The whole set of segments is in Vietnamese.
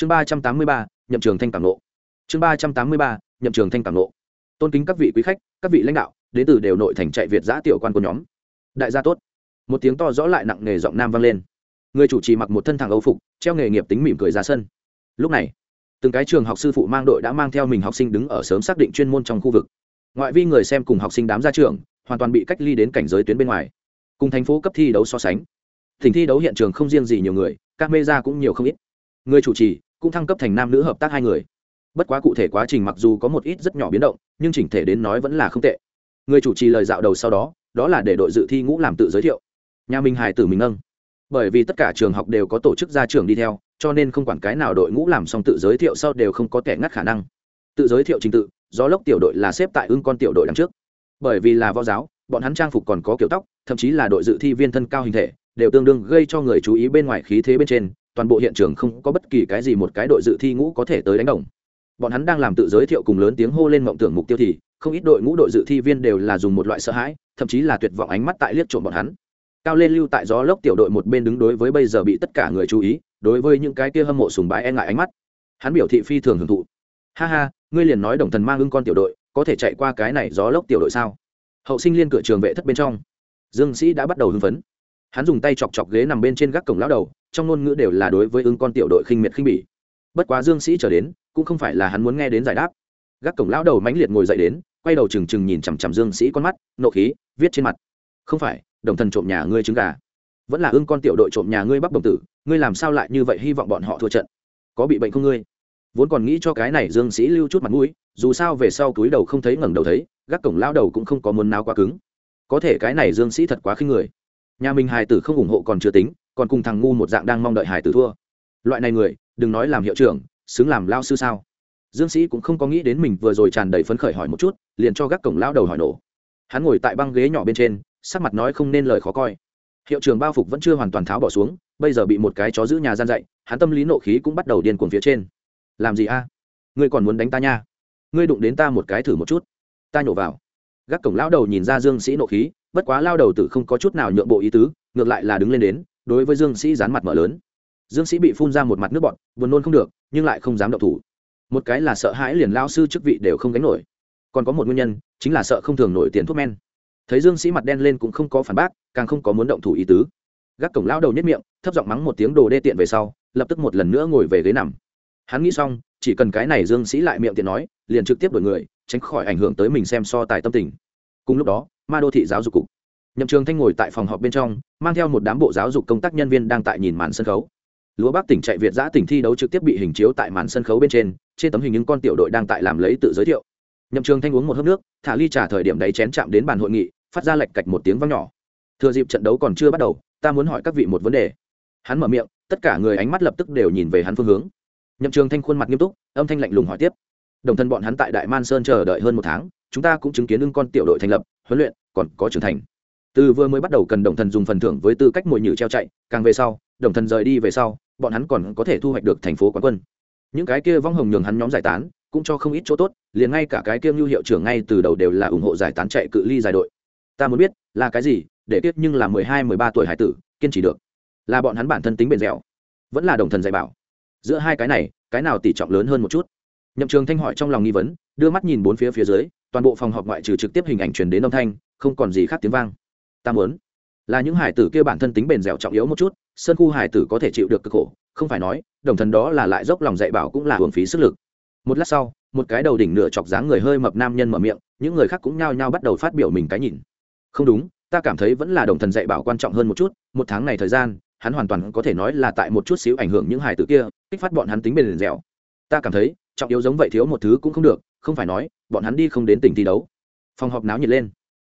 chương ba trăm tám mươi ba, nhậm trường thanh cảm nộ. Chương ba trăm tám mươi ba, nhậm trường thanh cảm nộ. Tôn kính các vị quý khách, các vị lãnh đạo, đến từ đều nội thành chạy việt giã tiểu quan của nhóm. Đại gia tốt. Một tiếng to rõ lại nặng nề giọng nam vang lên. Người chủ trì mặc một thân thẳng âu phục, treo nghề nghiệp tính mỉm cười ra sân. Lúc này, từng cái trường học sư phụ mang đội đã mang theo mình học sinh đứng ở sớm xác định chuyên môn trong khu vực. Ngoại vi người xem cùng học sinh đám ra trường hoàn toàn bị cách ly đến cảnh giới tuyến bên ngoài. Cùng thành phố cấp thi đấu so sánh. Thỉnh thi đấu hiện trường không riêng gì nhiều người các mê ra cũng nhiều không ít. Người chủ trì cũng thăng cấp thành nam nữ hợp tác hai người. Bất quá cụ thể quá trình mặc dù có một ít rất nhỏ biến động, nhưng chỉnh thể đến nói vẫn là không tệ. Người chủ trì lời dạo đầu sau đó đó là để đội dự thi ngũ làm tự giới thiệu. Nhà mình hài tử mình nâng bởi vì tất cả trường học đều có tổ chức ra trường đi theo, cho nên không quản cái nào đội ngũ làm xong tự giới thiệu sau đều không có kẻ ngắt khả năng. Tự giới thiệu trình tự, do lốc tiểu đội là xếp tại ưng con tiểu đội đằng trước. Bởi vì là võ giáo, bọn hắn trang phục còn có kiểu tóc, thậm chí là đội dự thi viên thân cao hình thể, đều tương đương gây cho người chú ý bên ngoài khí thế bên trên toàn bộ hiện trường không có bất kỳ cái gì một cái đội dự thi ngũ có thể tới đánh đồng. Bọn hắn đang làm tự giới thiệu cùng lớn tiếng hô lên mộng tưởng mục tiêu thì, không ít đội ngũ đội dự thi viên đều là dùng một loại sợ hãi, thậm chí là tuyệt vọng ánh mắt tại liếc trộm bọn hắn. Cao lên lưu tại gió lốc tiểu đội một bên đứng đối với bây giờ bị tất cả người chú ý, đối với những cái kia hâm mộ sùng bái e ngại ánh mắt. Hắn biểu thị phi thường hưởng thụ. Ha ha, ngươi liền nói đồng thần mang ưng con tiểu đội, có thể chạy qua cái này gió lốc tiểu đội sao? Hậu sinh liên cửa trường vệ thất bên trong. Dương sĩ đã bắt đầu hưng phấn hắn dùng tay chọc chọc ghế nằm bên trên gác cổng lão đầu, trong ngôn ngữ đều là đối với ứng con tiểu đội khinh miệt khinh bỉ. Bất quá dương sĩ trở đến, cũng không phải là hắn muốn nghe đến giải đáp. Gác cổng lão đầu mãnh liệt ngồi dậy đến, quay đầu trừng trừng nhìn chằm chằm dương sĩ con mắt, nộ khí, viết trên mặt. Không phải, đồng thần trộm nhà ngươi trứng gà. Vẫn là ưng con tiểu đội trộm nhà ngươi bắc đồng tử, ngươi làm sao lại như vậy hy vọng bọn họ thua trận? Có bị bệnh không ngươi? Vốn còn nghĩ cho cái này dương sĩ lưu chút mặt mũi, dù sao về sau túi đầu không thấy ngẩng đầu thấy, gác cổng lao đầu cũng không có muốn náo quá cứng. Có thể cái này dương sĩ thật quá khinh người nhà mình hài tử không ủng hộ còn chưa tính, còn cùng thằng ngu một dạng đang mong đợi hài tử thua. Loại này người, đừng nói làm hiệu trưởng, xứng làm lao sư sao? Dương sĩ cũng không có nghĩ đến mình vừa rồi tràn đầy phấn khởi hỏi một chút, liền cho gác cổng lao đầu hỏi nổ. Hắn ngồi tại băng ghế nhỏ bên trên, sắc mặt nói không nên lời khó coi. Hiệu trường bao phục vẫn chưa hoàn toàn tháo bỏ xuống, bây giờ bị một cái chó giữ nhà gian dạy, hắn tâm lý nộ khí cũng bắt đầu điên cuồng phía trên. Làm gì a? Ngươi còn muốn đánh ta nha? Ngươi đụng đến ta một cái thử một chút. Ta nhổ vào gác cổng lao đầu nhìn ra dương sĩ nộ khí, bất quá lao đầu tử không có chút nào nhượng bộ ý tứ, ngược lại là đứng lên đến, đối với dương sĩ dán mặt mở lớn. Dương sĩ bị phun ra một mặt nước bọt, buồn nôn không được, nhưng lại không dám động thủ. Một cái là sợ hãi liền lao sư chức vị đều không gánh nổi. Còn có một nguyên nhân, chính là sợ không thường nổi tiền thuốc men. Thấy dương sĩ mặt đen lên cũng không có phản bác, càng không có muốn động thủ ý tứ. Gác cổng lao đầu nhất miệng, thấp giọng mắng một tiếng đồ đê tiện về sau, lập tức một lần nữa ngồi về ghế nằm. Hắn nghĩ xong, chỉ cần cái này dương sĩ lại miệng tiện nói, liền trực tiếp đổi người tránh khỏi ảnh hưởng tới mình xem so tài tâm tình. Cùng lúc đó, ma đô thị giáo dục cục. Nhậm trường thanh ngồi tại phòng họp bên trong, mang theo một đám bộ giáo dục công tác nhân viên đang tại nhìn màn sân khấu. Lúa bắc tỉnh chạy việt giã tỉnh thi đấu trực tiếp bị hình chiếu tại màn sân khấu bên trên trên tấm hình những con tiểu đội đang tại làm lấy tự giới thiệu. Nhậm trường thanh uống một hớp nước, thả ly trả thời điểm đáy chén chạm đến bàn hội nghị, phát ra lệch cạch một tiếng vang nhỏ. Thừa dịp trận đấu còn chưa bắt đầu, ta muốn hỏi các vị một vấn đề. Hắn mở miệng, tất cả người ánh mắt lập tức đều nhìn về hắn phương hướng. Nhậm trường thanh khuôn mặt nghiêm túc, âm thanh lạnh lùng hỏi tiếp đồng thân bọn hắn tại đại man sơn chờ đợi hơn một tháng, chúng ta cũng chứng kiến ưng con tiểu đội thành lập, huấn luyện, còn có trưởng thành. Từ vừa mới bắt đầu cần đồng thần dùng phần thưởng với tư cách mồi nhử treo chạy, càng về sau, đồng thần rời đi về sau, bọn hắn còn có thể thu hoạch được thành phố quán quân. Những cái kia vong hồng nhường hắn nhóm giải tán, cũng cho không ít chỗ tốt, liền ngay cả cái kia lưu hiệu trưởng ngay từ đầu đều là ủng hộ giải tán chạy cự ly giải đội. Ta muốn biết, là cái gì, để tiếp nhưng là mười hai, mười ba tuổi hải tử, kiên trì được. Là bọn hắn bản thân tính bền dẻo, vẫn là đồng thần dạy bảo. Giữa hai cái này, cái nào tỷ trọng lớn hơn một chút? Nhậm trường thanh hỏi trong lòng nghi vấn, đưa mắt nhìn bốn phía phía dưới, toàn bộ phòng họp ngoại trừ trực tiếp hình ảnh truyền đến âm thanh, không còn gì khác tiếng vang. Ta muốn là những hải tử kia bản thân tính bền dẻo trọng yếu một chút, sơn khu hải tử có thể chịu được cực khổ, không phải nói, đồng thần đó là lại dốc lòng dạy bảo cũng là hưởng phí sức lực. Một lát sau, một cái đầu đỉnh nửa chọc dáng người hơi mập nam nhân mở miệng, những người khác cũng nhao nhao bắt đầu phát biểu mình cái nhìn. Không đúng, ta cảm thấy vẫn là đồng thần dạy bảo quan trọng hơn một chút, một tháng này thời gian, hắn hoàn toàn có thể nói là tại một chút xíu ảnh hưởng những hài tử kia, kích phát bọn hắn tính bền dẻo. Ta cảm thấy trọng yếu giống vậy thiếu một thứ cũng không được, không phải nói, bọn hắn đi không đến tỉnh thi đấu. Phòng họp náo nhiệt lên.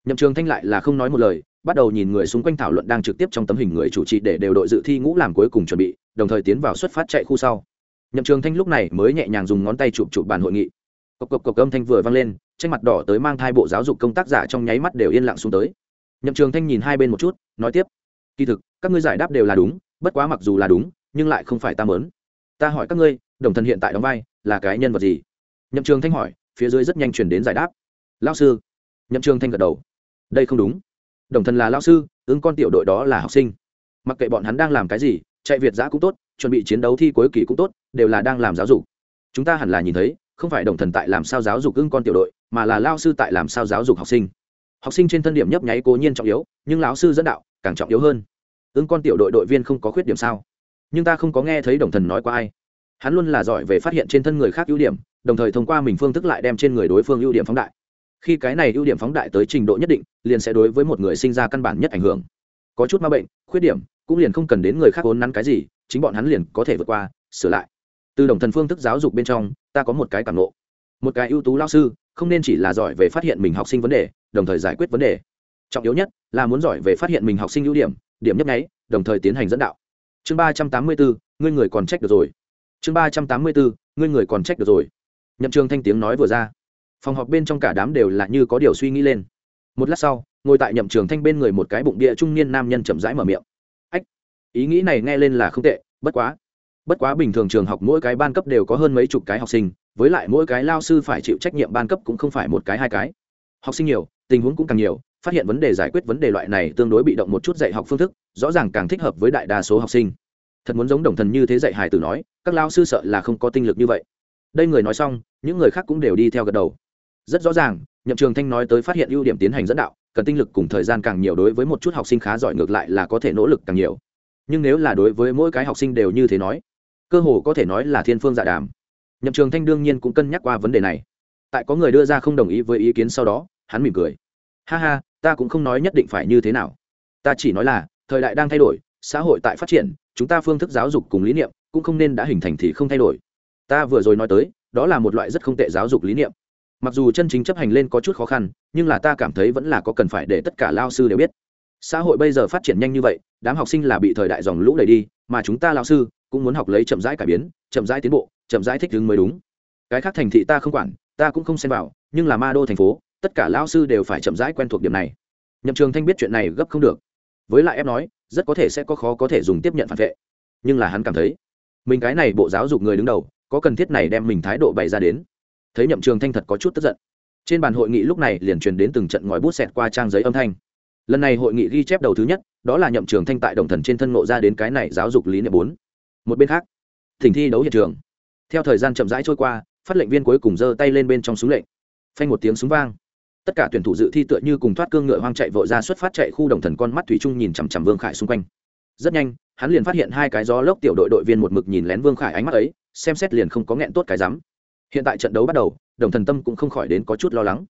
Nhậm trường thanh lại là không nói một lời, bắt đầu nhìn người xung quanh thảo luận đang trực tiếp trong tấm hình người chủ trì để đều đội dự thi ngũ làm cuối cùng chuẩn bị, đồng thời tiến vào xuất phát chạy khu sau. Nhậm trường thanh lúc này mới nhẹ nhàng dùng ngón tay chụp chụp bàn hội nghị. Cộc cộc cộc âm thanh vừa vang lên tranh mặt đỏ tới mang thai bộ giáo dục công tác giả trong nháy mắt đều yên lặng xuống tới. Nhậm trường thanh nhìn hai bên một chút, nói tiếp. Kỳ thực, các ngươi giải đáp đều là đúng, bất quá mặc dù là đúng, nhưng lại không phải ta mớn ta hỏi các ngươi, đồng thần hiện tại đóng vai là cái nhân vật gì? Nhậm trường thanh hỏi, phía dưới rất nhanh chuyển đến giải đáp. Lao sư. Nhậm trường thanh gật đầu. Đây không đúng. Đồng thần là lao sư, ứng con tiểu đội đó là học sinh. Mặc kệ bọn hắn đang làm cái gì, chạy việt giã cũng tốt, chuẩn bị chiến đấu thi cuối kỳ cũng tốt, đều là đang làm giáo dục. Chúng ta hẳn là nhìn thấy, không phải đồng thần tại làm sao giáo dục ưng con tiểu đội, mà là lao sư tại làm sao giáo dục học sinh. Học sinh trên thân điểm nhấp nháy cố nhiên trọng yếu, nhưng lão sư dẫn đạo, càng trọng yếu hơn. Ưng con tiểu đội đội viên không có khuyết điểm sao? Nhưng ta không có nghe thấy đồng thần nói qua ai hắn luôn là giỏi về phát hiện trên thân người khác ưu điểm, đồng thời thông qua mình phương thức lại đem trên người đối phương ưu điểm phóng đại. Khi cái này ưu điểm phóng đại tới trình độ nhất định, liền sẽ đối với một người sinh ra căn bản nhất ảnh hưởng. Có chút ma bệnh, khuyết điểm, cũng liền không cần đến người khác vốn nắn cái gì, chính bọn hắn liền có thể vượt qua, sửa lại. Từ đồng thần phương thức giáo dục bên trong, ta có một cái cảm nộ một cái ưu tú lao sư, không nên chỉ là giỏi về phát hiện mình học sinh vấn đề, đồng thời giải quyết vấn đề. Trọng yếu nhất là muốn giỏi về phát hiện mình học sinh ưu điểm điểm nhấp nháy, đồng thời tiến hành dẫn đạo. Chương ba trăm tám mươi bốn, ngươi người còn trách được rồi chương ba trăm tám mươi bốn, ngươi người còn trách được rồi. Nhậm trường thanh tiếng nói vừa ra. Phòng họp bên trong cả đám đều là như có điều suy nghĩ lên. Một lát sau, ngồi tại nhậm trường thanh bên người một cái bụng địa trung niên nam nhân chậm rãi mở miệng. Ách, ý nghĩ này nghe lên là không tệ, bất quá bất quá bình thường trường học mỗi cái ban cấp đều có hơn mấy chục cái học sinh, với lại mỗi cái lao sư phải chịu trách nhiệm ban cấp cũng không phải một cái, hai cái. Học sinh nhiều, tình huống cũng càng nhiều, phát hiện vấn đề giải quyết vấn đề loại này tương đối bị động một chút dạy học phương thức, rõ ràng càng thích hợp với đại đa số học sinh thật muốn giống đồng thần như thế dạy hài tử nói, các lao sư sợ là không có tinh lực như vậy. Đây người nói xong, những người khác cũng đều đi theo gật đầu. Rất rõ ràng, nhậm trường thanh nói tới phát hiện ưu điểm tiến hành dẫn đạo, cần tinh lực cùng thời gian càng nhiều đối với một chút học sinh khá giỏi ngược lại là có thể nỗ lực càng nhiều. Nhưng nếu là đối với mỗi cái học sinh đều như thế nói, cơ hồ có thể nói là thiên phương dạ đàm. Nhậm trường thanh đương nhiên cũng cân nhắc qua vấn đề này. Tại có người đưa ra không đồng ý với ý kiến sau đó, hắn mỉm cười. Ha ha, ta cũng không nói nhất định phải như thế nào. Ta chỉ nói là, thời đại đang thay đổi, xã hội tại phát triển chúng ta phương thức giáo dục cùng lý niệm cũng không nên đã hình thành thì không thay đổi. Ta vừa rồi nói tới, đó là một loại rất không tệ giáo dục lý niệm. Mặc dù chân chính chấp hành lên có chút khó khăn, nhưng là ta cảm thấy vẫn là có cần phải để tất cả lao sư đều biết. Xã hội bây giờ phát triển nhanh như vậy, đám học sinh là bị thời đại dòng lũ đẩy đi, mà chúng ta lao sư cũng muốn học lấy chậm rãi cải biến, chậm rãi tiến bộ, chậm rãi thích ứng mới đúng. Cái khác thành thị ta không quản, ta cũng không xem vào, nhưng là ma đô thành phố, tất cả lao sư đều phải chậm rãi quen thuộc điểm này. Nhậm trường thanh biết chuyện này gấp không được. Với lại ép nói rất có thể sẽ có khó có thể dùng tiếp nhận phản vệ. Nhưng là hắn cảm thấy, mình cái này bộ giáo dục người đứng đầu, có cần thiết này đem mình thái độ bày ra đến? Thấy nhậm trường thanh thật có chút tức giận. Trên bàn hội nghị lúc này liền truyền đến từng trận ngòi bút xẹt qua trang giấy âm thanh. Lần này hội nghị ghi chép đầu thứ nhất, đó là nhậm trường thanh tại đồng thần trên thân ngộ ra đến cái này giáo dục lý niệm bốn. Một bên khác, thỉnh thi đấu hiện trường. Theo thời gian chậm rãi trôi qua, phát lệnh viên cuối cùng giơ tay lên bên trong súng lệnh. Phanh một tiếng súng vang tất cả tuyển thủ dự thi tựa như cùng thoát cương ngựa hoang chạy vội ra xuất phát chạy khu đồng thần con mắt thủy trung nhìn chằm chằm vương khải xung quanh. Rất nhanh, hắn liền phát hiện hai cái gió lốc tiểu đội đội viên một mực nhìn lén vương khải ánh mắt ấy, xem xét liền không có nghẹn tốt cái rắm. Hiện tại trận đấu bắt đầu, đồng thần tâm cũng không khỏi đến có chút lo lắng.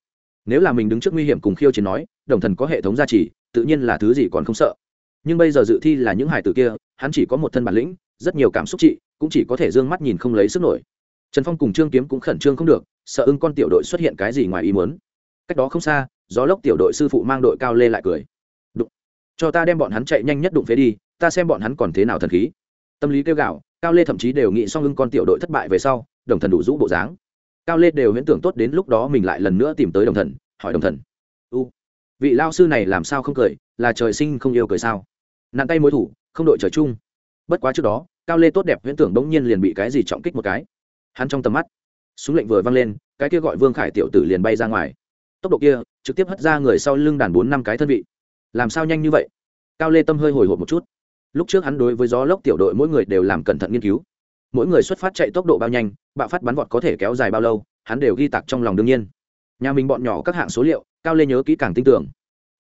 Nếu là mình đứng trước nguy hiểm cùng khiêu chiến nói, đồng thần có hệ thống gia trì, tự nhiên là thứ gì còn không sợ. Nhưng bây giờ dự thi là những hải tử kia, hắn chỉ có một thân bản lĩnh, rất nhiều cảm xúc trị, cũng chỉ có thể d ư ơ n g mắt nhìn không lấy sức nổi. Trần phong cùng trương kiếm cũng khẩn trương không được, sợ ưng con tiểu đội xuất hiện cái gì ngoài ý muốn cách đó không xa, gió lốc tiểu đội sư phụ mang đội cao lê lại cười. Đụng. Cho ta đem bọn hắn chạy nhanh nhất đụng phế đi, ta xem bọn hắn còn thế nào thần khí. Tâm lý kêu gạo cao lê thậm chí đều nghĩ xong ưng con tiểu đội thất bại về sau, đồng thần đủ rũ bộ dáng. Cao lê đều huyễn tưởng tốt đến lúc đó mình lại lần nữa tìm tới đồng thần, hỏi đồng thần. U. Vị lao sư này làm sao không cười, là trời sinh không yêu cười sao? Nạn tay mối thủ, không đội trời chung. Bất quá trước đó, cao lê tốt đẹp huyễn tưởng bỗng nhiên liền bị cái gì trọng kích một cái. Hắn trong tầm mắt, súng lệnh vừa văng lên, cái kia gọi vương khải tiểu tử liền bay ra ngoài tốc độ kia trực tiếp hất ra người sau lưng đàn bốn năm cái thân vị. Làm sao nhanh như vậy? Cao lê tâm hơi hồi hộp một chút. Lúc trước hắn đối với gió lốc tiểu đội mỗi người đều làm cẩn thận nghiên cứu. Mỗi người xuất phát chạy tốc độ bao nhanh, bạo phát bắn vọt có thể kéo dài bao lâu, hắn đều ghi tặc trong lòng đương nhiên. Nhà mình bọn nhỏ các hạng số liệu, cao lê nhớ kỹ càng tin tưởng.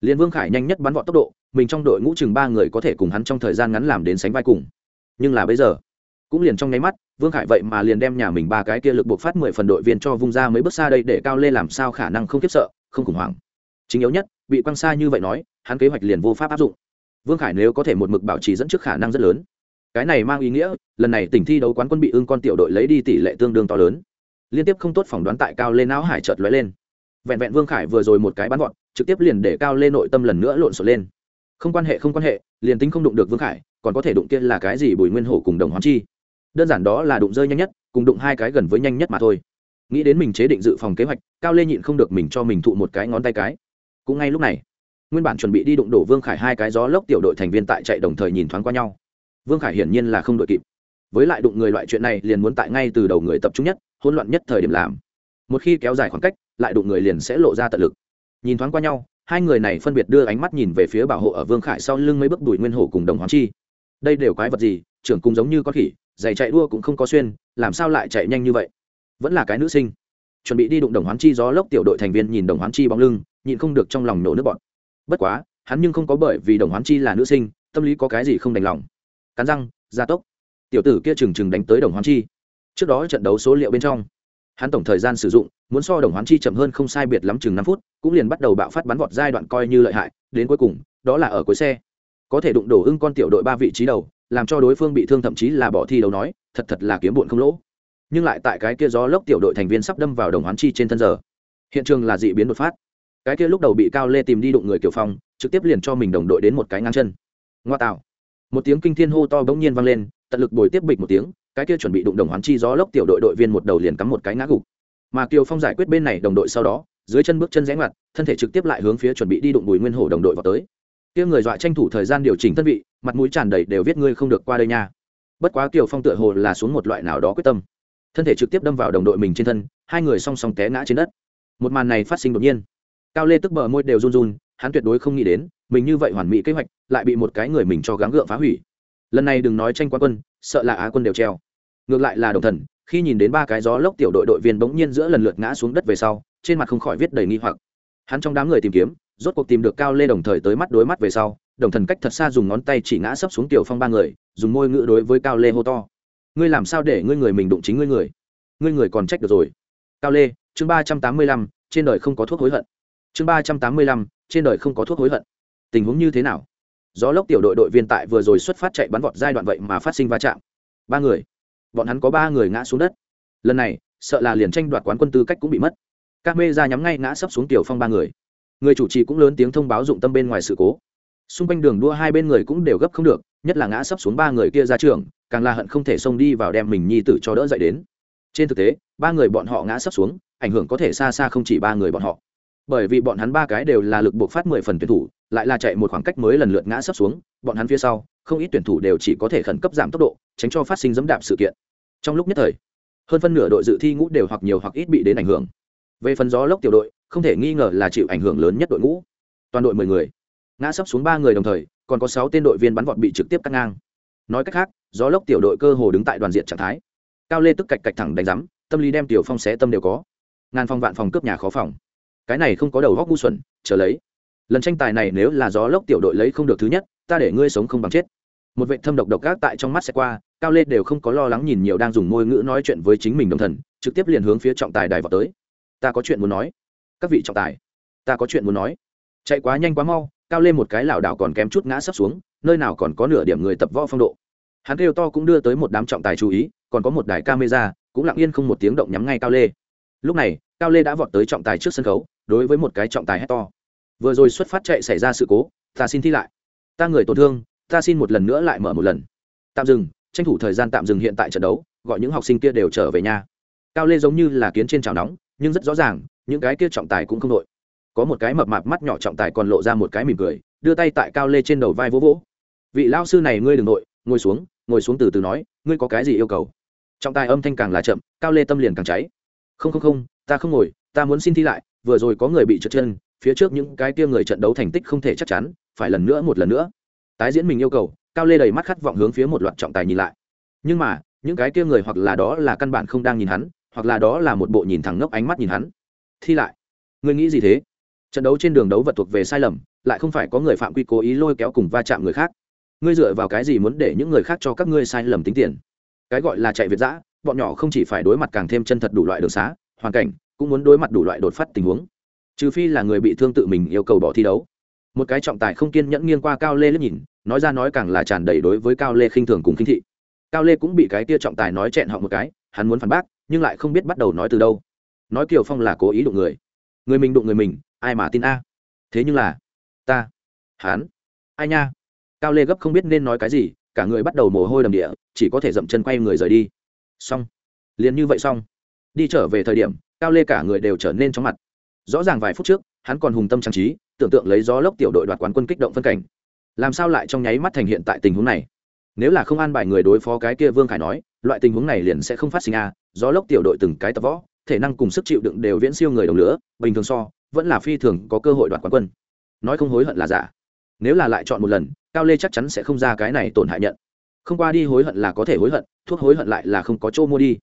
Liên vương khải nhanh nhất bắn vọt tốc độ, mình trong đội ngũ chừng ba người có thể cùng hắn trong thời gian ngắn làm đến sánh vai cùng. Nhưng là bây giờ cũng liền trong nháy mắt, vương khải vậy mà liền đem nhà mình ba cái kia lực buộc phát mười phần đội viên cho vung ra mấy bước xa đây để cao lê làm sao khả năng không khiếp sợ, không khủng hoảng. Chính yếu nhất, bị quăng xa như vậy nói, hắn kế hoạch liền vô pháp áp dụng. Vương khải nếu có thể một mực bảo trì dẫn trước khả năng rất lớn. Cái này mang ý nghĩa, lần này tỉnh thi đấu quán quân bị ưng con tiểu đội lấy đi tỷ lệ tương đương to lớn. Liên tiếp không tốt phỏng đoán tại cao lê não hải chợt lóe lên. Vẹn vẹn vương khải vừa rồi một cái bắn gọn, trực tiếp liền để cao lê nội tâm lần nữa lộn xộn lên. Không quan hệ, không quan hệ, liền tính không đụng được vương khải, còn có thể đụng kia là cái gì bùi nguyên hổ cùng đồng hoán chi? Đơn giản đó là đụng rơi nhanh nhất, cùng đụng hai cái gần với nhanh nhất mà thôi. Nghĩ đến mình chế định dự phòng kế hoạch, cao lê nhịn không được mình cho mình thụ một cái ngón tay cái. Cũng ngay lúc này, nguyên bản chuẩn bị đi đụng đổ vương khải hai cái gió lốc tiểu đội thành viên tại chạy đồng thời nhìn thoáng qua nhau. Vương khải hiển nhiên là không đội kịp. Với lại đụng người loại chuyện này liền muốn tại ngay từ đầu người tập trung nhất, hỗn loạn nhất thời điểm làm. Một khi kéo dài khoảng cách, lại đụng người liền sẽ lộ ra tận lực. Nhìn thoáng qua nhau, hai người này phân biệt đưa ánh mắt nhìn về phía bảo hộ ở vương khải sau lưng mấy bước đùi nguyên hổ cùng đồng hoán chi. Đây đều quái vật gì? Trưởng cùng giống như con khỉ giày chạy đua cũng không có xuyên, làm sao lại chạy nhanh như vậy? Vẫn là cái nữ sinh. Chuẩn bị đi đụng đồng hoán chi gió lốc tiểu đội thành viên nhìn đồng hoán chi bóng lưng, nhịn không được trong lòng nổ nước bọn bất quá, hắn nhưng không có bởi vì đồng hoán chi là nữ sinh, tâm lý có cái gì không đành lòng. Cắn răng gia tốc. Tiểu tử kia trừng trừng đánh tới đồng hoán chi. Trước đó trận đấu số liệu bên trong, hắn tổng thời gian sử dụng, muốn so đồng hoán chi chậm hơn không sai biệt lắm chừng năm phút, cũng liền bắt đầu bạo phát bắn vọt giai đoạn coi như lợi hại, đến cuối cùng, đó là ở cuối xe có thể đụng đổ ưng con tiểu đội ba vị trí đầu, làm cho đối phương bị thương thậm chí là bỏ thi đấu nói, thật thật là kiếm bụn không lỗ. Nhưng lại tại cái kia gió lốc tiểu đội thành viên sắp đâm vào đồng hoán chi trên thân giờ, hiện trường là dị biến đột phát. Cái kia lúc đầu bị cao lê tìm đi đụng người kiểu phong, trực tiếp liền cho mình đồng đội đến một cái ngang chân. Ngoa tạo. Một tiếng kinh thiên hô to bỗng nhiên vang lên, tận lực bồi tiếp bịch một tiếng, cái kia chuẩn bị đụng đồng hoán chi gió lốc tiểu đội đội viên một đầu liền cắm một cái ngã gục. Mà kiều phong giải quyết bên này đồng đội sau đó, dưới chân bước chân rẽ ngoặt, thân thể trực tiếp lại hướng phía chuẩn bị đi đụng bùi nguyên hổ đồng đội vào tới kia người dọa tranh thủ thời gian điều chỉnh thân vị, mặt mũi tràn đầy đều viết ngươi không được qua đây nha. Bất quá kiều phong tựa hồ là xuống một loại nào đó quyết tâm. Thân thể trực tiếp đâm vào đồng đội mình trên thân, hai người song song té ngã trên đất. Một màn này phát sinh đột nhiên. Cao lê tức bờ môi đều run run, hắn tuyệt đối không nghĩ đến, mình như vậy hoàn mỹ kế hoạch, lại bị một cái người mình cho gắng gượng phá hủy. Lần này đừng nói tranh quá quân, sợ là á quân đều treo. Ngược lại là đồng thần, khi nhìn đến ba cái gió lốc tiểu đội đội viên bỗng nhiên giữa lần lượt ngã xuống đất về sau, trên mặt không khỏi viết đầy nghi hoặc. Hắn trong đám người tìm kiếm rốt cuộc tìm được cao lê đồng thời tới mắt đối mắt về sau, đồng thần cách thật xa dùng ngón tay chỉ ngã sấp xuống tiểu phong ba người, dùng môi ngữ đối với cao lê hô to. Ngươi làm sao để ngươi người mình đụng chính ngươi người? Ngươi người còn trách được rồi. Cao lê, chương ba trăm tám mươi lăm, trên đời không có thuốc hối hận. Chương ba trăm tám mươi lăm, trên đời không có thuốc hối hận. Tình huống như thế nào? Gió lốc tiểu đội đội viên tại vừa rồi xuất phát chạy bắn vọt giai đoạn vậy mà phát sinh va chạm. Ba người. Bọn hắn có ba người ngã xuống đất. Lần này, sợ là liền tranh đoạt quán quân tư cách cũng bị mất. Các mê ra nhắm ngay ngã sấp xuống tiểu phong ba người người chủ trì cũng lớn tiếng thông báo dụng tâm bên ngoài sự cố. Xung quanh đường đua hai bên người cũng đều gấp không được, nhất là ngã sấp xuống ba người kia ra trường, càng là hận không thể xông đi vào đem mình nhi tử cho đỡ dậy đến. Trên thực tế, ba người bọn họ ngã sấp xuống, ảnh hưởng có thể xa xa không chỉ ba người bọn họ. Bởi vì bọn hắn ba cái đều là lực buộc phát mười phần tuyển thủ, lại là chạy một khoảng cách mới lần lượt ngã sấp xuống, bọn hắn phía sau, không ít tuyển thủ đều chỉ có thể khẩn cấp giảm tốc độ, tránh cho phát sinh dẫm đạp sự kiện. Trong lúc nhất thời, hơn phân nửa đội dự thi ngũ đều hoặc nhiều hoặc ít bị đến ảnh hưởng. Về phần gió lốc tiểu đội không thể nghi ngờ là chịu ảnh hưởng lớn nhất đội ngũ. Toàn đội mười người. Ngã sấp xuống ba người đồng thời, còn có sáu tên đội viên bắn vọt bị trực tiếp cắt ngang. Nói cách khác, gió lốc tiểu đội cơ hồ đứng tại đoàn diện trạng thái. Cao lê tức cạch cạch thẳng đánh rắm tâm lý đem tiểu phong xé tâm đều có. Ngàn phong vạn phòng cướp nhà khó phòng. Cái này không có đầu góc ngu xuẩn, chờ lấy. Lần tranh tài này nếu là gió lốc tiểu đội lấy không được thứ nhất, ta để ngươi sống không bằng chết. Một vệ thâm độc độc gác tại trong mắt xe qua, cao lê đều không có lo lắng nhìn nhiều đang dùng môi ngữ nói chuyện với chính mình đồng thần, trực tiếp liền hướng phía trọng tài đài vào tới. Ta có chuyện muốn nói các vị trọng tài, ta có chuyện muốn nói. Chạy quá nhanh quá mau, cao lên một cái lảo đảo còn kém chút ngã sấp xuống, nơi nào còn có nửa điểm người tập võ phong độ. Hắn kêu to cũng đưa tới một đám trọng tài chú ý, còn có một đài camera, cũng lặng yên không một tiếng động nhắm ngay cao lê. Lúc này, cao lê đã vọt tới trọng tài trước sân khấu, đối với một cái trọng tài hét to. Vừa rồi xuất phát chạy xảy ra sự cố, ta xin thi lại. Ta người tổn thương, ta xin một lần nữa lại mở một lần. Tạm dừng, tranh thủ thời gian tạm dừng hiện tại trận đấu, gọi những học sinh kia đều trở về nhà. Cao lê giống như là kiến trên chảo nóng, nhưng rất rõ ràng những cái kia trọng tài cũng không đội. Có một cái mập mạp mắt nhỏ trọng tài còn lộ ra một cái mỉm cười, đưa tay tại cao lê trên đầu vai vỗ vỗ. Vị lao sư này ngươi đ ừ n g nội ngồi xuống ngồi xuống từ từ nói, ngươi có cái gì yêu cầu? Trọng tài âm thanh càng là chậm, cao lê tâm liền càng cháy. Không không không, ta không ngồi, ta muốn xin thi lại, vừa rồi có người bị trượt chân, phía trước những cái kia người trận đấu thành tích không thể chắc chắn, phải lần nữa một lần nữa. Tái diễn mình yêu cầu, cao lê đầy mắt khát vọng hướng phía một loạt trọng tài nhìn lại. Nhưng mà, những cái kia người hoặc là đó là căn bản không đang nhìn hắn, hoặc là đó là một bộ nhìn thẳng ngốc ánh mắt nhìn hắn thi lại. Ngươi nghĩ gì thế? Trận đấu trên đường đấu vật thuộc về sai lầm, lại không phải có người phạm quy cố ý lôi kéo cùng va chạm người khác. Ngươi dựa vào cái gì muốn để những người khác cho các ngươi sai lầm tính tiền? Cái gọi là chạy việt giã bọn nhỏ không chỉ phải đối mặt càng thêm chân thật đủ loại đường xá, hoàn cảnh, cũng muốn đối mặt đủ loại đột phát tình huống. Trừ phi là người bị thương tự mình yêu cầu bỏ thi đấu. Một cái trọng tài không kiên nhẫn nghiêng qua cao lê liếc nhìn, nói ra nói càng là tràn đầy đối với cao lê khinh thường cùng khinh thị. Cao lê cũng bị cái tia trọng tài nói chẹn họ một cái, hắn muốn phản bác, nhưng lại không biết bắt đầu nói từ đâu nói kiều phong là cố ý đụng người người mình đụng người mình ai mà tin a thế nhưng là ta hắn ai nha cao lê gấp không biết nên nói cái gì cả người bắt đầu mồ hôi đầm địa chỉ có thể dậm chân quay người rời đi xong liền như vậy xong đi trở về thời điểm cao lê cả người đều trở nên chóng mặt rõ ràng vài phút trước hắn còn hùng tâm trang trí tưởng tượng lấy gió lốc tiểu đội đoạt quán quân kích động phân cảnh làm sao lại trong nháy mắt thành hiện tại tình huống này nếu là không an bài người đối phó cái kia vương khải nói loại tình huống này liền sẽ không phát sinh a gió lốc tiểu đội từng cái tập võ thể năng cùng sức chịu đựng đều viễn siêu người đồng lửa, bình thường so, vẫn là phi thường có cơ hội đoạt quán quân. Nói không hối hận là giả. Nếu là lại chọn một lần, cao lê chắc chắn sẽ không ra cái này tổn hại nhận. Không qua đi hối hận là có thể hối hận, thuốc hối hận lại là không có chỗ mua đi.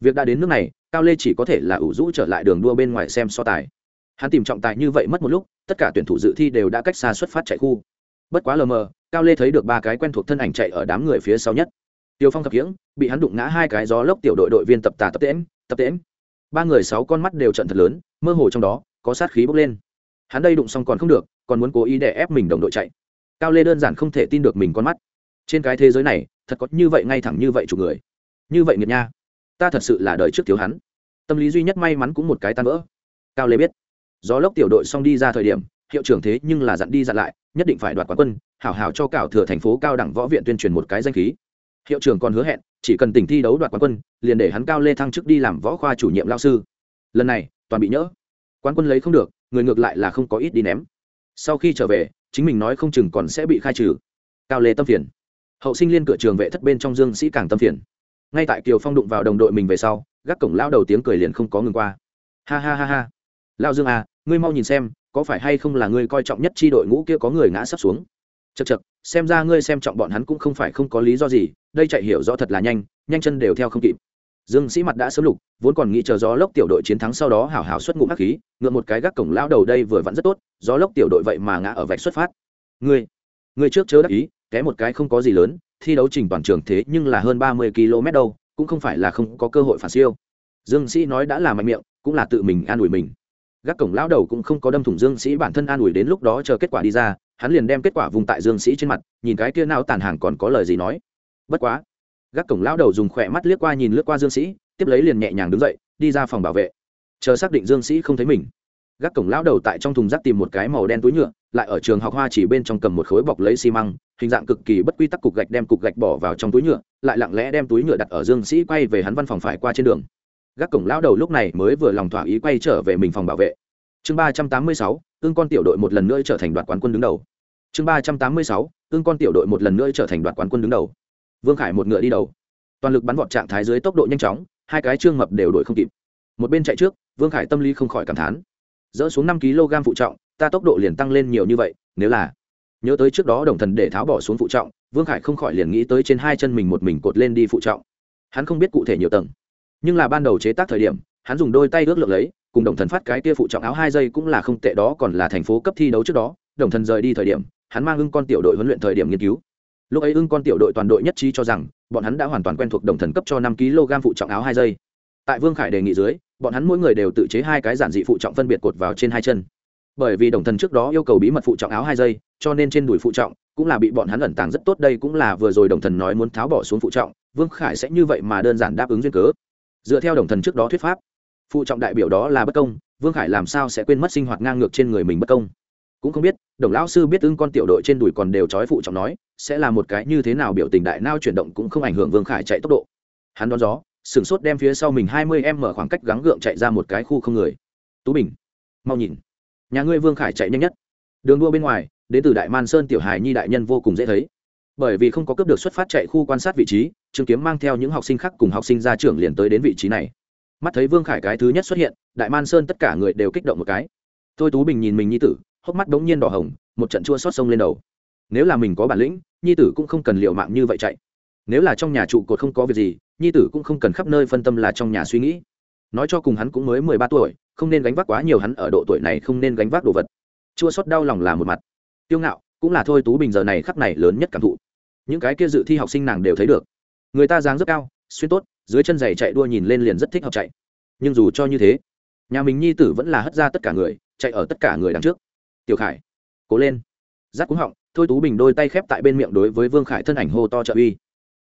Việc đã đến nước này, cao lê chỉ có thể là ủ rũ trở lại đường đua bên ngoài xem so tài. Hắn tìm trọng tài như vậy mất một lúc, tất cả tuyển thủ dự thi đều đã cách xa xuất phát chạy khu. Bất quá lờ mờ, cao lê thấy được ba cái quen thuộc thân ảnh chạy ở đám người phía sau nhất. Tiêu phong thập hiễng bị hắn đụng ngã hai cái gió lốc tiểu đội đội viên tập tà tập tễm tập tễm ba người sáu con mắt đều trận thật lớn, mơ hồ trong đó, có sát khí bốc lên. Hắn đây đụng xong còn không được, còn muốn cố ý để ép mình đồng đội chạy. Cao lê đơn giản không thể tin được mình con mắt. Trên cái thế giới này, thật có như vậy ngay thẳng như vậy chủ người. Như vậy nghiệt nha. Ta thật sự là đời trước thiếu hắn. Tâm lý duy nhất may mắn cũng một cái tan vỡ. Cao lê biết. Gió lốc tiểu đội xong đi ra thời điểm, hiệu trưởng thế nhưng là dặn đi dặn lại, nhất định phải đoạt quán quân, hảo hảo cho cảo thừa thành phố cao đẳng võ viện tuyên truyền một cái danh khí. Hiệu trưởng còn hứa hẹn chỉ cần tỉnh thi đấu đoạt quán quân, liền để hắn cao lê thăng chức đi làm võ khoa chủ nhiệm lao sư. Lần này, toàn bị nhỡ. Quán quân lấy không được, người ngược lại là không có ít đi ném. Sau khi trở về, chính mình nói không chừng còn sẽ bị khai trừ. Cao lê tâm phiền. Hậu sinh liên cửa trường vệ thất bên trong dương sĩ càng tâm phiền. Ngay tại kiều phong đụng vào đồng đội mình về sau, gác cổng lao đầu tiếng cười liền không có ngừng qua. Ha ha ha ha. Lao dương à ngươi mau nhìn xem, có phải hay không là ngươi coi trọng nhất tri đội ngũ kia có người ngã sắp xuống? Chật chật, xem ra ngươi xem trọng bọn hắn cũng không phải không có lý do gì, đây chạy hiểu rõ thật là nhanh nhanh chân đều theo không kịp. Dương sĩ mặt đã sớm lục, vốn còn nghĩ chờ gió lốc tiểu đội chiến thắng sau đó hảo hảo xuất ngụm hắc khí, ngựa một cái gác cổng lao đầu đây vừa vặn rất tốt, gió lốc tiểu đội vậy mà ngã ở vạch xuất phát. Ngươi ngươi trước chớ đắc ý, té một cái không có gì lớn, thi đấu trình toàn trường thế nhưng là hơn ba mươi km đâu, cũng không phải là không có cơ hội phản siêu. Dương sĩ nói đã là mạnh miệng, cũng là tự mình an ủi mình. Gác cổng lão đầu cũng không có đâm thủng dương sĩ bản thân an ủi đến lúc đó chờ kết quả đi ra hắn liền đem kết quả vùng tại dương sĩ trên mặt, nhìn cái kia nào tàn hàng còn có lời gì nói. Bất quá, gác cổng lão đầu dùng khỏe mắt liếc qua nhìn lướt qua dương sĩ, tiếp lấy liền nhẹ nhàng đứng dậy, đi ra phòng bảo vệ. Chờ xác định dương sĩ không thấy mình, gác cổng lão đầu tại trong thùng rác tìm một cái màu đen túi nhựa, lại ở trường học hoa chỉ bên trong cầm một khối bọc lấy xi măng, hình dạng cực kỳ bất quy tắc cục gạch đem cục gạch bỏ vào trong túi nhựa, lại lặng lẽ đem túi nhựa đặt ở dương sĩ quay về hắn văn phòng phải qua trên đường. Gác cổng lão đầu lúc này mới vừa lòng thỏa ý quay trở về mình phòng bảo vệ chương ba trăm tám mươi sáu ương con tiểu đội một lần nữa trở thành đoạt quán quân đứng đầu. Chương ba trăm tám mươi sáu ương con tiểu đội một lần nữa trở thành đoạt quán quân đứng đầu. Vương khải một ngựa đi đầu. Toàn lực bắn vọt trạng thái dưới tốc độ nhanh chóng, hai cái trương mập đều đuổi không kịp. Một bên chạy trước, vương khải tâm lý không khỏi cảm thán. Dỡ xuống năm kg phụ trọng, ta tốc độ liền tăng lên nhiều như vậy, nếu là nhớ tới trước đó đồng thần để tháo bỏ xuống phụ trọng, vương khải không khỏi liền nghĩ tới trên hai chân mình một mình cột lên đi phụ trọng. Hắn không biết cụ thể nhiều tầng, nhưng là ban đầu chế tác thời điểm, hắn dùng đôi tay ước lượng lấy cùng đồng thần phát cái kia phụ trọng áo hai giây cũng là không tệ đó, còn là thành phố cấp thi đấu trước đó, đồng thần rời đi thời điểm, hắn mang ưng con tiểu đội huấn luyện thời điểm nghiên cứu. Lúc ấy ưng con tiểu đội toàn đội nhất trí cho rằng, bọn hắn đã hoàn toàn quen thuộc đồng thần cấp cho năm kg phụ trọng áo hai giây. Tại vương khải đề nghị dưới, bọn hắn mỗi người đều tự chế hai cái giản dị phụ trọng phân biệt cột vào trên hai chân. Bởi vì đồng thần trước đó yêu cầu bí mật phụ trọng áo hai giây, cho nên trên đùi phụ trọng cũng là bị bọn hắn ẩn tàng rất tốt, đây cũng là vừa rồi đồng thần nói muốn tháo bỏ xuống phụ trọng, vương khải sẽ như vậy mà đơn giản đáp ứng duyên cớ. Dựa theo đồng thần trước đó thuyết pháp phụ trọng đại biểu đó là bất công, vương khải làm sao sẽ quên mất sinh hoạt ngang ngược trên người mình bất công? Cũng không biết, đồng lão sư biết ưng con tiểu đội trên đùi còn đều trói phụ trọng nói, sẽ là một cái như thế nào biểu tình đại nao chuyển động cũng không ảnh hưởng vương khải chạy tốc độ. Hắn đón gió, sửng sốt đem phía sau mình hai mươi em mở khoảng cách gắng gượng chạy ra một cái khu không người. Tú bình, mau nhìn. Nhà ngươi vương khải chạy nhanh nhất. Đường đua bên ngoài đến từ đại man sơn tiểu hài nhi đại nhân vô cùng dễ thấy. Bởi vì không có cướp được xuất phát chạy khu quan sát vị trí Trường kiếm mang theo những học sinh khác cùng học sinh ra trường liền tới đến vị trí này mắt thấy vương khải cái thứ nhất xuất hiện, đại man sơn tất cả người đều kích động một cái. Thôi tú bình nhìn mình nhi tử, hốc mắt bỗng nhiên đỏ hồng, một trận chua xót sông lên đầu. Nếu là mình có bản lĩnh, nhi tử cũng không cần liệu mạng như vậy chạy. Nếu là trong nhà trụ cột không có việc gì, nhi tử cũng không cần khắp nơi phân tâm là trong nhà suy nghĩ. Nói cho cùng hắn cũng mới mười ba tuổi, không nên gánh vác quá nhiều hắn ở độ tuổi này không nên gánh vác đồ vật. Chua xót đau lòng là một mặt. Tiêu ngạo, cũng là thôi tú bình giờ này khắc này lớn nhất cảm thụ. Những cái kia dự thi học sinh nàng đều thấy được. Người ta dáng rất cao, xuyên tốt dưới chân giày chạy đua nhìn lên liền rất thích hợp chạy. Nhưng dù cho như thế, nhà mình nhi tử vẫn là hất ra tất cả người, chạy ở tất cả người đằng trước. Tiểu khải, cố lên. Giác cúng họng, thôi tú bình đôi tay khép tại bên miệng đối với vương khải thân ảnh hô to trợ uy.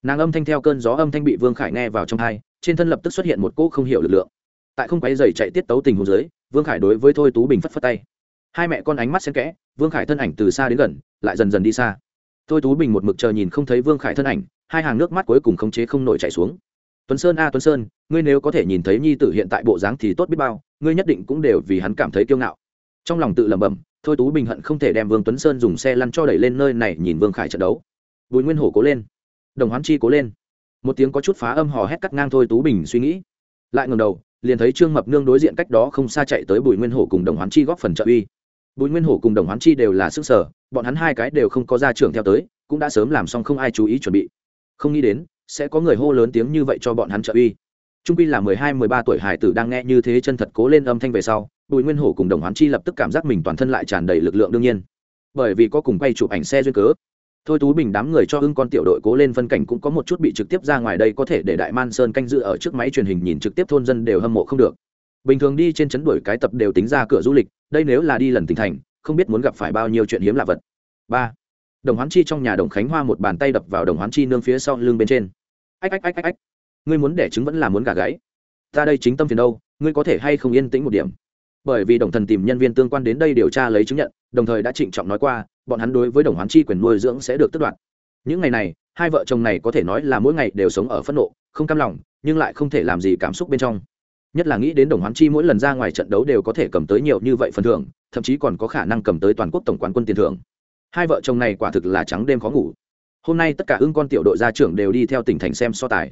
Nàng âm thanh theo cơn gió âm thanh bị vương khải nghe vào trong hai, trên thân lập tức xuất hiện một cỗ không hiểu lực lượng. Tại không quáy dày chạy tiết tấu tình hồ dưới, vương khải đối với thôi tú bình phất phất tay. Hai mẹ con ánh mắt xen kẽ, vương khải thân ảnh từ xa đến gần, lại dần dần đi xa. Thôi tú bình một mực chờ nhìn không thấy vương khải thân ảnh, hai hàng nước mắt cuối cùng khống chế không nổi chạy xuống tuấn sơn, a tuấn sơn, ngươi nếu có thể nhìn thấy nhi tử hiện tại bộ dáng thì tốt biết bao, ngươi nhất định cũng đều vì hắn cảm thấy kiêu ngạo. Trong lòng tự lẩm bẩm, thôi tú bình hận không thể đem vương tuấn sơn dùng xe lăn cho đẩy lên nơi này nhìn vương khải trận đấu. Bùi nguyên hổ cố lên. Đồng hoán chi cố lên. Một tiếng có chút phá âm hò hét cắt ngang thôi tú bình suy nghĩ. Lại ngầm đầu, liền thấy trương mập nương đối diện cách đó không xa chạy tới bùi nguyên hổ cùng đồng hoán chi góp phần trợ uy. Bùi nguyên hổ cùng đồng hoán chi đều là sức sở, bọn hắn hai cái đều không có ra trường theo tới, cũng đã sớm làm xong không ai chú ý chuẩn bị. Không nghĩ đến sẽ có người hô lớn tiếng như vậy cho bọn hắn trợ uy. Trung pi là mười hai, mười ba tuổi hải tử đang nghe như thế chân thật cố lên âm thanh về sau, bùi nguyên hổ cùng đồng hoán chi lập tức cảm giác mình toàn thân lại tràn đầy lực lượng đương nhiên. Bởi vì có cùng quay chụp ảnh xe duyên cớ. Thôi tú bình đám người cho hưng con tiểu đội cố lên phân cảnh cũng có một chút bị trực tiếp ra ngoài đây có thể để đại man sơn canh dự ở trước máy truyền hình nhìn trực tiếp thôn dân đều hâm mộ không được. Bình thường đi trên chấn đuổi cái tập đều tính ra cửa du lịch, đây nếu là đi lần tỉnh thành, không biết muốn gặp phải bao nhiêu chuyện hiếm lạ vật. Ba đồng hoán chi trong nhà đồng khánh hoa một bàn tay đập vào đồng hoán chi nương phía sau lưng bên trên. Ách ách ách ách ách. Ngươi muốn đẻ trứng vẫn là muốn gà gáy. Ta đây chính tâm phiền đâu, ngươi có thể hay không yên tĩnh một điểm? Bởi vì đồng thần tìm nhân viên tương quan đến đây điều tra lấy chứng nhận, đồng thời đã trịnh trọng nói qua, bọn hắn đối với đồng hoán chi quyền nuôi dưỡng sẽ được tước đoạt. Những ngày này, hai vợ chồng này có thể nói là mỗi ngày đều sống ở phẫn nộ, không cam lòng, nhưng lại không thể làm gì cảm xúc bên trong. Nhất là nghĩ đến đồng hoán chi mỗi lần ra ngoài trận đấu đều có thể cầm tới nhiều như vậy phần thưởng, thậm chí còn có khả năng cầm tới toàn quốc tổng quán quân tiền thưởng hai vợ chồng này quả thực là trắng đêm khó ngủ. Hôm nay tất cả ưng con tiểu đội gia trưởng đều đi theo tỉnh thành xem so tài.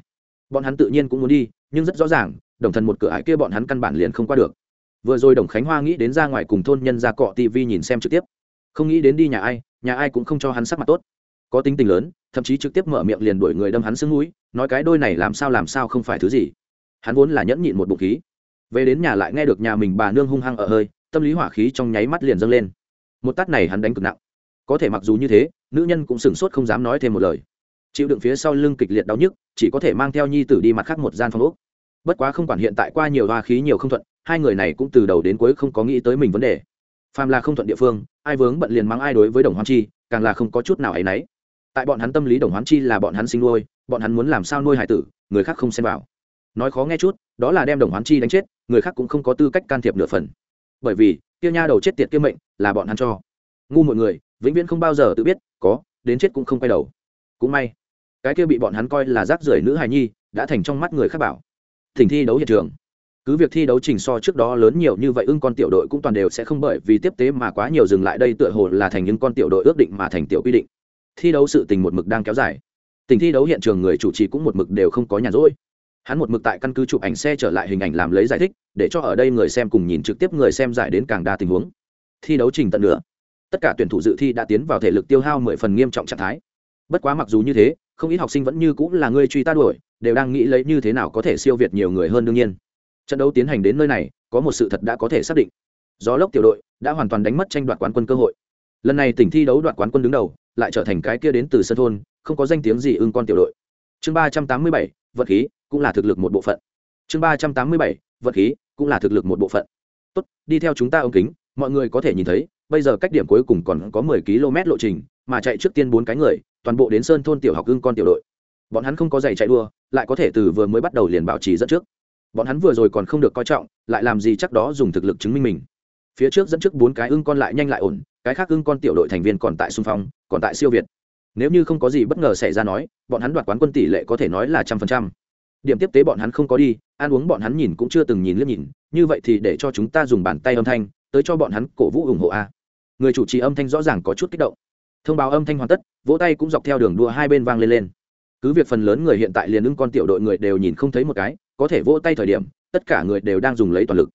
Bọn hắn tự nhiên cũng muốn đi, nhưng rất rõ ràng, đồng thần một cửa ải kia bọn hắn căn bản liền không qua được. Vừa rồi đồng khánh hoa nghĩ đến ra ngoài cùng thôn nhân ra cọ tv nhìn xem trực tiếp. Không nghĩ đến đi nhà ai nhà ai cũng không cho hắn sắc mặt tốt. Có tính tình lớn, thậm chí trực tiếp mở miệng liền đuổi người đâm hắn sưng núi nói cái đôi này làm sao làm sao không phải thứ gì. Hắn vốn là nhẫn nhịn một bụng khí. Về đến nhà lại nghe được nhà mình bà nương hung hăng ở hơi, tâm lý hỏa khí trong nháy mắt liền dâng lên. Một tát này hắn đánh cực nặng có thể mặc dù như thế, nữ nhân cũng sửng sốt không dám nói thêm một lời. Chịu đựng phía sau lưng kịch liệt đau nhức, chỉ có thể mang theo nhi tử đi mặt khác một gian phòng úc bất quá không quản hiện tại qua nhiều hoa khí nhiều không thuận, hai người này cũng từ đầu đến cuối không có nghĩ tới mình vấn đề. Phàm là không thuận địa phương, ai vướng bận liền mắng ai đối với đồng hoán chi, càng là không có chút nào ấ y n ấ y tại bọn hắn tâm lý đồng hoán chi là bọn hắn sinh nuôi, bọn hắn muốn làm sao nuôi hải tử, người khác không xem vào. Nói khó nghe chút, đó là đem đồng hoán chi đánh chết, người khác cũng không có tư cách can thiệp nửa phần. Bởi vì tiêu nha đầu chết tiệt kiêm mệnh là bọn hắn cho. Ngu mọi người vĩnh viễn không bao giờ tự biết, có, đến chết cũng không quay đầu. Cũng may, cái kia bị bọn hắn coi là rác rưởi nữ hài nhi đã thành trong mắt người khác bảo. Thỉnh thi đấu hiện trường. Cứ việc thi đấu trình so trước đó lớn nhiều như vậy ưng con tiểu đội cũng toàn đều sẽ không bởi vì tiếp tế mà quá nhiều dừng lại đây tựa hồ là thành những con tiểu đội ước định mà thành tiểu quy định. Thi đấu sự tình một mực đang kéo dài. Tình thi đấu hiện trường người chủ trì cũng một mực đều không có nhàn rỗi. Hắn một mực tại căn cứ chụp ảnh xe trở lại hình ảnh làm lấy giải thích, để cho ở đây người xem cùng nhìn trực tiếp người xem giải đến càng đa tình huống. Thi đấu trình tận nữa tất cả tuyển thủ dự thi đã tiến vào thể lực tiêu hao mười phần nghiêm trọng trạng thái. Bất quá mặc dù như thế, không ít học sinh vẫn như cũng là người truy ta đuổi, đều đang nghĩ lấy như thế nào có thể siêu việt nhiều người hơn đương nhiên. Trận đấu tiến hành đến nơi này, có một sự thật đã có thể xác định. Gió lốc tiểu đội đã hoàn toàn đánh mất tranh đoạt quán quân cơ hội. Lần này tỉnh thi đấu đoạt quán quân đứng đầu, lại trở thành cái kia đến từ sân thôn, không có danh tiếng gì ưng con tiểu đội. Chương ba trăm tám mươi bảy vật khí cũng là thực lực một bộ phận. Chương ba trăm tám mươi bảy vật khí cũng là thực lực một bộ phận. Tốt, đi theo chúng ta ống kính, mọi người có thể nhìn thấy bây giờ cách điểm cuối cùng còn có mười km lộ trình, mà chạy trước tiên bốn cái người, toàn bộ đến sơn thôn tiểu học ưng con tiểu đội. Bọn hắn không có giày chạy đua, lại có thể từ vừa mới bắt đầu liền bảo trì dẫn trước. Bọn hắn vừa rồi còn không được coi trọng, lại làm gì chắc đó dùng thực lực chứng minh mình. Phía trước dẫn trước bốn cái ưng con lại nhanh lại ổn, cái khác ưng con tiểu đội thành viên còn tại xung phong, còn tại siêu việt. Nếu như không có gì bất ngờ xảy ra nói, bọn hắn đoạt quán quân tỷ lệ có thể nói là trăm phần trăm. Điểm tiếp tế bọn hắn không có đi, ăn uống bọn hắn nhìn cũng chưa từng nhìn liếc nhìn, như vậy thì để cho chúng ta dùng bàn tay âm thanh, tới cho bọn hắn cổ vũ ủng hộ a người chủ trì âm thanh rõ ràng có chút kích động. Thông báo âm thanh hoàn tất, vỗ tay cũng dọc theo đường đua hai bên vang lên lên. Cứ việc phần lớn người hiện tại liền ưng con tiểu đội người đều nhìn không thấy một cái, có thể vỗ tay thời điểm, tất cả người đều đang dùng lấy toàn lực.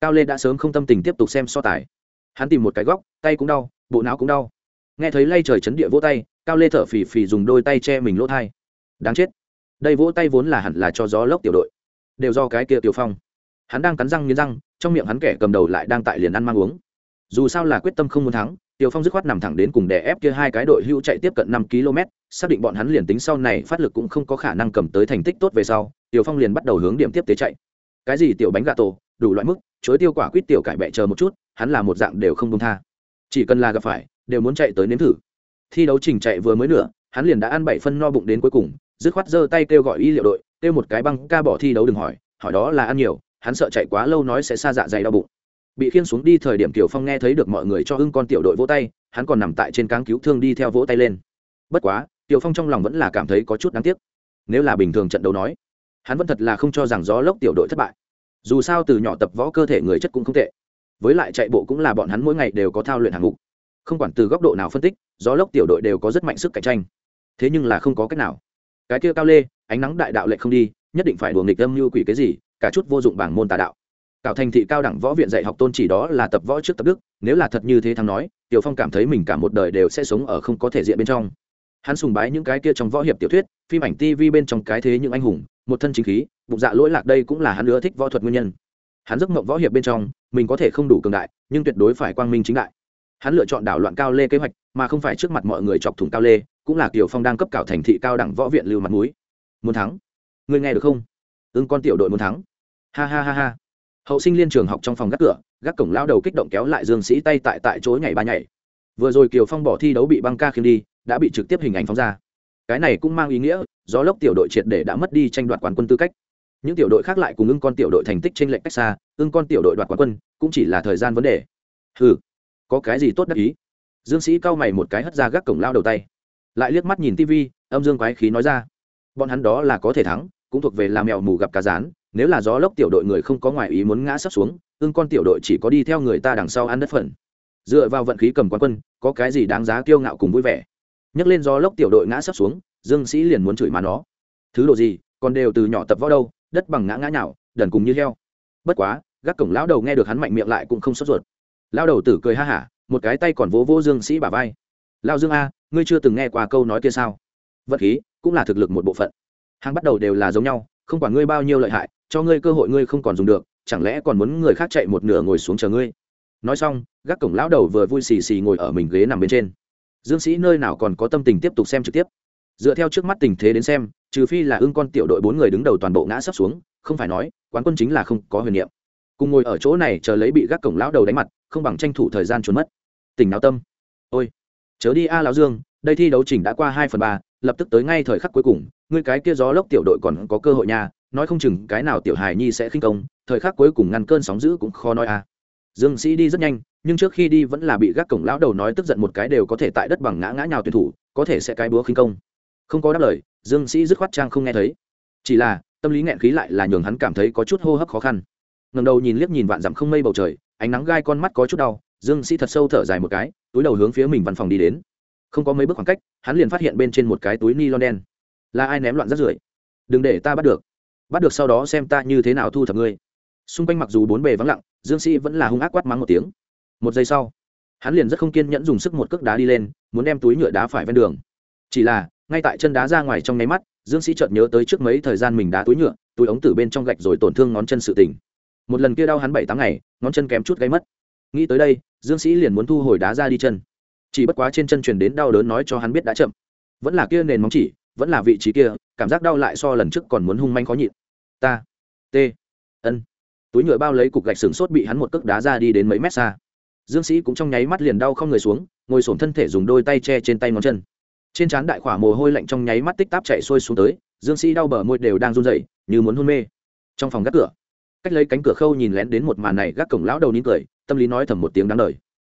Cao lê đã sớm không tâm tình tiếp tục xem so tài. Hắn tìm một cái góc, tay cũng đau, bộ não cũng đau. Nghe thấy lay trời chấn địa vỗ tay, cao lê thở phì phì dùng đôi tay che mình lỗ thai. Đáng chết. Đây vỗ tay vốn là hẳn là cho gió lốc tiểu đội. Đều do cái kia tiểu phong. Hắn đang cắn răng nghiến răng, trong miệng hắn kẻ cầm đầu lại đang tại liền ăn mang uống dù sao là quyết tâm không muốn thắng, tiểu phong dứt khoát nằm thẳng đến cùng đè ép kia hai cái đội hữu chạy tiếp cận năm km, xác định bọn hắn liền tính sau này phát lực cũng không có khả năng cầm tới thành tích tốt về sau, tiểu phong liền bắt đầu hướng điểm tiếp tế chạy. Cái gì tiểu bánh gà tổ, đủ loại mức, chối tiêu quả quýt tiểu cải bẹ chờ một chút, hắn là một dạng đều không công tha. Chỉ cần là gặp phải, đều muốn chạy tới nếm thử. Thi đấu trình chạy vừa mới nửa, hắn liền đã ăn bảy phân no bụng đến cuối cùng, dứt khoát giơ tay kêu gọi y liệu đội, kêu một cái băng ca bỏ thi đấu đừng hỏi hỏi đó là ăn nhiều, hắn sợ chạy quá lâu nói sẽ xa dạ dày đau bụng bị khiên xuống đi thời điểm tiểu phong nghe thấy được mọi người cho ưng con tiểu đội vỗ tay, hắn còn nằm tại trên cáng cứu thương đi theo vỗ tay lên. Bất quá tiểu phong trong lòng vẫn là cảm thấy có chút đáng tiếc. Nếu là bình thường trận đấu nói, hắn vẫn thật là không cho rằng gió lốc tiểu đội thất bại. Dù sao từ nhỏ tập võ cơ thể người chất cũng không tệ. Với lại chạy bộ cũng là bọn hắn mỗi ngày đều có thao luyện hạng mục. Không quản từ góc độ nào phân tích, gió lốc tiểu đội đều có rất mạnh sức cạnh tranh. Thế nhưng là không có cách nào. Cái kia cao lê, ánh nắng đại đạo lệ không đi, nhất định phải đùa nghịch âm như quỷ cái gì, cả chút vô dụng bảng môn tà đạo cạo thành thị cao đẳng võ viện dạy học tôn chỉ đó là tập võ trước tập đức, nếu là thật như thế thắng nói, tiểu phong cảm thấy mình cả một đời đều sẽ sống ở không có thể diện bên trong. Hắn sùng bái những cái kia trong võ hiệp tiểu thuyết, phim ảnh tv bên trong cái thế những anh hùng, một thân chính khí, bụng dạ lỗi lạc đây cũng là hắn ưa thích võ thuật nguyên nhân. Hắn giấc mộng võ hiệp bên trong, mình có thể không đủ cường đại, nhưng tuyệt đối phải quang minh chính đại. Hắn lựa chọn đảo loạn cao lê kế hoạch, mà không phải trước mặt mọi người chọc thủng cao lê, cũng là kiểu phong đang cấp cảo thành thị cao đẳng võ viện lưu mặt núi muốn thắng. Ngươi nghe được không? Ưng con tiểu đội muốn thắng. Ha ha ha ha hậu sinh liên trường học trong phòng gác cửa, gác cổng lao đầu kích động kéo lại dương sĩ tay tại tại chỗ nhảy ba nhảy. Vừa rồi kiều phong bỏ thi đấu bị băng ca khiêm đi, đã bị trực tiếp hình ảnh phóng ra. Cái này cũng mang ý nghĩa, gió lốc tiểu đội triệt để đã mất đi tranh đoạt quán quân tư cách. Những tiểu đội khác lại cùng ưng con tiểu đội thành tích trên lệch cách xa, ưng con tiểu đội đoạt quán quân cũng chỉ là thời gian vấn đề. Ừ có cái gì tốt đắc ý? Dương sĩ cau mày một cái hất ra gác cổng lao đầu tay. Lại liếc mắt nhìn tv âm dương quái khí nói ra. Bọn hắn đó là có thể thắng, cũng thuộc về làm mèo mù gặp cá rán nếu là gió lốc tiểu đội người không có ngoại ý muốn ngã sắp xuống, ưng con tiểu đội chỉ có đi theo người ta đằng sau ăn đất phần. Dựa vào vận khí cầm quán quân, có cái gì đáng giá kiêu ngạo cùng vui vẻ? Nhấc lên gió lốc tiểu đội ngã sắp xuống, dương sĩ liền muốn chửi mà nó. Thứ đồ gì, còn đều từ nhỏ tập võ đâu, đất bằng ngã ngã nhào, đần cùng như heo. Bất quá, gác cổng lão đầu nghe được hắn mạnh miệng lại cũng không sốt ruột. Lao đầu tử cười ha hả, một cái tay còn vỗ vỗ dương sĩ bả vai. Lao dương a, ngươi chưa từng nghe qua câu nói kia sao? Vận khí cũng là thực lực một bộ phận. Hàng bắt đầu đều là giống nhau, không quản ngươi bao nhiêu lợi hại cho ngươi cơ hội ngươi không còn dùng được, chẳng lẽ còn muốn người khác chạy một nửa ngồi xuống chờ ngươi? Nói xong, gác cổng lão đầu vừa vui xì xì ngồi ở mình ghế nằm bên trên. Dương sĩ nơi nào còn có tâm tình tiếp tục xem trực tiếp? Dựa theo trước mắt tình thế đến xem, trừ phi là ưng con tiểu đội bốn người đứng đầu toàn bộ ngã sắp xuống, không phải nói, quán quân chính là không có huyền niệm. Cùng ngồi ở chỗ này chờ lấy bị gác cổng lão đầu đánh mặt, không bằng tranh thủ thời gian trốn mất. Tỉnh nào tâm? Ôi, chớ đi a lão dương, đây thi đấu trình đã qua hai phần ba, lập tức tới ngay thời khắc cuối cùng, ngươi cái kia gió lốc tiểu đội còn có cơ hội nha nói không chừng cái nào tiểu hài nhi sẽ khinh công, thời khắc cuối cùng ngăn cơn sóng dữ cũng khó nói à? dương sĩ đi rất nhanh, nhưng trước khi đi vẫn là bị gác cổng lão đầu nói tức giận một cái đều có thể tại đất bằng ngã ngã nhào tuyển thủ, có thể sẽ cái búa khinh công. Không có đáp lời, dương sĩ dứt khoát trang không nghe thấy. Chỉ là, tâm lý nghẹn khí lại là nhường hắn cảm thấy có chút hô hấp khó khăn. Ngầm đầu nhìn liếc nhìn vạn dặm không mây bầu trời, ánh nắng gai con mắt có chút đau, dương sĩ thật sâu thở dài một cái, túi đầu hướng phía mình văn phòng đi đến. Không có mấy bước khoảng cách, hắn liền phát hiện bên trên một cái túi ni lon đen. Là ai ném loạn rác rưởi? Đừng để ta bắt được bắt được sau đó xem ta như thế nào thu thập ngươi. Xung quanh mặc dù bốn bề vắng lặng, dương sĩ vẫn là hung ác quát mắng một tiếng. Một giây sau, hắn liền rất không kiên nhẫn dùng sức một cước đá đi lên, muốn đem túi nhựa đá phải ven đường. Chỉ là, ngay tại chân đá ra ngoài trong nháy mắt, dương sĩ chợt nhớ tới trước mấy thời gian mình đá túi nhựa, túi ống từ bên trong gạch rồi tổn thương ngón chân sự tình. Một lần kia đau hắn bảy tám ngày, ngón chân kém chút gáy mất. Nghĩ tới đây, dương sĩ liền muốn thu hồi đá ra đi chân. Chỉ bất quá trên chân truyền đến đau đớn nói cho hắn biết đã chậm. Vẫn là kia nền móng chỉ, vẫn là vị trí kia cảm giác đau lại so lần trước còn muốn hung manh khó nhịn. Ta, t ân túi nhựa bao lấy cục gạch sừng sốt bị hắn một cước đá ra đi đến mấy mét xa. Dương sĩ cũng trong nháy mắt liền đau không người xuống, ngồi sổn thân thể dùng đôi tay che trên tay ngón chân. Trên trán đại khỏa mồ hôi lạnh trong nháy mắt tích táp chạy xuôi xuống tới, dương sĩ đau bờ môi đều đang run rẩy, như muốn hôn mê. Trong phòng gác cửa, cách lấy cánh cửa khâu nhìn lén đến một màn này, gác cổng lão đầu nín cười, tâm lý nói thầm một tiếng đáng lời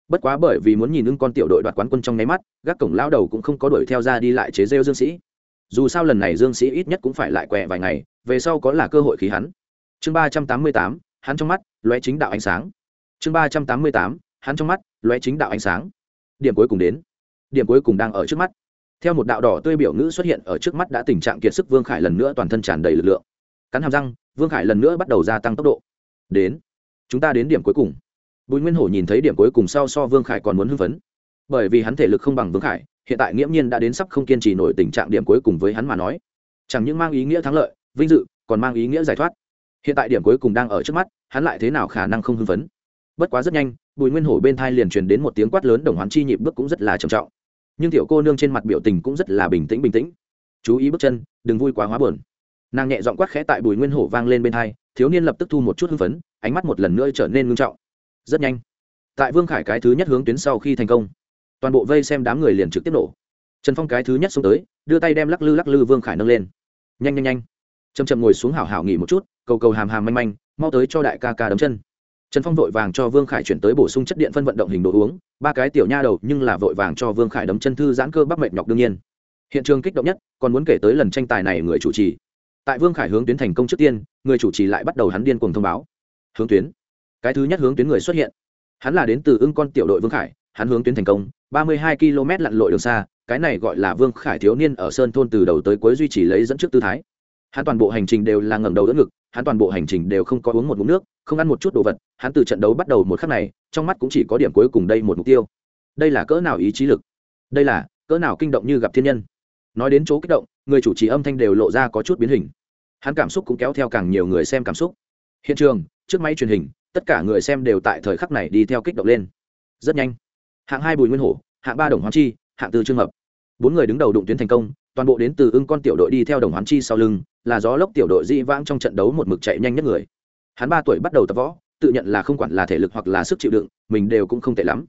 bất quá bởi vì muốn nhìn ưng con tiểu đội đoạt quán quân trong nháy mắt, gác cổng lão đầu cũng không có đuổi theo ra đi lại chế rêu dương sĩ dù sao lần này dương sĩ ít nhất cũng phải lại quẹ vài ngày, về sau có là cơ hội khí hắn. Chương ba trăm tám mươi tám, hắn trong mắt, lóe chính đạo ánh sáng. Chương ba trăm tám mươi tám, hắn trong mắt, lóe chính đạo ánh sáng. Điểm cuối cùng đến. Điểm cuối cùng đang ở trước mắt. Theo một đạo đỏ tươi biểu ngữ xuất hiện ở trước mắt đã tình trạng kiệt sức, vương khải lần nữa toàn thân tràn đầy lực lượng. Cắn hàm răng, vương khải lần nữa bắt đầu gia tăng tốc độ. Đến. Chúng ta đến điểm cuối cùng. Bùi nguyên hổ nhìn thấy điểm cuối cùng sau so vương khải còn muốn hưng phấn. Bởi vì hắn thể lực không bằng vương khải hiện tại nghiễm nhiên đã đến sắp không kiên trì nổi tình trạng điểm cuối cùng với hắn mà nói. Chẳng những mang ý nghĩa thắng lợi, vinh dự, còn mang ý nghĩa giải thoát. Hiện tại điểm cuối cùng đang ở trước mắt, hắn lại thế nào khả năng không hưng phấn? Bất quá rất nhanh, bùi nguyên hổ bên thai liền truyền đến một tiếng quát lớn đồng hoán chi nhịp bước cũng rất là trầm trọng. Nhưng tiểu cô nương trên mặt biểu tình cũng rất là bình tĩnh bình tĩnh. Chú ý bước chân, đừng vui quá hóa buồn. Nàng nhẹ giọng quát khẽ tại bùi nguyên hổ vang lên bên thai, thiếu niên lập tức thu một chút hưng phấn, ánh mắt một lần nữa trở nên ngưng trọng. Rất nhanh, tại vương khải cái thứ nhất hướng tuyến sau khi thành công toàn bộ vây xem đám người liền trực tiếp nổ. Trần phong cái thứ nhất xuống tới, đưa tay đem lắc lư lắc lư vương khải nâng lên. Nhanh nhanh nhanh. Chầm chậm ngồi xuống hảo hảo nghỉ một chút, cầu cầu hàm hàm manh manh, mau tới cho đại ca ca đấm chân. Trần phong vội vàng cho vương khải chuyển tới bổ sung chất điện phân vận động hình đồ uống, ba cái tiểu nha đầu nhưng là vội vàng cho vương khải đấm chân thư giãn cơ bắp mệt nhọc đương nhiên. Hiện trường kích động nhất, còn muốn kể tới lần tranh tài này người chủ trì. Tại vương khải hướng tuyến thành công trước tiên, người chủ trì lại bắt đầu hắn điên cuồng thông báo. Hướng tuyến. Cái thứ nhất hướng tuyến người xuất hiện. Hắn là đến từ ưng con tiểu đội vương khải hắn hướng tuyến thành công, ba mươi hai km lặn lội đường xa, cái này gọi là vương khải thiếu niên ở sơn thôn từ đầu tới cuối duy trì lấy dẫn trước tư thái. Hắn toàn bộ hành trình đều là ngẩng đầu đỡ ngực, hắn toàn bộ hành trình đều không có uống một ngụm nước, không ăn một chút đồ vật, hắn từ trận đấu bắt đầu một khắc này, trong mắt cũng chỉ có điểm cuối cùng đây một mục tiêu. Đây là cỡ nào ý chí lực? Đây là cỡ nào kinh động như gặp thiên nhân? Nói đến chỗ kích động, người chủ trì âm thanh đều lộ ra có chút biến hình. Hắn cảm xúc cũng kéo theo càng nhiều người xem cảm xúc. Hiện trường, trước máy truyền hình, tất cả người xem đều tại thời khắc này đi theo kích động lên. Rất nhanh hạng hai bùi nguyên hổ, hạng ba đồng hoán chi, hạng tư trương hợp. Bốn người đứng đầu đụng tuyến thành công, toàn bộ đến từ ưng con tiểu đội đi theo đồng hoán chi sau lưng, là gió lốc tiểu đội dĩ vãng trong trận đấu một mực chạy nhanh nhất người. Hắn ba tuổi bắt đầu tập võ, tự nhận là không quản là thể lực hoặc là sức chịu đựng, mình đều cũng không tệ lắm.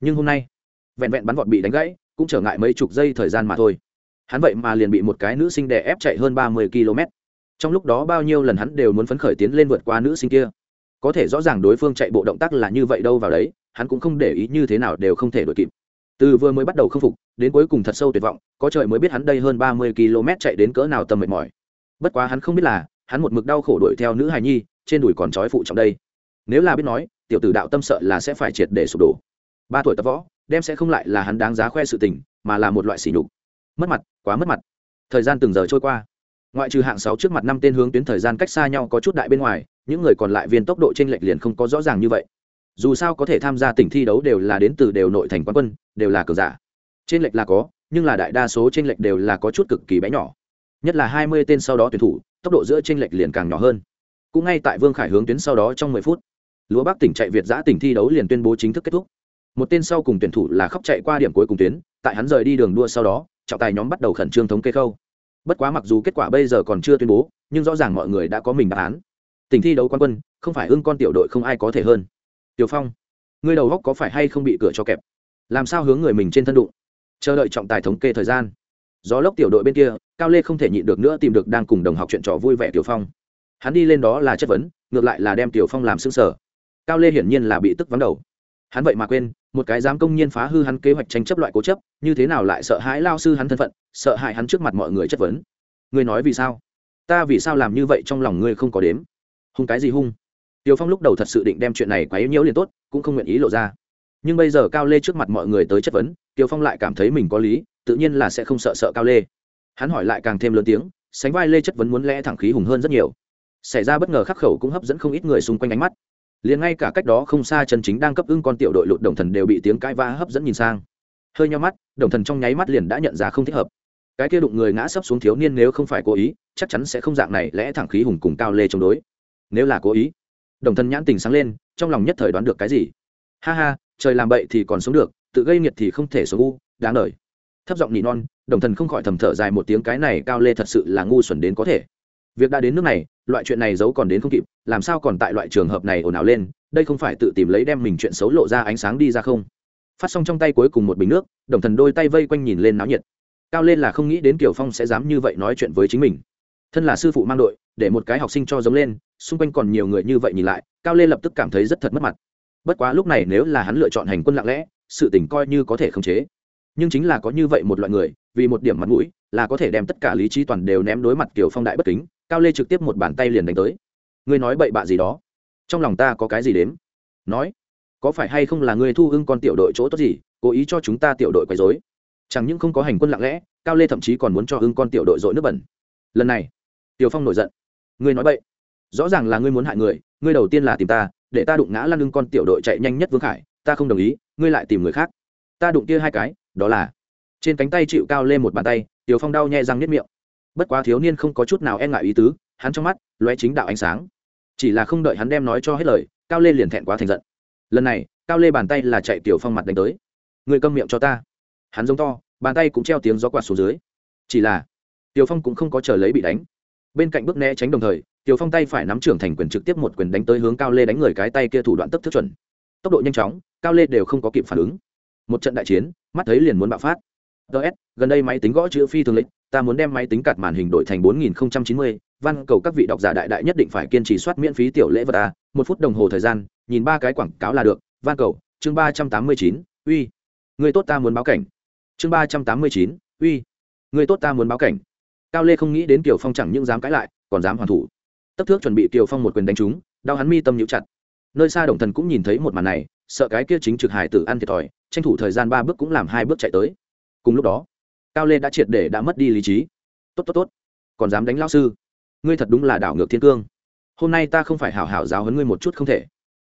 Nhưng hôm nay, vẹn vẹn bắn vọt bị đánh gãy, cũng trở ngại mấy chục giây thời gian mà thôi. Hắn vậy mà liền bị một cái nữ sinh đè ép chạy hơn ba mươi km trong lúc đó bao nhiêu lần hắn đều muốn phấn khởi tiến lên vượt qua nữ sinh kia. Có thể rõ ràng đối phương chạy bộ động tác là như vậy đâu vào đấy hắn cũng không để ý như thế nào đều không thể đuổi kịp. Từ vừa mới bắt đầu k phục, đến cuối cùng thật sâu tuyệt vọng, có trời mới biết hắn đây hơn ba mươi km chạy đến cỡ nào tầm mệt mỏi. Bất quá hắn không biết là, hắn một mực đau khổ đuổi theo nữ hài nhi, trên đùi còn trói phụ trọng đây. Nếu là biết nói, tiểu tử đạo tâm sợ là sẽ phải triệt để sụp đổ. Ba tuổi tập võ, đem sẽ không lại là hắn đáng giá khoe sự tình, mà là một loại sỉ nhục. Mất mặt, quá mất mặt. Thời gian từng giờ trôi qua. Ngoại trừ hạng sáu trước mặt năm tên hướng tuyến thời gian cách xa nhau có chút đại bên ngoài, những người còn lại viên tốc độ t r ê n lệch liền không có rõ ràng như vậy dù sao có thể tham gia tỉnh thi đấu đều là đến từ đều nội thành quán quân, đều là cờ giả. Trên lệch là có, nhưng là đại đa số trên lệch đều là có chút cực kỳ bé nhỏ. Nhất là hai mươi tên sau đó tuyển thủ, tốc độ giữa trên lệch liền càng nhỏ hơn. Cũng ngay tại vương khải hướng tuyến sau đó trong mười phút, lúa bắc tỉnh chạy việt giã tỉnh thi đấu liền tuyên bố chính thức kết thúc. Một tên sau cùng tuyển thủ là khóc chạy qua điểm cuối cùng tuyến, tại hắn rời đi đường đua sau đó, trọng tài nhóm bắt đầu khẩn trương thống kê khâu. Bất quá mặc dù kết quả bây giờ còn chưa tuyên bố, nhưng rõ ràng mọi người đã có mình đáp án. Tỉnh thi đấu quan quân, không phải ưng con tiểu đội không ai có thể hơn tiểu phong, ngươi đầu góc có phải hay không bị cửa cho kẹp? Làm sao hướng người mình trên thân đụng? Chờ đợi trọng tài thống kê thời gian. Gió lốc tiểu đội bên kia, cao lê không thể nhịn được nữa tìm được đang cùng đồng học chuyện trò vui vẻ tiểu phong. Hắn đi lên đó là chất vấn, ngược lại là đem tiểu phong làm xương sở cao lê hiển nhiên là bị tức vắng đầu. Hắn vậy mà quên, một cái dám công nhiên phá hư hắn kế hoạch tranh chấp loại cố chấp, như thế nào lại sợ hãi lao sư hắn thân phận, sợ hãi hắn trước mặt mọi người chất vấn. Ngươi nói vì sao? Ta vì sao làm như vậy trong lòng ngươi không có đếm? Hung cái gì hung? Tiều phong lúc đầu thật sự định đem chuyện này quấy nhiễu liền tốt, cũng không nguyện ý lộ ra. Nhưng bây giờ cao lê trước mặt mọi người tới chất vấn tiều phong lại cảm thấy mình có lý, tự nhiên là sẽ không sợ sợ cao lê. Hắn hỏi lại càng thêm lớn tiếng, sánh vai lê chất vấn muốn lẽ thẳng khí hùng hơn rất nhiều. Xảy ra bất ngờ khắc khẩu cũng hấp dẫn không ít người xung quanh ánh mắt. Liền ngay cả cách đó không xa chân chính đang cấp ưng con tiểu đội lụt đồng thần đều bị tiếng cãi va hấp dẫn nhìn sang. Hơi nhau mắt, đồng thần trong nháy mắt liền đã nhận ra không thích hợp. Cái kia đụng người ngã sấp xuống thiếu niên nếu không phải cố ý, chắc chắn sẽ không dạng này lẽ thẳng khí hùng cùng cao lê chống đối. Nếu là cố ý đồng thân nhãn tình sáng lên, trong lòng nhất thời đoán được cái gì. Ha ha, trời làm bậy thì còn sống được, tự gây nghiệt thì không thể sống u đáng đời. Thấp giọng nỉ non, đồng thần không khỏi thầm thở dài một tiếng cái này cao lê thật sự là ngu xuẩn đến có thể. Việc đã đến nước này, loại chuyện này giấu còn đến không kịp, làm sao còn tại loại trường hợp này ồn ào lên, đây không phải tự tìm lấy đem mình chuyện xấu lộ ra ánh sáng đi ra không? Phát xong trong tay cuối cùng một bình nước, đồng thần đôi tay vây quanh nhìn lên náo nhiệt. Cao lên là không nghĩ đến kiều phong sẽ dám như vậy nói chuyện với chính mình. Thân là sư phụ mang đội, để một cái học sinh cho giống lên xung quanh còn nhiều người như vậy nhìn lại, cao lê lập tức cảm thấy rất thật mất mặt. Bất quá lúc này nếu là hắn lựa chọn hành quân lặng lẽ, sự tình coi như có thể khống chế. Nhưng chính là có như vậy một loại người, vì một điểm mặt mũi, là có thể đem tất cả lý trí toàn đều ném đối mặt kiểu phong đại bất kính, cao lê trực tiếp một bàn tay liền đánh tới. Ngươi nói bậy bạ gì đó? Trong lòng ta có cái gì đếm? Nói, có phải hay không là ngươi thu hưng con tiểu đội chỗ tốt gì, cố ý cho chúng ta tiểu đội quấy dối chẳng những không có hành quân lặng lẽ, cao lê thậm chí còn muốn cho hưng con tiểu đội dội nước bẩn. Lần này tiểu phong nổi giận. Ngươi nói bậy rõ ràng là ngươi muốn hại người, ngươi đầu tiên là tìm ta, để ta đụng ngã lăn lưng con tiểu đội chạy nhanh nhất vương khải, ta không đồng ý, ngươi lại tìm người khác. Ta đụng kia hai cái, đó là. Trên cánh tay chịu cao lên một bàn tay, tiểu phong đau nhẹ răng nhất miệng. Bất quá thiếu niên không có chút nào e ngại ý tứ, hắn trong mắt loé chính đạo ánh sáng. Chỉ là không đợi hắn đem nói cho hết lời, cao lê liền thẹn quá thành giận. Lần này, cao lê bàn tay là chạy tiểu phong mặt đánh tới. Người câm miệng cho ta. Hắn giống to, bàn tay cũng treo tiếng gió quạt xuống dưới. Chỉ là, tiểu phong cũng không có chờ lấy bị đánh. Bên cạnh bước né tránh đồng thời tiểu phong tay phải nắm trưởng thành quyền trực tiếp một quyền đánh tới hướng cao lê đánh người cái tay kia thủ đoạn tức thức chuẩn tốc độ nhanh chóng cao lê đều không có kịp phản ứng một trận đại chiến mắt thấy liền muốn bạo phát ds gần đây máy tính gõ chữ phi thường lịch ta muốn đem máy tính cạt màn hình đổi thành 4090, văn cầu các vị độc giả đại đại nhất định phải kiên trì soát miễn phí tiểu lễ vật a, một phút đồng hồ thời gian, nhìn ba cái quảng cáo là được, văn cầu, chương 389, uy. Người tốt ta muốn báo cảnh. Chương 389, uy. Người tốt ta muốn báo cảnh. Cao Lê không nghĩ đến tiểu Phong chẳng những dám cãi lại, còn dám hoàn thủ. Tấp thước chuẩn bị Kiều Phong một quyền đánh trúng, đau hắn mi tâm nhũ chặt. Nơi xa Đồng Thần cũng nhìn thấy một màn này, sợ cái kia chính trực hải tử ăn thiệt thòi, tranh thủ thời gian ba bước cũng làm hai bước chạy tới. Cùng lúc đó, cao lê đã triệt để đã mất đi lý trí. Tốt tốt tốt còn dám đánh lao sư? Ngươi thật đúng là đảo ngược thiên cương. Hôm nay ta không phải hảo hảo giáo hấn ngươi một chút không thể.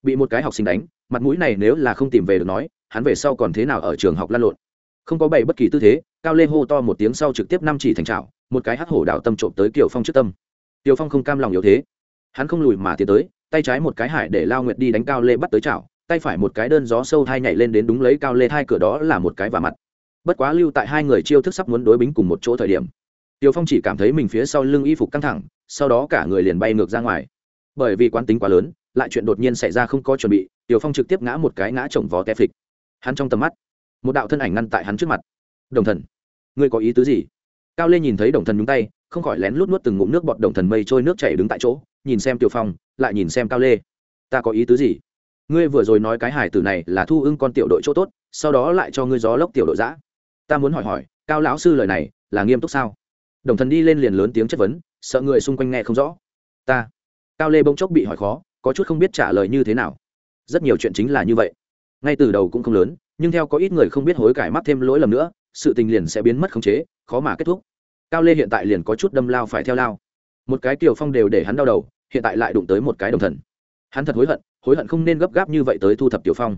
Bị một cái học sinh đánh mặt mũi này nếu là không tìm về được nói hắn về sau còn thế nào ở trường học lăn lộn? Không có bày bất kỳ tư thế cao lê hô to một tiếng sau trực tiếp năm chỉ thành trào một cái hắc hổ đảo tâm trộm tới kiểu phong trước tâm. Tiêu phong không cam lòng yếu thế hắn không lùi mà tiến tới tay trái một cái hải để lao nguyệt đi đánh cao lê bắt tới chảo tay phải một cái đơn gió sâu thai nhảy lên đến đúng lấy cao lê hai cửa đó là một cái và mặt bất quá lưu tại hai người chiêu thức sắp muốn đối bính cùng một chỗ thời điểm Tiêu Phong chỉ cảm thấy mình phía sau lưng y phục căng thẳng, sau đó cả người liền bay ngược ra ngoài. Bởi vì quán tính quá lớn, lại chuyện đột nhiên xảy ra không có chuẩn bị, Tiêu Phong trực tiếp ngã một cái ngã chồng vó té phịch. Hắn trong tầm mắt, một đạo thân ảnh ngăn tại hắn trước mặt. Đồng Thần, ngươi có ý tứ gì? Cao Lê nhìn thấy Đồng Thần nhúng tay, không khỏi lén lút nuốt từng ngụm nước bọt Đồng Thần mây trôi nước chảy đứng tại chỗ, nhìn xem Tiêu Phong, lại nhìn xem Cao Lê. Ta có ý tứ gì? Ngươi vừa rồi nói cái hải tử này là thu ưng con tiểu đội chỗ tốt, sau đó lại cho ngươi gió lốc tiểu đội dã. Ta muốn hỏi hỏi, Cao lão sư lời này là nghiêm túc sao? đồng thần đi lên liền lớn tiếng chất vấn sợ người xung quanh nghe không rõ ta cao lê bỗng chốc bị hỏi khó có chút không biết trả lời như thế nào rất nhiều chuyện chính là như vậy ngay từ đầu cũng không lớn nhưng theo có ít người không biết hối cải mắc thêm lỗi lầm nữa sự tình liền sẽ biến mất khống chế khó mà kết thúc cao lê hiện tại liền có chút đâm lao phải theo lao. Một cái kiều phong đều để hắn đau đầu, hiện tại lại đụng tới một cái đồng thần. Hắn thật hối hận hối hận không nên gấp gáp như vậy tới thu thập tiểu phong.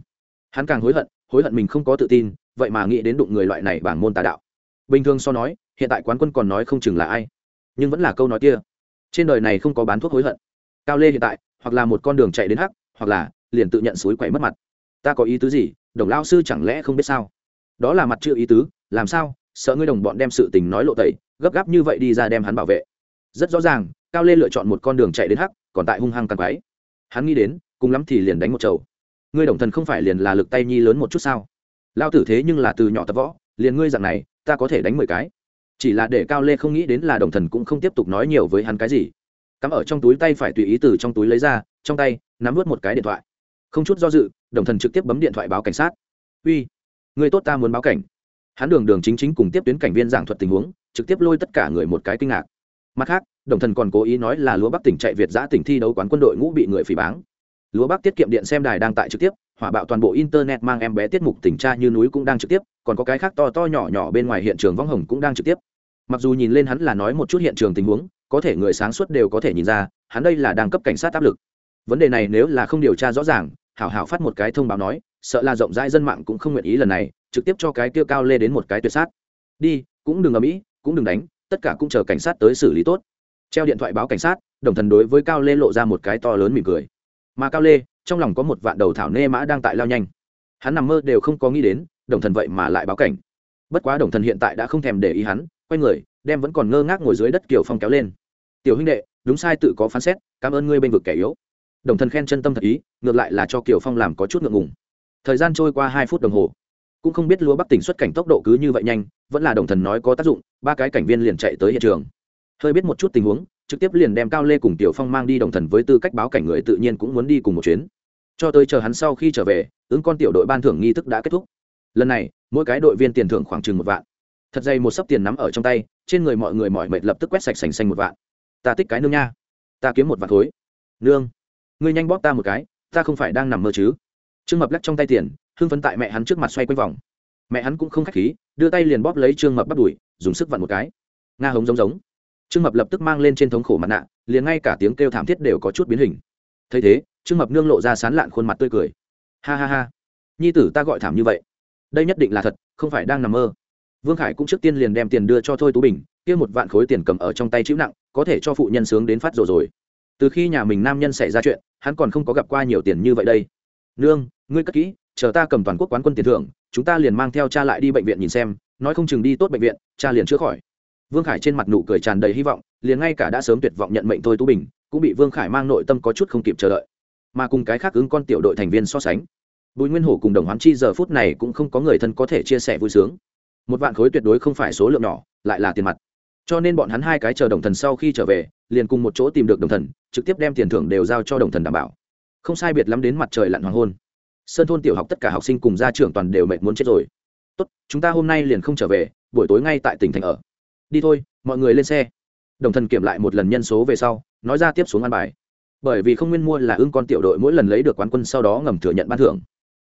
Hắn càng hối hận hối hận mình không có tự tin, vậy mà nghĩ đến đụng người loại này bảng môn tà đạo. Bình thường so nói, hiện tại quán quân còn nói không chừng là ai. Nhưng vẫn là câu nói kia. Trên đời này không có bán thuốc hối hận. Cao lê hiện tại, hoặc là một con đường chạy đến hắc, hoặc là liền tự nhận suối quậy mất mặt. Ta có ý tứ gì? Đồng lao sư chẳng lẽ không biết sao? Đó là mặt chưa ý tứ, làm sao? Sợ ngươi đồng bọn đem sự tình nói lộ tẩy, gấp gáp như vậy đi ra đem hắn bảo vệ. Rất rõ ràng, cao lê lựa chọn một con đường chạy đến hắc, còn tại hung hăng càng quái. Hắn nghĩ đến, cùng lắm thì liền đánh một chầu. Ngươi đồng thần không phải liền là lực tay nhi lớn một chút sao? Lao tử thế nhưng là từ nhỏ tập võ, liền ngươi dạng này, ta có thể đánh mười cái. Chỉ là để cao lê không nghĩ đến là đồng thần cũng không tiếp tục nói nhiều với hắn cái gì. Cắm ở trong túi tay phải tùy ý từ trong túi lấy ra, trong tay, nắm vớt một cái điện thoại. Không chút do dự, đồng thần trực tiếp bấm điện thoại báo cảnh sát. Uy, người tốt ta muốn báo cảnh hắn đường đường chính chính cùng tiếp tuyến cảnh viên giảng thuật tình huống, trực tiếp lôi tất cả người một cái kinh ngạc. Mặt khác, đồng thần còn cố ý nói là lúa bắc tỉnh chạy việt giã tỉnh thi đấu quán quân đội ngũ bị người phỉ báng. Lúa bắc tiết kiệm điện xem đài đang tại trực tiếp, hỏa bạo toàn bộ internet mang em bé tiết mục tỉnh tra như núi cũng đang trực tiếp, còn có cái khác to to nhỏ nhỏ bên ngoài hiện trường võng hồng cũng đang trực tiếp. Mặc dù nhìn lên hắn là nói một chút hiện trường tình huống, có thể người sáng suốt đều có thể nhìn ra, hắn đây là đang cấp cảnh sát áp lực. Vấn đề này nếu là không điều tra rõ ràng, hảo hảo phát một cái thông báo nói sợ là rộng rãi dân mạng cũng không nguyện ý lần này, trực tiếp cho cái kia cao lê đến một cái tuyệt sát. Đi, cũng đừng ở mỹ cũng đừng đánh, tất cả cũng chờ cảnh sát tới xử lý tốt. Treo điện thoại báo cảnh sát, đồng thần đối với cao lê lộ ra một cái to lớn mỉm cười. Mà cao lê, trong lòng có một vạn đầu thảo nê mã đang tại lao nhanh. Hắn nằm mơ đều không có nghĩ đến, đồng thần vậy mà lại báo cảnh. Bất quá đồng thần hiện tại đã không thèm để ý hắn, quay người, đem vẫn còn ngơ ngác ngồi dưới đất kiều phong kéo lên. Tiểu huynh đệ, đúng sai tự có phán xét, cảm ơn ngươi bên vực kẻ yếu. Đồng thần khen chân tâm thật ý, ngược lại là cho kiều phong làm có chút ngượng ngùng thời gian trôi qua hai phút đồng hồ. Cũng không biết lúa bắc tỉnh xuất cảnh tốc độ cứ như vậy nhanh, vẫn là đồng thần nói có tác dụng, ba cái cảnh viên liền chạy tới hiện trường. Hơi biết một chút tình huống, trực tiếp liền đem cao lê cùng tiểu phong mang đi đồng thần với tư cách báo cảnh người tự nhiên cũng muốn đi cùng một chuyến. Cho tới chờ hắn sau khi trở về, ứng con tiểu đội ban thưởng nghi thức đã kết thúc. Lần này, mỗi cái đội viên tiền thưởng khoảng chừng một vạn. Thật dày một sấp tiền nắm ở trong tay, trên người mọi người mọi mệt lập tức quét sạch sành xanh một vạn. Ta tích cái nương nha. Ta kiếm một vạn thối. Nương, ngươi nhanh bóp ta một cái, ta không phải đang nằm mơ chứ trương mập lắc trong tay tiền, hưng phấn tại mẹ hắn trước mặt xoay quanh vòng. Mẹ hắn cũng không k h á c h khí, đưa tay liền bóp lấy trương mập bắt đùi, dùng sức vặn một cái. Nga hống giống giống. Trương mập lập tức mang lên trên thống khổ mặt nạ, liền ngay cả tiếng kêu thảm thiết đều có chút biến hình. Thấy thế, trương mập nương lộ ra sán lạn khuôn mặt tươi cười. Ha ha ha. Nhi tử ta gọi thảm như vậy. Đây nhất định là thật, không phải đang nằm mơ. Vương khải cũng trước tiên liền đem tiền đưa cho thôi tú bình, kia một vạn khối tiền cầm ở trong tay chịu nặng, có thể cho phụ nhân sướng đến phát rồi rồi. Từ khi nhà mình nam nhân xảy ra chuyện, hắn còn không có gặp qua nhiều tiền như vậy đây nương, ngươi cất kỹ, chờ ta cầm toàn quốc quán quân tiền thưởng, chúng ta liền mang theo cha lại đi bệnh viện nhìn xem, nói không chừng đi tốt bệnh viện, cha liền chữa khỏi. Vương khải trên mặt nụ cười tràn đầy hy vọng, liền ngay cả đã sớm tuyệt vọng nhận mệnh thôi tú bình, cũng bị vương khải mang nội tâm có chút không kịp chờ đợi. Mà cùng cái khác ứng con tiểu đội thành viên so sánh, bùi nguyên hổ cùng đồng hoán chi giờ phút này cũng không có người thân có thể chia sẻ vui sướng. Một vạn khối tuyệt đối không phải số lượng nhỏ, lại là tiền mặt. Cho nên bọn hắn hai cái chờ đồng thần sau khi trở về, liền cùng một chỗ tìm được đồng thần, trực tiếp đem tiền thưởng đều giao cho đồng thần đảm bảo không sai biệt lắm đến mặt trời lặn hoàng hôn. Sơn thôn tiểu học tất cả học sinh cùng gia trưởng toàn đều mệt muốn chết rồi. Tốt, chúng ta hôm nay liền không trở về, buổi tối ngay tại tỉnh thành ở. Đi thôi, mọi người lên xe. Đồng thần kiểm lại một lần nhân số về sau, nói ra tiếp xuống ăn bài. Bởi vì không nguyên mua là ưng con tiểu đội mỗi lần lấy được quán quân sau đó ngầm thừa nhận ban thưởng.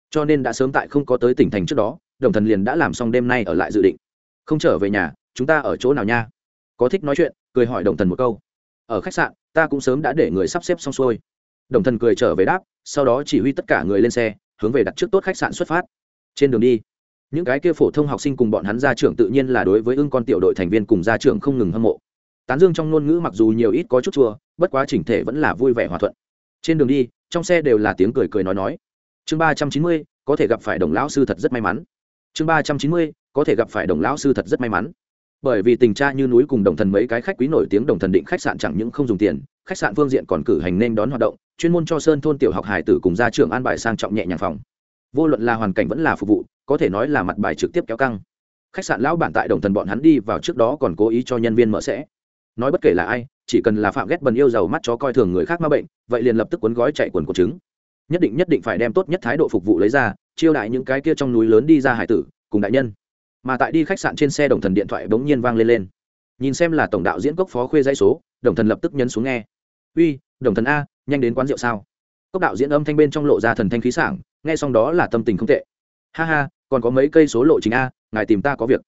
Cho nên đã sớm tại không có tới tỉnh thành trước đó, đồng thần liền đã làm xong đêm nay ở lại dự định. Không trở về nhà, chúng ta ở chỗ nào nha? Có thích nói chuyện, cười hỏi đồng thần một câu. Ở khách sạn, ta cũng sớm đã để người sắp xếp xong xuôi đồng thần cười trở về đáp, sau đó chỉ huy tất cả người lên xe, hướng về đặt trước tốt khách sạn xuất phát. Trên đường đi, những cái kia phổ thông học sinh cùng bọn hắn ra trường tự nhiên là đối với ưng con tiểu đội thành viên cùng ra trường không ngừng hâm mộ. Tán dương trong ngôn ngữ mặc dù nhiều ít có chút chua, bất quá chỉnh thể vẫn là vui vẻ hòa thuận. Trên đường đi, trong xe đều là tiếng cười cười nói nói. Chương ba trăm chín mươi, có thể gặp phải đồng lão sư thật rất may mắn. Chương ba trăm chín mươi, có thể gặp phải đồng lão sư thật rất may mắn. Bởi vì tình cha như núi cùng đồng thần mấy cái khách quý nổi tiếng đồng thần định khách sạn chẳng những không dùng tiền khách sạn phương diện còn cử hành nên đón hoạt động, chuyên môn cho sơn thôn tiểu học hải tử cùng ra trường an bài sang trọng nhẹ nhàng phòng. Vô luận là hoàn cảnh vẫn là phục vụ, có thể nói là mặt bài trực tiếp kéo căng. Khách sạn lão bản tại đồng thần bọn hắn đi vào trước đó còn cố ý cho nhân viên mở sẽ. Nói bất kể là ai, chỉ cần là phạm ghét bần yêu giàu mắt chó coi thường người khác ma bệnh, vậy liền lập tức cuốn gói chạy quần của trứng. Nhất định nhất định phải đem tốt nhất thái độ phục vụ lấy ra, chiêu đại những cái kia trong núi lớn đi ra hải tử, cùng đại nhân. Mà tại đi khách sạn trên xe đồng thần điện thoại bỗng nhiên vang lên lên. Nhìn xem là tổng đạo diễn cốc phó khuê dãy số, đồng thần lập tức nhấn xuống nghe uy, đồng thần a, nhanh đến quán rượu sao? Cốc đạo diễn âm thanh bên trong lộ ra thần thanh khí sảng, nghe xong đó là tâm tình không tệ. Ha ha, còn có mấy cây số lộ trình a, ngài tìm ta có việc.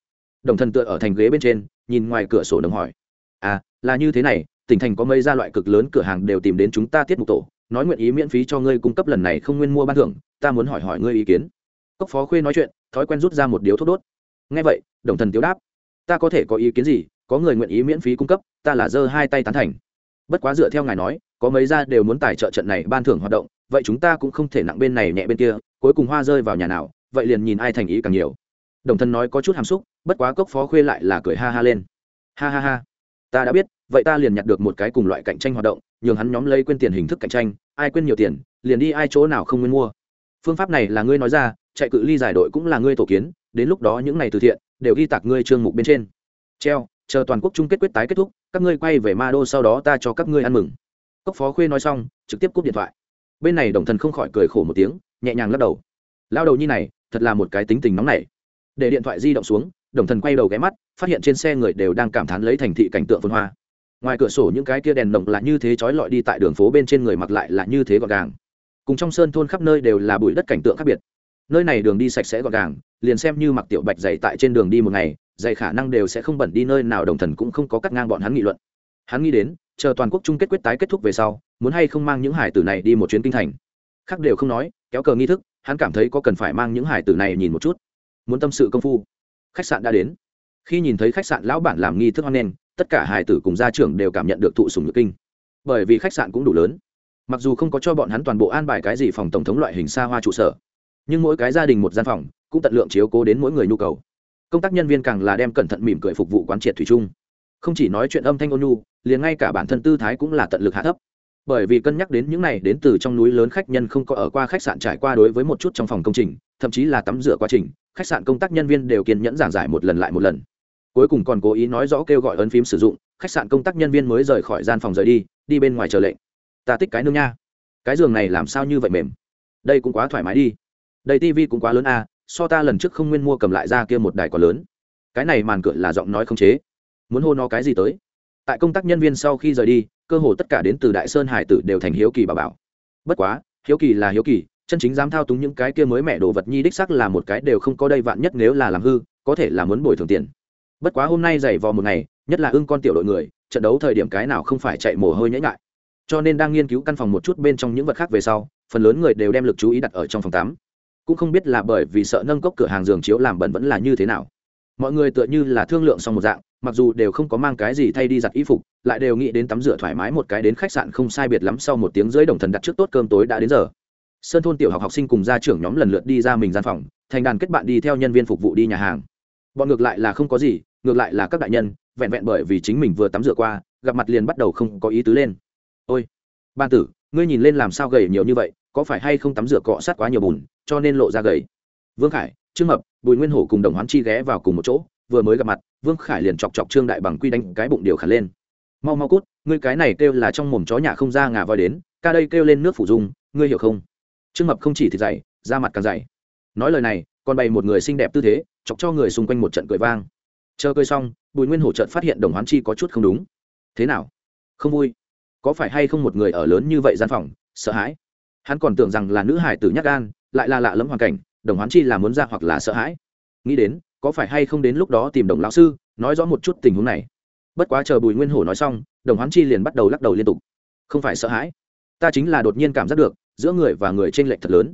Đồng thần tựa ở thành ghế bên trên, nhìn ngoài cửa sổ đồng hỏi. À là như thế này, tỉnh thành có mấy gia loại cực lớn cửa hàng đều tìm đến chúng ta tiết mục tổ, nói nguyện ý miễn phí cho ngươi cung cấp lần này không nguyên mua ban thưởng, ta muốn hỏi hỏi ngươi ý kiến. Cốc phó khuê nói chuyện, thói quen rút ra một điếu thuốc đốt. Ngay vậy, đồng thần tiếu đáp. Ta có thể có ý kiến gì, có người nguyện ý miễn phí cung cấp, ta là giơ hai tay tán thành bất quá dựa theo ngài nói, có mấy gia đều muốn tài trợ trận này ban thưởng hoạt động, vậy chúng ta cũng không thể nặng bên này nhẹ bên kia, cuối cùng hoa rơi vào nhà nào, vậy liền nhìn ai thành ý càng nhiều. Đồng thân nói có chút hàm xúc, bất quá cốc phó khuê lại là cười ha ha lên. Ha ha ha. Ta đã biết, vậy ta liền nhặt được một cái cùng loại cạnh tranh hoạt động, nhường hắn nhóm lấy quên tiền hình thức cạnh tranh, ai quên nhiều tiền, liền đi ai chỗ nào không nguyên mua. Phương pháp này là ngươi nói ra, chạy cự ly giải đội cũng là ngươi tổ kiến, đến lúc đó những ngày từ thiện, đều ghi tạc ngươi trương mục bên trên. Treo, chờ toàn quốc chung kết quyết tái kết thúc các ngươi quay về ma đô sau đó ta cho các ngươi ăn mừng. Cốc phó khuê nói xong, trực tiếp cúp điện thoại. Bên này đồng thần không khỏi cười khổ một tiếng, nhẹ nhàng lắc đầu. Lao đầu như này, thật là một cái tính tình nóng này để điện thoại di động xuống, đồng thần quay đầu ghé mắt, phát hiện trên xe người đều đang cảm thán lấy thành thị cảnh tượng phân hoa. Ngoài cửa sổ những cái kia đèn đồng là như thế trói lọi đi tại đường phố bên trên người mặc lại là như thế gọn gàng. Cùng trong sơn thôn khắp nơi đều là bụi đất cảnh tượng khác biệt. Nơi này đường đi sạch sẽ gọn gàng, liền xem như mặc tiểu bạch dày tại trên đường đi một ngày dày khả năng đều sẽ không bẩn đi nơi nào, đồng thần cũng không có cắt ngang bọn hắn nghị luận. Hắn nghĩ đến, chờ toàn quốc chung kết quyết tái kết thúc về sau, muốn hay không mang những hải tử này đi một chuyến kinh thành. Khác đều không nói, kéo cờ nghi thức, hắn cảm thấy có cần phải mang những hải tử này nhìn một chút. Muốn tâm sự công phu. Khách sạn đã đến. Khi nhìn thấy khách sạn lão bản làm nghi thức hoan nghênh, tất cả hải tử cùng gia trưởng đều cảm nhận được thụ sùng nhược kinh. Bởi vì khách sạn cũng đủ lớn. Mặc dù không có cho bọn hắn toàn bộ an bài cái gì phòng tổng thống loại hình xa hoa trụ sở, nhưng mỗi cái gia đình một gian phòng, cũng tận lượng chiếu cố đến mỗi người nhu cầu công tác nhân viên càng là đem cẩn thận mỉm cười phục vụ quán triệt thủy chung. Không chỉ nói chuyện âm thanh ôn nhu, liền ngay cả bản thân tư thái cũng là tận lực hạ thấp. Bởi vì cân nhắc đến những này đến từ trong núi lớn khách nhân không có ở qua khách sạn trải qua đối với một chút trong phòng công trình, thậm chí là tắm rửa quá trình, khách sạn công tác nhân viên đều kiên nhẫn giảng giải một lần lại một lần. Cuối cùng còn cố ý nói rõ kêu gọi ấn phím sử dụng, khách sạn công tác nhân viên mới rời khỏi gian phòng rời đi đi bên ngoài chờ lệnh. Ta thích cái nương nha. Cái giường này làm sao như vậy mềm? Đây cũng quá thoải mái đi. Đây tivi cũng quá lớn a so ta lần trước không nguyên mua cầm lại ra kia một đài quá lớn. Cái này màn cửa là giọng nói không chế. Muốn hô nó cái gì tới? Tại công tác nhân viên sau khi rời đi, cơ hồ tất cả đến từ đại sơn hải tử đều thành hiếu kỳ bà bảo. Bất quá, hiếu kỳ là hiếu kỳ, chân chính dám thao túng những cái kia mới mẹ đồ vật nhi đích sắc là một cái đều không có đây vạn nhất nếu là làm hư, có thể là muốn bồi thường tiền. Bất quá hôm nay dày vò một ngày, nhất là ưng con tiểu đội người, trận đấu thời điểm cái nào không phải chạy mồ hôi nhễ ngại cho nên đang nghiên cứu căn phòng một chút bên trong những vật khác về sau, phần lớn người đều đem lực chú ý đặt ở trong phòng tắm cũng không biết là bởi vì sợ nâng cốc cửa hàng giường chiếu làm bẩn vẫn là như thế nào. Mọi người tựa như là thương lượng xong một dạng, mặc dù đều không có mang cái gì thay đi giặt y phục, lại đều nghĩ đến tắm rửa thoải mái một cái đến khách sạn không sai biệt lắm sau một tiếng dưới đồng thần đặt trước tốt cơm tối đã đến giờ. Sơn thôn tiểu học học sinh cùng gia trưởng nhóm lần lượt đi ra mình gian phòng, thành đàn kết bạn đi theo nhân viên phục vụ đi nhà hàng. Bọn ngược lại là không có gì, ngược lại là các đại nhân, vẹn vẹn bởi vì chính mình vừa tắm rửa qua, gặp mặt liền bắt đầu không có ý tứ lên. Ôi, ban tử, ngươi nhìn lên làm sao gầy nhiều như vậy có phải hay không tắm rửa cọ sát quá nhiều bùn, cho nên lộ ra gầy. Vương khải, trương mập, bùi nguyên hổ cùng đồng hoán chi ghé vào cùng một chỗ, vừa mới gặp mặt, vương khải liền chọc chọc trương đại bằng quy đánh cái bụng điều khản lên. Mau mau cút, ngươi cái này kêu là trong mồm chó nhà không ra ngà voi đến, ca đây kêu lên nước phủ dung, ngươi hiểu không? Trương mập không chỉ thịt dày, da mặt càng dày. Nói lời này, còn bày một người xinh đẹp tư thế, chọc cho người xung quanh một trận cười vang. Chờ cười xong, bùi nguyên hổ trận phát hiện đồng hoán chi có chút không đúng. Thế nào? Không vui? Có phải hay không một người ở lớn như vậy gian phòng, sợ hãi? Hắn còn tưởng rằng là nữ hải tử nhắc gan, lại là lạ lẫm hoàn cảnh, đồng hoán chi là muốn ra hoặc là sợ hãi. Nghĩ đến, có phải hay không đến lúc đó tìm đồng lão sư, nói rõ một chút tình huống này. Bất quá chờ bùi nguyên hổ nói xong, đồng hoán chi liền bắt đầu lắc đầu liên tục. Không phải sợ hãi, ta chính là đột nhiên cảm giác được, giữa người và người t r ê n lệch thật lớn.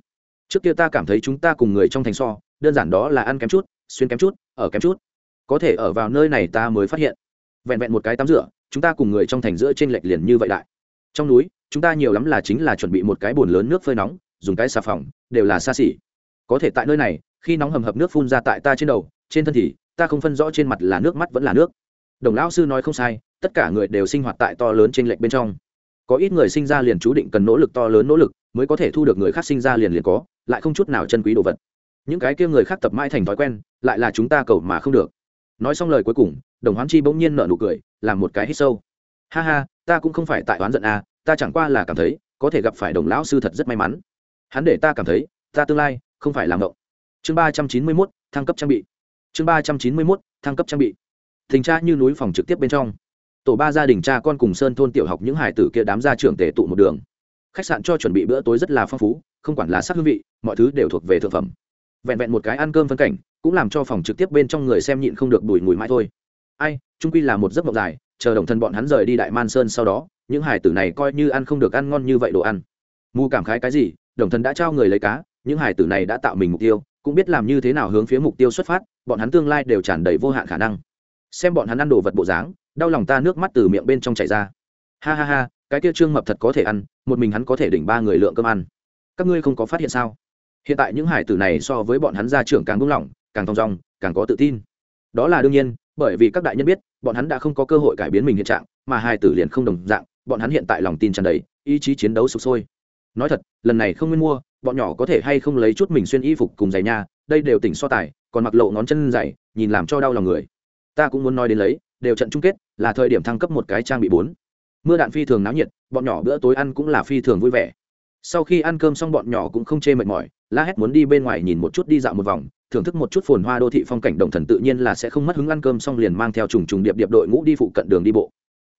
Trước kia ta cảm thấy chúng ta cùng người trong thành so, đơn giản đó là ăn kém chút, xuyên kém chút, ở kém chút. Có thể ở vào nơi này ta mới phát hiện. Vẹn vẹn một cái tắm rửa, chúng ta cùng người trong thành giữa trên lệch liền như vậy đại. Trong núi chúng ta nhiều lắm là chính là chuẩn bị một cái bồn lớn nước phơi nóng, dùng cái xà phòng, đều là xa xỉ. Có thể tại nơi này, khi nóng hầm hập nước phun ra tại ta trên đầu, trên thân thì, ta không phân rõ trên mặt là nước mắt vẫn là nước. Đồng lão sư nói không sai, tất cả người đều sinh hoạt tại to lớn trên lệch bên trong. Có ít người sinh ra liền chú định cần nỗ lực to lớn nỗ lực, mới có thể thu được người khác sinh ra liền liền có, lại không chút nào chân quý đồ vật. Những cái kia người khác tập mãi thành thói quen, lại là chúng ta cầu mà không được. Nói xong lời cuối cùng, đồng hoán chi bỗng nhiên nở nụ cười, làm một cái hít sâu. Ha ha, ta cũng không phải tại oán giận à ta chẳng qua là cảm thấy có thể gặp phải đồng lão sư thật rất may mắn. Hắn để ta cảm thấy, ta tương lai không phải làm động chương ba trăm chín mươi mốt, thăng cấp trang bị. Chương ba trăm chín mươi mốt, thăng cấp trang bị. Thình tra như núi phòng trực tiếp bên trong. Tổ ba gia đình cha con cùng sơn thôn tiểu học những hải tử kia đám gia trưởng tề tụ một đường. Khách sạn cho chuẩn bị bữa tối rất là phong phú, không quản là sắc hương vị, mọi thứ đều thuộc về thực phẩm. Vẹn vẹn một cái ăn cơm phân cảnh, cũng làm cho phòng trực tiếp bên trong người xem nhịn không được đùi mùi mãi thôi. Ai trung quy là một giấc mộng dài chờ đồng thân bọn hắn rời đi đại man sơn sau đó, những hải tử này coi như ăn không được ăn ngon như vậy đồ ăn. Mù cảm khái cái gì, đồng thân đã trao người lấy cá, những hải tử này đã tạo mình mục tiêu, cũng biết làm như thế nào hướng phía mục tiêu xuất phát, bọn hắn tương lai đều tràn đầy vô hạn khả năng. Xem bọn hắn ăn đồ vật bộ dáng, đau lòng ta nước mắt từ miệng bên trong chảy ra. Ha ha ha, cái kia trương mập thật có thể ăn, một mình hắn có thể đỉnh ba người lượng cơm ăn. Các ngươi không có phát hiện sao? Hiện tại những hải tử này so với bọn hắn gia trưởng càng buông lỏng, càng thong dong, càng có tự tin. Đó là đương nhiên bởi vì các đại nhân biết, bọn hắn đã không có cơ hội cải biến mình hiện trạng, mà hai tử liền không đồng dạng, bọn hắn hiện tại lòng tin tràn đầy, ý chí chiến đấu sụp sôi. Nói thật, lần này không nên mua, bọn nhỏ có thể hay không lấy chút mình xuyên y phục cùng giày nha, đây đều tỉnh so tài, còn mặc lộ ngón chân dày nhìn làm cho đau lòng người. Ta cũng muốn nói đến lấy, đều trận chung kết, là thời điểm thăng cấp một cái trang bị bốn. Mưa đạn phi thường náo nhiệt, bọn nhỏ bữa tối ăn cũng là phi thường vui vẻ. Sau khi ăn cơm xong bọn nhỏ cũng không chê mệt mỏi la hét muốn đi bên ngoài nhìn một chút đi dạo một vòng, thưởng thức một chút phồn hoa đô thị phong cảnh đồng thần tự nhiên là sẽ không mất hứng ăn cơm xong liền mang theo trùng trùng điệp điệp đội ngũ đi phụ cận đường đi bộ.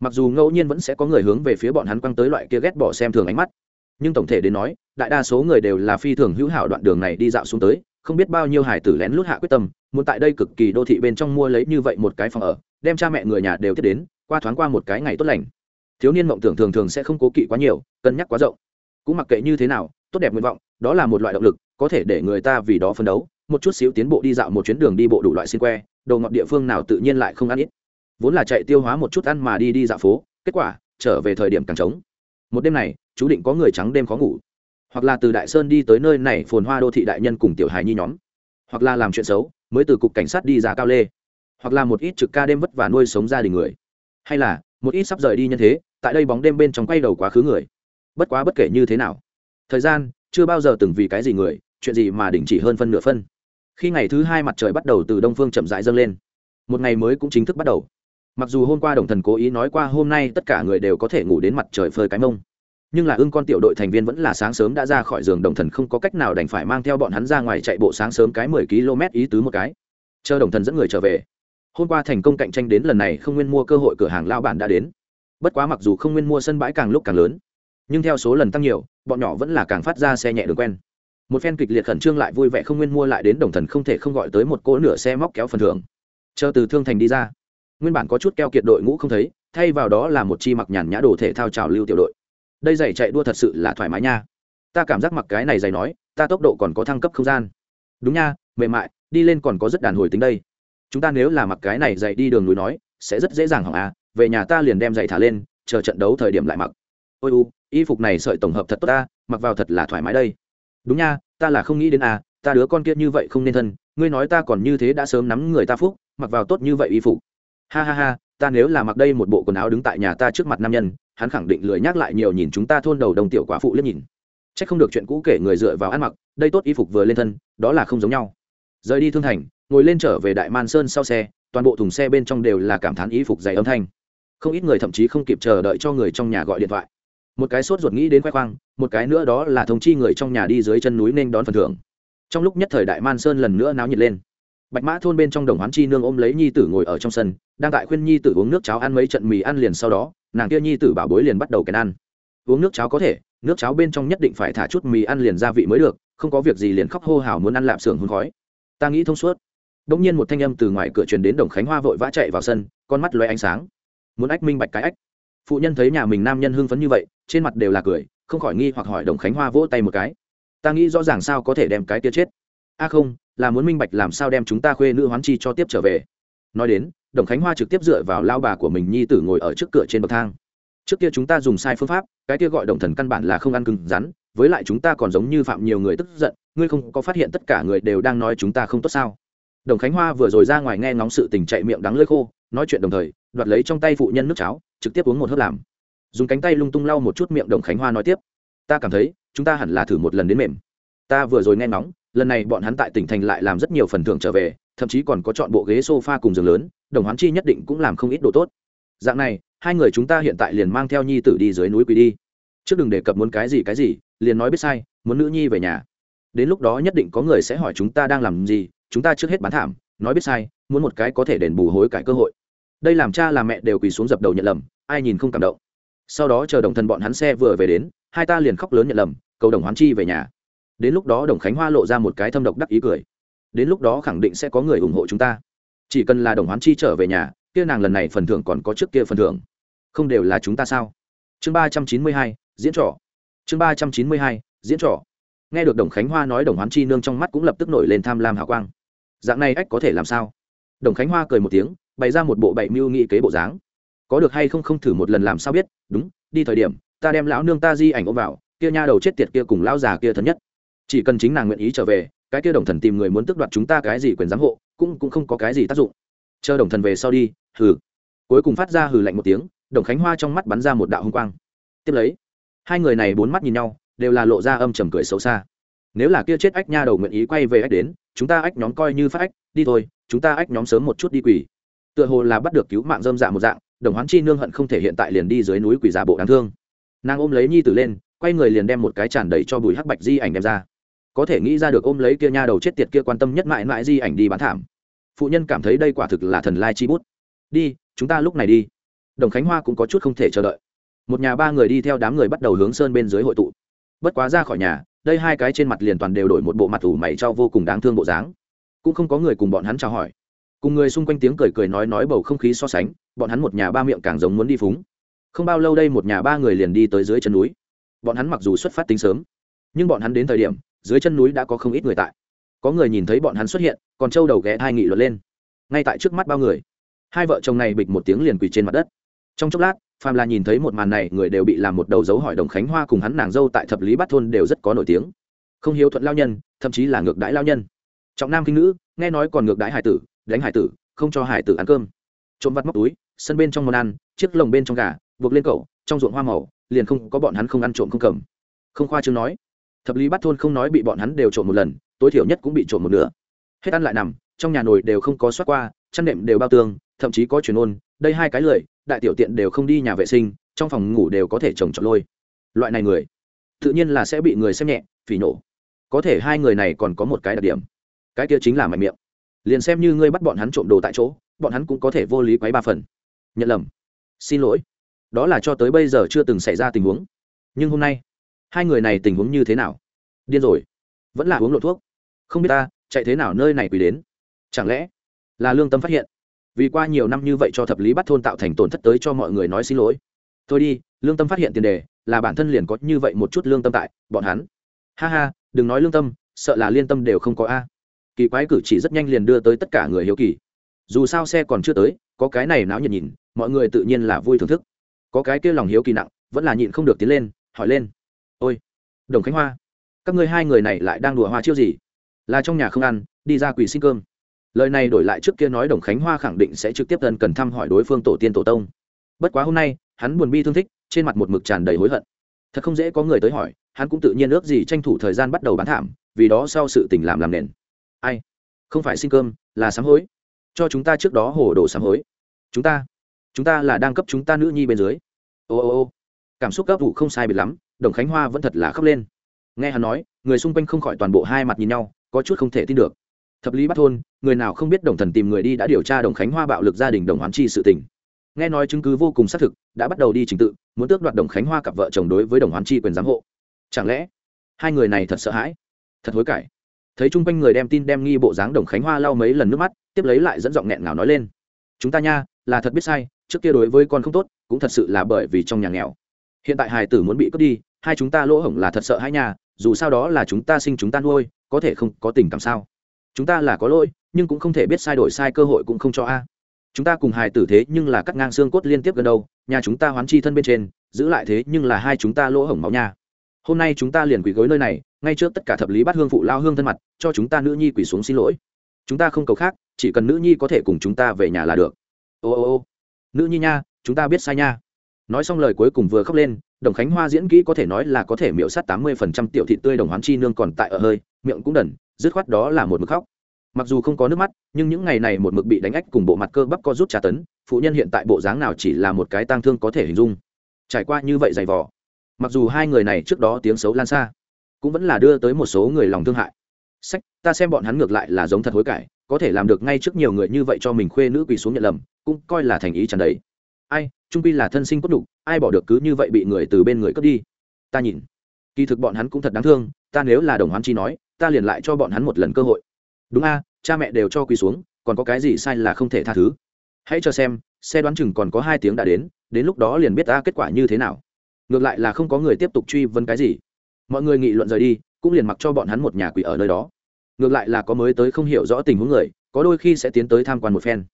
Mặc dù ngẫu nhiên vẫn sẽ có người hướng về phía bọn hắn quăng tới loại kia ghét bỏ xem thường ánh mắt, nhưng tổng thể đến nói, đại đa số người đều là phi thường hữu hảo đoạn đường này đi dạo xuống tới, không biết bao nhiêu hải tử lén lút hạ quyết tâm, muốn tại đây cực kỳ đô thị bên trong mua lấy như vậy một cái phòng ở, đem cha mẹ người nhà đều tiếp đến, qua thoáng qua một cái ngày tốt lành. Thiếu niên mộng tưởng thường thường sẽ không cố kỵ quá nhiều, cân nhắc quá rộng. Cũng mặc kệ như thế nào, tốt đẹp nguyện vọng đó là một loại động lực, có thể để người ta vì đó phấn đấu, một chút xíu tiến bộ đi dạo một chuyến đường đi bộ đủ loại xin que đầu ngọt địa phương nào tự nhiên lại không ăn ít. Vốn là chạy tiêu hóa một chút ăn mà đi đi dạo phố, kết quả, trở về thời điểm càng trống. Một đêm này, chú định có người trắng đêm khó ngủ. Hoặc là từ đại sơn đi tới nơi này phồn hoa đô thị đại nhân cùng tiểu hài nhi nhóm. Hoặc là làm chuyện xấu, mới từ cục cảnh sát đi ra cao lê. Hoặc là một ít trực ca đêm vất vả nuôi sống gia đình người. Hay là, một ít sắp rời đi nhân thế, tại đây bóng đêm bên trong quay đầu quá khứ người. Bất quá bất kể như thế nào, thời gian chưa bao giờ từng vì cái gì người, chuyện gì mà đình chỉ hơn phân nửa phân. Khi ngày thứ hai mặt trời bắt đầu từ đông phương chậm rãi dâng lên, một ngày mới cũng chính thức bắt đầu. Mặc dù hôm qua đồng thần cố ý nói qua hôm nay tất cả người đều có thể ngủ đến mặt trời phơi cái mông, nhưng là ưng con tiểu đội thành viên vẫn là sáng sớm đã ra khỏi giường, đồng thần không có cách nào đành phải mang theo bọn hắn ra ngoài chạy bộ sáng sớm cái mười km ý tứ một cái. Chờ đồng thần dẫn người trở về. Hôm qua thành công cạnh tranh đến lần này không nguyên mua cơ hội cửa hàng lao bản đã đến. Bất quá mặc dù không nguyên mua sân bãi càng lúc càng lớn nhưng theo số lần tăng nhiều, bọn nhỏ vẫn là càng phát ra xe nhẹ đường quen. Một phen kịch liệt khẩn trương lại vui vẻ không nguyên mua lại đến đồng thần không thể không gọi tới một cỗ nửa xe móc kéo phần thưởng. Chờ từ thương thành đi ra, nguyên bản có chút keo kiệt đội ngũ không thấy, thay vào đó là một chi mặc nhàn nhã đồ thể thao trào lưu tiểu đội. Đây giày chạy đua thật sự là thoải mái nha. Ta cảm giác mặc cái này giày nói, ta tốc độ còn có thăng cấp không gian. Đúng nha, mềm mại, đi lên còn có rất đàn hồi tính đây. Chúng ta nếu là mặc cái này giày đi đường núi nói, sẽ rất dễ dàng hỏng à về nhà ta liền đem giày thả lên, chờ trận đấu thời điểm lại mặc. Ôi u y phục này sợi tổng hợp thật tốt ta, mặc vào thật là thoải mái đây. Đúng nha, ta là không nghĩ đến à ta đứa con kia như vậy không nên thân, ngươi nói ta còn như thế đã sớm nắm người ta phúc, mặc vào tốt như vậy y phục. Ha ha ha, ta nếu là mặc đây một bộ quần áo đứng tại nhà ta trước mặt nam nhân, hắn khẳng định lười nhắc lại nhiều nhìn chúng ta thôn đầu đồng tiểu quả phụ liếc nhìn. C h ắ c không được chuyện cũ kể người dựa vào ăn mặc, đây tốt y phục vừa lên thân, đó là không giống nhau. Rời đi thương thành, ngồi lên trở về đại man sơn sau xe, toàn bộ thùng xe bên trong đều là cảm thán y phục dày âm thanh. Không ít người thậm chí không kịp chờ đợi cho người trong nhà gọi điện thoại một cái sốt ruột nghĩ đến khoe khoang, một cái nữa đó là thông chi người trong nhà đi dưới chân núi nên đón phần thưởng. Trong lúc nhất thời đại man sơn lần nữa náo nhiệt lên. Bạch mã thôn bên trong đồng hoán chi nương ôm lấy nhi tử ngồi ở trong sân, đang tại khuyên nhi tử uống nước cháo ăn mấy trận mì ăn liền sau đó, nàng kia nhi tử bảo bối liền bắt đầu kèn ăn. Uống nước cháo có thể, nước cháo bên trong nhất định phải thả chút mì ăn liền gia vị mới được, không có việc gì liền khóc hô hào muốn ăn lạp xưởng hôn khói. Ta nghĩ thông suốt. Đông nhiên một thanh âm từ ngoài cửa truyền đến đồng khánh hoa vội vã chạy vào sân, con mắt loay ánh sáng. Muốn ách minh bạch cái ách phụ nhân thấy nhà mình nam nhân hưng phấn như vậy, trên mặt đều là cười, không khỏi nghi hoặc hỏi đồng khánh hoa vỗ tay một cái. Ta nghĩ rõ ràng sao có thể đem cái tia chết. A à không, là muốn minh bạch làm sao đem chúng ta khuê nữ hoán chi cho tiếp trở về. Nói đến, đồng khánh hoa trực tiếp dựa vào lao bà của mình nhi tử ngồi ở trước cửa trên bậc thang. Trước kia chúng ta dùng sai phương pháp, cái kia gọi đồng thần căn bản là không ăn cứng rắn, với lại chúng ta còn giống như phạm nhiều người tức giận, ngươi không có phát hiện tất cả người đều đang nói chúng ta không tốt sao? Đồng khánh hoa vừa rồi ra ngoài nghe ngóng sự tình chạy miệng đắng lơi khô, nói chuyện đồng thời đoạt lấy trong tay phụ nhân nước cháo, trực tiếp uống một hớp làm. Dùng cánh tay lung tung lau một chút miệng đồng khánh hoa nói tiếp, ta cảm thấy, chúng ta hẳn là thử một lần đến mềm. Ta vừa rồi nghe nóng lần này bọn hắn tại tỉnh thành lại làm rất nhiều phần thưởng trở về, thậm chí còn có chọn bộ ghế sofa cùng giường lớn, đồng hoán chi nhất định cũng làm không ít đồ tốt. Dạng này, hai người chúng ta hiện tại liền mang theo nhi tử đi dưới núi quỳ đi. Trước đừng đề cập muốn cái gì cái gì, liền nói biết sai, muốn nữ nhi về nhà. Đến lúc đó nhất định có người sẽ hỏi chúng ta đang làm gì, chúng ta trước hết bán thảm, nói biết sai, muốn một cái có thể đền bù hối cải cơ hội đây làm cha làm mẹ đều quỳ xuống dập đầu nhận lầm, ai nhìn không cảm động. Sau đó chờ đồng thần bọn hắn xe vừa về đến, hai ta liền khóc lớn nhận lầm, cầu đồng hoán chi về nhà. Đến lúc đó đồng khánh hoa lộ ra một cái thâm độc đắc ý cười. Đến lúc đó khẳng định sẽ có người ủng hộ chúng ta. Chỉ cần là đồng hoán chi trở về nhà, kia nàng lần này phần thưởng còn có trước kia phần thưởng. Không đều là chúng ta sao? Chương ba trăm chín mươi hai, diễn trò. Chương ba trăm chín mươi hai, diễn trò. Nghe được đồng khánh hoa nói đồng hoán chi nương trong mắt cũng lập tức nổi lên tham lam hào quang. Dạng này ách có thể làm sao? Đồng khánh hoa cười một tiếng bày ra một bộ bảy mưu nghị kế bộ dáng. Có được hay không không thử một lần làm sao biết, đúng, đi thời điểm, ta đem lão nương ta di ảnh ôm vào, kia nha đầu chết tiệt kia cùng lão già kia thân nhất. Chỉ cần chính nàng nguyện ý trở về, cái kia đồng thần tìm người muốn tước đoạt chúng ta cái gì quyền giám hộ, cũng cũng không có cái gì tác dụng. Chờ đồng thần về sau đi, hừ. Cuối cùng phát ra hừ lạnh một tiếng, đồng khánh hoa trong mắt bắn ra một đạo hung quang. Tiếp lấy, hai người này bốn mắt nhìn nhau, đều là lộ ra âm trầm cười xấu xa. Nếu là kia chết ách nha đầu nguyện ý quay về ách đến, chúng ta ách nhóm coi như phát ách, đi thôi, chúng ta ách nhóm sớm một chút đi quỳ tựa hồ là bắt được cứu mạng dâm dạ một dạng, đồng hoán chi nương hận không thể hiện tại liền đi dưới núi quỳ giả bộ đáng thương. Nàng ôm lấy nhi tử lên, quay người liền đem một cái tràn đầy cho bùi hắc bạch di ảnh đem ra. Có thể nghĩ ra được ôm lấy kia nha đầu chết tiệt kia quan tâm nhất mãi mãi di ảnh đi bán thảm. Phụ nhân cảm thấy đây quả thực là thần lai chi bút. Đi, chúng ta lúc này đi. Đồng khánh hoa cũng có chút không thể chờ đợi. Một nhà ba người đi theo đám người bắt đầu hướng sơn bên dưới hội tụ. Bất quá ra khỏi nhà, đây hai cái trên mặt liền toàn đều đổi một bộ mặt ủ mày cho vô cùng đáng thương bộ dáng. Cũng không có người cùng bọn hắn chào hỏi cùng người xung quanh tiếng cười cười nói nói bầu không khí so sánh, bọn hắn một nhà ba miệng càng giống muốn đi phúng. Không bao lâu đây một nhà ba người liền đi tới dưới chân núi. Bọn hắn mặc dù xuất phát tính sớm, nhưng bọn hắn đến thời điểm, dưới chân núi đã có không ít người tại. Có người nhìn thấy bọn hắn xuất hiện, còn trâu đầu ghé hai nghị luật lên. Ngay tại trước mắt bao người, hai vợ chồng này bịch một tiếng liền quỳ trên mặt đất. Trong chốc lát phàm là nhìn thấy một màn này, người đều bị làm một đầu dấu hỏi đồng khánh hoa cùng hắn nàng dâu tại thập lý bát thôn đều rất có nổi tiếng. Không hiếu thuận lao nhân, thậm chí là ngược đãi lao nhân. Trọng nam kinh nữ, nghe nói còn ngược đãi hải tử đánh hải tử không cho hải tử ăn cơm. Trộm vặt móc túi sân bên trong món ăn chiếc lồng bên trong gà buộc lên cậu trong ruộng hoa màu liền không có bọn hắn không ăn trộm không cầm. Không khoa chương nói thập lý bắt thôn không nói bị bọn hắn đều trộm một lần tối thiểu nhất cũng bị trộm một nửa. Hết ăn lại nằm trong nhà nồi đều không có soát qua chăn nệm đều bao tường, thậm chí có chuyển ôn đây hai cái lười đại tiểu tiện đều không đi nhà vệ sinh trong phòng ngủ đều có thể trồng trọt lôi. Loại này người tự nhiên là sẽ bị người xem nhẹ phỉ nổ có thể hai người này còn có một cái đặc điểm. Cái kia chính là mạnh miệng liền xem như ngươi bắt bọn hắn trộm đồ tại chỗ, bọn hắn cũng có thể vô lý quấy ba phần. Nhận lầm. Xin lỗi. Đó là cho tới bây giờ chưa từng xảy ra tình huống. Nhưng hôm nay, hai người này tình huống như thế nào? Điên rồi. Vẫn là uống lộ thuốc. Không biết ta chạy thế nào nơi này quỳ đến. Chẳng lẽ là lương tâm phát hiện? Vì qua nhiều năm như vậy cho thập lý bắt thôn tạo thành tổn thất tới cho mọi người nói xin lỗi. Thôi đi, lương tâm phát hiện tiền đề, là bản thân liền có như vậy một chút lương tâm tại, bọn hắn. Ha ha, đừng nói lương tâm, sợ là liên tâm đều không có a kỳ quái cử chỉ rất nhanh liền đưa tới tất cả người hiếu kỳ. Dù sao xe còn chưa tới, có cái này náo nhiệt nhìn, mọi người tự nhiên là vui thưởng thức. Có cái kia lòng hiếu kỳ nặng, vẫn là nhịn không được tiến lên, hỏi lên. Ôi, đồng khánh hoa, các ngươi hai người này lại đang đùa hoa chiêu gì? Là trong nhà không ăn, đi ra quỳ xin cơm. Lời này đổi lại trước kia nói đồng khánh hoa khẳng định sẽ trực tiếp tân cần thăm hỏi đối phương tổ tiên tổ tông. Bất quá hôm nay, hắn buồn bi thương thích, trên mặt một mực tràn đầy hối hận. Thật không dễ có người tới hỏi, hắn cũng tự nhiên ước gì tranh thủ thời gian bắt đầu bán thảm, vì đó sau sự tình làm làm nền ai? Không phải xin cơm, là sám hối. Cho chúng ta trước đó hồ đồ sám hối. Chúng ta chúng ta là đang cấp chúng ta nữ nhi bên dưới. Ô ô ô. Cảm xúc gấp vụ không sai biệt lắm, đồng khánh hoa vẫn thật là khóc lên. Nghe hắn nói, người xung quanh không khỏi toàn bộ hai mặt nhìn nhau, có chút không thể tin được. Thập lý bắt thôn, người nào không biết đồng thần tìm người đi đã điều tra đồng khánh hoa bạo lực gia đình đồng hoán chi sự tình. Nghe nói chứng cứ vô cùng xác thực, đã bắt đầu đi trình tự, muốn tước đoạt đồng khánh hoa cặp vợ chồng đối với đồng hoán chi quyền giám hộ. Chẳng lẽ, hai người này thật sợ hãi? Thật hối cải thấy chung quanh người đem tin đem nghi bộ dáng đồng khánh hoa lau mấy lần nước mắt, tiếp lấy lại dẫn giọng nghẹn ngào nói lên. Chúng ta nha, là thật biết sai, trước kia đối với con không tốt, cũng thật sự là bởi vì trong nhà nghèo. Hiện tại hài tử muốn bị cướp đi, hai chúng ta lỗ hổng là thật sợ hai nhà, dù sao đó là chúng ta sinh chúng ta nuôi, có thể không có tình cảm sao? Chúng ta là có lỗi, nhưng cũng không thể biết sai đổi sai cơ hội cũng không cho a. Chúng ta cùng hài tử thế nhưng là cắt ngang xương cốt liên tiếp gần đâu, nhà chúng ta hoán chi thân bên trên, giữ lại thế nhưng là hai chúng ta lỗ hổng máu nha hôm nay chúng ta liền quỳ gối nơi này, ngay trước tất cả thập lý bát hương phụ lao hương thân mặt, cho chúng ta nữ nhi quỳ xuống xin lỗi. Chúng ta không cầu khác, chỉ cần nữ nhi có thể cùng chúng ta về nhà là được. Ô ô ô, nữ nhi nha, chúng ta biết sai nha. Nói xong lời cuối cùng vừa khóc lên, đồng khánh hoa diễn kỹ có thể nói là có thể miễu sát tám mươi phần trăm tiểu thị tươi đồng hoán chi nương còn tại ở hơi, miệng cũng đần, dứt khoát đó là một mực khóc. Mặc dù không có nước mắt, nhưng những ngày này một mực bị đánh ách cùng bộ mặt cơ bắp co rút trà tấn, phụ nhân hiện tại bộ dáng nào chỉ là một cái tang thương có thể hình dung. Trải qua như vậy dày vò mặc dù hai người này trước đó tiếng xấu lan xa, cũng vẫn là đưa tới một số người lòng thương hại. Sách, ta xem bọn hắn ngược lại là giống thật hối cải, có thể làm được ngay trước nhiều người như vậy cho mình khuê nữ quỳ xuống nhận lầm, cũng coi là thành ý tràn đấy. ai, trung pi là thân sinh cốt đục ai bỏ được cứ như vậy bị người từ bên người cướp đi. Ta nhìn, kỳ thực bọn hắn cũng thật đáng thương, ta nếu là đồng hoán chi nói, ta liền lại cho bọn hắn một lần cơ hội. Đúng a, cha mẹ đều cho quỳ xuống, còn có cái gì sai là không thể tha thứ. Hãy cho xem, xe đoán chừng còn có hai tiếng đã đến đến lúc đó liền biết ta kết quả như thế nào ngược lại là không có người tiếp tục truy vấn cái gì. Mọi người nghị luận rời đi, cũng liền mặc cho bọn hắn một nhà quỷ ở nơi đó. Ngược lại là có mới tới không hiểu rõ tình huống người, có đôi khi sẽ tiến tới tham quan một phen.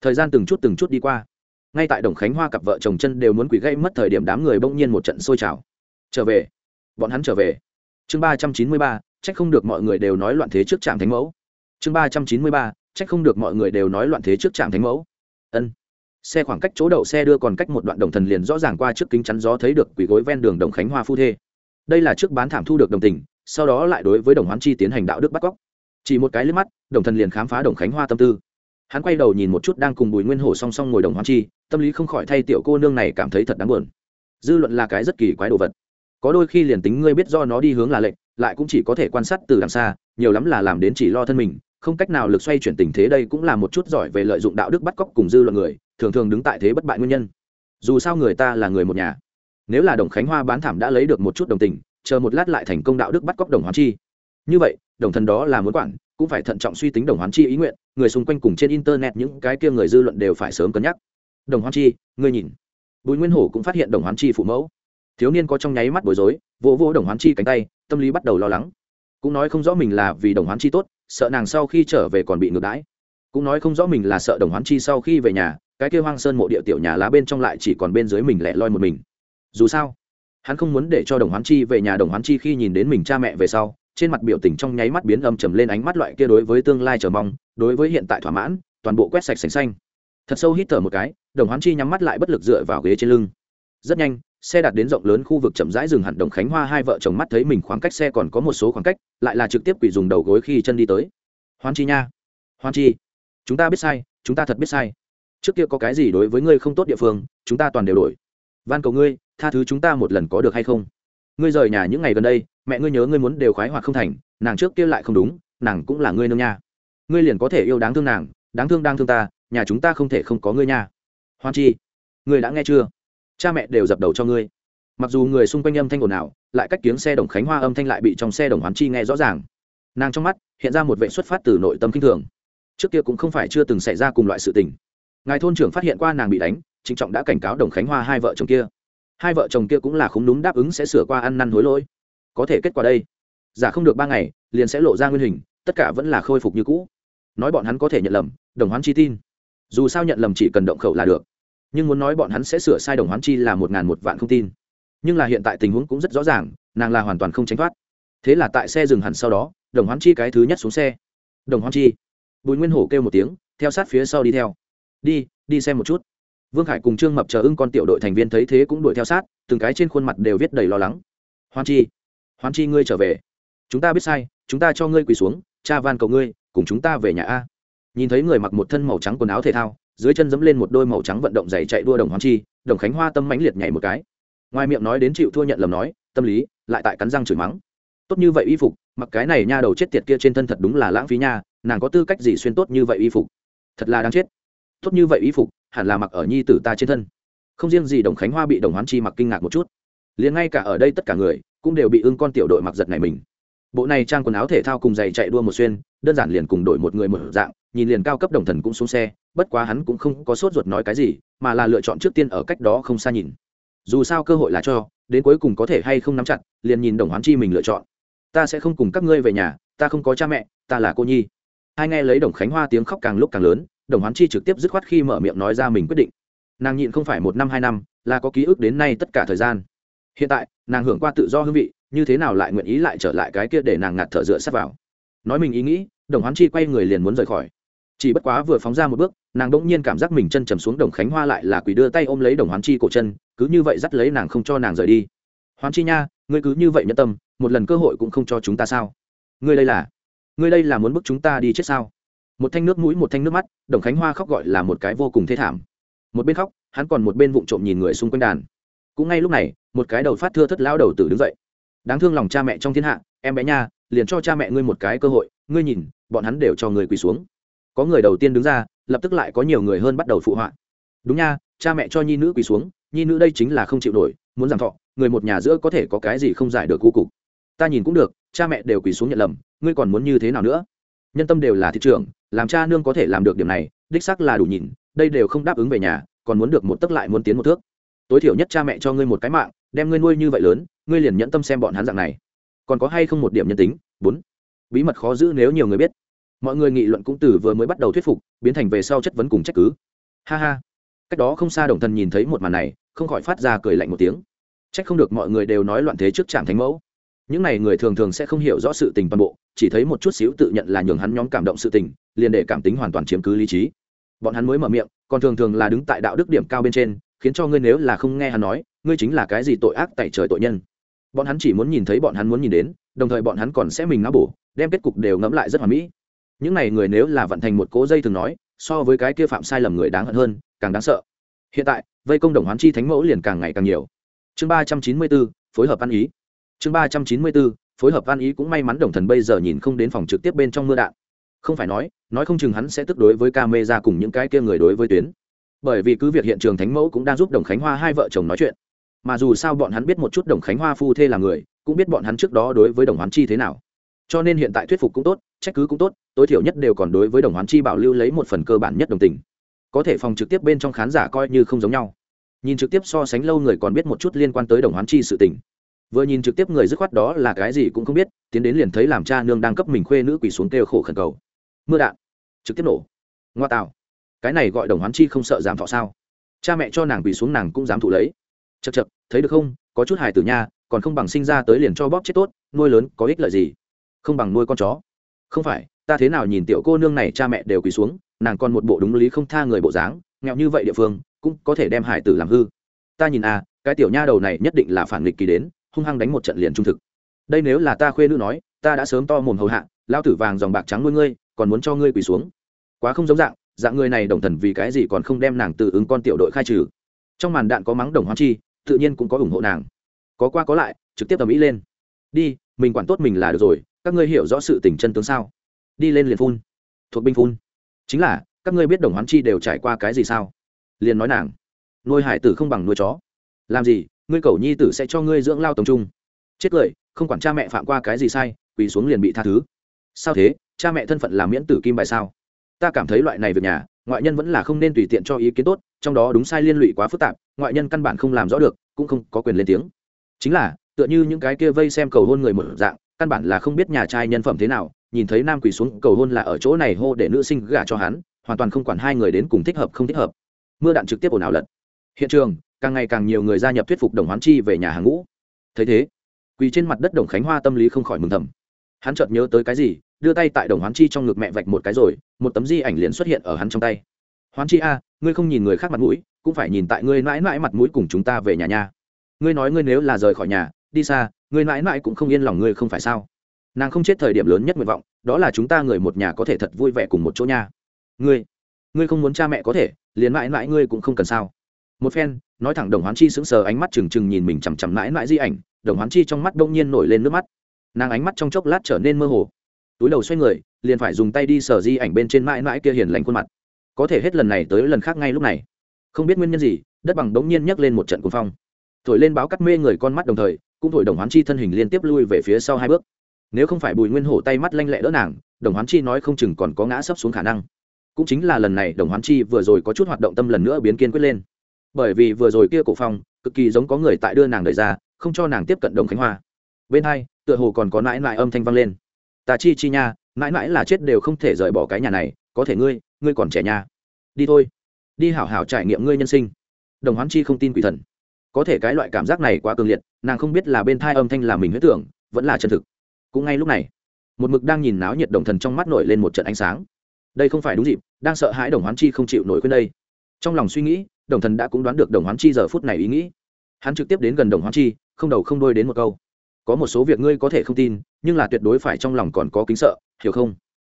Thời gian từng chút từng chút đi qua. Ngay tại đồng khánh hoa cặp vợ chồng chân đều muốn quỷ gây mất thời điểm đám người bỗng nhiên một trận sôi trào. Trở về. Bọn hắn trở về. Chương ba trăm chín mươi ba, trách không được mọi người đều nói loạn thế trước trạm thánh mẫu. Chương ba trăm chín mươi ba, trách không được mọi người đều nói loạn thế trước trạm thánh mẫu. Ân xe khoảng cách chỗ đậu xe đưa còn cách một đoạn đồng thần liền rõ ràng qua trước kính chắn gió thấy được quỷ gối ven đường đồng khánh hoa phu thê. Đây là trước bán thảm thu được đồng tình, sau đó lại đối với đồng hoán chi tiến hành đạo đức bắt cóc. Chỉ một cái liếc mắt, đồng thần liền khám phá đồng khánh hoa tâm tư. Hắn quay đầu nhìn một chút đang cùng bùi nguyên hổ song song ngồi đồng hoán chi, tâm lý không khỏi thay tiểu cô nương này cảm thấy thật đáng buồn. Dư luận là cái rất kỳ quái đồ vật. Có đôi khi liền tính ngươi biết do nó đi hướng là lệnh, lại cũng chỉ có thể quan sát từ đằng xa, nhiều lắm là làm đến chỉ lo thân mình, không cách nào lực xoay chuyển tình thế đây cũng là một chút giỏi về lợi dụng đạo đức bắt cóc cùng dư luận người thường thường đứng tại thế bất bại nguyên nhân. Dù sao người ta là người một nhà. Nếu là đồng khánh hoa bán thảm đã lấy được một chút đồng tình, chờ một lát lại thành công đạo đức bắt cóc đồng hoán chi. Như vậy, đồng thần đó là muốn quản, cũng phải thận trọng suy tính đồng hoán chi ý nguyện, người xung quanh cùng trên internet những cái kia người dư luận đều phải sớm cân nhắc. Đồng hoán chi, ngươi nhìn. Bùi nguyên hổ cũng phát hiện đồng hoán chi phụ mẫu. Thiếu niên có trong nháy mắt bối rối, vỗ vỗ đồng hoán chi cánh tay, tâm lý bắt đầu lo lắng. Cũng nói không rõ mình là vì đồng hoán chi tốt, sợ nàng sau khi trở về còn bị ngược đãi. Cũng nói không rõ mình là sợ đồng hoán chi sau khi về nhà cái kia hoang sơn mộ địa tiểu nhà lá bên trong lại chỉ còn bên dưới mình lẻ loi một mình. Dù sao, hắn không muốn để cho đồng hoán chi về nhà đồng hoán chi khi nhìn đến mình cha mẹ về sau, trên mặt biểu tình trong nháy mắt biến âm trầm lên ánh mắt loại kia đối với tương lai chờ mong, đối với hiện tại thỏa mãn, toàn bộ quét sạch sành xanh. Thật sâu hít thở một cái, đồng hoán chi nhắm mắt lại bất lực dựa vào ghế trên lưng. Rất nhanh, xe đặt đến rộng lớn khu vực chậm rãi dừng hẳn đồng khánh hoa hai vợ chồng mắt thấy mình khoảng cách xe còn có một số khoảng cách, lại là trực tiếp quỷ dùng đầu gối khi chân đi tới. Hoan chi nha hoan chi, chúng ta biết sai, chúng ta thật biết sai trước kia có cái gì đối với ngươi không tốt địa phương, chúng ta toàn đều đổi. Van cầu ngươi, tha thứ chúng ta một lần có được hay không? Ngươi rời nhà những ngày gần đây, mẹ ngươi nhớ ngươi muốn đều khoái hoặc không thành, nàng trước kia lại không đúng, nàng cũng là ngươi nương nha. Ngươi liền có thể yêu đáng thương nàng, đáng thương đang thương ta, nhà chúng ta không thể không có ngươi nha. Hoan chi, ngươi đã nghe chưa? Cha mẹ đều dập đầu cho ngươi. Mặc dù người xung quanh âm thanh ồn ào, lại cách tiếng xe đồng khánh hoa âm thanh lại bị trong xe đồng hoán chi nghe rõ ràng. Nàng trong mắt hiện ra một vệ xuất phát từ nội tâm kinh thường. Trước kia cũng không phải chưa từng xảy ra cùng loại sự tình ngài thôn trưởng phát hiện qua nàng bị đánh, trịnh trọng đã cảnh cáo đồng khánh hoa hai vợ chồng kia. Hai vợ chồng kia cũng là không đúng đáp ứng sẽ sửa qua ăn năn hối lỗi. Có thể kết quả đây, giả không được ba ngày, liền sẽ lộ ra nguyên hình, tất cả vẫn là khôi phục như cũ. Nói bọn hắn có thể nhận lầm, đồng hoán chi tin. Dù sao nhận lầm chỉ cần động khẩu là được. Nhưng muốn nói bọn hắn sẽ sửa sai đồng hoán chi là một ngàn một vạn không tin. Nhưng là hiện tại tình huống cũng rất rõ ràng, nàng là hoàn toàn không tránh thoát. Thế là tại xe dừng hẳn sau đó, đồng hoán chi cái thứ nhất xuống xe. Đồng hoán chi. Bùi nguyên hổ kêu một tiếng, theo sát phía sau đi theo đi đi xem một chút. Vương khải cùng trương mập chờ ưng con tiểu đội thành viên thấy thế cũng đuổi theo sát, từng cái trên khuôn mặt đều viết đầy lo lắng. Hoan chi hoan chi ngươi trở về. Chúng ta biết sai, chúng ta cho ngươi quỳ xuống, cha van cầu ngươi, cùng chúng ta về nhà a. Nhìn thấy người mặc một thân màu trắng quần áo thể thao, dưới chân dẫm lên một đôi màu trắng vận động giày chạy đua đồng hoan chi, đồng khánh hoa tâm mãnh liệt nhảy một cái. Ngoài miệng nói đến chịu thua nhận lầm nói, tâm lý, lại tại cắn răng chửi mắng. Tốt như vậy y phục, mặc cái này nha đầu chết tiệt kia trên thân thật đúng là lãng phí nha, nàng có tư cách gì xuyên tốt như vậy y phục? Thật là đáng chết tốt như vậy y phục, hẳn là mặc ở nhi tử ta trên thân. Không riêng gì đồng khánh hoa bị đồng hoán chi mặc kinh ngạc một chút, liền ngay cả ở đây tất cả người cũng đều bị ưng con tiểu đội mặc giật này mình. Bộ này trang quần áo thể thao cùng giày chạy đua một xuyên, đơn giản liền cùng đổi một người một dạng, nhìn liền cao cấp đồng thần cũng xuống xe, bất quá hắn cũng không có sốt ruột nói cái gì, mà là lựa chọn trước tiên ở cách đó không xa nhìn. Dù sao cơ hội là cho, đến cuối cùng có thể hay không nắm chặt, liền nhìn đồng hoán chi mình lựa chọn. Ta sẽ không cùng các ngươi về nhà, ta không có cha mẹ, ta là cô nhi. Hai nghe lấy đồng khánh hoa tiếng khóc càng lúc càng lớn đồng hoán chi trực tiếp dứt khoát khi mở miệng nói ra mình quyết định. Nàng nhịn không phải một năm, hai năm, là có ký ức đến nay tất cả thời gian. Hiện tại, nàng hưởng qua tự do hương vị, như thế nào lại nguyện ý lại trở lại cái kia để nàng ngạt thở dựa sát vào. Nói mình ý nghĩ, đồng hoán chi quay người liền muốn rời khỏi. Chỉ bất quá vừa phóng ra một bước, nàng đỗng nhiên cảm giác mình chân chầm xuống đồng khánh hoa lại là quỷ đưa tay ôm lấy đồng hoán chi cổ chân, cứ như vậy dắt lấy nàng không cho nàng rời đi. Hoán chi nha, ngươi cứ như vậy nhân tâm, một lần cơ hội cũng không cho chúng ta sao? Ngươi đây là, ngươi đây là muốn bức chúng ta đi chết sao? Một thanh nước mũi, một thanh nước mắt, đồng khánh hoa khóc gọi là một cái vô cùng thê thảm. Một bên khóc, hắn còn một bên vụng trộm nhìn người xung quanh đàn. Cũng ngay lúc này, một cái đầu phát thưa thất lao đầu tử đứng dậy. Đáng thương lòng cha mẹ trong thiên hạ, em bé nha, liền cho cha mẹ ngươi một cái cơ hội, ngươi nhìn, bọn hắn đều cho người quỳ xuống. Có người đầu tiên đứng ra, lập tức lại có nhiều người hơn bắt đầu phụ họa. Đúng nha, cha mẹ cho nhi nữ quỳ xuống, nhi nữ đây chính là không chịu nổi, muốn giảm thọ, người một nhà giữa có thể có cái gì không giải được cu cục. Ta nhìn cũng được, cha mẹ đều quỳ xuống nhận lầm, ngươi còn muốn như thế nào nữa? Nhân tâm đều là thị trường làm cha nương có thể làm được điểm này, đích sắc là đủ nhìn, đây đều không đáp ứng về nhà, còn muốn được một tấc lại muốn tiến một thước. Tối thiểu nhất cha mẹ cho ngươi một cái mạng, đem ngươi nuôi như vậy lớn, ngươi liền nhẫn tâm xem bọn hắn dạng này. Còn có hay không một điểm nhân tính? Bốn. Bí mật khó giữ nếu nhiều người biết. Mọi người nghị luận cũng từ vừa mới bắt đầu thuyết phục, biến thành về sau chất vấn cùng trách cứ. Ha ha. Cách đó không xa đồng thần nhìn thấy một màn này, không khỏi phát ra cười lạnh một tiếng. Trách không được mọi người đều nói loạn thế trước trạm thánh mẫu những này người thường thường sẽ không hiểu rõ sự tình toàn bộ, chỉ thấy một chút xíu tự nhận là nhường hắn nhóm cảm động sự tình, liền để cảm tính hoàn toàn chiếm cứ lý trí. Bọn hắn mới mở miệng, còn thường thường là đứng tại đạo đức điểm cao bên trên, khiến cho ngươi nếu là không nghe hắn nói, ngươi chính là cái gì tội ác tại trời tội nhân. Bọn hắn chỉ muốn nhìn thấy bọn hắn muốn nhìn đến, đồng thời bọn hắn còn sẽ mình ngã bổ, đem kết cục đều ngẫm lại rất hoàn mỹ. Những này người nếu là vận thành một cố dây thường nói, so với cái kia phạm sai lầm người đáng hận hơn, càng đáng sợ. Hiện tại, vây công đồng hoán chi thánh mẫu liền càng ngày càng nhiều. Chương ba trăm chín mươi bốn, phối hợp ăn ý chương ba trăm chín mươi bốn phối hợp ăn ý cũng may mắn đồng thần bây giờ nhìn không đến phòng trực tiếp bên trong mưa đạn. Không phải nói nói không chừng hắn sẽ tức đối với ca mê ra cùng những cái kia người đối với tuyến. Bởi vì cứ việc hiện trường thánh mẫu cũng đang giúp đồng khánh hoa hai vợ chồng nói chuyện. Mà dù sao bọn hắn biết một chút đồng khánh hoa phu thê là người, cũng biết bọn hắn trước đó đối với đồng hoán chi thế nào. Cho nên hiện tại thuyết phục cũng tốt, trách cứ cũng tốt, tối thiểu nhất đều còn đối với đồng hoán chi bảo lưu lấy một phần cơ bản nhất đồng tình. Có thể phòng trực tiếp bên trong khán giả coi như không giống nhau. Nhìn trực tiếp so sánh lâu người còn biết một chút liên quan tới đồng hoán chi sự tình vừa nhìn trực tiếp người dứt khoát đó là cái gì cũng không biết, tiến đến liền thấy làm cha nương đang cấp mình khuê nữ quỳ xuống kêu khổ khẩn cầu. Mưa đạn. Trực tiếp nổ. Ngoa tạo cái này gọi đồng hoán chi không sợ giảm thọ sao? Cha mẹ cho nàng quỳ xuống nàng cũng dám thụ lấy. Chật chật thấy được không? Có chút hài tử nha, còn không bằng sinh ra tới liền cho bóp chết tốt, nuôi lớn có ích lợi gì? Không bằng nuôi con chó. Không phải, ta thế nào nhìn tiểu cô nương này cha mẹ đều quỳ xuống, nàng còn một bộ đúng lý không tha người bộ dáng, nghèo như vậy địa phương, cũng có thể đem hải tử làm hư. Ta nhìn à cái tiểu nha đầu này nhất định là phản nghịch kỳ đến hung hăng đánh một trận liền trung thực. Đây nếu là ta khuê nữ nói, ta đã sớm to mồm hầu hạ, lao tử vàng dòng bạc trắng nuôi ngươi, còn muốn cho ngươi quỳ xuống. Quá không giống dạng dạng người này đồng thần vì cái gì còn không đem nàng tự ứng con tiểu đội khai trừ. Trong màn đạn có mắng đồng hoan chi, tự nhiên cũng có ủng hộ nàng. Có qua có lại, trực tiếp tầm ý lên. Đi, mình quản tốt mình là được rồi, các ngươi hiểu rõ sự tình chân tướng sao? Đi lên liền phun. Thuộc binh phun. Chính là, các ngươi biết đồng hoán chi đều trải qua cái gì sao? Liền nói nàng, nuôi hải tử không bằng nuôi chó. Làm gì ngươi cầu nhi tử sẽ cho ngươi dưỡng lao tổng trung. Chết cười, không quản cha mẹ phạm qua cái gì sai, quỳ xuống liền bị tha thứ. Sao thế? Cha mẹ thân phận là miễn tử kim bài sao? Ta cảm thấy loại này việc nhà, ngoại nhân vẫn là không nên tùy tiện cho ý kiến tốt, trong đó đúng sai liên lụy quá phức tạp, ngoại nhân căn bản không làm rõ được, cũng không có quyền lên tiếng. Chính là, tựa như những cái kia vây xem cầu hôn người một dạng, căn bản là không biết nhà trai nhân phẩm thế nào, nhìn thấy nam quỳ xuống cầu hôn là ở chỗ này hô để nữ sinh gả cho hắn, hoàn toàn không quản hai người đến cùng thích hợp không thích hợp. Mưa đạn trực tiếp ồn ào lật. Hiện trường càng ngày càng nhiều người gia nhập thuyết phục đồng hoán chi về nhà hàng ngũ. Thấy thế, quỳ trên mặt đất đồng khánh hoa tâm lý không khỏi mừng thầm. Hắn chợt nhớ tới cái gì, đưa tay tại đồng hoán chi trong ngực mẹ vạch một cái rồi, một tấm di ảnh liền xuất hiện ở hắn trong tay. Hoán chi a, ngươi không nhìn người khác mặt mũi, cũng phải nhìn tại ngươi mãi mãi mặt mũi cùng chúng ta về nhà nha. Ngươi nói ngươi nếu là rời khỏi nhà, đi xa, ngươi mãi mãi cũng không yên lòng ngươi không phải sao? Nàng không chết thời điểm lớn nhất nguyện vọng, đó là chúng ta người một nhà có thể thật vui vẻ cùng một chỗ nha. Ngươi ngươi không muốn cha mẹ có thể, liền mãi mãi ngươi cũng không cần sao một phen, nói thẳng đồng hoán chi sững sờ ánh mắt trừng trừng nhìn mình chằm chằm mãi mãi di ảnh, đồng hoán chi trong mắt đông nhiên nổi lên nước mắt. Nàng ánh mắt trong chốc lát trở nên mơ hồ. Túi đầu xoay người, liền phải dùng tay đi sờ di ảnh bên trên mãi mãi kia hiền lành khuôn mặt. Có thể hết lần này tới lần khác ngay lúc này. Không biết nguyên nhân gì, đất bằng đống nhiên nhấc lên một trận cuồng phong. Thổi lên báo cắt mê người con mắt đồng thời, cũng thổi đồng hoán chi thân hình liên tiếp lui về phía sau hai bước. Nếu không phải bùi nguyên hổ tay mắt lanh lẹ đỡ nàng, đồng hoán chi nói không chừng còn có ngã sấp xuống khả năng. Cũng chính là lần này đồng hoán chi vừa rồi có chút hoạt động tâm lần nữa biến kiên quyết lên bởi vì vừa rồi kia cổ phong, cực kỳ giống có người tại đưa nàng đời ra, không cho nàng tiếp cận đồng khánh hoa. Bên hai, tựa hồ còn có nãi nãi âm thanh vang lên. Ta chi chi nha mãi mãi là chết đều không thể rời bỏ cái nhà này, có thể ngươi ngươi còn trẻ nha. Đi thôi, đi hảo hảo trải nghiệm ngươi nhân sinh. Đồng hoán chi không tin quỷ thần. Có thể cái loại cảm giác này quá cường liệt, nàng không biết là bên thai âm thanh là mình huyết tưởng, vẫn là chân thực. Cũng ngay lúc này, một mực đang nhìn náo nhiệt đồng thần trong mắt nổi lên một trận ánh sáng. Đây không phải đúng dịp, đang sợ hãi đồng hoán chi không chịu nổi khuyên đây. Trong lòng suy nghĩ đồng thần đã cũng đoán được đồng hoán chi giờ phút này ý nghĩ. Hắn trực tiếp đến gần đồng hoán chi, không đầu không đôi đến một câu. Có một số việc ngươi có thể không tin, nhưng là tuyệt đối phải trong lòng còn có kính sợ, hiểu không?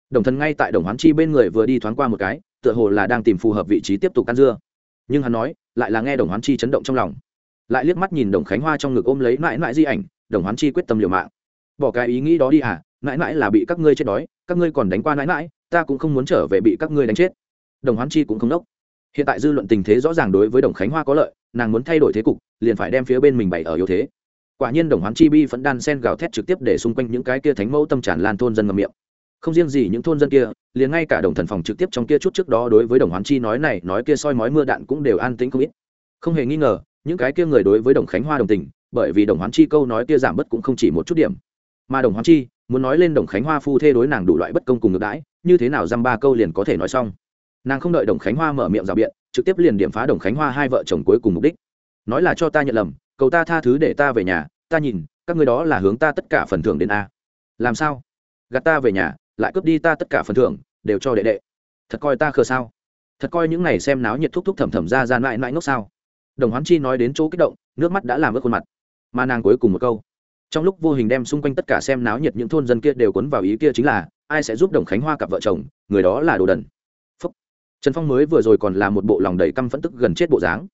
Đồng thần ngay tại đồng hoán chi bên người vừa đi thoáng qua một cái, tựa hồ là đang tìm phù hợp vị trí tiếp tục ăn dưa. Nhưng hắn nói, lại là nghe đồng hoán chi chấn động trong lòng. Lại liếc mắt nhìn đồng khánh hoa trong ngực ôm lấy mãi mãi di ảnh, đồng hoán chi quyết tâm liều mạng. Bỏ cái ý nghĩ đó đi à mãi mãi là bị các ngươi chết đói, các ngươi còn đánh qua mãi mãi, ta cũng không muốn trở về bị các ngươi đánh chết. Đồng hoán chi cũng không đốc hiện tại dư luận tình thế rõ ràng đối với đồng khánh hoa có lợi, nàng muốn thay đổi thế cục, liền phải đem phía bên mình bày ở yếu thế. Quả nhiên đồng hoán chi bi vẫn đan sen gào thét trực tiếp để xung quanh những cái kia thánh mẫu tâm tràn lan thôn dân ngầm miệng. Không riêng gì những thôn dân kia, liền ngay cả đồng thần phòng trực tiếp trong kia chút trước đó đối với đồng hoán chi nói này, nói kia soi mói mưa đạn cũng đều an tĩnh không ít. Không hề nghi ngờ, những cái kia người đối với đồng khánh hoa đồng tình, bởi vì đồng hoán chi câu nói kia giảm bớt cũng không chỉ một chút điểm. Mà đồng hoán chi, muốn nói lên đồng khánh hoa phu thê đối nàng đủ loại bất công cùng ngược đãi, như thế nào dăm ba câu liền có thể nói xong nàng không đợi đồng khánh hoa mở miệng rào biện, trực tiếp liền điểm phá đồng khánh hoa hai vợ chồng cuối cùng mục đích. Nói là cho ta nhận lầm, cầu ta tha thứ để ta về nhà, ta nhìn, các người đó là hướng ta tất cả phần thưởng đến a. Làm sao? Gạt ta về nhà, lại cướp đi ta tất cả phần thưởng, đều cho đệ đệ. Thật coi ta khờ sao? Thật coi những ngày xem náo nhiệt thúc thúc thầm thầm ra ra mãi mãi ngốc sao? Đồng hoán chi nói đến chỗ kích động, nước mắt đã làm ướt khuôn mặt. Mà nàng cuối cùng một câu. Trong lúc vô hình đem xung quanh tất cả xem náo nhiệt những thôn dân kia đều cuốn vào ý kia chính là, ai sẽ giúp đồng khánh hoa cặp vợ chồng, người đó là đồ đần trần phong mới vừa rồi còn là một bộ lòng đầy căm phẫn tức gần chết bộ dáng.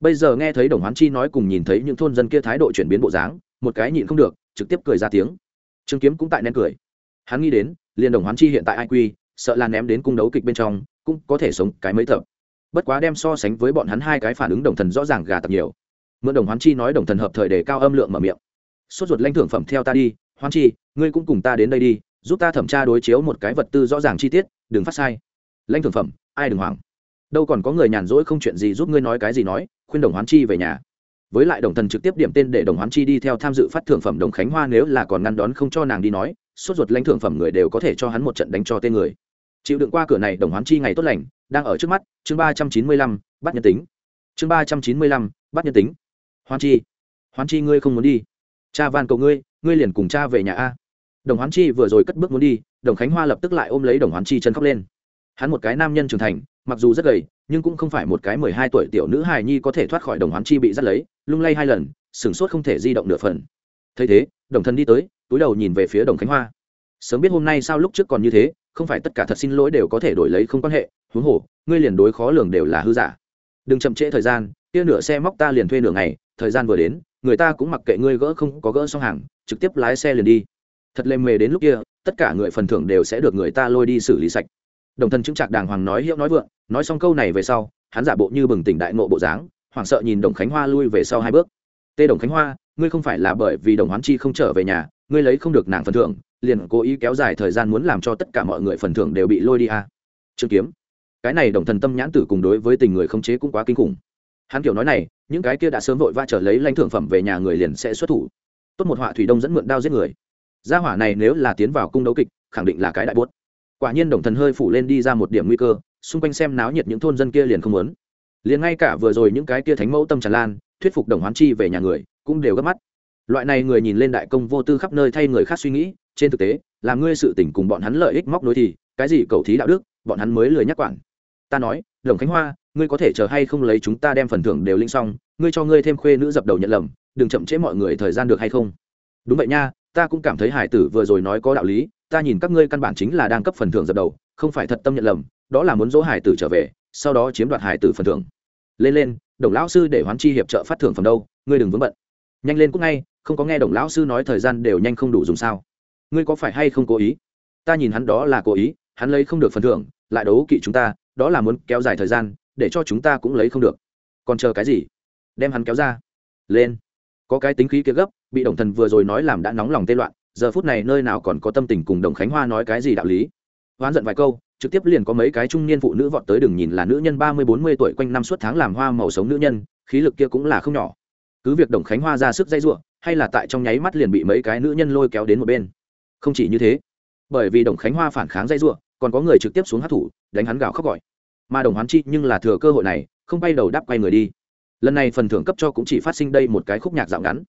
Bây giờ nghe thấy đồng hoán chi nói cùng nhìn thấy những thôn dân kia thái độ chuyển biến bộ dáng, một cái nhịn không được, trực tiếp cười ra tiếng. Trương kiếm cũng tại nén cười. Hắn nghĩ đến, liền đồng hoán chi hiện tại ai quy sợ là ném đến cung đấu kịch bên trong, cũng có thể sống cái mấy thập. bất quá đem so sánh với bọn hắn hai cái phản ứng đồng thần rõ ràng gà tập nhiều. Mượn đồng hoán chi nói đồng thần hợp thời để cao âm lượng mở miệng. Sốt ruột lanh thưởng phẩm theo ta đi, hoán chi, ngươi cũng cùng ta đến đây đi, giúp ta thẩm tra đối chiếu một cái vật tư rõ ràng chi tiết, đừng phát sai lãnh thưởng phẩm, ai đừng hoảng. Đâu còn có người nhàn rỗi không chuyện gì giúp ngươi nói cái gì nói, khuyên đồng hoán chi về nhà. Với lại đồng thần trực tiếp điểm tên để đồng hoán chi đi theo tham dự phát thưởng phẩm đồng khánh hoa nếu là còn ngăn đón không cho nàng đi nói, sốt ruột lãnh thưởng phẩm người đều có thể cho hắn một trận đánh cho tên người. Chịu đựng qua cửa này, đồng hoán chi ngày tốt lành, đang ở trước mắt, chương ba trăm chín mươi lăm, bắt nhân tính. Chương ba trăm chín mươi lăm, bắt nhân tính. Hoán chi hoán chi ngươi không muốn đi. Cha van cầu ngươi ngươi liền cùng cha về nhà a. Đồng hoán chi vừa rồi cất bước muốn đi, đồng khánh hoa lập tức lại ôm lấy đồng hoán chi chân khóc lên hắn một cái nam nhân trưởng thành, mặc dù rất gầy, nhưng cũng không phải một cái mười hai tuổi tiểu nữ hài nhi có thể thoát khỏi đồng hoán chi bị dắt lấy, lung lay hai lần, sửng sốt không thể di động nửa phần. Thấy thế, đồng thần đi tới, túi đầu nhìn về phía đồng khánh hoa. Sớm biết hôm nay sao lúc trước còn như thế, không phải tất cả thật xin lỗi đều có thể đổi lấy không quan hệ, huống hồ, ngươi liền đối khó lường đều là hư giả. Đừng chậm trễ thời gian, kia nửa xe móc ta liền thuê nửa ngày, thời gian vừa đến, người ta cũng mặc kệ ngươi gỡ không có gỡ xong hàng, trực tiếp lái xe liền đi. Thật lề mề đến lúc kia, tất cả người phần thưởng đều sẽ được người ta lôi đi xử lý sạch đồng thân chứng trạc đàng hoàng nói hiệu nói vượng, nói xong câu này về sau, hắn giả bộ như bừng tỉnh đại ngộ bộ dáng, hoảng sợ nhìn đồng khánh hoa lui về sau hai bước. Tê đồng khánh hoa, ngươi không phải là bởi vì đồng hoán chi không trở về nhà, ngươi lấy không được nàng phần thưởng, liền cố ý kéo dài thời gian muốn làm cho tất cả mọi người phần thưởng đều bị lôi đi à. trương kiếm. Cái này đồng thần tâm nhãn tử cùng đối với tình người không chế cũng quá kinh khủng. Hắn kiểu nói này, những cái kia đã sớm vội va trở lấy lãnh thưởng phẩm về nhà người liền sẽ xuất thủ. Tốt một họa thủy đông dẫn mượn đao giết người. Gia hỏa này nếu là tiến vào cung đấu kịch, khẳng định là cái đại buốt quả nhiên đồng thần hơi phủ lên đi ra một điểm nguy cơ, xung quanh xem náo nhiệt những thôn dân kia liền không muốn. Liền ngay cả vừa rồi những cái kia thánh mẫu tâm tràn lan, thuyết phục đồng hoán chi về nhà người, cũng đều gấp mắt. Loại này người nhìn lên đại công vô tư khắp nơi thay người khác suy nghĩ, trên thực tế, làm ngươi sự tỉnh cùng bọn hắn lợi ích móc nối thì, cái gì cầu thí đạo đức, bọn hắn mới lười nhắc quản. Ta nói, đồng khánh hoa, ngươi có thể chờ hay không lấy chúng ta đem phần thưởng đều linh xong, ngươi cho ngươi thêm khuê nữ dập đầu nhận lầm, đừng chậm trễ mọi người thời gian được hay không? Đúng vậy nha ta cũng cảm thấy hải tử vừa rồi nói có đạo lý, ta nhìn các ngươi căn bản chính là đang cấp phần thưởng dập đầu, không phải thật tâm nhận lầm, đó là muốn dỗ hải tử trở về, sau đó chiếm đoạt hải tử phần thưởng. Lên lên, đồng lão sư để hoán chi hiệp trợ phát thưởng phần đâu, ngươi đừng vướng bận. Nhanh lên cũng ngay, không có nghe đồng lão sư nói thời gian đều nhanh không đủ dùng sao. Ngươi có phải hay không cố ý? Ta nhìn hắn đó là cố ý, hắn lấy không được phần thưởng, lại đấu kỵ chúng ta, đó là muốn kéo dài thời gian, để cho chúng ta cũng lấy không được. Còn chờ cái gì? Đem hắn kéo ra. Lên. Có cái tính khí kia gấp bị đồng thần vừa rồi nói làm đã nóng lòng tê loạn, giờ phút này nơi nào còn có tâm tình cùng đồng khánh hoa nói cái gì đạo lý? Hoán giận vài câu, trực tiếp liền có mấy cái trung niên phụ nữ vọt tới đừng nhìn là nữ nhân ba mươi bốn mươi tuổi quanh năm suốt tháng làm hoa màu sống nữ nhân, khí lực kia cũng là không nhỏ. Cứ việc đồng khánh hoa ra sức dây ruộng, hay là tại trong nháy mắt liền bị mấy cái nữ nhân lôi kéo đến một bên. Không chỉ như thế, bởi vì đồng khánh hoa phản kháng dây ruộng, còn có người trực tiếp xuống hát thủ, đánh hắn gào khóc gọi. Mà đồng hoán chi nhưng là thừa cơ hội này, không bay đầu đáp quay người đi. Lần này phần thưởng cấp cho cũng chỉ phát sinh đây một cái khúc nhạc dạo ngắn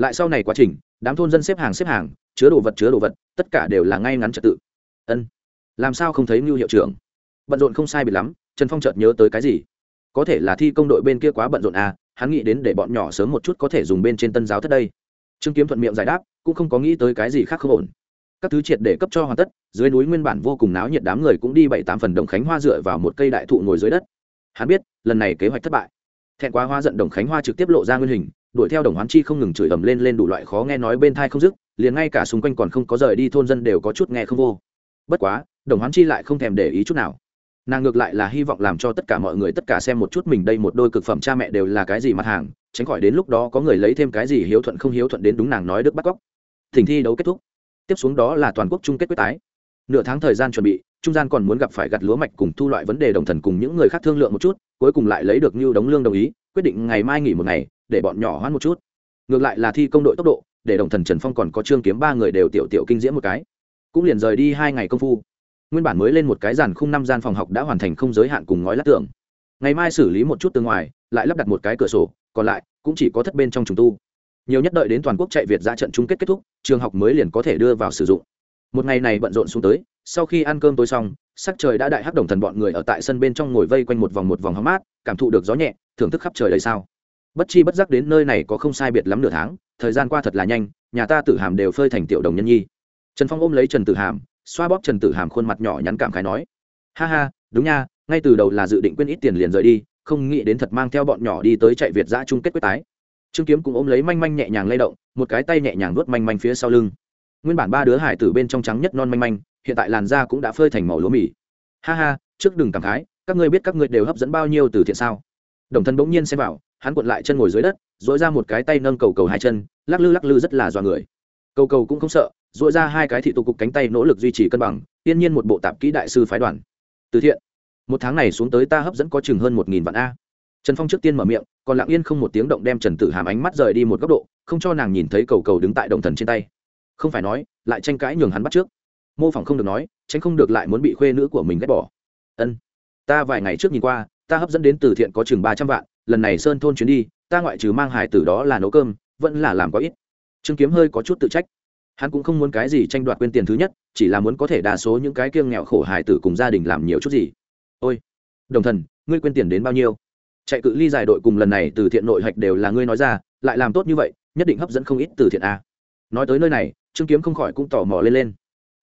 lại sau này quá trình, đám thôn dân xếp hàng xếp hàng, chứa đồ vật chứa đồ vật, tất cả đều là ngay ngắn trật tự. Ân, làm sao không thấy ngưu hiệu trưởng? Bận rộn không sai bị lắm, trần phong chợt nhớ tới cái gì? Có thể là thi công đội bên kia quá bận rộn à hắn nghĩ đến để bọn nhỏ sớm một chút có thể dùng bên trên tân giáo thất đây. Trương kiếm thuận miệng giải đáp, cũng không có nghĩ tới cái gì khác không ổn. Các thứ triệt để cấp cho hoàn tất, dưới núi nguyên bản vô cùng náo nhiệt đám người cũng đi bảy tám phần đồng khánh hoa dựa vào một cây đại thụ ngồi dưới đất. Hắn biết, lần này kế hoạch thất bại. Thẹn quá hoa giận đồng khánh hoa trực tiếp lộ ra nguyên hình đuổi theo đồng hoán chi không ngừng chửi ầm lên lên đủ loại khó nghe nói bên thai không dứt, liền ngay cả xung quanh còn không có rời đi thôn dân đều có chút nghe không vô. Bất quá, đồng hoán chi lại không thèm để ý chút nào. Nàng ngược lại là hy vọng làm cho tất cả mọi người tất cả xem một chút mình đây một đôi cực phẩm cha mẹ đều là cái gì mặt hàng, tránh khỏi đến lúc đó có người lấy thêm cái gì hiếu thuận không hiếu thuận đến đúng nàng nói đức bắt cóc. Thỉnh thi đấu kết thúc. Tiếp xuống đó là toàn quốc chung kết quyết tái. Nửa tháng thời gian chuẩn bị, trung gian còn muốn gặp phải gặt lúa mạch cùng thu loại vấn đề đồng thần cùng những người khác thương lượng một chút, cuối cùng lại lấy được như đống lương đồng ý, quyết định ngày mai nghỉ một ngày để bọn nhỏ hoãn một chút. Ngược lại là thi công đội tốc độ, để đồng thần trần phong còn có trương kiếm ba người đều tiểu tiểu kinh diễm một cái. Cũng liền rời đi hai ngày công phu. Nguyên bản mới lên một cái giàn khung năm gian phòng học đã hoàn thành không giới hạn cùng ngói lát tường. Ngày mai xử lý một chút từ ngoài, lại lắp đặt một cái cửa sổ, còn lại cũng chỉ có thất bên trong trùng tu. Nhiều nhất đợi đến toàn quốc chạy việt ra trận chung kết kết thúc, trường học mới liền có thể đưa vào sử dụng. Một ngày này bận rộn xuống tới, sau khi ăn cơm tối xong, sắc trời đã đại hắc đồng thần bọn người ở tại sân bên trong ngồi vây quanh một vòng một vòng hóng mát, cảm thụ được gió nhẹ, thưởng thức khắp trời đầy sao bất chi bất giác đến nơi này có không sai biệt lắm nửa tháng, thời gian qua thật là nhanh, nhà ta tử hàm đều phơi thành tiểu đồng nhân nhi. Trần phong ôm lấy trần tử hàm, xoa bóp trần tử hàm khuôn mặt nhỏ nhắn cảm khái nói, ha ha, đúng nha, ngay từ đầu là dự định quên ít tiền liền rời đi, không nghĩ đến thật mang theo bọn nhỏ đi tới chạy việt giã chung kết quyết tái. Trương kiếm cũng ôm lấy manh manh nhẹ nhàng lay động, một cái tay nhẹ nhàng nuốt manh manh phía sau lưng. Nguyên bản ba đứa hải tử bên trong trắng nhất non manh manh, hiện tại làn da cũng đã phơi thành màu lúa mì. Ha ha, trước đừng cảm khái, các ngươi biết các ngươi đều hấp dẫn bao nhiêu từ thiện sao? Đồng thân bỗng nhiên xem vào, hắn cuộn lại chân ngồi dưới đất dội ra một cái tay nâng cầu cầu hai chân, lắc lư lắc lư rất là dọa người. Cầu cầu cũng không sợ dội ra hai cái thị tục cục cánh tay nỗ lực duy trì cân bằng tiên nhiên một bộ tạp kỹ đại sư phái đoàn. Từ thiện, một tháng này xuống tới ta hấp dẫn có chừng hơn một nghìn vạn a. Trần phong trước tiên mở miệng, còn lặng yên không một tiếng động đem trần tử hàm ánh mắt rời đi một góc độ, không cho nàng nhìn thấy cầu cầu đứng tại đồng thần trên tay. Không phải nói, lại tranh cãi nhường hắn bắt trước. Mô phỏng không được nói, tránh không được lại muốn bị khuê nữ của mình ghét bỏ. Ân, ta vài ngày trước nhìn qua ta hấp dẫn đến từ thiện có chừng ba trăm vạn, lần này sơn thôn chuyến đi, ta ngoại trừ mang hài tử đó là nấu cơm, vẫn là làm có ít. Trương kiếm hơi có chút tự trách. Hắn cũng không muốn cái gì tranh đoạt quên tiền thứ nhất, chỉ là muốn có thể đa số những cái kiêng nghèo khổ hài tử cùng gia đình làm nhiều chút gì. Ôi, đồng thần, ngươi quên tiền đến bao nhiêu? Chạy cự ly giải đội cùng lần này từ thiện nội hạch đều là ngươi nói ra, lại làm tốt như vậy, nhất định hấp dẫn không ít từ thiện a. Nói tới nơi này, trương kiếm không khỏi cũng tò mò lên lên.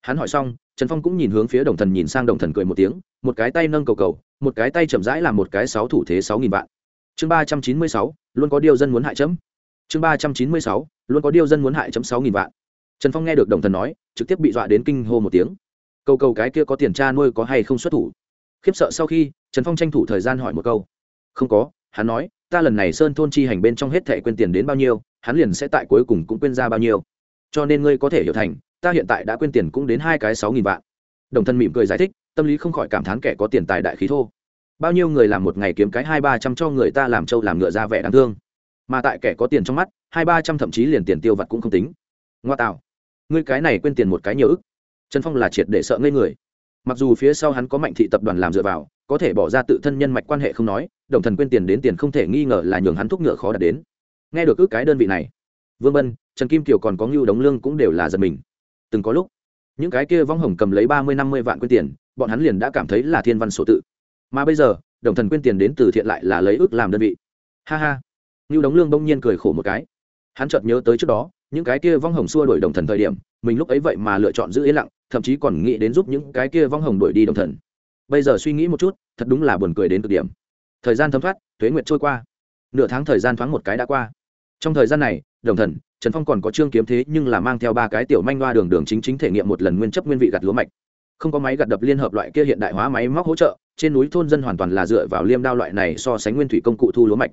Hắn hỏi xong trần phong cũng nhìn hướng phía đồng thần nhìn sang đồng thần cười một tiếng, một cái tay nâng cầu cầu, một cái tay chậm rãi làm một cái sáu thủ thế sáu nghìn vạn. Chương ba trăm chín mươi sáu, luôn có điều dân muốn hại chấm. Chương ba trăm chín mươi sáu, luôn có điều dân muốn hại chấm sáu nghìn vạn. Trần phong nghe được đồng thần nói, trực tiếp bị dọa đến kinh hô một tiếng. Cầu cầu cái kia có tiền cha nuôi có hay không xuất thủ? Khiếp sợ sau khi, trần phong tranh thủ thời gian hỏi một câu. Không có, hắn nói, ta lần này sơn thôn chi hành bên trong hết thẻ quên tiền đến bao nhiêu, hắn liền sẽ tại cuối cùng cũng quên ra bao nhiêu. Cho nên ngươi có thể hiểu thành ta hiện tại đã quên tiền cũng đến hai cái sáu nghìn vạn. Đồng thân mỉm cười giải thích, tâm lý không khỏi cảm thán kẻ có tiền tài đại khí thô. Bao nhiêu người làm một ngày kiếm cái hai ba trăm cho người ta làm trâu làm ngựa ra vẻ đáng thương. Mà tại kẻ có tiền trong mắt, hai ba trăm thậm chí liền tiền tiêu vặt cũng không tính. Ngoa tạo. Ngươi cái này quên tiền một cái nhiều ức. Trần phong là triệt để sợ ngây người. Mặc dù phía sau hắn có mạnh thị tập đoàn làm dựa vào, có thể bỏ ra tự thân nhân mạch quan hệ không nói, đồng thần quên tiền đến tiền không thể nghi ngờ là nhường hắn thúc ngựa khó đạt đến. Nghe được ước cái đơn vị này, vương bân, trần kim kiều còn có ngưu đống lương cũng đều là giật mình từng có lúc, những cái kia vong hồng cầm lấy ba mươi, năm mươi vạn quyên tiền, bọn hắn liền đã cảm thấy là thiên văn sổ tự. Mà bây giờ, đồng thần quyên tiền đến từ thiện lại là lấy ước làm đơn vị. Ha ha. Như đóng lương bỗng nhiên cười khổ một cái. Hắn chợt nhớ tới trước đó, những cái kia vong hồng xua đuổi đồng thần thời điểm, mình lúc ấy vậy mà lựa chọn giữ yên lặng, thậm chí còn nghĩ đến giúp những cái kia vong hồng đuổi đi đồng thần. Bây giờ suy nghĩ một chút, thật đúng là buồn cười đến cực điểm. Thời gian thấm thoát thuế nguyệt trôi qua. Nửa tháng thời gian thoáng một cái đã qua. Trong thời gian này, đồng thần trần phong còn có trương kiếm thế nhưng là mang theo ba cái tiểu manh loa đường đường chính chính thể nghiệm một lần nguyên chấp nguyên vị gặt lúa mạch. Không có máy gặt đập liên hợp loại kia hiện đại hóa máy móc hỗ trợ, trên núi thôn dân hoàn toàn là dựa vào liêm đao loại này so sánh nguyên thủy công cụ thu lúa mạch.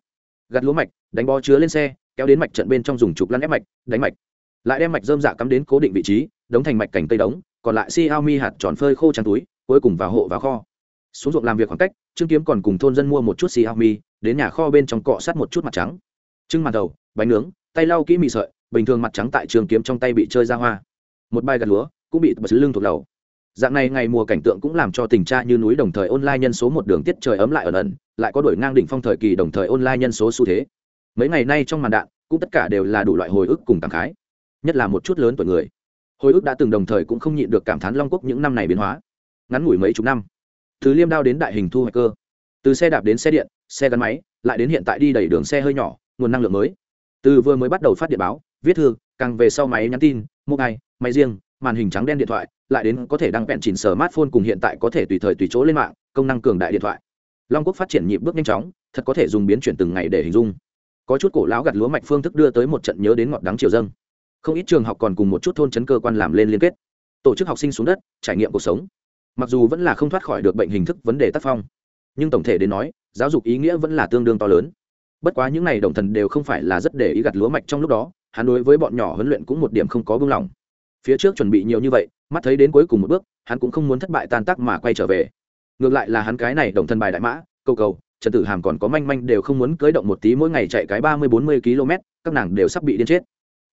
Gặt lúa mạch, đánh bó chứa lên xe, kéo đến mạch trận bên trong dùng trục lăn ép mạch, đánh mạch. Lại đem mạch dơm dạ cắm đến cố định vị trí, đóng thành mạch cành cây đống, còn lại si ao mi hạt tròn phơi khô trắng túi, cuối cùng vào hộ vào kho. Xuống ruộng làm việc khoảng cách, trương kiếm còn cùng thôn dân mua một chút si ao mi, đến nhà kho bên trong cọ sát một chút mặt trắng. Trưng mặt đầu, bánh nướng, tay lau kỹ mì sợi bình thường mặt trắng tại trường kiếm trong tay bị chơi ra hoa. Một bài gạt lúa, cũng bị bật lưng thuộc đầu dạng này ngày mùa cảnh tượng cũng làm cho tình tra như núi đồng thời online nhân số một đường tiết trời ấm lại ẩn ẩn, lại có đổi ngang đỉnh phong thời kỳ đồng thời online nhân số xu thế. Mấy ngày nay trong màn đạn, cũng tất cả đều là đủ loại hồi ức cùng cảm khái. Nhất là một chút lớn tuổi người. Hồi ức đã từng đồng thời cũng không nhịn được cảm thán long quốc những năm này biến hóa. Ngắn ngủi mấy chục năm từ liêm đao đến đại hình thu hoạch cơ. Từ xe đạp đến xe điện, xe gắn máy, lại đến hiện tại đi đầy đường xe hơi nhỏ, nguồn năng lượng mới. Từ vừa mới bắt đầu phát điện báo viết thư, càng về sau máy nhắn tin mobile máy riêng, màn hình trắng đen điện thoại, lại đến có thể đăng vẹn chỉnh smartphone cùng hiện tại có thể tùy thời tùy chỗ lên mạng, công năng cường đại điện thoại. Long quốc phát triển nhịp bước nhanh chóng, thật có thể dùng biến chuyển từng ngày để hình dung. Có chút cổ lão gặt lúa mạch phương thức đưa tới một trận nhớ đến ngọt đắng chiều dâng. Không ít trường học còn cùng một chút thôn chấn cơ quan làm lên liên kết. Tổ chức học sinh xuống đất, trải nghiệm cuộc sống. Mặc dù vẫn là không thoát khỏi được bệnh hình thức vấn đề tác phong, nhưng tổng thể đến nói, giáo dục ý nghĩa vẫn là tương đương to lớn. Bất quá những n à y đồng thần đều không phải là rất để ý gặt lúa mạch trong lúc đó hắn đối với bọn nhỏ huấn luyện cũng một điểm không có buông lỏng phía trước chuẩn bị nhiều như vậy, mắt thấy đến cuối cùng một bước, hắn cũng không muốn thất bại tan tác mà quay trở về. Ngược lại là hắn cái này động thần bài đại mã câu cầu, trần tử hàm còn có manh manh đều không muốn cưới động một tí mỗi ngày chạy cái ba mươi bốn mươi km, các nàng đều sắp bị điên chết.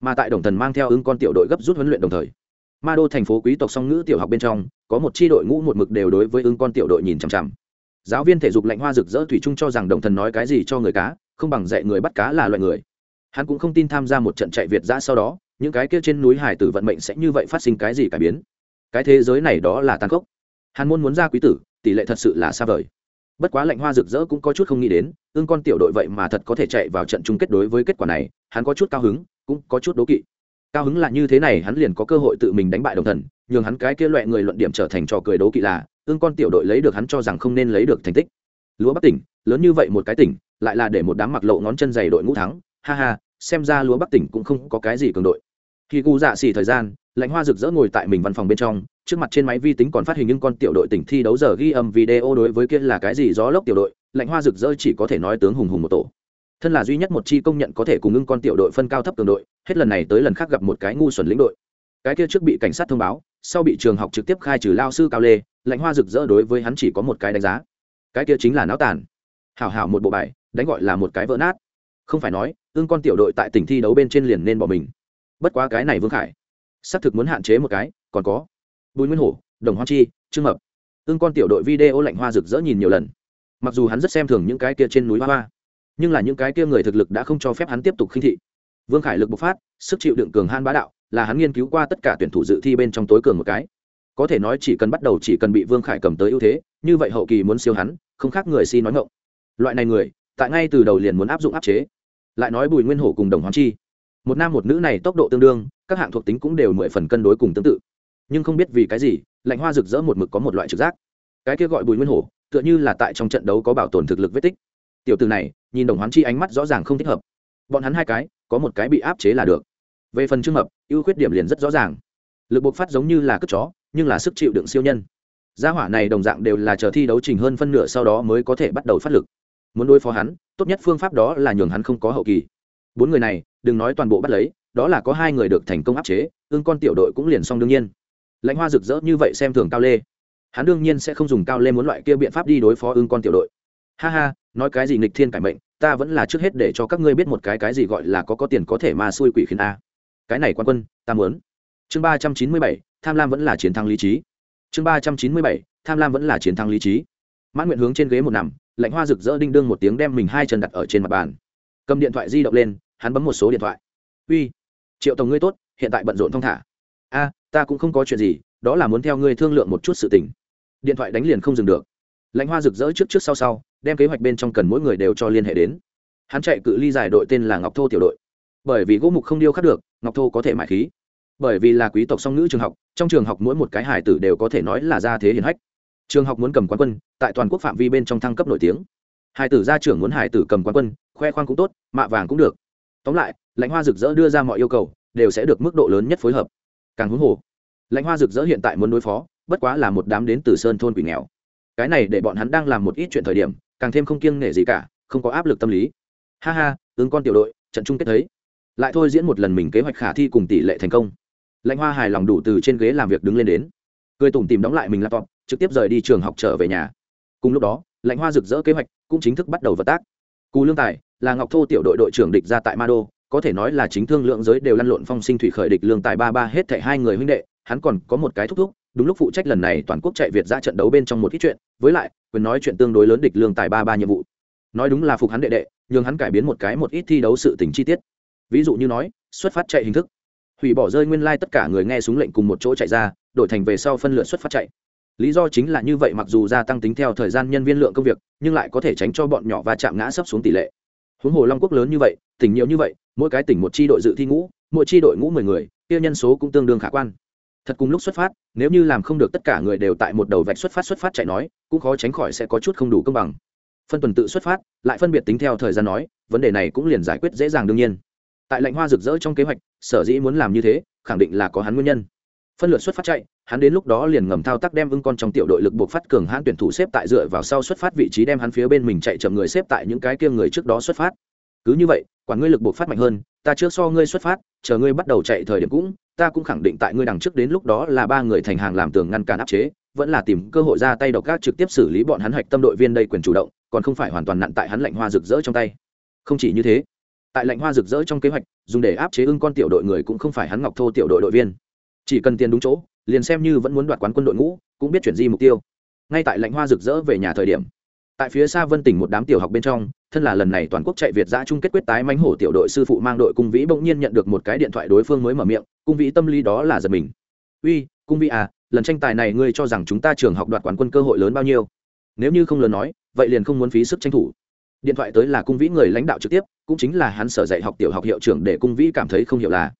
Mà tại đồng thần mang theo ứng con tiểu đội gấp rút huấn luyện đồng thời, ma đô thành phố quý tộc song ngữ tiểu học bên trong, có một chi đội ngũ một mực đều đối với ứng con tiểu đội nhìn chằm chằm. Giáo viên thể dục lạnh hoa rực rỡ thủy chung cho rằng đồng thần nói cái gì cho người cá, không bằng dạy người bắt cá là loại người hắn cũng không tin tham gia một trận chạy việt giã sau đó, những cái kia trên núi hải tử vận mệnh sẽ như vậy phát sinh cái gì cải biến. Cái thế giới này đó là tàn khốc. Hàn môn muốn ra quý tử, tỷ lệ thật sự là xa vời. Bất quá lạnh hoa rực rỡ cũng có chút không nghĩ đến ương con tiểu đội vậy mà thật có thể chạy vào trận chung kết đối với kết quả này, hắn có chút cao hứng, cũng có chút đố kỵ. Cao hứng là như thế này, hắn liền có cơ hội tự mình đánh bại đồng thần, nhường hắn cái kia loại người luận điểm trở thành trò cười đố kỵ là ương con tiểu đội lấy được hắn cho rằng không nên lấy được thành tích. Lúa bắc tỉnh, lớn như vậy một cái tỉnh, lại là để một đám mặc lộ ngón chân dày đội ngũ thắng ha ha, xem ra lúa bắc tỉnh cũng không có cái gì cường đội. Khi gu dạ xỉ thời gian lãnh hoa rực rỡ ngồi tại mình văn phòng bên trong, trước mặt trên máy vi tính còn phát hình những con tiểu đội tỉnh thi đấu giờ ghi âm video đối với kia là cái gì gió lốc tiểu đội lãnh hoa rực rỡ chỉ có thể nói tướng hùng hùng một tổ. Thân là duy nhất một chi công nhận có thể cùng ngưng con tiểu đội phân cao thấp cường đội, hết lần này tới lần khác gặp một cái ngu xuẩn lĩnh đội. Cái kia trước bị cảnh sát thông báo, sau bị trường học trực tiếp khai trừ lao sư cao lê lãnh hoa rực rỡ đối với hắn chỉ có một cái đánh giá. Cái kia chính là náo tàn. Hảo hảo một bộ bài, đánh gọi là một cái vỡ nát không phải nói, ương con tiểu đội tại tỉnh thi đấu bên trên liền nên bỏ mình. Bất quá cái này vương khải, xác thực muốn hạn chế một cái, còn có, bùi nguyên hổ, đồng hoa chi, trương mập. Ương con tiểu đội video lạnh hoa rực rỡ nhìn nhiều lần. Mặc dù hắn rất xem thường những cái kia trên núi hoa hoa, nhưng là những cái kia người thực lực đã không cho phép hắn tiếp tục khinh thị. Vương khải lực bộc phát, sức chịu đựng cường han bá đạo, là hắn nghiên cứu qua tất cả tuyển thủ dự thi bên trong tối cường một cái. Có thể nói chỉ cần bắt đầu chỉ cần bị vương khải cầm tới ưu thế, như vậy hậu kỳ muốn siêu hắn, không khác người si nói ngộng loại này người, tại ngay từ đầu liền muốn áp dụng áp chế lại nói bùi nguyên hổ cùng đồng hoán chi. Một nam một nữ này tốc độ tương đương, các hạng thuộc tính cũng đều mười phần cân đối cùng tương tự. Nhưng không biết vì cái gì, lạnh hoa rực rỡ một mực có một loại trực giác. Cái kia gọi bùi nguyên hổ, tựa như là tại trong trận đấu có bảo tồn thực lực vết tích. Tiểu từ này, nhìn đồng hoán chi ánh mắt rõ ràng không thích hợp. Bọn hắn hai cái, có một cái bị áp chế là được. Về phần trường hợp ưu khuyết điểm liền rất rõ ràng. Lực bộc phát giống như là cất chó, nhưng là sức chịu đựng siêu nhân. Gia hỏa này đồng dạng đều là chờ thi đấu trình hơn phân nửa sau đó mới có thể bắt đầu phát lực. Muốn đối phó hắn tốt nhất phương pháp đó là nhường hắn không có hậu kỳ. Bốn người này, đừng nói toàn bộ bắt lấy, đó là có hai người được thành công áp chế, ương con tiểu đội cũng liền xong đương nhiên. Lãnh hoa rực rỡ như vậy xem thường cao lê. Hắn đương nhiên sẽ không dùng cao lê muốn loại kia biện pháp đi đối phó ương con tiểu đội. Ha ha, nói cái gì nghịch thiên cải mệnh, ta vẫn là trước hết để cho các ngươi biết một cái cái gì gọi là có có tiền có thể mà xui quỷ khiến a. Cái này quan quân, ta muốn. Chương ba trăm chín mươi bảy, tham lam vẫn là chiến thắng lý trí. Chương ba trăm chín mươi bảy, tham lam vẫn là chiến thắng lý trí. Mãn nguyện hướng trên ghế một nằm lạnh hoa rực rỡ đinh đương một tiếng đem mình hai chân đặt ở trên mặt bàn. Cầm điện thoại di động lên, hắn bấm một số điện thoại. Uy, triệu tổng ngươi tốt, hiện tại bận rộn thong thả. A, ta cũng không có chuyện gì, đó là muốn theo ngươi thương lượng một chút sự tình. Điện thoại đánh liền không dừng được. Lãnh hoa rực rỡ trước trước sau sau, đem kế hoạch bên trong cần mỗi người đều cho liên hệ đến. Hắn chạy cự ly giải đội tên là ngọc thô tiểu đội. Bởi vì gỗ mục không điêu khắc được, ngọc thô có thể mãi khí. Bởi vì là quý tộc song ngữ trường học, trong trường học mỗi một cái hải tử đều có thể nói là ra thế hiển hách trường học muốn cầm quán quân, tại toàn quốc phạm vi bên trong thăng cấp nổi tiếng. Hải tử gia trưởng muốn hải tử cầm quán quân, khoe khoang cũng tốt, mạ vàng cũng được. Tóm lại, lãnh hoa rực rỡ đưa ra mọi yêu cầu, đều sẽ được mức độ lớn nhất phối hợp. Càng huống hồ, lãnh hoa rực rỡ hiện tại muốn đối phó, bất quá là một đám đến từ sơn thôn quỷ nghèo. Cái này để bọn hắn đang làm một ít chuyện thời điểm, càng thêm không kiêng nể gì cả, không có áp lực tâm lý. Ha ha, ứng con tiểu đội, trận chung kết thấy. Lại thôi diễn một lần mình kế hoạch khả thi cùng tỷ lệ thành công. Lãnh hoa hài lòng đủ từ trên ghế làm việc đứng lên đến. Cười tủm tìm đóng lại mình laptop trực tiếp rời đi trường học trở về nhà. Cùng lúc đó lãnh hoa rực rỡ kế hoạch cũng chính thức bắt đầu vật tác. Cù lương tài là ngọc thô tiểu đội đội trưởng địch ra tại ma đô có thể nói là chính thương lượng giới đều lăn lộn phong sinh thủy khởi địch lương tài ba ba hết thảy hai người huynh đệ, hắn còn có một cái thúc thúc, đúng lúc phụ trách lần này toàn quốc chạy việt ra trận đấu bên trong một ít chuyện, với lại, quyền nói chuyện tương đối lớn địch lương tài ba ba nhiệm vụ. Nói đúng là phục hắn đệ đệ nhưng hắn cải biến một cái một ít thi đấu sự tình chi tiết. Ví dụ như nói, xuất phát chạy hình thức. Hủy bỏ rơi nguyên lai、like、tất cả người nghe súng lệnh cùng một chỗ chạy ra, đổi thành về sau phân lượt xuất phát chạy lý do chính là như vậy mặc dù gia tăng tính theo thời gian nhân viên lượng công việc, nhưng lại có thể tránh cho bọn nhỏ và chạm ngã sấp xuống tỷ lệ. Huống hồ long quốc lớn như vậy, tỉnh nhiều như vậy, mỗi cái tỉnh một chi đội dự thi ngũ, mỗi chi đội ngũ mười người, kia nhân số cũng tương đương khả quan. Thật cùng lúc xuất phát, nếu như làm không được tất cả người đều tại một đầu vạch xuất phát xuất phát chạy nói, cũng khó tránh khỏi sẽ có chút không đủ công bằng. Phân tuần tự xuất phát, lại phân biệt tính theo thời gian nói, vấn đề này cũng liền giải quyết dễ dàng đương nhiên. Tại lệnh hoa rực rỡ trong kế hoạch, sở dĩ muốn làm như thế, khẳng định là có hắn nguyên nhân phân lượt xuất phát chạy, hắn đến lúc đó liền ngầm thao tác đem ưng con trong tiểu đội lực buộc phát cường hãn tuyển thủ xếp tại dựa vào sau xuất phát vị trí đem hắn phía bên mình chạy chậm người xếp tại những cái kia người trước đó xuất phát. Cứ như vậy, quản ngươi lực buộc phát mạnh hơn, ta trước so ngươi xuất phát, chờ ngươi bắt đầu chạy thời điểm cũng, ta cũng khẳng định tại ngươi đằng trước đến lúc đó là ba người thành hàng làm tường ngăn cản áp chế, vẫn là tìm cơ hội ra tay độc các trực tiếp xử lý bọn hắn hạch tâm đội viên đây quyền chủ động, còn không phải hoàn toàn nặn tại hắn lạnh hoa rực rỡ trong tay. Không chỉ như thế, tại lạnh hoa rực rỡ trong kế hoạch, dùng để áp chế ưng con tiểu đội người cũng không phải hắn ngọc thô tiểu đội đội viên chỉ cần tiền đúng chỗ, liền xem như vẫn muốn đoạt quán quân đội ngũ, cũng biết chuyển di mục tiêu. Ngay tại lãnh hoa rực rỡ về nhà thời điểm, tại phía xa vân tỉnh một đám tiểu học bên trong, thân là lần này toàn quốc chạy việt giã chung kết quyết tái mánh hổ tiểu đội sư phụ mang đội cung vĩ bỗng nhiên nhận được một cái điện thoại đối phương mới mở miệng, cung vĩ tâm lý đó là giật mình. Uy, cung vĩ à lần tranh tài này ngươi cho rằng chúng ta trường học đoạt quán quân cơ hội lớn bao nhiêu? Nếu như không lớn nói, vậy liền không muốn phí sức tranh thủ. Điện thoại tới là cung vĩ người lãnh đạo trực tiếp, cũng chính là hắn sở dạy học tiểu học hiệu trưởng để cung vĩ cảm thấy không hiểu là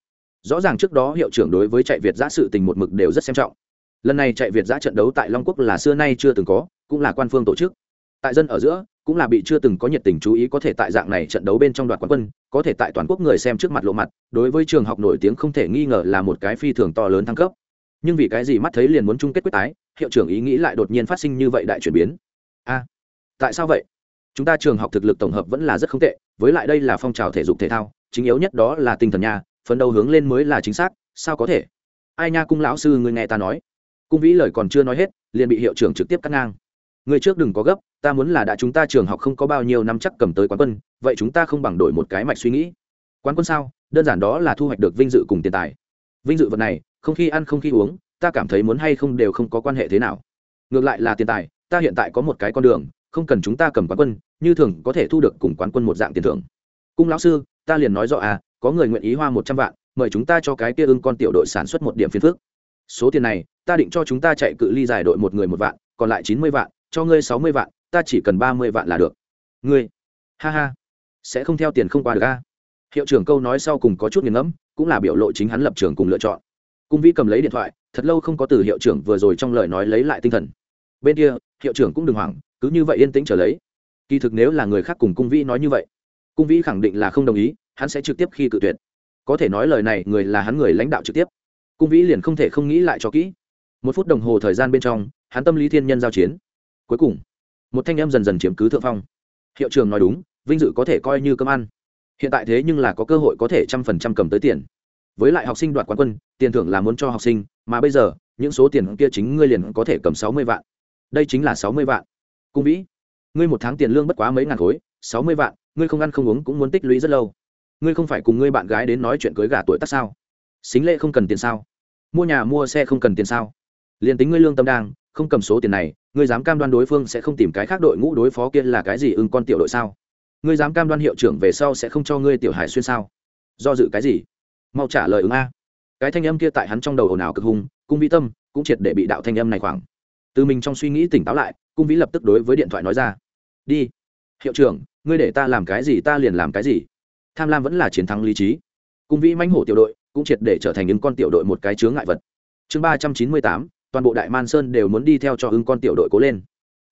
rõ ràng trước đó hiệu trưởng đối với chạy việt giã sự tình một mực đều rất xem trọng. Lần này chạy việt giã trận đấu tại long quốc là xưa nay chưa từng có, cũng là quan phương tổ chức. Tại dân ở giữa, cũng là bị chưa từng có nhiệt tình chú ý có thể tại dạng này trận đấu bên trong đoạt quán quân, có thể tại toàn quốc người xem trước mặt lộ mặt, đối với trường học nổi tiếng không thể nghi ngờ là một cái phi thường to lớn thăng cấp. Nhưng vì cái gì mắt thấy liền muốn chung kết quyết tái, hiệu trưởng ý nghĩ lại đột nhiên phát sinh như vậy đại chuyển biến. A, tại sao vậy? Chúng ta trường học thực lực tổng hợp vẫn là rất không tệ, với lại đây là phong trào thể dục thể thao, chính yếu nhất đó là tinh thần nhà phấn đấu hướng lên mới là chính xác, sao có thể? Ai nha cung lão sư, người nghe ta nói. Cung vĩ lời còn chưa nói hết, liền bị hiệu trưởng trực tiếp cắt ngang. Người trước đừng có gấp, ta muốn là đã chúng ta trường học không có bao nhiêu năm chắc cầm tới quán quân, vậy chúng ta không bằng đổi một cái mạch suy nghĩ. Quán quân sao? Đơn giản đó là thu hoạch được vinh dự cùng tiền tài. Vinh dự vật này, không khi ăn không khi uống, ta cảm thấy muốn hay không đều không có quan hệ thế nào. Ngược lại là tiền tài, ta hiện tại có một cái con đường, không cần chúng ta cầm quán quân, như thường có thể thu được cùng quán quân một dạng tiền thưởng. Cung lão sư, ta liền nói rõ à có người nguyện ý hoa một trăm vạn, mời chúng ta cho cái kia ưng con tiểu đội sản xuất một điểm phiên phước số tiền này, ta định cho chúng ta chạy cự ly giải đội một người một vạn, còn lại chín mươi vạn, cho ngươi sáu mươi vạn, ta chỉ cần ba mươi vạn là được. Ngươi? Ha ha. Sẽ không theo tiền không qua được a. Hiệu trưởng câu nói sau cùng có chút nghiền ngẫm, cũng là biểu lộ chính hắn lập trường cùng lựa chọn. Cung vĩ cầm lấy điện thoại, thật lâu không có từ hiệu trưởng vừa rồi trong lời nói lấy lại tinh thần. Bên kia, hiệu trưởng cũng đừng hoảng, cứ như vậy yên tĩnh trở lấy. Kỳ thực nếu là người khác cùng cung vĩ nói như vậy, cung vĩ khẳng định là không đồng ý hắn sẽ trực tiếp khi cự tuyệt. Có thể nói lời này, người là hắn người lãnh đạo trực tiếp. Cung vĩ liền không thể không nghĩ lại cho kỹ. Một phút đồng hồ thời gian bên trong, hắn tâm lý thiên nhân giao chiến. Cuối cùng, một thanh em dần dần chiếm cứ thượng phong. Hiệu trường nói đúng, vinh dự có thể coi như cơm ăn. Hiện tại thế nhưng là có cơ hội có thể trăm phần trăm cầm tới tiền. Với lại học sinh đoạt quán quân, tiền thưởng là muốn cho học sinh, mà bây giờ, những số tiền kia chính ngươi liền có thể cầm sáu mươi vạn. Đây chính là sáu mươi vạn. Cung vĩ, ngươi một tháng tiền lương bất quá mấy ngàn khối, sáu mươi vạn, ngươi không ăn không uống cũng muốn tích lũy rất lâu ngươi không phải cùng ngươi bạn gái đến nói chuyện cưới gà tuổi tác sao? Xính lệ không cần tiền sao? Mua nhà mua xe không cần tiền sao? Liền tính ngươi lương tâm đang không cầm số tiền này ngươi dám cam đoan đối phương sẽ không tìm cái khác đội ngũ đối phó kia là cái gì ưng con tiểu đội sao? Ngươi dám cam đoan hiệu trưởng về sau sẽ không cho ngươi tiểu hải xuyên sao? Do dự cái gì? Mau trả lời ứng a. Cái thanh âm kia tại hắn trong đầu ồn ào cực hùng, cung vĩ tâm cũng triệt để bị đạo thanh âm này khoảng. Từ mình trong suy nghĩ tỉnh táo lại cung vĩ lập tức đối với điện thoại nói ra. Đi hiệu trưởng ngươi để ta làm cái gì ta liền làm cái gì tham lam vẫn là chiến thắng lý trí. Cung vĩ mãnh hổ tiểu đội cũng triệt để trở thành những con tiểu đội một cái chướng ngại vật. Chương ba trăm chín mươi tám, toàn bộ đại man sơn đều muốn đi theo cho ứng con tiểu đội cố lên.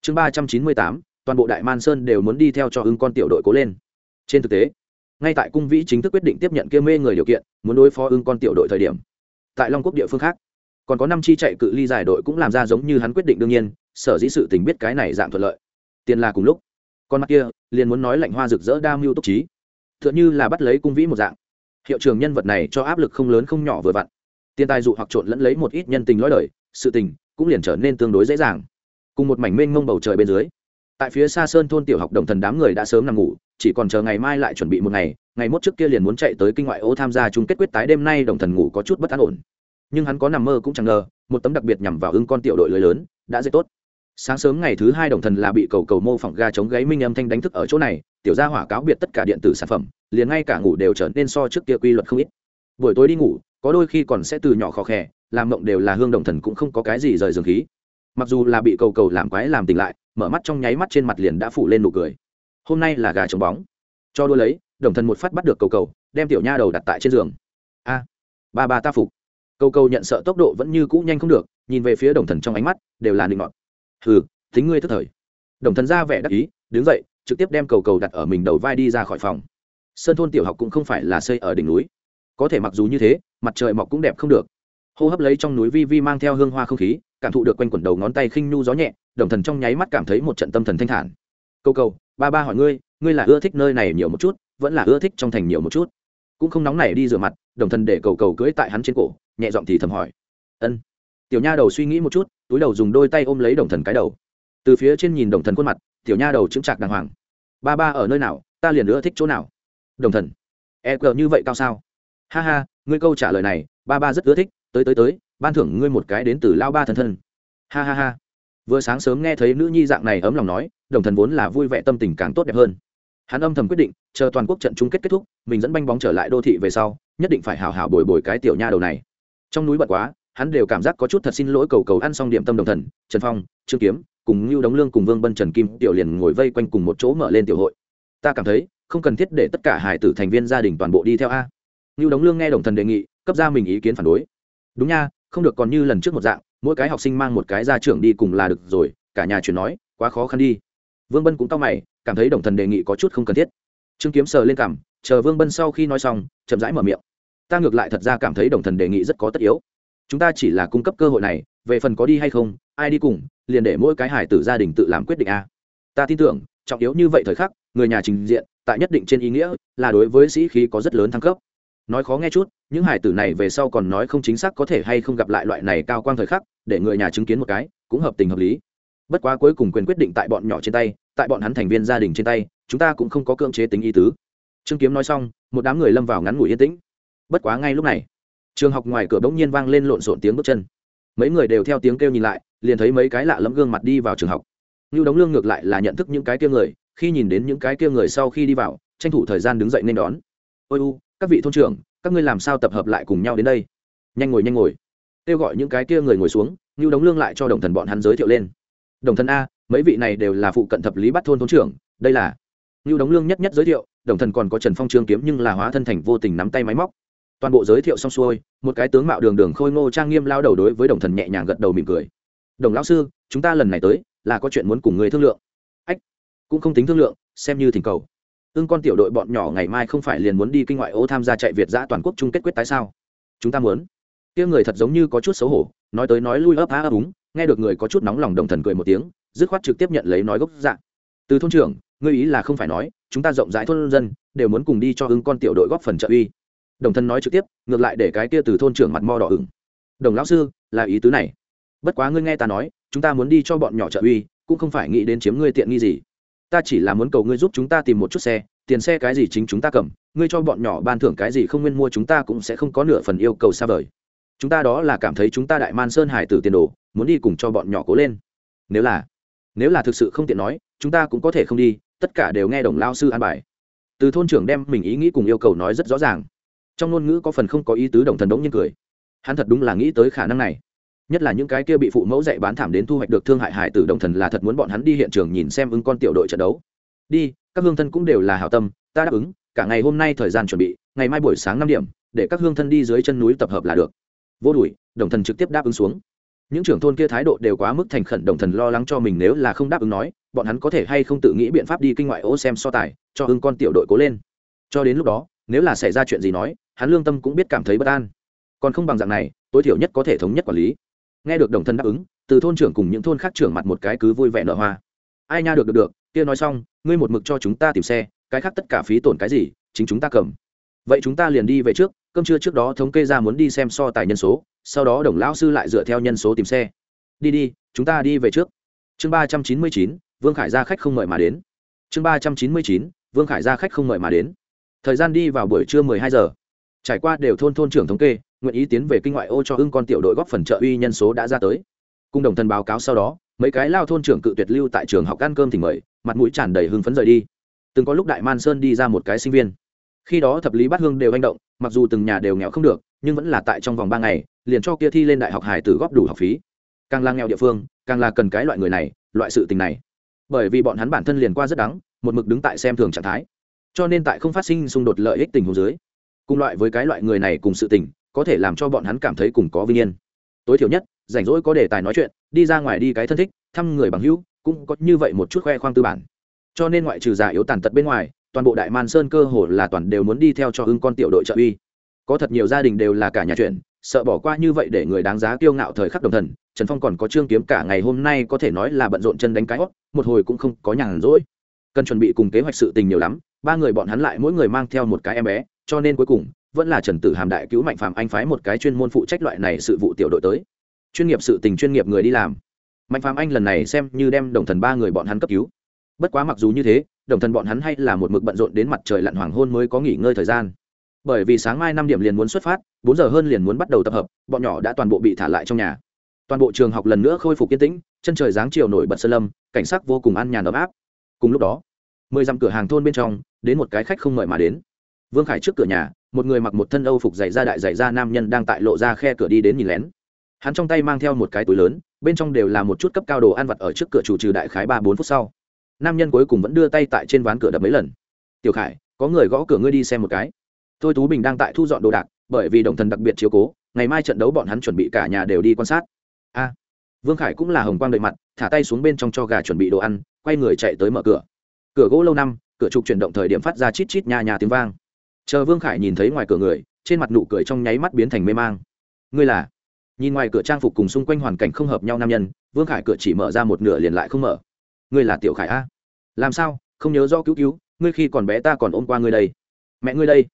Chương ba trăm chín mươi tám, toàn bộ đại man sơn đều muốn đi theo cho ứng con tiểu đội cố lên. Trên thực tế, ngay tại cung vĩ chính thức quyết định tiếp nhận kia mê người điều kiện, muốn đối phó ứng con tiểu đội thời điểm, tại long quốc địa phương khác, còn có năm chi chạy cự ly giải đội cũng làm ra giống như hắn quyết định đương nhiên, sở dĩ sự tình biết cái này dạng thuận lợi. Tiền là cùng lúc. Con mắt kia, liền muốn nói lạnh hoa rực rỡ đa mưu túc trí tựa như là bắt lấy cung vĩ một dạng. Hiệu trường nhân vật này cho áp lực không lớn không nhỏ vừa vặn. Tiền tài dụ hoặc trộn lẫn lấy một ít nhân tình lói đời, sự tình cũng liền trở nên tương đối dễ dàng. Cùng một mảnh mênh mông bầu trời bên dưới, tại phía xa sơn thôn tiểu học đồng thần đám người đã sớm nằm ngủ, chỉ còn chờ ngày mai lại chuẩn bị một ngày ngày mốt trước kia liền muốn chạy tới kinh ngoại ô tham gia chung kết quyết tái đêm nay đồng thần ngủ có chút bất an ổn. Nhưng hắn có nằm mơ cũng chẳng ngờ, một tấm đặc biệt nhằm vào ưng con tiểu đội lưới lớn, đã dễ tốt. Sáng sớm ngày thứ hai đồng thần là bị cầu cầu mô phỏng ga chống gáy minh âm thanh đánh thức ở chỗ này tiểu gia hỏa cáo biệt tất cả điện tử sản phẩm, liền ngay cả ngủ đều trở nên so trước kia quy luật không ít. Buổi tối đi ngủ, có đôi khi còn sẽ từ nhỏ khó khè, làm mộng đều là hương đồng thần cũng không có cái gì rời giường khí. Mặc dù là bị cầu cầu làm quái làm tỉnh lại, mở mắt trong nháy mắt trên mặt liền đã phủ lên nụ cười. Hôm nay là gà trống bóng. Cho đua lấy, đồng thần một phát bắt được cầu cầu, đem tiểu nha đầu đặt tại trên giường. A, ba ba ta phục. Cầu cầu nhận sợ tốc độ vẫn như cũ nhanh không được, nhìn về phía đồng thần trong ánh mắt, đều là nịnh ngọt hừ tính ngươi thức thời. Đồng thần ra vẻ đắc ý, đứng dậy trực tiếp đem cầu cầu đặt ở mình đầu vai đi ra khỏi phòng. Sơn thôn tiểu học cũng không phải là xây ở đỉnh núi. Có thể mặc dù như thế, mặt trời mọc cũng đẹp không được. Hô hấp lấy trong núi vi vi mang theo hương hoa không khí, cảm thụ được quanh quẩn đầu ngón tay khinh nhu gió nhẹ, đồng thần trong nháy mắt cảm thấy một trận tâm thần thanh thản. Câu cầu, ba ba hỏi ngươi ngươi là ưa thích nơi này nhiều một chút, vẫn là ưa thích trong thành nhiều một chút? Cũng không nóng này đi rửa mặt, đồng thần để cầu cầu cưỡi tại hắn trên cổ, nhẹ giọng thì thầm hỏi. Ân. Tiểu nha đầu suy nghĩ một chút, túi đầu dùng đôi tay ôm lấy đồng thần cái đầu. Từ phía trên nhìn đồng thần khuôn mặt, tiểu nha đầu chững chạc đàng hoàng ba ba ở nơi nào, ta liền ưa thích chỗ nào. Đồng thần e cờ như vậy cao sao? Ha ha, ngươi câu trả lời này, ba ba rất ưa thích, tới tới tới, ban thưởng ngươi một cái đến từ lao ba thân thân. Ha ha ha. Vừa sáng sớm nghe thấy nữ nhi dạng này ấm lòng nói, đồng thần vốn là vui vẻ tâm tình càng tốt đẹp hơn. Hắn âm thầm quyết định, chờ toàn quốc trận chung kết kết thúc, mình dẫn banh bóng trở lại đô thị về sau, nhất định phải hào hào bồi bồi cái tiểu nha đầu này. Trong núi bật quá, hắn đều cảm giác có chút thật xin lỗi cầu cầu ăn xong điểm tâm đồng thần, trần phong, trương kiếm cùng Nưu đống lương cùng vương bân trần kim tiểu liền ngồi vây quanh cùng một chỗ mở lên tiểu hội. Ta cảm thấy, không cần thiết để tất cả hải tử thành viên gia đình toàn bộ đi theo a. Nưu đống lương nghe đồng thần đề nghị, cấp ra mình ý kiến phản đối. Đúng nha, không được còn như lần trước một dạng, mỗi cái học sinh mang một cái gia trưởng đi cùng là được rồi, cả nhà chuyển nói, quá khó khăn đi. Vương bân cũng cau mày, cảm thấy đồng thần đề nghị có chút không cần thiết. Trương kiếm sờ lên cảm chờ vương bân sau khi nói xong, chậm rãi mở miệng. Ta ngược lại thật ra cảm thấy đồng thần đề nghị rất có tất yếu. Chúng ta chỉ là cung cấp cơ hội này, về phần có đi hay không ai đi cùng, liền để mỗi cái hải tử gia đình tự làm quyết định a. Ta tin tưởng, trọng yếu như vậy thời khắc, người nhà trình diện, tại nhất định trên ý nghĩa, là đối với sĩ khí có rất lớn thăng cấp. Nói khó nghe chút, những hải tử này về sau còn nói không chính xác có thể hay không gặp lại loại này cao quang thời khắc, để người nhà chứng kiến một cái, cũng hợp tình hợp lý. Bất quá cuối cùng quyền quyết định tại bọn nhỏ trên tay, tại bọn hắn thành viên gia đình trên tay, chúng ta cũng không có cưỡng chế tính ý tứ. Trương kiếm nói xong, một đám người lâm vào ngắn ngủi yên tĩnh. Bất quá ngay lúc này, trường học ngoài cửa bỗng nhiên vang lên lộn xộn tiếng bước chân mấy người đều theo tiếng kêu nhìn lại, liền thấy mấy cái lạ lẫm gương mặt đi vào trường học. Như đóng lương ngược lại là nhận thức những cái kia người, khi nhìn đến những cái kia người sau khi đi vào, tranh thủ thời gian đứng dậy nên đón. Ôi u, các vị thôn trưởng, các ngươi làm sao tập hợp lại cùng nhau đến đây? Nhanh ngồi nhanh ngồi. Kêu gọi những cái kia người ngồi xuống như đóng lương lại cho đồng thần bọn hắn giới thiệu lên. Đồng thần a, mấy vị này đều là phụ cận thập lý bắt thôn thôn trưởng, đây là như đóng lương nhất nhất giới thiệu, đồng thần còn có trần phong trương kiếm nhưng là hóa thân thành vô tình nắm tay máy móc toàn bộ giới thiệu xong xuôi, một cái tướng mạo đường đường khôi ngô trang nghiêm lao đầu đối với đồng thần nhẹ nhàng gật đầu mỉm cười. Đồng lão sư, chúng ta lần này tới là có chuyện muốn cùng người thương lượng. Ách, cũng không tính thương lượng, xem như thỉnh cầu. Ưng con tiểu đội bọn nhỏ ngày mai không phải liền muốn đi kinh ngoại ô tham gia chạy việt giã toàn quốc chung kết quyết tái sao? Chúng ta muốn. Kia người thật giống như có chút xấu hổ, nói tới nói lui ấp á ấp úng, nghe được người có chút nóng lòng đồng thần cười một tiếng, dứt khoát trực tiếp nhận lấy nói gốc dạng từ thôn trưởng, ngươi ý là không phải nói, chúng ta rộng rãi thôn dân, đều muốn cùng đi cho ưng con tiểu đội góp phần trợ uy đồng thân nói trực tiếp, ngược lại để cái kia từ thôn trưởng mặt mo đỏ ửng. Đồng lão sư, là ý tứ này. Bất quá ngươi nghe ta nói, chúng ta muốn đi cho bọn nhỏ trợ uy, cũng không phải nghĩ đến chiếm ngươi tiện nghi gì. Ta chỉ là muốn cầu ngươi giúp chúng ta tìm một chút xe, tiền xe cái gì chính chúng ta cầm, ngươi cho bọn nhỏ ban thưởng cái gì không nguyên mua chúng ta cũng sẽ không có nửa phần yêu cầu xa vời. Chúng ta đó là cảm thấy chúng ta đại man sơn hải tử tiền đồ, muốn đi cùng cho bọn nhỏ cố lên. Nếu là nếu là thực sự không tiện nói, chúng ta cũng có thể không đi, tất cả đều nghe đồng lao sư an bài. Từ thôn trưởng đem mình ý nghĩ cùng yêu cầu nói rất rõ ràng trong ngôn ngữ có phần không có ý tứ đồng thần đống nhiên cười. Hắn thật đúng là nghĩ tới khả năng này. Nhất là những cái kia bị phụ mẫu dạy bán thảm đến thu hoạch được thương hại hải tử đồng thần là thật muốn bọn hắn đi hiện trường nhìn xem ứng con tiểu đội trận đấu. Đi, các hương thân cũng đều là hảo tâm, ta đáp ứng, cả ngày hôm nay thời gian chuẩn bị, ngày mai buổi sáng năm điểm, để các hương thân đi dưới chân núi tập hợp là được. Vô đùi, đồng thần trực tiếp đáp ứng xuống. Những trưởng thôn kia thái độ đều quá mức thành khẩn, đồng thần lo lắng cho mình nếu là không đáp ứng nói, bọn hắn có thể hay không tự nghĩ biện pháp đi kinh ngoại ô xem so tài, cho hưng con tiểu đội cố lên. Cho đến lúc đó nếu là xảy ra chuyện gì nói, hắn lương tâm cũng biết cảm thấy bất an. Còn không bằng dạng này, tối thiểu nhất có thể thống nhất quản lý. Nghe được đồng thân đáp ứng, từ thôn trưởng cùng những thôn khác trưởng mặt một cái cứ vui vẻ nở hoa. Ai nha, được được được, kia nói xong, ngươi một mực cho chúng ta tìm xe, cái khác tất cả phí tổn cái gì, chính chúng ta cầm. Vậy chúng ta liền đi về trước, cơm trưa trước đó thống kê ra muốn đi xem so tài nhân số, sau đó đồng lão sư lại dựa theo nhân số tìm xe. Đi đi, chúng ta đi về trước. Chương ba trăm chín mươi chín, vương khải ra khách không mời mà đến. Chương ba trăm chín mươi chín, vương khải ra khách không mời mà đến thời gian đi vào buổi trưa mười hai giờ. Trải qua đều thôn thôn trưởng thống kê, nguyện ý tiến về kinh ngoại ô cho ưng con tiểu đội góp phần trợ uy nhân số đã ra tới. Cung đồng thần báo cáo sau đó, mấy cái lao thôn trưởng cự tuyệt lưu tại trường học ăn cơm thì mời, mặt mũi tràn đầy hưng phấn rời đi. Từng có lúc đại man sơn đi ra một cái sinh viên. Khi đó thập lý bát hương đều hành động, mặc dù từng nhà đều nghèo không được, nhưng vẫn là tại trong vòng ba ngày, liền cho kia thi lên đại học hải tử góp đủ học phí. Càng là nghèo địa phương, càng là cần cái loại người này, loại sự tình này. Bởi vì bọn hắn bản thân liền qua rất đắng, một mực đứng tại xem thường trạng thái cho nên tại không phát sinh xung đột lợi ích tình huống dưới, cùng loại với cái loại người này cùng sự tình, có thể làm cho bọn hắn cảm thấy cùng có vinh yên. Tối thiểu nhất, rảnh rỗi có đề tài nói chuyện, đi ra ngoài đi cái thân thích, thăm người bằng hữu, cũng có như vậy một chút khoe khoang tư bản. Cho nên ngoại trừ già yếu tàn tật bên ngoài, toàn bộ đại man sơn cơ hồ là toàn đều muốn đi theo cho hưng con tiểu đội trợ uy. Có thật nhiều gia đình đều là cả nhà chuyện, sợ bỏ qua như vậy để người đáng giá kiêu ngạo thời khắc đồng thần, trần phong còn có trương kiếm cả ngày hôm nay có thể nói là bận rộn chân đánh cái hót một hồi cũng không có nhàn rỗi. Cần chuẩn bị cùng kế hoạch sự tình nhiều lắm ba người bọn hắn lại mỗi người mang theo một cái em bé, cho nên cuối cùng, vẫn là trần tử hàm đại cứu mạnh phàm anh phái một cái chuyên môn phụ trách loại này sự vụ tiểu đội tới. Chuyên nghiệp sự tình chuyên nghiệp người đi làm. Mạnh phàm anh lần này xem như đem đồng thần ba người bọn hắn cấp cứu. Bất quá mặc dù như thế, đồng thần bọn hắn hay là một mực bận rộn đến mặt trời lặn hoàng hôn mới có nghỉ ngơi thời gian. Bởi vì sáng mai năm điểm liền muốn xuất phát, bốn giờ hơn liền muốn bắt đầu tập hợp, bọn nhỏ đã toàn bộ bị thả lại trong nhà. Toàn bộ trường học lần nữa khôi phục yên tĩnh, chân trời dáng chiều nổi bật sơn lâm, cảnh sắc vô cùng an nhàn ấm áp. Cùng lúc đó mười dặm cửa hàng thôn bên trong, đến một cái khách không mời mà đến. Vương khải trước cửa nhà, một người mặc một thân âu phục dày da đại dày da nam nhân đang tại lộ ra khe cửa đi đến nhìn lén. Hắn trong tay mang theo một cái túi lớn, bên trong đều là một chút cấp cao đồ ăn vặt ở trước cửa chủ trừ đại khái ba bốn phút sau. Nam nhân cuối cùng vẫn đưa tay tại trên ván cửa đập mấy lần. Tiểu khải, có người gõ cửa ngươi đi xem một cái. Thôi tú bình đang tại thu dọn đồ đạc, bởi vì đồng thần đặc biệt chiếu cố, ngày mai trận đấu bọn hắn chuẩn bị cả nhà đều đi quan sát. A! Vương khải cũng là hồng quang đợi mặt, thả tay xuống bên trong cho gà chuẩn bị đồ ăn, quay người chạy tới mở cửa cửa gỗ lâu năm, cửa trục chuyển động thời điểm phát ra chít chít nha nha tiếng vang. Chờ vương khải nhìn thấy ngoài cửa người, trên mặt nụ cười trong nháy mắt biến thành mê mang. Ngươi là? Nhìn ngoài cửa trang phục cùng xung quanh hoàn cảnh không hợp nhau nam nhân, vương khải cửa chỉ mở ra một nửa liền lại không mở. Ngươi là tiểu khải a? Làm sao? Không nhớ do cứu cứu, ngươi khi còn bé ta còn ôm qua ngươi đây. Mẹ ngươi đây.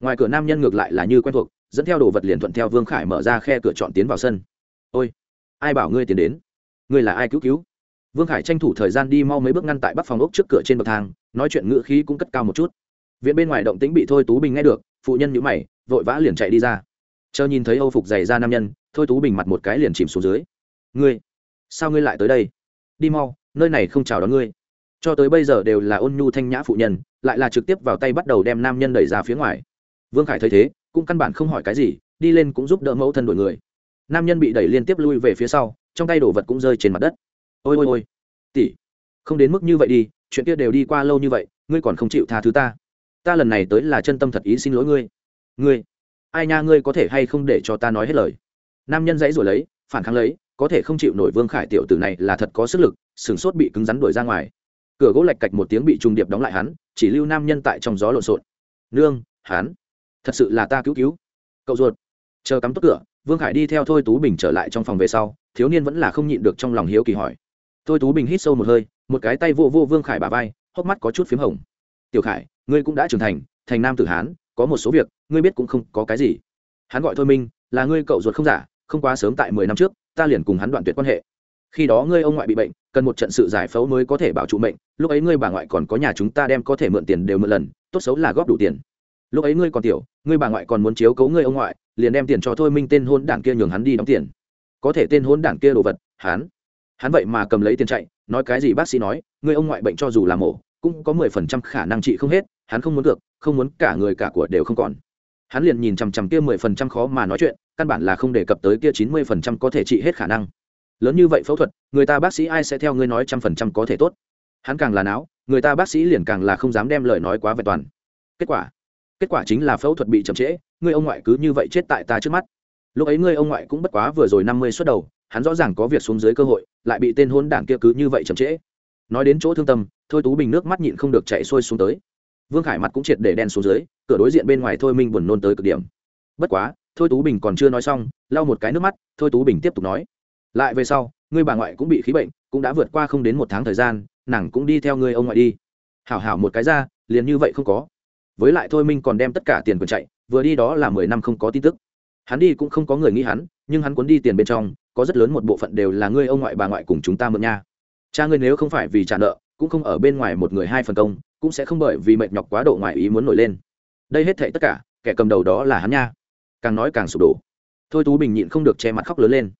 Ngoài cửa nam nhân ngược lại là như quen thuộc, dẫn theo đồ vật liền thuận theo vương khải mở ra khe cửa chọn tiến vào sân. Ôi, ai bảo ngươi tiến đến? Ngươi là ai cứu cứu? Vương khải tranh thủ thời gian đi mau mấy bước ngăn tại bắc phòng ốc trước cửa trên bậc thang, nói chuyện ngựa khí cũng cất cao một chút. Viện bên ngoài động tĩnh bị thôi tú bình nghe được, phụ nhân nhữ mày, vội vã liền chạy đi ra. Chờ nhìn thấy âu phục dày ra nam nhân, thôi tú bình mặt một cái liền chìm xuống dưới. Ngươi, sao ngươi lại tới đây? Đi mau, nơi này không chào đón ngươi. Cho tới bây giờ đều là ôn nhu thanh nhã phụ nhân, lại là trực tiếp vào tay bắt đầu đem nam nhân đẩy ra phía ngoài. Vương khải thấy thế, cũng căn bản không hỏi cái gì, đi lên cũng giúp đỡ mẫu thân đổi người. Nam nhân bị đẩy liên tiếp lui về phía sau, trong tay đồ vật cũng rơi trên mặt đất ôi ôi ôi. Tỷ, không đến mức như vậy đi, chuyện kia đều đi qua lâu như vậy, ngươi còn không chịu tha thứ ta. Ta lần này tới là chân tâm thật ý xin lỗi ngươi. Ngươi, ai nha ngươi có thể hay không để cho ta nói hết lời? Nam nhân dãy rồi lấy, phản kháng lấy, có thể không chịu nổi vương khải tiểu tử này là thật có sức lực sửng sốt bị cứng rắn đuổi ra ngoài. Cửa gỗ lạch cạch một tiếng bị trùng điệp đóng lại hắn, chỉ lưu nam nhân tại trong gió lộn xộn. Nương, hắn, thật sự là ta cứu cứu. Cậu ruột, chờ cắm tốt cửa, vương khải đi theo thôi tú bình trở lại trong phòng về sau, thiếu niên vẫn là không nhịn được trong lòng hiếu kỳ hỏi thôi tú bình hít sâu một hơi, một cái tay vô vô vương khải bà vai, hốc mắt có chút p h í m hồng. Tiểu khải, ngươi cũng đã trưởng thành thành nam tử hán, có một số việc, ngươi biết cũng không có cái gì. Hắn gọi thôi minh, là ngươi cậu ruột không giả, không quá sớm tại mười năm trước, ta liền cùng hắn đoạn tuyệt quan hệ. Khi đó ngươi ông ngoại bị bệnh, cần một trận sự giải phẫu mới có thể bảo trụ mệnh, lúc ấy ngươi bà ngoại còn có nhà chúng ta đem có thể mượn tiền đều mượn lần, tốt xấu là góp đủ tiền. Lúc ấy ngươi còn tiểu, ngươi bà ngoại còn muốn chiếu cấu ngươi ông ngoại, liền đem tiền cho thôi minh tên hôn đảng kia nhường hắn đi đóng tiền. Có thể tên hôn đảng kia đồ vật, hắn hắn vậy mà cầm lấy tiền chạy, nói cái gì bác sĩ nói, người ông ngoại bệnh cho dù là mổ, cũng có mười phần trăm khả năng trị không hết, hắn không muốn được, không muốn cả người cả của đều không còn. Hắn liền nhìn chằm chằm kia mười phần trăm khó mà nói chuyện, căn bản là không đề cập tới kia chín mươi phần trăm có thể trị hết khả năng. Lớn như vậy phẫu thuật, người ta bác sĩ ai sẽ theo ngươi nói trăm phần trăm có thể tốt? Hắn càng là não người ta bác sĩ liền càng là không dám đem lời nói quá vẹn toàn. Kết quả kết quả chính là phẫu thuật bị chậm trễ, người ông ngoại cứ như vậy chết tại ta trước mắt lúc ấy ngươi ông ngoại cũng bất quá vừa rồi năm mươi suất đầu, hắn rõ ràng có việc xuống dưới cơ hội, lại bị tên hôn đảng kia cứ như vậy chậm trễ. Nói đến chỗ thương tâm, thôi tú bình nước mắt nhịn không được chạy xuôi xuống tới. Vương khải mặt cũng triệt để đen xuống dưới, cửa đối diện bên ngoài thôi minh buồn nôn tới cực điểm. Bất quá, thôi tú bình còn chưa nói xong, lau một cái nước mắt, thôi tú bình tiếp tục nói. Lại về sau, ngươi bà ngoại cũng bị khí bệnh, cũng đã vượt qua không đến một tháng thời gian, nàng cũng đi theo ngươi ông ngoại đi. Hảo hảo một cái ra, liền như vậy không có. Với lại thôi minh còn đem tất cả tiền quần chạy, vừa đi đó là mười năm không có tin tức hắn đi cũng không có người nghĩ hắn, nhưng hắn cuốn đi tiền bên trong, có rất lớn một bộ phận đều là ngươi ông ngoại bà ngoại cùng chúng ta mượn nha. Cha ngươi nếu không phải vì trả nợ, cũng không ở bên ngoài một người hai phần công, cũng sẽ không bởi vì mệt nhọc quá độ ngoài ý muốn nổi lên. Đây hết thệ tất cả, kẻ cầm đầu đó là hắn nha. Càng nói càng sụp đổ. Thôi tú bình nhịn không được che mặt khóc lớn lên.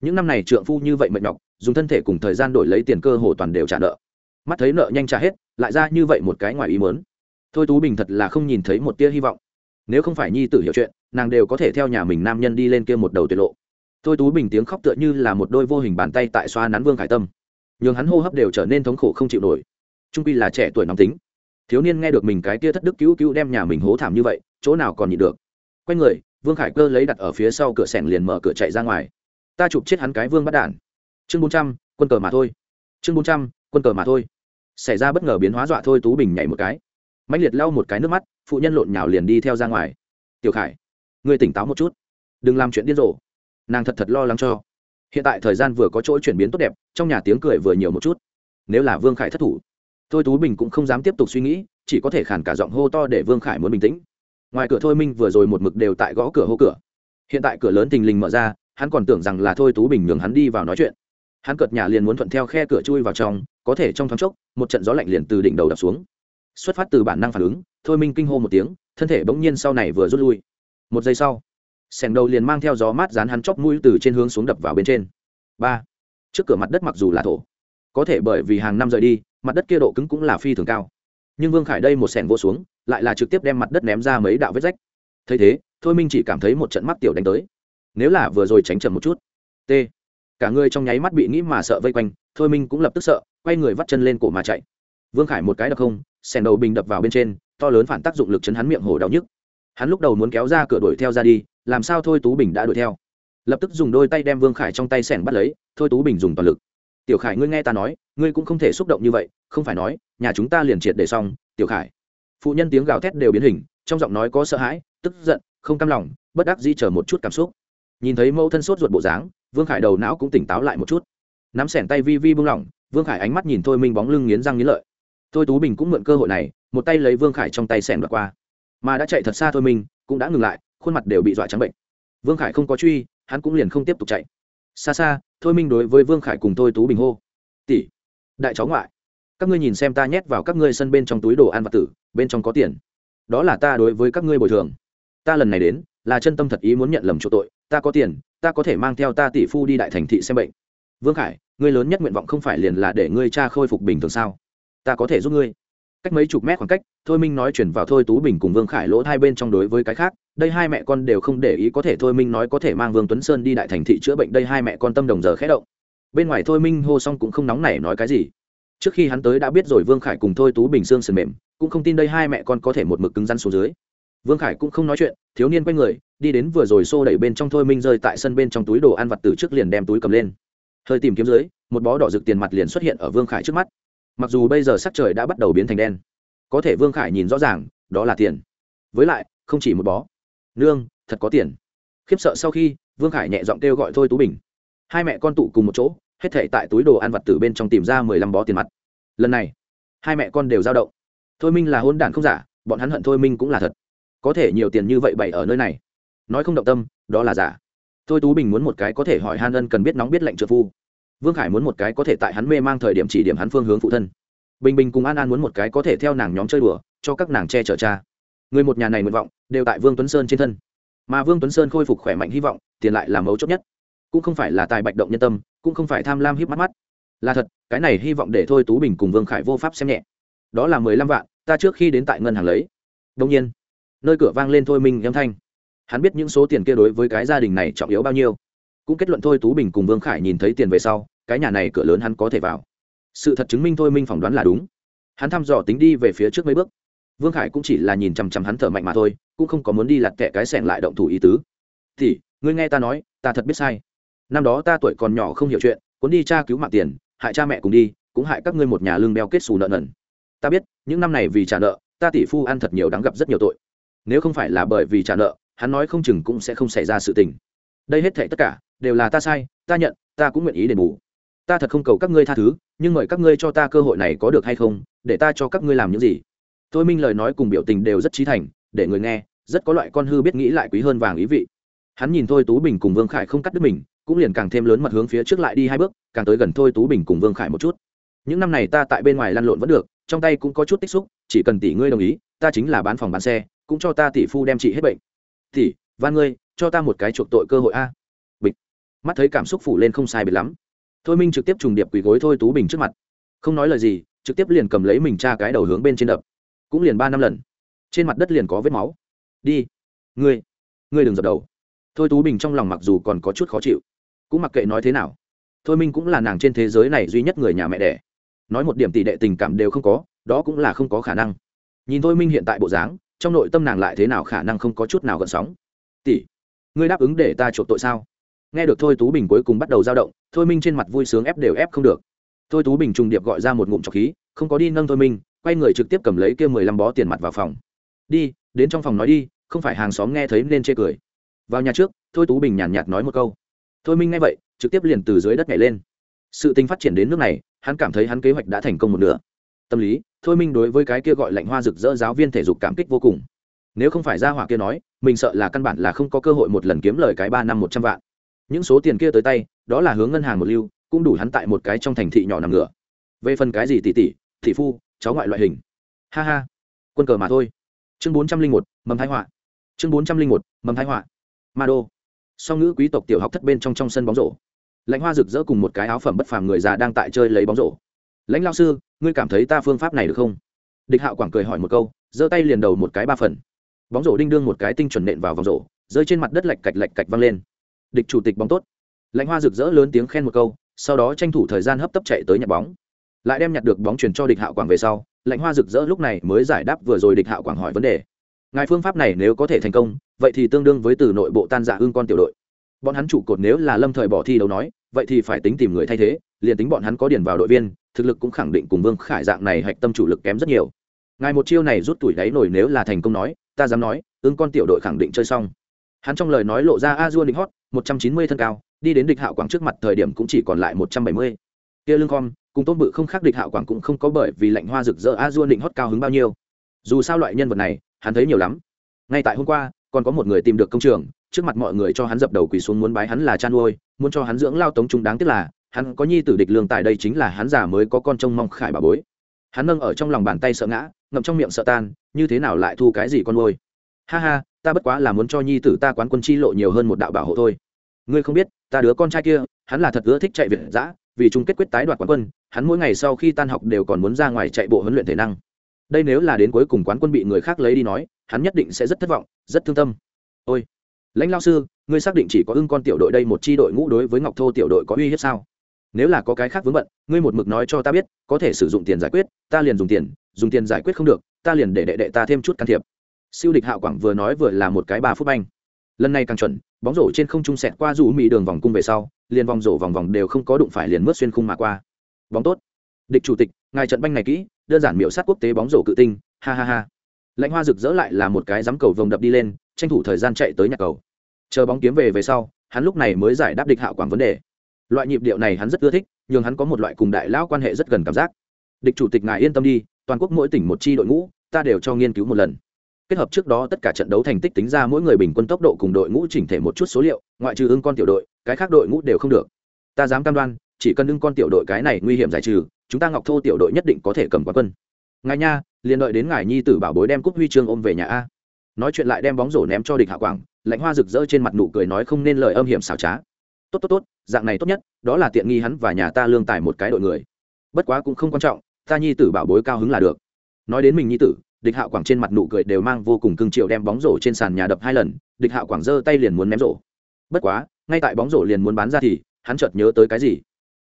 Những năm này trượng phu như vậy mệt nhọc, dùng thân thể cùng thời gian đổi lấy tiền cơ hồ toàn đều trả nợ. Mắt thấy nợ nhanh trả hết, lại ra như vậy một cái ngoài ý muốn. Thôi tú bình thật là không nhìn thấy một tia hy vọng. Nếu không phải nhi tử hiểu chuyện nàng đều có thể theo nhà mình nam nhân đi lên kia một đầu tuyệt lộ. Thôi tú bình tiếng khóc tựa như là một đôi vô hình bàn tay tại xoa nắn vương khải tâm. Nhường hắn hô hấp đều trở nên thống khổ không chịu nổi. Trung quy là trẻ tuổi nóng tính. Thiếu niên nghe được mình cái tia thất đức cứu cứu đem nhà mình hố thảm như vậy, chỗ nào còn nhịn được. Quay người, vương khải cơ lấy đặt ở phía sau cửa sẻng liền mở cửa chạy ra ngoài. Ta chụp chết hắn cái vương bắt đản. Chương bốn trăm, quân cờ mà thôi. Chương bốn trăm, quân cờ mà thôi. Xảy ra bất ngờ biến hóa dọa thôi tú bình nhảy một cái. Mạnh liệt lau một cái nước mắt, phụ nhân lộn nhào liền đi theo ra ngoài. Tiểu khải Ngươi tỉnh táo một chút. Đừng làm chuyện điên rồ. Nàng thật thật lo lắng cho. Hiện tại thời gian vừa có chỗ chuyển biến tốt đẹp, trong nhà tiếng cười vừa nhiều một chút. Nếu là vương khải thất thủ, thôi tú bình cũng không dám tiếp tục suy nghĩ, chỉ có thể khản cả giọng hô to để vương khải muốn bình tĩnh. Ngoài cửa thôi minh vừa rồi một mực đều tại gõ cửa hô cửa. Hiện tại cửa lớn tình lình mở ra, hắn còn tưởng rằng là thôi tú bình nhường hắn đi vào nói chuyện. Hắn cợt nhà liền muốn thuận theo khe cửa chui vào trong, có thể trong thoáng chốc, một trận gió lạnh liền từ đỉnh đầu đập xuống. Xuất phát từ bản năng phản ứng, thôi minh kinh hô một tiếng, thân thể bỗng nhiên sau này vừa rút lui một giây sau, sẻng đầu liền mang theo gió mát dán hắn chóc mũi từ trên hướng xuống đập vào bên trên. Ba, trước cửa mặt đất mặc dù là thổ, có thể bởi vì hàng năm rời đi, mặt đất kia độ cứng cũng là phi thường cao. Nhưng vương khải đây một sẻng vô xuống, lại là trực tiếp đem mặt đất ném ra mấy đạo vết rách. Thấy thế, thôi minh chỉ cảm thấy một trận mắt tiểu đánh tới. Nếu là vừa rồi tránh chậm một chút, t, cả người trong nháy mắt bị nghĩ mà sợ vây quanh, thôi minh cũng lập tức sợ, quay người vắt chân lên cổ mà chạy. Vương khải một cái đập không, sẻng đầu bình đập vào bên trên, to lớn phản tác dụng lực chấn hắn miệng hổ đau nhức hắn lúc đầu muốn kéo ra cửa đuổi theo ra đi, làm sao thôi tú bình đã đuổi theo? Lập tức dùng đôi tay đem vương khải trong tay sẻng bắt lấy, thôi tú bình dùng toàn lực. Tiểu khải, ngươi nghe ta nói, ngươi cũng không thể xúc động như vậy, không phải nói, nhà chúng ta liền triệt để xong, tiểu khải. Phụ nhân tiếng gào thét đều biến hình, trong giọng nói có sợ hãi, tức giận, không cam lòng, bất đắc di chờ một chút cảm xúc. Nhìn thấy mẫu thân sốt ruột bộ dáng, vương khải đầu não cũng tỉnh táo lại một chút. Nắm sẻn tay vi vi buông lỏng, vương khải ánh mắt nhìn thôi minh bóng lưng nghiến răng nghiến lợi. Thôi tú bình cũng mượn cơ hội này, một tay lấy vương khải trong tay sẻn đoạt qua mà đã chạy thật xa thôi minh cũng đã ngừng lại, khuôn mặt đều bị dọa trắng bệnh. Vương khải không có truy, hắn cũng liền không tiếp tục chạy. Xa xa, thôi minh đối với vương khải cùng thôi tú bình hô, tỷ, đại cháu ngoại, các ngươi nhìn xem ta nhét vào các ngươi sân bên trong túi đồ ăn vật tử, bên trong có tiền. Đó là ta đối với các ngươi bồi thường. Ta lần này đến, là chân tâm thật ý muốn nhận lầm chỗ tội. Ta có tiền, ta có thể mang theo ta tỷ phu đi đại thành thị xem bệnh. Vương khải, ngươi lớn nhất nguyện vọng không phải liền là để ngươi cha khôi phục bình thường sao? Ta có thể giúp ngươi cách mấy chục mét khoảng cách, thôi minh nói chuyển vào thôi tú bình cùng vương khải lỗ hai bên trong đối với cái khác, đây hai mẹ con đều không để ý có thể thôi minh nói có thể mang vương tuấn sơn đi đại thành thị chữa bệnh, đây hai mẹ con tâm đồng giờ khẽ động. Bên ngoài thôi minh hô xong cũng không nóng nảy nói cái gì. Trước khi hắn tới đã biết rồi vương khải cùng thôi tú bình xương sườn mềm, cũng không tin đây hai mẹ con có thể một mực cứng rắn xuống dưới. Vương khải cũng không nói chuyện, thiếu niên quay người, đi đến vừa rồi xô đẩy bên trong thôi minh rơi tại sân bên trong túi đồ ăn vặt từ trước liền đem túi cầm lên. Hơi tìm kiếm dưới, một bó đỏ rực tiền mặt liền xuất hiện ở vương khải trước mắt mặc dù bây giờ sắc trời đã bắt đầu biến thành đen, có thể vương khải nhìn rõ ràng, đó là tiền. Với lại, không chỉ một bó. Nương, thật có tiền. Khiếp sợ sau khi, vương khải nhẹ giọng kêu gọi thôi tú bình. Hai mẹ con tụ cùng một chỗ, hết thể tại túi đồ ăn vặt từ bên trong tìm ra mười lăm bó tiền mặt. Lần này, hai mẹ con đều dao động. Thôi minh là hôn đản không giả, bọn hắn hận thôi minh cũng là thật. Có thể nhiều tiền như vậy bày ở nơi này. Nói không động tâm, đó là giả. Thôi tú bình muốn một cái có thể hỏi han ân cần biết nóng biết lệnh trợ phu vương khải muốn một cái có thể tại hắn mê mang thời điểm chỉ điểm hắn phương hướng phụ thân. Bình bình cùng an an muốn một cái có thể theo nàng nhóm chơi đùa, cho các nàng che chở cha. Người một nhà này nguyện vọng, đều tại vương tuấn sơn trên thân. Mà vương tuấn sơn khôi phục khỏe mạnh hy vọng, tiền lại là mấu chốt nhất. Cũng không phải là tài bạch động nhân tâm, cũng không phải tham lam hiếp mắt mắt. Là thật, cái này hy vọng để thôi tú bình cùng vương khải vô pháp xem nhẹ. Đó là mười lăm vạn, ta trước khi đến tại ngân hàng lấy. Đông nhiên, nơi cửa vang lên thôi minh âm thanh. Hắn biết những số tiền kia đối với cái gia đình này trọng yếu bao nhiêu. Cũng kết luận thôi tú bình cùng vương khải nhìn thấy tiền về sau cái nhà này cửa lớn hắn có thể vào. Sự thật chứng minh thôi, minh phỏng đoán là đúng. Hắn thăm dò tính đi về phía trước mấy bước. Vương khải cũng chỉ là nhìn chằm chằm hắn thở mạnh mà thôi, cũng không có muốn đi lặt kẹ cái sẻng lại động thủ ý tứ. Thì, ngươi nghe ta nói, ta thật biết sai. Năm đó ta tuổi còn nhỏ không hiểu chuyện, cuốn đi cha cứu mạng tiền, hại cha mẹ cùng đi, cũng hại các ngươi một nhà lương đeo kết xù nợ nần. Ta biết, những năm này vì trả nợ, ta tỷ phu ăn thật nhiều đáng gặp rất nhiều tội. Nếu không phải là bởi vì trả nợ, hắn nói không chừng cũng sẽ không xảy ra sự tình. Đây hết thệ tất cả đều là ta sai, ta nhận, ta cũng nguyện ý đền bù ta thật không cầu các ngươi tha thứ, nhưng mời các ngươi cho ta cơ hội này có được hay không, để ta cho các ngươi làm những gì. Thôi minh lời nói cùng biểu tình đều rất trí thành, để người nghe, rất có loại con hư biết nghĩ lại quý hơn vàng ý vị. Hắn nhìn thôi tú bình cùng vương khải không cắt đứt mình, cũng liền càng thêm lớn mặt hướng phía trước lại đi hai bước, càng tới gần thôi tú bình cùng vương khải một chút. Những năm này ta tại bên ngoài lăn lộn vẫn được, trong tay cũng có chút tích xúc, chỉ cần tỷ ngươi đồng ý, ta chính là bán phòng bán xe, cũng cho ta tỷ phu đem trị hết bệnh. Tỷ, van ngươi, cho ta một cái chuộc tội cơ hội a. Bịch. Mắt thấy cảm xúc phủ lên không sai biệt lắm thôi minh trực tiếp trùng điệp quỳ gối thôi tú bình trước mặt. Không nói lời gì, trực tiếp liền cầm lấy mình cha cái đầu hướng bên trên đập. Cũng liền ba năm lần. Trên mặt đất liền có vết máu. Đi. Ngươi. Ngươi đừng dập đầu. Thôi tú bình trong lòng mặc dù còn có chút khó chịu. Cũng mặc kệ nói thế nào. Thôi minh cũng là nàng trên thế giới này duy nhất người nhà mẹ đẻ. Nói một điểm tỷ đệ tình cảm đều không có, đó cũng là không có khả năng. Nhìn thôi minh hiện tại bộ dáng, trong nội tâm nàng lại thế nào khả năng không có chút nào gợn sóng. Tỷ, ngươi đáp ứng để ta chuộc tội sao? Nghe được thôi tú bình cuối cùng bắt đầu dao động, thôi minh trên mặt vui sướng ép đều ép không được. Thôi tú bình trùng điệp gọi ra một ngụm trọc khí, không có đi nâng thôi minh, quay người trực tiếp cầm lấy kia mười lăm bó tiền mặt vào phòng. Đi, đến trong phòng nói đi, không phải hàng xóm nghe thấy nên chê cười. Vào nhà trước, thôi tú bình nhàn nhạt nói một câu. Thôi minh nghe vậy, trực tiếp liền từ dưới đất nhảy lên. Sự tình phát triển đến nước này, hắn cảm thấy hắn kế hoạch đã thành công một nửa. Tâm lý, thôi minh đối với cái kia gọi lạnh hoa rực rỡ giáo viên thể dục cảm kích vô cùng. Nếu không phải ra hỏa kia nói, mình sợ là căn bản là không có cơ hội một lần kiếm lời cái ba năm một trăm vạn những số tiền kia tới tay, đó là hướng ngân hàng một lưu, cũng đủ hắn tại một cái trong thành thị nhỏ nằm ngửa. Về phần cái gì tỷ tỷ thị phu, cháu ngoại loại hình. Ha ha. Quân cờ mà thôi. Chương bốn trăm linh một, mầm thái họa. Chương bốn trăm linh một, mầm thái họa. Ma đô. Song ngữ quý tộc tiểu học thất bên trong trong sân bóng rổ. Lãnh hoa rực rỡ cùng một cái áo phẩm bất phàm người già đang tại chơi lấy bóng rổ. Lãnh lao sư, ngươi cảm thấy ta phương pháp này được không? Địch hạo quảng cười hỏi một câu, giơ tay liền đầu một cái ba phần. Bóng rổ đinh đương một cái tinh chuẩn nện vào vòng rổ, rơi trên mặt đất lạch cạch lạch cạch văng lên địch chủ tịch bóng tốt. Lãnh hoa rực rỡ lớn tiếng khen một câu, sau đó tranh thủ thời gian hấp tấp chạy tới nhặt bóng. Lại đem nhặt được bóng chuyển cho địch hạo quảng về sau lãnh hoa rực rỡ lúc này mới giải đáp vừa rồi địch hạo quảng hỏi vấn đề. Ngài phương pháp này nếu có thể thành công, vậy thì tương đương với từ nội bộ tan giả hương con tiểu đội. Bọn hắn trụ cột nếu là lâm thời bỏ thi đấu nói, vậy thì phải tính tìm người thay thế, liền tính bọn hắn có điền vào đội viên, thực lực cũng khẳng định cùng vương khải dạng này hạch tâm chủ lực kém rất nhiều. Ngài một chiêu này rút tuổi đáy nổi nếu là thành công nói, ta dám nói, ương con tiểu đội khẳng định chơi xong. Hắn trong lời nói lộ ra a dua định hót một trăm chín mươi thân cao, đi đến địch hạo quảng trước mặt thời điểm cũng chỉ còn lại một trăm bảy mươi. Kia lương com cùng tôn bự không khác địch hạo quảng cũng không có bởi vì lạnh hoa rực rỡ a dua định hót cao hứng bao nhiêu. Dù sao loại nhân vật này, hắn thấy nhiều lắm. Ngay tại hôm qua, còn có một người tìm được công trường, trước mặt mọi người cho hắn dập đầu quỳ xuống muốn bái hắn là cha nuôi muốn cho hắn dưỡng lao tống chúng đáng tiếc là, hắn có nhi tử địch lương tại đây chính là hắn già mới có con trông mong khải bà bối. Hắn nâng ở trong lòng bàn tay sợ ngã, ngậm trong miệng sợ tan, như thế nào lại thu cái gì con nuôi ha ha ta bất quá là muốn cho nhi tử ta quán quân chi lộ nhiều hơn một đạo bảo hộ thôi. Ngươi không biết, ta đứa con trai kia, hắn là thật ưa thích chạy việt giã vì chung kết quyết tái đoạt quán quân, hắn mỗi ngày sau khi tan học đều còn muốn ra ngoài chạy bộ huấn luyện thể năng. Đây nếu là đến cuối cùng quán quân bị người khác lấy đi nói, hắn nhất định sẽ rất thất vọng, rất thương tâm. Ôi, lãnh lao sư, ngươi xác định chỉ có ưng con tiểu đội đây một c h i đội ngũ đối với ngọc thô tiểu đội có uy hiếp sao? Nếu là có cái khác vướng bận, ngươi một mực nói cho ta biết, có thể sử dụng tiền giải quyết, ta liền dùng tiền dùng tiền giải quyết không được, ta liền để đệ đệ ta thêm chút can thiệp siêu địch hạo quảng vừa nói vừa là một cái ba phút banh. Lần này càng chuẩn, bóng rổ trên không trung sẹt qua rủ mỹ đường vòng cung về sau, liền vòng rổ vòng vòng đều không có đụng phải liền mướt xuyên khung mà qua. Bóng tốt. Địch chủ tịch, ngài trận banh này kỹ, đơn giản miệu sát quốc tế bóng rổ cự tinh, ha ha ha. Lãnh hoa rực rỡ lại là một cái dám cầu vồng đập đi lên, tranh thủ thời gian chạy tới nhà cầu. Chờ bóng kiếm về về sau, hắn lúc này mới giải đáp địch hạo quảng vấn đề. Loại nhịp điệu này hắn rất ưa thích nhưng hắn có một loại cùng đại lão quan hệ rất gần cảm giác. Địch chủ tịch ngài yên tâm đi, toàn quốc mỗi tỉnh một chi đội ngũ, ta đều cho nghiên cứu một lần kết hợp trước đó tất cả trận đấu thành tích tính ra mỗi người bình quân tốc độ cùng đội ngũ chỉnh thể một chút số liệu, ngoại trừ ưng con tiểu đội, cái khác đội ngũ đều không được. Ta dám cam đoan, chỉ cần ưng con tiểu đội cái này nguy hiểm giải trừ, chúng ta ngọc thô tiểu đội nhất định có thể cầm quá quân. Ngài nha, liền đợi đến ngài nhi tử bảo bối đem cúp huy chương ôm về nhà a. Nói chuyện lại đem bóng rổ ném cho địch hạ quảng lãnh hoa rực rỡ trên mặt nụ cười nói không nên lời âm hiểm xảo trá. Tốt tốt tốt, dạng này tốt nhất, đó là tiện nghi hắn và nhà ta lương tài một cái đội người. Bất quá cũng không quan trọng, ta nhi tử bảo bối cao hứng là được. Nói đến mình nhi tử địch hạo quảng trên mặt nụ cười đều mang vô cùng cưng chiều đem bóng rổ trên sàn nhà đập hai lần, địch hạo quảng giơ tay liền muốn ném rổ. Bất quá, ngay tại bóng rổ liền muốn bán ra thì, hắn chợt nhớ tới cái gì?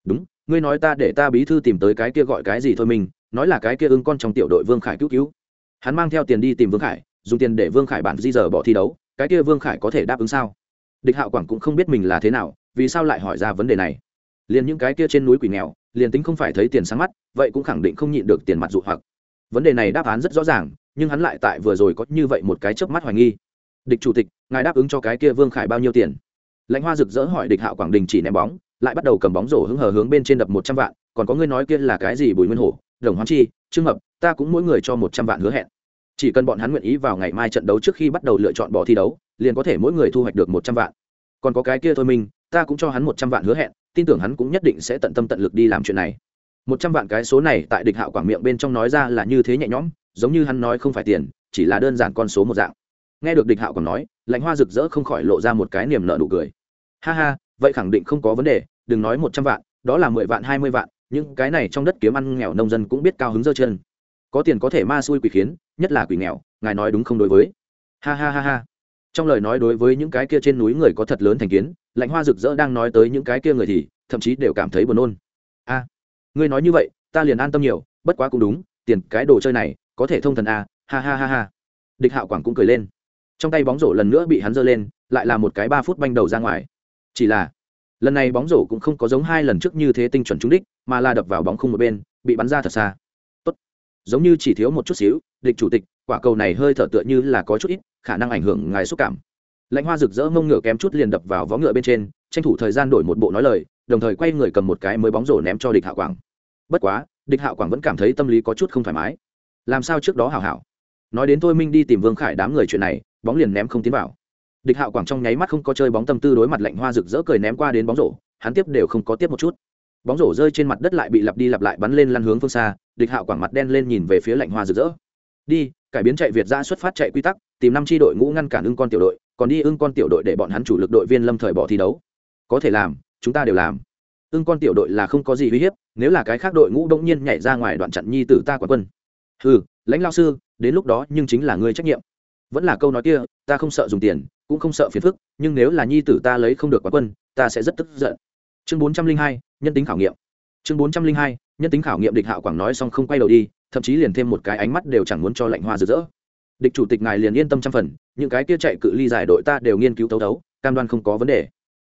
Đúng, ngươi nói ta để ta bí thư tìm tới cái kia gọi cái gì thôi mình, nói là cái kia ưng con trong tiểu đội vương khải cứu cứu. Hắn mang theo tiền đi tìm vương khải, dùng tiền để vương khải bản di giờ bỏ thi đấu, cái kia vương khải có thể đáp ứng sao? Địch hạo quảng cũng không biết mình là thế nào, vì sao lại hỏi ra vấn đề này. Liền những cái kia trên núi quỷ nghèo, liền tính không phải thấy tiền sáng mắt, vậy cũng khẳng định không nhịn được tiền mặt dụ hoặc vấn đề này đáp án rất rõ ràng, nhưng hắn lại tại vừa rồi có như vậy một cái chớp mắt hoài nghi. Địch chủ tịch, ngài đáp ứng cho cái kia vương khải bao nhiêu tiền? Lãnh hoa rực rỡ hỏi địch hạo quảng đình chỉ ném bóng, lại bắt đầu cầm bóng rổ hứng hờ hướng bên trên đập một trăm vạn, còn có người nói kia là cái gì bùi nguyên hổ, đồng hoán chi, trương hợp ta cũng mỗi người cho một trăm vạn hứa hẹn. Chỉ cần bọn hắn nguyện ý vào ngày mai trận đấu trước khi bắt đầu lựa chọn bỏ thi đấu, liền có thể mỗi người thu hoạch được một trăm vạn. Còn có cái kia thôi mình, ta cũng cho hắn một trăm vạn hứa hẹn, tin tưởng hắn cũng nhất định sẽ tận tâm tận lực đi làm chuyện này một trăm vạn cái số này tại địch hạo quảng miệng bên trong nói ra là như thế nhẹ nhõm, giống như hắn nói không phải tiền, chỉ là đơn giản con số một dạng. Nghe được địch hạo quảng nói lãnh hoa rực rỡ không khỏi lộ ra một cái niềm nợ nụ cười. Ha ha, vậy khẳng định không có vấn đề, đừng nói một trăm vạn, đó là mười vạn, hai mươi vạn, những cái này trong đất kiếm ăn nghèo nông dân cũng biết cao hứng dơ chân. Có tiền có thể ma xui quỷ khiến, nhất là quỷ nghèo, ngài nói đúng không đối với? Ha ha ha ha. Trong lời nói đối với những cái kia trên núi người có thật lớn thành kiến, lạnh hoa rực rỡ đang nói tới những cái kia người thì, thậm chí đều cảm thấy buồn nôn. A ngươi nói như vậy, ta liền an tâm nhiều, bất quá cũng đúng, tiền cái đồ chơi này, có thể thông thần à? ha ha ha ha. Địch hạo quảng cũng cười lên. Trong tay bóng rổ lần nữa bị hắn giơ lên, lại là một cái ba phút banh đầu ra ngoài. Chỉ là, lần này bóng rổ cũng không có giống hai lần trước như thế tinh chuẩn trúng đích, mà là đập vào bóng khung một bên, bị bắn ra thật xa. Tốt. giống như chỉ thiếu một chút xíu, địch chủ tịch, quả cầu này hơi thở tựa như là có chút ít, khả năng ảnh hưởng ngài xúc cảm. Lãnh hoa rực rỡ mông ngựa kém chút liền đập vào vó ngựa bên trên, tranh thủ thời gian đổi một bộ nói lời, đồng thời quay người cầm một cái mới bóng rổ ném cho địch hạo quảng bất quá, địch hạo quảng vẫn cảm thấy tâm lý có chút không thoải mái. Làm sao trước đó hảo hảo? Nói đến Thôi minh đi tìm vương khải đám người chuyện này, bóng liền ném không tiến vào. Địch hạo quảng trong nháy mắt không có chơi bóng tâm tư đối mặt lạnh hoa rực rỡ cười ném qua đến bóng rổ, hắn tiếp đều không có tiếp một chút. Bóng rổ rơi trên mặt đất lại bị lặp đi lặp lại bắn lên lăn hướng phương xa, địch hạo quảng mặt đen lên nhìn về phía lạnh hoa rực rỡ. Đi, cải biến chạy việt ra xuất phát chạy quy tắc, tìm năm tri đội ngũ ngăn cản ưng con tiểu đội, còn đi ưng con tiểu đội để bọn hắn chủ lực đội viên lâm thời bỏ thi đấu. Có thể làm, chúng ta đều làm ưng con tiểu đội là không có gì uy hiếp, nếu là cái khác đội ngũ đông nhiên nhảy ra ngoài đoạn chặn nhi tử ta quả quân. Ừ lãnh lao sư, đến lúc đó nhưng chính là ngươi trách nhiệm. Vẫn là câu nói kia, ta không sợ dùng tiền, cũng không sợ phiền phức, nhưng nếu là nhi tử ta lấy không được quả quân, ta sẽ rất tức giận. Chương bốn trăm linh hai, nhân tính khảo nghiệm. Chương bốn trăm linh hai, nhân tính khảo nghiệm địch hạo quảng nói xong không quay đầu đi, thậm chí liền thêm một cái ánh mắt đều chẳng muốn cho lạnh hoa rực rỡ. Địch chủ tịch ngài liền yên tâm trăm phần, những cái kia chạy cự ly giải đội ta đều nghiên cứu tấu tấu cam đoan không có vấn đề.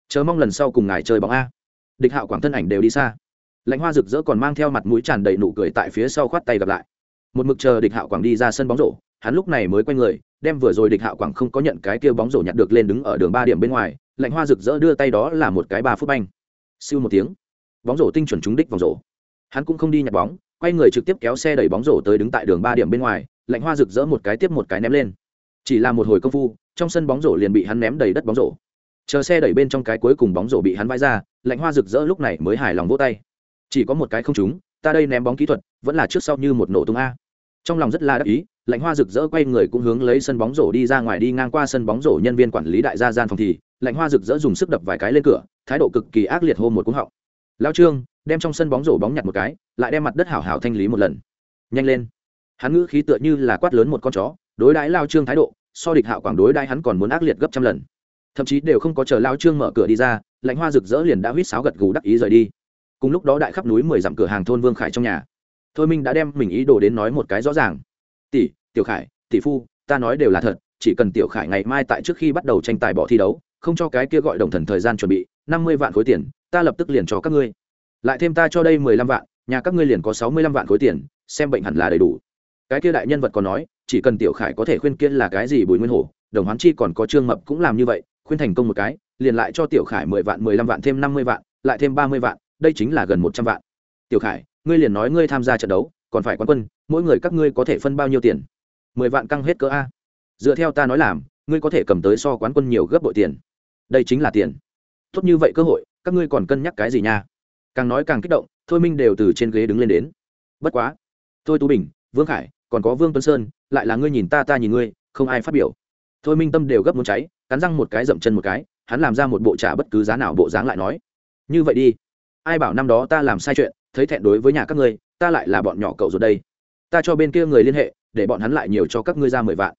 Chờ mong lần sau cùng ngài chơi bóng a địch hạo quảng thân ảnh đều đi xa. Lãnh hoa rực rỡ còn mang theo mặt mũi tràn đầy nụ cười tại phía sau khoát tay gặp lại. Một mực chờ địch hạo quảng đi ra sân bóng rổ, hắn lúc này mới quay người, đem vừa rồi địch hạo quảng không có nhận cái kia bóng rổ nhặt được lên đứng ở đường ba điểm bên ngoài lãnh hoa rực rỡ đưa tay đó là một cái ba phút banh. Siêu một tiếng, bóng rổ tinh chuẩn trúng đích vòng rổ. Hắn cũng không đi nhặt bóng, quay người trực tiếp kéo xe đẩy bóng rổ tới đứng tại đường ba điểm bên ngoài lãnh hoa rực rỡ một cái tiếp một cái ném lên. Chỉ là một hồi công phu, trong sân bóng rổ liền bị hắn ném đầy đất bóng rổ chờ xe đẩy bên trong cái cuối cùng bóng rổ bị hắn vãi ra, lạnh hoa rực rỡ lúc này mới hài lòng vỗ tay. Chỉ có một cái không trúng, ta đây ném bóng kỹ thuật, vẫn là trước sau như một nổ tung a. Trong lòng rất là đắc ý, lạnh hoa rực rỡ quay người cũng hướng lấy sân bóng rổ đi ra ngoài đi ngang qua sân bóng rổ nhân viên quản lý đại gia gian phòng thì, lạnh hoa rực rỡ dùng sức đập vài cái lên cửa, thái độ cực kỳ ác liệt hô một cúng họng. Lao trương, đem trong sân bóng rổ bóng nhặt một cái, lại đem mặt đất hảo hảo thanh lý một lần. Nhanh lên. Hắn ngữ khí tựa như là quát lớn một con chó, đối đãi lao trương thái độ, so địch hạo quảng đối đãi hắn còn muốn ác liệt gấp trăm lần thậm chí đều không có chờ lao trương mở cửa đi ra, lãnh hoa rực rỡ liền đã huýt sáo gật gù đắc ý rời đi. Cùng lúc đó đại khắp núi mười dặm cửa hàng thôn vương khải trong nhà. Thôi minh đã đem mình ý đồ đến nói một cái rõ ràng. Tỷ, tiểu khải, tỷ phu, ta nói đều là thật, chỉ cần tiểu khải ngày mai tại trước khi bắt đầu tranh tài bỏ thi đấu, không cho cái kia gọi đồng thần thời gian chuẩn bị, năm mươi vạn khối tiền, ta lập tức liền cho các ngươi. Lại thêm ta cho đây mười lăm vạn, nhà các ngươi liền có sáu mươi lăm vạn khối tiền, xem bệnh hẳn là đầy đủ. Cái kia đại nhân vật còn nói, chỉ cần tiểu khải có thể khuyên kiên là cái gì bùi nguyên hổ, đồng hoán chi còn có trương mập cũng làm như vậy khuyên thành công một cái, liền lại cho tiểu khải mười vạn, mười lăm vạn, thêm năm mươi vạn, lại thêm ba mươi vạn, đây chính là gần một trăm vạn. Tiểu khải, ngươi liền nói ngươi tham gia trận đấu, còn phải quán quân, mỗi người các ngươi có thể phân bao nhiêu tiền? Mười vạn căng hết cỡ a. Dựa theo ta nói làm, ngươi có thể cầm tới so quán quân nhiều gấp bội tiền. Đây chính là tiền. Tốt như vậy cơ hội, các ngươi còn cân nhắc cái gì nha? Càng nói càng kích động, thôi minh đều từ trên ghế đứng lên đến. Bất quá. Thôi tú bình, vương khải, còn có vương tuấn sơn, lại là ngươi nhìn ta ta nhìn ngươi, không ai phát biểu. Thôi minh tâm đều gấp muốn cháy cắn răng một cái dậm chân một cái, hắn làm ra một bộ trả bất cứ giá nào bộ dáng lại nói, như vậy đi, ai bảo năm đó ta làm sai chuyện, thấy thẹn đối với nhà các ngươi, ta lại là bọn nhỏ cậu rồi đây. Ta cho bên kia người liên hệ, để bọn hắn lại nhiều cho các ngươi ra mười vạn.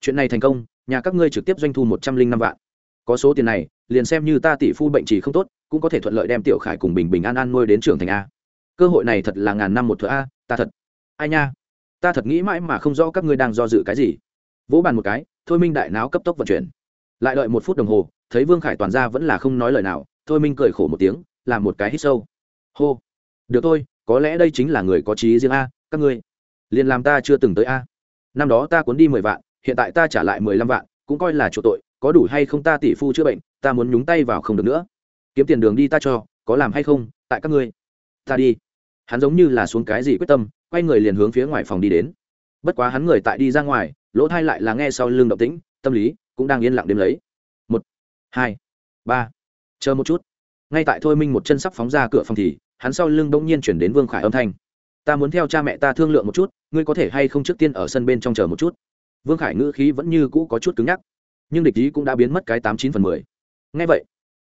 Chuyện này thành công, nhà các ngươi trực tiếp doanh thu một trăm linh năm vạn. Có số tiền này, liền xem như ta tỷ phu bệnh trì không tốt, cũng có thể thuận lợi đem tiểu khải cùng bình bình an an nuôi đến trưởng thành a. Cơ hội này thật là ngàn năm một thửa a, ta thật, ai nha, ta thật nghĩ mãi mà không rõ các ngươi đang do dự cái gì. Vỗ bàn một cái, thôi minh đại náo cấp tốc vận chuyển lại đợi một phút đồng hồ, thấy vương khải toàn ra vẫn là không nói lời nào, thôi minh cười khổ một tiếng, làm một cái hít sâu. Hô. Được thôi, có lẽ đây chính là người có trí riêng a, các ngươi. Liền làm ta chưa từng tới a. Năm đó ta cuốn đi mười vạn, hiện tại ta trả lại mười lăm vạn, cũng coi là chỗ tội, có đủ hay không ta tỷ phu chữa bệnh, ta muốn nhúng tay vào không được nữa. Kiếm tiền đường đi ta cho, có làm hay không, tại các ngươi. Ta đi. Hắn giống như là xuống cái gì quyết tâm, quay người liền hướng phía ngoài phòng đi đến. Bất quá hắn người tại đi ra ngoài, lỗ thai lại là nghe sau lưng động tĩnh, tâm lý cũng đang yên lặng đếm lấy. Một, hai, ba. Chờ một chút. Ngay tại thôi minh một chân sắp phóng ra cửa phòng thì, hắn sau lưng bỗng nhiên chuyển đến vương khải âm thanh. Ta muốn theo cha mẹ ta thương lượng một chút, ngươi có thể hay không trước tiên ở sân bên trong chờ một chút? Vương khải ngữ khí vẫn như cũ có chút cứng nhắc, nhưng địch ý cũng đã biến mất cái tám chín phần mười. Ngay vậy.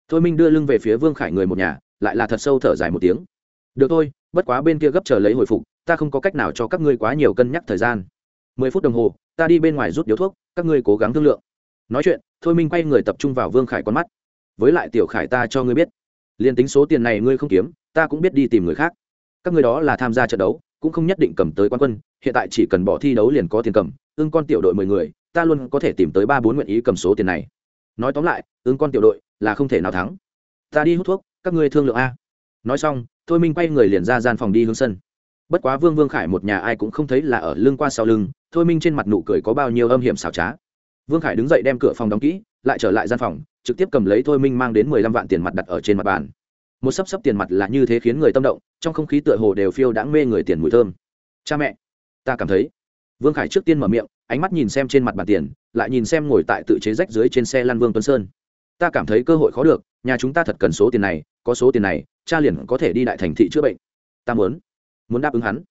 Thôi minh đưa lưng về phía vương khải người một nhà, lại là thật sâu thở dài một tiếng. Được thôi, bất quá bên kia gấp chờ lấy hồi phục, ta không có cách nào cho các ngươi quá nhiều cân nhắc thời gian. Mười phút đồng hồ, ta đi bên ngoài rút điếu thuốc, các ngươi cố gắng thương lượng nói chuyện, thôi minh quay người tập trung vào vương khải con mắt. Với lại tiểu khải ta cho ngươi biết, liền tính số tiền này ngươi không kiếm, ta cũng biết đi tìm người khác. Các ngươi đó là tham gia trận đấu, cũng không nhất định cầm tới quan quân, hiện tại chỉ cần bỏ thi đấu liền có tiền cầm, ưng con tiểu đội mười người, ta luôn có thể tìm tới ba bốn nguyện ý cầm số tiền này. Nói tóm lại, ưng con tiểu đội là không thể nào thắng. Ta đi hút thuốc, các ngươi thương lượng a. Nói xong, thôi minh quay người liền ra gian phòng đi hướng sân. Bất quá vương vương khải một nhà ai cũng không thấy là ở lưng qua sau lưng, thôi minh trên mặt nụ cười có bao nhiêu âm hiểm xảo trá vương khải đứng dậy đem cửa phòng đóng kỹ, lại trở lại gian phòng, trực tiếp cầm lấy thôi minh mang đến mười lăm vạn tiền mặt đặt ở trên mặt bàn. Một sấp sấp tiền mặt là như thế khiến người tâm động, trong không khí tựa hồ đều phiêu đãng mê người tiền mùi thơm. Cha mẹ, ta cảm thấy. Vương khải trước tiên mở miệng, ánh mắt nhìn xem trên mặt bàn tiền, lại nhìn xem ngồi tại tự chế rách dưới trên xe lăn vương tuấn sơn. Ta cảm thấy cơ hội khó được, nhà chúng ta thật cần số tiền này, có số tiền này, cha liền có thể đi đại thành thị chữa bệnh. Ta muốn. Muốn đáp ứng hắn.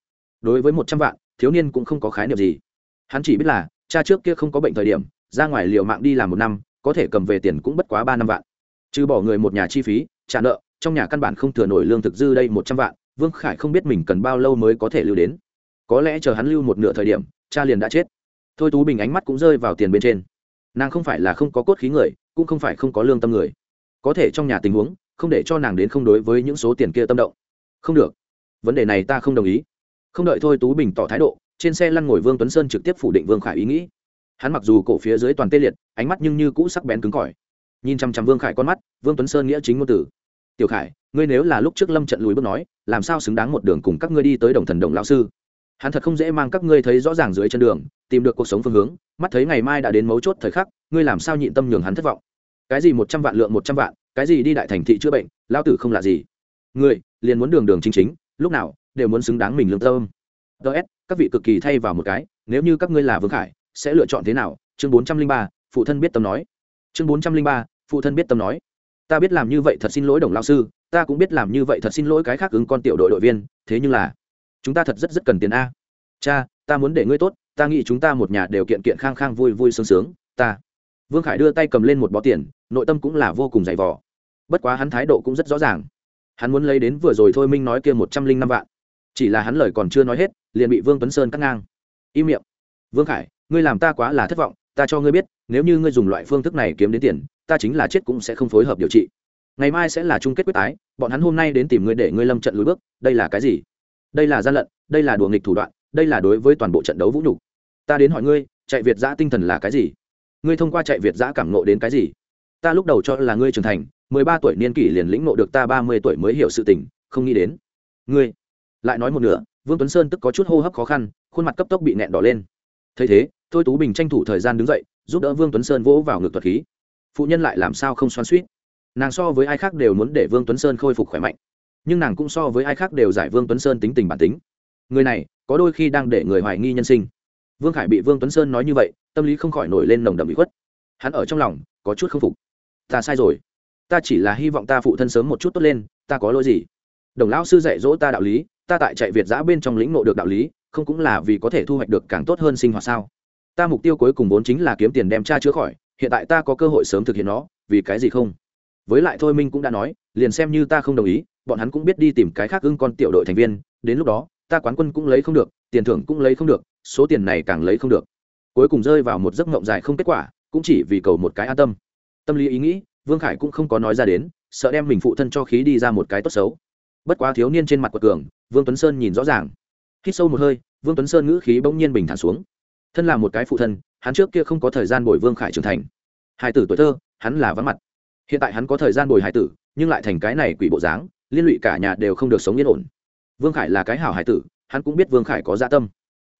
Đối với một trăm vạn, thiếu niên cũng không có khái niệm gì. Hắn chỉ biết là, cha trước kia không có bệnh thời điểm ra ngoài liều mạng đi làm một năm, có thể cầm về tiền cũng bất quá ba năm vạn. Trừ bỏ người một nhà chi phí, trả nợ, trong nhà căn bản không thừa nổi lương thực dư đây một trăm vạn, vương khải không biết mình cần bao lâu mới có thể lưu đến. Có lẽ chờ hắn lưu một nửa thời điểm, cha liền đã chết. Thôi tú bình ánh mắt cũng rơi vào tiền bên trên. Nàng không phải là không có cốt khí người, cũng không phải không có lương tâm người. Có thể trong nhà tình huống, không để cho nàng đến không đối với những số tiền kia tâm động. Không được. Vấn đề này ta không đồng ý. Không đợi thôi tú bình tỏ thái độ, trên xe lăn ngồi vương tuấn sơn trực tiếp phủ định vương khải ý nghĩ hắn mặc dù cổ phía dưới toàn tê liệt, ánh mắt nhưng như cũ sắc bén cứng cỏi. Nhìn chăm chăm vương khải con mắt, vương tuấn sơn nghĩa chính ngôn tử. Tiểu khải, ngươi nếu là lúc trước lâm trận lùi bước nói, làm sao xứng đáng một đường cùng các ngươi đi tới đồng thần đồng lao sư? Hắn thật không dễ mang các ngươi thấy rõ ràng dưới chân đường, tìm được cuộc sống phương hướng, mắt thấy ngày mai đã đến mấu chốt thời khắc, ngươi làm sao nhịn tâm nhường hắn thất vọng? Cái gì một trăm vạn lượng một trăm vạn, cái gì đi đại thành thị chữa bệnh lao tử không là gì. Ngươi, liền muốn đường đường chính chính, lúc nào, đều muốn xứng đáng mình lương tâm. Ts các vị cực kỳ thay vào một cái, nếu như các ngươi là vương khải sẽ lựa chọn thế nào? Chương bốn trăm linh ba, phụ thân biết tâm nói. Chương bốn trăm linh ba, phụ thân biết tâm nói. Ta biết làm như vậy thật xin lỗi đồng lao sư, ta cũng biết làm như vậy thật xin lỗi cái khác ứng con tiểu đội đội viên, thế nhưng là, chúng ta thật rất rất cần tiền a. Cha, ta muốn để ngươi tốt, ta nghĩ chúng ta một nhà đều kiện kiện khang khang vui vui sướng sướng, ta. Vương khải đưa tay cầm lên một bó tiền, nội tâm cũng là vô cùng dày vò. Bất quá hắn thái độ cũng rất rõ ràng. Hắn muốn lấy đến vừa rồi thôi minh nói kia một trăm linh năm vạn. Chỉ là hắn lời còn chưa nói hết, liền bị vương tuấn sơn cắt ngang. Im miệng. Vương khải ngươi làm ta quá là thất vọng, ta cho ngươi biết, nếu như ngươi dùng loại phương thức này kiếm đến tiền, ta chính là chết cũng sẽ không phối hợp điều trị. Ngày mai sẽ là chung kết quyết tái, bọn hắn hôm nay đến tìm ngươi để ngươi lâm trận lùi bước, đây là cái gì? Đây là gian lận, đây là đùa nghịch thủ đoạn, đây là đối với toàn bộ trận đấu vũ nhục. Ta đến hỏi ngươi, chạy việt giã tinh thần là cái gì? Ngươi thông qua chạy việt giã cảm nộ đến cái gì? Ta lúc đầu cho là ngươi trưởng thành, mười ba tuổi niên kỷ liền lĩnh nộ được ta ba mươi tuổi mới hiểu sự tình, không nghĩ đến. Ngươi, lại nói một nửa, vương tuấn sơn tức có chút hô hấp khó khăn, khuôn mặt cấp tốc bị nẹn đỏ lên. Thấy thế thôi tú bình tranh thủ thời gian đứng dậy, giúp đỡ vương tuấn sơn vỗ vào ngực thuật khí. Phụ nhân lại làm sao không xoan suýt nàng so với ai khác đều muốn để vương tuấn sơn khôi phục khỏe mạnh. Nhưng nàng cũng so với ai khác đều giải vương tuấn sơn tính tình bản tính. Người này, có đôi khi đang để người hoài nghi nhân sinh. Vương khải bị vương tuấn sơn nói như vậy, tâm lý không khỏi nổi lên nồng đậm bị khuất. Hắn ở trong lòng, có chút k phục. Ta sai rồi. Ta chỉ là hy vọng ta phụ thân sớm một chút tốt lên, ta có lỗi gì? Đồng lão sư dạy dỗ ta đạo lý, ta tại chạy việt giã bên trong lĩnh ngộ được đạo lý, không cũng là vì có thể thu hoạch được càng tốt hơn sinh hoạt sao? Ta mục tiêu cuối cùng vốn chính là kiếm tiền đem cha chữa khỏi, hiện tại ta có cơ hội sớm thực hiện nó, vì cái gì không? Với lại thôi minh cũng đã nói, liền xem như ta không đồng ý, bọn hắn cũng biết đi tìm cái khác ưng con tiểu đội thành viên, đến lúc đó, ta quán quân cũng lấy không được, tiền thưởng cũng lấy không được, số tiền này càng lấy không được. Cuối cùng rơi vào một giấc mộng dài không kết quả, cũng chỉ vì cầu một cái an tâm. Tâm lý ý nghĩ, vương khải cũng không có nói ra đến, sợ đem mình phụ thân cho khí đi ra một cái tốt xấu. Bất quá thiếu niên trên mặt của cường, vương tuấn sơn nhìn rõ ràng. Hít sâu một hơi, vương tuấn sơn ngữ khí bỗng nhiên bình thản xuống thân là một cái phụ thân, hắn trước kia không có thời gian bồi vương khải trưởng thành. Hai tử tuổi thơ, hắn là vắng mặt. Hiện tại hắn có thời gian bồi hải tử, nhưng lại thành cái này quỷ bộ dáng, liên lụy cả nhà đều không được sống yên ổn. Vương khải là cái hảo hải tử, hắn cũng biết vương khải có dạ tâm.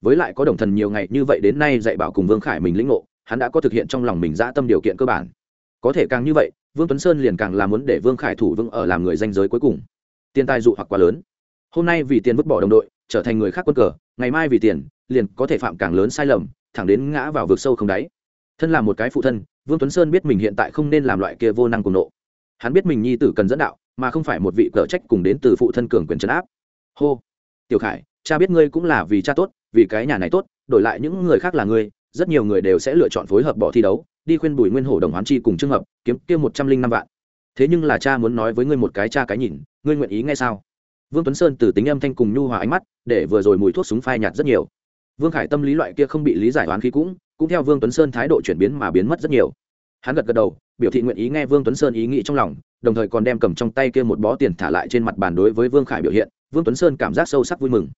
Với lại có đồng thần nhiều ngày như vậy đến nay dạy bảo cùng vương khải mình lĩnh ngộ, hắn đã có thực hiện trong lòng mình dạ tâm điều kiện cơ bản. Có thể càng như vậy, vương tuấn sơn liền càng là muốn để vương khải thủ vương ở làm người danh giới cuối cùng. Tiền tài dụ hoặc quá lớn. Hôm nay vì tiền vứt bỏ đồng đội, trở thành người khác quân cờ, ngày mai vì tiền liền có thể phạm càng lớn sai lầm, thẳng đến ngã vào vực sâu không đáy. Thân là một cái phụ thân, vương tuấn sơn biết mình hiện tại không nên làm loại kia vô năng cùng nộ. Hắn biết mình nhi tử cần dẫn đạo, mà không phải một vị cờ trách cùng đến từ phụ thân cường quyền trấn áp. Hô, tiểu khải, cha biết ngươi cũng là vì cha tốt, vì cái nhà này tốt, đổi lại những người khác là ngươi, rất nhiều người đều sẽ lựa chọn phối hợp bỏ thi đấu, đi khuyên bùi nguyên hổ đồng hoán chi cùng trường hợp, kiếm kia một trăm linh năm vạn. Thế nhưng là cha muốn nói với ngươi một cái cha cái nhìn, ngươi nguyện ý ngay sao? Vương tuấn sơn từ tính âm thanh cùng nhu hòa ánh mắt, để vừa rồi mùi thuốc súng phai nhạt rất nhiều vương khải tâm lý loại kia không bị lý giải oán khí cũng cũng theo vương tuấn sơn thái độ chuyển biến mà biến mất rất nhiều. Hắn gật gật đầu, biểu thị nguyện ý nghe vương tuấn sơn ý nghĩ trong lòng, đồng thời còn đem cầm trong tay kia một bó tiền thả lại trên mặt bàn đối với vương khải biểu hiện, vương tuấn sơn cảm giác sâu sắc vui mừng.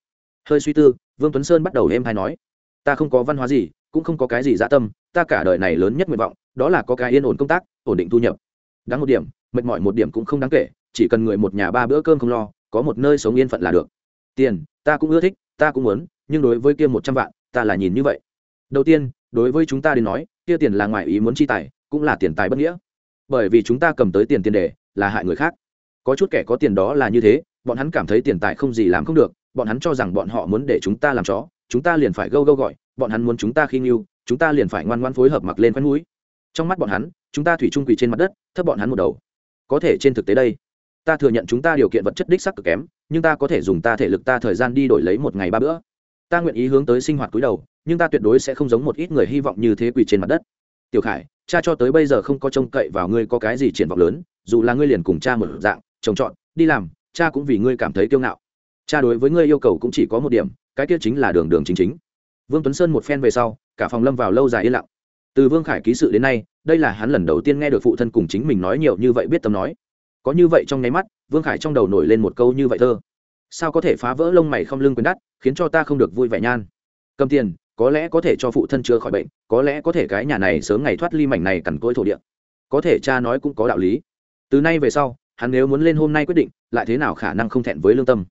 Hơi suy tư, vương tuấn sơn bắt đầu êm hay nói, ta không có văn hóa gì, cũng không có cái gì dã tâm, ta cả đời này lớn nhất nguyện vọng, đó là có cái yên ổn công tác, ổn định thu nhập. Đáng một điểm, mệt mỏi một điểm cũng không đáng kể, chỉ cần người một nhà ba bữa cơm không lo, có một nơi sống yên phận là được. Tiền, ta cũng ưa thích, ta cũng muốn nhưng đối với kia một trăm vạn, ta là nhìn như vậy. Đầu tiên, đối với chúng ta đến nói, kia tiền là ngoài ý muốn chi tài, cũng là tiền tài bất nghĩa. Bởi vì chúng ta cầm tới tiền tiền đề, là hại người khác. Có chút kẻ có tiền đó là như thế, bọn hắn cảm thấy tiền tài không gì làm không được, bọn hắn cho rằng bọn họ muốn để chúng ta làm chó, chúng ta liền phải gâu gâu gọi, bọn hắn muốn chúng ta khi nghiêu chúng ta liền phải ngoan ngoan phối hợp mặc lên khoét mũi. Trong mắt bọn hắn, chúng ta thủy chung quỳ trên mặt đất, thấp bọn hắn một đầu. Có thể trên thực tế đây, ta thừa nhận chúng ta điều kiện vật chất đích sắc cực kém, nhưng ta có thể dùng ta thể lực ta thời gian đi đổi lấy một ngày ba bữa ta nguyện ý hướng tới sinh hoạt cúi đầu, nhưng ta tuyệt đối sẽ không giống một ít người hy vọng như thế quỳ trên mặt đất. Tiểu khải, cha cho tới bây giờ không có trông cậy vào ngươi có cái gì triển vọng lớn, dù là ngươi liền cùng cha một dạng, trồng trọt, đi làm, cha cũng vì ngươi cảm thấy kiêu ngạo. Cha đối với ngươi yêu cầu cũng chỉ có một điểm, cái kia chính là đường đường chính chính. Vương tuấn sơn một phen về sau, cả phòng lâm vào lâu dài yên lặng. Từ vương khải ký sự đến nay, đây là hắn lần đầu tiên nghe được phụ thân cùng chính mình nói nhiều như vậy biết tâm nói. Có như vậy trong nháy mắt, vương khải trong đầu nổi lên một câu như vậy thơ sao có thể phá vỡ lông mày không lưng quyền đắt, khiến cho ta không được vui vẻ nhan? Cầm tiền, có lẽ có thể cho phụ thân chữa khỏi bệnh, có lẽ có thể cái nhà này sớm ngày thoát ly mảnh này cằn cỗi thổ địa. Có thể cha nói cũng có đạo lý. Từ nay về sau, hắn nếu muốn lên hôm nay quyết định, lại thế nào khả năng không thẹn với lương tâm?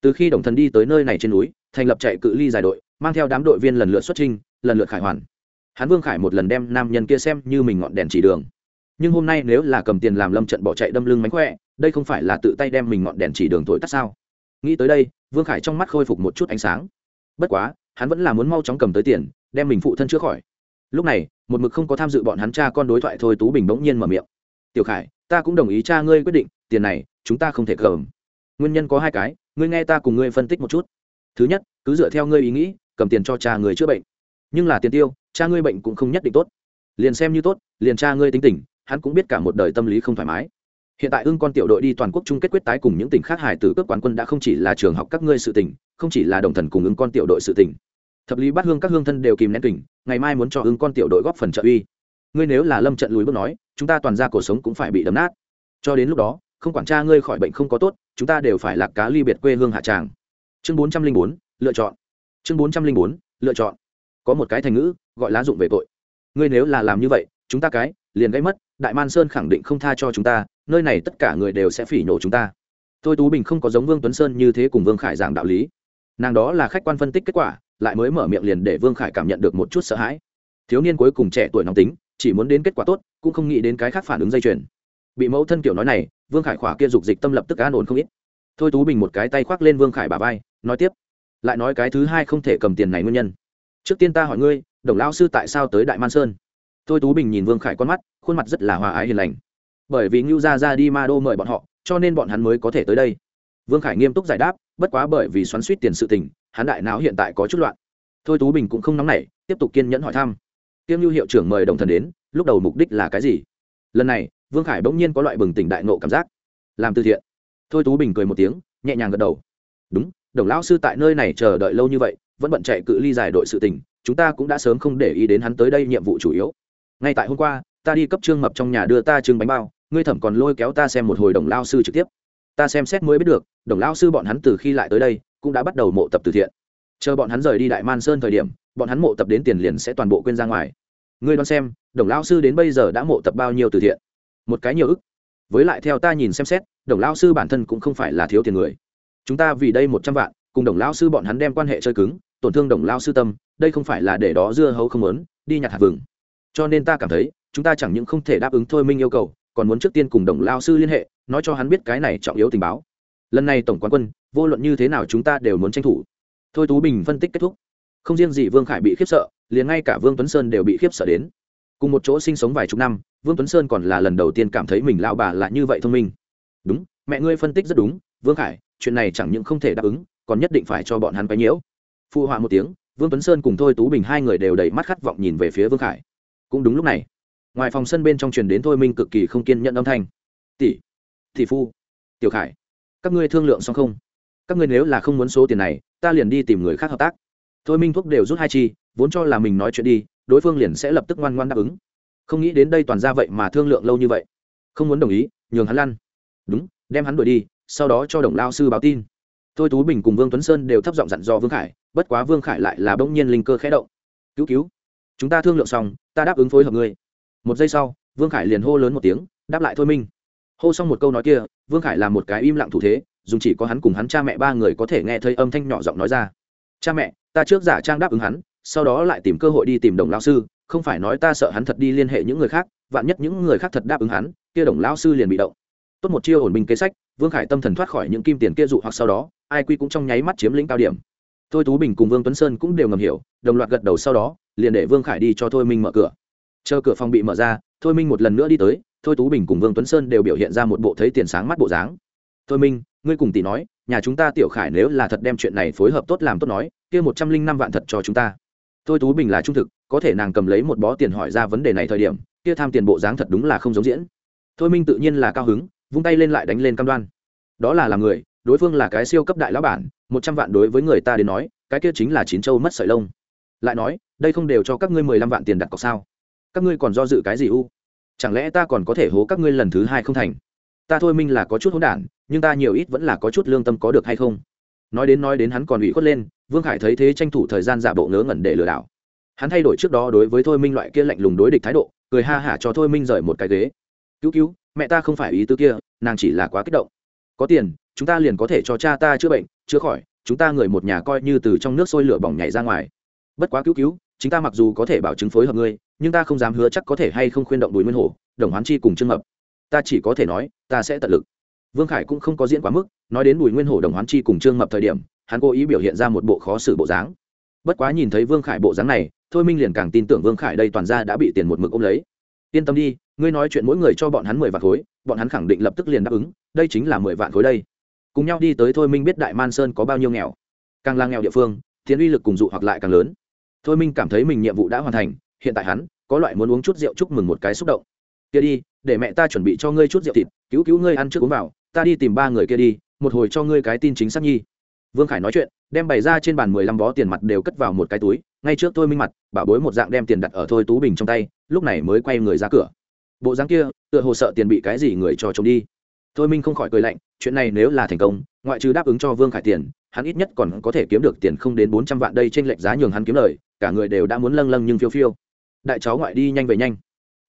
Từ khi đồng thần đi tới nơi này trên núi, thành lập chạy cự ly giải đội, mang theo đám đội viên lần lượt xuất trinh lần lượt khải hoàn. Hắn vương khải một lần đem nam nhân kia xem như mình ngọn đèn chỉ đường. Nhưng hôm nay nếu là cầm tiền làm lâm trận bỏ chạy đâm lưng mánh khỏe, đây không phải là tự tay đem mình ngọn đèn chỉ đường thổi tắt sao? Nghĩ tới đây, vương khải trong mắt khôi phục một chút ánh sáng. Bất quá, hắn vẫn là muốn mau chóng cầm tới tiền, đem mình phụ thân chữa khỏi. Lúc này, một mực không có tham dự bọn hắn cha con đối thoại thôi tú bình bỗng nhiên mở miệng. Tiểu khải, ta cũng đồng ý cha ngươi quyết định, tiền này, chúng ta không thể cầm. Nguyên nhân có hai cái, ngươi nghe ta cùng ngươi phân tích một chút. Thứ nhất, cứ dựa theo ngươi ý nghĩ, cầm tiền cho cha người chữa bệnh. Nhưng là tiền tiêu, cha ngươi bệnh cũng không nhất định tốt. Liền xem như tốt, liền cha ngươi tính tình, hắn cũng biết cả một đời tâm lý không thoải mái hiện tại ưng con tiểu đội đi toàn quốc chung kết quyết tái cùng những tỉnh khác hải tử cướp quán quân đã không chỉ là trường học các ngươi sự tỉnh không chỉ là đồng thần cùng ưng con tiểu đội sự tỉnh thập lý bắt hương các hương thân đều kìm nén kình, ngày mai muốn cho ưng con tiểu đội góp phần trợ uy. Ngươi nếu là lâm trận lùi bước nói, chúng ta toàn ra cuộc sống cũng phải bị đấm nát. Cho đến lúc đó, không quản cha ngươi khỏi bệnh không có tốt, chúng ta đều phải lạc cá ly biệt quê hương hạ tràng. Chương bốn trăm linh bốn, lựa chọn. Chương bốn trăm linh bốn, lựa chọn. Có một cái thành ngữ, gọi lá dụng về tội. Ngươi nếu là làm như vậy, chúng ta cái, liền gây mất, đại man sơn khẳng định không tha cho chúng ta nơi này tất cả người đều sẽ phỉ nhổ chúng ta. Thôi tú bình không có giống vương tuấn sơn như thế cùng vương khải giảng đạo lý. Nàng đó là khách quan phân tích kết quả, lại mới mở miệng liền để vương khải cảm nhận được một chút sợ hãi. Thiếu niên cuối cùng trẻ tuổi nóng tính, chỉ muốn đến kết quả tốt, cũng không nghĩ đến cái khác phản ứng dây chuyền. Bị mẫu thân kiểu nói này, vương khải khỏa kia dục dịch tâm lập tức an ổn không ít. Thôi tú bình một cái tay khoác lên vương khải bà vai, nói tiếp. Lại nói cái thứ hai không thể cầm tiền này nguyên nhân. Trước tiên ta hỏi ngươi, đồng lao sư tại sao tới đại man sơn? Thôi tú bình nhìn vương khải con mắt, khuôn mặt rất là hòa ái hiền lành bởi vì ngưu gia ra đi ma đô mời bọn họ, cho nên bọn hắn mới có thể tới đây. Vương khải nghiêm túc giải đáp, bất quá bởi vì xoắn suýt tiền sự tình, hắn đại não hiện tại có chút loạn. Thôi tú bình cũng không nóng nảy, tiếp tục kiên nhẫn hỏi thăm. Tiêm lưu hiệu trưởng mời đồng thần đến, lúc đầu mục đích là cái gì? Lần này, vương khải bỗng nhiên có loại bừng tỉnh đại nộ cảm giác. Làm từ thiện. Thôi tú bình cười một tiếng, nhẹ nhàng gật đầu. Đúng, đồng lão sư tại nơi này chờ đợi lâu như vậy, vẫn bận chạy cự ly giải đội sự tình, chúng ta cũng đã sớm không để ý đến hắn tới đây nhiệm vụ chủ yếu. Ngay tại hôm qua, ta đi cấp trương mập trong nhà đưa ta trương bánh bao ngươi thẩm còn lôi kéo ta xem một hồi đồng lao sư trực tiếp. Ta xem xét mới biết được, đồng lao sư bọn hắn từ khi lại tới đây, cũng đã bắt đầu mộ tập từ thiện. Chờ bọn hắn rời đi đại man sơn thời điểm, bọn hắn mộ tập đến tiền liền sẽ toàn bộ quên ra ngoài. Ngươi đoán xem, đồng lao sư đến bây giờ đã mộ tập bao nhiêu từ thiện? Một cái nhiều ức. Với lại theo ta nhìn xem xét, đồng lao sư bản thân cũng không phải là thiếu tiền người. Chúng ta vì đây một trăm vạn, cùng đồng lao sư bọn hắn đem quan hệ chơi cứng, tổn thương đồng lao sư tâm, đây không phải là để đó dưa hấu không lớn đi nhặt hạt vừng. Cho nên ta cảm thấy, chúng ta chẳng những không thể đáp ứng thôi minh yêu cầu còn muốn trước tiên cùng đồng lao sư liên hệ, nói cho hắn biết cái này trọng yếu tình báo. Lần này tổng quán quân, vô luận như thế nào chúng ta đều muốn tranh thủ. Thôi tú bình phân tích kết thúc. Không riêng gì vương khải bị khiếp sợ, liền ngay cả vương tuấn sơn đều bị khiếp sợ đến. Cùng một chỗ sinh sống vài chục năm, vương tuấn sơn còn là lần đầu tiên cảm thấy mình lao bà là như vậy thông minh. Đúng, mẹ ngươi phân tích rất đúng, vương khải, chuyện này chẳng những không thể đáp ứng, còn nhất định phải cho bọn hắn quấy nhiễu. Phụ họa một tiếng, vương tuấn sơn cùng thôi tú bình hai người đều đầy mắt khát vọng nhìn về phía vương khải. Cũng đúng lúc này ngoài phòng sân bên trong truyền đến thôi minh cực kỳ không kiên nhận âm thanh. Tỷ tỷ phu, tiểu khải, các ngươi thương lượng xong không? Các ngươi nếu là không muốn số tiền này, ta liền đi tìm người khác hợp tác. Thôi minh thuốc đều rút hai chi, vốn cho là mình nói chuyện đi, đối phương liền sẽ lập tức ngoan ngoan đáp ứng. Không nghĩ đến đây toàn ra vậy mà thương lượng lâu như vậy. Không muốn đồng ý, nhường hắn lăn. Đúng, đem hắn đuổi đi, sau đó cho đồng lao sư báo tin. Thôi tú bình cùng vương tuấn sơn đều thấp giọng dặn dò vương khải, bất quá vương khải lại là bỗng nhiên linh cơ khẽ động. Cứu cứu. Chúng ta thương lượng xong, ta đáp ứng phối hợp ngươi một giây sau, vương khải liền hô lớn một tiếng, đáp lại thôi minh. Hô xong một câu nói kia, vương khải làm một cái im lặng thủ thế dùng chỉ có hắn cùng hắn cha mẹ ba người có thể nghe thấy âm thanh nhỏ giọng nói ra. Cha mẹ, ta trước giả trang đáp ứng hắn, sau đó lại tìm cơ hội đi tìm đồng lao sư, không phải nói ta sợ hắn thật đi liên hệ những người khác, vạn nhất những người khác thật đáp ứng hắn, kia đồng lao sư liền bị động. Tốt một chiêu ổn bình kế sách, vương khải tâm thần thoát khỏi những kim tiền kia dụ hoặc sau đó, ai quy cũng trong nháy mắt chiếm lĩnh cao điểm. Thôi tú bình cùng vương tuấn sơn cũng đều ngầm hiểu, đồng loạt gật đầu sau đó, liền để vương khải đi cho thôi minh mở cửa chờ cửa phòng bị mở ra, thôi minh một lần nữa đi tới, thôi tú bình cùng vương tuấn sơn đều biểu hiện ra một bộ thấy tiền sáng mắt bộ dáng. Thôi minh, ngươi cùng tỷ nói, nhà chúng ta tiểu khải nếu là thật đem chuyện này phối hợp tốt làm tốt nói, kia một trăm linh năm vạn thật cho chúng ta. Thôi tú bình là trung thực, có thể nàng cầm lấy một bó tiền hỏi ra vấn đề này thời điểm, kia tham tiền bộ dáng thật đúng là không giống diễn. Thôi minh tự nhiên là cao hứng, vung tay lên lại đánh lên cam đoan. Đó là làm người, đối phương là cái siêu cấp đại lão bản, một trăm vạn đối với người ta đến nói, cái kia chính là chín châu mất sợi lông. Lại nói, đây không đều cho các ngươi mười lăm vạn tiền đặt cọc sao? Các ngươi còn do dự cái gì u? Chẳng lẽ ta còn có thể hố các ngươi lần thứ hai không thành? Ta thôi minh là có chút hỗn đản, nhưng ta nhiều ít vẫn là có chút lương tâm có được hay không? Nói đến nói đến hắn còn ủy khuất lên, vương khải thấy thế tranh thủ thời gian giả bộ ngớ ngẩn để lừa đảo. Hắn thay đổi trước đó đối với thôi minh loại kia lạnh lùng đối địch thái độ, cười ha hả cho thôi minh rời một cái ghế. Cứu cứu, mẹ ta không phải ý tư kia, nàng chỉ là quá kích động. Có tiền, chúng ta liền có thể cho cha ta chữa bệnh, chữa khỏi, chúng ta người một nhà coi như từ trong nước sôi lửa bỏng nhảy ra ngoài. Bất quá cứu cứu, chúng ta mặc dù có thể bảo chứng phối hợp ngươi nhưng ta không dám hứa chắc có thể hay không khuyên động bùi nguyên hổ, đồng hoán chi cùng trương mập. Ta chỉ có thể nói, ta sẽ tận lực. Vương khải cũng không có diễn quá mức, nói đến bùi nguyên hổ đồng hoán chi cùng trương mập thời điểm, hắn cố ý biểu hiện ra một bộ khó xử bộ dáng. Bất quá nhìn thấy vương khải bộ dáng này, thôi minh liền càng tin tưởng vương khải đây toàn ra đã bị tiền một mực ôm lấy. Yên tâm đi, ngươi nói chuyện mỗi người cho bọn hắn mười vạn khối, bọn hắn khẳng định lập tức liền đáp ứng, đây chính là mười vạn khối đây. Cùng nhau đi tới thôi minh biết đại man sơn có bao nhiêu nghèo. Càng là nghèo địa phương thiên uy lực cùng dụ hoặc lại càng lớn. Thôi minh cảm thấy mình nhiệm vụ đã hoàn thành, hiện tại hắn có loại muốn uống chút rượu chúc mừng một cái xúc động. Kia đi, để mẹ ta chuẩn bị cho ngươi chút rượu thịt, cứu cứu ngươi ăn trước uống vào, ta đi tìm ba người kia đi, một hồi cho ngươi cái tin chính xác nhi. Vương khải nói chuyện, đem bày ra trên bàn mười lăm bó tiền mặt đều cất vào một cái túi, ngay trước tôi minh mặt, bảo bối một dạng đem tiền đặt ở thôi tú bình trong tay, lúc này mới quay người ra cửa. Bộ dáng kia, tựa hồ sợ tiền bị cái gì người cho chồng đi. Thôi minh không khỏi cười lạnh, chuyện này nếu là thành công, ngoại trừ đáp ứng cho vương khải tiền, hắn ít nhất còn có thể kiếm được tiền không đến bốn trăm vạn đây trên lệnh giá nhường hắn kiếm lời, cả người đều đã muốn lâng lâng nhưng phiêu phiêu đại cháu ngoại đi nhanh về nhanh.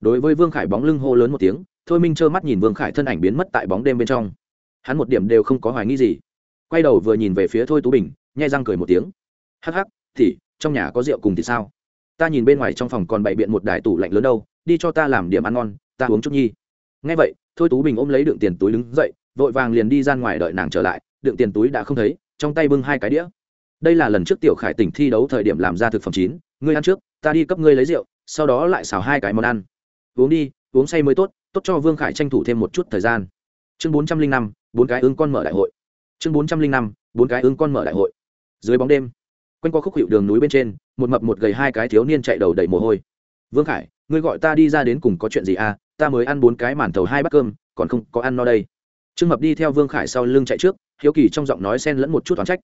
Đối với vương khải bóng lưng hô lớn một tiếng, thôi minh trơ mắt nhìn vương khải thân ảnh biến mất tại bóng đêm bên trong. Hắn một điểm đều không có hoài nghi gì. Quay đầu vừa nhìn về phía thôi tú bình, nhai răng cười một tiếng. Hắc hắc thì trong nhà có rượu cùng thì sao? Ta nhìn bên ngoài trong phòng còn bày biện một đài tủ lạnh lớn đâu, đi cho ta làm điểm ăn ngon, ta uống chút nhi. Ngay vậy, thôi tú bình ôm lấy đựng tiền túi đứng dậy, vội vàng liền đi ra ngoài đợi nàng trở lại, đựng tiền túi đã không thấy, trong tay bưng hai cái đĩa. Đây là lần trước tiểu khải tỉnh thi đấu thời điểm làm ra thực phẩm chín, ngươi ăn trước, ta đi cấp ngươi lấy rượu sau đó lại xào hai cái món ăn. Uống đi, uống say mới tốt tốt cho vương khải tranh thủ thêm một chút thời gian. Chương bốn trăm linh năm, bốn cái ứng con mở đại hội. Chương bốn trăm linh năm, bốn cái ứng con mở đại hội. Dưới bóng đêm, quanh qua khúc hiệu đường núi bên trên, một mập một gầy hai cái thiếu niên chạy đầu đầy mồ hôi. Vương khải, ngươi gọi ta đi ra đến cùng có chuyện gì à? Ta mới ăn bốn cái màn thầu hai bát cơm, còn không có ăn no đây. Trương mập đi theo vương khải sau lưng chạy trước, hiếu kỳ trong giọng nói xen lẫn một chút toán trách.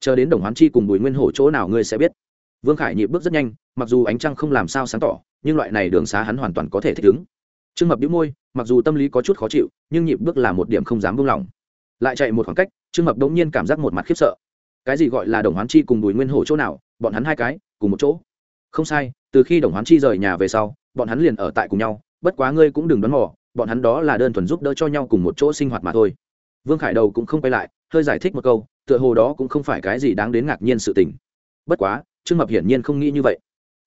Chờ đến đồng hoán chi cùng bùi nguyên hổ chỗ nào ngươi sẽ biết vương khải nhịp bước rất nhanh, mặc dù ánh trăng không làm sao sáng tỏ, nhưng loại này đường xá hắn hoàn toàn có thể thích ứng. Trương mập đĩu môi, mặc dù tâm lý có chút khó chịu, nhưng nhịp bước là một điểm không dám buông lỏng. Lại chạy một khoảng cách, trương mập đống nhiên cảm giác một mặt khiếp sợ. Cái gì gọi là đồng hoán chi cùng bùi nguyên hổ chỗ nào, bọn hắn hai cái, cùng một chỗ. Không sai, từ khi đồng hoán chi rời nhà về sau, bọn hắn liền ở tại cùng nhau, bất quá ngươi cũng đừng đoán mò, bọn hắn đó là đơn thuần giúp đỡ cho nhau cùng một chỗ sinh hoạt mà thôi. Vương khải đầu cũng không quay lại, hơi giải thích một câu, tựa hồ đó cũng không phải cái gì đáng đến ngạc nhiên sự tình. Bất quá trương mập hiển nhiên không nghĩ như vậy.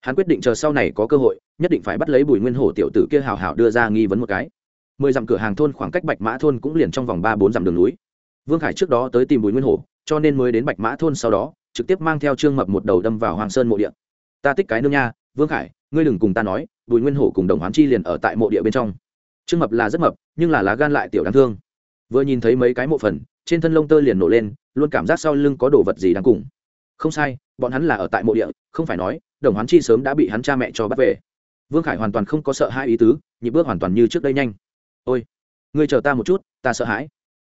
Hắn quyết định chờ sau này có cơ hội, nhất định phải bắt lấy bùi nguyên hổ tiểu tử kia hào hào đưa ra nghi vấn một cái. Mười dặm cửa hàng thôn khoảng cách bạch mã thôn cũng liền trong vòng ba bốn dặm đường núi. Vương khải trước đó tới tìm bùi nguyên hổ, cho nên mới đến bạch mã thôn sau đó, trực tiếp mang theo trương mập một đầu đâm vào hoàng sơn mộ địa. Ta tích cái nương nha, vương khải, ngươi đừng cùng ta nói, bùi nguyên hổ cùng đồng hoán chi liền ở tại mộ địa bên trong. Trương mập là rất mập, nhưng là lá gan lại tiểu đáng thương. Vừa nhìn thấy mấy cái mộ phần, trên thân lông tơ liền nổ lên, luôn cảm giác sau lưng có đồ vật gì đáng cùng không sai, bọn hắn là ở tại mộ địa, không phải nói, đồng hoán chi sớm đã bị hắn cha mẹ cho bắt về. Vương khải hoàn toàn không có sợ hai ý tứ nhịp bước hoàn toàn như trước đây nhanh. Ôi, ngươi chờ ta một chút, ta sợ hãi.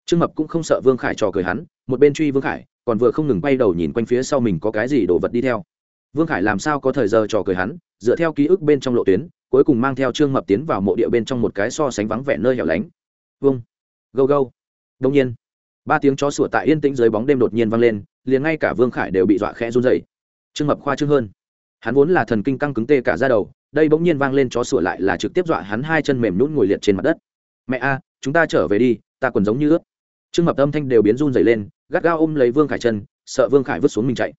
Trương mập cũng không sợ vương khải trò cười hắn, một bên truy vương khải, còn vừa không ngừng quay đầu nhìn quanh phía sau mình có cái gì đồ vật đi theo. Vương khải làm sao có thời giờ trò cười hắn, dựa theo ký ức bên trong lộ tuyến, cuối cùng mang theo trương mập tiến vào mộ địa bên trong một cái so sánh vắng vẻ nơi hẻo lánh. Vâng gâu gâu. Đông nhiên, ba tiếng chó sủa tại yên tĩnh dưới bóng đêm đột nhiên vang lên liền ngay cả vương khải đều bị dọa khẽ run dày trương mập khoa trương hơn. Hắn vốn là thần kinh căng cứng tê cả ra đầu, đây bỗng nhiên vang lên chó sủa lại là trực tiếp dọa hắn hai chân mềm nhún ngồi liệt trên mặt đất. Mẹ a, chúng ta trở về đi, ta còn giống như ướt. Trương mập âm thanh đều biến run dày lên, gắt gao ôm lấy vương khải chân, sợ vương khải vứt xuống mình chạy.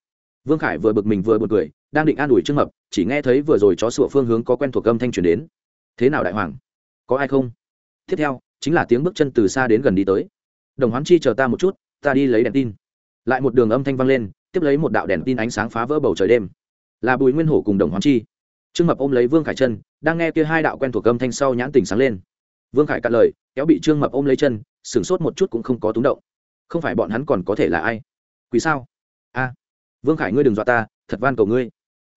Vương khải vừa bực mình vừa bực cười, đang định an ủi trương mập, chỉ nghe thấy vừa rồi chó sủa phương hướng có quen thuộc âm thanh truyền đến. Thế nào đại hoàng? Có ai không? Tiếp theo, chính là tiếng bước chân từ xa đến gần đi tới. Đồng hoán chi chờ ta một chút, ta đi lấy đèn tin lại một đường âm thanh vang lên, tiếp lấy một đạo đèn tin ánh sáng phá vỡ bầu trời đêm. Là bùi nguyên hổ cùng đồng hoàng chi. Trương mập ôm lấy vương khải chân đang nghe kia hai đạo quen thuộc âm thanh sau nhãn tình sáng lên. Vương khải cạn lời, kéo bị trương mập ôm lấy chân, sửng sốt một chút cũng không có túng động. Không phải bọn hắn còn có thể là ai? Quỷ sao? A, vương khải ngươi đừng dọa ta, thật van cầu ngươi.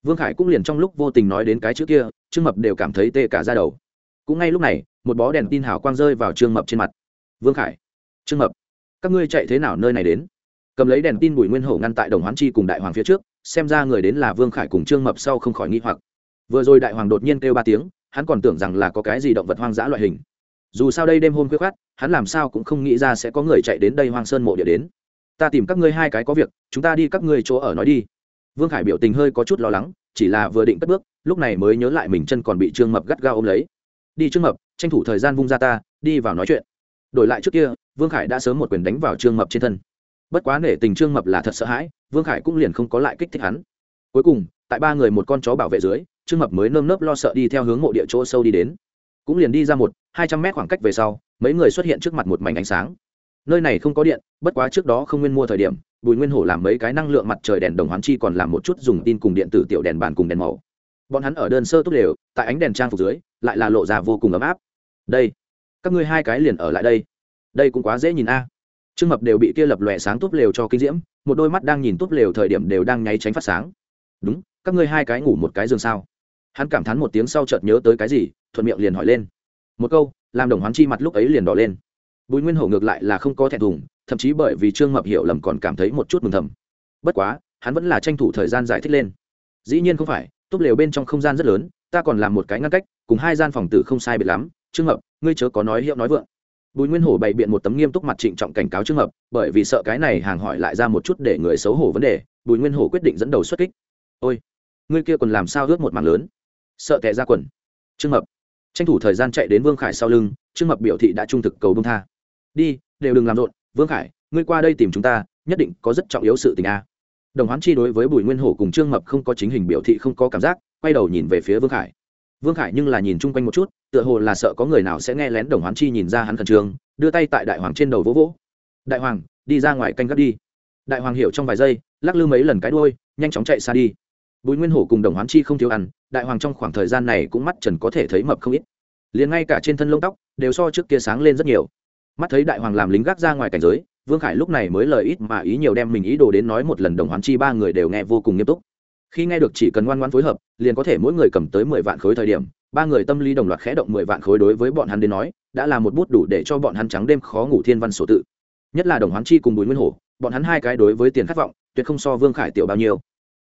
Vương khải cũng liền trong lúc vô tình nói đến cái chữ kia, trương mập đều cảm thấy tê cả ra đầu. Cũng ngay lúc này, một bó đèn tin hào quang rơi vào trương mập trên mặt. Vương khải, trương mập, các ngươi chạy thế nào nơi này đến? Cầm lấy đèn tin bùi nguyên hổ ngăn tại đồng hoán chi cùng đại hoàng phía trước, xem ra người đến là vương khải cùng trương mập sau không khỏi nghi hoặc. Vừa rồi đại hoàng đột nhiên kêu ba tiếng, hắn còn tưởng rằng là có cái gì động vật hoang dã loại hình. Dù sao đây đêm hôm khuya khát hắn làm sao cũng không nghĩ ra sẽ có người chạy đến đây hoang sơn mộ địa đến. Ta tìm các ngươi hai cái có việc, chúng ta đi các ngươi chỗ ở nói đi. Vương khải biểu tình hơi có chút lo lắng, chỉ là vừa định cất bước, lúc này mới nhớ lại mình chân còn bị trương mập gắt gao ôm lấy. Đi trương mập, tranh thủ thời gian vung ra ta, đi vào nói chuyện. Đổi lại trước kia, vương khải đã sớm một quyền đánh vào trương mập trên thân bất quá nể tình trương mập là thật sợ hãi, vương khải cũng liền không có lại kích thích hắn. Cuối cùng, tại ba người một con chó bảo vệ dưới, trương mập mới nơm nớp lo sợ đi theo hướng mộ địa chỗ sâu đi đến. Cũng liền đi ra một, hai trăm mét khoảng cách về sau, mấy người xuất hiện trước mặt một mảnh ánh sáng. Nơi này không có điện, bất quá trước đó không nguyên mua thời điểm, bùi nguyên hổ làm mấy cái năng lượng mặt trời đèn đồng hoán chi còn làm một chút dùng tin cùng điện tử tiểu đèn bàn cùng đèn màu. Bọn hắn ở đơn sơ tốt đều, tại ánh đèn trang phục dưới, lại là lộ ra vô cùng ấm áp. Đây, các ngươi hai cái liền ở lại đây. Đây cũng quá dễ nhìn a trương mập đều bị kia lập lòe sáng tốt lều cho kinh diễm, một đôi mắt đang nhìn tốt lều thời điểm đều đang nháy tránh phát sáng. Đúng, các ngươi hai cái ngủ một cái giường sao? Hắn cảm thán một tiếng sau chợt nhớ tới cái gì, thuận miệng liền hỏi lên. Một câu, làm đồng hoán chi mặt lúc ấy liền đỏ lên. Bùi nguyên hổ ngược lại là không có thẹn thùng, thậm chí bởi vì trương mập hiểu lầm còn cảm thấy một chút mừng thầm. Bất quá, hắn vẫn là tranh thủ thời gian giải thích lên. Dĩ nhiên không phải tốt lều bên trong không gian rất lớn, ta còn làm một cái ngăn cách, cùng hai gian phòng tử không sai biệt lắm. Trương mập, ngươi chớ có nói hiệu nói vượng bùi nguyên hổ bày biện một tấm nghiêm túc mặt trịnh trọng cảnh cáo trương mập bởi vì sợ cái này hàng hỏi lại ra một chút để người xấu hổ vấn đề, bùi nguyên hổ quyết định dẫn đầu xuất kích. Ôi, ngươi kia còn làm sao ướt một màn lớn? Sợ tệ ra quần. Trương mập tranh thủ thời gian chạy đến vương khải sau lưng, trương mập biểu thị đã trung thực cầu bông tha. Đi, đều đừng làm rộn, vương khải, ngươi qua đây tìm chúng ta, nhất định có rất trọng yếu sự tình a. Đồng hoán chi đối với bùi nguyên hổ cùng trương mập không có chính hình biểu thị không có cảm giác, quay đầu nhìn về phía vương khải vương khải nhưng là nhìn chung quanh một chút, tựa hồ là sợ có người nào sẽ nghe lén đồng hoán chi nhìn ra hắn khẩn trương, đưa tay tại đại hoàng trên đầu vỗ vỗ. Đại hoàng, đi ra ngoài canh gác đi. Đại hoàng hiểu trong vài giây, lắc lư mấy lần cái đôi nhanh chóng chạy xa đi. Bùi nguyên hổ cùng đồng hoán chi không thiếu ăn, đại hoàng trong khoảng thời gian này cũng mắt trần có thể thấy mập không ít. Liền ngay cả trên thân lông tóc, đều so trước kia sáng lên rất nhiều. Mắt thấy đại hoàng làm lính gác ra ngoài cảnh giới, vương khải lúc này mới lời ít mà ý nhiều đem mình ý đồ đến nói một lần đồng hoán chi ba người đều nghe vô cùng nghiêm túc khi nghe được chỉ cần ngoan ngoan phối hợp, liền có thể mỗi người cầm tới mười vạn khối thời điểm, ba người tâm lý đồng loạt khẽ động mười vạn khối đối với bọn hắn đến nói, đã là một bút đủ để cho bọn hắn trắng đêm khó ngủ thiên văn sổ tự. Nhất là đồng hoán chi cùng bùi nguyên hổ, bọn hắn hai cái đối với tiền khát vọng, tuyệt không so vương khải tiểu bao nhiêu.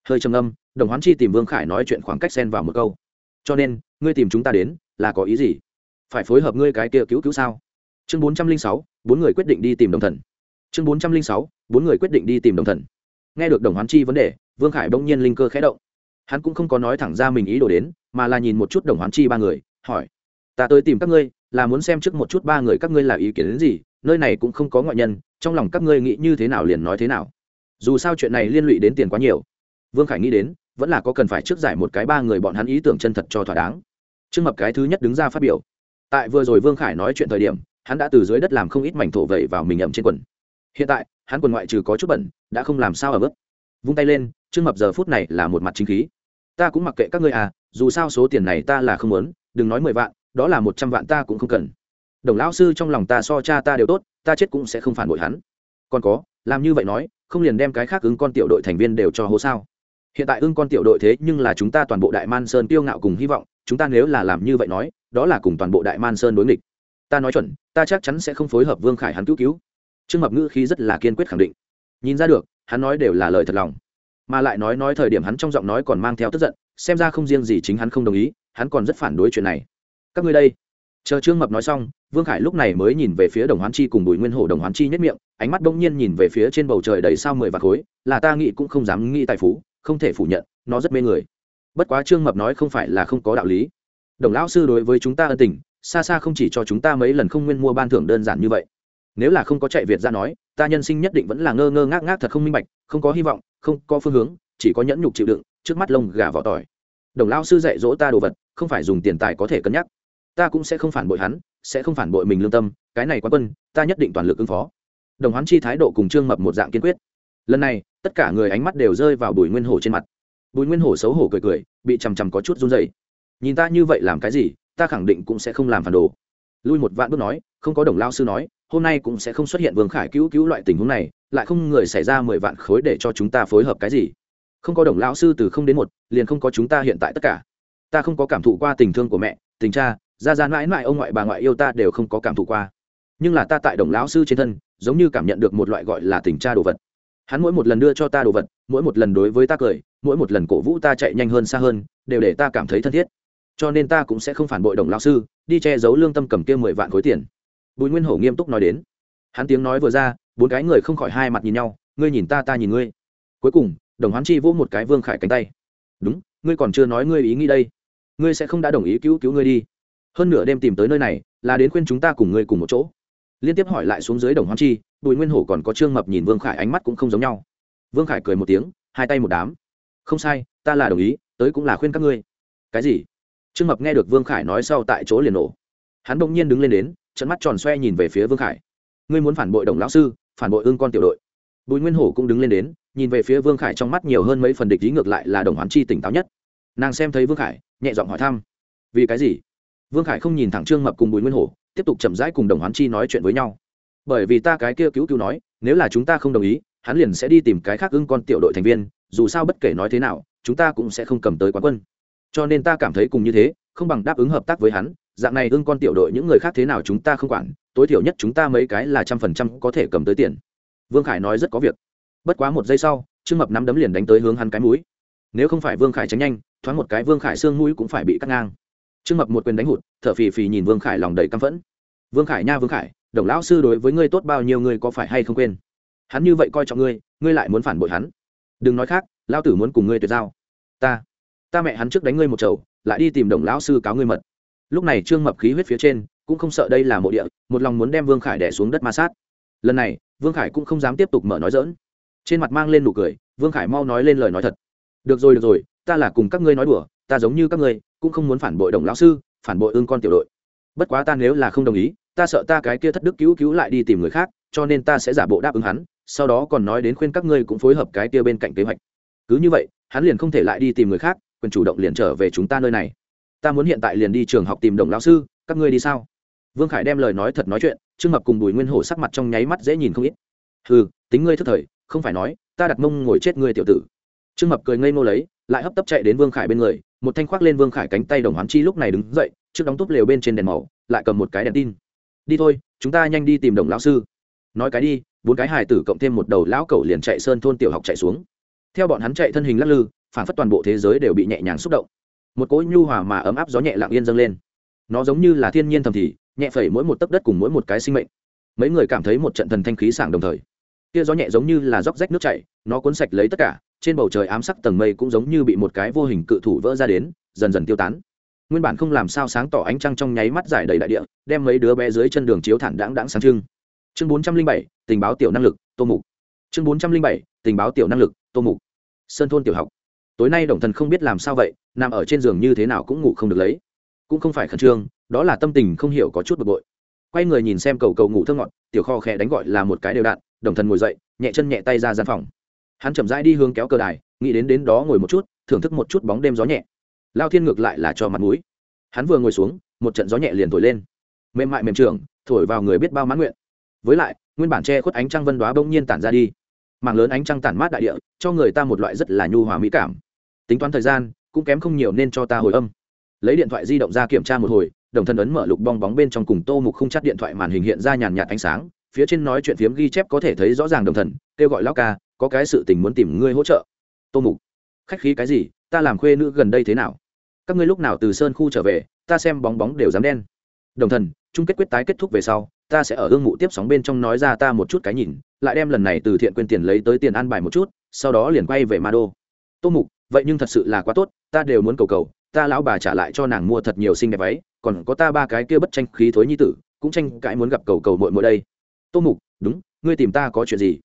Hơi trầm âm đồng hoán chi tìm vương khải nói chuyện khoảng cách xen vào một câu. Cho nên, ngươi tìm chúng ta đến, là có ý gì? Phải phối hợp ngươi cái kia cứu cứu sao? Chương bốn trăm linh sáu, bốn người quyết định đi tìm đồng thần. Chương bốn trăm linh sáu, bốn người quyết định đi tìm đồng thần. Nghe được đồng hoán chi vấn đề vương khải bỗng nhiên linh cơ khẽ động. Hắn cũng không có nói thẳng ra mình ý đồ đến, mà là nhìn một chút đồng hoán chi ba người, hỏi, ta tới tìm các ngươi, là muốn xem trước một chút ba người các ngươi là ý kiến đến gì, nơi này cũng không có ngoại nhân, trong lòng các ngươi nghĩ như thế nào liền nói thế nào. Dù sao chuyện này liên lụy đến tiền quá nhiều. Vương khải nghĩ đến, vẫn là có cần phải trước giải một cái ba người bọn hắn ý tưởng chân thật cho thỏa đáng. Trương mập cái thứ nhất đứng ra phát biểu. Tại vừa rồi vương khải nói chuyện thời điểm, hắn đã từ dưới đất làm không ít mảnh thổ vẩy vào mình ẩm trên quần. Hiện tại, hắn quần ngoại trừ có chút bẩn, đã không làm sao ở bước vung tay lên trương mập giờ phút này là một mặt chính khí. Ta cũng mặc kệ các ngươi à dù sao số tiền này ta là không muốn, đừng nói mười vạn, đó là một trăm vạn ta cũng không cần. Đồng lão sư trong lòng ta so cha ta đều tốt, ta chết cũng sẽ không phản bội hắn. Còn có, làm như vậy nói, không liền đem cái khác ứng con tiểu đội thành viên đều cho hố sao? Hiện tại ưng con tiểu đội thế nhưng là chúng ta toàn bộ đại man sơn tiêu ngạo cùng hy vọng, chúng ta nếu là làm như vậy nói, đó là cùng toàn bộ đại man sơn đối nghịch. Ta nói chuẩn, ta chắc chắn sẽ không phối hợp vương khải hắn cứu cứu. Trương mập ngữ khí rất là kiên quyết khẳng định. Nhìn ra được, hắn nói đều là lời thật lòng mà lại nói nói thời điểm hắn trong giọng nói còn mang theo tức giận, xem ra không riêng gì chính hắn không đồng ý, hắn còn rất phản đối chuyện này. Các ngươi đây. Chờ trương mập nói xong, vương khải lúc này mới nhìn về phía đồng hoán chi cùng bùi nguyên hổ đồng hoán chi nhất miệng, ánh mắt bỗng nhiên nhìn về phía trên bầu trời đầy sao mười vạt khối, là ta nghĩ cũng không dám nghĩ tài phú, không thể phủ nhận, nó rất mê người. Bất quá trương mập nói không phải là không có đạo lý. Đồng lão sư đối với chúng ta ân tình, xa xa không chỉ cho chúng ta mấy lần không nguyên mua ban thưởng đơn giản như vậy. Nếu là không có chạy việt ra nói, ta nhân sinh nhất định vẫn là ngơ ngơ ngác ngác thật không minh bạch, không có hy vọng không có phương hướng, chỉ có nhẫn nhục chịu đựng, trước mắt lông gà vỏ tỏi. Đồng lao sư dạy dỗ ta đồ vật, không phải dùng tiền tài có thể cân nhắc. Ta cũng sẽ không phản bội hắn, sẽ không phản bội mình lương tâm, cái này quá quân, ta nhất định toàn lực ứng phó. Đồng hoán chi thái độ cùng trương mập một dạng kiên quyết. Lần này, tất cả người ánh mắt đều rơi vào bùi nguyên hổ trên mặt. Bùi nguyên hổ xấu hổ cười cười, bị chằm chằm có chút run dày nhìn ta như vậy làm cái gì, ta khẳng định cũng sẽ không làm phản đồ. Lui một vạn bước nói, không có đồng lao sư nói hôm nay cũng sẽ không xuất hiện vương khải cứu cứu loại tình huống này, lại không người xảy ra mười vạn khối để cho chúng ta phối hợp cái gì. Không có đồng lão sư từ không đến một, liền không có chúng ta hiện tại tất cả. Ta không có cảm thụ qua tình thương của mẹ, tình cha gia gia mãi mãi ông ngoại bà ngoại yêu ta đều không có cảm thụ qua. Nhưng là ta tại đồng lão sư trên thân, giống như cảm nhận được một loại gọi là tình cha đồ vật. Hắn mỗi một lần đưa cho ta đồ vật, mỗi một lần đối với ta cười, mỗi một lần cổ vũ ta chạy nhanh hơn xa hơn, đều để ta cảm thấy thân thiết. Cho nên ta cũng sẽ không phản bội đồng lão sư, đi che giấu lương tâm cầm kia mười vạn khối tiền bùi nguyên hổ nghiêm túc nói đến. Hắn tiếng nói vừa ra, bốn cái người không khỏi hai mặt nhìn nhau, ngươi nhìn ta ta nhìn ngươi. Cuối cùng, đồng hoán chi vỗ một cái vương khải cánh tay. Đúng, ngươi còn chưa nói ngươi ý nghĩ đây. Ngươi sẽ không đã đồng ý cứu cứu ngươi đi. Hơn nửa đêm tìm tới nơi này, là đến khuyên chúng ta cùng ngươi cùng một chỗ. Liên tiếp hỏi lại xuống dưới đồng hoán chi, bùi nguyên hổ còn có trương mập nhìn vương khải, ánh mắt cũng không giống nhau. Vương khải cười một tiếng, hai tay một đám. Không sai, ta là đồng ý, tới cũng là khuyên các ngươi. Cái gì? Trương mập nghe được vương khải nói sau tại chỗ liền nổ. Hắn bỗng nhiên đứng lên đến trận mắt tròn xoe nhìn về phía vương khải ngươi muốn phản bội đồng lão sư phản bội ương con tiểu đội bùi nguyên hổ cũng đứng lên đến nhìn về phía vương khải trong mắt nhiều hơn mấy phần địch ý ngược lại là đồng hoán chi tỉnh táo nhất nàng xem thấy vương khải nhẹ giọng hỏi thăm vì cái gì vương khải không nhìn thẳng trương mập cùng bùi nguyên hổ tiếp tục chậm rãi cùng đồng hoán chi nói chuyện với nhau bởi vì ta cái kia cứu cứu nói nếu là chúng ta không đồng ý hắn liền sẽ đi tìm cái khác ưng con tiểu đội thành viên dù sao bất kể nói thế nào chúng ta cũng sẽ không cầm tới quán quân cho nên ta cảm thấy cùng như thế không bằng đáp ứng hợp tác với hắn dạng này ưng con tiểu đội những người khác thế nào chúng ta không quản, tối thiểu nhất chúng ta mấy cái là trăm phần trăm có thể cầm tới tiền. Vương khải nói rất có việc. Bất quá một giây sau, trương mập nắm đấm liền đánh tới hướng hắn cái mũi. Nếu không phải vương khải tránh nhanh, thoáng một cái vương khải xương mũi cũng phải bị cắt ngang. Trương mập một quyền đánh hụt, thở phì phì nhìn vương khải lòng đầy căm phẫn. Vương khải nha vương khải, đồng lão sư đối với ngươi tốt bao nhiêu ngươi có phải hay không quên? Hắn như vậy coi trọng ngươi ngươi lại muốn phản bội hắn. Đừng nói khác lao tử muốn cùng ngươi tuyệt giao. Ta ta mẹ hắn trước đánh ngươi một chầu, lại đi tìm đồng lão sư cáo ngươi mật lúc này trương mập khí huyết phía trên cũng không sợ đây là mộ địa, một lòng muốn đem vương khải đẻ xuống đất ma sát. Lần này, vương khải cũng không dám tiếp tục mở nói dỡn trên mặt mang lên nụ cười, vương khải mau nói lên lời nói thật. Được rồi được rồi, ta là cùng các ngươi nói đùa, ta giống như các ngươi, cũng không muốn phản bội đồng lão sư, phản bội ương con tiểu đội. Bất quá ta nếu là không đồng ý, ta sợ ta cái kia thất đức cứu cứu lại đi tìm người khác, cho nên ta sẽ giả bộ đáp ứng hắn, sau đó còn nói đến khuyên các ngươi cũng phối hợp cái kia bên cạnh kế hoạch. Cứ như vậy, hắn liền không thể lại đi tìm người khác, quyền chủ động liền trở về chúng ta nơi này ta muốn hiện tại liền đi trường học tìm đồng lão sư, các ngươi đi sao? Vương khải đem lời nói thật nói chuyện, trương mập cùng bùi nguyên hổ sắc mặt trong nháy mắt dễ nhìn không ít. Ừ tính ngươi thức thời, không phải nói, ta đặt mông ngồi chết ngươi tiểu tử. Trương mập cười ngây ngô lấy, lại hấp tấp chạy đến vương khải bên người, một thanh khoác lên vương khải cánh tay đồng hoán chi lúc này đứng dậy, trước đóng túp lều bên trên đèn màu, lại cầm một cái đèn tin. Đi thôi, chúng ta nhanh đi tìm đồng lão sư. Nói cái đi, bốn cái hài tử cộng thêm một đầu lão cẩu liền chạy sơn thôn tiểu học chạy xuống. Theo bọn hắn chạy thân hình lắc lư, phản phất toàn bộ thế giới đều bị nhẹ nhàng xúc động một cỗ nhu hòa mà ấm áp gió nhẹ lặng yên dâng lên. Nó giống như là thiên nhiên thầm thì, nhẹ phẩy mỗi một tấc đất cùng mỗi một cái sinh mệnh. Mấy người cảm thấy một trận thần thanh khí sảng đồng thời. Kia gió nhẹ giống như là róc rách nước chảy, nó cuốn sạch lấy tất cả, trên bầu trời ám sắc tầng mây cũng giống như bị một cái vô hình cự thủ vỡ ra đến, dần dần tiêu tán. Nguyên bản không làm sao sáng tỏ ánh trăng trong nháy mắt giải đầy đại địa, đem mấy đứa bé dưới chân đường chiếu thản đáng đáng sáng trưng. Chương bốn trăm linh bảy, tình báo tiểu năng lực, tô mục. Chương bốn trăm linh bảy, tình báo tiểu năng lực, tô mục. Sơn thôn tiểu học tối nay đồng thần không biết làm sao vậy, nằm ở trên giường như thế nào cũng ngủ không được lấy. Cũng không phải khẩn trương, đó là tâm tình không hiểu có chút bực bội. Quay người nhìn xem cầu cầu ngủ thơ ngọt, tiểu kho khẽ đánh gọi là một cái đều đạn, đồng thần ngồi dậy, nhẹ chân nhẹ tay ra gian phòng. Hắn chậm rãi đi hướng kéo cờ đài, nghĩ đến đến đó ngồi một chút, thưởng thức một chút bóng đêm gió nhẹ. Lao thiên ngược lại là cho mặt mũi. Hắn vừa ngồi xuống, một trận gió nhẹ liền thổi lên. Mềm mại mềm trường, thổi vào người biết bao mãn nguyện. Với lại, nguyên bản che khuất ánh trăng vân đoá bỗng nhiên tản ra đi. Mảng lớn ánh trăng tản mát đại địa, cho người ta một loại rất là nhu hòa mỹ cảm tính toán thời gian, cũng kém không nhiều nên cho ta hồi âm. Lấy điện thoại di động ra kiểm tra một hồi, đồng thân ấn mở lục bong bóng bên trong cùng tô mục không chắt điện thoại màn hình hiện ra nhàn nhạt ánh sáng, phía trên nói chuyện phiếm ghi chép có thể thấy rõ ràng đồng thần kêu gọi lao ca, có cái sự tình muốn tìm ngươi hỗ trợ. Tô mục, khách khí cái gì, ta làm khuê nữ gần đây thế nào? Các ngươi lúc nào từ sơn khu trở về, ta xem bóng bóng đều dám đen. Đồng thần chung kết quyết tái kết thúc về sau, ta sẽ ở hương mụ tiếp sóng bên trong nói ra ta một chút cái nhìn, lại đem lần này từ thiện quên tiền lấy tới tiền ăn bài một chút, sau đó liền quay về ma đô tô mục vậy nhưng thật sự là quá tốt, ta đều muốn cầu cầu, ta lão bà trả lại cho nàng mua thật nhiều xinh đẹp váy, còn có ta ba cái kia bất tranh khí thối nhi tử, cũng tranh cãi muốn gặp cầu cầu mội mội đây. Tô mục, đúng, ngươi tìm ta có chuyện gì?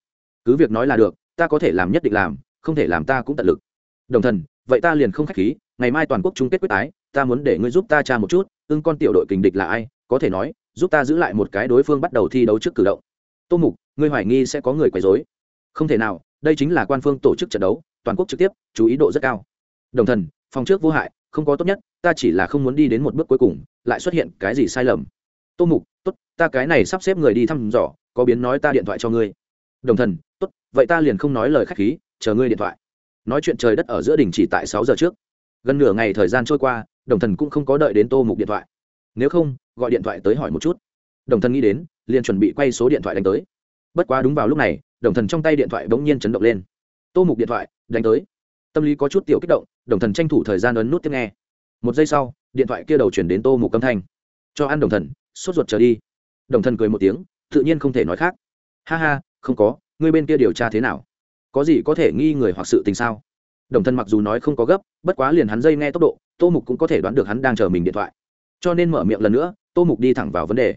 Cứ việc nói là được, ta có thể làm nhất định làm, không thể làm ta cũng tận lực. Đồng thần, vậy ta liền không k h á c h khí, ngày mai toàn quốc chung kết quyết tái, ta muốn để ngươi giúp ta tra một chút, ưng con tiểu đội kình địch là ai, có thể nói, giúp ta giữ lại một cái đối phương bắt đầu thi đấu trước cử động. Tô mục, ngươi hoài nghi sẽ có người quấy dối không thể nào, đây chính là quan phương tổ chức trận đấu toàn quốc trực tiếp, chú ý độ rất cao. Đồng thần, phòng trước vô hại, không có tốt nhất, ta chỉ là không muốn đi đến một bước cuối cùng, lại xuất hiện cái gì sai lầm. Tô mục, tốt, ta cái này sắp xếp người đi thăm dò, có biến nói ta điện thoại cho ngươi. Đồng thần, tốt, vậy ta liền không nói lời k h á c h khí, chờ ngươi điện thoại. Nói chuyện trời đất ở giữa đình chỉ tại sáu giờ trước. Gần nửa ngày thời gian trôi qua, đồng thần cũng không có đợi đến tô mục điện thoại. Nếu không, gọi điện thoại tới hỏi một chút. Đồng thần nghĩ đến, liền chuẩn bị quay số điện thoại đánh tới. Bất quá đúng vào lúc này, đồng thần trong tay điện thoại bỗng nhiên chấn động lên. Tô mục điện thoại đánh tới. Tâm lý có chút tiểu kích động, đồng thần tranh thủ thời gian ấn nút tiếp nghe. Một giây sau, điện thoại kia đầu chuyển đến tô mục âm thanh. Cho ăn đồng thần, sốt ruột trở đi. Đồng thần cười một tiếng, tự nhiên không thể nói khác. Ha ha, không có, ngươi bên kia điều tra thế nào? Có gì có thể nghi người hoặc sự tình sao? Đồng thần mặc dù nói không có gấp, bất quá liền hắn dây nghe tốc độ, tô mục cũng có thể đoán được hắn đang chờ mình điện thoại. Cho nên mở miệng lần nữa, tô mục đi thẳng vào vấn đề.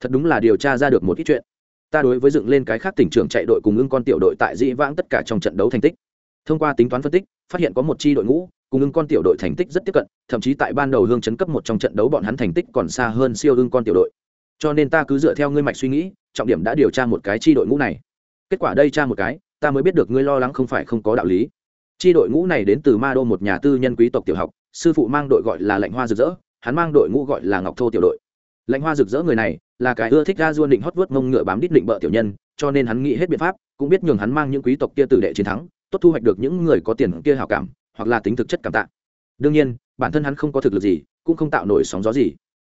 Thật đúng là điều tra ra được một ít chuyện. Ta đối với dựng lên cái khác tỉnh trưởng chạy đội cùng ưng con tiểu đội tại dĩ vãng tất cả trong trận đấu thành tích thông qua tính toán phân tích, phát hiện có một chi đội ngũ, cùng ưng con tiểu đội thành tích rất tiếp cận, thậm chí tại ban đầu hương chấn cấp một trong trận đấu bọn hắn thành tích còn xa hơn siêu ưng con tiểu đội. Cho nên ta cứ dựa theo ngươi mạch suy nghĩ, trọng điểm đã điều tra một cái chi đội ngũ này. Kết quả đây tra một cái, ta mới biết được ngươi lo lắng không phải không có đạo lý. Chi đội ngũ này đến từ ma đô một nhà tư nhân quý tộc tiểu học, sư phụ mang đội gọi là lạnh hoa rực rỡ, hắn mang đội ngũ gọi là ngọc thô tiểu đội. Lạnh hoa rực rỡ người này, là cái ưa thích ga duôn định hót vớt mông ngựa bám đít định bợ tiểu nhân, cho nên hắn nghĩ hết biện pháp, cũng biết nhường hắn mang những quý tộc kia tử đệ chiến thắng tốt thu hoạch được những người có tiền kia hảo cảm, hoặc là tính thực chất cảm tạ. Đương nhiên, bản thân hắn không có thực lực gì, cũng không tạo nổi sóng gió gì.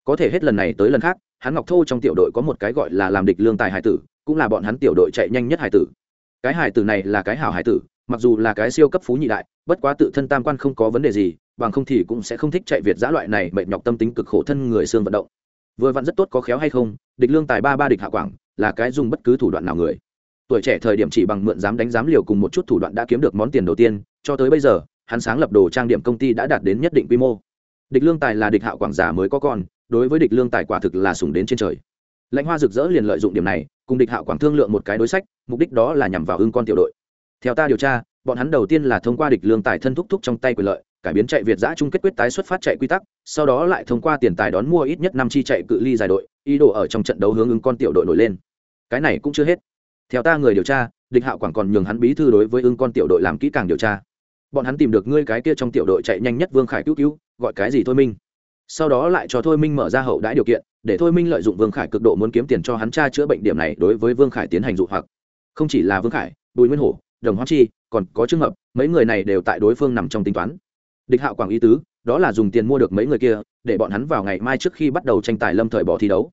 Có thể hết lần này tới lần khác, hắn ngọc thô trong tiểu đội có một cái gọi là làm địch lương tài hải tử, cũng là bọn hắn tiểu đội chạy nhanh nhất hải tử. Cái hải tử này là cái hảo hải tử, mặc dù là cái siêu cấp phú nhị đại, bất quá tự thân tam quan không có vấn đề gì, bằng không thì cũng sẽ không thích chạy việt giã loại này mệt nhọc tâm tính cực khổ thân người xương vận động. Vừa vặn rất tốt có khéo hay không, địch lương tài ba ba địch hạ quảng, là cái dùng bất cứ thủ đoạn nào người tuổi trẻ thời điểm chỉ bằng mượn dám đánh dám liều cùng một chút thủ đoạn đã kiếm được món tiền đầu tiên, cho tới bây giờ, hắn sáng lập đồ trang điểm công ty đã đạt đến nhất định quy mô. Địch lương tài là địch hạo quảng giả mới có con, đối với địch lương tài quả thực là sùng đến trên trời. Lãnh hoa rực rỡ liền lợi dụng điểm này, cùng địch hạo quảng thương lượng một cái đối sách, mục đích đó là nhằm vào ưng con tiểu đội. Theo ta điều tra, bọn hắn đầu tiên là thông qua địch lương tài thân thúc thúc trong tay quyền lợi, cải biến chạy việt giã chung kết quyết tái xuất phát chạy quy tắc, sau đó lại thông qua tiền tài đón mua ít nhất năm chi chạy cự ly dài đội, ý đồ ở trong trận đấu hướng ứng con tiểu đội nổi lên. Cái này cũng chưa hết theo ta người điều tra, địch hạo quảng còn nhường hắn bí thư đối với ưng con tiểu đội làm kỹ càng điều tra. Bọn hắn tìm được ngươi cái kia trong tiểu đội chạy nhanh nhất vương khải cứu cứu, gọi cái gì thôi minh. Sau đó lại cho thôi minh mở ra hậu đãi điều kiện, để thôi minh lợi dụng vương khải cực độ muốn kiếm tiền cho hắn cha chữa bệnh điểm này đối với vương khải tiến hành dụ hoặc. Không chỉ là vương khải, bùi nguyên hổ, đồng hoa chi, còn có trường hợp mấy người này đều tại đối phương nằm trong tính toán. Địch hạo quảng ý tứ, đó là dùng tiền mua được mấy người kia, để bọn hắn vào ngày mai trước khi bắt đầu tranh tài lâm thời bỏ thi đấu.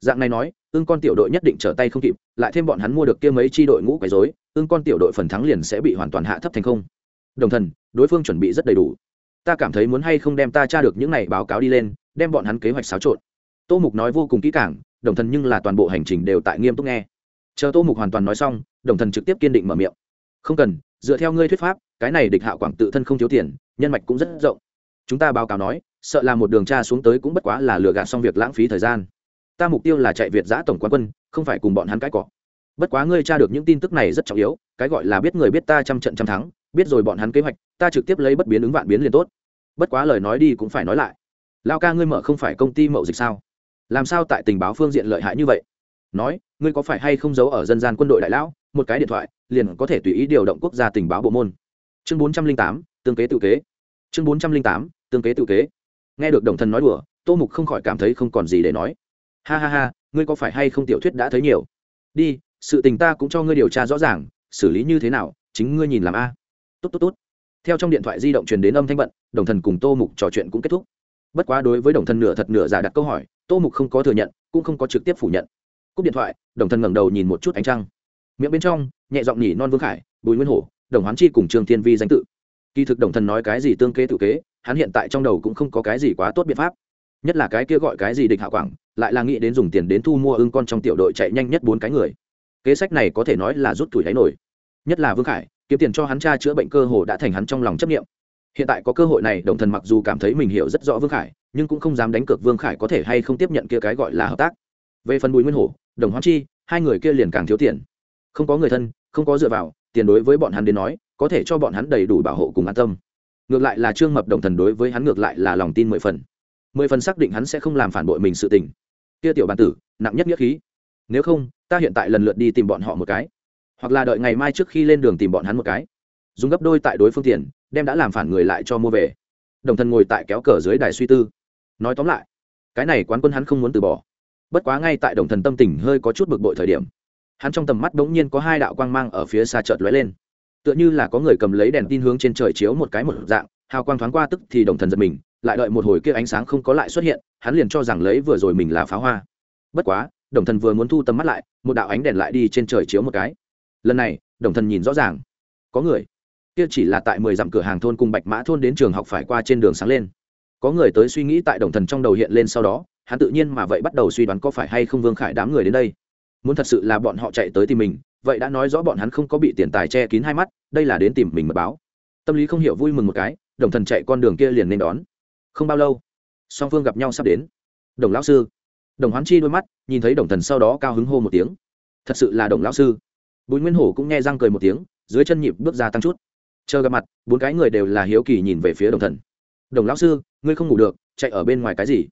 Dạng này nói ưng con tiểu đội nhất định trở tay không kịp, lại thêm bọn hắn mua được kia mấy chi đội ngũ quấy dối ưng con tiểu đội phần thắng liền sẽ bị hoàn toàn hạ thấp thành không. Đồng thần, đối phương chuẩn bị rất đầy đủ. Ta cảm thấy muốn hay không đem ta tra được những này báo cáo đi lên, đem bọn hắn kế hoạch xáo trộn. Tô mục nói vô cùng kỹ càng, đồng thần nhưng là toàn bộ hành trình đều tại nghiêm túc nghe. Chờ tô mục hoàn toàn nói xong, đồng thần trực tiếp kiên định mở miệng. Không cần, dựa theo ngươi thuyết pháp, cái này địch hạo quảng tự thân không thiếu tiền, nhân mạch cũng rất rộng. Chúng ta báo cáo nói, sợ là một đường tra xuống tới cũng bất quá là lừa gạt xong việc lãng phí thời gian ta mục tiêu là chạy việt giã tổng quán quân, không phải cùng bọn hắn cãi cọ. Bất quá ngươi tra được những tin tức này rất trọng yếu, cái gọi là biết người biết ta trăm trận trăm thắng, biết rồi bọn hắn kế hoạch, ta trực tiếp lấy bất biến ứng vạn biến liền tốt. Bất quá lời nói đi cũng phải nói lại. Lao ca ngươi mở không phải công ty mậu dịch sao? Làm sao tại tình báo phương diện lợi hại như vậy? Nói, ngươi có phải hay không giấu ở dân gian quân đội đại lão? Một cái điện thoại, liền có thể tùy ý điều động quốc gia tình báo bộ môn. Chương bốn trăm linh tám, tương kế tự kế. Chương bốn trăm linh tám, tương kế tự kế. Nghe được đồng thần nói đùa, tô mục không khỏi cảm thấy không còn gì để nói ha ha ha, ngươi có phải hay không tiểu thuyết đã thấy nhiều? Đi, sự tình ta cũng cho ngươi điều tra rõ ràng, xử lý như thế nào, chính ngươi nhìn làm a. Tốt tốt tốt. Theo trong điện thoại di động truyền đến âm thanh bận, đồng thần cùng tô mục trò chuyện cũng kết thúc. Bất quá đối với đồng thần nửa thật nửa giả đặt câu hỏi, tô mục không có thừa nhận, cũng không có trực tiếp phủ nhận. Cúp điện thoại, đồng thần ngẩng đầu nhìn một chút ánh trăng. Miệng bên trong, nhẹ giọng nhỉ non vương khải, bùi nguyên hổ, đồng hoán chi cùng trương thiên vi danh tự. Kỳ thực đồng thần nói cái gì tương kế tự kế, hắn hiện tại trong đầu cũng không có cái gì quá tốt biện pháp. Nhất là cái kia gọi cái gì địch hạ quảng lại là nghĩ đến dùng tiền đến thu mua ưng con trong tiểu đội chạy nhanh nhất bốn cái người. Kế sách này có thể nói là rút tuổi đáy nổi. Nhất là vương khải, kiếm tiền cho hắn cha chữa bệnh cơ hồ đã thành hắn trong lòng chấp nghiệm hiện tại có cơ hội này, đồng thần mặc dù cảm thấy mình hiểu rất rõ vương khải, nhưng cũng không dám đánh cược vương khải có thể hay không tiếp nhận kia cái gọi là hợp tác. Về phần bùi nguyên hổ, đồng hoán chi, hai người kia liền càng thiếu tiền. Không có người thân, không có dựa vào, tiền đối với bọn hắn đến nói, có thể cho bọn hắn đầy đủ bảo hộ cùng an tâm. Ngược lại là trương mập đồng thần đối với hắn ngược lại là lòng tin mười phần mười phần xác định hắn sẽ không làm phản bội mình sự tình. Kia tiểu bản tử, nặng nhất nghĩa khí. Nếu không, ta hiện tại lần lượt đi tìm bọn họ một cái. Hoặc là đợi ngày mai trước khi lên đường tìm bọn hắn một cái. Dùng gấp đôi tại đối phương tiền, đem đã làm phản người lại cho mua về. Đồng thần ngồi tại kéo cờ dưới đài suy tư. Nói tóm lại, cái này quán quân hắn không muốn từ bỏ. Bất quá ngay tại đồng thần tâm tình hơi có chút bực bội thời điểm, hắn trong tầm mắt bỗng nhiên có hai đạo quang mang ở phía xa chợt lóe lên. Tựa như là có người cầm lấy đèn tin hướng trên trời chiếu một cái một dạng hào quang thoáng qua tức thì đồng thần giật mình, lại đợi một hồi kia ánh sáng không có lại xuất hiện, hắn liền cho rằng lấy vừa rồi mình là pháo hoa. Bất quá, đồng thần vừa muốn thu tầm mắt lại, một đạo ánh đèn lại đi trên trời chiếu một cái. Lần này, đồng thần nhìn rõ ràng. Có người. Kia chỉ là tại mười dặm cửa hàng thôn cùng bạch mã thôn đến trường học phải qua trên đường sáng lên. Có người tới suy nghĩ tại đồng thần trong đầu hiện lên sau đó, hắn tự nhiên mà vậy bắt đầu suy đoán có phải hay không vương khải đám người đến đây. Muốn thật sự là bọn họ chạy tới tìm mình, vậy đã nói rõ bọn hắn không có bị tiền tài che kín hai mắt, đây là đến tìm mình mật báo. Tâm lý không hiểu vui mừng một cái đồng thần chạy con đường kia liền nên đón. Không bao lâu, song phương gặp nhau sắp đến. Đồng lão sư. Đồng hoán chi đôi mắt, nhìn thấy đồng thần sau đó cao hứng hô một tiếng. Thật sự là đồng lão sư. Bùi nguyên hổ cũng nghe răng cười một tiếng, dưới chân nhịp bước ra tăng chút. Chờ gặp mặt, bốn cái người đều là hiếu kỳ nhìn về phía đồng thần. Đồng lão sư, ngươi không ngủ được, chạy ở bên ngoài cái gì?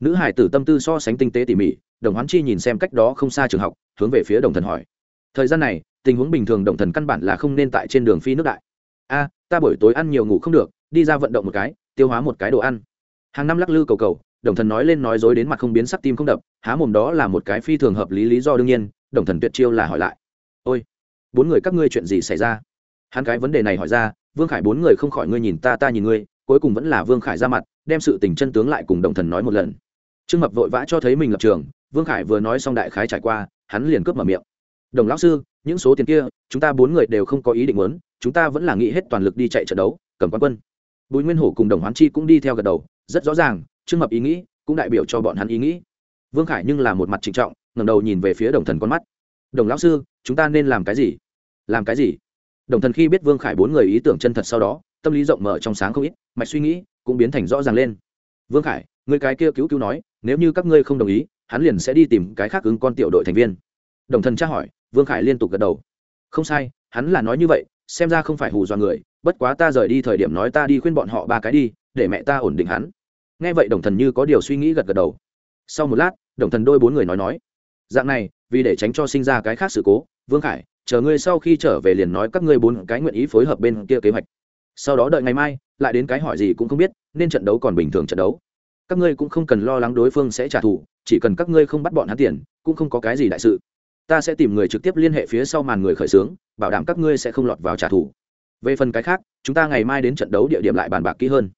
Nữ hải tử tâm tư so sánh tinh tế tỉ mỉ, đồng hoán chi nhìn xem cách đó không xa trường học, hướng về phía đồng thần hỏi. Thời gian này, tình huống bình thường đồng thần căn bản là không nên tại trên đường phi nước đại. A, ta buổi tối ăn nhiều ngủ không được đi ra vận động một cái, tiêu hóa một cái đồ ăn. Hàng năm lắc lư cầu cầu, đồng thần nói lên nói dối đến mặt không biến sắc tim không đập, há mồm đó là một cái phi thường hợp lý lý do đương nhiên, đồng thần tuyệt chiêu là hỏi lại. Ôi, bốn người các ngươi chuyện gì xảy ra? Hắn cái vấn đề này hỏi ra, vương khải bốn người không khỏi ngươi nhìn ta ta nhìn ngươi, cuối cùng vẫn là vương khải ra mặt, đem sự tình chân tướng lại cùng đồng thần nói một lần. Trương mập vội vã cho thấy mình lập trường, vương khải vừa nói xong đại khái trải qua, hắn liền cướp mở miệng. Đồng lão sư, những số tiền kia, chúng ta bốn người đều không có ý định muốn, chúng ta vẫn là nghĩ hết toàn lực đi chạy trận đấu, cầm quán quân bùi nguyên hổ cùng đồng hoán chi cũng đi theo gật đầu, rất rõ ràng, trương mập ý nghĩ cũng đại biểu cho bọn hắn ý nghĩ. Vương khải nhưng là một mặt trịnh trọng, ngẩng đầu nhìn về phía đồng thần con mắt. Đồng lão sư, chúng ta nên làm cái gì? Làm cái gì? Đồng thần khi biết vương khải bốn người ý tưởng chân thật sau đó, tâm lý rộng mở trong sáng không ít, mạch suy nghĩ cũng biến thành rõ ràng lên. Vương khải người cái kia cứu cứu nói, nếu như các ngươi không đồng ý, hắn liền sẽ đi tìm cái khác ứng con tiểu đội thành viên. Đồng thần tra hỏi, vương khải liên tục gật đầu không sai, hắn là nói như vậy, xem ra không phải hù dọa người, bất quá ta rời đi thời điểm nói ta đi khuyên bọn họ ba cái đi, để mẹ ta ổn định hắn. Nghe vậy đồng thần như có điều suy nghĩ gật gật đầu. Sau một lát, đồng thần đôi bốn người nói nói, dạng này, vì để tránh cho sinh ra cái khác sự cố, vương khải, chờ ngươi sau khi trở về liền nói các ngươi bốn cái nguyện ý phối hợp bên kia kế hoạch. Sau đó đợi ngày mai, lại đến cái hỏi gì cũng không biết, nên trận đấu còn bình thường trận đấu. Các ngươi cũng không cần lo lắng đối phương sẽ trả thù, chỉ cần các ngươi không bắt bọn hắn tiền, cũng không có cái gì đại sự ta sẽ tìm người trực tiếp liên hệ phía sau màn người khởi xướng, bảo đảm các ngươi sẽ không lọt vào trả thù. Về phần cái khác, chúng ta ngày mai đến trận đấu địa điểm lại bàn bạc kỹ hơn.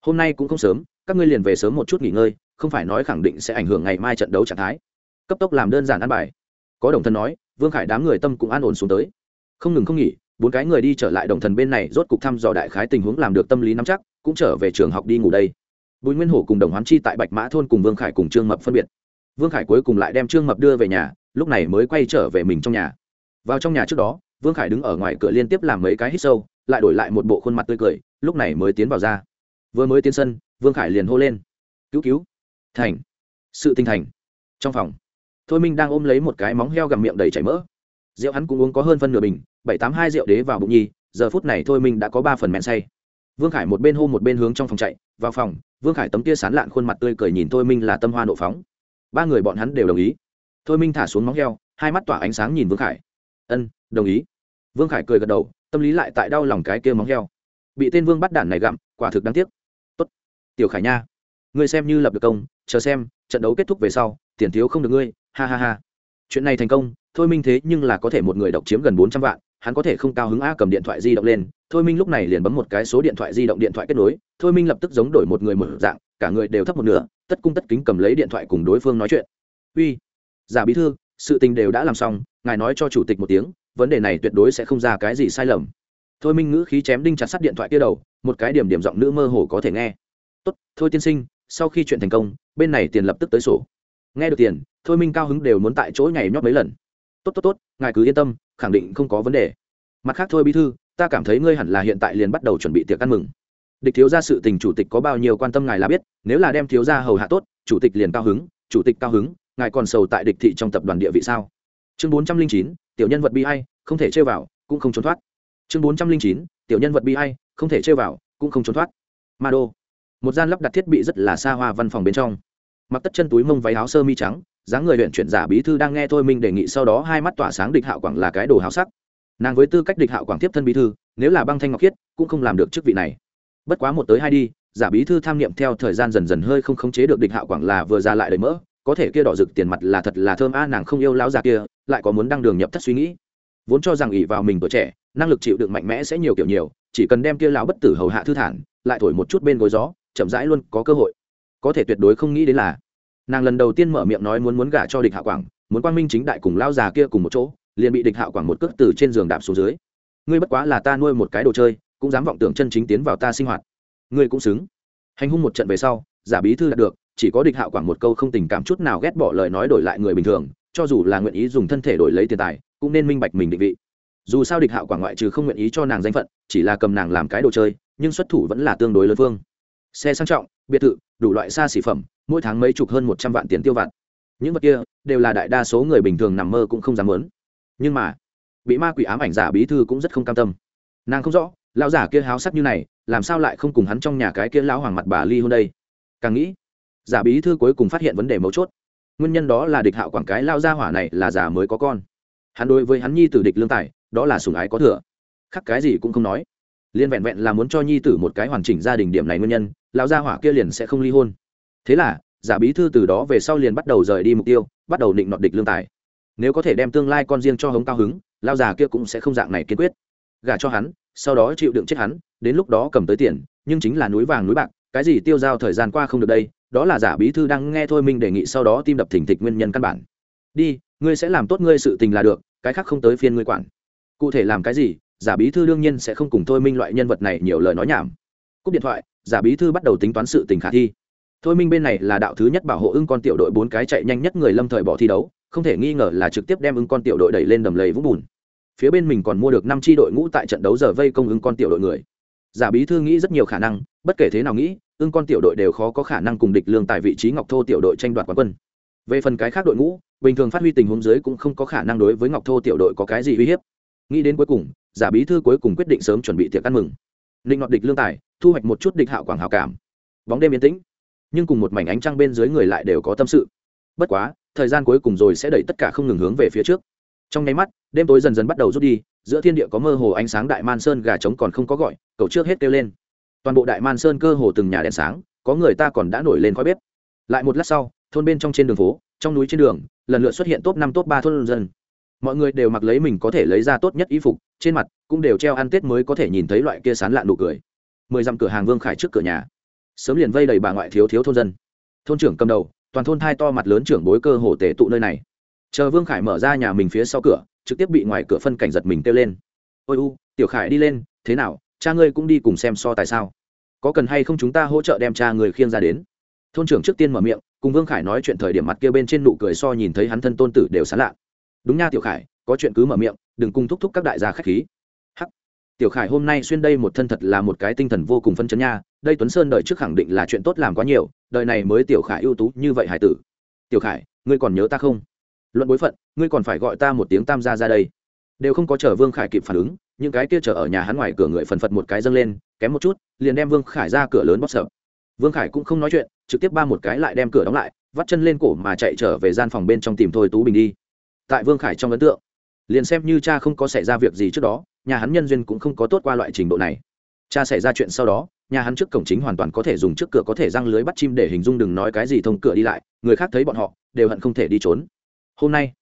Hôm nay cũng không sớm, các ngươi liền về sớm một chút nghỉ ngơi, không phải nói khẳng định sẽ ảnh hưởng ngày mai trận đấu trạng thái. Cấp tốc làm đơn giản ăn bài. Có đồng thân nói, vương khải đám người tâm cũng an ổn xuống tới. Không ngừng không nghỉ, bốn cái người đi trở lại đồng thần bên này rốt cục thăm dò đại khái tình huống làm được tâm lý nắm chắc, cũng trở về trường học đi ngủ đây. Bùi nguyên hổ cùng đồng hoán chi tại bạch mã thôn cùng vương khải cùng trương mập phân biệt. Vương khải cuối cùng lại đem trương mập đưa về nhà lúc này mới quay trở về mình trong nhà. Vào trong nhà trước đó, vương khải đứng ở ngoài cửa liên tiếp làm mấy cái hít sâu, lại đổi lại một bộ khuôn mặt tươi cười, lúc này mới tiến vào ra. Vừa mới tiến sân, vương khải liền hô lên. Cứu cứu. Thành. Sự tinh thành. Trong phòng, thôi minh đang ôm lấy một cái móng heo gặm miệng đầy chảy mỡ. Rượu hắn cũng uống có hơn phân nửa bình, bảy tám hai rượu đế vào bụng nhi, giờ phút này thôi minh đã có ba phần men say. Vương khải một bên hô một bên hướng trong phòng chạy, vào phòng, vương khải tấm tia sán lạn khuôn mặt tươi cười nhìn thôi minh là tâm hoa nộ phóng. Ba người bọn hắn đều đồng ý thôi minh thả xuống móng heo, hai mắt tỏa ánh sáng nhìn vương khải. Ân, đồng ý. Vương khải cười gật đầu, tâm lý lại tại đau lòng cái kia móng heo. Bị tên vương bắt đản này gặm, quả thực đáng tiếc. Tốt, tiểu khải nha, ngươi xem như lập được công, chờ xem, trận đấu kết thúc về sau, tiền thiếu không được ngươi, ha ha ha. Chuyện này thành công, thôi minh thế nhưng là có thể một người độc chiếm gần bốn trăm vạn, hắn có thể không cao hứng a cầm điện thoại di động lên, thôi minh lúc này liền bấm một cái số điện thoại di động điện thoại kết nối, thôi minh lập tức giống đổi một người một dạng, cả người đều thấp một nửa, tất cung tất kính cầm lấy điện thoại cùng đối phương nói chuyện. Uy giả bí thư, sự tình đều đã làm xong, ngài nói cho chủ tịch một tiếng, vấn đề này tuyệt đối sẽ không ra cái gì sai lầm. Thôi minh ngữ khí chém đinh chặt sắt điện thoại kia đầu, một cái điểm điểm giọng nữ mơ hồ có thể nghe. Tốt, thôi tiên sinh, sau khi chuyện thành công, bên này tiền lập tức tới sổ. Nghe được tiền, thôi minh cao hứng đều muốn tại chỗ nhảy nhót mấy lần. Tốt tốt tốt, ngài cứ yên tâm, khẳng định không có vấn đề. Mặt khác thôi bí thư, ta cảm thấy ngươi hẳn là hiện tại liền bắt đầu chuẩn bị tiệc ăn mừng. Địch thiếu ra sự tình chủ tịch có bao nhiêu quan tâm ngài là biết, nếu là đem thiếu ra hầu hạ tốt, chủ tịch liền cao hứng, chủ tịch cao hứng ngài còn sầu tại địch thị trong tập đoàn địa vị sao? Chương bốn trăm linh chín, tiểu nhân vật bi hay không thể chơi vào, cũng không trốn thoát. Chương bốn trăm linh chín, tiểu nhân vật bi hay không thể chơi vào, cũng không trốn thoát. Ma đô. Một gian lắp đặt thiết bị rất là xa hoa văn phòng bên trong. Mặc tất chân túi mông váy áo sơ mi trắng, dáng người huyện chuyển giả bí thư đang nghe thôi minh đề nghị sau đó hai mắt tỏa sáng địch hạo quảng là cái đồ háo sắc. Nàng với tư cách địch hạo quảng tiếp thân bí thư, nếu là băng thanh ngọc khiết, cũng không làm được chức vị này. Bất quá một tới hai đi, giả bí thư tham niệm theo thời gian dần dần hơi không khống chế được địch hạo quảng là vừa ra lại đầy mỡ có thể kia đỏ rực tiền mặt là thật là thơm a, nàng không yêu lão già kia, lại có muốn đăng đường nhập thất suy nghĩ. Vốn cho rằng ỷ vào mình tuổi trẻ, năng lực chịu đựng mạnh mẽ sẽ nhiều kiểu nhiều, chỉ cần đem kia lão bất tử hầu hạ thư thản, lại thổi một chút bên gối gió, chậm rãi luôn có cơ hội. Có thể tuyệt đối không nghĩ đến là, nàng lần đầu tiên mở miệng nói muốn muốn gả cho địch hạ quảng, muốn quang minh chính đại cùng lão già kia cùng một chỗ, liền bị địch hạ quảng một cước từ trên giường đạp xuống dưới. Ngươi bất quá là ta nuôi một cái đồ chơi, cũng dám vọng tưởng chân chính tiến vào ta sinh hoạt. Ngươi cũng xứng. Hành hung một trận về sau, giả bí thư đạt được chỉ có địch hạo quảng một câu không tình cảm chút nào ghét bỏ lời nói đổi lại người bình thường, cho dù là nguyện ý dùng thân thể đổi lấy tiền tài, cũng nên minh bạch mình định vị. Dù sao địch hạo quảng ngoại trừ không nguyện ý cho nàng danh phận, chỉ là cầm nàng làm cái đồ chơi, nhưng xuất thủ vẫn là tương đối lớn phương xe sang trọng, biệt thự, đủ loại xa xỉ phẩm, mỗi tháng mấy chục hơn một trăm vạn tiền tiêu vặt. Những vật kia, đều là đại đa số người bình thường nằm mơ cũng không dám muốn. Nhưng mà, bị ma quỷ ám ảnh giả bí thư cũng rất không cam tâm. Nàng không rõ, lão giả kia háo sắc như này, làm sao lại không cùng hắn trong nhà cái kia lão hoàng mặt bà ly hôn đây? Càng nghĩ giả bí thư cuối cùng phát hiện vấn đề mấu chốt. Nguyên nhân đó là địch hạo quảng cái lao gia hỏa này là giả mới có con. Hắn đối với hắn nhi tử địch lương tài, đó là sùng ái có thừa. Khắc cái gì cũng không nói. Liên vẹn vẹn là muốn cho nhi tử một cái hoàn chỉnh gia đình điểm này nguyên nhân lão gia hỏa kia liền sẽ không ly hôn. Thế là, giả bí thư từ đó về sau liền bắt đầu rời đi mục tiêu, bắt đầu định nọt địch lương tài. Nếu có thể đem tương lai con riêng cho hống cao hứng, lao già kia cũng sẽ không dạng này kiên quyết. Gả cho hắn, sau đó chịu đựng chết hắn, đến lúc đó cầm tới tiền, nhưng chính là núi vàng núi bạc cái gì tiêu giao thời gian qua không được đây, đó là giả bí thư đang nghe thôi minh đề nghị sau đó tim đập thình thịch nguyên nhân căn bản. Đi, ngươi sẽ làm tốt ngươi sự tình là được, cái khác không tới phiên ngươi quản. Cụ thể làm cái gì, giả bí thư đương nhiên sẽ không cùng thôi minh loại nhân vật này nhiều lời nói nhảm. Cúp điện thoại, giả bí thư bắt đầu tính toán sự tình khả thi. Thôi minh bên này là đạo thứ nhất bảo hộ ưng con tiểu đội bốn cái chạy nhanh nhất người lâm thời bỏ thi đấu, không thể nghi ngờ là trực tiếp đem ưng con tiểu đội đẩy lên đầm lầy vũng bùn. Phía bên mình còn mua được năm tri đội ngũ tại trận đấu giờ vây công ứng con tiểu đội người giả bí thư nghĩ rất nhiều khả năng, bất kể thế nào nghĩ, ưng con tiểu đội đều khó có khả năng cùng địch lương tại vị trí ngọc thô tiểu đội tranh đoạt quán quân. Về phần cái khác đội ngũ, bình thường phát huy tình huống dưới cũng không có khả năng đối với ngọc thô tiểu đội có cái gì uy hiếp. Nghĩ đến cuối cùng, giả bí thư cuối cùng quyết định sớm chuẩn bị tiệc ăn mừng. Định ngọt địch lương tài, thu hoạch một chút địch hạo quảng hào cảm. Bóng đêm yên tĩnh, nhưng cùng một mảnh ánh trăng bên dưới người lại đều có tâm sự. Bất quá, thời gian cuối cùng rồi sẽ đẩy tất cả không ngừng hướng về phía trước trong nháy mắt, đêm tối dần dần bắt đầu rút đi, giữa thiên địa có mơ hồ ánh sáng đại man sơn gà trống còn không có gọi cậu trước hết kêu lên. Toàn bộ đại man sơn cơ hồ từng nhà đèn sáng, có người ta còn đã nổi lên khói bếp. Lại một lát sau, thôn bên trong trên đường phố, trong núi trên đường, lần lượt xuất hiện top năm, top ba thôn dân. Mọi người đều mặc lấy mình có thể lấy ra tốt nhất y phục, trên mặt cũng đều treo ăn tết mới có thể nhìn thấy loại kia sán lạn nụ cười. Mười dặm cửa hàng vương khải trước cửa nhà. Sớm liền vây đầy bà ngoại thiếu thiếu thôn dân. Thôn trưởng cầm đầu, toàn thôn thai to mặt lớn trưởng bối cơ hồ tể tụ nơi này chờ vương khải mở ra nhà mình phía sau cửa, trực tiếp bị ngoài cửa phân cảnh giật mình kêu lên. Ôi u, tiểu khải đi lên, thế nào, cha ngươi cũng đi cùng xem so tại sao? Có cần hay không chúng ta hỗ trợ đem cha người khiêng ra đến? Thôn trưởng trước tiên mở miệng, cùng vương khải nói chuyện thời điểm mặt kia bên trên nụ cười so nhìn thấy hắn thân tôn tử đều sán lạ. Đúng nha, tiểu khải, có chuyện cứ mở miệng, đừng cung thúc thúc các đại gia khách khí. Hắc. Tiểu khải hôm nay xuyên đây một thân thật là một cái tinh thần vô cùng phân chấn nha, đây tuấn sơn đợi trước khẳng định là chuyện tốt làm quá nhiều, đời này mới tiểu khải ưu tú như vậy hải tử. Tiểu khải, ngươi còn nhớ ta không? Luận bối phận, ngươi còn phải gọi ta một tiếng tam gia ra đây. Đều không có chờ vương khải kịp phản ứng, những cái kia chờ ở nhà hắn ngoài cửa người phần phật một cái dâng lên, kém một chút, liền đem vương khải ra cửa lớn bóp sợ vương khải cũng không nói chuyện, trực tiếp ba một cái lại đem cửa đóng lại, vắt chân lên cổ mà chạy trở về gian phòng bên trong tìm thôi tú bình đi. Tại vương khải trong ấn tượng, liền xem như cha không có xảy ra việc gì trước đó, nhà hắn nhân duyên cũng không có tốt qua loại trình độ này. Cha xảy ra chuyện sau đó, nhà hắn trước cổng chính hoàn toàn có thể dùng trước cửa có thể răng lưới bắt chim để hình dung đừng nói cái gì thông cửa đi lại, người khác thấy bọn họ, đều hận không thể đi trốn hôm nay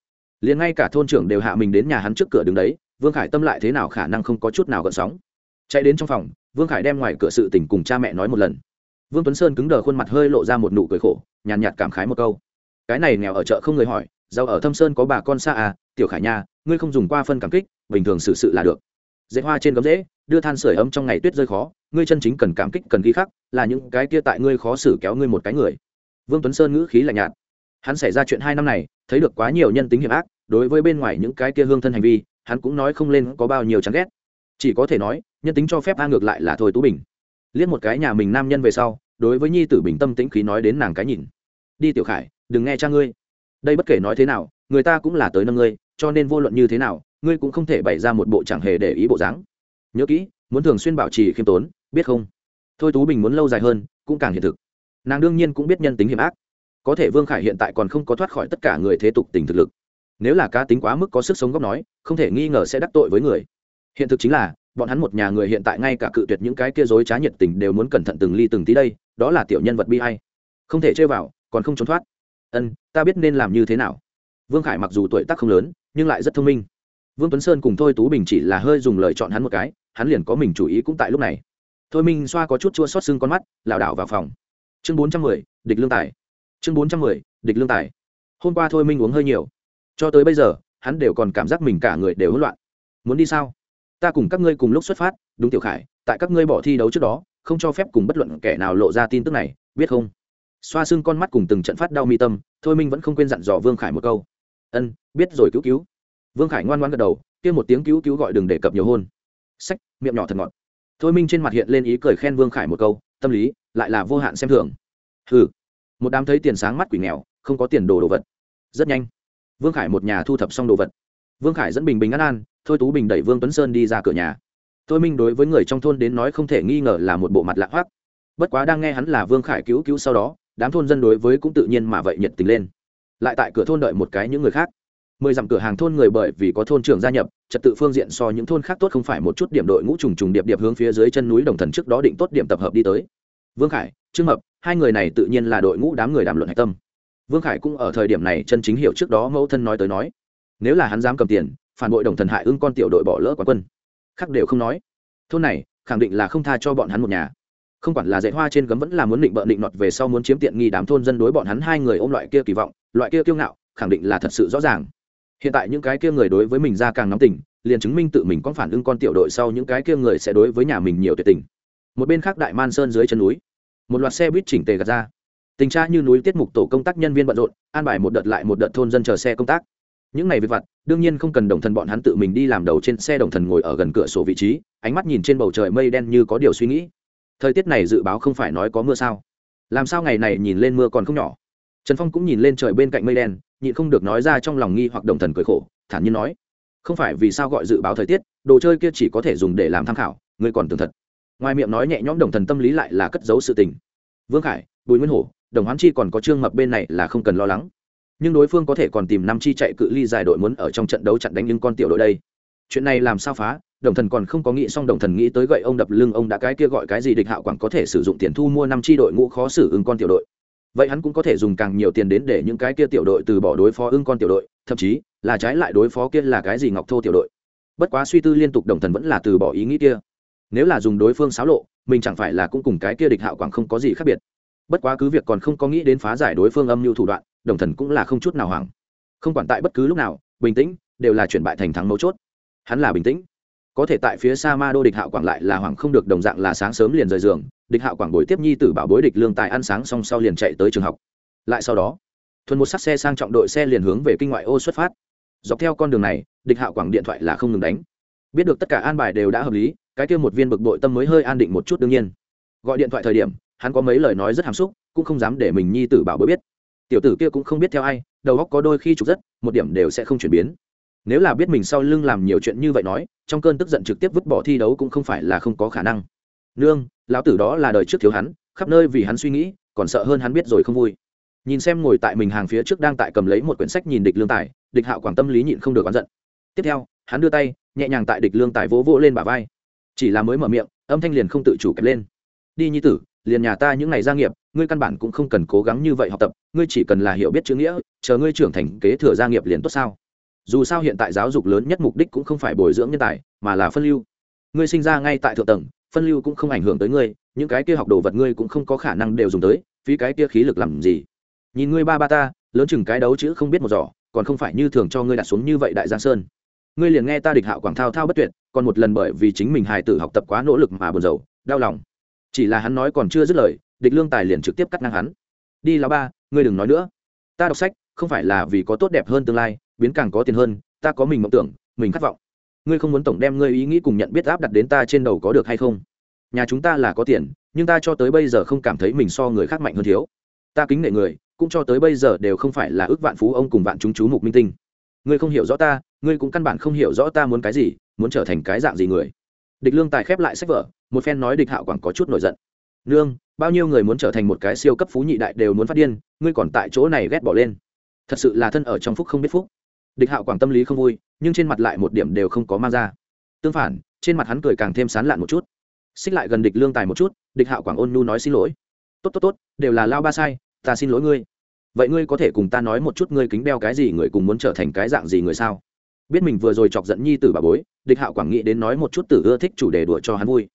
liền ngay cả thôn trưởng đều hạ mình đến nhà hắn trước cửa đứng đấy vương khải tâm lại thế nào khả năng không có chút nào gợn sóng. Chạy đến trong phòng vương khải đem ngoài cửa sự tình cùng cha mẹ nói một lần. Vương tuấn sơn cứng đờ khuôn mặt hơi lộ ra một nụ cười khổ nhàn nhạt, cảm khái một câu. Cái này nghèo ở chợ không người hỏi giàu ở thâm sơn có bà con xa à tiểu khải nha ngươi không dùng qua phân cảm kích bình thường xử sự, sự là được. Dễ hoa trên gấm rễ đưa than sửa ấm trong ngày tuyết rơi khó ngươi chân chính cần cảm kích cần ghi khắc là những cái kia tại ngươi khó xử kéo ngươi một cái người. Vương tuấn sơn ngữ khí lạnh nhạt. Hắn xảy ra chuyện hai năm này thấy được quá nhiều nhân tính hiểm ác, đối với bên ngoài những cái kia hương thân hành vi, hắn cũng nói không lên có bao nhiêu chán ghét. Chỉ có thể nói, nhân tính cho phép a ngược lại là thôi tú bình. Liếc một cái nhà mình nam nhân về sau, đối với nhi tử bình tâm tĩnh khí nói đến nàng cái nhìn. Đi tiểu khải, đừng nghe cha ngươi. Đây bất kể nói thế nào, người ta cũng là tới nâng ngươi, cho nên vô luận như thế nào, ngươi cũng không thể bày ra một bộ chẳng hề để ý bộ dáng. Nhớ kỹ, muốn thường xuyên bảo trì khiêm tốn, biết không? Thôi tú bình muốn lâu dài hơn, cũng càng hiện thực. Nàng đương nhiên cũng biết nhân tính hiểm ác có thể vương khải hiện tại còn không có thoát khỏi tất cả người thế tục tình thực lực. Nếu là cá tính quá mức có sức sống góc nói, không thể nghi ngờ sẽ đắc tội với người. Hiện thực chính là, bọn hắn một nhà người hiện tại ngay cả cự tuyệt những cái kia dối trá nhiệt tình đều muốn cẩn thận từng ly từng tí đây, đó là tiểu nhân vật bi hay không thể chơi vào, còn không trốn thoát. Ân, ta biết nên làm như thế nào. Vương khải mặc dù tuổi tác không lớn, nhưng lại rất thông minh. Vương tuấn sơn cùng thôi tú bình chỉ là hơi dùng lời chọn hắn một cái, hắn liền có mình chủ ý cũng tại lúc này. Thôi minh xoa có chút chua xót xương con mắt, lảo đảo vào phòng. Chương bốn trăm mười, địch lương tài chương bốn trăm mười, địch lương tài. Hôm qua thôi minh uống hơi nhiều. Cho tới bây giờ, hắn đều còn cảm giác mình cả người đều hỗn loạn. Muốn đi sao? Ta cùng các ngươi cùng lúc xuất phát, đúng tiểu khải, tại các ngươi bỏ thi đấu trước đó, không cho phép cùng bất luận kẻ nào lộ ra tin tức này, biết không? Xoa xương con mắt cùng từng trận phát đau mi tâm, thôi minh vẫn không quên dặn dò vương khải một câu. Ân, biết rồi cứu cứu. Vương khải ngoan ngoan gật đầu kêu một tiếng cứu cứu gọi đừng đề cập nhiều hôn. Sách, miệng nhỏ thật ngọt. Thôi minh trên mặt hiện lên ý cười khen vương khải một câu, tâm lý lại là vô hạn xem thường. Ừ một đám thấy tiền sáng mắt quỷ nghèo, không có tiền đồ đồ vật. Rất nhanh, vương khải một nhà thu thập xong đồ vật. Vương khải dẫn bình bình an an thôi tú bình đẩy vương tuấn sơn đi ra cửa nhà. Thôi minh đối với người trong thôn đến nói không thể nghi ngờ là một bộ mặt lạ hoắc. Bất quá đang nghe hắn là vương khải cứu cứu sau đó, đám thôn dân đối với cũng tự nhiên mà vậy nhiệt tình lên. Lại tại cửa thôn đợi một cái những người khác. Mười dặm cửa hàng thôn người bởi vì có thôn trưởng gia nhập, trật tự phương diện so những thôn khác tốt không phải một chút điểm đội ngũ trùng trùng điệp điệp hướng phía dưới chân núi đồng thần trước đó định tốt điểm tập hợp đi tới vương khải, trương mập, hai người này tự nhiên là đội ngũ đám người đàm luận hạch tâm. Vương khải cũng ở thời điểm này chân chính hiểu trước đó mẫu thân nói tới nói. Nếu là hắn dám cầm tiền, phản bội đồng thần hại ưng con tiểu đội bỏ lỡ quán quân. Khác đều không nói. Thôn này, khẳng định là không tha cho bọn hắn một nhà. Không quản là dạy hoa trên gấm vẫn là muốn định bợ định nọt về sau muốn chiếm tiện nghi đám thôn dân đối bọn hắn hai người ôm loại kia kỳ vọng, loại kia kiêu ngạo, khẳng định là thật sự rõ ràng. Hiện tại những cái kia người đối với mình ra càng nóng tình, liền chứng minh tự mình có phản ứng con tiểu đội sau những cái kia người sẽ đối với nhà mình nhiều tuyệt tình một bên khác đại man sơn dưới chân núi. Một loạt xe buýt chỉnh tề gạt ra. Tình tra như núi tiết mục tổ công tác nhân viên bận rộn, an bài một đợt lại một đợt thôn dân chờ xe công tác. Những ngày việc vặt, đương nhiên không cần đồng thần bọn hắn tự mình đi làm đầu trên xe đồng thần ngồi ở gần cửa sổ vị trí, ánh mắt nhìn trên bầu trời mây đen như có điều suy nghĩ. Thời tiết này dự báo không phải nói có mưa sao? Làm sao ngày này nhìn lên mưa còn không nhỏ? Trần phong cũng nhìn lên trời bên cạnh mây đen, nhịn không được nói ra trong lòng nghi hoặc đồng thần cười khổ, thản nhiên nói, không phải vì sao gọi dự báo thời tiết, đồ chơi kia chỉ có thể dùng để làm tham khảo, ngươi còn tưởng thật ngoài miệng nói nhẹ nhõm đồng thần tâm lý lại là cất giấu sự tình. Vương khải, bùi nguyên hổ, đồng hoán chi còn có trương mập bên này là không cần lo lắng. Nhưng đối phương có thể còn tìm năm chi chạy cự ly dài đội muốn ở trong trận đấu chặn đánh những con tiểu đội đây. Chuyện này làm sao phá? Đồng thần còn không có nghĩ xong, đồng thần nghĩ tới gậy ông đập lưng ông đã cái kia gọi cái gì địch hạo quảng có thể sử dụng tiền thu mua năm chi đội ngũ khó xử ứng con tiểu đội. Vậy hắn cũng có thể dùng càng nhiều tiền đến để những cái kia tiểu đội từ bỏ đối phó ứng con tiểu đội, thậm chí là trái lại đối phó kia là cái gì ngọc thô tiểu đội. Bất quá suy tư liên tục, đồng thần vẫn là từ bỏ ý nghĩ kia nếu là dùng đối phương xáo lộ, mình chẳng phải là cũng cùng cái kia địch hạo quảng không có gì khác biệt. Bất quá cứ việc còn không có nghĩ đến phá giải đối phương âm mưu thủ đoạn, đồng thần cũng là không chút nào hoảng. Không quản tại bất cứ lúc nào, bình tĩnh, đều là chuyển bại thành thắng mấu chốt. Hắn là bình tĩnh. Có thể tại phía xa ma đô địch hạo quảng lại là hoảng không được đồng dạng là sáng sớm liền rời giường, địch hạo quảng bồi tiếp nhi tử bảo bối địch lương tài ăn sáng xong sau liền chạy tới trường học. Lại sau đó, thuần một sắc xe sang trọng đội xe liền hướng về kinh ngoại ô xuất phát. Dọc theo con đường này, địch hạo quảng điện thoại là không ngừng đánh. Biết được tất cả an bài đều đã hợp lý cái kia một viên bực bội tâm mới hơi an định một chút đương nhiên. Gọi điện thoại thời điểm, hắn có mấy lời nói rất hàm xúc, cũng không dám để mình nhi tử bảo bối biết. Tiểu tử kia cũng không biết theo ai, đầu óc có đôi khi trục rất, một điểm đều sẽ không chuyển biến. Nếu là biết mình sau lưng làm nhiều chuyện như vậy nói, trong cơn tức giận trực tiếp vứt bỏ thi đấu cũng không phải là không có khả năng. Nương, lão tử đó là đời trước thiếu hắn, khắp nơi vì hắn suy nghĩ, còn sợ hơn hắn biết rồi không vui. Nhìn xem ngồi tại mình hàng phía trước đang tại cầm lấy một quyển sách nhìn địch lương tài, địch hạo quảng tâm lý nhịn không được oán giận. Tiếp theo, hắn đưa tay, nhẹ nhàng tại địch lương tài vỗ vỗ lên bả vai chỉ là mới mở miệng, âm thanh liền không tự chủ kẹp lên. Đi nhi tử, liền nhà ta những ngày gia nghiệp, ngươi căn bản cũng không cần cố gắng như vậy học tập, ngươi chỉ cần là hiểu biết chữ nghĩa, chờ ngươi trưởng thành kế thừa gia nghiệp liền tốt sao? Dù sao hiện tại giáo dục lớn nhất mục đích cũng không phải bồi dưỡng nhân tài, mà là phân lưu. Ngươi sinh ra ngay tại thượng tầng, phân lưu cũng không ảnh hưởng tới ngươi, những cái kia học đồ vật ngươi cũng không có khả năng đều dùng tới, phí cái kia khí lực làm gì? Nhìn ngươi ba ba ta, lớn chừng cái đấu chữ không biết một giỏ, còn không phải như thường cho ngươi đặt xuống như vậy đại giang sơn ngươi liền nghe ta địch hạo quảng thao thao bất tuyệt, còn một lần bởi vì chính mình hài tử học tập quá nỗ lực mà buồn rầu, đau lòng. Chỉ là hắn nói còn chưa dứt lời, địch lương tài liền trực tiếp cắt ngang hắn. Đi là ba, ngươi đừng nói nữa. Ta đọc sách, không phải là vì có tốt đẹp hơn tương lai, biến càng có tiền hơn, ta có mình mộng tưởng, mình khát vọng. Ngươi không muốn tổng đem ngươi ý nghĩ cùng nhận biết áp đặt đến ta trên đầu có được hay không? Nhà chúng ta là có tiền, nhưng ta cho tới bây giờ không cảm thấy mình so người khác mạnh hơn thiếu. Ta kính nể người, cũng cho tới bây giờ đều không phải là ước vạn phú ông cùng vạn chúng chú mục minh tinh ngươi không hiểu rõ ta, ngươi cũng căn bản không hiểu rõ ta muốn cái gì, muốn trở thành cái dạng gì người. Địch lương tài khép lại sách vở, một phen nói địch hạo quảng có chút nổi giận. Nương, bao nhiêu người muốn trở thành một cái siêu cấp phú nhị đại đều muốn phát điên, ngươi còn tại chỗ này ghét bỏ lên. Thật sự là thân ở trong phúc không biết phúc. Địch hạo quảng tâm lý không vui, nhưng trên mặt lại một điểm đều không có mang ra. Tương phản, trên mặt hắn cười càng thêm sán lạn một chút. Xích lại gần địch lương tài một chút, địch hạo quảng ôn nhu nói xin lỗi. Tốt tốt tốt, đều là lao ba sai, ta xin lỗi ngươi vậy ngươi có thể cùng ta nói một chút ngươi kính đeo cái gì người cùng muốn trở thành cái dạng gì người sao? Biết mình vừa rồi chọc giận nhi tử bà bối, địch hạo quảng nghĩ đến nói một chút tử ưa thích chủ đề đùa cho hắn vui.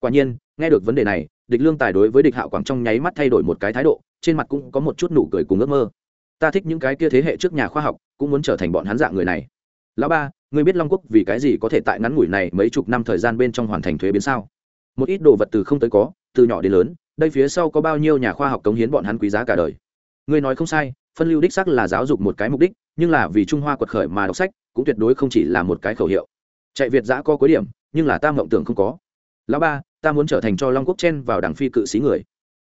Quả nhiên, nghe được vấn đề này, địch lương tài đối với địch hạo quảng trong nháy mắt thay đổi một cái thái độ, trên mặt cũng có một chút nụ cười cùng ước mơ. Ta thích những cái kia thế hệ trước nhà khoa học, cũng muốn trở thành bọn hắn dạng người này. Lão ba, ngươi biết long quốc vì cái gì có thể tại ngắn ngủi này mấy chục năm thời gian bên trong hoàn thành thuế biến sao? Một ít đồ vật từ không tới có, từ nhỏ đến lớn, đây phía sau có bao nhiêu nhà khoa học cống hiến bọn hắn quý giá cả đời ngươi nói không sai, phân lưu đích sắc là giáo dục một cái mục đích, nhưng là vì trung hoa quật khởi mà đọc sách, cũng tuyệt đối không chỉ là một cái khẩu hiệu. Chạy việt giã có cuối điểm, nhưng là ta mộng tưởng không có. Lão ba, ta muốn trở thành cho long quốc chen vào đảng phi cự sĩ người.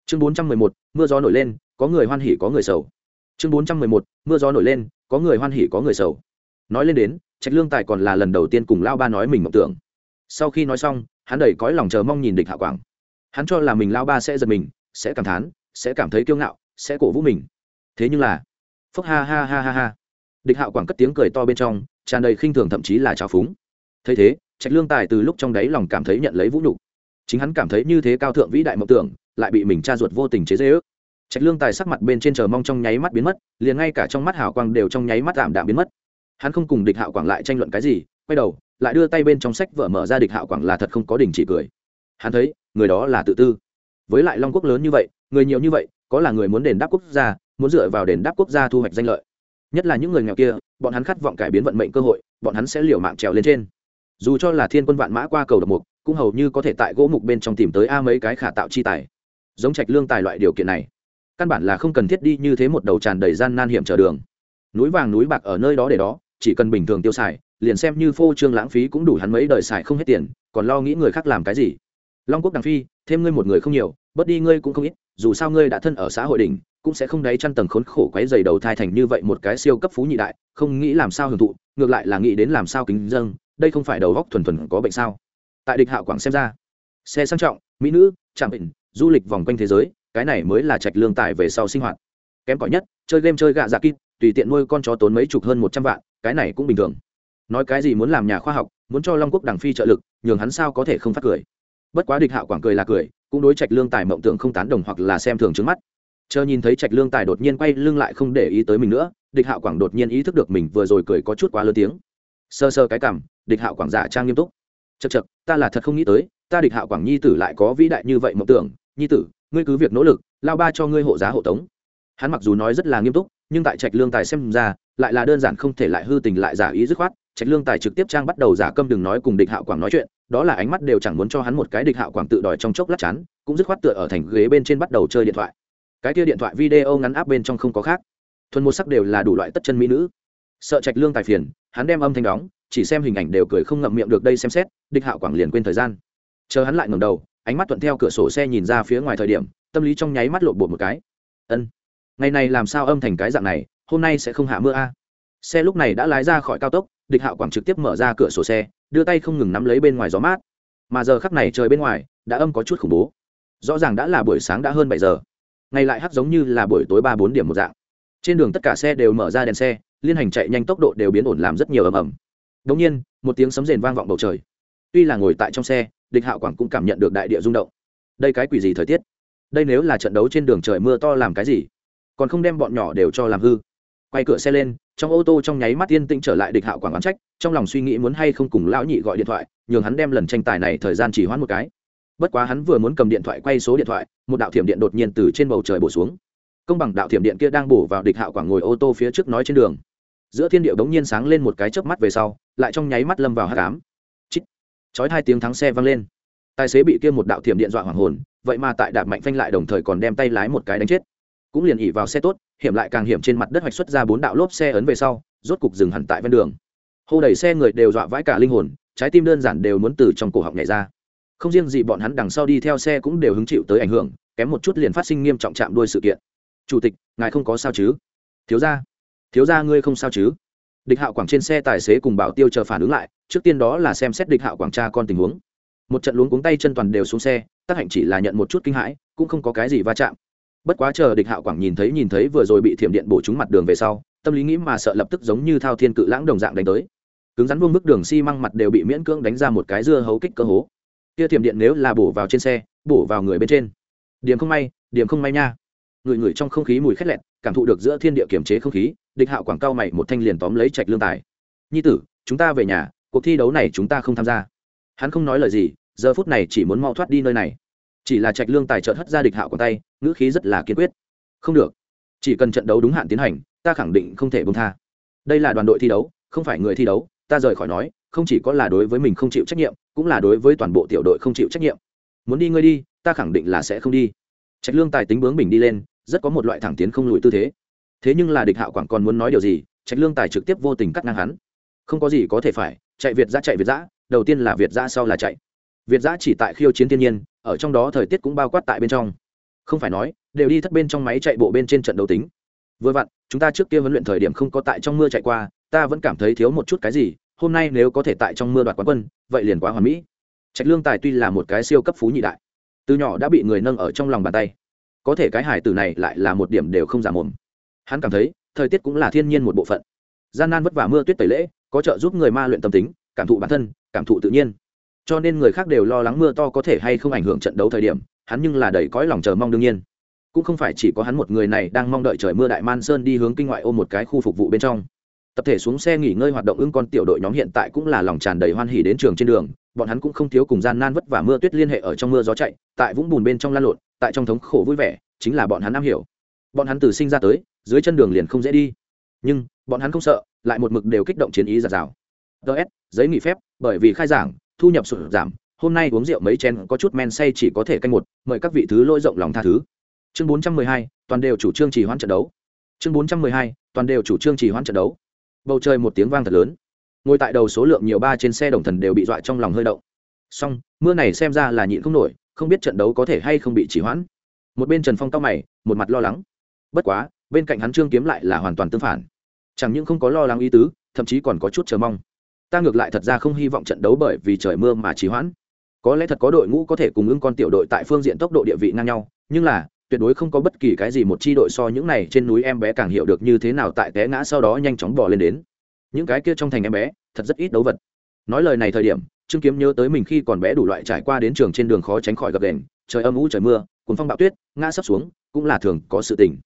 Chương bốn trăm mười một, mưa gió nổi lên, có người hoan hỉ có người sầu. Chương bốn trăm mười một, mưa gió nổi lên, có người hoan hỉ có người sầu. Nói lên đến, trạch lương tài còn là lần đầu tiên cùng lao ba nói mình mộng tưởng. Sau khi nói xong, hắn đầy cõi lòng chờ mong nhìn địch hạ quảng. Hắn cho là mình lao ba sẽ giật mình, sẽ cảm thán, sẽ cảm thấy kiêu ngạo sẽ cổ vũ mình. Thế nhưng là phúc ha ha ha ha ha. Địch hạo quảng cất tiếng cười to bên trong, tràn đầy khinh thường thậm chí là trào phúng. Thấy thế, trạch lương tài từ lúc trong đáy lòng cảm thấy nhận lấy vũ nhục. Chính hắn cảm thấy như thế cao thượng vĩ đại mộng tưởng, lại bị mình cha ruột vô tình chế dễ ước trạch lương tài sắc mặt bên trên chờ mong trong nháy mắt biến mất, liền ngay cả trong mắt hào quang đều trong nháy mắt tạm đạm biến mất. Hắn không cùng địch hạo quảng lại tranh luận cái gì, quay đầu, lại đưa tay bên trong sách vợ mở ra địch hạo quảng là thật không có đình chỉ cười. Hắn thấy, người đó là tự tư. Với lại long quốc lớn như vậy, người nhiều như vậy có là người muốn đền đáp quốc gia, muốn dựa vào đền đáp quốc gia thu hoạch danh lợi. Nhất là những người nghèo kia, bọn hắn khát vọng cải biến vận mệnh cơ hội, bọn hắn sẽ liều mạng trèo lên trên. Dù cho là thiên quân vạn mã qua cầu độc mục, cũng hầu như có thể tại gỗ mục bên trong tìm tới a mấy cái khả tạo chi tài. Giống trạch lương tài loại điều kiện này, căn bản là không cần thiết đi như thế một đầu tràn đầy gian nan hiểm trở đường. Núi vàng núi bạc ở nơi đó để đó, chỉ cần bình thường tiêu xài, liền xem như phô trương lãng phí cũng đủ hắn mấy đời xài không hết tiền, còn lo nghĩ người khác làm cái gì. Long quốc đằng phi, thêm ngươi một người không nhiều, bớt đi ngươi cũng không ít dù sao ngươi đã thân ở xã hội đỉnh, cũng sẽ không đáy chăn tầng khốn khổ quấy dày đầu thai thành như vậy một cái siêu cấp phú nhị đại, không nghĩ làm sao hưởng thụ, ngược lại là nghĩ đến làm sao kính dâng đây không phải đầu góc thuần thuần có bệnh sao? Tại địch hạo quảng xem ra, xe sang trọng, mỹ nữ, trạm bệnh, du lịch vòng quanh thế giới, cái này mới là trạch lương tài về sau sinh hoạt. Kém cỏi nhất, chơi game chơi gạ dạ kít, tùy tiện nuôi con chó tốn mấy chục hơn một trăm vạn, cái này cũng bình thường. Nói cái gì muốn làm nhà khoa học, muốn cho long quốc đảng phi trợ lực, nhường hắn sao có thể không phát cười. Bất quá địch hạo quảng cười là cười cũng đối trạch lương tài mộng tưởng không tán đồng hoặc là xem thường trước mắt. Chờ nhìn thấy trạch lương tài đột nhiên quay lưng lại không để ý tới mình nữa, địch hạo quảng đột nhiên ý thức được mình vừa rồi cười có chút quá lớn tiếng. Sơ sơ cái cảm, địch hạo quảng giả trang nghiêm túc. Chật chật ta là thật không nghĩ tới, ta địch hạo quảng nhi tử lại có vĩ đại như vậy mộng tưởng. Nhi tử, ngươi cứ việc nỗ lực, lao ba cho ngươi hộ giá hộ tống. Hắn mặc dù nói rất là nghiêm túc, nhưng tại trạch lương tài xem ra, lại là đơn giản không thể lại hư tình lại giả ý dứt khoát trạch lương tài trực tiếp trang bắt đầu giả câm đừng nói cùng địch hạo quảng nói chuyện, đó là ánh mắt đều chẳng muốn cho hắn một cái địch hạo quảng tự đòi trong chốc lát chán, cũng dứt khoát tựa ở thành ghế bên trên bắt đầu chơi điện thoại. Cái kia điện thoại video ngắn áp bên trong không có khác. Thuần một sắc đều là đủ loại tất chân mỹ nữ. Sợ trạch lương tài phiền, hắn đem âm thanh đóng, chỉ xem hình ảnh đều cười không ngậm miệng được đây xem xét, địch hạo quảng liền quên thời gian. Chờ hắn lại ngầm đầu, ánh mắt thuận theo cửa sổ xe nhìn ra phía ngoài thời điểm, tâm lý trong nháy mắt lộn bột một cái. Ân, ngày này làm sao âm thành cái dạng này, hôm nay sẽ không hạ mưa a? Xe lúc này đã lái ra khỏi cao tốc địch hạo quảng trực tiếp mở ra cửa sổ xe, đưa tay không ngừng nắm lấy bên ngoài gió mát. Mà giờ khắc này trời bên ngoài, đã âm có chút khủng bố. Rõ ràng đã là buổi sáng đã hơn bảy giờ. Ngày lại hắc giống như là buổi tối ba bốn điểm một dạng. Trên đường tất cả xe đều mở ra đèn xe, liên hành chạy nhanh tốc độ đều biến ổn làm rất nhiều ầm ầm. Đống nhiên, một tiếng sấm rền vang vọng bầu trời. Tuy là ngồi tại trong xe, địch hạo quảng cũng cảm nhận được đại địa rung động. Đây cái quỷ gì thời tiết? Đây nếu là trận đấu trên đường trời mưa to làm cái gì? Còn không đem bọn nhỏ đều cho làm hư. Quay cửa xe lên trong ô tô trong nháy mắt yên tĩnh trở lại địch hạo quảng oán trách, trong lòng suy nghĩ muốn hay không cùng lão nhị gọi điện thoại, nhường hắn đem lần tranh tài này thời gian chỉ hoãn một cái. Bất quá hắn vừa muốn cầm điện thoại quay số điện thoại, một đạo thiểm điện đột nhiên từ trên bầu trời bổ xuống. Công bằng đạo thiểm điện kia đang bổ vào địch hạo quảng ngồi ô tô phía trước nói trên đường. Giữa thiên điệu đống nhiên sáng lên một cái chớp mắt về sau, lại trong nháy mắt lâm vào hát cám chít. Chói hai tiếng thắng xe vang lên. Tài xế bị kia một đạo thiểm điện dọa hoàng hồn, vậy mà tại đạp mạnh phanh lại đồng thời còn đem tay lái một cái đánh chết. Cũng liền ỉ vào xe tốt hiểm lại càng hiểm trên mặt đất hoạch xuất ra bốn đạo lốp xe ấn về sau, rốt cục dừng hẳn tại ven đường. Hô đẩy xe người đều dọa vãi cả linh hồn, trái tim đơn giản đều muốn từ trong cổ họng nhảy ra. Không riêng gì bọn hắn đằng sau đi theo xe cũng đều hứng chịu tới ảnh hưởng, kém một chút liền phát sinh nghiêm trọng chạm đuôi sự kiện. Chủ tịch, ngài không có sao chứ? Thiếu ra thiếu ra ngươi không sao chứ? Địch hạo quảng trên xe tài xế cùng bảo tiêu chờ phản ứng lại, trước tiên đó là xem xét địch hạo quảng tra con tình huống. Một trận luống cuống tay chân toàn đều xuống xe, tác hạnh chỉ là nhận một chút kinh hãi, cũng không có cái gì va chạm bất quá chờ địch hạo quảng nhìn thấy nhìn thấy vừa rồi bị thiểm điện bổ trúng mặt đường về sau, tâm lý nghĩ mà sợ lập tức giống như thao thiên cự lãng đồng dạng đánh tới. Cứng rắn vương bức đường xi、si、măng mặt đều bị miễn cưỡng đánh ra một cái dưa hấu kích cơ hố. Kia thiểm điện nếu là bổ vào trên xe, bổ vào người bên trên. Điểm không may, điểm không may nha. Người người trong không khí mùi khét lẹt, cảm thụ được giữa thiên địa kiểm chế không khí, địch hạo quảng cao mày một thanh liền tóm lấy trạch lương tài. Nhi tử, chúng ta về nhà, cuộc thi đấu này chúng ta không tham gia. Hắn không nói lời gì, giờ phút này chỉ muốn mau thoát đi nơi này chỉ là trạch lương tài trợt hất ra địch hạo còn tay, ngữ khí rất là kiên quyết. Không được, chỉ cần trận đấu đúng hạn tiến hành, ta khẳng định không thể bông tha. Đây là đoàn đội thi đấu, không phải người thi đấu, ta rời khỏi nói, không chỉ có là đối với mình không chịu trách nhiệm, cũng là đối với toàn bộ tiểu đội không chịu trách nhiệm. Muốn đi ngươi đi, ta khẳng định là sẽ không đi. Trạch lương tài tính bướng bình đi lên, rất có một loại thẳng tiến không lùi tư thế. Thế nhưng là địch hạo quảng còn muốn nói điều gì, trạch lương tài trực tiếp vô tình cắt ngang hắn. Không có gì có thể phải, chạy việt giã, chạy việt giã, đầu tiên là việt giã sau là chạy. Việt giã chỉ tại khiêu chiến thiên nhiên ở trong đó thời tiết cũng bao quát tại bên trong. Không phải nói, đều đi thất bên trong máy chạy bộ bên trên trận đấu tính. Vừa vặn, chúng ta trước kia huấn luyện thời điểm không có tại trong mưa chạy qua, ta vẫn cảm thấy thiếu một chút cái gì, hôm nay nếu có thể tại trong mưa đoạt quán quân, vậy liền quá hoàn mỹ. Trạch lương tài tuy là một cái siêu cấp phú nhị đại, từ nhỏ đã bị người nâng ở trong lòng bàn tay. Có thể cái hải tử này lại là một điểm đều không giả mồm. Hắn cảm thấy, thời tiết cũng là thiên nhiên một bộ phận. Gian nan vất vả mưa tuyết tẩy lễ, có trợ giúp người ma luyện tâm tính, cảm thụ bản thân, cảm thụ tự nhiên cho nên người khác đều lo lắng mưa to có thể hay không ảnh hưởng trận đấu thời điểm, hắn nhưng là đầy cõi lòng chờ mong đương nhiên. Cũng không phải chỉ có hắn một người này đang mong đợi trời mưa đại man sơn đi hướng kinh ngoại ôm một cái khu phục vụ bên trong. Tập thể xuống xe nghỉ ngơi hoạt động ưng con tiểu đội nhóm hiện tại cũng là lòng tràn đầy hoan hỉ đến trường trên đường, bọn hắn cũng không thiếu cùng gian nan vất vả mưa tuyết liên hệ ở trong mưa gió chạy, tại vũng bùn bên trong lan lộn, tại trong thống khổ vui vẻ, chính là bọn hắn am hiểu. Bọn hắn từ sinh ra tới, dưới chân đường liền không dễ đi. Nhưng, bọn hắn không sợ, lại một mực đều kích động chiến ý giạt rào. Ts giấy nghỉ phép, bởi vì khai giảng thu nhập sụt giảm, hôm nay uống rượu mấy chén có chút men say chỉ có thể canh một, mời các vị thứ lôi rộng lòng tha thứ. Chương bốn trăm mười hai, toàn đều chủ trương chỉ hoãn trận đấu. Chương bốn trăm mười hai, toàn đều chủ trương chỉ hoãn trận đấu. Bầu trời một tiếng vang thật lớn. Ngồi tại đầu số lượng nhiều ba trên xe đồng thần đều bị dọa trong lòng hơi động. Song, mưa này xem ra là nhịn không nổi, không biết trận đấu có thể hay không bị chỉ hoãn. Một bên trần phong cao mày, một mặt lo lắng. Bất quá, bên cạnh hắn trương kiếm lại là hoàn toàn tương phản. Chẳng những không có lo lắng ý tứ, thậm chí còn có chút chờ mong ta ngược lại thật ra không hy vọng trận đấu bởi vì trời mưa mà trì hoãn. Có lẽ thật có đội ngũ có thể cùng ứng con tiểu đội tại phương diện tốc độ địa vị ngang nhau, nhưng là, tuyệt đối không có bất kỳ cái gì một chi đội so những này trên núi em bé càng hiểu được như thế nào tại té ngã sau đó nhanh chóng bỏ lên đến. Những cái kia trong thành em bé, thật rất ít đấu vật. Nói lời này thời điểm, trương kiếm nhớ tới mình khi còn bé đủ loại trải qua đến trường trên đường khó tránh khỏi gặp đèn trời âm u trời mưa, cuốn phong bạo tuyết, ngã sấp xuống, cũng là thường có sự tình.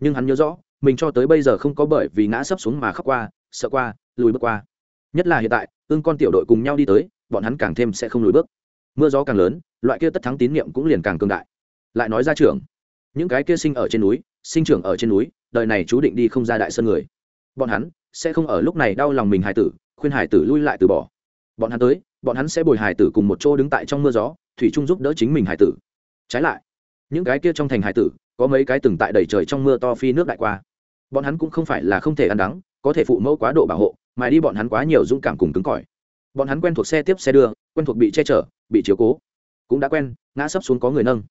Nhưng hắn nhớ rõ, mình cho tới bây giờ không có bởi vì ngã sấp xuống mà khóc qua, sợ qua, lùi bước qua nhất là hiện tại ưng con tiểu đội cùng nhau đi tới, bọn hắn càng thêm sẽ không lùi bước. Mưa gió càng lớn, loại kia tất thắng tín nhiệm cũng liền càng cương đại. Lại nói ra trường những cái kia sinh ở trên núi, sinh trưởng ở trên núi, đời này chú định đi không ra đại sơn người. Bọn hắn sẽ không ở lúc này đau lòng mình hải tử, khuyên hải tử lui lại từ bỏ. Bọn hắn tới, bọn hắn sẽ bồi hải tử cùng một chỗ đứng tại trong mưa gió, thủy trung giúp đỡ chính mình hải tử. Trái lại, những cái kia trong thành hải tử, có mấy cái từng tại đầy trời trong mưa to phi nước đại qua. Bọn hắn cũng không phải là không thể ăn đắng, có thể phụ mẫu quá độ bảo hộ mài đi bọn hắn quá nhiều dũng cảm cùng cứng cỏi. Bọn hắn quen thuộc xe tiếp xe đưa, quen thuộc bị che chở, bị chiếu cố. Cũng đã quen, ngã sấp xuống có người nâng.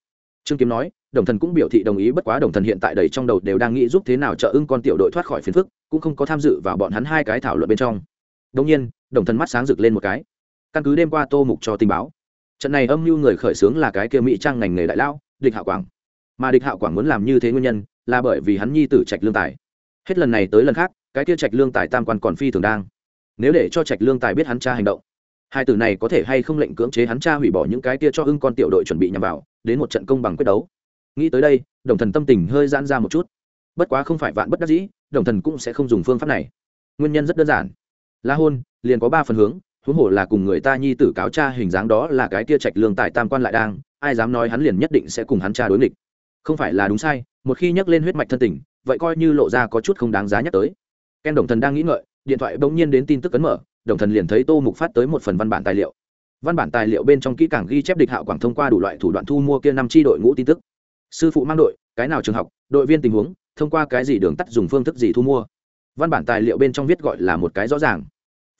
Trương kiếm nói, đồng thần cũng biểu thị đồng ý, bất quá đồng thần hiện tại đầy trong đầu đều đang nghĩ giúp thế nào trợ ưng con tiểu đội thoát khỏi phiền phức, cũng không có tham dự vào bọn hắn hai cái thảo luận bên trong. Đông nhiên, đồng thần mắt sáng rực lên một cái. Căn cứ đêm qua tô mục cho tình báo, trận này âm mưu người khởi xướng là cái kia mỹ trang ngành nghề đại lao, địch hạ quảng. Mà địch hạ quảng muốn làm như thế nguyên nhân, là bởi vì hắn nhi tử trạch lương tài. Hết lần này tới lần khác cái kia trạch lương tài tam quan còn phi thường đang. Nếu để cho trạch lương tài biết hắn cha hành động, hai tử này có thể hay không lệnh cưỡng chế hắn cha hủy bỏ những cái kia cho ưng con tiểu đội chuẩn bị nhằm vào, đến một trận công bằng quyết đấu. Nghĩ tới đây, đồng thần tâm tình hơi giãn ra một chút. Bất quá không phải vạn bất đắc dĩ, đồng thần cũng sẽ không dùng phương pháp này. Nguyên nhân rất đơn giản. La hôn liền có ba phần hướng, huống hồ là cùng người ta nhi tử cáo cha hình dáng đó là cái tia trạch lương tại tam quan lại đang, ai dám nói hắn liền nhất định sẽ cùng hắn cha đối nghịch. Không phải là đúng sai, một khi nhắc lên huyết mạch thân tình, vậy coi như lộ ra có chút không đáng giá nhắc tới ken đồng thần đang nghĩ ngợi, điện thoại bỗng nhiên đến tin tức cấn mở, đồng thần liền thấy tô mục phát tới một phần văn bản tài liệu. Văn bản tài liệu bên trong kỹ càng ghi chép địch hạo quảng thông qua đủ loại thủ đoạn thu mua kia năm tri đội ngũ tin tức. Sư phụ mang đội, cái nào trường học, đội viên tình huống, thông qua cái gì đường tắt dùng phương thức gì thu mua. Văn bản tài liệu bên trong viết gọi là một cái rõ ràng.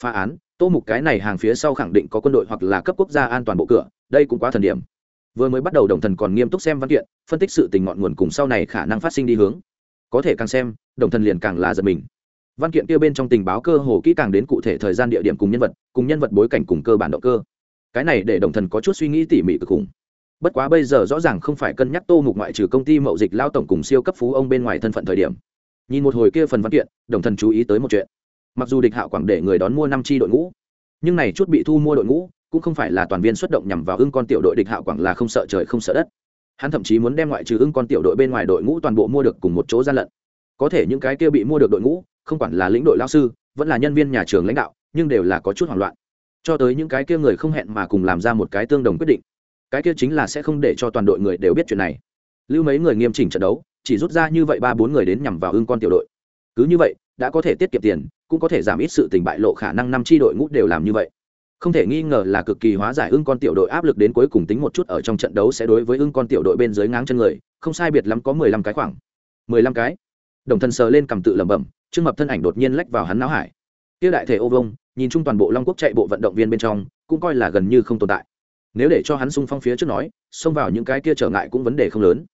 Phá án, tô mục cái này hàng phía sau khẳng định có quân đội hoặc là cấp quốc gia an toàn bộ cửa, đây cũng quá thần điểm. Vừa mới bắt đầu đồng thần còn nghiêm túc xem văn kiện, phân tích sự tình ngọn nguồn cùng sau này khả năng phát sinh đi hướng. Có thể càng xem, đồng thần liền càng là giật mình văn kiện kia bên trong tình báo cơ hồ kỹ càng đến cụ thể thời gian địa điểm cùng nhân vật, cùng nhân vật bối cảnh cùng cơ bản động cơ. Cái này để đồng thần có chút suy nghĩ tỉ mỉ cực khủng. Bất quá bây giờ rõ ràng không phải cân nhắc tô mục ngoại trừ công ty mậu dịch lao tổng cùng siêu cấp phú ông bên ngoài thân phận thời điểm. Nhìn một hồi kia phần văn kiện, đồng thần chú ý tới một chuyện. Mặc dù địch hạo quảng để người đón mua năm chi đội ngũ, nhưng này chút bị thu mua đội ngũ cũng không phải là toàn viên xuất động nhằm vào ưng con tiểu đội địch hạo quảng là không sợ trời không sợ đất. Hắn thậm chí muốn đem ngoại trừ ưng con tiểu đội bên ngoài đội ngũ toàn bộ mua được cùng một chỗ gian lận. Có thể những cái kia bị mua được đội ngũ không quản là lĩnh đội lao sư, vẫn là nhân viên nhà trường lãnh đạo, nhưng đều là có chút hoảng loạn. Cho tới những cái kia người không hẹn mà cùng làm ra một cái tương đồng quyết định. Cái kia chính là sẽ không để cho toàn đội người đều biết chuyện này. Lưu mấy người nghiêm chỉnh trận đấu, chỉ rút ra như vậy ba bốn người đến nhằm vào ưng con tiểu đội. Cứ như vậy, đã có thể tiết kiệm tiền, cũng có thể giảm ít sự tình bại lộ khả năng năm tri đội ngũ đều làm như vậy. Không thể nghi ngờ là cực kỳ hóa giải ưng con tiểu đội áp lực đến cuối cùng tính một chút ở trong trận đấu sẽ đối với ưng con tiểu đội bên dưới ngáng chân người, không sai biệt lắm có mười lăm cái khoảng. Mười lăm cái. Đồng thần sờ lên cầm tự lẩm bẩm trương mập thân ảnh đột nhiên lách vào hắn não hải. Tiêu đại thể ô vông, nhìn chung toàn bộ long quốc chạy bộ vận động viên bên trong, cũng coi là gần như không tồn tại. Nếu để cho hắn sung phong phía trước nói, xông vào những cái kia trở ngại cũng vấn đề không lớn.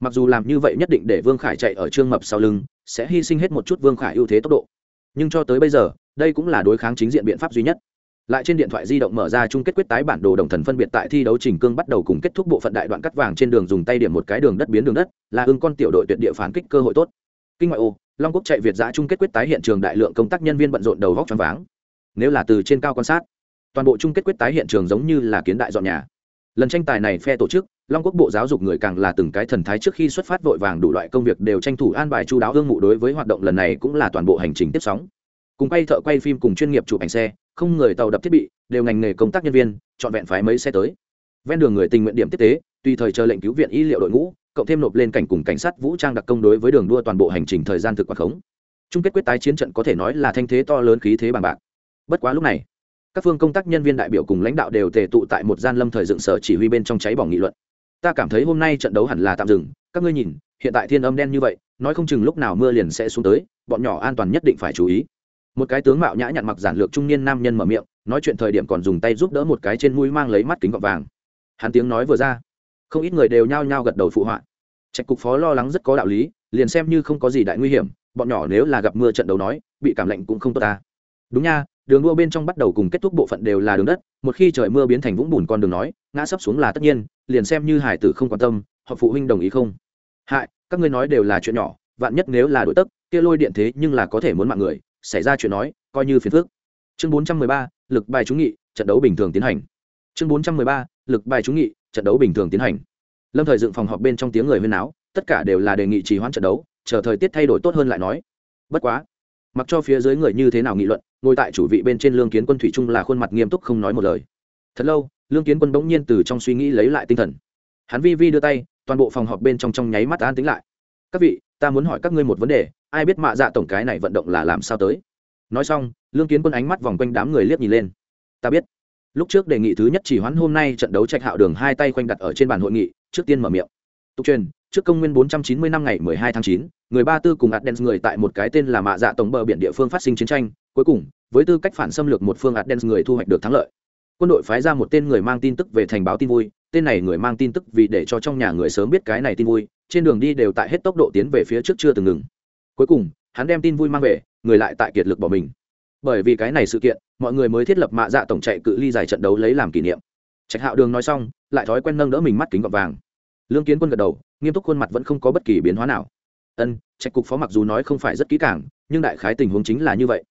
Mặc dù làm như vậy nhất định để vương khải chạy ở trương mập sau lưng, sẽ hy sinh hết một chút vương khải ưu thế tốc độ. Nhưng cho tới bây giờ, đây cũng là đối kháng chính diện biện pháp duy nhất. Lại trên điện thoại di động mở ra chung kết quyết tái bản đồ đồng thần phân biệt tại thi đấu trình cương bắt đầu cùng kết thúc bộ phận đại đoạn cắt vàng trên đường dùng tay điểm một cái đường đất biến đường đất, là ưng con tiểu đội tuyệt địa phản kích cơ hội tốt. Kinh ngoại ô long quốc chạy việt giã chung kết quyết tái hiện trường đại lượng công tác nhân viên bận rộn đầu vóc choáng váng. Nếu là từ trên cao quan sát, toàn bộ chung kết quyết tái hiện trường giống như là kiến đại dọn nhà. Lần tranh tài này phe tổ chức, long quốc bộ giáo dục người càng là từng cái thần thái trước khi xuất phát vội vàng đủ loại công việc đều tranh thủ an bài chú đáo hương mụ đối với hoạt động lần này cũng là toàn bộ hành trình tiếp sóng. Cùng quay thợ quay phim cùng chuyên nghiệp chụp ảnh xe, không người tàu đập thiết bị, đều ngành nghề công tác nhân viên chọn vẹn phái mấy xe tới. Ven đường người tình nguyện điểm tiếp tế, tùy thời chờ lệnh cứu viện y liệu đội ngũ cộng thêm nộp lên cảnh cùng cảnh sát vũ trang đặc công đối với đường đua toàn bộ hành trình thời gian thực quả khống. Chung kết quyết tái chiến trận có thể nói là thanh thế to lớn khí thế bằng bạc. Bất quá lúc này, các phương công tác nhân viên đại biểu cùng lãnh đạo đều tề tụ tại một gian lâm thời dựng sở chỉ huy bên trong cháy bỏng nghị luận. Ta cảm thấy hôm nay trận đấu hẳn là tạm dừng, các ngươi nhìn, hiện tại thiên âm đen như vậy, nói không chừng lúc nào mưa liền sẽ xuống tới, bọn nhỏ an toàn nhất định phải chú ý. Một cái tướng mạo nhã nhặn mặc giản lược trung niên nam nhân mở miệng, nói chuyện thời điểm còn dùng tay giúp đỡ một cái trên mũi mang lấy mắt kính gọt vàng. Hắn tiếng nói vừa ra không ít người đều nhao nhao gật đầu phụ họa. Trạch cục phó lo lắng rất có đạo lý, liền xem như không có gì đại nguy hiểm, bọn nhỏ nếu là gặp mưa trận đấu nói, bị cảm lạnh cũng không tốt ta. Đúng nha, đường đua bên trong bắt đầu cùng kết thúc bộ phận đều là đường đất, một khi trời mưa biến thành vũng bùn con đường nói, ngã sấp xuống là tất nhiên, liền xem như hải tử không quan tâm, họ phụ huynh đồng ý không? Hại, các ngươi nói đều là chuyện nhỏ, vạn nhất nếu là đội tấc, kia lôi điện thế nhưng là có thể muốn mạng người, xảy ra chuyện nói, coi như phiền phức. Chương bốn trăm mười ba, lực bài trúng nghị, trận đấu bình thường tiến hành. Chương bốn trăm mười ba, lực bài trúng nghị trận đấu bình thường tiến hành. Lâm thời dựng phòng họp bên trong tiếng người huyên náo, tất cả đều là đề nghị trì hoãn trận đấu chờ thời tiết thay đổi tốt hơn lại nói. Bất quá mặc cho phía dưới người như thế nào nghị luận ngồi tại chủ vị bên trên lương kiến quân thủy trung là khuôn mặt nghiêm túc không nói một lời. Thật lâu lương kiến quân bỗng nhiên từ trong suy nghĩ lấy lại tinh thần. Hắn vi vi đưa tay toàn bộ phòng họp bên trong trong nháy mắt an tính lại. Các vị ta muốn hỏi các ngươi một vấn đề ai biết mạ dạ tổng cái này vận động là làm sao tới? Nói xong lương kiến quân ánh mắt vòng quanh đám người liếc nhìn lên. Ta biết lúc trước đề nghị thứ nhất chỉ hoãn hôm nay trận đấu trạch hạo đường hai tay khoanh đặt ở trên bàn hội nghị trước tiên mở miệng tục truyền trước công nguyên 490 năm ngày 12 tháng 9, người ba tư cùng Adens người tại một cái tên là Mạ Dạ tổng bờ biển địa phương phát sinh chiến tranh, cuối cùng, với tư cách phản xâm lược một phương Adens người thu hoạch được thắng lợi. Quân đội phái ra một tên người mang tin tức về thành báo tin vui, tên này người mang tin tức vì để cho trong nhà người sớm biết cái này tin vui, trên đường đi đều tại hết tốc độ tiến về phía trước chưa từng ngừng. Cuối cùng, hắn đem tin vui mang về, người lại tại kiệt lực bỏ mình. Bởi vì cái này sự kiện, mọi người mới thiết lập Mạ Dạ tổng chạy cự ly giải trận đấu lấy làm kỷ niệm. Trạch Hạo Đường nói xong, lại thói quen nâng đỡ mình mắt kính gọt vàng. Lương kiến quân gật đầu nghiêm túc khuôn mặt vẫn không có bất kỳ biến hóa nào. Ân trạch cục phó mặc dù nói không phải rất kỹ càng nhưng đại khái tình huống chính là như vậy.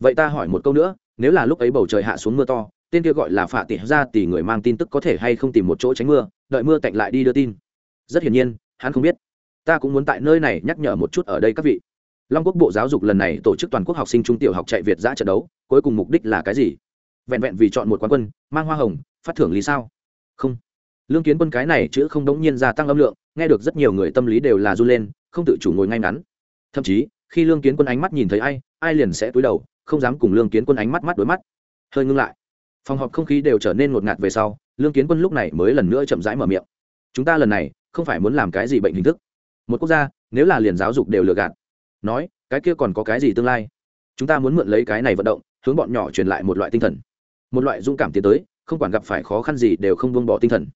Vậy ta hỏi một câu nữa nếu là lúc ấy bầu trời hạ xuống mưa to tên kia gọi là phạ tỉ ra thì người mang tin tức có thể hay không tìm một chỗ tránh mưa đợi mưa tạnh lại đi đưa tin? Rất hiển nhiên hắn không biết. Ta cũng muốn tại nơi này nhắc nhở một chút ở đây các vị long quốc bộ giáo dục lần này tổ chức toàn quốc học sinh trung tiểu học chạy việt giã trận đấu, cuối cùng mục đích là cái gì? Vẹn vẹn vì chọn một quán quân, mang hoa hồng, phát thưởng lý sao? Không. Lương kiến quân cái này chữ không đống nhiên gia tăng âm lượng, nghe được rất nhiều người tâm lý đều là run lên, không tự chủ ngồi ngay ngắn. Thậm chí, khi lương kiến quân ánh mắt nhìn thấy ai ai liền sẽ túi đầu, không dám cùng lương kiến quân ánh mắt mắt đối mắt. Hơi ngưng lại. Phòng họp không khí đều trở nên ngột ngạt về sau, lương kiến quân lúc này mới lần nữa chậm rãi mở miệng. Chúng ta lần này không phải muốn làm cái gì bệnh hình thức. Một quốc gia, nếu là liền giáo dục đều lừa gạt nói, cái kia còn có cái gì tương lai? Chúng ta muốn mượn lấy cái này vận động, hướng bọn nhỏ truyền lại một loại tinh thần. Một loại dũng cảm tiến tới, không quản gặp phải khó khăn gì đều không buông bỏ tinh thần.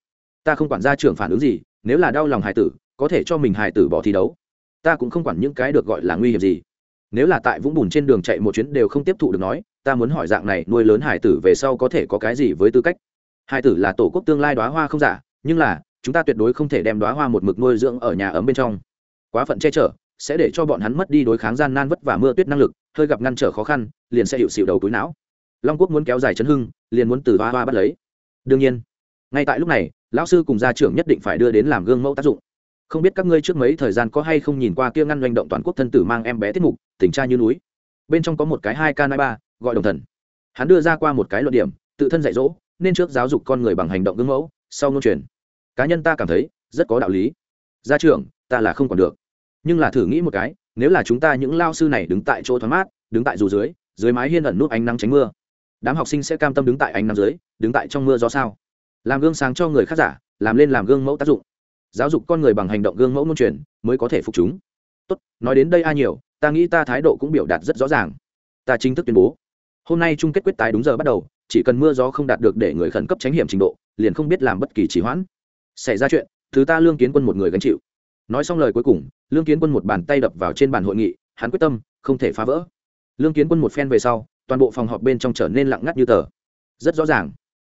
Ta không quản gia trưởng phản ứng gì, nếu là đau lòng hài tử, có thể cho mình hài tử bỏ thi đấu. Ta cũng không quản những cái được gọi là nguy hiểm gì. Nếu là tại vũng bùn trên đường chạy một chuyến đều không tiếp thụ được nói, ta muốn hỏi dạng này, nuôi lớn hải tử về sau có thể có cái gì với tư cách? Hải tử là tổ quốc tương lai đoá hoa không giả, nhưng là, chúng ta tuyệt đối không thể đem đoá hoa một mực nuôi dưỡng ở nhà ấm bên trong. Quá phận che chở sẽ để cho bọn hắn mất đi đối kháng gian nan vất vả mưa tuyết năng lực, hơi gặp ngăn trở khó khăn, liền sẽ hiệu xịu đầu túi não. Long quốc muốn kéo dài chấn hưng, liền muốn từ hoa hoa bắt lấy. Đương nhiên, ngay tại lúc này, lão sư cùng gia trưởng nhất định phải đưa đến làm gương mẫu tác dụng. Không biết các ngươi trước mấy thời gian có hay không nhìn qua kia ngăn doanh động toàn quốc thân tử mang em bé tiết mục tỉnh tra như núi. Bên trong có một cái hai k nai ba, gọi đồng thần. Hắn đưa ra qua một cái luận điểm, tự thân dạy dỗ, nên trước giáo dục con người bằng hành động gương mẫu, sau ngôn truyền. Cá nhân ta cảm thấy, rất có đạo lý. Gia trưởng, ta là không còn được nhưng là thử nghĩ một cái, nếu là chúng ta những lao sư này đứng tại chỗ thoáng mát, đứng tại dù dưới dưới mái hiên ẩn nút ánh nắng tránh mưa, đám học sinh sẽ cam tâm đứng tại ánh nắng dưới, đứng tại trong mưa do sao? Làm gương sáng cho người khác giả, làm lên làm gương mẫu tác dụng. Giáo dục con người bằng hành động gương mẫu môn truyền mới có thể phục chúng. Tốt, nói đến đây ai nhiều, ta nghĩ ta thái độ cũng biểu đạt rất rõ ràng. Ta chính thức tuyên bố. Hôm nay chung kết quyết tái đúng giờ bắt đầu, chỉ cần mưa gió không đạt được để người khẩn cấp tránh hiểm trình độ, liền không biết làm bất kỳ trì hoãn. Xảy ra chuyện, thứ ta lương kiến quân một người gánh chịu nói xong lời cuối cùng, lương kiến quân một bàn tay đập vào trên bàn hội nghị, hắn quyết tâm, không thể phá vỡ. Lương kiến quân một phen về sau, toàn bộ phòng họp bên trong trở nên lặng ngắt như tờ. Rất rõ ràng,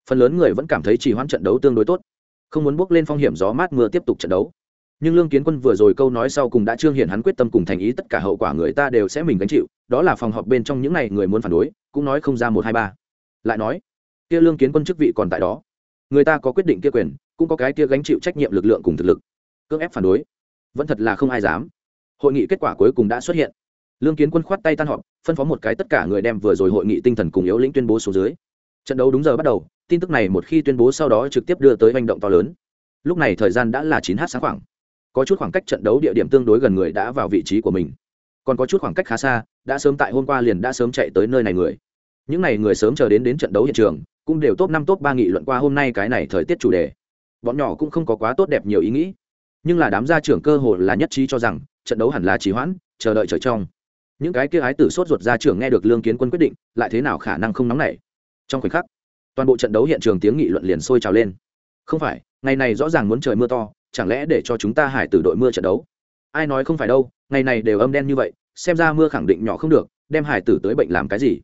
phần lớn người vẫn cảm thấy chỉ hoãn trận đấu tương đối tốt, không muốn bước lên phong hiểm gió mát mưa tiếp tục trận đấu. Nhưng lương kiến quân vừa rồi câu nói sau cùng đã trương hiện hắn quyết tâm cùng thành ý tất cả hậu quả người ta đều sẽ mình gánh chịu, đó là phòng họp bên trong những n à y người muốn phản đối, cũng nói không ra một hai ba. Lại nói, kia lương kiến quân chức vị còn tại đó. Người ta có quyết định kia quyền, cũng có cái kia gánh chịu trách nhiệm lực lượng cùng thực lực. Cưỡng ép phản đối vẫn thật là không ai dám. Hội nghị kết quả cuối cùng đã xuất hiện. Lương kiến quân khoát tay tan họp, phân phó một cái tất cả người đem vừa rồi hội nghị tinh thần cùng yếu lĩnh tuyên bố số dưới. Trận đấu đúng giờ bắt đầu, tin tức này một khi tuyên bố sau đó trực tiếp đưa tới hành động to lớn. Lúc này thời gian đã là chín h sáng khoảng. Có chút khoảng cách trận đấu địa điểm tương đối gần người đã vào vị trí của mình. Còn có chút khoảng cách khá xa, đã sớm tại hôm qua liền đã sớm chạy tới nơi này người. Những n à y người sớm chờ đến đến trận đấu hiện trường, cũng đều top năm, top ba nghị luận qua hôm nay cái này thời tiết chủ đề. Bọn nhỏ cũng không có quá tốt đẹp nhiều ý nghĩ nhưng là đám gia trưởng cơ hồ là nhất trí cho rằng, trận đấu hẳn là trì hoãn, chờ đợi trời trong. Những cái kia ái tử sốt ruột gia trưởng nghe được lương kiến quân quyết định, lại thế nào khả năng không nóng nảy. Trong khoảnh khắc, toàn bộ trận đấu hiện trường tiếng nghị luận liền sôi trào lên. Không phải, ngày này rõ ràng muốn trời mưa to, chẳng lẽ để cho chúng ta hải tử đội mưa trận đấu? Ai nói không phải đâu, ngày này đều âm đen như vậy, xem ra mưa khẳng định nhỏ không được, đem hải tử tới bệnh làm cái gì?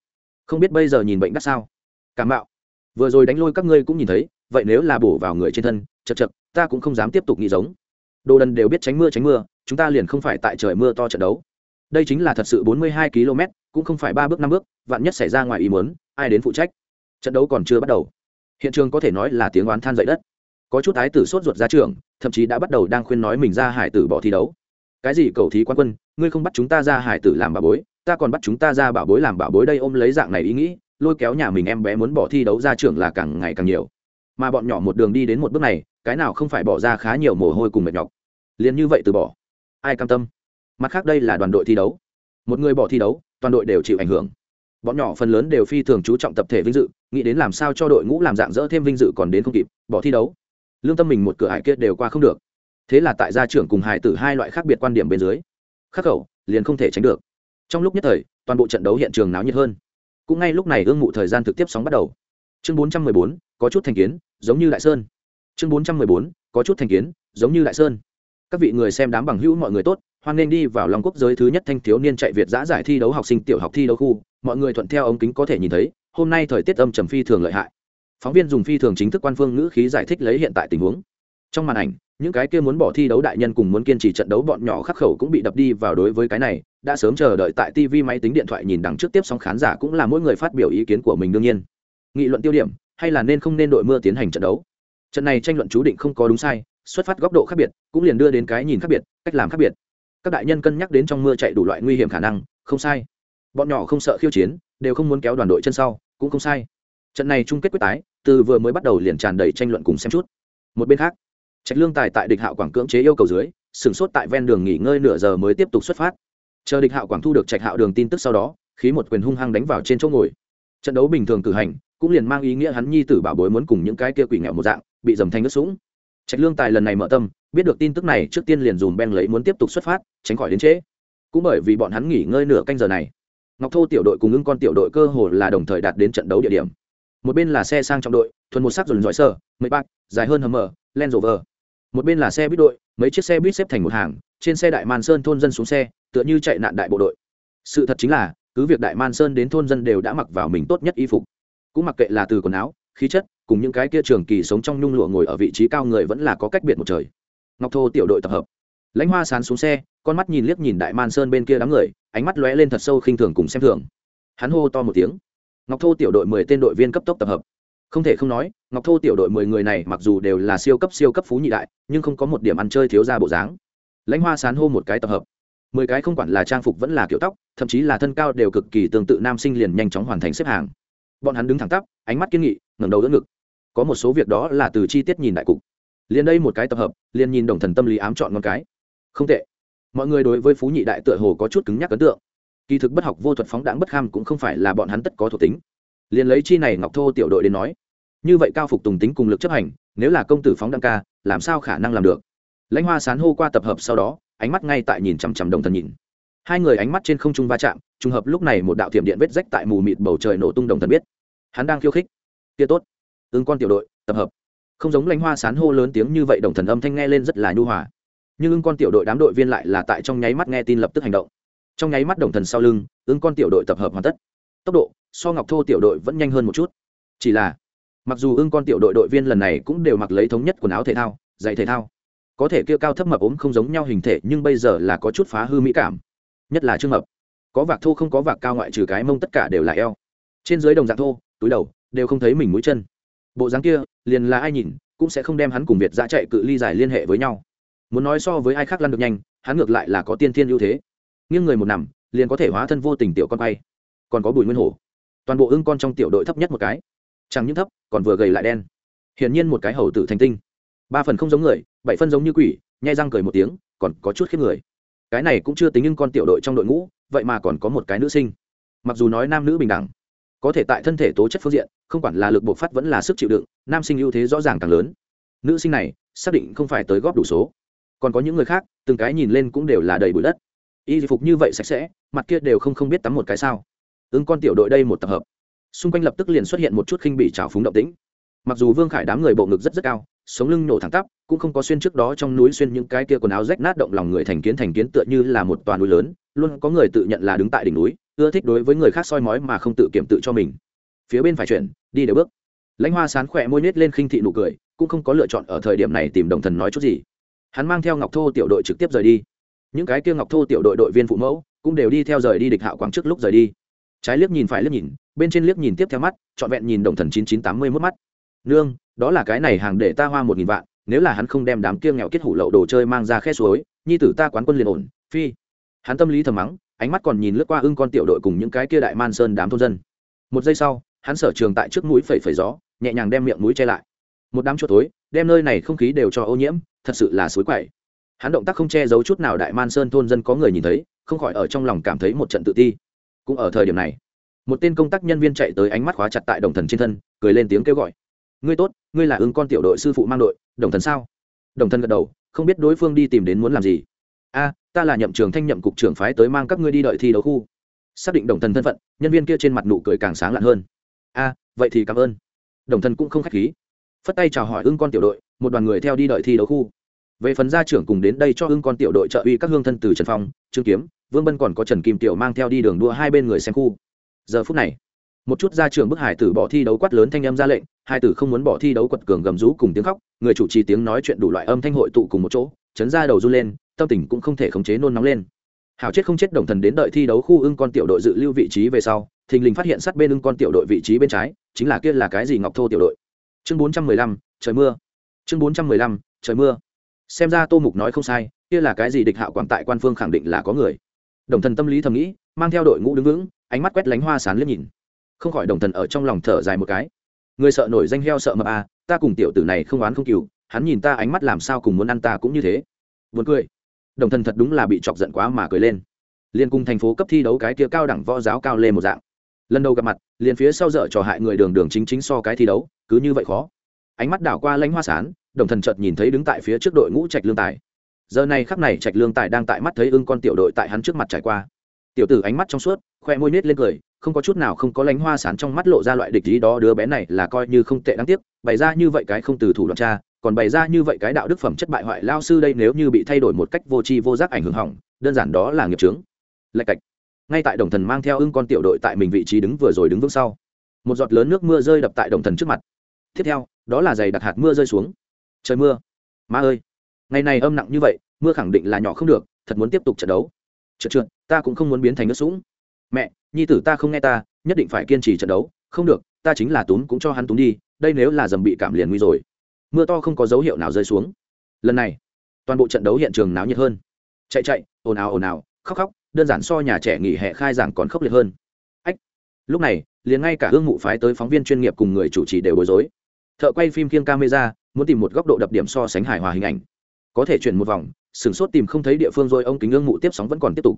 Không biết bây giờ nhìn bệnh đắt sao? Cảm bạo vừa rồi đánh lôi các ngươi cũng nhìn thấy, vậy nếu là bổ vào người trên thân, chật chật, ta cũng không dám tiếp tục nghĩ giống đồ đần đều biết tránh mưa tránh mưa, chúng ta liền không phải tại trời mưa to trận đấu. Đây chính là thật sự bốn mươi hai km, cũng không phải ba bước năm bước, vạn nhất xảy ra ngoài ý muốn, ai đến phụ trách? Trận đấu còn chưa bắt đầu. Hiện trường có thể nói là tiếng oán than dậy đất. Có chút ái tử sốt ruột ra trường, thậm chí đã bắt đầu đang khuyên nói mình ra hải tử bỏ thi đấu. Cái gì cầu thí quan quân, ngươi không bắt chúng ta ra hải tử làm bà bối, ta còn bắt chúng ta ra bảo bối làm bảo bối đây ôm lấy dạng này ý nghĩ, lôi kéo nhà mình em bé muốn bỏ thi đấu ra trường là càng ngày càng nhiều mà bọn nhỏ một đường đi đến một bước này, cái nào không phải bỏ ra khá nhiều mồ hôi cùng mệt nhọc. Liền như vậy từ bỏ. Ai cam tâm? Mặt khác đây là đoàn đội thi đấu. Một người bỏ thi đấu, toàn đội đều chịu ảnh hưởng. Bọn nhỏ phần lớn đều phi thường chú trọng tập thể vinh dự, nghĩ đến làm sao cho đội ngũ làm dạng dỡ thêm vinh dự còn đến không kịp, bỏ thi đấu. Lương tâm mình một cửa hải kia đều qua không được. Thế là tại gia trưởng cùng hải tử hai loại khác biệt quan điểm bên dưới, khắc khẩu, liền không thể tránh được. Trong lúc nhất thời, toàn bộ trận đấu hiện trường náo nhiệt hơn. Cũng ngay lúc này ương mụ thời gian thực tiếp sóng bắt đầu chương bốn trăm mười bốn, có chút thành kiến, giống như đại sơn. Chương bốn trăm mười bốn, có chút thành kiến, giống như đại sơn. Các vị người xem đám bằng hữu mọi người tốt, hoan nên đi vào lòng quốc giới thứ nhất thanh thiếu niên chạy việt giã giải thi đấu học sinh tiểu học thi đấu khu. Mọi người thuận theo ống kính có thể nhìn thấy, hôm nay thời tiết âm trầm phi thường lợi hại. Phóng viên dùng phi thường chính thức quan phương ngữ khí giải thích lấy hiện tại tình huống. Trong màn ảnh, những cái kia muốn bỏ thi đấu đại nhân cùng muốn kiên trì trận đấu bọn nhỏ khắc khẩu cũng bị đập đi vào đối với cái này. Đã sớm chờ đợi tại tv máy tính điện thoại nhìn đằng trước tiếp sóng khán giả cũng là mỗi người phát biểu ý kiến của mình đương nhiên nghị luận tiêu điểm, hay là nên không nên đội mưa tiến hành trận đấu? Trận này tranh luận chú định không có đúng sai, xuất phát góc độ khác biệt, cũng liền đưa đến cái nhìn khác biệt, cách làm khác biệt. Các đại nhân cân nhắc đến trong mưa chạy đủ loại nguy hiểm khả năng, không sai. Bọn nhỏ không sợ khiêu chiến, đều không muốn kéo đoàn đội chân sau, cũng không sai. Trận này chung kết quyết tái, từ vừa mới bắt đầu liền tràn đầy tranh luận cùng xem chút. Một bên khác, trạch lương tài tại địch hạo quảng cưỡng chế yêu cầu dưới, sửng sốt tại ven đường nghỉ ngơi nửa giờ mới tiếp tục xuất phát. Chờ địch hạo quảng thu được trạch hạo đường tin tức sau đó, khí một quyền hung hăng đánh vào trên chỗ ngồi. Trận đấu bình thường cử hành cũng liền mang ý nghĩa hắn nhi tử bảo bối muốn cùng những cái kia quỷ nghèo một dạng, bị dầm thanh nước sũng. Trạch lương tài lần này mở tâm, biết được tin tức này, trước tiên liền dùm ben lấy muốn tiếp tục xuất phát, tránh khỏi đến trễ. Cũng bởi vì bọn hắn nghỉ ngơi nửa canh giờ này, ngọc thô tiểu đội cùng ưng con tiểu đội cơ hồ là đồng thời đạt đến trận đấu địa điểm. Một bên là xe sang trọng đội, thuần một sắc dồn dõi sơ mấy bạc dài hơn hầm mở len rover. Một bên là xe buýt đội, mấy chiếc xe buýt xếp thành một hàng, trên xe đại man sơn thôn dân xuống xe, tựa như chạy nạn đại bộ đội. Sự thật chính là, cứ việc đại man sơn đến thôn dân đều đã mặc vào mình tốt nhất y phục cũng mặc kệ là từ quần áo, khí chất, cùng những cái kia trường kỳ sống trong nhung lụa ngồi ở vị trí cao người vẫn là có cách biệt một trời. Ngọc thô tiểu đội tập hợp. Lãnh hoa sán xuống xe, con mắt nhìn liếc nhìn đại man sơn bên kia đám người, ánh mắt lóe lên thật sâu khinh thường cùng xem thường. Hắn hô to một tiếng. Ngọc thô tiểu đội mười tên đội viên cấp tốc tập hợp. Không thể không nói, ngọc thô tiểu đội mười người này mặc dù đều là siêu cấp siêu cấp phú nhị đại, nhưng không có một điểm ăn chơi thiếu ra bộ dáng. Lãnh hoa sán hô một cái tập hợp. Mười cái không quản là trang phục vẫn là kiểu tóc, thậm chí là thân cao đều cực kỳ tương tự nam sinh liền nhanh chóng hoàn thành xếp hàng bọn hắn đứng thẳng tắp, ánh mắt kiên nghị, ngẩng đầu đỡ ngực. Có một số việc đó là từ chi tiết nhìn đại cục. Liền đây một cái tập hợp, liền nhìn đồng thần tâm lý ám chọn con cái. Không tệ. Mọi người đối với phú nhị đại tựa hồ có chút cứng nhắc ấn tượng. Kỳ thực bất học vô thuật phóng đáng bất kham cũng không phải là bọn hắn tất có thuộc tính. Liền lấy chi này ngọc thô tiểu đội đến nói, như vậy cao phục tùng tính cùng lực chấp hành, nếu là công tử phóng đăng ca, làm sao khả năng làm được? Lãnh hoa sán hô qua tập hợp sau đó, ánh mắt ngay tại nhìn chằm chằm đồng thần nhìn hai người ánh mắt trên không trung va chạm, trùng hợp lúc này một đạo thiểm điện vết rách tại mù mịt bầu trời nổ tung đồng thần biết. Hắn đang khiêu khích. Kia tốt. Ứng con tiểu đội, tập hợp. Không giống lãnh hoa sán hô lớn tiếng như vậy đồng thần âm thanh nghe lên rất là nhu hòa. Nhưng ưng con tiểu đội đám đội viên lại là tại trong nháy mắt nghe tin lập tức hành động. Trong nháy mắt đồng thần sau lưng ưng con tiểu đội tập hợp hoàn tất. Tốc độ, so ngọc thô tiểu đội vẫn nhanh hơn một chút. Chỉ là, mặc dù ưng con tiểu đội đội viên lần này cũng đều mặc lấy thống nhất quần áo thể thao, giày thể thao, có thể kia cao thấp mập ốm không giống nhau hình thể, nhưng bây giờ là có chút phá hư mỹ cảm nhất là trương mập. Có vạc thô không có vạc cao ngoại trừ cái mông tất cả đều là eo. Trên dưới đồng dạng thô, túi đầu, đều không thấy mình mũi chân. Bộ dáng kia, liền là ai nhìn, cũng sẽ không đem hắn cùng việt ra chạy cự ly dài liên hệ với nhau. Muốn nói so với ai khác lăn được nhanh, hắn ngược lại là có tiên thiên ưu thế. Nghiêng người một nằm, liền có thể hóa thân vô tình tiểu con bay còn có bùi nguyên hổ. Toàn bộ ưng con trong tiểu đội thấp nhất một cái. Chẳng những thấp, còn vừa gầy lại đen. Hiển nhiên một cái hầu tử thành tinh. Ba phần không giống người, bảy phân giống như quỷ, nhai răng cười một tiếng, còn có chút khiếp người cái này cũng chưa tính nhưng con tiểu đội trong đội ngũ, vậy mà còn có một cái nữ sinh. Mặc dù nói nam nữ bình đẳng, có thể tại thân thể tố chất phương diện, không quản là lực bộc phát vẫn là sức chịu đựng, nam sinh ưu thế rõ ràng càng lớn. Nữ sinh này, xác định không phải tới góp đủ số. Còn có những người khác, từng cái nhìn lên cũng đều là đầy bụi đất. Y phục như vậy sạch sẽ, mặt kia đều không không biết tắm một cái sao. Ứng con tiểu đội đây một tập hợp. Xung quanh lập tức liền xuất hiện một chút khinh bị trào phúng động tĩnh. Mặc dù vương khải đám người bộ ngực rất rất cao sống lưng nổ thẳng tắp, cũng không có xuyên trước đó trong núi xuyên những cái kia quần áo rách nát động lòng người thành kiến thành kiến tựa như là một toàn núi lớn, luôn có người tự nhận là đứng tại đỉnh núi, ưa thích đối với người khác soi mói mà không tự kiểm tự cho mình. Phía bên phải chuyển, đi đều bước. Lãnh hoa sán khỏe môi nết lên khinh thị nụ cười, cũng không có lựa chọn ở thời điểm này tìm đồng thần nói chút gì. Hắn mang theo ngọc thô tiểu đội trực tiếp rời đi. Những cái kia ngọc thô tiểu đội đội viên phụ mẫu cũng đều đi theo rời đi địch hạo quảng trước lúc rời đi. Trái liếc nhìn phải liếc nhìn, bên trên liếc nhìn tiếp theo mắt, trọn vẹn nhìn đồng thần chín chín tám mươi mốt mắt. Nương đó là cái này hàng để ta hoa một nghìn vạn, nếu là hắn không đem đám kia nghèo kết hủ lậu đồ chơi mang ra khe suối, nhi tử ta quán quân liền ổn, phi. Hắn tâm lý thầm mắng, ánh mắt còn nhìn lướt qua ưng con tiểu đội cùng những cái kia đại man sơn đám thôn dân. Một giây sau, hắn sở trường tại trước mũi phẩy phẩy gió, nhẹ nhàng đem miệng mũi che lại. Một đám chuột tối đem nơi này không khí đều cho ô nhiễm, thật sự là suối quậy. Hắn động tác không che giấu chút nào đại man sơn thôn dân có người nhìn thấy, không khỏi ở trong lòng cảm thấy một trận tự ti. Cũng ở thời điểm này, một tên công tác nhân viên chạy tới ánh mắt khóa chặt tại đồng thần trên thân, cười lên tiếng kêu gọi ngươi tốt, ngươi là ứng con tiểu đội sư phụ mang đội, đồng thần sao? Đồng thần gật đầu, không biết đối phương đi tìm đến muốn làm gì. A, ta là nhậm trường thanh nhậm cục trưởng phái tới mang các ngươi đi đợi thi đấu khu. Xác định đồng thần thân phận, nhân viên kia trên mặt nụ cười càng sáng lạn hơn. A, vậy thì cảm ơn. Đồng thần cũng không k h á c h khí. Phất tay chào hỏi ưng con tiểu đội, một đoàn người theo đi đợi thi đấu khu. Về phần gia trưởng cùng đến đây cho ưng con tiểu đội trợ uy các hương thân từ trần phong, trương kiếm, vương bân còn có trần kim tiểu mang theo đi đường đua hai bên người xem khu. Giờ phút này một chút gia trưởng bức hải tử bỏ thi đấu quát lớn thanh âm ra lệnh, hai tử không muốn bỏ thi đấu quật cường gầm rú cùng tiếng khóc, người chủ trì tiếng nói chuyện đủ loại âm thanh hội tụ cùng một chỗ, chấn ra đầu run lên, tâm tình cũng không thể khống chế nôn nóng lên. Hảo chết không chết đồng thần đến đợi thi đấu khu ưng con tiểu đội dự lưu vị trí về sau, thình lình phát hiện sát bên ưng con tiểu đội vị trí bên trái, chính là kia là cái gì ngọc thô tiểu đội. Chương bốn trăm mười lăm, trời mưa. Chương bốn trăm mười lăm, trời mưa. Xem ra tô mục nói không sai, kia là cái gì địch hạo quảng tại quan phương khẳng định là có người. Đồng thần tâm lý thầm nghĩ, mang theo đội ngũ đứng vững, ánh mắt quét lánh hoa sán liếc nhìn không khỏi đồng thần ở trong lòng thở dài một cái. Người sợ nổi danh heo sợ mập à ta cùng tiểu tử này không oán không cừu, hắn nhìn ta ánh mắt làm sao cùng muốn ăn ta cũng như thế. Buồn cười. Đồng thần thật đúng là bị chọc giận quá mà cười lên. Liên cùng thành phố cấp thi đấu cái kia cao đẳng võ giáo cao lên một dạng. Lần đầu gặp mặt, liền phía sau dở trò hại người đường đường chính chính so cái thi đấu, cứ như vậy khó. Ánh mắt đảo qua lãnh hoa sán, đồng thần chợt nhìn thấy đứng tại phía trước đội ngũ trạch lương tài. Giờ này khắc này trạch lương tài đang tại mắt thấy ưng con tiểu đội tại hắn trước mặt trải qua. Tiểu tử ánh mắt trong suốt, khoe môi nết lên cười không có chút nào không có lánh hoa sán trong mắt lộ ra loại địch ý đó, đứa bé này là coi như không tệ đáng tiếc, bày ra như vậy cái không từ thủ đoạn cha còn bày ra như vậy cái đạo đức phẩm chất bại hoại lao sư đây nếu như bị thay đổi một cách vô tri vô giác ảnh hưởng hỏng, đơn giản đó là nghiệp trướng lạch cạch. Ngay tại đồng thần mang theo ưng con tiểu đội tại mình vị trí đứng vừa rồi đứng vững sau, một giọt lớn nước mưa rơi đập tại đồng thần trước mặt. Tiếp theo, đó là giày đặc hạt mưa rơi xuống. Trời mưa. Ma ơi. Ngày này âm nặng như vậy, mưa khẳng định là nhỏ không được, thật muốn tiếp tục trận đấu. Trượt trượt ta cũng không muốn biến thành nước sũng mẹ, nhi tử ta không nghe ta, nhất định phải kiên trì trận đấu. Không được, ta chính là túm cũng cho hắn túm đi, đây nếu là dầm bị cảm liền nguy rồi. Mưa to không có dấu hiệu nào rơi xuống. Lần này, toàn bộ trận đấu hiện trường náo nhiệt hơn. Chạy chạy, ồn ào ồn ào, khóc khóc, đơn giản so nhà trẻ nghỉ hè khai giảng còn khốc liệt hơn. Ách, lúc này, liền ngay cả hương mụ phái tới phóng viên chuyên nghiệp cùng người chủ trì đều bối rối. Thợ quay phim kiêng camera, muốn tìm một góc độ đập điểm so sánh hài hòa hình ảnh. Có thể chuyển một vòng, sửng sốt tìm không thấy địa phương rồi, ông kính ương mụ tiếp sóng vẫn còn tiếp tục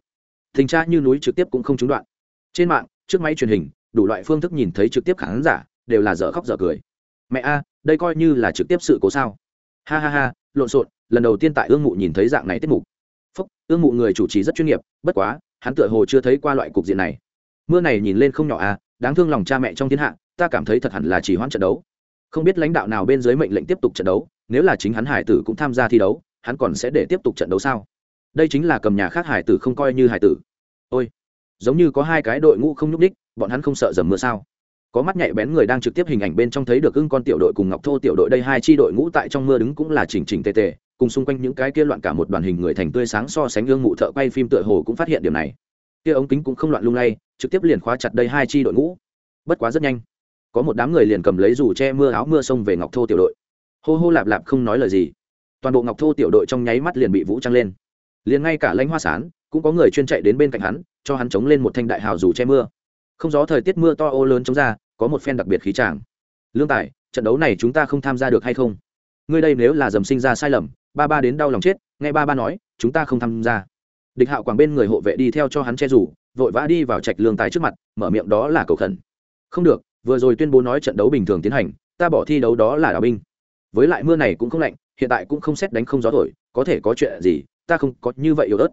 thình tra như núi trực tiếp cũng không trúng đoạn. Trên mạng, trước máy truyền hình, đủ loại phương thức nhìn thấy trực tiếp khán giả, đều là dở khóc dở cười. Mẹ a, đây coi như là trực tiếp sự cố sao. Ha ha ha, lộn xộn, lần đầu tiên tại ương mụ nhìn thấy dạng này tiết mục. Phúc, ương mụ người chủ trì rất chuyên nghiệp, bất quá, hắn tựa hồ chưa thấy qua loại cục diện này. Mưa này nhìn lên không nhỏ à đáng thương lòng cha mẹ trong thiên hạ, ta cảm thấy thật hẳn là chỉ hoãn trận đấu. Không biết lãnh đạo nào bên dưới mệnh lệnh tiếp tục trận đấu, nếu là chính hắn hải tử cũng tham gia thi đấu, hắn còn sẽ để tiếp tục trận đấu sao? Đây chính là cầm nhà khác hải tử không coi như hải tử. Ôi, giống như có hai cái đội ngũ không nhúc đích bọn hắn không sợ dầm mưa sao? Có mắt nhạy bén người đang trực tiếp hình ảnh bên trong thấy được ưng con tiểu đội cùng ngọc thô tiểu đội đây hai chi đội ngũ tại trong mưa đứng cũng là chỉnh chỉnh tề tề, cùng xung quanh những cái kia loạn cả một đoàn hình người thành tươi sáng so sánh gương mụ thợ quay phim tựa hồ cũng phát hiện điểm này. Kia ống kính cũng không loạn lung lay, trực tiếp liền khóa chặt đây hai chi đội ngũ. Bất quá rất nhanh, có một đám người liền cầm lấy dù che mưa áo mưa xông về ngọc thô tiểu đội. Hô hô lạp lạp không nói lời gì. Toàn bộ ngọc thô tiểu đội trong nháy mắt liền bị vũ trăng lên liền ngay cả lãnh hoa sán cũng có người chuyên chạy đến bên cạnh hắn, cho hắn chống lên một thanh đại hào dù che mưa. Không gió thời tiết mưa to ô lớn chống ra, có một phen đặc biệt khí tràng. Lương tài, trận đấu này chúng ta không tham gia được hay không? Ngươi đây nếu là dầm sinh ra sai lầm, ba ba đến đau lòng chết, nghe ba ba nói, chúng ta không tham gia. Địch hạo quảng bên người hộ vệ đi theo cho hắn che rủ, vội vã đi vào trạch lương tài trước mặt, mở miệng đó là cầu khẩn. Không được, vừa rồi tuyên bố nói trận đấu bình thường tiến hành, ta bỏ thi đấu đó là đào binh. Với lại mưa này cũng không lạnh, hiện tại cũng không xét đánh không gió thổi, có thể có chuyện gì ta không có như vậy yếu ớt.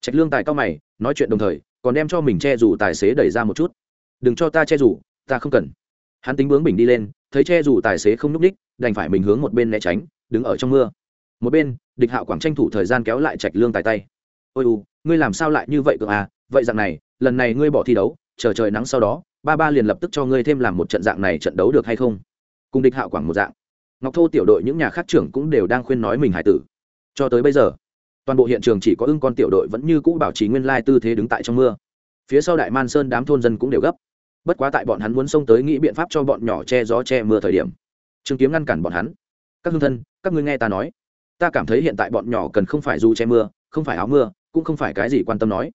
Trạch lương tài cao mày, nói chuyện đồng thời, còn đem cho mình che dù tài xế đẩy ra một chút. Đừng cho ta che dù, ta không cần. Hắn tính bướng bình đi lên, thấy che dù tài xế không nhúc ních đành phải mình hướng một bên né tránh, đứng ở trong mưa. Một bên, địch hạo quảng tranh thủ thời gian kéo lại trạch lương tài tay. Ôi u, ngươi làm sao lại như vậy cơ à? Vậy dạng này, lần này ngươi bỏ thi đấu, chờ trời nắng sau đó, ba ba liền lập tức cho ngươi thêm làm một trận dạng này trận đấu được hay không? Cùng địch hạo quảng một dạng. Ngọc thô tiểu đội những nhà khác trưởng cũng đều đang khuyên nói mình hải tử. Cho tới bây giờ toàn bộ hiện trường chỉ có ưng con tiểu đội vẫn như cũ bảo trì nguyên lai tư thế đứng tại trong mưa. Phía sau đại man sơn đám thôn dân cũng đều gấp. Bất quá tại bọn hắn muốn xông tới nghĩ biện pháp cho bọn nhỏ che gió che mưa thời điểm, trương kiếm ngăn cản bọn hắn. Các hương thân, các ngươi nghe ta nói. Ta cảm thấy hiện tại bọn nhỏ cần không phải dù che mưa, không phải áo mưa, cũng không phải cái gì quan tâm nói.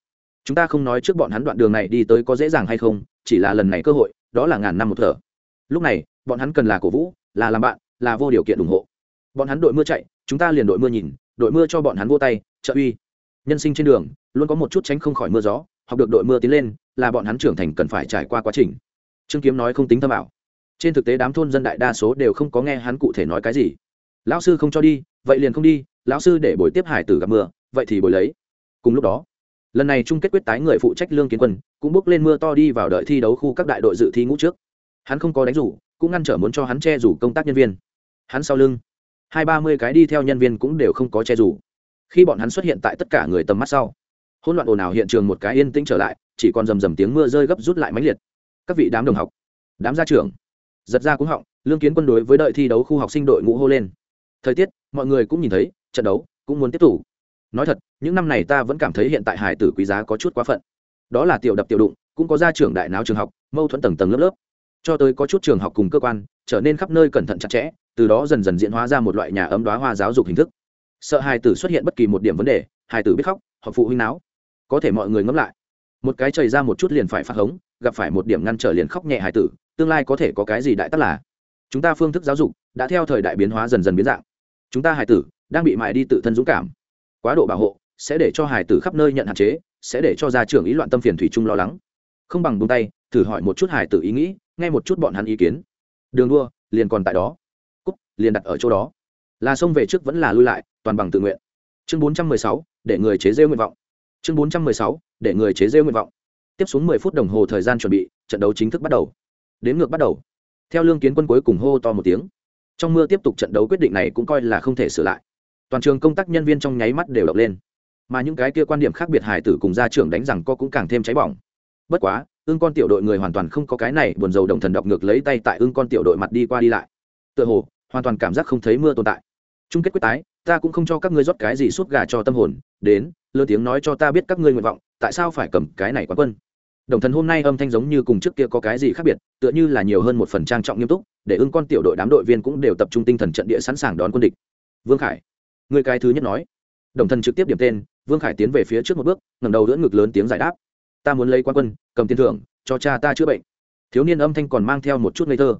Chúng ta không nói trước bọn hắn đoạn đường này đi tới có dễ dàng hay không, chỉ là lần này cơ hội, đó là ngàn năm một thở. Lúc này, bọn hắn cần là cổ vũ, là làm bạn, là vô điều kiện ủng hộ. Bọn hắn đội mưa chạy, chúng ta liền đội mưa nhìn đội mưa cho bọn hắn vô tay, trợ uy. Nhân sinh trên đường, luôn có một chút tránh không khỏi mưa gió, học được đội mưa tiến lên, là bọn hắn trưởng thành cần phải trải qua quá trình. Trương kiếm nói không tính thâm ảo. Trên thực tế đám thôn dân đại đa số đều không có nghe hắn cụ thể nói cái gì. Lão sư không cho đi, vậy liền không đi, lão sư để buổi tiếp hải tử gặp mưa, vậy thì buổi lấy. Cùng lúc đó, lần này chung kết quyết tái người phụ trách lương kiến quân, cũng bước lên mưa to đi vào đợi thi đấu khu các đại đội dự thi ngũ trước. Hắn không có đánh rủ, cũng ngăn trở muốn cho hắn che rủ công tác nhân viên. Hắn sau lưng hai ba mươi cái đi theo nhân viên cũng đều không có che rủ khi bọn hắn xuất hiện tại tất cả người tầm mắt sau, hỗn loạn ồn ào hiện trường một cái yên tĩnh trở lại, chỉ còn rầm rầm tiếng mưa rơi gấp rút lại mãnh liệt. Các vị đám đồng học, đám gia trưởng, giật ra cũng họng, lương kiến quân đối với đợi thi đấu khu học sinh đội ngũ hô lên. Thời tiết, mọi người cũng nhìn thấy, trận đấu cũng muốn tiếp tục. Nói thật, những năm này ta vẫn cảm thấy hiện tại hải tử quý giá có chút quá phận. Đó là tiểu đập tiểu đụng, cũng có gia trưởng đại náo trường học, mâu thuẫn tầng tầng lớp lớp. Cho tới có chút trường học cùng cơ quan, trở nên khắp nơi cẩn thận chặt chẽ từ đó dần dần diễn hóa ra một loại nhà ấm đoá hoa giáo dục hình thức. Sợ hài tử xuất hiện bất kỳ một điểm vấn đề hài tử biết khóc hoặc phụ huynh não có thể mọi người ngẫm lại, một cái chảy ra một chút liền phải phát hống, gặp phải một điểm ngăn trở liền khóc nhẹ hài tử, tương lai có thể có cái gì đại tất là. Chúng ta phương thức giáo dục đã theo thời đại biến hóa dần dần biến dạng. Chúng ta hài tử đang bị mại đi tự thân dũng cảm. Quá độ bảo hộ sẽ để cho hài tử khắp nơi nhận hạn chế, sẽ để cho gia trưởng ý loạn tâm phiền thủy chung lo lắng. Không bằng buông tay, thử hỏi một chút hài tử ý nghĩ, nghe một chút bọn hắn ý kiến. Đường đua liền còn tại đó liền đặt ở chỗ đó. Là xông về trước vẫn là lui lại, toàn bằng tự nguyện. Chương bốn trăm mười sáu, để người chế rêu nguyện vọng. Chương bốn trăm mười sáu, để người chế rêu nguyện vọng. Tiếp xuống mười phút đồng hồ thời gian chuẩn bị, trận đấu chính thức bắt đầu. Đến ngược bắt đầu. Theo lương kiến quân cuối cùng hô to một tiếng. Trong mưa tiếp tục trận đấu quyết định này cũng coi là không thể sửa lại. Toàn trường công tác nhân viên trong nháy mắt đều đập lên. Mà những cái kia quan điểm khác biệt hải tử cùng gia trưởng đánh rằng co cũng càng thêm cháy bỏng. Bất quá ương con tiểu đội người hoàn toàn không có cái này buồn dầu đồng thần đọc ngược lấy tay tại ương con tiểu đội mặt đi qua đi lại. Tựa hồ hoàn toàn cảm giác không thấy mưa tồn tại. Chung kết quyết tái, ta cũng không cho các ngươi rót cái gì suốt gà cho tâm hồn, đến lơ tiếng nói cho ta biết các ngươi nguyện vọng, tại sao phải cầm cái này quán quân? Đồng thần hôm nay âm thanh giống như cùng trước kia có cái gì khác biệt, tựa như là nhiều hơn một phần trang trọng nghiêm túc, để ưng con tiểu đội đám đội viên cũng đều tập trung tinh thần trận địa sẵn sàng đón quân địch. Vương khải người cái thứ nhất nói. Đồng thần trực tiếp điểm tên, vương khải tiến về phía trước một bước, ngẩng đầu đỡ ngực lớn tiếng giải đáp. Ta muốn lấy quan quân, cầm tiền thưởng, cho cha ta chữa bệnh. Thiếu niên âm thanh còn mang theo một chút ngây thơ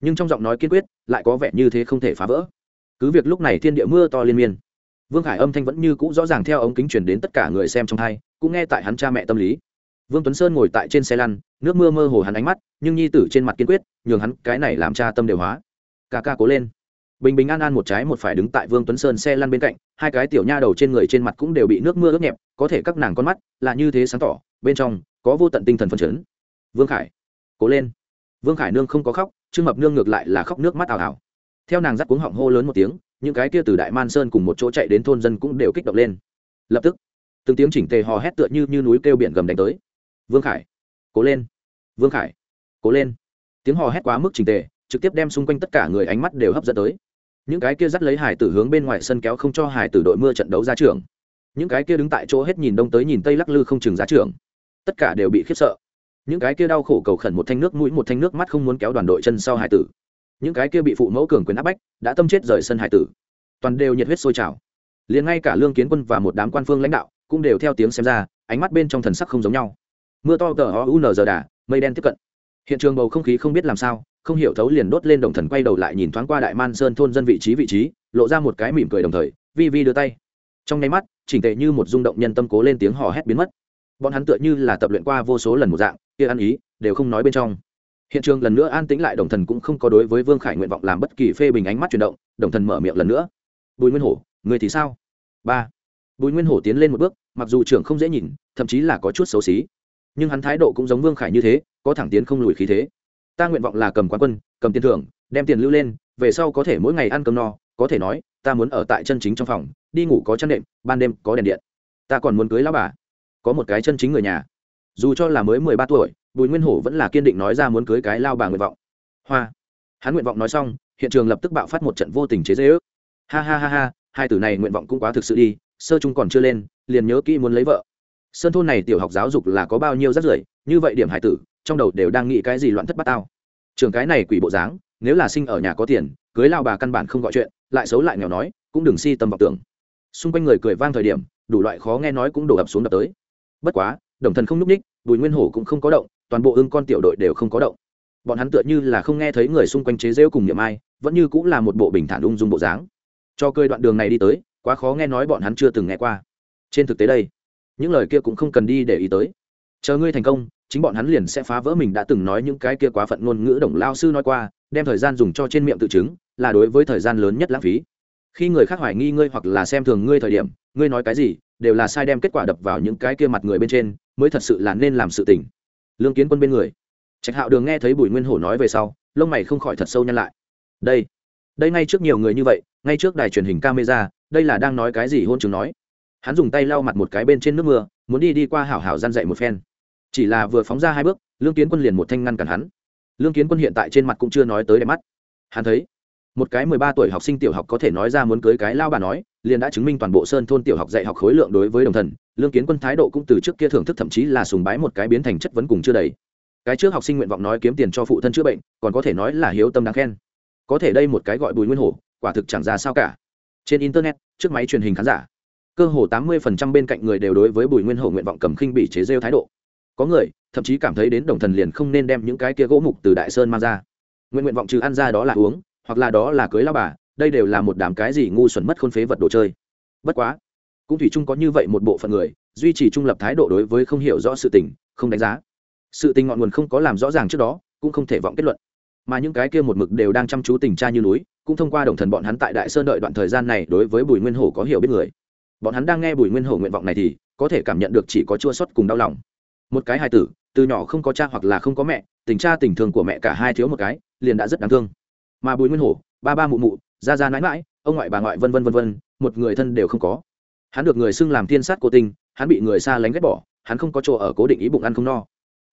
nhưng trong giọng nói kiên quyết, lại có vẻ như thế không thể phá vỡ. Cứ việc lúc này thiên địa mưa to liên miên, vương khải âm thanh vẫn như cũ rõ ràng theo ống kính chuyển đến tất cả người xem trong hai, cũng nghe tại hắn cha mẹ tâm lý. Vương tuấn sơn ngồi tại trên xe lăn, nước mưa mơ hồ hắn ánh mắt, nhưng nhi tử trên mặt kiên quyết, nhường hắn cái này làm cha tâm đều hóa. Ca ca cố lên. Bình bình an an một trái một phải đứng tại vương tuấn sơn xe lăn bên cạnh, hai cái tiểu nha đầu trên người trên mặt cũng đều bị nước mưa ướt nhẹp, có thể các nàng con mắt là như thế sáng tỏ, bên trong có vô tận tinh thần phân chấn. Vương khải, cố lên. Vương khải nương không có khóc trương mập nương ngược lại là khóc nước mắt ảo ảo theo nàng dắt cuống họng hô lớn một tiếng những cái kia từ đại man sơn cùng một chỗ chạy đến thôn dân cũng đều kích động lên. Lập tức từng tiếng chỉnh tề hò hét tựa như, như núi kêu biển gầm đánh tới. Vương khải cố lên. Vương khải cố lên. Tiếng hò hét quá mức chỉnh tề trực tiếp đem xung quanh tất cả người ánh mắt đều hấp dẫn tới. Những cái kia dắt lấy hải tử hướng bên ngoài sân kéo không cho hải tử đội mưa trận đấu ra trường. Những cái kia đứng tại chỗ hết nhìn đông tới nhìn tây lắc lư không chừng giá trường. Tất cả đều bị khiếp sợ những cái kia đau khổ cầu khẩn một thanh nước mũi một thanh nước mắt không muốn kéo đoàn đội chân sau hải tử. Những cái kia bị phụ mẫu cường quyền áp bách, đã tâm chết rời sân hải tử. Toàn đều nhiệt huyết sôi trào. Liền ngay cả lương kiến quân và một đám quan phương lãnh đạo cũng đều theo tiếng xem ra, ánh mắt bên trong thần sắc không giống nhau. Mưa to tờ o u n giờ đà mây đen tiếp cận. Hiện trường bầu không khí không biết làm sao, không hiểu thấu liền đốt lên đồng thần quay đầu lại nhìn thoáng qua đại man sơn thôn dân vị trí vị trí, lộ ra một cái mỉm cười đồng thời, vi vi đưa tay. Trong nháy mắt, chỉnh tệ như một rung động nhân tâm cố lên tiếng hò hét biến mất bọn hắn tựa như là tập luyện qua vô số lần một dạng, kia ăn ý, đều không nói bên trong. Hiện trường lần nữa an tĩnh lại, đồng thần cũng không có đối với vương khải nguyện vọng làm bất kỳ phê bình ánh mắt chuyển động, đồng thần mở miệng lần nữa. Bùi nguyên hổ, người thì sao? Ba. Bùi nguyên hổ tiến lên một bước, mặc dù trưởng không dễ nhìn, thậm chí là có chút xấu xí. Nhưng hắn thái độ cũng giống vương khải như thế, có thẳng tiến không lùi khí thế. Ta nguyện vọng là cầm quán quân, cầm tiền thưởng, đem tiền lưu lên, về sau có thể mỗi ngày ăn cơm no, có thể nói, ta muốn ở tại chân chính trong phòng, đi ngủ có chăn đệm, ban đêm có đèn điện. Ta còn muốn cưới lao bà có một cái chân chính người nhà. Dù cho là mới mười ba tuổi, bùi nguyên hổ vẫn là kiên định nói ra muốn cưới cái lao bà nguyện vọng. Hoa. Hắn nguyện vọng nói xong, hiện trường lập tức bạo phát một trận vô tình chế dễ ước ha ha ha ha, hai tử này nguyện vọng cũng quá thực sự đi, sơ chung còn chưa lên, liền nhớ kỹ muốn lấy vợ. Sơn thôn này tiểu học giáo dục là có bao nhiêu rắt rưởi, như vậy điểm hải tử, trong đầu đều đang nghĩ cái gì loạn thất bát tao. Trường cái này quỷ bộ dáng, nếu là sinh ở nhà có tiền, cưới lao bà căn bản không gọi chuyện, lại xấu lại nghèo nói, cũng đừng si tâm vọng tưởng. Xung quanh người cười vang thời điểm, đủ loại khó nghe nói cũng đổ ập xuống đập tới bất quá, đồng thần không nhúc ních, bùi nguyên hổ cũng không có động, toàn bộ ưng con tiểu đội đều không có động. Bọn hắn tựa như là không nghe thấy người xung quanh chế rêu cùng niệm ai, vẫn như cũng là một bộ bình thản ung dung bộ dáng. Cho cơi đoạn đường này đi tới, quá khó nghe nói bọn hắn chưa từng nghe qua. Trên thực tế đây, những lời kia cũng không cần đi để ý tới. Chờ ngươi thành công, chính bọn hắn liền sẽ phá vỡ mình đã từng nói những cái kia quá phận ngôn ngữ đồng lao sư nói qua, đem thời gian dùng cho trên miệng tự chứng, là đối với thời gian lớn nhất lãng phí. Khi người khác hoài nghi ngươi hoặc là xem thường ngươi thời điểm, ngươi nói cái gì đều là sai đem kết quả đập vào những cái kia mặt người bên trên, mới thật sự là nên làm sự tình. Lương kiến quân bên người. Trạch hạo đường nghe thấy bùi nguyên hổ nói về sau, lông mày không khỏi thật sâu nhăn lại. Đây đây ngay trước nhiều người như vậy, ngay trước đài truyền hình camera, đây là đang nói cái gì hôn chứng nói. Hắn dùng tay lau mặt một cái bên trên nước mưa, muốn đi đi qua hảo hảo gian dậy một phen. Chỉ là vừa phóng ra hai bước, lương kiến quân liền một thanh ngăn cản hắn. Lương kiến quân hiện tại trên mặt cũng chưa nói tới đẹp mắt. Hắn thấy, một cái mười ba tuổi học sinh tiểu học có thể nói ra muốn cưới cái lao bà nói liền đã chứng minh toàn bộ sơn thôn tiểu học dạy học khối lượng đối với đồng thần, lương kiến quân thái độ cũng từ trước kia thưởng thức thậm chí là sùng bái một cái biến thành chất vấn cùng chưa đầy. Cái trước học sinh nguyện vọng nói kiếm tiền cho phụ thân chữa bệnh, còn có thể nói là hiếu tâm đáng khen. Có thể đây một cái gọi bùi nguyên hổ, quả thực chẳng ra sao cả. Trên internet, trước máy truyền hình khán giả, cơ hồ tám mươi phần trăm bên cạnh người đều đối với bùi nguyên hổ nguyện vọng cầm khinh bị chế rêu thái độ. Có người, thậm chí cảm thấy đến đồng thần liền không nên đem những cái kia gỗ mục từ đại sơn mang ra. Nguyện nguyện vọng trừ ăn ra đó là uống, hoặc là đó là cưới lao bà đây đều là một đám cái gì ngu xuẩn mất khôn phế vật đồ chơi. Bất quá, cũng thủy chung có như vậy một bộ phận người, duy trì trung lập thái độ đối với không hiểu rõ sự tình, không đánh giá. Sự tình ngọn nguồn không có làm rõ ràng trước đó, cũng không thể vọng kết luận. Mà những cái kia một mực đều đang chăm chú tình cha như núi, cũng thông qua đồng thần bọn hắn tại đại sơn đợi đoạn thời gian này đối với bùi nguyên hổ có hiểu biết người. Bọn hắn đang nghe bùi nguyên hổ nguyện vọng này thì có thể cảm nhận được chỉ có chua xuất cùng đau lòng. Một cái hài tử, từ nhỏ không có cha hoặc là không có mẹ, tình cha tình thương của mẹ cả hai thiếu một cái, liền đã rất đáng thương. Mà bùi nguyên hổ, ba ba mụ mụ ra ra mãi mãi, ông ngoại bà ngoại vân vân vân vân, một người thân đều không có. Hắn được người xưng làm thiên sát cô tinh, hắn bị người xa lánh ghét bỏ, hắn không có chỗ ở cố định ý bụng ăn không no.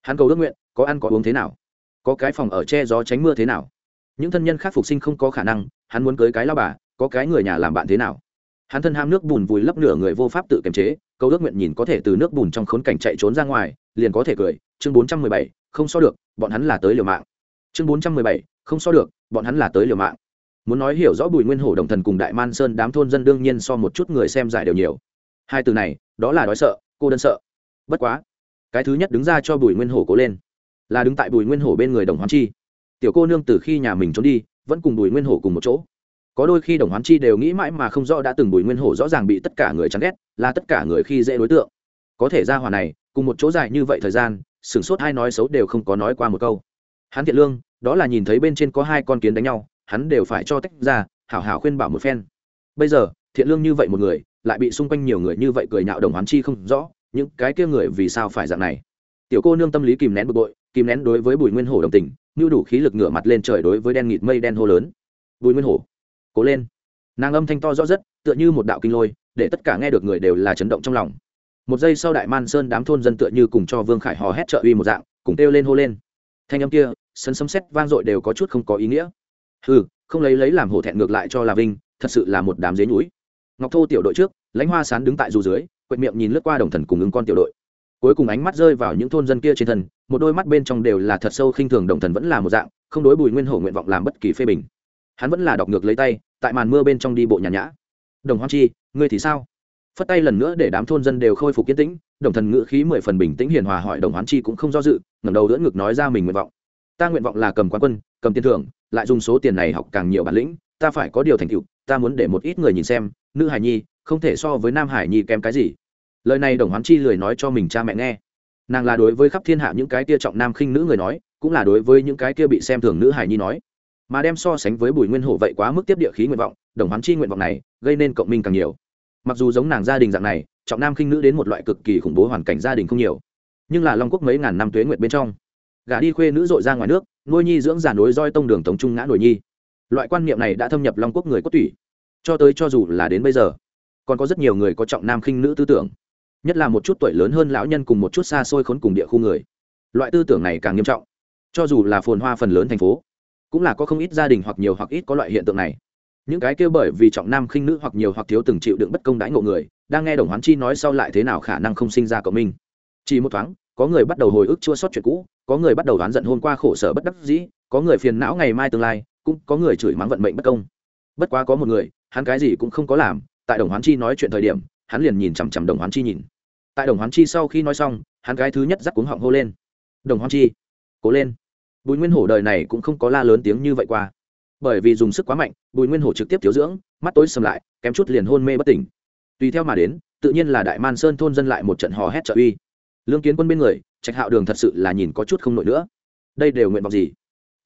Hắn cầu ước nguyện, có ăn có uống thế nào? Có cái phòng ở che gió tránh mưa thế nào? Những thân nhân khác phục sinh không có khả năng, hắn muốn cưới cái lao bà, có cái người nhà làm bạn thế nào? Hắn thân ham nước bùn vùi lấp nửa người vô pháp tự kiềm chế câu ước nguyện nhìn có thể từ nước bùn trong khốn cảnh chạy trốn ra ngoài, liền có thể cười. Chương bốn trăm mười bảy, không so được, bọn hắn là tới liều mạng. Chương bốn trăm mười bảy, không so được, bọn hắn là tới liều mạng muốn nói hiểu rõ bùi nguyên hổ đồng thần cùng đại man sơn đám thôn dân đương nhiên so một chút người xem giải đều nhiều. Hai từ này, đó là đói sợ, cô đơn sợ. Bất quá, cái thứ nhất đứng ra cho bùi nguyên hổ cố lên, là đứng tại bùi nguyên hổ bên người đồng hoán chi. Tiểu cô nương từ khi nhà mình trốn đi, vẫn cùng bùi nguyên hổ cùng một chỗ. Có đôi khi đồng hoán chi đều nghĩ mãi mà không rõ đã từng bùi nguyên hổ rõ ràng bị tất cả người chán ghét, là tất cả người khi dễ đối tượng. Có thể ra hòa này, cùng một chỗ dài như vậy thời gian, sửng sốt hai nói xấu đều không có nói qua một câu. Hắn thiện lương, đó là nhìn thấy bên trên có hai con kiến đánh nhau hắn đều phải cho tách ra, hảo hảo khuyên bảo một phen. Bây giờ, thiện lương như vậy một người, lại bị xung quanh nhiều người như vậy cười nhạo đồng hoán chi không rõ, những cái kia người vì sao phải dạng này? Tiểu cô nương tâm lý kìm nén bực bội, kìm nén đối với bùi nguyên hổ đồng tình như đủ khí lực ngửa mặt lên trời đối với đen nghịt mây đen hô lớn. Bùi nguyên hổ, cố lên. Nàng âm thanh to rõ rất, tựa như một đạo kinh lôi, để tất cả nghe được người đều là chấn động trong lòng. Một giây sau đại man sơn đám thôn dân tựa như cùng cho vương khải hò hét trợ uy một dạng, cùng kêu lên hô lên. Thanh âm kia, sân sấm sét vang dội đều có chút không có ý nghĩa ừ không lấy lấy làm hổ thẹn ngược lại cho là vinh, thật sự là một đám dế nhúi. Ngọc thô tiểu đội trước, lãnh hoa sán đứng tại dù dưới, quệt miệng nhìn lướt qua đồng thần cùng ứng con tiểu đội. Cuối cùng ánh mắt rơi vào những thôn dân kia trên thân, một đôi mắt bên trong đều là thật sâu khinh thường đồng thần vẫn là một dạng, không đối bùi nguyên hổ nguyện vọng làm bất kỳ phê bình. Hắn vẫn là đọc ngược lấy tay, tại màn mưa bên trong đi bộ nhàn nhã. Đồng hoan chi, ngươi thì sao? Phất tay lần nữa để đám thôn dân đều khôi phục kiến tĩnh, đồng thần ngữ khí mười phần bình tĩnh hiền hòa hỏi đồng hoán chi cũng không do dự, ngẩng đầu đỡ ngực nói ra mình nguyện vọng. Ta nguyện vọng là cầm quán quân, cầm tiền thưởng lại dùng số tiền này học càng nhiều bản lĩnh, ta phải có điều thành tựu, ta muốn để một ít người nhìn xem, nữ hải nhi, không thể so với nam hải nhi kém cái gì. Lời này đồng hoán chi lười nói cho mình cha mẹ nghe. Nàng là đối với khắp thiên hạ những cái kia trọng nam khinh nữ người nói, cũng là đối với những cái kia bị xem thường nữ hải nhi nói. Mà đem so sánh với bùi nguyên hổ vậy quá mức tiếp địa khí nguyện vọng, đồng hoán chi nguyện vọng này gây nên cộng minh càng nhiều. Mặc dù giống nàng gia đình dạng này, trọng nam khinh nữ đến một loại cực kỳ khủng bố hoàn cảnh gia đình không nhiều, nhưng là long quốc mấy ngàn năm tuế nguyệt bên trong gả đi khuê nữ dội ra ngoài nước, nuôi nhi dưỡng giả nối roi tông đường tống trung ngã nổi nhi. Loại quan niệm này đã thâm nhập long quốc người cốt tủy. Cho tới cho dù là đến bây giờ, còn có rất nhiều người có trọng nam khinh nữ tư tưởng. Nhất là một chút tuổi lớn hơn lão nhân cùng một chút xa xôi khốn cùng địa khu người. Loại tư tưởng này càng nghiêm trọng. Cho dù là phồn hoa phần lớn thành phố, cũng là có không ít gia đình hoặc nhiều hoặc ít có loại hiện tượng này. Những cái kêu bởi vì trọng nam khinh nữ hoặc nhiều hoặc thiếu từng chịu đựng bất công đãi ngộ người, đang nghe đồng hoán chi nói sau lại thế nào khả năng không sinh ra cộng minh. Chỉ một thoáng, có người bắt đầu hồi ức chua sót chuyện cũ có người bắt đầu đoán giận hôm qua khổ sở bất đắc dĩ, có người phiền não ngày mai tương lai, cũng có người chửi mắng vận mệnh bất công. Bất quá có một người, hắn cái gì cũng không có làm, tại đồng hoán chi nói chuyện thời điểm, hắn liền nhìn chằm chằm đồng hoán chi nhìn. Tại đồng hoán chi sau khi nói xong, hắn cái thứ nhất dắt cuống họng hô lên. Đồng hoán chi, cố lên. Bùi nguyên hổ đời này cũng không có la lớn tiếng như vậy qua. Bởi vì dùng sức quá mạnh, bùi nguyên hổ trực tiếp thiếu dưỡng, mắt tối sầm lại, kém chút liền hôn mê bất tỉnh. Tùy theo mà đến, tự nhiên là đại man sơn thôn dân lại một trận hò hét trợ uy lương kiến quân bên người, trạch hạo đường thật sự là nhìn có chút không nổi nữa. Đây đều nguyện vọng gì?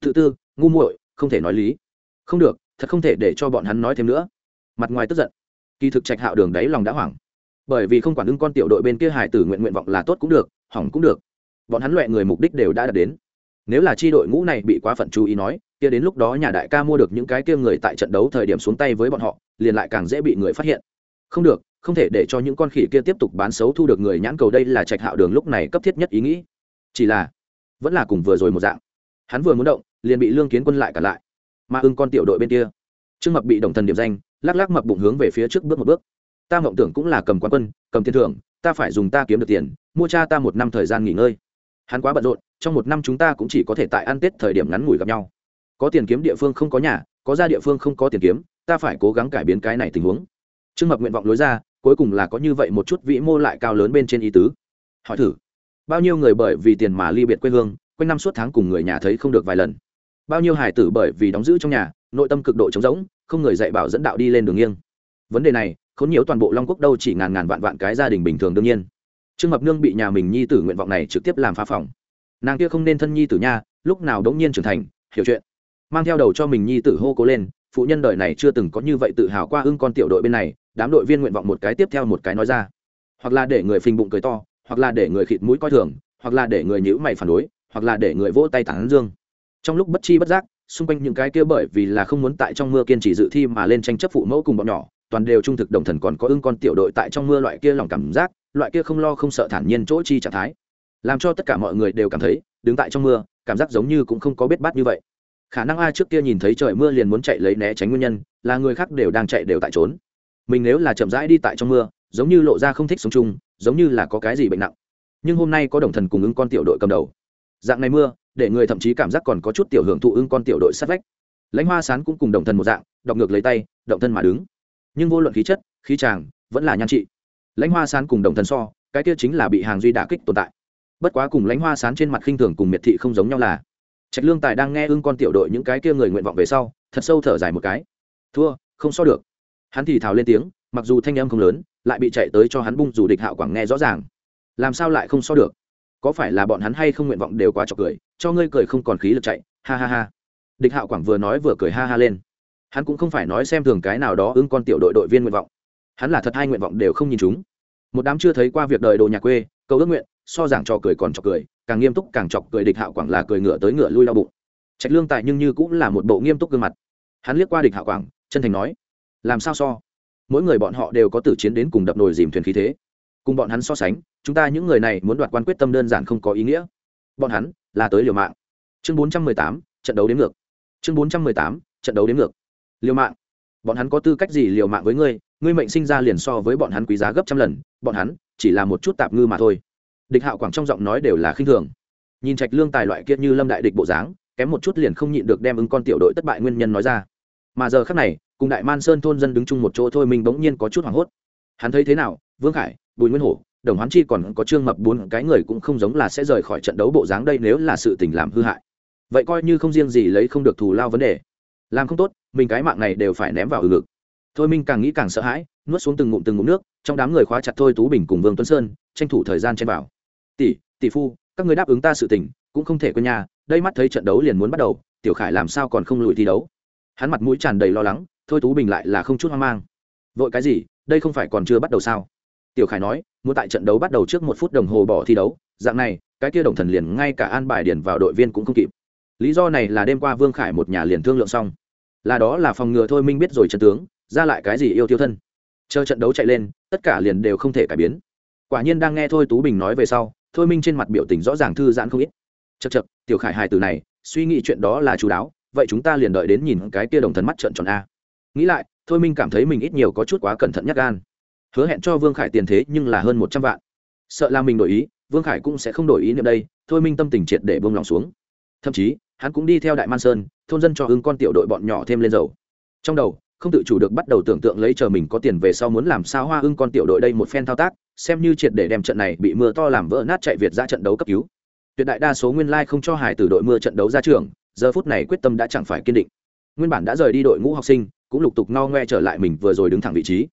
Tự tư, ngu muội, không thể nói lý. Không được, thật không thể để cho bọn hắn nói thêm nữa. Mặt ngoài tức giận. Kỳ thực trạch hạo đường đấy lòng đã hoảng. Bởi vì không quản ứng con tiểu đội bên kia hải tử nguyện nguyện vọng là tốt cũng được, hỏng cũng được. Bọn hắn loại người mục đích đều đã đạt đến. Nếu là chi đội ngũ này bị quá phận chú ý nói, kia đến lúc đó nhà đại ca mua được những cái kia người tại trận đấu thời điểm xuống tay với bọn họ, liền lại càng dễ bị người phát hiện. Không được không thể để cho những con khỉ kia tiếp tục bán xấu thu được người nhãn cầu đây là trạch hạo đường lúc này cấp thiết nhất ý nghĩ. Chỉ là, vẫn là cùng vừa rồi một dạng. Hắn vừa muốn động, liền bị lương kiến quân lại cả lại. Mà ưng con tiểu đội bên kia, trương mập bị đồng thần điểm danh, lắc lắc mập bụng hướng về phía trước bước một bước. Ta mộng tưởng cũng là cầm quán quân, cầm tiền thưởng, ta phải dùng ta kiếm được tiền, mua cha ta một năm thời gian nghỉ ngơi. Hắn quá bận rộn, trong một năm chúng ta cũng chỉ có thể tại ăn tết thời điểm ngắn ngủi gặp nhau. Có tiền kiếm địa phương không có nhà, có ra địa phương không có tiền kiếm, ta phải cố gắng cải biến cái này tình huống. Trương mập nguyện vọng lối ra cuối cùng là có như vậy một chút vĩ mô lại cao lớn bên trên ý tứ. Hỏi thử, bao nhiêu người bởi vì tiền mà ly biệt quê hương, quanh năm suốt tháng cùng người nhà thấy không được vài lần? Bao nhiêu hải tử bởi vì đóng giữ trong nhà, nội tâm cực độ trống rỗng, không người dạy bảo dẫn đạo đi lên đường nghiêng? Vấn đề này, khốn nhiều toàn bộ long quốc đâu chỉ ngàn ngàn vạn vạn cái gia đình bình thường đương nhiên. Trương mập nương bị nhà mình nhi tử nguyện vọng này trực tiếp làm phá phòng nàng kia không nên thân nhi tử nha, lúc nào đống nhiên trưởng thành, hiểu chuyện. Mang theo đầu cho mình nhi tử hô cố lên, phụ nhân đời này chưa từng có như vậy tự hào qua ưng con tiểu đội bên này đám đội viên nguyện vọng một cái tiếp theo một cái nói ra. Hoặc là để người phình bụng cười to, hoặc là để người khịt mũi coi thường, hoặc là để người nhữ mày phản đối, hoặc là để người vỗ tay tán dương. Trong lúc bất chi bất giác, xung quanh những cái kia bởi vì là không muốn tại trong mưa kiên trì dự thi mà lên tranh chấp phụ mẫu cùng bọn nhỏ, toàn đều trung thực đồng thần còn có ưng con tiểu đội tại trong mưa loại kia lòng cảm giác, loại kia không lo không sợ thản nhiên chỗ chi trạng thái. Làm cho tất cả mọi người đều cảm thấy, đứng tại trong mưa, cảm giác giống như cũng không có biết bát như vậy. Khả năng ai trước kia nhìn thấy trời mưa liền muốn chạy lấy né tránh nguyên nhân, là người khác đều đang chạy đều tại trốn mình nếu là chậm rãi đi tại trong mưa, giống như lộ ra không thích sống chung, giống như là có cái gì bệnh nặng. Nhưng hôm nay có đồng thần cùng ứng con tiểu đội cầm đầu. Dạng này mưa, để người thậm chí cảm giác còn có chút tiểu hưởng thụ ứng con tiểu đội sát vách. Lãnh hoa sán cũng cùng đồng thần một dạng, đọc ngược lấy tay, động thân mà đứng. Nhưng vô luận khí chất, khí tràng vẫn là nhan trị. Lãnh hoa sán cùng đồng thần so, cái kia chính là bị hàng duy đả kích tồn tại. Bất quá cùng lãnh hoa sán trên mặt khinh thường cùng miệt thị không giống nhau là, trạch lương tài đang nghe ưng con tiểu đội những cái kia người nguyện vọng về sau, thật sâu thở dài một cái. Thua, không so được hắn thì thào lên tiếng, mặc dù thanh âm không lớn, lại bị chạy tới cho hắn bung dù địch hạo quảng nghe rõ ràng. Làm sao lại không so được? Có phải là bọn hắn hay không nguyện vọng đều quá trọc cười, cho ngươi cười không còn khí lực chạy, ha ha ha. Địch hạo quảng vừa nói vừa cười ha ha lên. Hắn cũng không phải nói xem thường cái nào đó ưng con tiểu đội đội viên nguyện vọng. Hắn là thật hai nguyện vọng đều không nhìn chúng. Một đám chưa thấy qua việc đời đồ nhà quê câu ước nguyện, so giảng trò cười còn trò cười, càng nghiêm túc càng chọc cười địch hạo quảng là cười ngựa tới ngựa lui đau bụng. Trạch lương tài nhưng như cũng là một bộ nghiêm túc gương mặt. Hắn liếc qua địch hạo quảng, chân thành nói làm sao so? Mỗi người bọn họ đều có tử chiến đến cùng đập nồi dìm thuyền khí thế. Cùng bọn hắn so sánh, chúng ta những người này muốn đoạt quan quyết tâm đơn giản không có ý nghĩa. Bọn hắn là tới liều mạng. Chương bốn trăm mười tám, trận đấu đến ngược. Chương bốn trăm mười tám, trận đấu đến ngược. Liều mạng. Bọn hắn có tư cách gì liều mạng với ngươi? Ngươi mệnh sinh ra liền so với bọn hắn quý giá gấp trăm lần. Bọn hắn chỉ là một chút tạp ngư mà thôi. Địch hạo quảng trong giọng nói đều là khinh thường. Nhìn trạch lương tài loại kia như lâm đại địch bộ dáng, kém một chút liền không nhịn được đem ứng con tiểu đội thất bại nguyên nhân nói ra. Mà giờ khác này cùng đại man sơn thôn dân đứng chung một chỗ thôi mình bỗng nhiên có chút hoảng hốt. Hắn thấy thế nào? Vương khải, bùi nguyên hổ, đồng hoán chi còn có trương mập bốn cái người cũng không giống là sẽ rời khỏi trận đấu bộ dáng đây nếu là sự tình làm hư hại. Vậy coi như không riêng gì lấy không được thù lao vấn đề. Làm không tốt, mình cái mạng này đều phải ném vào ừ ngực. Thôi minh càng nghĩ càng sợ hãi, nuốt xuống từng ngụm từng ngụm nước, trong đám người khóa chặt thôi tú bình cùng vương tuấn sơn, tranh thủ thời gian chen vào. Tỷ tỷ phu, các người đáp ứng ta sự tình, cũng không thể quên nhà đây mắt thấy trận đấu liền muốn bắt đầu, tiểu khải làm sao còn không lùi thi đấu? Hắn mặt mũi tràn đầy lo lắng thôi tú bình lại là không chút hoang mang. Vội cái gì, đây không phải còn chưa bắt đầu sao? Tiểu khải nói, muốn tại trận đấu bắt đầu trước một phút đồng hồ bỏ thi đấu, dạng này, cái kia đồng thần liền ngay cả an bài điển vào đội viên cũng không kịp. Lý do này là đêm qua vương khải một nhà liền thương lượng xong. Là đó là phòng ngừa thôi minh biết rồi trận tướng, ra lại cái gì yêu tiêu thân. Chờ trận đấu chạy lên, tất cả liền đều không thể cải biến. Quả nhiên đang nghe thôi tú bình nói về sau, thôi minh trên mặt biểu tình rõ ràng thư giãn không ít. Chật chật tiểu khải hài từ này, suy nghĩ chuyện đó là chú đáo, vậy chúng ta liền đợi đến nhìn cái kia đồng thần mắt trận tròn a nghĩ lại, thôi minh cảm thấy mình ít nhiều có chút quá cẩn thận nhắc gan. Hứa hẹn cho vương khải tiền thế nhưng là hơn một trăm vạn. Sợ là mình đổi ý, vương khải cũng sẽ không đổi ý niệm đây, thôi minh tâm tình triệt để bông lòng xuống. Thậm chí, hắn cũng đi theo đại man sơn, thôn dân cho hưng con tiểu đội bọn nhỏ thêm lên dầu. Trong đầu, không tự chủ được bắt đầu tưởng tượng lấy chờ mình có tiền về sau muốn làm sao hoa hưng con tiểu đội đây một phen thao tác, xem như triệt để đem trận này bị mưa to làm vỡ nát chạy việt ra trận đấu cấp cứu. Tuyệt đại đa số nguyên lai không cho hải từ đội mưa trận đấu ra trường, giờ phút này quyết tâm đã chẳng phải kiên định. Nguyên bản đã rời đi đội ngũ học sinh cũng lục tục no ngoe trở lại mình vừa rồi đứng thẳng vị trí.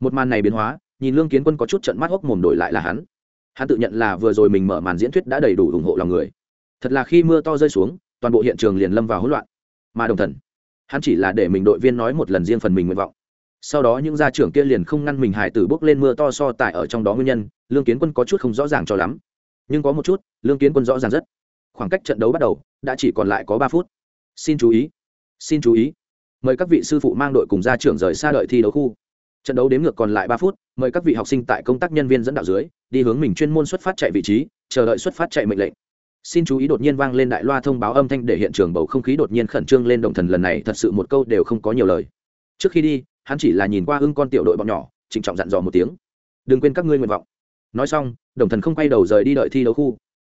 Một màn này biến hóa, nhìn lương kiến quân có chút trận mắt hốc mồm đổi lại là hắn. Hắn tự nhận là vừa rồi mình mở màn diễn thuyết đã đầy đủ ủng hộ lòng người. Thật là khi mưa to rơi xuống, toàn bộ hiện trường liền lâm vào hỗn loạn. Mà đồng thần, hắn chỉ là để mình đội viên nói một lần riêng phần mình nguyện vọng. Sau đó những gia trưởng kia liền không ngăn mình hải tử bước lên mưa to so tại ở trong đó nguyên nhân, lương kiến quân có chút không rõ ràng cho lắm. Nhưng có một chút, lương kiến quân rõ ràng rất. Khoảng cách trận đấu bắt đầu, đã chỉ còn lại có ba phút. Xin chú ý, xin chú ý mời các vị sư phụ mang đội cùng gia trưởng rời xa đợi thi đấu khu. Trận đấu đếm ngược còn lại ba phút, mời các vị học sinh tại công tác nhân viên dẫn đạo dưới, đi hướng mình chuyên môn xuất phát chạy vị trí, chờ đợi xuất phát chạy mệnh lệnh. Xin chú ý đột nhiên vang lên đại loa thông báo âm thanh để hiện trường bầu không khí đột nhiên khẩn trương lên động thần lần này thật sự một câu đều không có nhiều lời. Trước khi đi, hắn chỉ là nhìn qua ưng con tiểu đội bọn nhỏ, trịnh trọng dặn dò một tiếng. Đừng quên các ngươi nguyện vọng. Nói xong, đồng thần không quay đầu rời đi đợi thi đấu khu.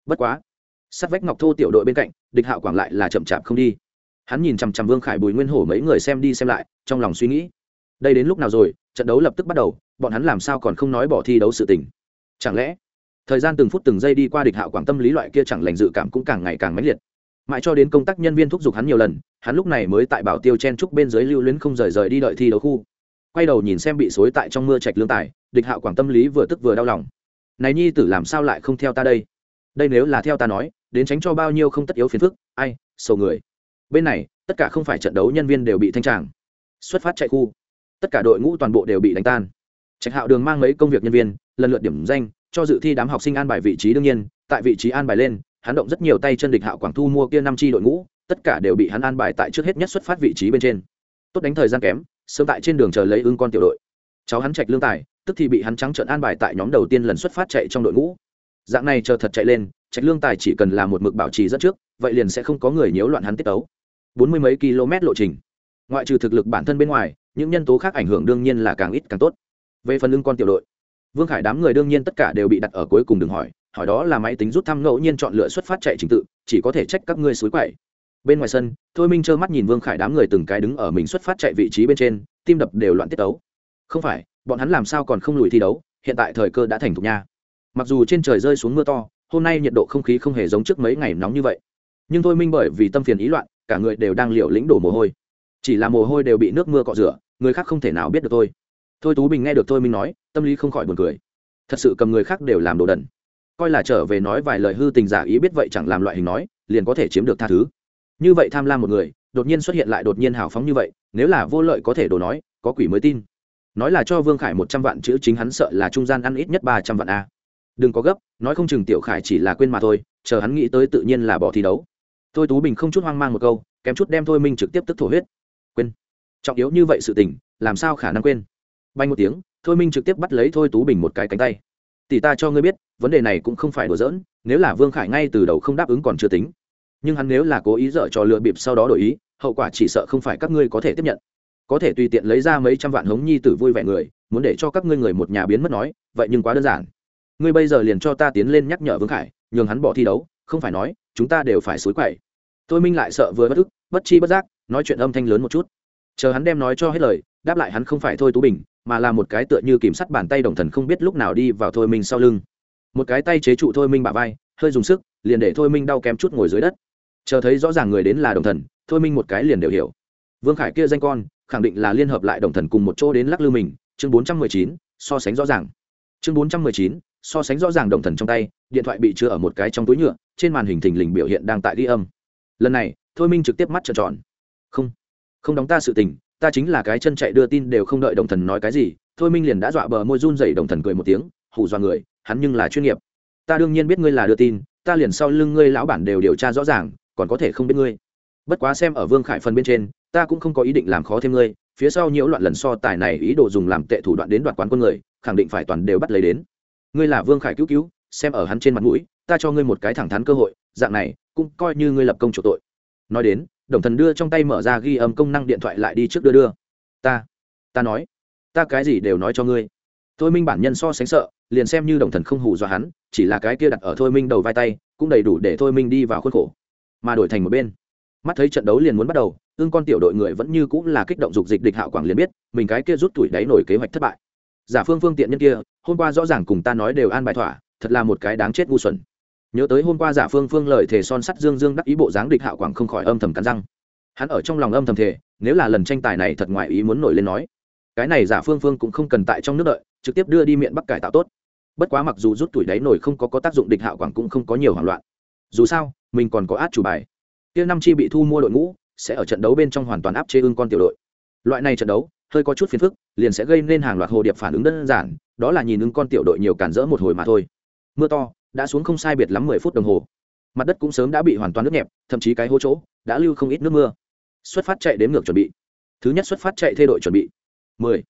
Bất quá, sát vách ngọc thô tiểu đội bên cạnh, địch hạo quảng lại là chậm chạp không đi hắn nhìn chằm chằm vương khải bùi nguyên hổ mấy người xem đi xem lại, trong lòng suy nghĩ. Đây đến lúc nào rồi, trận đấu lập tức bắt đầu, bọn hắn làm sao còn không nói bỏ thi đấu sự tình? Chẳng lẽ, thời gian từng phút từng giây đi qua địch hạo quảng tâm lý loại kia chẳng lành dự cảm cũng càng ngày càng mãnh liệt. Mãi cho đến công tác nhân viên thúc giục hắn nhiều lần, hắn lúc này mới tại bảo tiêu chen trúc bên dưới lưu luyến không rời rời đi đợi thi đấu khu. Quay đầu nhìn xem bị xối tại trong mưa trạch lương tài, địch hạo quảng tâm lý vừa tức vừa đau lòng. Này nhi tử làm sao lại không theo ta đây? Đây nếu là theo ta nói, đến tránh cho bao nhiêu không tất yếu phiền phức, ai, sầu người bên này, tất cả không phải trận đấu nhân viên đều bị thanh tràng. Xuất phát chạy khu. Tất cả đội ngũ toàn bộ đều bị đánh tan. Trạch hạo đường mang mấy công việc nhân viên, lần lượt điểm danh, cho dự thi đám học sinh an bài vị trí đương nhiên, tại vị trí an bài lên, hắn động rất nhiều tay chân địch hạo quảng thu mua kia năm chi đội ngũ, tất cả đều bị hắn an bài tại trước hết nhất xuất phát vị trí bên trên. Tốt đánh thời gian kém, sớm tại trên đường chờ lấy ưng con tiểu đội. Cháu hắn trạch lương tài, tức thì bị hắn trắng trợn an bài tại nhóm đầu tiên lần xuất phát chạy trong đội ngũ. Dạng này chờ thật chạy lên, trạch lương tài chỉ cần là một mực bảo trì rất trước, vậy liền sẽ không có người nhiễu loạn hắn tiết tấu bốn mươi mấy km lộ trình. Ngoại trừ thực lực bản thân bên ngoài, những nhân tố khác ảnh hưởng đương nhiên là càng ít càng tốt. Về phần lưng con tiểu đội, vương khải đám người đương nhiên tất cả đều bị đặt ở cuối cùng đừng hỏi hỏi đó là máy tính rút thăm ngẫu nhiên chọn lựa xuất phát chạy trình tự, chỉ có thể trách các ngươi suối quậy. Bên ngoài sân, thôi minh trơ mắt nhìn vương khải đám người từng cái đứng ở mình xuất phát chạy vị trí bên trên, tim đập đều loạn tiết tấu. Không phải, bọn hắn làm sao còn không lùi thi đấu, hiện tại thời cơ đã thành thục nha. Mặc dù trên trời rơi xuống mưa to, hôm nay nhiệt độ không khí không hề giống trước mấy ngày nóng như vậy. Nhưng thôi minh bởi vì tâm phiền ý loạn cả người đều đang liều lĩnh đổ mồ hôi. Chỉ là mồ hôi đều bị nước mưa cọ rửa, người khác không thể nào biết được thôi. Thôi tú bình nghe được thôi minh nói, tâm lý không khỏi buồn cười. Thật sự cầm người khác đều làm đồ đần. Coi là trở về nói vài lời hư tình giả ý biết vậy chẳng làm loại hình nói, liền có thể chiếm được tha thứ. Như vậy tham lam một người, đột nhiên xuất hiện lại đột nhiên hào phóng như vậy, nếu là vô lợi có thể đồ nói, có quỷ mới tin. Nói là cho vương khải một trăm vạn chữ chính hắn sợ là trung gian ăn ít nhất ba trăm vạn a. Đừng có gấp, nói không chừng tiểu khải chỉ là quên mà thôi, chờ hắn nghĩ tới tự nhiên là bỏ thi đấu thôi tú bình không chút hoang mang một câu, kém chút đem thôi minh trực tiếp tức thổ huyết. Quên. Trọng yếu như vậy sự tình, làm sao khả năng quên? Bay một tiếng, thôi minh trực tiếp bắt lấy thôi tú bình một cái cánh tay. Tỷ ta cho ngươi biết, vấn đề này cũng không phải đùa giỡn, nếu là vương khải ngay từ đầu không đáp ứng còn chưa tính. Nhưng hắn nếu là cố ý dở trò lừa bịp sau đó đổi ý, hậu quả chỉ sợ không phải các ngươi có thể tiếp nhận. Có thể tùy tiện lấy ra mấy trăm vạn hống nhi tử vui vẻ người, muốn để cho các ngươi người một nhà biến mất nói, vậy nhưng quá đơn giản. Ngươi bây giờ liền cho ta tiến lên nhắc nhở vương khải, nhường hắn bỏ thi đấu không phải nói, chúng ta đều phải xối quậy. Tôi minh lại sợ vừa bất ức, bất chi bất giác, nói chuyện âm thanh lớn một chút. Chờ hắn đem nói cho hết lời, đáp lại hắn không phải thôi tú bình, mà là một cái tựa như kìm sắt bàn tay đồng thần không biết lúc nào đi vào thôi minh sau lưng. Một cái tay chế trụ thôi minh bả vai, hơi dùng sức, liền để thôi minh đau kém chút ngồi dưới đất. Chờ thấy rõ ràng người đến là đồng thần, thôi minh một cái liền đều hiểu. Vương khải kia danh con, khẳng định là liên hợp lại đồng thần cùng một chỗ đến lắc lư mình. Chương bốn trăm mười chín, so sánh rõ ràng. Chương bốn trăm mười chín so sánh rõ ràng đồng thần trong tay, điện thoại bị chứa ở một cái trong túi nhựa, trên màn hình thình lình biểu hiện đang tại ghi âm. Lần này, thôi minh trực tiếp mắt trợn tròn. Không không đóng ta sự tình, ta chính là cái chân chạy đưa tin đều không đợi đồng thần nói cái gì, thôi minh liền đã dọa bờ môi run dày đồng thần cười một tiếng Hủ dọa người, hắn nhưng là chuyên nghiệp. Ta đương nhiên biết ngươi là đưa tin, ta liền sau lưng ngươi lão bản đều điều tra rõ ràng, còn có thể không biết ngươi. Bất quá xem ở vương khải phần bên trên, ta cũng không có ý định làm khó thêm ngươi, phía sau nhiễu loạn lần so tài này ý đồ dùng làm tệ thủ đoạn đến đoạt quán quân người, khẳng định phải toàn đều bắt lấy đến ngươi là vương khải cứu cứu, xem ở hắn trên mặt mũi, ta cho ngươi một cái thẳng thắn cơ hội, dạng này, cũng coi như ngươi lập công chủ tội. Nói đến, đồng thần đưa trong tay mở ra ghi âm công năng điện thoại lại đi trước đưa đưa. Ta ta nói, ta cái gì đều nói cho ngươi. Thôi minh bản nhân so sánh sợ, liền xem như đồng thần không hù dọa hắn, chỉ là cái kia đặt ở thôi minh đầu vai tay, cũng đầy đủ để thôi minh đi vào khuôn khổ. Mà đổi thành một bên, mắt thấy trận đấu liền muốn bắt đầu, ương con tiểu đội người vẫn như cũng là kích động dục dịch địch hạo quảng liền biết, mình cái kia rút tuổi đáy nổi kế hoạch thất bại giả phương phương tiện nhân kia, hôm qua rõ ràng cùng ta nói đều an bài thỏa, thật là một cái đáng chết ngu xuẩn. Nhớ tới hôm qua giả phương phương lời thề son sắt dương dương đắc ý bộ dáng địch hạo quảng không khỏi âm thầm cắn răng. Hắn ở trong lòng âm thầm thề, nếu là lần tranh tài này thật ngoài ý muốn nổi lên nói, cái này giả phương phương cũng không cần tại trong nước đợi, trực tiếp đưa đi miệng bắc cải tạo tốt. Bất quá mặc dù rút tuổi đáy nổi không có có tác dụng địch hạo quảng cũng không có nhiều hoảng loạn. Dù sao, mình còn có át chủ bài. Tiêu năm chi bị thu mua đội ngũ, sẽ ở trận đấu bên trong hoàn toàn áp chế ưng con tiểu đội. Loại này trận đấu hơi có chút phiền phức, liền sẽ gây nên hàng loạt hồ điệp phản ứng đơn giản, đó là nhìn ứng con tiểu đội nhiều cản rỡ một hồi mà thôi. Mưa to, đã xuống không sai biệt lắm mười phút đồng hồ. Mặt đất cũng sớm đã bị hoàn toàn nước nhẹp, thậm chí cái hố chỗ đã lưu không ít nước mưa. Xuất phát chạy đến ngược chuẩn bị. Thứ nhất xuất phát chạy thay đội chuẩn bị. Mười,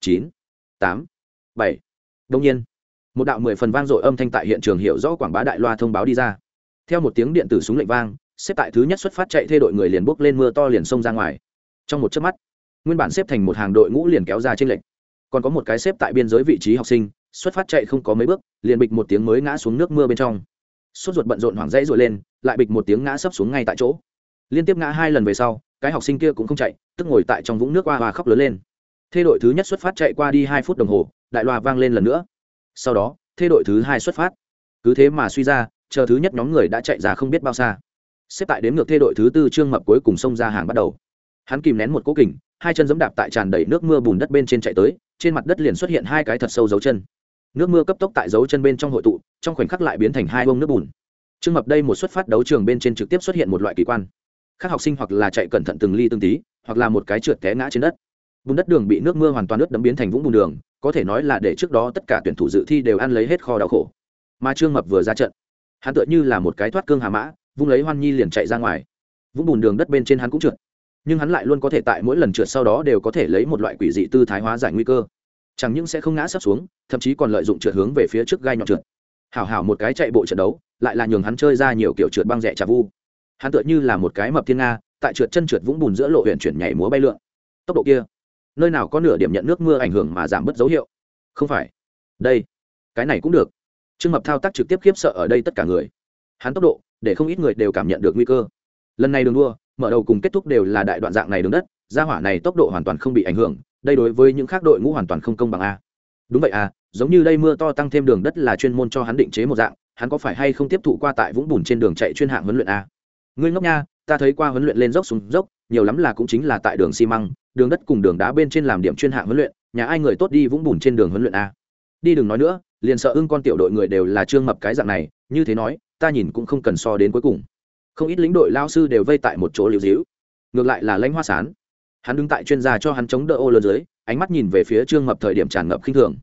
chín, tám, bảy. Đông nhiên, một đạo mười phần vang dội âm thanh tại hiện trường hiểu rõ quảng bá đại loa thông báo đi ra. Theo một tiếng điện tử súng lệnh vang, xếp tại thứ nhất xuất phát chạy thay đội người liền bốc lên mưa to liền xông ra ngoài. Trong một chớp mắt nguyên bản xếp thành một hàng đội ngũ liền kéo ra trên lệnh còn có một cái xếp tại biên giới vị trí học sinh, xuất phát chạy không có mấy bước, liền bịch một tiếng mới ngã xuống nước mưa bên trong. Sốt ruột bận rộn hoảng dãy rồi lên, lại bịch một tiếng ngã sấp xuống ngay tại chỗ. Liên tiếp ngã hai lần về sau, cái học sinh kia cũng không chạy, tức ngồi tại trong vũng nước qua hoa khóc lớn lên. Thê đội thứ nhất xuất phát chạy qua đi hai phút đồng hồ, đại loa vang lên lần nữa. Sau đó, thê đội thứ hai xuất phát. Cứ thế mà suy ra, chờ thứ nhất nhóm người đã chạy ra không biết bao xa. Xếp tại đến ngược thê đội thứ tư trương mập cuối cùng xông ra hàng bắt đầu. Hắn kìm nén một cố kình hai chân giẫm đạp tại tràn đầy nước mưa bùn đất bên trên chạy tới, trên mặt đất liền xuất hiện hai cái thật sâu dấu chân. Nước mưa cấp tốc tại dấu chân bên trong hội tụ, trong khoảnh khắc lại biến thành hai bông nước bùn. Trương mập đây một xuất phát đấu trường bên trên trực tiếp xuất hiện một loại kỳ quan. Các học sinh hoặc là chạy cẩn thận từng ly từng tí, hoặc là một cái trượt té ngã trên đất. Bùn đất đường bị nước mưa hoàn toàn ướt đẫm biến thành vũng bùn đường, có thể nói là để trước đó tất cả tuyển thủ dự thi đều ăn lấy hết kho đau khổ. Mà trương mập vừa ra trận, hắn tựa như là một cái thoát cương hà mã, vung lấy hoan nhi liền chạy ra ngoài. Vũng bùn đường đất bên trên hắn cũng trượt nhưng hắn lại luôn có thể tại mỗi lần trượt sau đó đều có thể lấy một loại quỷ dị tư thái hóa giải nguy cơ. Chẳng những sẽ không ngã sắp xuống, thậm chí còn lợi dụng trượt hướng về phía trước gai nhọn trượt. Hảo hảo một cái chạy bộ trận đấu, lại là nhường hắn chơi ra nhiều kiểu trượt băng rẻ trà vu. Hắn tựa như là một cái mập thiên nga, tại trượt chân trượt vũng bùn giữa lộ huyện chuyển nhảy múa bay lượn. Tốc độ kia, nơi nào có nửa điểm nhận nước mưa ảnh hưởng mà giảm bớt dấu hiệu? Không phải. Đây, cái này cũng được. Trương mập thao tác trực tiếp khiếp sợ ở đây tất cả người. Hắn tốc độ, để không ít người đều cảm nhận được nguy cơ lần này đường đua, mở đầu cùng kết thúc đều là đại đoạn dạng này đường đất, gia hỏa này tốc độ hoàn toàn không bị ảnh hưởng, đây đối với những khác đội ngũ hoàn toàn không công bằng a. Đúng vậy à giống như đây mưa to tăng thêm đường đất là chuyên môn cho hắn định chế một dạng, hắn có phải hay không tiếp thụ qua tại vũng bùn trên đường chạy chuyên hạng huấn luyện a? Ngươi ngốc nha, ta thấy qua huấn luyện lên dốc xuống dốc, nhiều lắm là cũng chính là tại đường xi măng, đường đất cùng đường đá bên trên làm điểm chuyên hạng huấn luyện, nhà ai người tốt đi vũng bùn trên đường huấn luyện a? Đi đừng nói nữa, liền sợ ưng con tiểu đội người đều là trương mập cái dạng này, như thế nói, ta nhìn cũng không cần so đến cuối cùng không ít lĩnh đội lao sư đều vây tại một chỗ liều dĩu ngược lại là lãnh hoa sán. Hắn đứng tại chuyên gia cho hắn chống đỡ ô lớn dưới, ánh mắt nhìn về phía trương mập thời điểm tràn ngập khinh thường.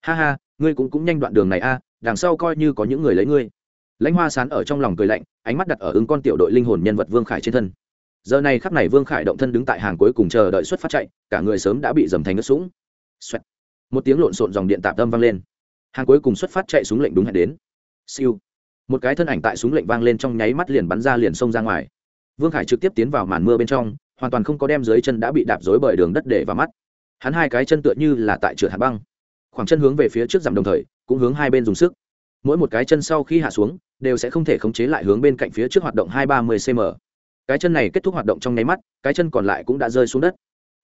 Ha ha, ngươi cũng cũng nhanh đoạn đường này a, đằng sau coi như có những người lấy ngươi. Lãnh hoa sán ở trong lòng cười lạnh, ánh mắt đặt ở ứng con tiểu đội linh hồn nhân vật vương khải trên thân. Giờ này khắp này vương khải động thân đứng tại hàng cuối cùng chờ đợi xuất phát chạy, cả người sớm đã bị dầm thành nước sũng. Xoẹt. một tiếng lộn xộn dòng điện tạp tâm vang lên. Hàng cuối cùng xuất phát chạy xuống lệnh đúng hẹn đến. Siêu một cái thân ảnh tại súng lệnh vang lên trong nháy mắt liền bắn ra liền xông ra ngoài. Vương khải trực tiếp tiến vào màn mưa bên trong, hoàn toàn không có đem dưới chân đã bị đạp dối bởi đường đất để vào mắt. Hắn hai cái chân tựa như là tại trượt hạt băng. Khoảng chân hướng về phía trước giảm đồng thời, cũng hướng hai bên dùng sức. Mỗi một cái chân sau khi hạ xuống, đều sẽ không thể khống chế lại hướng bên cạnh phía trước hoạt động hai ba mươi cm cái chân này kết thúc hoạt động trong nháy mắt, cái chân còn lại cũng đã rơi xuống đất.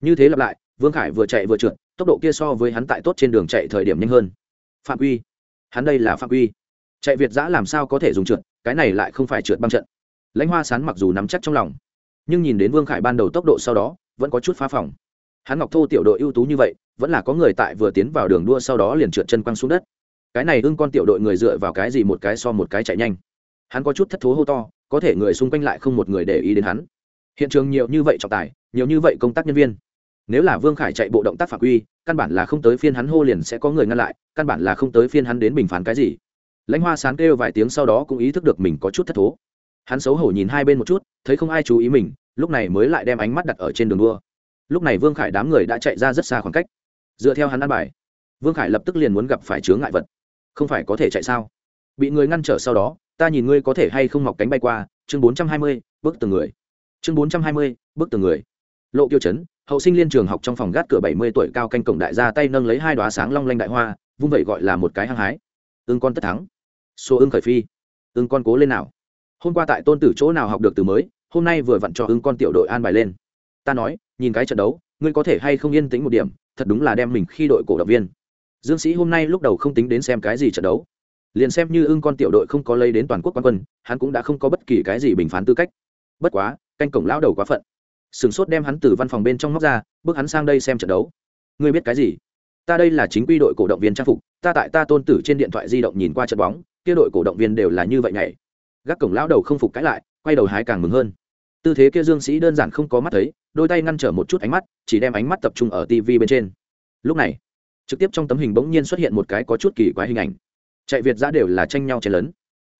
Như thế lặp lại, vương khải vừa chạy vừa trượt, tốc độ kia so với hắn tại tốt trên đường chạy thời điểm nhanh hơn. Phạm quy. Hắn đây là phạm quy chạy việt giã làm sao có thể dùng trượt, cái này lại không phải trượt băng trận. Lãnh hoa sán mặc dù nắm chắc trong lòng, nhưng nhìn đến vương khải ban đầu tốc độ sau đó, vẫn có chút phá phòng. Hắn ngọc thô tiểu đội ưu tú như vậy, vẫn là có người tại vừa tiến vào đường đua sau đó liền trượt chân quăng xuống đất. Cái này ưng con tiểu đội người dựa vào cái gì một cái so một cái chạy nhanh. Hắn có chút thất thố hô to, có thể người xung quanh lại không một người để ý đến hắn. Hiện trường nhiều như vậy trọng tài, nhiều như vậy công tác nhân viên. Nếu là vương khải chạy bộ động tác phạm quy, căn bản là không tới phiên hắn hô liền sẽ có người ngăn lại, căn bản là không tới phiên hắn đến bình phán cái gì lãnh hoa sán kêu vài tiếng sau đó cũng ý thức được mình có chút thất thố. Hắn xấu hổ nhìn hai bên một chút, thấy không ai chú ý mình, lúc này mới lại đem ánh mắt đặt ở trên đường đua. Lúc này vương khải đám người đã chạy ra rất xa khoảng cách. Dựa theo hắn ăn bài, vương khải lập tức liền muốn gặp phải chướng ngại vật. Không phải có thể chạy sao? Bị người ngăn trở sau đó, ta nhìn ngươi có thể hay không mọc cánh bay qua, chương bốn trăm hai mươi, bước từng người. Chương bốn trăm hai mươi, bước từng người. Lộ kiêu chấn hậu sinh liên trường học trong phòng gác cửa bảy mươi tuổi cao canh cổng đại gia tay nâng lấy hai đoá sáng long lanh đại hoa, vung vậy gọi là một cái hăng hái. Ương con tất thắng số ưng khởi phi. Ưng con cố lên nào. Hôm qua tại tôn tử chỗ nào học được từ mới, hôm nay vừa vặn cho ưng con tiểu đội an bài lên. Ta nói, nhìn cái trận đấu, ngươi có thể hay không yên tĩnh một điểm, thật đúng là đem mình khi đội cổ động viên. Dương sĩ hôm nay lúc đầu không tính đến xem cái gì trận đấu. Liền xem như ưng con tiểu đội không có lấy đến toàn quốc quan quân, hắn cũng đã không có bất kỳ cái gì bình phán tư cách. Bất quá, canh cổng lão đầu quá phận. Sửng sốt đem hắn từ văn phòng bên trong móc ra, bước hắn sang đây xem trận đấu. Ngươi biết cái gì? Ta đây là chính quy đội cổ động viên trang phục, ta tại ta tôn tử trên điện thoại di động nhìn qua trận bóng kia đội cổ động viên đều là như vậy nhảy. Gác cổng lão đầu không phục cãi lại, quay đầu hái càng mừng hơn. Tư thế kia dương sĩ đơn giản không có mắt thấy, đôi tay ngăn trở một chút ánh mắt, chỉ đem ánh mắt tập trung ở tv bên trên. Lúc này, trực tiếp trong tấm hình bỗng nhiên xuất hiện một cái có chút kỳ quái hình ảnh. Chạy việt ra đều là tranh nhau chen lớn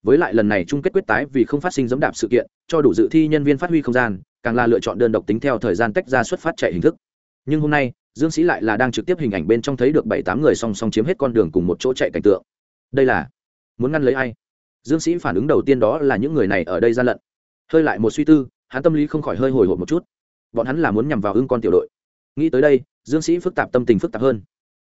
với lại lần này chung kết quyết tái vì không phát sinh dẫm đạp sự kiện, cho đủ dự thi nhân viên phát huy không gian, càng là lựa chọn đơn độc tính theo thời gian tách ra xuất phát chạy hình thức. Nhưng hôm nay, dương sĩ lại là đang trực tiếp hình ảnh bên trong thấy được bảy tám người song song chiếm hết con đường cùng một chỗ chạy cảnh tượng. Đây là muốn ngăn lấy ai? Dương sĩ phản ứng đầu tiên đó là những người này ở đây gian lận. Hơi lại một suy tư, hắn tâm lý không khỏi hơi hồi hộp một chút. Bọn hắn là muốn nhằm vào ưng con tiểu đội. Nghĩ tới đây, dương sĩ phức tạp tâm tình phức tạp hơn.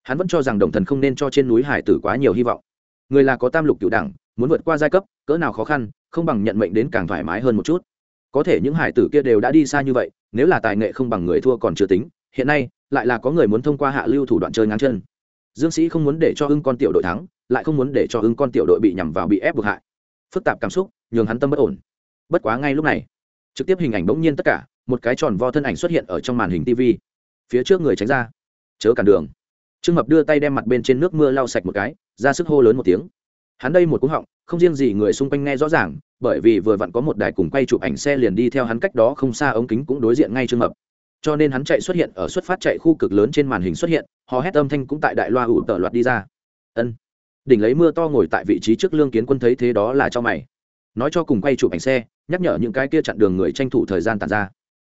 Hắn vẫn cho rằng đồng thần không nên cho trên núi hải tử quá nhiều hy vọng. Người là có tam lục cựu đẳng, muốn vượt qua giai cấp, cỡ nào khó khăn, không bằng nhận mệnh đến càng thoải mái hơn một chút. Có thể những hải tử kia đều đã đi xa như vậy, nếu là tài nghệ không bằng người thua còn chưa tính, hiện nay lại là có người muốn thông qua hạ lưu thủ đoạn chơi ngang chân dương sĩ không muốn để cho ưng con tiểu đội thắng, lại không muốn để cho ưng con tiểu đội bị nhằm vào bị ép buộc hại. Phức tạp cảm xúc, nhường hắn tâm bất ổn. Bất quá ngay lúc này, trực tiếp hình ảnh bỗng nhiên tất cả, một cái tròn vo thân ảnh xuất hiện ở trong màn hình tv phía trước người tránh ra, chớ cản đường. Trương mập đưa tay đem mặt bên trên nước mưa lau sạch một cái, ra sức hô lớn một tiếng. Hắn đây một cú họng, không riêng gì người xung quanh nghe rõ ràng, bởi vì vừa vặn có một đài cùng quay chụp ảnh xe liền đi theo hắn cách đó không xa ống kính cũng đối diện ngay trương mập cho nên hắn chạy xuất hiện ở xuất phát chạy khu cực lớn trên màn hình xuất hiện, hò hét âm thanh cũng tại đại loa ủ tờ loạt đi ra. Ân. Đỉnh lấy mưa to ngồi tại vị trí trước lương kiến quân thấy thế đó là cho mày. Nói cho cùng quay chụp ảnh xe, nhắc nhở những cái kia chặn đường người tranh thủ thời gian tàn ra.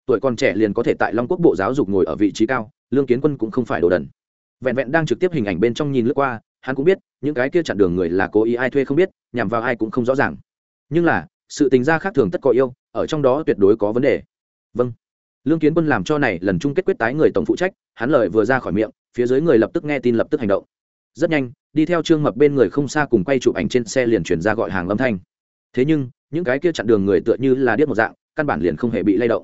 Tuổi còn trẻ liền có thể tại long quốc bộ giáo dục ngồi ở vị trí cao, lương kiến quân cũng không phải đồ đần. Vẹn vẹn đang trực tiếp hình ảnh bên trong nhìn lướt qua, hắn cũng biết, những cái kia chặn đường người là cố ý ai thuê không biết, nhằm vào ai cũng không rõ ràng. Nhưng là, sự tình gia khác thường tất có yêu, ở trong đó tuyệt đối có vấn đề. Vâng lương kiến quân làm cho này lần chung kết quyết tái người tổng phụ trách, hắn lời vừa ra khỏi miệng, phía dưới người lập tức nghe tin lập tức hành động. Rất nhanh, đi theo trương mập bên người không xa cùng quay chụp ảnh trên xe liền chuyển ra gọi hàng âm thanh. Thế nhưng, những cái kia chặn đường người tựa như là điếc một dạng, căn bản liền không hề bị lay động.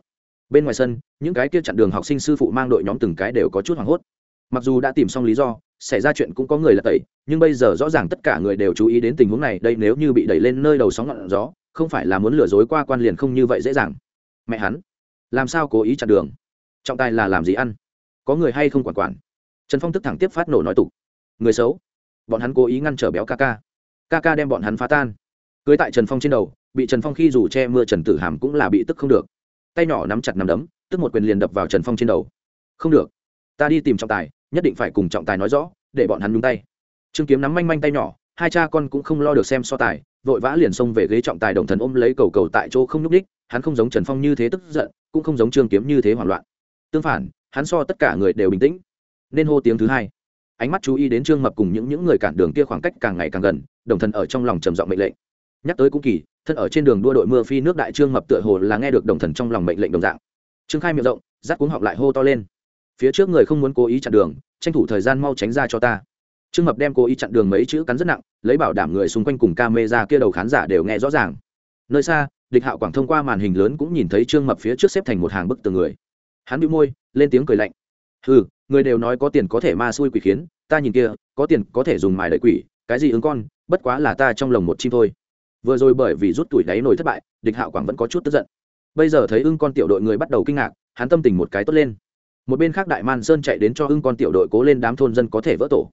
Bên ngoài sân, những cái kia chặn đường học sinh sư phụ mang đội nhóm từng cái đều có chút hoảng hốt. Mặc dù đã tìm xong lý do, xảy ra chuyện cũng có người là tẩy, nhưng bây giờ rõ ràng tất cả người đều chú ý đến tình huống này, đây nếu như bị đẩy lên nơi đầu sóng ngọn gió, không phải là muốn lừa dối qua quan liền không như vậy dễ dàng. Mẹ hắn! Làm sao cố ý chặn đường? Trọng tài là làm gì ăn? Có người hay không quản quản? Trần phong tức thẳng tiếp phát nổ nói tục. Người xấu. Bọn hắn cố ý ngăn trở béo ca ca. Ca ca đem bọn hắn phá tan. Cưới tại trần phong trên đầu, bị trần phong khi dù che mưa trần tử hàm cũng là bị tức không được. Tay nhỏ nắm chặt nắm đấm, tức một quyền liền đập vào trần phong trên đầu. Không được. Ta đi tìm trọng tài, nhất định phải cùng trọng tài nói rõ, để bọn hắn nhúng tay. Trương kiếm nắm manh manh tay nhỏ, hai cha con cũng không lo được xem so tài, vội vã liền xông về ghế trọng tài đồng thần ôm lấy cầu cầu tại chỗ không nhúc đích hắn không giống trần phong như thế tức giận cũng không giống trương kiếm như thế hoảng loạn. Tương phản, hắn so tất cả người đều bình tĩnh. Nên hô tiếng thứ hai. Ánh mắt chú ý đến trương mập cùng những những người cản đường kia khoảng cách càng ngày càng gần, đồng thần ở trong lòng trầm giọng mệnh lệnh. Nhắc tới cũng kỳ, thân ở trên đường đua đội mưa phi nước đại trương mập tựa hồ là nghe được đồng thần trong lòng mệnh lệnh đồng dạng. Trương khai miệng rộng, rát cuống họng lại hô to lên. Phía trước người không muốn cố ý chặn đường, tranh thủ thời gian mau tránh ra cho ta. Trương mập đem cố ý chặn đường mấy chữ cắn rất nặng, lấy bảo đảm người xung quanh cùng ca mê ra kia đầu khán giả đều nghe rõ ràng. Nơi xa địch hạo quảng thông qua màn hình lớn cũng nhìn thấy trương mập phía trước xếp thành một hàng bức tường người. Hắn bị môi, lên tiếng cười lạnh. Ừ người đều nói có tiền có thể ma xui quỷ khiến, ta nhìn kia, có tiền có thể dùng mài đợi quỷ, cái gì ứng con, bất quá là ta trong lồng một chim thôi. Vừa rồi bởi vì rút tuổi đáy nổi thất bại, địch hạo quảng vẫn có chút tức giận. Bây giờ thấy ưng con tiểu đội người bắt đầu kinh ngạc, hắn tâm tình một cái tốt lên. Một bên khác đại man sơn chạy đến cho ưng con tiểu đội cố lên đám thôn dân có thể vỡ tổ.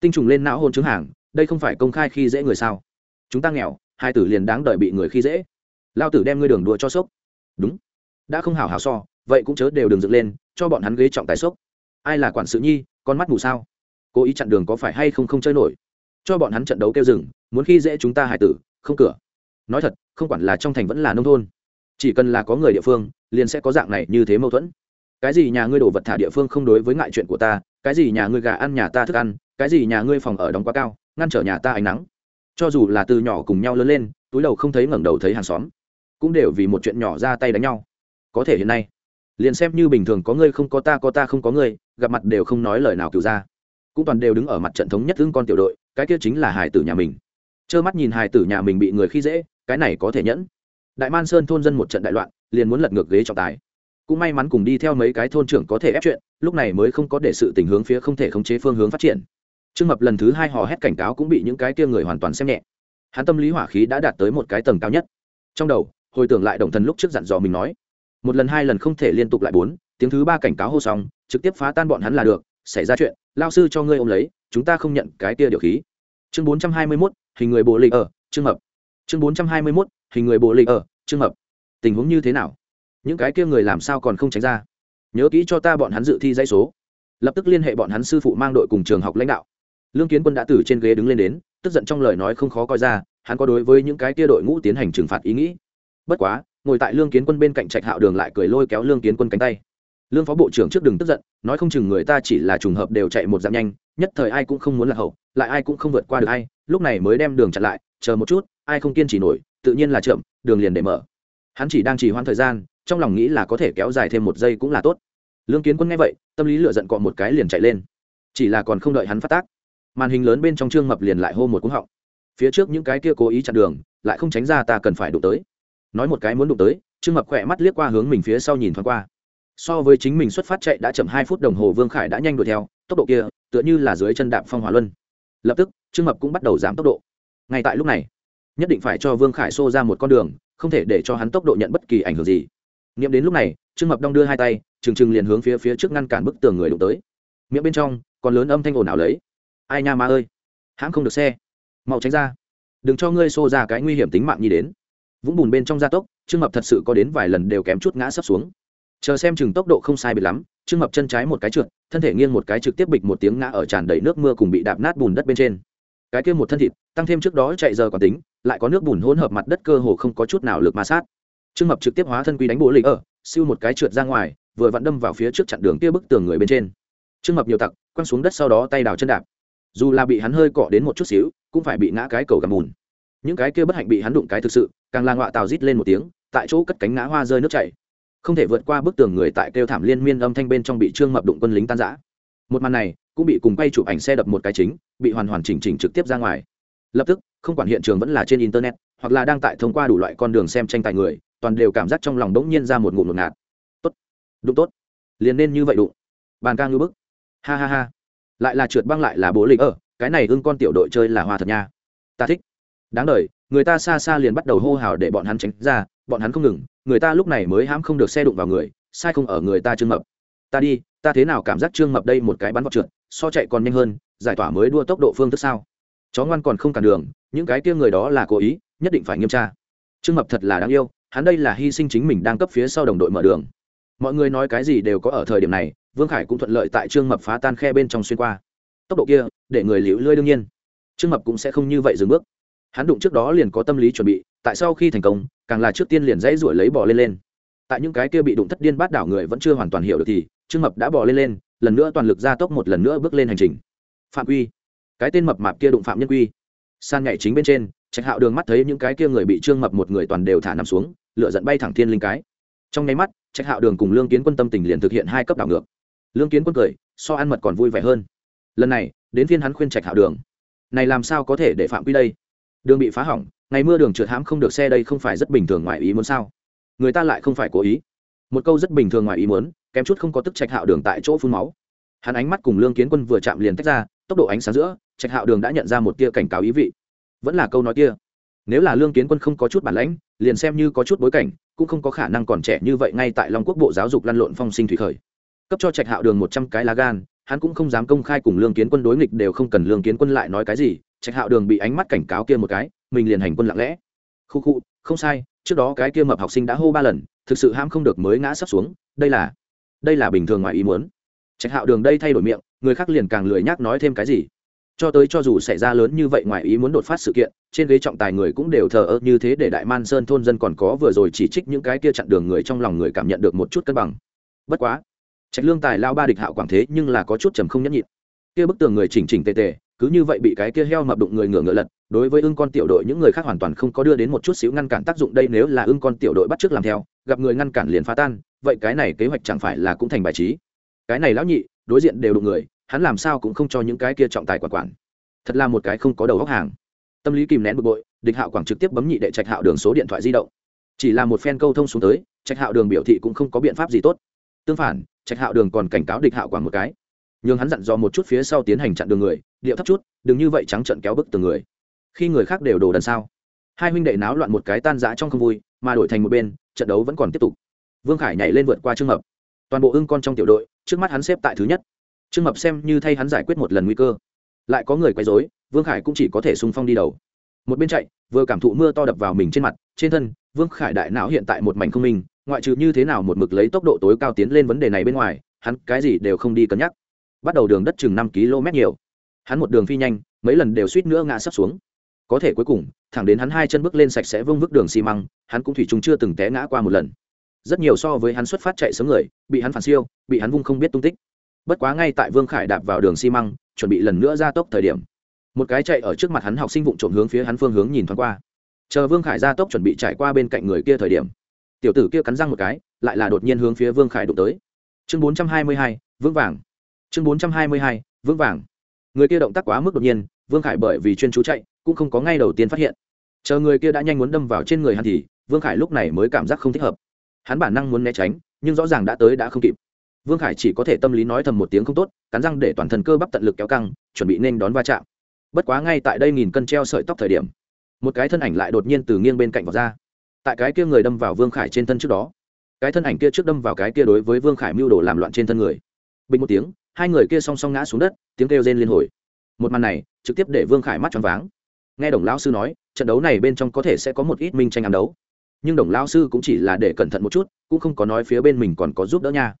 Tinh trùng lên não hôn chứng hàng, đây không phải công khai khi dễ người sao? Chúng ta nghèo, hai tử liền đáng đợi bị người khi dễ lao tử đem ngươi đường đua cho sốc. Đúng. Đã không hào hào so, vậy cũng chớ đều đường dựng lên, cho bọn hắn ghế trọng tài sốc. Ai là quản sự nhi, con mắt mù sao? Cố ý chặn đường có phải hay không không chơi nổi? Cho bọn hắn trận đấu kêu rừng muốn khi dễ chúng ta hải tử, không cửa. Nói thật, không quản là trong thành vẫn là nông thôn. Chỉ cần là có người địa phương, liền sẽ có dạng này như thế mâu thuẫn. Cái gì nhà ngươi đổ vật thả địa phương không đối với ngại chuyện của ta, cái gì nhà ngươi gà ăn nhà ta thức ăn, cái gì nhà ngươi phòng ở đóng quá cao, ngăn trở nhà ta ánh nắng. Cho dù là từ nhỏ cùng nhau lớn lên, túi đầu không thấy ngẩng đầu thấy hàng xóm cũng đều vì một chuyện nhỏ ra tay đánh nhau. Có thể hiện nay, liền xem như bình thường có ngươi không có ta có ta không có ngươi, gặp mặt đều không nói lời nào cựu ra. Cũng toàn đều đứng ở mặt trận thống nhất tương con tiểu đội, cái kia chính là hải tử nhà mình. Trơ mắt nhìn hải tử nhà mình bị người khi dễ, cái này có thể nhẫn. Đại man sơn thôn dân một trận đại loạn, liền muốn lật ngược ghế trọng tài. Cũng may mắn cùng đi theo mấy cái thôn trưởng có thể ép chuyện, lúc này mới không có để sự tình hướng phía không thể khống chế phương hướng phát triển. Trương mập lần thứ hai hò hét cảnh cáo cũng bị những cái kia người hoàn toàn xem nhẹ. Hắn tâm lý hỏa khí đã đạt tới một cái tầng cao nhất. Trong đầu hồi tưởng lại đồng thần lúc trước dặn dò mình nói, một lần, hai lần không thể liên tục lại bốn, tiếng thứ ba cảnh cáo hô xong, trực tiếp phá tan bọn hắn là được, xảy ra chuyện, lao sư cho ngươi ôm lấy, chúng ta không nhận cái kia điều khí. Chương bốn trăm hai mươi mốt, hình người bộ lịch ở trương hợp. chương bốn trăm hai mươi mốt, hình người bộ lịch ở trương hợp. tình huống như thế nào? Những cái kia người làm sao còn không tránh ra? Nhớ kỹ cho ta bọn hắn dự thi dãy số. Lập tức liên hệ bọn hắn sư phụ mang đội cùng trường học lãnh đạo. Lương kiến quân đã từ trên ghế đứng lên đến, tức giận trong lời nói không khó coi ra, hắn có đối với những cái kia đội ngũ tiến hành trừng phạt ý nghĩ bất quá, ngồi tại lương kiến quân bên cạnh trạch hạo đường lại cười lôi kéo lương kiến quân cánh tay. Lương phó bộ trưởng trước đừng tức giận, nói không chừng người ta chỉ là trùng hợp đều chạy một dạng nhanh, nhất thời ai cũng không muốn là hậu, lại ai cũng không vượt qua được ai, lúc này mới đem đường chặn lại, chờ một chút, ai không kiên trì nổi, tự nhiên là chậm, đường liền để mở. Hắn chỉ đang trì hoãn thời gian, trong lòng nghĩ là có thể kéo dài thêm một giây cũng là tốt. Lương kiến quân nghe vậy, tâm lý lựa giận cọ một cái liền chạy lên. Chỉ là còn không đợi hắn phát tác, màn hình lớn bên trong trương mập liền lại hô một cúng họng. Phía trước những cái kia cố ý chặn đường, lại không tránh ra ta cần phải đụng tới nói một cái muốn đụng tới, trương mập khỏe mắt liếc qua hướng mình phía sau nhìn thoáng qua. So với chính mình xuất phát chạy đã chậm hai phút đồng hồ, vương khải đã nhanh đuổi theo, tốc độ kia, tựa như là dưới chân đạp phong hỏa luân. Lập tức, trương mập cũng bắt đầu giảm tốc độ. Ngay tại lúc này, nhất định phải cho vương khải xô ra một con đường, không thể để cho hắn tốc độ nhận bất kỳ ảnh hưởng gì. Nghiệm đến lúc này, trương mập đong đưa hai tay, trừng trừng liền hướng phía phía trước ngăn cản bức tường người đụng tới. Miệng bên trong, còn lớn âm thanh ồn ào lấy. Ai nha ma ơi! Hãng không được xe. Mau tránh ra. Đừng cho ngươi xô ra cái nguy hiểm tính mạng nhi đến vũng bùn bên trong gia tốc, trương mập thật sự có đến vài lần đều kém chút ngã sấp xuống. Chờ xem chừng tốc độ không sai biệt lắm, trương mập chân trái một cái trượt, thân thể nghiêng một cái trực tiếp bịch một tiếng ngã ở tràn đầy nước mưa cùng bị đạp nát bùn đất bên trên. Cái kia một thân thịt, tăng thêm trước đó chạy giờ còn tính, lại có nước bùn hỗn hợp mặt đất cơ hồ không có chút nào lực ma sát. Trương mập trực tiếp hóa thân quy đánh bố lịch ở, siêu một cái trượt ra ngoài, vừa vặn đâm vào phía trước chặn đường kia bức tường người bên trên. Trương mập nhiều tặc, quăng xuống đất sau đó tay đào chân đạp. Dù là bị hắn hơi cọ đến một chút xíu, cũng phải bị ngã cái cầu gầm bùn. Những cái kia bất hạnh bị hắn đụng cái thực sự càng là ngọa tào rít lên một tiếng, tại chỗ cất cánh ngã hoa rơi nước chảy. Không thể vượt qua bức tường người tại kêu thảm liên miên âm thanh bên trong bị trương mập đụng quân lính tan giã một màn này cũng bị cùng quay chụp ảnh xe đập một cái chính, bị hoàn hoàn chỉnh chỉnh trực tiếp ra ngoài. Lập tức, không quản hiện trường vẫn là trên internet, hoặc là đang tại thông qua đủ loại con đường xem tranh tài người, toàn đều cảm giác trong lòng đống nhiên ra một ngụm ngột ngạt. Tốt, đụng tốt. Liền nên như vậy đụng. Bàn ca ngư bức. Ha ha ha. Lại là trượt băng lại là bố lịch. Ở cái này ưng con tiểu đội chơi là hoa thật nha. Ta thích. Đáng đời người ta xa xa liền bắt đầu hô hào để bọn hắn tránh ra, bọn hắn không ngừng, người ta lúc này mới hãm không được xe đụng vào người, sai không ở người ta trương mập. Ta đi, ta thế nào cảm giác trương mập đây một cái bắn vào trượt, so chạy còn nhanh hơn, giải tỏa mới đua tốc độ phương thức sao? Chó ngoan còn không cản đường, những cái kia người đó là cố ý, nhất định phải nghiêm tra. Trương mập thật là đáng yêu, hắn đây là hy sinh chính mình đang cấp phía sau đồng đội mở đường. Mọi người nói cái gì đều có ở thời điểm này, vương khải cũng thuận lợi tại trương mập phá tan khe bên trong xuyên qua. Tốc độ kia, để người liễu lơi đương nhiên. Trương mập cũng sẽ không như vậy dừng bước hắn đụng trước đó liền có tâm lý chuẩn bị, tại sau khi thành công, càng là trước tiên liền dãy ruổi lấy bò lên lên. Tại những cái kia bị đụng thất điên bát đảo người vẫn chưa hoàn toàn hiểu được thì, trương mập đã bò lên lên, lần nữa toàn lực ra tốc một lần nữa bước lên hành trình. Phạm quy. Cái tên mập mạp kia đụng phạm nhân quy. San nhảy chính bên trên, trạch hạo đường mắt thấy những cái kia người bị trương mập một người toàn đều thả nằm xuống lựa dẫn bay thẳng thiên linh cái. Trong nháy mắt, trạch hạo đường cùng lương kiến quân tâm tình liền thực hiện hai cấp đảo ngược. Lương kiến quân cười, so ăn mật còn vui vẻ hơn. Lần này, đến phiên hắn khuyên trạch hạo đường. Này làm sao có thể để phạm quy đây? Đường bị phá hỏng, ngày mưa đường trượt hãm không được xe đây không phải rất bình thường ngoài ý muốn sao? Người ta lại không phải cố ý. Một câu rất bình thường ngoài ý muốn, kém chút không có tức trạch hạo đường tại chỗ phun máu. Hắn ánh mắt cùng lương kiến quân vừa chạm liền tách ra, tốc độ ánh sáng giữa, trạch hạo đường đã nhận ra một tia cảnh cáo ý vị. Vẫn là câu nói kia. Nếu là lương kiến quân không có chút bản lãnh, liền xem như có chút bối cảnh, cũng không có khả năng còn trẻ như vậy ngay tại long quốc bộ giáo dục lăn lộn phong sinh thủy khởi. Cấp cho trạch hạo đường một trăm cái lá gan, hắn cũng không dám công khai cùng lương kiến quân đối nghịch đều không cần lương kiến quân lại nói cái gì trạch hạo đường bị ánh mắt cảnh cáo kia một cái, mình liền hành quân lặng lẽ. Khu khu, không sai, trước đó cái kia mập học sinh đã hô ba lần, thực sự ham không được mới ngã sắp xuống, đây là đây là bình thường ngoài ý muốn. Trạch hạo đường đây thay đổi miệng, người khác liền càng lười nhác nói thêm cái gì. Cho tới cho dù xảy ra lớn như vậy ngoài ý muốn đột phát sự kiện, trên ghế trọng tài người cũng đều thờ ơ như thế để đại man sơn thôn dân còn có vừa rồi chỉ trích những cái kia chặn đường người trong lòng người cảm nhận được một chút cân bằng. Bất quá, trạch lương tài lao ba địch hạo quảng thế nhưng là có chút trầm không nhẫn nhịn. Kia bức tường người chỉnh chỉnh tề tề cứ như vậy bị cái kia heo mập đụng người ngửa ngựa lật, đối với ưng con tiểu đội những người khác hoàn toàn không có đưa đến một chút xíu ngăn cản tác dụng đây nếu là ưng con tiểu đội bắt trước làm theo, gặp người ngăn cản liền phá tan, vậy cái này kế hoạch chẳng phải là cũng thành bài trí? Cái này lão nhị, đối diện đều đụng người, hắn làm sao cũng không cho những cái kia trọng tài quản quản. Thật là một cái không có đầu góc hàng. Tâm lý kìm nén bực bội, địch hạo quảng trực tiếp bấm nhị đệ trạch hạo đường số điện thoại di động. Chỉ là một phen câu thông xuống tới, trạch hạo đường biểu thị cũng không có biện pháp gì tốt. Tương phản, trạch hạo đường còn cảnh cáo địch hạo quảng một cái. Nhưng hắn dặn dò một chút phía sau tiến hành chặn đường người điệu thấp chút, đừng như vậy trắng trận kéo bức từng người. Khi người khác đều đổ đần sao? Hai huynh đệ náo loạn một cái tan rã trong không vui, mà đổi thành một bên, trận đấu vẫn còn tiếp tục. Vương khải nhảy lên vượt qua trương mập. Toàn bộ ưng con trong tiểu đội, trước mắt hắn xếp tại thứ nhất. Trương mập xem như thay hắn giải quyết một lần nguy cơ. Lại có người quấy rối, vương khải cũng chỉ có thể sung phong đi đầu. Một bên chạy, vừa cảm thụ mưa to đập vào mình trên mặt, trên thân, vương khải đại não hiện tại một mảnh không minh, ngoại trừ như thế nào một mực lấy tốc độ tối cao tiến lên vấn đề này bên ngoài, hắn cái gì đều không đi cân nhắc. Bắt đầu đường đất chừng năm km nhiều hắn một đường phi nhanh, mấy lần đều suýt nữa ngã sắp xuống. Có thể cuối cùng, thẳng đến hắn hai chân bước lên sạch sẽ vông vức đường xi măng, hắn cũng thủy chung chưa từng té ngã qua một lần. Rất nhiều so với hắn xuất phát chạy sớm người, bị hắn phản siêu, bị hắn vung không biết tung tích. Bất quá ngay tại vương khải đạp vào đường xi măng, chuẩn bị lần nữa ra tốc thời điểm. Một cái chạy ở trước mặt hắn học sinh vụng trộm hướng phía hắn phương hướng nhìn thoáng qua. Chờ vương khải ra tốc chuẩn bị chạy qua bên cạnh người kia thời điểm, tiểu tử kia cắn răng một cái, lại là đột nhiên hướng phía vương khải đụng tới. Chương bốn trăm hai mươi hai, vững vàng. Chương bốn trăm hai mươi hai, vững vàng người kia động tác quá mức đột nhiên, vương khải bởi vì chuyên chú chạy, cũng không có ngay đầu tiên phát hiện. Chờ người kia đã nhanh muốn đâm vào trên người hắn thì, vương khải lúc này mới cảm giác không thích hợp. Hắn bản năng muốn né tránh, nhưng rõ ràng đã tới đã không kịp. Vương khải chỉ có thể tâm lý nói thầm một tiếng không tốt, cắn răng để toàn thân cơ bắp tận lực kéo căng, chuẩn bị nên đón va chạm. Bất quá ngay tại đây nghìn cân treo sợi tóc thời điểm, một cái thân ảnh lại đột nhiên từ nghiêng bên cạnh vào ra. Tại cái kia người đâm vào vương khải trên thân trước đó, cái thân ảnh kia trước đâm vào cái kia đối với vương khải mưu đồ làm loạn trên thân người. Bình một tiếng hai người kia song song ngã xuống đất, tiếng kêu rên liên hồi. Một màn này, trực tiếp để vương khải mắt choáng váng. Nghe đồng lão sư nói, trận đấu này bên trong có thể sẽ có một ít minh tranh ám đấu. Nhưng đồng lão sư cũng chỉ là để cẩn thận một chút, cũng không có nói phía bên mình còn có giúp đỡ nha.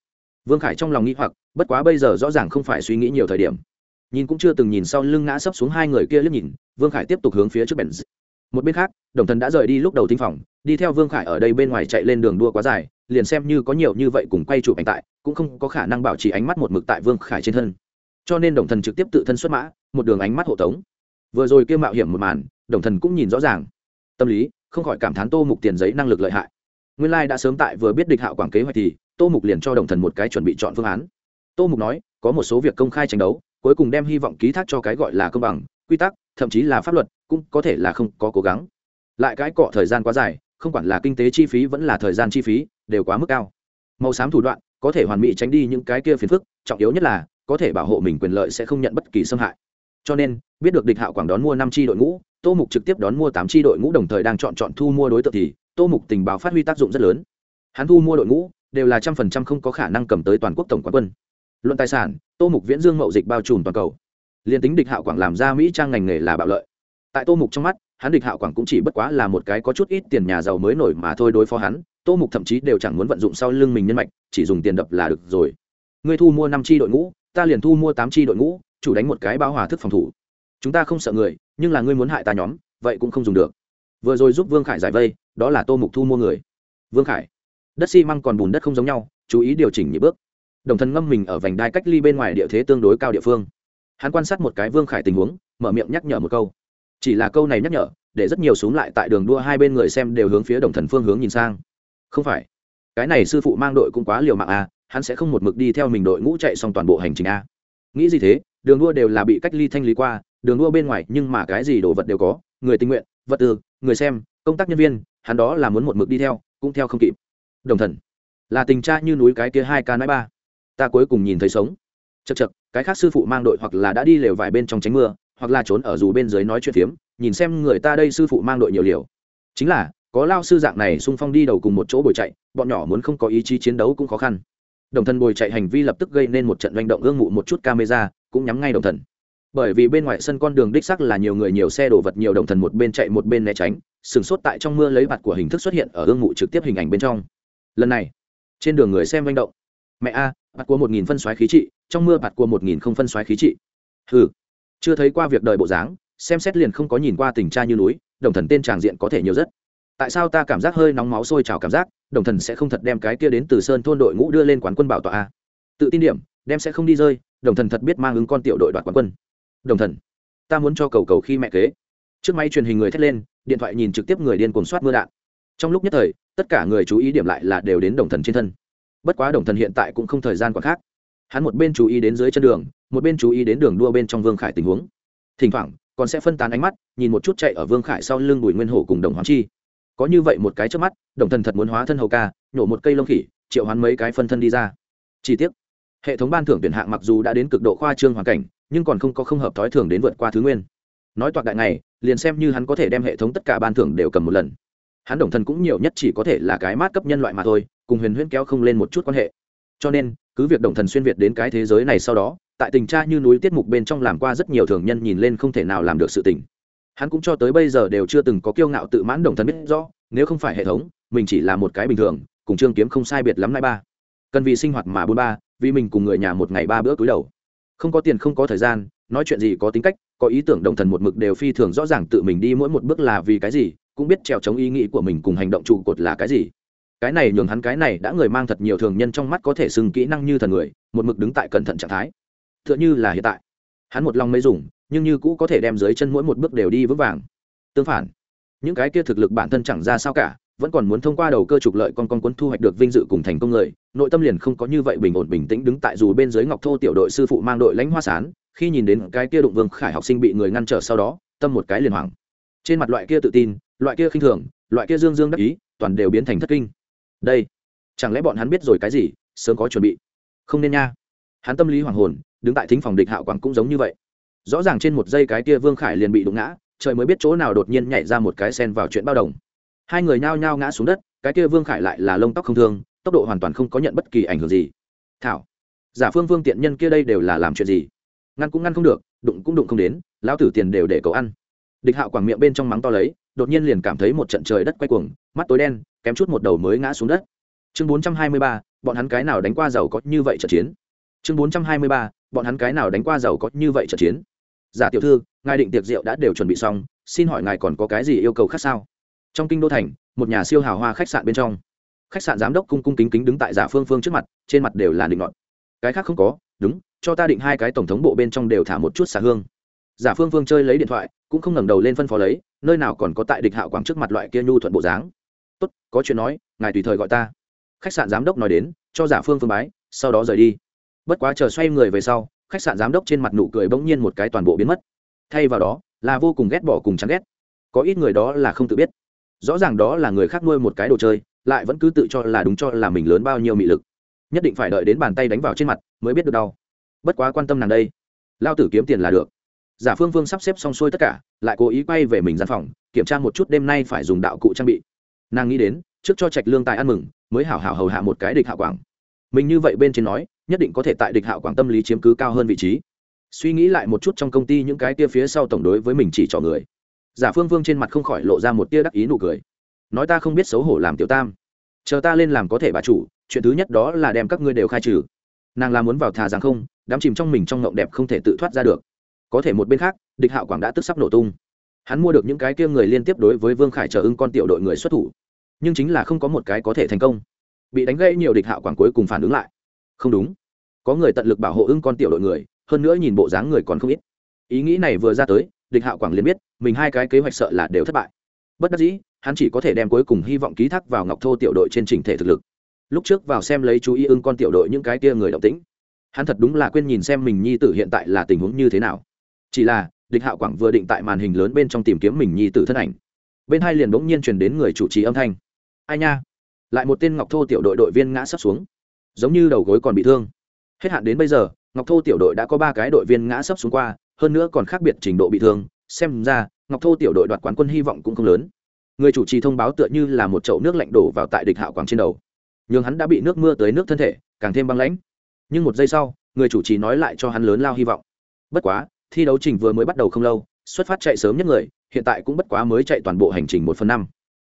Vương khải trong lòng nghĩ hoặc, bất quá bây giờ rõ ràng không phải suy nghĩ nhiều thời điểm. Nhìn cũng chưa từng nhìn sau lưng ngã sấp xuống hai người kia liếc nhìn, vương khải tiếp tục hướng phía trước bèn một bên khác, đồng thần đã rời đi lúc đầu tinh phòng, đi theo vương khải ở đây bên ngoài chạy lên đường đua quá dài, liền xem như có nhiều như vậy cùng quay chụp ảnh tại cũng không có khả năng bảo trì ánh mắt một mực tại vương khải trên thân. Cho nên đồng thần trực tiếp tự thân xuất mã, một đường ánh mắt hộ tống. Vừa rồi kêu mạo hiểm một màn, đồng thần cũng nhìn rõ ràng. Tâm lý, không khỏi cảm thán tô mục tiền giấy năng lực lợi hại. Nguyên lai đã sớm tại vừa biết địch hạo quảng kế hoạch thì, tô mục liền cho đồng thần một cái chuẩn bị chọn phương án. Tô mục nói, có một số việc công khai tranh đấu, cuối cùng đem hy vọng ký thác cho cái gọi là công bằng, quy tắc, thậm chí là pháp luật, cũng có thể là không có cố gắng. Lại cái cọ thời gian quá dài, không quản là kinh tế chi phí vẫn là thời gian chi phí, đều quá mức cao. Màu xám thủ đoạn có thể hoàn mỹ tránh đi những cái kia phiền phức, trọng yếu nhất là, có thể bảo hộ mình quyền lợi sẽ không nhận bất kỳ xâm hại. Cho nên, biết được địch hạo quảng đón mua năm tri đội ngũ, tô mục trực tiếp đón mua tám tri đội ngũ đồng thời đang chọn chọn thu mua đối tượng thì, tô mục tình báo phát huy tác dụng rất lớn. Hắn thu mua đội ngũ, đều là trăm phần trăm không có khả năng cầm tới toàn quốc tổng quán quân. Luận tài sản, tô mục viễn dương mậu dịch bao trùm toàn cầu. Liền tính địch hạo quảng làm ra mỹ trang ngành nghề là bạo lợi. Tại tô mục trong mắt, hắn địch hạo quảng cũng chỉ bất quá là một cái có chút ít tiền nhà giàu mới nổi mà thôi đối phó hắn tô mục thậm chí đều chẳng muốn vận dụng sau lưng mình nhân mạch, chỉ dùng tiền đập là được rồi. Ngươi thu mua năm tri đội ngũ, ta liền thu mua tám tri đội ngũ, chủ đánh một cái bao hòa thức phòng thủ. Chúng ta không sợ người, nhưng là ngươi muốn hại ta nhóm, vậy cũng không dùng được. Vừa rồi giúp vương khải giải vây, đó là tô mục thu mua người. Vương khải, đất xi măng còn bùn đất không giống nhau, chú ý điều chỉnh nhị bước. Đồng Thần ngâm mình ở vành đai cách ly bên ngoài địa thế tương đối cao địa phương. Hắn quan sát một cái vương khải tình huống, mở miệng nhắc nhở một câu. Chỉ là câu này nhắc nhở, để rất nhiều xuống lại tại đường đua hai bên người xem đều hướng phía đồng thần phương hướng nhìn sang không phải. Cái này sư phụ mang đội cũng quá liều mạng a à, hắn sẽ không một mực đi theo mình đội ngũ chạy xong toàn bộ hành trình a nghĩ gì thế đường đua đều là bị cách ly thanh lý qua đường đua bên ngoài nhưng mà cái gì đồ vật đều có người tình nguyện vật tư người xem công tác nhân viên hắn đó là muốn một mực đi theo cũng theo không kịp. Đồng thần là tình cha như núi cái kia hai ca nãi ba. Ta cuối cùng nhìn thấy sống. Chật chật cái khác sư phụ mang đội hoặc là đã đi lều vài bên trong tránh mưa hoặc là trốn ở dù bên dưới nói chuyện phiếm nhìn xem người ta đây sư phụ mang đội nhiều liều. Chính là có lao sư dạng này xung phong đi đầu cùng một chỗ bồi chạy, bọn nhỏ muốn không có ý chí chiến đấu cũng khó khăn. Đồng thần bồi chạy hành vi lập tức gây nên một trận manh động ương mụ một chút camera, cũng nhắm ngay đồng thần. Bởi vì bên ngoài sân con đường đích sắc là nhiều người nhiều xe đổ vật nhiều đồng thần một bên chạy một bên né tránh, sừng sốt tại trong mưa lấy mặt của hình thức xuất hiện ở ương mụ trực tiếp hình ảnh bên trong. Lần này, trên đường người xem manh động. Mẹ a bạt của một nghìn phân xoáy khí trị, trong mưa bạt của một nghìn không phân xoáy khí trị. Hừ, chưa thấy qua việc đời bộ dáng, xem xét liền không có nhìn qua tình cha như núi, đồng thần tên tràng diện có thể nhiều rất tại sao ta cảm giác hơi nóng máu sôi trào cảm giác, đồng thần sẽ không thật đem cái kia đến từ sơn thôn đội ngũ đưa lên quán quân bảo tọa a. Tự tin điểm, đem sẽ không đi rơi, đồng thần thật biết mang ứng con tiểu đội đoạt quán quân. Đồng thần, ta muốn cho cầu cầu khi mẹ kế. Trước máy truyền hình người thét lên, điện thoại nhìn trực tiếp người điên cuồng soát mưa đạn. Trong lúc nhất thời, tất cả người chú ý điểm lại là đều đến đồng thần trên thân. Bất quá đồng thần hiện tại cũng không thời gian còn khác. Hắn một bên chú ý đến dưới chân đường, một bên chú ý đến đường đua bên trong vương khải tình huống. Thỉnh thoảng, còn sẽ phân tán ánh mắt, nhìn một chút chạy ở vương khải sau lưng bùi nguyên hổ cùng đồng hoàng chi có như vậy một cái trước mắt, đồng thần thật muốn hóa thân hầu ca, nhổ một cây lông khỉ, triệu hoán mấy cái phân thân đi ra. Chi tiết hệ thống ban thưởng tuyển hạng mặc dù đã đến cực độ khoa trương hoàn cảnh, nhưng còn không có không hợp thói thường đến vượt qua thứ nguyên. Nói toạc đại này liền xem như hắn có thể đem hệ thống tất cả ban thưởng đều cầm một lần. Hắn đồng thần cũng nhiều nhất chỉ có thể là cái mát cấp nhân loại mà thôi, cùng huyền huyễn kéo không lên một chút quan hệ. Cho nên, cứ việc đồng thần xuyên việt đến cái thế giới này sau đó, tại tình tra như núi tiết mục bên trong làm qua rất nhiều thường nhân nhìn lên không thể nào làm được sự tình hắn cũng cho tới bây giờ đều chưa từng có kiêu ngạo tự mãn đồng thần biết rõ, nếu không phải hệ thống, mình chỉ là một cái bình thường, cùng trương kiếm không sai biệt lắm nay ba. Cần vì sinh hoạt mà bốn ba, vì mình cùng người nhà một ngày ba bữa túi đầu. Không có tiền không có thời gian, nói chuyện gì có tính cách, có ý tưởng đồng thần một mực đều phi thường rõ ràng tự mình đi mỗi một bước là vì cái gì, cũng biết trèo chống ý nghĩ của mình cùng hành động trụ cột là cái gì. Cái này nhường hắn cái này đã người mang thật nhiều thường nhân trong mắt có thể xưng kỹ năng như thần người, một mực đứng tại cẩn thận trạng thái. T h ư ợ n h ư là hiện tại. Hắn một lòng mới dùng nhưng như cũ có thể đem dưới chân mỗi một bước đều đi vững vàng. Tương phản, những cái kia thực lực bản thân chẳng ra sao cả, vẫn còn muốn thông qua đầu cơ trục lợi con con cuốn thu hoạch được vinh dự cùng thành công người, nội tâm liền không có như vậy bình ổn bình tĩnh đứng tại dù bên dưới ngọc thô tiểu đội sư phụ mang đội lãnh hoa sán, khi nhìn đến cái kia đụng vương khải học sinh bị người ngăn trở sau đó, tâm một cái liền hoảng. Trên mặt loại kia tự tin, loại kia khinh thường, loại kia dương dương đắc ý, toàn đều biến thành thất kinh. Đây, chẳng lẽ bọn hắn biết rồi cái gì, sớm có chuẩn bị. Không nên nha. Hắn tâm lý hoàng hồn, đứng tại thính phòng địch hạo quảng cũng giống như vậy rõ ràng trên một giây cái kia vương khải liền bị đụng ngã, trời mới biết chỗ nào đột nhiên nhảy ra một cái sen vào chuyện bao đồng. Hai người nhao nhao ngã xuống đất, cái kia vương khải lại là lông tóc không thương, tốc độ hoàn toàn không có nhận bất kỳ ảnh hưởng gì. Thảo, giả phương vương tiện nhân kia đây đều là làm chuyện gì? Ngăn cũng ngăn không được, đụng cũng đụng không đến, lão tử tiền đều để cậu ăn. Địch hạo quảng miệng bên trong mắng to lấy, đột nhiên liền cảm thấy một trận trời đất quay cuồng, mắt tối đen, kém chút một đầu mới ngã xuống đất. Chương bốn trăm hai mươi ba, bọn hắn cái nào đánh qua giàu có như vậy trận chiến? Chương bốn trăm hai mươi ba bọn hắn cái nào đánh qua giàu có như vậy trận chiến? Giả tiểu thư, ngài định tiệc rượu đã đều chuẩn bị xong, xin hỏi ngài còn có cái gì yêu cầu khác sao? Trong kinh đô thành, một nhà siêu hào hoa khách sạn bên trong. Khách sạn giám đốc cung cung kính kính đứng tại giả phương phương trước mặt, trên mặt đều là định ngọn cái khác không có, đúng, cho ta định hai cái tổng thống bộ bên trong đều thả một chút xả hương. Giả phương phương chơi lấy điện thoại, cũng không ngẩng đầu lên phân phó lấy, nơi nào còn có tại địch hạo quảng trước mặt loại kia nhu thuận bộ dáng. Tốt, có chuyện nói, ngài tùy thời gọi ta. Khách sạn giám đốc nói đến, cho giả phương phương bái, sau đó rời đi bất quá chờ xoay người về sau, khách sạn giám đốc trên mặt nụ cười bỗng nhiên một cái toàn bộ biến mất. Thay vào đó, là vô cùng ghét bỏ cùng chán ghét. Có ít người đó là không tự biết. Rõ ràng đó là người khác nuôi một cái đồ chơi, lại vẫn cứ tự cho là đúng cho là mình lớn bao nhiêu mị lực. Nhất định phải đợi đến bàn tay đánh vào trên mặt mới biết được đau. Bất quá quan tâm nàng đây. Lao tử kiếm tiền là được. Giả phương phương sắp xếp xong xuôi tất cả, lại cố ý quay về mình gian phòng, kiểm tra một chút đêm nay phải dùng đạo cụ trang bị. Nàng nghĩ đến, trước cho trạch lương tài ăn mừng, mới hảo hảo hầu hạ một cái địch hạ quảng. Mình như vậy bên trên nói nhất định có thể tại địch hạo quảng tâm lý chiếm cứ cao hơn vị trí. Suy nghĩ lại một chút trong công ty những cái tia phía sau tổng đối với mình chỉ trỏ người. Giả phương vương trên mặt không khỏi lộ ra một tia đắc ý nụ cười. Nói ta không biết xấu hổ làm tiểu tam. Chờ ta lên làm có thể bà chủ, chuyện thứ nhất đó là đem các ngươi đều khai trừ. Nàng là muốn vào thà rằng không đám chìm trong mình trong ngộng đẹp không thể tự thoát ra được. Có thể một bên khác, địch hạo quảng đã tức sắp nổ tung. Hắn mua được những cái kia người liên tiếp đối với vương khải chờ ưng con tiểu đội người xuất thủ. Nhưng chính là không có một cái có thể thành công. Bị đánh gãy nhiều địch hạo quảng cuối cùng phản ứng lại. Không đúng có người tận lực bảo hộ ưng con tiểu đội người, hơn nữa nhìn bộ dáng người còn không ít. Ý nghĩ này vừa ra tới, địch hạo quảng liền biết, mình hai cái kế hoạch sợ là đều thất bại. Bất đắc dĩ, hắn chỉ có thể đem cuối cùng hy vọng ký thác vào ngọc thô tiểu đội trên trình thể thực lực. Lúc trước vào xem lấy chú ý ưng con tiểu đội những cái kia người động tĩnh, hắn thật đúng là quên nhìn xem mình nhi tử hiện tại là tình huống như thế nào. Chỉ là, địch hạo quảng vừa định tại màn hình lớn bên trong tìm kiếm mình nhi tử thân ảnh, bên hai liền bỗng nhiên truyền đến người chủ trì âm thanh. Ai nha? Lại một tên ngọc thô tiểu đội đội viên ngã sắp xuống, giống như đầu gối còn bị thương hết hạn đến bây giờ, ngọc thô tiểu đội đã có ba cái đội viên ngã sấp xuống qua, hơn nữa còn khác biệt trình độ bị thương, xem ra, ngọc thô tiểu đội đoạt quán quân hy vọng cũng không lớn. Người chủ trì thông báo tựa như là một chậu nước lạnh đổ vào tại địch hạo quảng trên đầu. Nhưng hắn đã bị nước mưa tới nước thân thể, càng thêm băng lãnh. Nhưng một giây sau, người chủ trì nói lại cho hắn lớn lao hy vọng. Bất quá, thi đấu trình vừa mới bắt đầu không lâu, xuất phát chạy sớm nhất người, hiện tại cũng bất quá mới chạy toàn bộ hành trình một phần năm.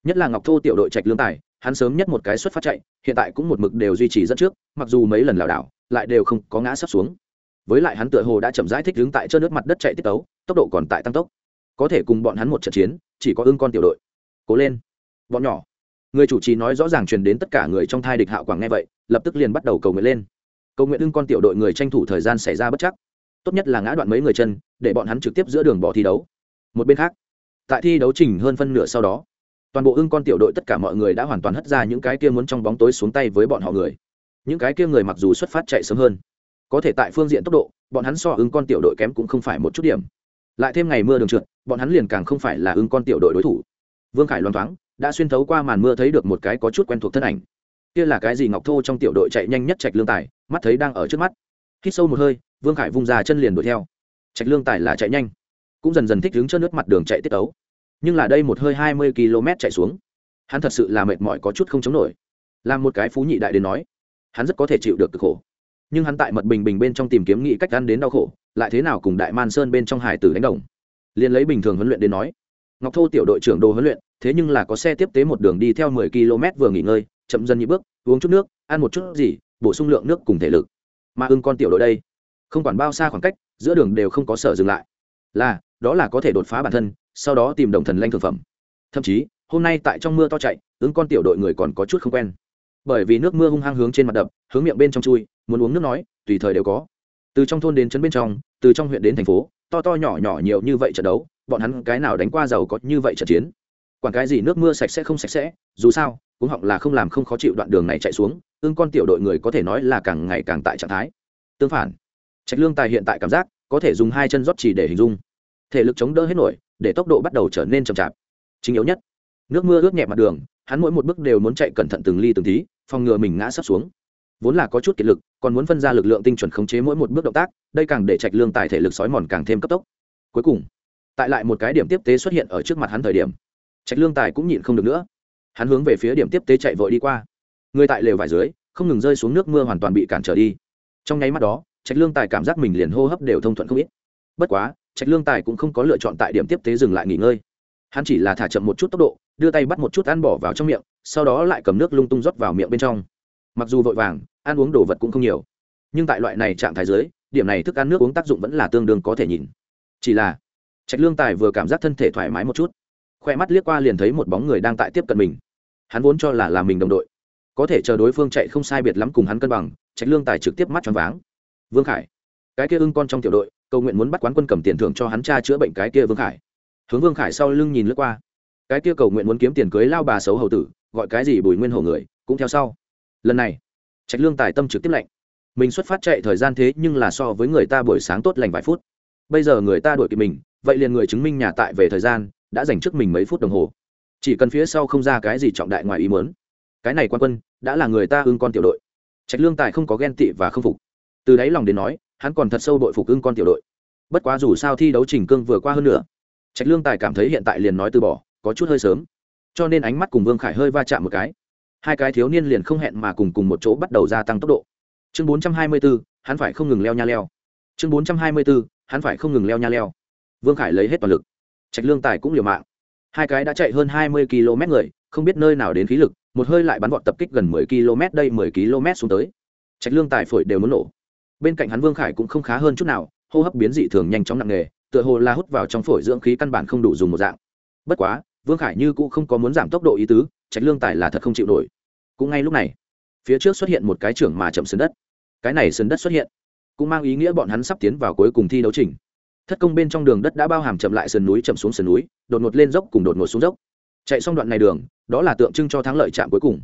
Nhất là ngọc thô tiểu đội trạch lương tài, hắn sớm nhất một cái xuất phát chạy, hiện tại cũng một mực đều duy trì dẫn trước, mặc dù mấy lần lảo đảo lại đều không có ngã sắp xuống. Với lại hắn tựa hồ đã chậm rãi thích đứng tại chân nước mặt đất chạy tiết tấu, tốc độ còn tại tăng tốc. Có thể cùng bọn hắn một trận chiến, chỉ có ưng con tiểu đội. Cố lên. Bọn nhỏ. Người chủ trì nói rõ ràng truyền đến tất cả người trong thai địch hạo quảng nghe vậy, lập tức liền bắt đầu cầu nguyện lên. Cầu nguyện ưng con tiểu đội người tranh thủ thời gian xảy ra bất chắc. Tốt nhất là ngã đoạn mấy người chân, để bọn hắn trực tiếp giữa đường bỏ thi đấu. Một bên khác, tại thi đấu trình hơn phân nửa sau đó, toàn bộ ưng con tiểu đội tất cả mọi người đã hoàn toàn hất ra những cái kia muốn trong bóng tối xuống tay với bọn họ người những cái kia người mặc dù xuất phát chạy sớm hơn, có thể tại phương diện tốc độ, bọn hắn so ứng con tiểu đội kém cũng không phải một chút điểm. Lại thêm ngày mưa đường trượt, bọn hắn liền càng không phải là ứng con tiểu đội đối thủ. Vương khải loan thoáng, đã xuyên thấu qua màn mưa thấy được một cái có chút quen thuộc thân ảnh. Kia là cái gì ngọc thô trong tiểu đội chạy nhanh nhất trạch lương tài, mắt thấy đang ở trước mắt. Hít sâu một hơi, vương khải vung ra chân liền đuổi theo. Trạch lương tài là chạy nhanh, cũng dần dần thích đứng chân nước mặt đường chạy tiết tấu. Nhưng là đây một hơi hai mươi km chạy xuống, hắn thật sự là mệt mỏi có chút không chống nổi. Làm một cái phú nhị đại đến nói hắn rất có thể chịu được cực khổ. Nhưng hắn tại mật bình bình bên trong tìm kiếm nghĩ cách ăn đến đau khổ, lại thế nào cùng đại man sơn bên trong hải tử đánh đồng? Liền lấy bình thường huấn luyện đến nói, ngọc thô tiểu đội trưởng đồ huấn luyện, thế nhưng là có xe tiếp tế một đường đi theo mười km vừa nghỉ ngơi, chậm dần nhị bước, uống chút nước, ăn một chút gì, bổ sung lượng nước cùng thể lực. Mà ưng con tiểu đội đây, không quản bao xa khoảng cách, giữa đường đều không có sở dừng lại. Là, đó là có thể đột phá bản thân, sau đó tìm đồng thần lanh thực phẩm. Thậm chí, hôm nay tại trong mưa to chạy ứng con tiểu đội người còn có chút không quen bởi vì nước mưa hung hăng hướng trên mặt đập, hướng miệng bên trong chui, muốn uống nước nói, tùy thời đều có. Từ trong thôn đến trấn bên trong, từ trong huyện đến thành phố, to to nhỏ nhỏ nhiều như vậy trận đấu, bọn hắn cái nào đánh qua giàu có như vậy trận chiến? Quản cái gì nước mưa sạch sẽ không sạch sẽ, dù sao cũng họng là không làm không khó chịu đoạn đường này chạy xuống ưng con tiểu đội người có thể nói là càng ngày càng tại trạng thái. Tương phản, trạch lương tài hiện tại cảm giác, có thể dùng hai chân rót chỉ để hình dung. Thể lực chống đỡ hết nổi, để tốc độ bắt đầu trở nên chậm chạp. Chính yếu nhất, nước mưa ướt nhẹ mặt đường, hắn mỗi một bước đều muốn chạy cẩn thận từng ly từng tí phòng ngừa mình ngã sắp xuống. Vốn là có chút kiệt lực, còn muốn phân ra lực lượng tinh chuẩn khống chế mỗi một bước động tác, đây càng để trạch lương tài thể lực sói mòn càng thêm cấp tốc. Cuối cùng, tại lại một cái điểm tiếp tế xuất hiện ở trước mặt hắn thời điểm, trạch lương tài cũng nhịn không được nữa. Hắn hướng về phía điểm tiếp tế chạy vội đi qua. Người tại lều vải dưới, không ngừng rơi xuống nước mưa hoàn toàn bị cản trở đi. Trong nháy mắt đó, trạch lương tài cảm giác mình liền hô hấp đều thông thuận không ít. Bất quá, trạch lương tài cũng không có lựa chọn tại điểm tiếp tế dừng lại nghỉ ngơi. Hắn chỉ là thả chậm một chút tốc độ đưa tay bắt một chút ăn bỏ vào trong miệng, sau đó lại cầm nước lung tung rót vào miệng bên trong. Mặc dù vội vàng, ăn uống đồ vật cũng không nhiều, nhưng tại loại này trạng thái dưới, điểm này thức ăn nước uống tác dụng vẫn là tương đương có thể nhìn. Chỉ là, trạch lương tài vừa cảm giác thân thể thoải mái một chút, khoe mắt liếc qua liền thấy một bóng người đang tại tiếp cận mình. Hắn vốn cho là là mình đồng đội. Có thể chờ đối phương chạy không sai biệt lắm cùng hắn cân bằng, trạch lương tài trực tiếp mắt choáng váng. Vương khải, cái kia ưng con trong tiểu đội, cầu nguyện muốn bắt quán quân cầm tiền thưởng cho hắn cha chữa bệnh cái kia vương khải. Hướng vương khải sau lưng nhìn lướt qua cái kia cầu nguyện muốn kiếm tiền cưới lao bà xấu hầu tử, gọi cái gì bùi nguyên hổ người, cũng theo sau. Lần này, trạch lương tài tâm trực tiếp lạnh. Mình xuất phát chạy thời gian thế nhưng là so với người ta buổi sáng tốt lành vài phút. Bây giờ người ta đuổi kịp mình, vậy liền người chứng minh nhà tại về thời gian, đã dành trước mình mấy phút đồng hồ. Chỉ cần phía sau không ra cái gì trọng đại ngoài ý muốn. Cái này quan quân, đã là người ta ưng con tiểu đội. Trạch lương tài không có ghen tị và không phục. Từ đáy lòng đến nói, hắn còn thật sâu đội phục ưng con tiểu đội. Bất quá dù sao thi đấu trình cương vừa qua hơn nữa, trạch lương tài cảm thấy hiện tại liền nói từ bỏ có chút hơi sớm. Cho nên ánh mắt cùng vương khải hơi va chạm một cái. Hai cái thiếu niên liền không hẹn mà cùng cùng một chỗ bắt đầu gia tăng tốc độ. Chương bốn trăm hai mươi bốn hắn phải không ngừng leo nha leo. Chương bốn trăm hai mươi bốn hắn phải không ngừng leo nha leo. Vương khải lấy hết toàn lực. Trạch lương tài cũng liều mạng. Hai cái đã chạy hơn hai mươi km người, không biết nơi nào đến khí lực, một hơi lại bắn vọt tập kích gần mười km đây mười km xuống tới. Trạch lương tài phổi đều muốn nổ. Bên cạnh hắn vương khải cũng không khá hơn chút nào, hô hấp biến dị thường nhanh chóng nặng nề, tựa hồ la hút vào trong phổi dưỡng khí căn bản không đủ dùng một dạng. Bất quá vương khải như cũng không có muốn giảm tốc độ ý tứ, trạch lương tài là thật không chịu nổi. Cũng ngay lúc này, phía trước xuất hiện một cái trưởng mà chậm sườn đất. Cái này sườn đất xuất hiện, cũng mang ý nghĩa bọn hắn sắp tiến vào cuối cùng thi đấu trình. Thất công bên trong đường đất đã bao hàm chậm lại sườn núi chậm xuống sườn núi, đột ngột lên dốc cùng đột ngột xuống dốc. Chạy xong đoạn này đường, đó là tượng trưng cho thắng lợi chạm cuối cùng.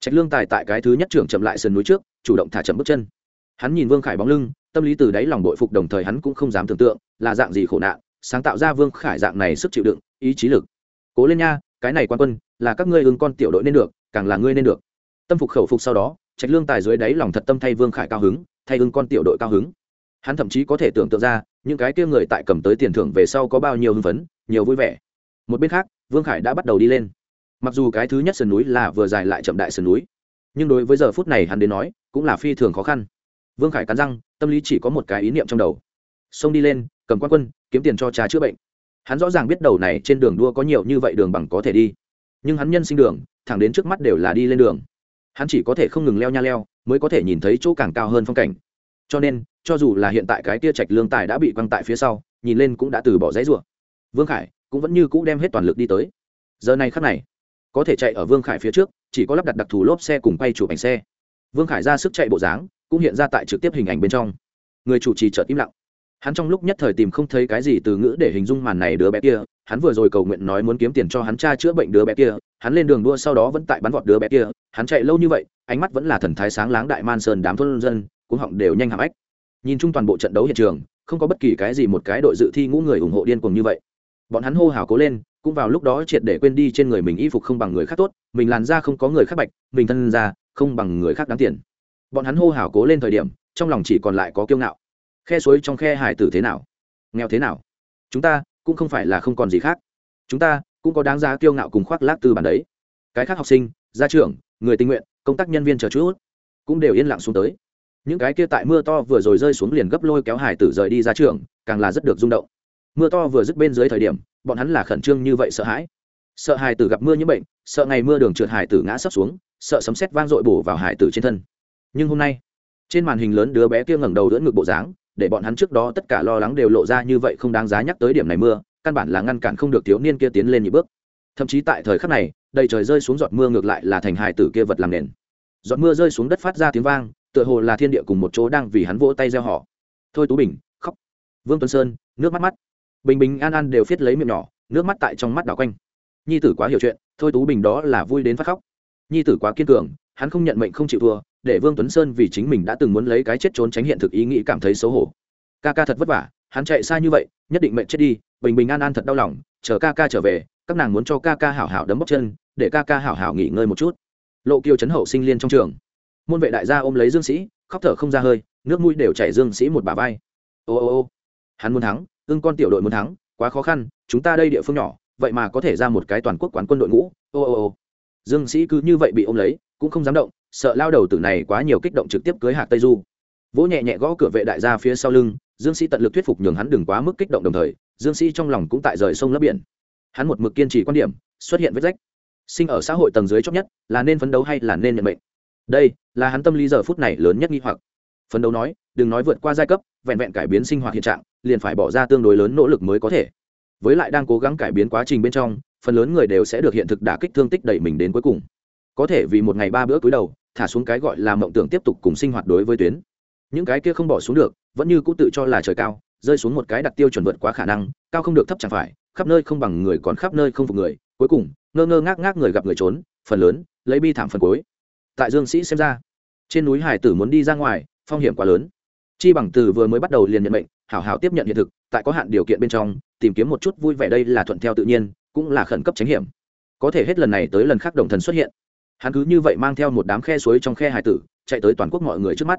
Trạch lương tài tại cái thứ nhất trưởng chậm lại sườn núi trước, chủ động thả chậm bước chân. Hắn nhìn vương khải bóng lưng, tâm lý từ đáy lòng bội phục đồng thời hắn cũng không dám tưởng tượng là dạng gì khổ nạn, sáng tạo ra vương khải dạng này sức chịu đựng, ý chí lực cố lên nha, cái này quan quân, là các ngươi ưng con tiểu đội nên được, càng là ngươi nên được. Tâm phục khẩu phục sau đó, trạch lương tài dưới đáy lòng thật tâm thay vương khải cao hứng, thay ưng con tiểu đội cao hứng. Hắn thậm chí có thể tưởng tượng ra, những cái kia người tại cầm tới tiền thưởng về sau có bao nhiêu hưng phấn, nhiều vui vẻ. Một bên khác, vương khải đã bắt đầu đi lên. Mặc dù cái thứ nhất sườn núi là vừa dài lại chậm đại sườn núi, nhưng đối với giờ phút này hắn đến nói, cũng là phi thường khó khăn. Vương khải cắn răng, tâm lý chỉ có một cái ý niệm trong đầu. Xông đi lên, cầm quan quân, kiếm tiền cho cha chữa bệnh hắn rõ ràng biết đầu này trên đường đua có nhiều như vậy đường bằng có thể đi. Nhưng hắn nhân sinh đường, thẳng đến trước mắt đều là đi lên đường. Hắn chỉ có thể không ngừng leo nha leo, mới có thể nhìn thấy chỗ càng cao hơn phong cảnh. Cho nên, cho dù là hiện tại cái tia trạch lương tài đã bị quăng tại phía sau, nhìn lên cũng đã từ bỏ giấy rủa. Vương khải cũng vẫn như cũ đem hết toàn lực đi tới. Giờ này khắc này, có thể chạy ở vương khải phía trước, chỉ có lắp đặt đặc thù lốp xe cùng quay chụp ảnh xe. Vương khải ra sức chạy bộ dáng, cũng hiện ra tại trực tiếp hình ảnh bên trong. Người chủ trì chợt im lặng hắn trong lúc nhất thời tìm không thấy cái gì từ ngữ để hình dung màn này đứa bé kia, hắn vừa rồi cầu nguyện nói muốn kiếm tiền cho hắn cha chữa bệnh đứa bé kia, hắn lên đường đua sau đó vẫn tại bắn vọt đứa bé kia, hắn chạy lâu như vậy, ánh mắt vẫn là thần thái sáng láng đại man sơn đám thôn dân cũng họng đều nhanh hàm ách nhìn chung toàn bộ trận đấu hiện trường, không có bất kỳ cái gì một cái đội dự thi ngũ người ủng hộ điên cuồng như vậy. Bọn hắn hô hào cố lên, cũng vào lúc đó triệt để quên đi trên người mình y phục không bằng người khác tốt, mình làn da không có người khác bạch, mình thân ra không bằng người khác đáng tiền. Bọn hắn hô hào cố lên thời điểm, trong lòng chỉ còn lại có kiêu ngạo khe suối trong khe hải tử thế nào? Nghèo thế nào? Chúng ta cũng không phải là không còn gì khác. Chúng ta cũng có đáng giá kiêu ngạo cùng khoác lác từ bản đấy. Cái khác học sinh, gia trưởng, người tình nguyện, công tác nhân viên chờ chút, cũng đều yên lặng xuống tới. Những cái kia tại mưa to vừa rồi rơi xuống liền gấp lôi kéo hải tử rời đi ra trường càng là rất được rung động. Mưa to vừa dứt bên dưới thời điểm, bọn hắn là khẩn trương như vậy sợ hãi. Sợ hải tử gặp mưa như bệnh, sợ ngày mưa đường trượt hải tử ngã sấp xuống, sợ sấm sét vang dội bổ vào hải tử trên thân. Nhưng hôm nay, trên màn hình lớn đứa bé kia ngẩng đầu đỡ ngực bộ dáng để bọn hắn trước đó tất cả lo lắng đều lộ ra như vậy không đáng giá nhắc tới điểm này mưa, căn bản là ngăn cản không được thiếu niên kia tiến lên những bước. Thậm chí tại thời khắc này, đầy trời rơi xuống giọt mưa ngược lại là thành hài tử kia vật làm nền. Giọt mưa rơi xuống đất phát ra tiếng vang, tựa hồ là thiên địa cùng một chỗ đang vì hắn vỗ tay gieo họ. Thôi tú bình, khóc. Vương tuấn sơn, nước mắt mắt. Bình bình an an đều viết lấy miệng nhỏ, nước mắt tại trong mắt đảo quanh. Nhi tử quá hiểu chuyện, thôi tú bình đó là vui đến phát khóc. Nhi tử quá kiên cường, hắn không nhận mệnh không chịu thua để vương tuấn sơn vì chính mình đã từng muốn lấy cái chết trốn tránh hiện thực ý nghĩ cảm thấy xấu hổ. Ca ca thật vất vả, hắn chạy xa như vậy, nhất định mệnh chết đi, bình bình an an thật đau lòng, chờ ca ca trở về, các nàng muốn cho ca ca hảo hảo đấm bóc chân, để ca ca hảo hảo nghỉ ngơi một chút. Lộ kiều chấn hậu sinh liên trong trường. Môn vệ đại gia ôm lấy dương sĩ, khóc thở không ra hơi, nước mũi đều chảy dương sĩ một bà vai. Ô ô ô, hắn muốn thắng, ưng con tiểu đội muốn thắng, quá khó khăn, chúng ta đây địa phương nhỏ, vậy mà có thể ra một cái toàn quốc quán quân đội ngũ. Ô ô ô, dương sĩ cứ như vậy bị ôm lấy, cũng không dám động sợ lao đầu tử này quá nhiều kích động trực tiếp cưới hạc tây du. Vỗ nhẹ nhẹ gõ cửa vệ đại gia phía sau lưng, dương sĩ tận lực thuyết phục nhường hắn đừng quá mức kích động đồng thời, dương sĩ trong lòng cũng tại rời sông lấp biển. Hắn một mực kiên trì quan điểm, xuất hiện vết rách. Sinh ở xã hội tầng dưới chót nhất, là nên phấn đấu hay là nên nhận bệnh đây là hắn tâm lý giờ phút này lớn nhất nghi hoặc. Phấn đấu nói, đừng nói vượt qua giai cấp, vẹn vẹn cải biến sinh hoạt hiện trạng, liền phải bỏ ra tương đối lớn nỗ lực mới có thể. Với lại đang cố gắng cải biến quá trình bên trong, phần lớn người đều sẽ được hiện thực đả kích thương tích đẩy mình đến cuối cùng. Có thể vì một ngày ba bữa cúi đầu thả xuống cái gọi là mộng tưởng tiếp tục cùng sinh hoạt đối với tuyến. Những cái kia không bỏ xuống được, vẫn như cũ tự cho là trời cao, rơi xuống một cái đặt tiêu chuẩn vượt quá khả năng, cao không được thấp chẳng phải, khắp nơi không bằng người còn khắp nơi không phục người, cuối cùng, ngơ ngơ ngác ngác người gặp người trốn, phần lớn, lấy bi thảm phần cuối. Tại dương sĩ xem ra, trên núi hải tử muốn đi ra ngoài, phong hiểm quá lớn. Chi bằng từ vừa mới bắt đầu liền nhận mệnh, hảo hảo tiếp nhận hiện thực, tại có hạn điều kiện bên trong, tìm kiếm một chút vui vẻ đây là thuận theo tự nhiên, cũng là khẩn cấp tránh hiểm. Có thể hết lần này tới lần khác đồng thần xuất hiện hắn cứ như vậy mang theo một đám khe suối trong khe hải tử, chạy tới toàn quốc mọi người trước mắt.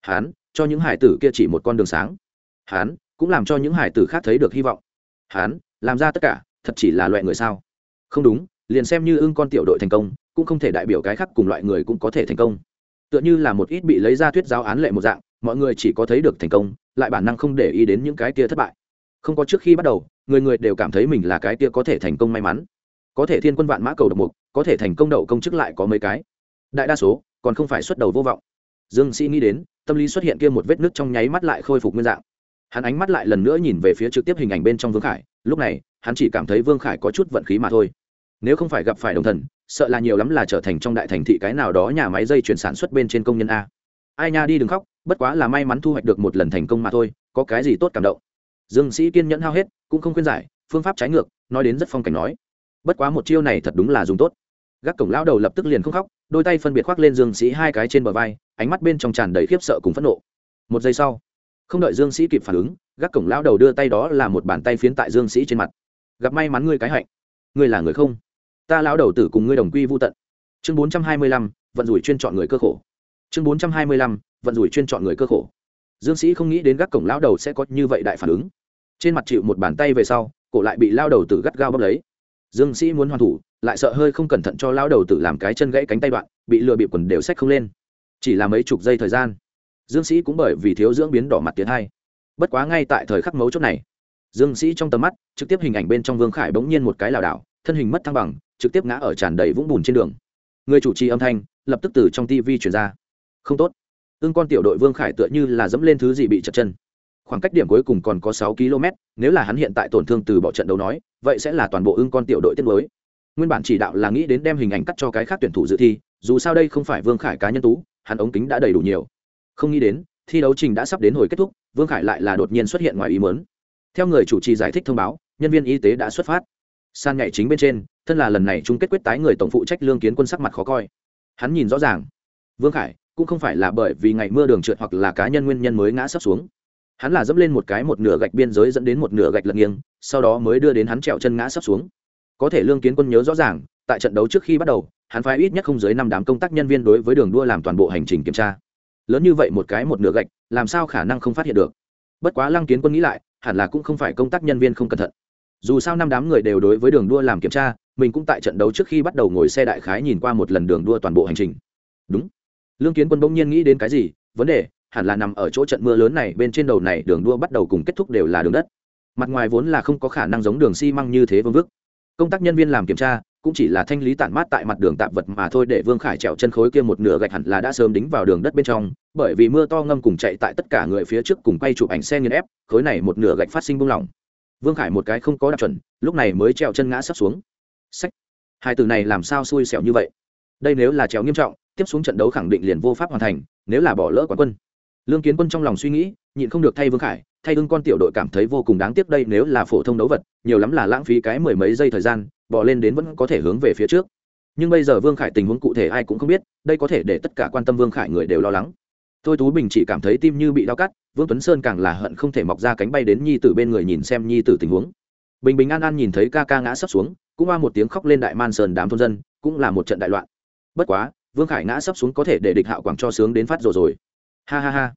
Hắn, cho những hải tử kia chỉ một con đường sáng. Hắn, cũng làm cho những hải tử khác thấy được hy vọng. Hắn, làm ra tất cả, thật chỉ là loại người sao? Không đúng, liền xem như ưng con tiểu đội thành công, cũng không thể đại biểu cái khác cùng loại người cũng có thể thành công. Tựa như là một ít bị lấy ra thuyết giáo án lệ một dạng, mọi người chỉ có thấy được thành công, lại bản năng không để ý đến những cái kia thất bại. Không có trước khi bắt đầu, người người đều cảm thấy mình là cái kia có thể thành công may mắn. Có thể thiên quân vạn mã cầu độc mục có thể thành công đậu công chức lại có mấy cái. Đại đa số, còn không phải xuất đầu vô vọng. Dương sĩ nghĩ đến, tâm lý xuất hiện kia một vết nứt trong nháy mắt lại khôi phục nguyên dạng. Hắn ánh mắt lại lần nữa nhìn về phía trực tiếp hình ảnh bên trong vương khải, lúc này, hắn chỉ cảm thấy vương khải có chút vận khí mà thôi. Nếu không phải gặp phải đồng thần, sợ là nhiều lắm là trở thành trong đại thành thị cái nào đó nhà máy dây chuyển sản xuất bên trên công nhân a. Ai nha đi đừng khóc, bất quá là may mắn thu hoạch được một lần thành công mà thôi, có cái gì tốt cảm động. Dương sĩ kiên nhẫn hao hết, cũng không khuyên giải, phương pháp trái ngược, nói đến rất phong cảnh nói. Bất quá một chiêu này thật đúng là dùng tốt gác cổng lão đầu lập tức liền không khóc, đôi tay phân biệt khoác lên dương sĩ hai cái trên bờ vai, ánh mắt bên trong tràn đầy khiếp sợ cùng phẫn nộ. Một giây sau, không đợi dương sĩ kịp phản ứng, gác cổng lão đầu đưa tay đó là một bàn tay phiến tại dương sĩ trên mặt. Gặp may mắn ngươi cái hạnh. Ngươi là người không? Ta lão đầu tử cùng ngươi đồng quy vô tận. Chương bốn trăm hai mươi lăm, vận rủi chuyên chọn người cơ khổ. Chương bốn trăm hai mươi lăm, vận rủi chuyên chọn người cơ khổ. Dương sĩ không nghĩ đến gác cổng lão đầu sẽ có như vậy đại phản ứng. Trên mặt chịu một bàn tay về sau, cổ lại bị lao đầu tử gắt gao bóp lấy. Dương sĩ muốn hoàn thủ lại sợ hơi không cẩn thận cho lao đầu tử làm cái chân gãy cánh tay đoạn, bị lừa bị quần đều sách không lên. Chỉ là mấy chục giây thời gian, dương sĩ cũng bởi vì thiếu dưỡng biến đỏ mặt tiến hai. Bất quá ngay tại thời khắc mấu chốt này, dương sĩ trong tầm mắt, trực tiếp hình ảnh bên trong vương khải bỗng nhiên một cái lảo đảo, thân hình mất thăng bằng, trực tiếp ngã ở tràn đầy vũng bùn trên đường. Người chủ trì âm thanh, lập tức từ trong tv truyền ra. Không tốt. Ương con tiểu đội vương khải tựa như là dẫm lên thứ gì bị chật chân. Khoảng cách điểm cuối cùng còn có sáu km nếu là hắn hiện tại tổn thương từ bỏ trận đấu nói, vậy sẽ là toàn bộ ưng con tiểu đội tiết mới nguyên bản chỉ đạo là nghĩ đến đem hình ảnh cắt cho cái khác tuyển thủ dự thi, dù sao đây không phải vương khải cá nhân tú, hắn ống kính đã đầy đủ nhiều. Không nghĩ đến, thi đấu trình đã sắp đến hồi kết thúc, vương khải lại là đột nhiên xuất hiện ngoài ý mớn theo người chủ trì giải thích thông báo, nhân viên y tế đã xuất phát. San nhảy chính bên trên, thân là lần này chung kết quyết tái người tổng phụ trách lương kiến quân sắc mặt khó coi. Hắn nhìn rõ ràng, vương khải cũng không phải là bởi vì ngày mưa đường trượt hoặc là cá nhân nguyên nhân mới ngã sấp xuống. Hắn là dẫm lên một cái một nửa gạch biên giới dẫn đến một nửa gạch lật nghiêng, sau đó mới đưa đến hắn trèo chân ngã sấp xuống có thể lương kiến quân nhớ rõ ràng, tại trận đấu trước khi bắt đầu, hắn phái ít nhất không dưới năm đám công tác nhân viên đối với đường đua làm toàn bộ hành trình kiểm tra. Lớn như vậy một cái một nửa gạch, làm sao khả năng không phát hiện được? Bất quá lăng kiến quân nghĩ lại, hẳn là cũng không phải công tác nhân viên không cẩn thận. Dù sao năm đám người đều đối với đường đua làm kiểm tra, mình cũng tại trận đấu trước khi bắt đầu ngồi xe đại khái nhìn qua một lần đường đua toàn bộ hành trình. Đúng. Lương kiến quân bỗng nhiên nghĩ đến cái gì? Vấn đề, hẳn là nằm ở chỗ trận mưa lớn này, bên trên đầu này đường đua bắt đầu cùng kết thúc đều là đường đất. Mặt ngoài vốn là không có khả năng giống đường xi măng như thế vương vức công tác nhân viên làm kiểm tra, cũng chỉ là thanh lý tản mát tại mặt đường tạp vật mà thôi để vương khải trèo chân khối kia một nửa gạch hẳn là đã sớm đính vào đường đất bên trong, bởi vì mưa to ngâm cùng chạy tại tất cả người phía trước cùng quay chụp ảnh xe nghiền ép, khối này một nửa gạch phát sinh buông lỏng. Vương khải một cái không có đạt chuẩn, lúc này mới trèo chân ngã sắp xuống. Sách hai từ này làm sao xui xẻo như vậy? Đây nếu là trèo nghiêm trọng, tiếp xuống trận đấu khẳng định liền vô pháp hoàn thành, nếu là bỏ lỡ quán quân lương kiến quân trong lòng suy nghĩ, nhịn không được thay vương khải, thay ưng con tiểu đội cảm thấy vô cùng đáng tiếc đây nếu là phổ thông đấu vật, nhiều lắm là lãng phí cái mười mấy giây thời gian, bỏ lên đến vẫn có thể hướng về phía trước. Nhưng bây giờ vương khải tình huống cụ thể ai cũng không biết, đây có thể để tất cả quan tâm vương khải người đều lo lắng. Thôi tú bình chỉ cảm thấy tim như bị đau cắt, vương tuấn sơn càng là hận không thể mọc ra cánh bay đến nhi tử bên người nhìn xem nhi tử tình huống. Bình bình an an nhìn thấy ca ca ngã sắp xuống, cũng qua một tiếng khóc lên đại man sơn đám thôn dân, cũng là một trận đại loạn. Bất quá, vương khải ngã sấp xuống có thể để địch hạo quảng cho sướng đến phát rồi rồi ha ha ha.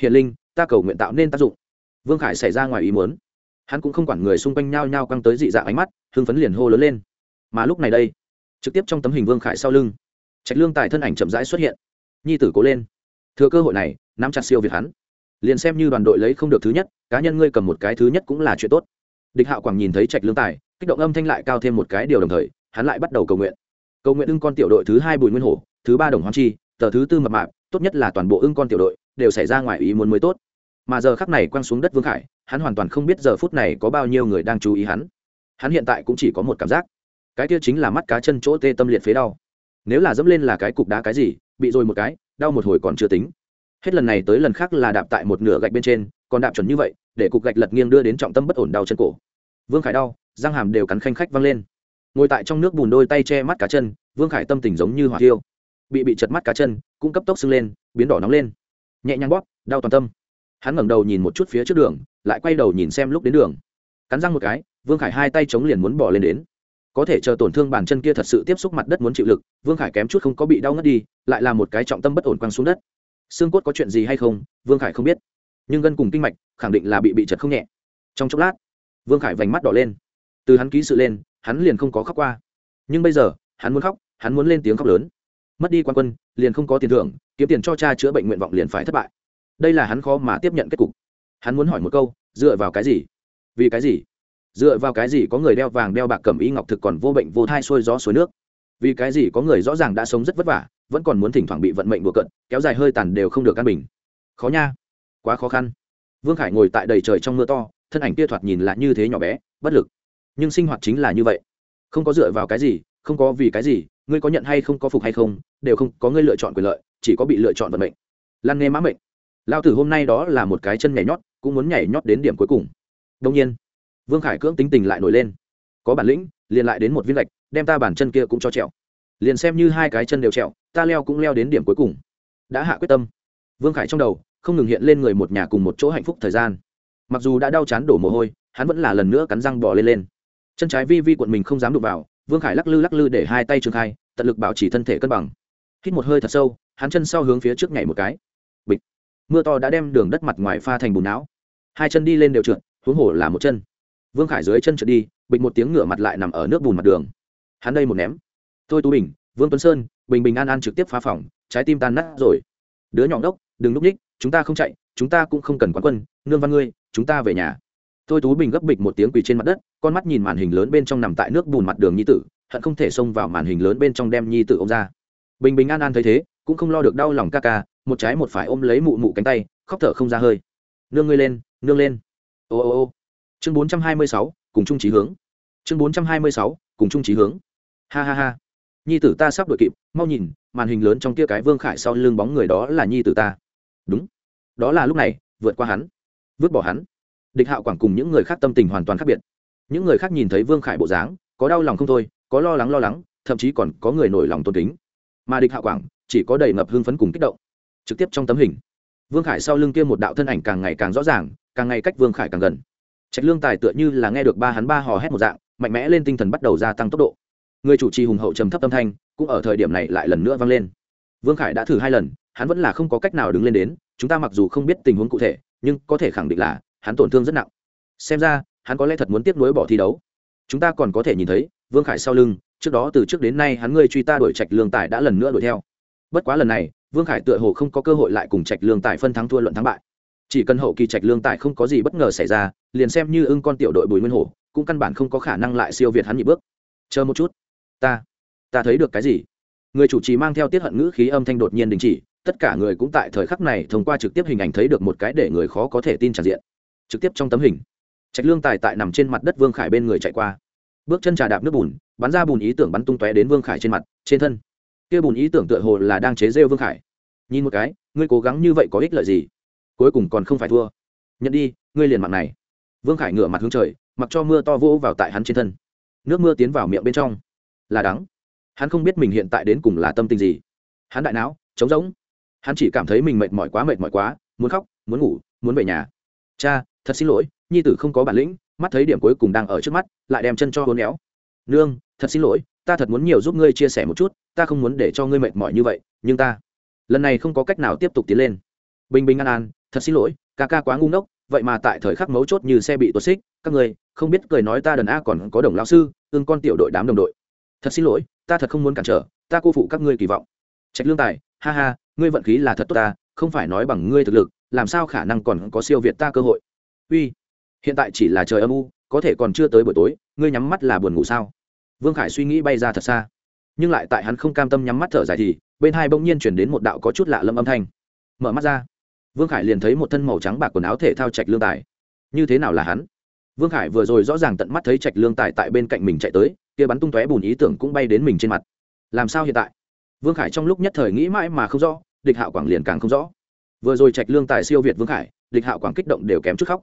Hiền linh, ta cầu nguyện tạo nên tác dụng. Vương khải xảy ra ngoài ý muốn. Hắn cũng không quản người xung quanh nhao nhao căng tới dị dạng ánh mắt, hưng phấn liền hô lớn lên. Mà lúc này đây, trực tiếp trong tấm hình vương khải sau lưng, trạch lương tài thân ảnh chậm rãi xuất hiện. Nhi tử cố lên. Thừa cơ hội này, nắm chặt siêu việt hắn. Liền xem như đoàn đội lấy không được thứ nhất, cá nhân ngươi cầm một cái thứ nhất cũng là chuyện tốt. Địch hạo quảng nhìn thấy trạch lương tài, kích động âm thanh lại cao thêm một cái điều đồng thời, hắn lại bắt đầu cầu nguyện. Cầu nguyện ưng con tiểu đội thứ hai bùi nguyên hổ, thứ ba đồng hoàng chi tờ thứ tư mập mạp, tốt nhất là toàn bộ ưng con tiểu đội đều xảy ra ngoài ý muốn mới tốt. Mà giờ khắc này quăng xuống đất vương khải, hắn hoàn toàn không biết giờ phút này có bao nhiêu người đang chú ý hắn. Hắn hiện tại cũng chỉ có một cảm giác, cái kia chính là mắt cá chân chỗ tê tâm liệt phế đau. Nếu là dẫm lên là cái cục đá cái gì, bị rồi một cái, đau một hồi còn chưa tính. Hết lần này tới lần khác là đạp tại một nửa gạch bên trên, còn đạp chuẩn như vậy, để cục gạch lật nghiêng đưa đến trọng tâm bất ổn đau chân cổ. Vương khải đau, răng hàm đều cắn khanh khách văng lên. Ngồi tại trong nước bùn đôi tay che mắt cá chân, vương khải tâm tình giống như hỏa tiêu bị bị chật mắt cá chân, cũng cấp tốc sưng lên, biến đỏ nóng lên. Nhẹ nhàng bóp, đau toàn tâm. Hắn ngẩng đầu nhìn một chút phía trước đường, lại quay đầu nhìn xem lúc đến đường. Cắn răng một cái, vương khải hai tay chống liền muốn bỏ lên đến. Có thể chờ tổn thương bàn chân kia thật sự tiếp xúc mặt đất muốn chịu lực, vương khải kém chút không có bị đau ngất đi, lại là một cái trọng tâm bất ổn quăng xuống đất. Xương cốt có chuyện gì hay không, vương khải không biết. Nhưng gân cùng kinh mạch, khẳng định là bị bị chật không nhẹ. Trong chốc lát, vương khải vành mắt đỏ lên. Từ hắn ký sự lên, hắn liền không có khóc qua. Nhưng bây giờ, hắn muốn khóc, hắn muốn lên tiếng khóc lớn mất đi quan quân, liền không có tiền thưởng, kiếm tiền cho cha chữa bệnh nguyện vọng liền phải thất bại. Đây là hắn khó mà tiếp nhận kết cục. Hắn muốn hỏi một câu, dựa vào cái gì? Vì cái gì? Dựa vào cái gì có người đeo vàng đeo bạc cầm y ngọc thực còn vô bệnh vô thai xuôi gió suối nước? Vì cái gì có người rõ ràng đã sống rất vất vả, vẫn còn muốn thỉnh thoảng bị vận mệnh bừa cận kéo dài hơi tàn đều không được căn bình? Khó nha. Quá khó khăn. Vương khải ngồi tại đầy trời trong mưa to, thân ảnh kia thoạt nhìn lại như thế nhỏ bé, bất lực. Nhưng sinh hoạt chính là như vậy. Không có dựa vào cái gì, không có vì cái gì ngươi có nhận hay không, có phục hay không, đều không, có ngươi lựa chọn quyền lợi, chỉ có bị lựa chọn vận mệnh. Lan nghe mã mệnh. Lao tử hôm nay đó là một cái chân nhảy nhót, cũng muốn nhảy nhót đến điểm cuối cùng. Đông nhiên, vương khải cưỡng tính tình lại nổi lên. Có bản lĩnh, liền lại đến một viên lạch đem ta bản chân kia cũng cho trẹo liền xem như hai cái chân đều trẹo ta leo cũng leo đến điểm cuối cùng. Đã hạ quyết tâm. Vương khải trong đầu, không ngừng hiện lên người một nhà cùng một chỗ hạnh phúc thời gian. Mặc dù đã đau chán đổ mồ hôi, hắn vẫn là lần nữa cắn răng bỏ lên lên. Chân trái vi vi quận mình không dám đụng vào vương khải lắc lư lắc lư để hai tay trương khai, tận lực bảo trì thân thể cân bằng. Hít một hơi thật sâu, hắn chân sau hướng phía trước nhảy một cái. Bịch. Mưa to đã đem đường đất mặt ngoài pha thành bùn não. Hai chân đi lên đều trượt, huống hồ là một chân. Vương khải dưới chân trượt đi, bịch một tiếng ngửa mặt lại nằm ở nước bùn mặt đường. Hắn đây một ném. Thôi tú bình, vương tuấn sơn, bình bình an an trực tiếp phá phòng, trái tim tan nát rồi. Đứa nhỏ đốc, đừng núp ních, chúng ta không chạy, chúng ta cũng không cần quán quân, nương văn ngươi, chúng ta về nhà. Thôi tú bình gấp bịch một tiếng quỳ trên mặt đất con mắt nhìn màn hình lớn bên trong nằm tại nước bùn mặt đường nhi tử, hận không thể xông vào màn hình lớn bên trong đem nhi tử ông ra. Bình bình an an thấy thế, cũng không lo được đau lòng ca ca, một trái một phải ôm lấy mụ mụ cánh tay, khóc thở không ra hơi. Nương ngươi lên, nương lên. Ô ô ô. Chương bốn trăm hai mươi sáu, cùng chung trí hướng. Chương bốn trăm hai mươi sáu, cùng chung trí hướng. Ha ha ha. Nhi tử ta sắp đội kịp, mau nhìn, màn hình lớn trong kia cái vương khải sau lưng bóng người đó là nhi tử ta. Đúng. Đó là lúc này, vượt qua hắn, vứt bỏ hắn. Địch hạo quảng cùng những người khác tâm tình hoàn toàn khác biệt những người khác nhìn thấy vương khải bộ dáng, có đau lòng không thôi, có lo lắng lo lắng, thậm chí còn có người nổi lòng tôn kính. Mà địch Hạ quảng chỉ có đầy ngập hưng phấn cùng kích động. Trực tiếp trong tấm hình, vương khải sau lưng kia một đạo thân ảnh càng ngày càng rõ ràng, càng ngày cách vương khải càng gần. Trạch lương tài tựa như là nghe được ba hắn ba hò hét một dạng, mạnh mẽ lên tinh thần bắt đầu gia tăng tốc độ. Người chủ trì hùng hậu trầm thấp tâm thanh, cũng ở thời điểm này lại lần nữa vang lên. Vương khải đã thử hai lần, hắn vẫn là không có cách nào đứng lên đến, chúng ta mặc dù không biết tình huống cụ thể, nhưng có thể khẳng định là, hắn tổn thương rất nặng. Xem ra hắn có lẽ thật muốn tiếp nối bỏ thi đấu. Chúng ta còn có thể nhìn thấy, vương khải sau lưng, trước đó từ trước đến nay hắn ngươi truy ta đuổi trạch lương tài đã lần nữa đuổi theo. Bất quá lần này, vương khải tựa hồ không có cơ hội lại cùng trạch lương tài phân thắng thua luận thắng bại. Chỉ cần hậu kỳ trạch lương tài không có gì bất ngờ xảy ra, liền xem như ưng con tiểu đội bùi nguyên hổ, cũng căn bản không có khả năng lại siêu việt hắn nhị bước. Chờ một chút. Ta ta thấy được cái gì? Người chủ trì mang theo tiết hận ngữ khí âm thanh đột nhiên đình chỉ, tất cả người cũng tại thời khắc này thông qua trực tiếp hình ảnh thấy được một cái để người khó có thể tin tràn diện. Trực tiếp trong tấm hình trạch lương tài tại nằm trên mặt đất vương khải bên người chạy qua. Bước chân trà đạp nước bùn, bắn ra bùn ý tưởng bắn tung tóe đến vương khải trên mặt, trên thân. Kia bùn ý tưởng tựa hồ là đang chế rêu vương khải. Nhìn một cái, ngươi cố gắng như vậy có ích lợi gì? Cuối cùng còn không phải thua. Nhận đi, ngươi liền mặt này. Vương khải ngửa mặt hướng trời, mặc cho mưa to vỗ vào tại hắn trên thân. Nước mưa tiến vào miệng bên trong. Là đắng. Hắn không biết mình hiện tại đến cùng là tâm tình gì. Hắn đại não, trống rỗng. Hắn chỉ cảm thấy mình mệt mỏi quá, mệt mỏi quá, muốn khóc, muốn ngủ, muốn về nhà. Cha, thật xin lỗi nhi tử không có bản lĩnh, mắt thấy điểm cuối cùng đang ở trước mắt, lại đem chân cho hôn éo. Nương, thật xin lỗi, ta thật muốn nhiều giúp ngươi chia sẻ một chút, ta không muốn để cho ngươi mệt mỏi như vậy, nhưng ta lần này không có cách nào tiếp tục tiến lên. Bình bình an an, thật xin lỗi, ca ca quá ngu ngốc, vậy mà tại thời khắc mấu chốt như xe bị tuột xích, các ngươi không biết cười nói ta đần a còn có đồng lão sư, ương con tiểu đội đám đồng đội. Thật xin lỗi, ta thật không muốn cản trở, ta cô phụ các ngươi kỳ vọng. Trạch lương tài, ha ha, ngươi vận khí là thật tốt ta, không phải nói bằng ngươi thực lực, làm sao khả năng còn có siêu việt ta cơ hội? Uy hiện tại chỉ là trời âm u, có thể còn chưa tới buổi tối, ngươi nhắm mắt là buồn ngủ sao? Vương khải suy nghĩ bay ra thật xa. Nhưng lại tại hắn không cam tâm nhắm mắt thở dài thì, bên hai bỗng nhiên chuyển đến một đạo có chút lạ lâm âm thanh. Mở mắt ra. Vương khải liền thấy một thân màu trắng bạc quần áo thể thao trạch lương tài. Như thế nào là hắn? Vương khải vừa rồi rõ ràng tận mắt thấy trạch lương tài tại bên cạnh mình chạy tới, kia bắn tung tóe bùn ý tưởng cũng bay đến mình trên mặt. Làm sao hiện tại? Vương khải trong lúc nhất thời nghĩ mãi mà không rõ, địch hạo quảng liền càng không rõ. Vừa rồi trạch lương tài siêu việt vương khải, địch hạo quảng kích động đều kém chút khóc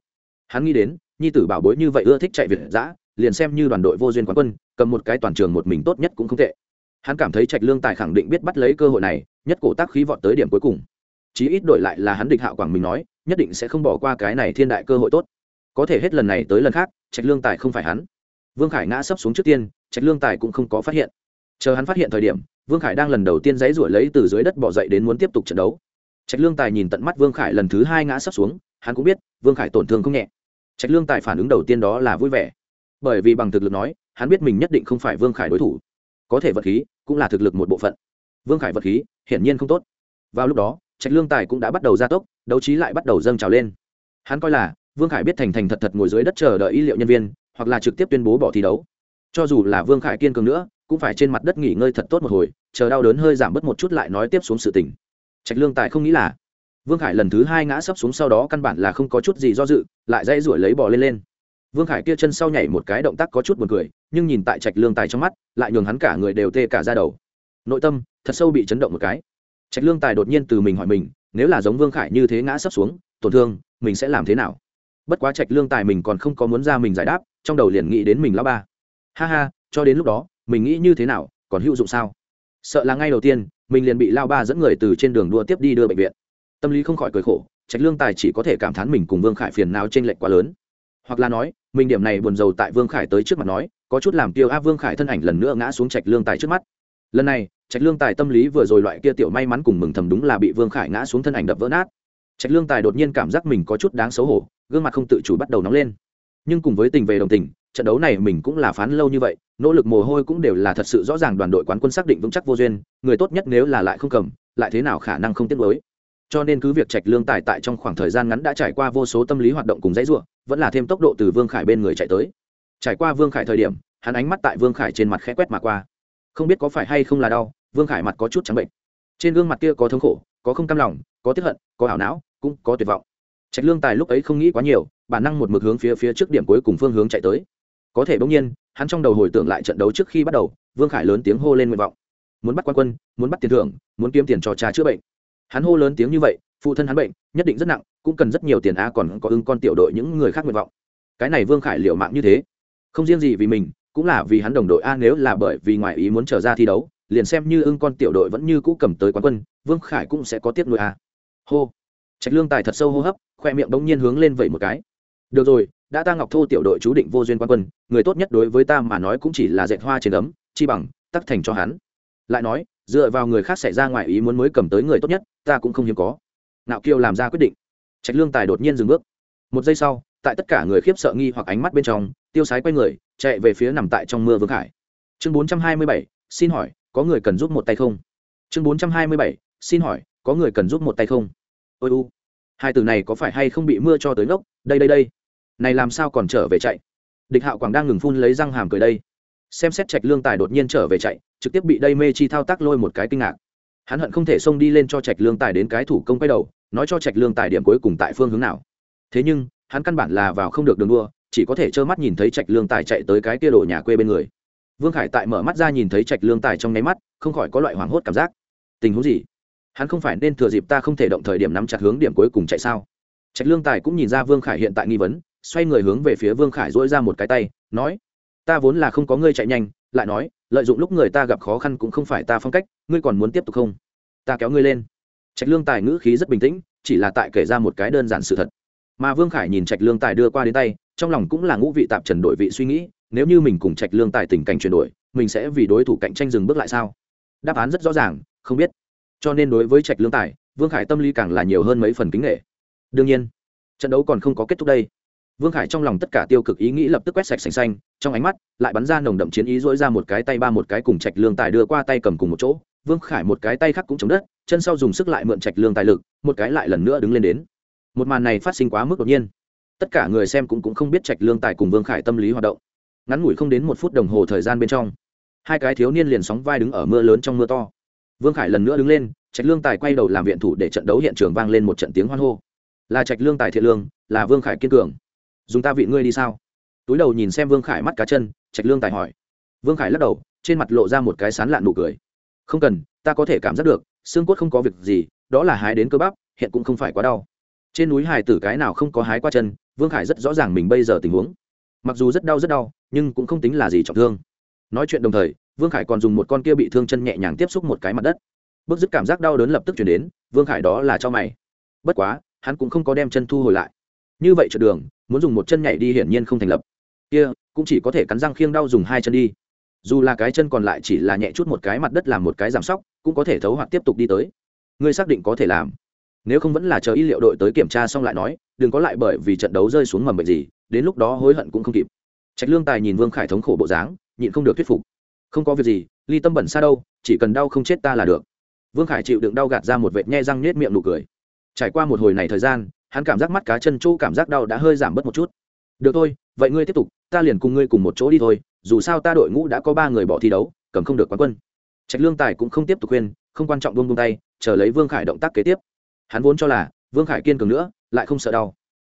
hắn nghĩ đến, nhi tử bảo bối như vậy ưa thích chạy việt giã liền xem như đoàn đội vô duyên quán quân, cầm một cái toàn trường một mình tốt nhất cũng không tệ. Hắn cảm thấy trạch lương tài khẳng định biết bắt lấy cơ hội này, nhất cổ tác khí vọt tới điểm cuối cùng. Chí ít đổi lại là hắn địch hạo quảng mình nói, nhất định sẽ không bỏ qua cái này thiên đại cơ hội tốt. Có thể hết lần này tới lần khác, trạch lương tài không phải hắn. Vương khải ngã sấp xuống trước tiên, trạch lương tài cũng không có phát hiện. Chờ hắn phát hiện thời điểm, vương khải đang lần đầu tiên giấy ruổi lấy từ dưới đất bỏ dậy đến muốn tiếp tục trận đấu. Trạch lương tài nhìn tận mắt vương khải lần thứ hai ngã sấp xuống, hắn cũng biết, vương khải tổn thương không nhẹ trạch lương tài phản ứng đầu tiên đó là vui vẻ. Bởi vì bằng thực lực nói, hắn biết mình nhất định không phải vương khải đối thủ. Có thể vật khí, cũng là thực lực một bộ phận. Vương khải vật khí, hiển nhiên không tốt. Vào lúc đó, trạch lương tài cũng đã bắt đầu gia tốc, đấu trí lại bắt đầu dâng trào lên. Hắn coi là, vương khải biết thành thành thật thật ngồi dưới đất chờ đợi y liệu nhân viên, hoặc là trực tiếp tuyên bố bỏ thi đấu. Cho dù là vương khải kiên cường nữa, cũng phải trên mặt đất nghỉ ngơi thật tốt một hồi, chờ đau đớn hơi giảm bớt một chút lại nói tiếp xuống sự tình. Trạch lương tài không nghĩ là vương khải lần thứ hai ngã sấp xuống sau đó căn bản là không có chút gì do dự, lại dãy ruổi lấy bò lên lên. Vương khải kia chân sau nhảy một cái động tác có chút buồn cười, nhưng nhìn tại trạch lương tài trong mắt, lại nhường hắn cả người đều tê cả ra đầu. Nội tâm, thật sâu bị chấn động một cái. Trạch lương tài đột nhiên từ mình hỏi mình, nếu là giống vương khải như thế ngã sấp xuống, tổn thương, mình sẽ làm thế nào? Bất quá trạch lương tài mình còn không có muốn ra mình giải đáp, trong đầu liền nghĩ đến mình lão ba. Ha ha, cho đến lúc đó, mình nghĩ như thế nào, còn hữu dụng sao? Sợ là ngay đầu tiên, mình liền bị lao ba dẫn người từ trên đường đua tiếp đi đưa bệnh viện tâm lý không khỏi cười khổ, trạch lương tài chỉ có thể cảm thán mình cùng vương khải phiền nào t r ê n lệch quá lớn. Hoặc là nói, mình điểm này buồn rầu tại vương khải tới trước mặt nói, có chút làm tiêu a vương khải thân ảnh lần nữa ngã xuống trạch lương tài trước mắt. Lần này, trạch lương tài tâm lý vừa rồi loại kia tiểu may mắn cùng mừng thầm đúng là bị vương khải ngã xuống thân ảnh đập vỡ nát. Trạch lương tài đột nhiên cảm giác mình có chút đáng xấu hổ, gương mặt không tự chủ bắt đầu nóng lên. Nhưng cùng với tình về đồng tình, trận đấu này mình cũng là phán lâu như vậy, nỗ lực mồ hôi cũng đều là thật sự rõ ràng đoàn đội quán quân xác định vững chắc vô duyên, người tốt nhất nếu là lại không cầm, lại thế nào khả năng không tiết lối cho nên cứ việc trạch lương tài tại trong khoảng thời gian ngắn đã trải qua vô số tâm lý hoạt động cùng dãy ruộng vẫn là thêm tốc độ từ vương khải bên người chạy tới. Trải qua vương khải thời điểm, hắn ánh mắt tại vương khải trên mặt khẽ quét mà qua. Không biết có phải hay không là đau, vương khải mặt có chút trắng bệnh. Trên gương mặt kia có thống khổ, có không cam lòng, có tiếp hận, có ảo não, cũng có tuyệt vọng. Trạch lương tài lúc ấy không nghĩ quá nhiều, bản năng một mực hướng phía phía trước điểm cuối cùng phương hướng chạy tới. Có thể bỗng nhiên, hắn trong đầu hồi tưởng lại trận đấu trước khi bắt đầu, vương khải lớn tiếng hô lên nguyện vọng. Muốn bắt quan quân, muốn bắt tiền thưởng, muốn kiếm tiền cho cha chữa bệnh hắn hô lớn tiếng như vậy, phụ thân hắn bệnh, nhất định rất nặng, cũng cần rất nhiều tiền a còn có ưng con tiểu đội những người khác nguyện vọng. Cái này vương khải liệu mạng như thế. Không riêng gì vì mình, cũng là vì hắn đồng đội a nếu là bởi vì ngoại ý muốn trở ra thi đấu, liền xem như ưng con tiểu đội vẫn như cũ cầm tới quán quân, vương khải cũng sẽ có tiếp nuôi a hô. Trạch lương tài thật sâu hô hấp, khoe miệng bỗng nhiên hướng lên vậy một cái. Được rồi, đã ta ngọc thô tiểu đội chú định vô duyên quan quân, người tốt nhất đối với ta mà nói cũng chỉ là dệt hoa trên ấm, chi bằng, tắc thành cho hắn. Lại nói dựa vào người khác xảy ra ngoài ý muốn mới cầm tới người tốt nhất, ta cũng không hiếm có. Nạo kiêu làm ra quyết định. Trạch lương tài đột nhiên dừng bước. Một giây sau, tại tất cả người khiếp sợ nghi hoặc ánh mắt bên trong, tiêu sái quay người, chạy về phía nằm tại trong mưa vương khải. Chương bốn trăm hai mươi bảy, xin hỏi, có người cần giúp một tay không? Chương bốn trăm hai mươi bảy, xin hỏi, có người cần giúp một tay không? Ôi u, hai từ này có phải hay không bị mưa cho tới ngốc? Đây đây đây. Này làm sao còn trở về chạy? Địch hạo quảng đang ngừng phun lấy răng hàm cười đây xem xét trạch lương tài đột nhiên trở về chạy, trực tiếp bị đây mê chi thao tác lôi một cái kinh ngạc. Hắn hận không thể xông đi lên cho trạch lương tài đến cái thủ công quay đầu, nói cho trạch lương tài điểm cuối cùng tại phương hướng nào. Thế nhưng, hắn căn bản là vào không được đường đua, chỉ có thể trơ mắt nhìn thấy trạch lương tài chạy tới cái kia đổ nhà quê bên người. Vương khải tại mở mắt ra nhìn thấy trạch lương tài trong nháy mắt, không khỏi có loại hoảng hốt cảm giác. Tình huống gì? Hắn không phải nên thừa dịp ta không thể động thời điểm nắm chặt hướng điểm cuối cùng chạy sao? Trạch lương tài cũng nhìn ra vương khải hiện tại nghi vấn, xoay người hướng về phía vương khải dỗi ra một cái tay, nói ta vốn là không có ngươi chạy nhanh, lại nói, lợi dụng lúc người ta gặp khó khăn cũng không phải ta phong cách, ngươi còn muốn tiếp tục không? Ta kéo ngươi lên. Trạch lương tài ngữ khí rất bình tĩnh, chỉ là tại kể ra một cái đơn giản sự thật. Mà vương khải nhìn trạch lương tài đưa qua đến tay, trong lòng cũng là ngũ vị tạp trần đổi vị suy nghĩ, nếu như mình cùng trạch lương tài tình cảnh chuyển đổi, mình sẽ vì đối thủ cạnh tranh dừng bước lại sao? Đáp án rất rõ ràng, không biết. Cho nên đối với trạch lương tài, vương khải tâm lý càng là nhiều hơn mấy phần kính nghệ đương nhiên, trận đấu còn không có kết thúc đây vương khải trong lòng tất cả tiêu cực ý nghĩ lập tức quét sạch sành xanh trong ánh mắt lại bắn ra nồng đậm chiến ý dỗi ra một cái tay ba một cái cùng trạch lương tài đưa qua tay cầm cùng một chỗ. Vương khải một cái tay khác cũng chống đất chân sau dùng sức lại mượn trạch lương tài lực một cái lại lần nữa đứng lên đến. Một màn này phát sinh quá mức đột nhiên. Tất cả người xem cũng, cũng không biết trạch lương tài cùng vương khải tâm lý hoạt động. Ngắn ngủi không đến một phút đồng hồ thời gian bên trong hai cái thiếu niên liền sóng vai đứng ở mưa lớn trong mưa to. Vương khải lần nữa đứng lên trạch lương tài quay đầu làm viện thủ để trận đấu hiện trường vang lên một trận tiếng hoan hô. Là trạch lương tài thiện lương là vương khải kiên cường dùng ta vị ngươi đi sao? Túi đầu nhìn xem vương khải mắt cá chân, trạch lương tài hỏi. Vương khải lắc đầu, trên mặt lộ ra một cái sán lạn nụ cười. Không cần, ta có thể cảm giác được, xương cốt không có việc gì, đó là hái đến cơ bắp, hiện cũng không phải quá đau. Trên núi hải tử cái nào không có hái qua chân, vương khải rất rõ ràng mình bây giờ tình huống. Mặc dù rất đau rất đau, nhưng cũng không tính là gì trọng thương. Nói chuyện đồng thời, vương khải còn dùng một con kia bị thương chân nhẹ nhàng tiếp xúc một cái mặt đất. Bước dứt cảm giác đau đớn lập tức chuyển đến, vương khải đó là cho mày. Bất quá, hắn cũng không có đem chân thu hồi lại. Như vậy trượt đường muốn dùng một chân nhảy đi hiển nhiên không thành lập. Kia, cũng chỉ có thể cắn răng khiêng đau dùng hai chân đi. Dù là cái chân còn lại chỉ là nhẹ chút một cái mặt đất làm một cái giảm sóc, cũng có thể thấu hoặc tiếp tục đi tới. Ngươi xác định có thể làm. Nếu không vẫn là chờ y liệu đội tới kiểm tra xong lại nói, đừng có lại bởi vì trận đấu rơi xuống mầm bệnh gì, đến lúc đó hối hận cũng không kịp. Trạch lương tài nhìn vương khải thống khổ bộ dáng, nhịn không được thuyết phục. Không có việc gì, ly tâm bẩn xa đâu, chỉ cần đau không chết ta là được. Vương khải chịu đựng đau gạt ra một vệt nhe răng nết miệng nụ cười. Trải qua một hồi này thời gian hắn cảm giác mắt cá chân chỗ cảm giác đau đã hơi giảm bớt một chút. Được thôi, vậy ngươi tiếp tục, ta liền cùng ngươi cùng một chỗ đi thôi, dù sao ta đội ngũ đã có ba người bỏ thi đấu, cầm không được quán quân. Trạch lương tài cũng không tiếp tục khuyên, không quan trọng buông buông tay, chờ lấy vương khải động tác kế tiếp. Hắn vốn cho là vương khải kiên cường nữa, lại không sợ đau.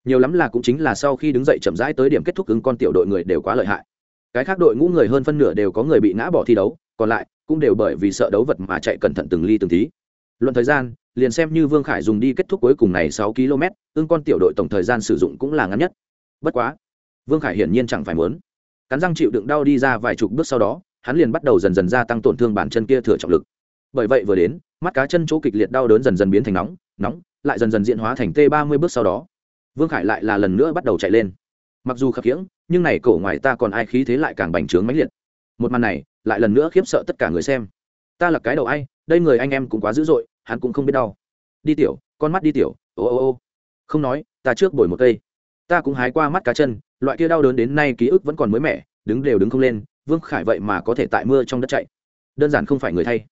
Nhiều lắm là cũng chính là sau khi đứng dậy chậm rãi tới điểm kết thúc ứng con tiểu đội người đều quá lợi hại. Cái khác đội ngũ người hơn phân nửa đều có người bị ngã bỏ thi đấu, còn lại cũng đều bởi vì sợ đấu vật mà chạy cẩn thận từng ly từng tí. Luận thời gian liền xem như vương khải dùng đi kết thúc cuối cùng này sáu km, ương con tiểu đội tổng thời gian sử dụng cũng là ngắn nhất. Bất quá, vương khải hiển nhiên chẳng phải muốn. Cắn răng chịu đựng đau đi ra vài chục bước sau đó, hắn liền bắt đầu dần dần gia tăng tổn thương bản chân kia thừa trọng lực. Bởi vậy vừa đến, mắt cá chân chỗ kịch liệt đau đớn dần dần biến thành nóng nóng, lại dần dần diễn hóa thành t ba mươi bước sau đó. Vương khải lại là lần nữa bắt đầu chạy lên. Mặc dù khập khiễng, nhưng này cổ ngoài ta còn ai khí thế lại càng bành trướng mãnh liệt. Một màn này, lại lần nữa khiếp sợ tất cả người xem. Ta là cái đầu ai, đây người anh em cũng quá dữ dội hắn cũng không biết đau. Đi tiểu, con mắt đi tiểu, ô ô ô. Không nói, ta trước bồi một cây. Ta cũng hái qua mắt cá chân, loại kia đau đớn đến nay ký ức vẫn còn mới mẻ, đứng đều đứng không lên, vương khải vậy mà có thể tại mưa trong đất chạy. Đơn giản không phải người thay.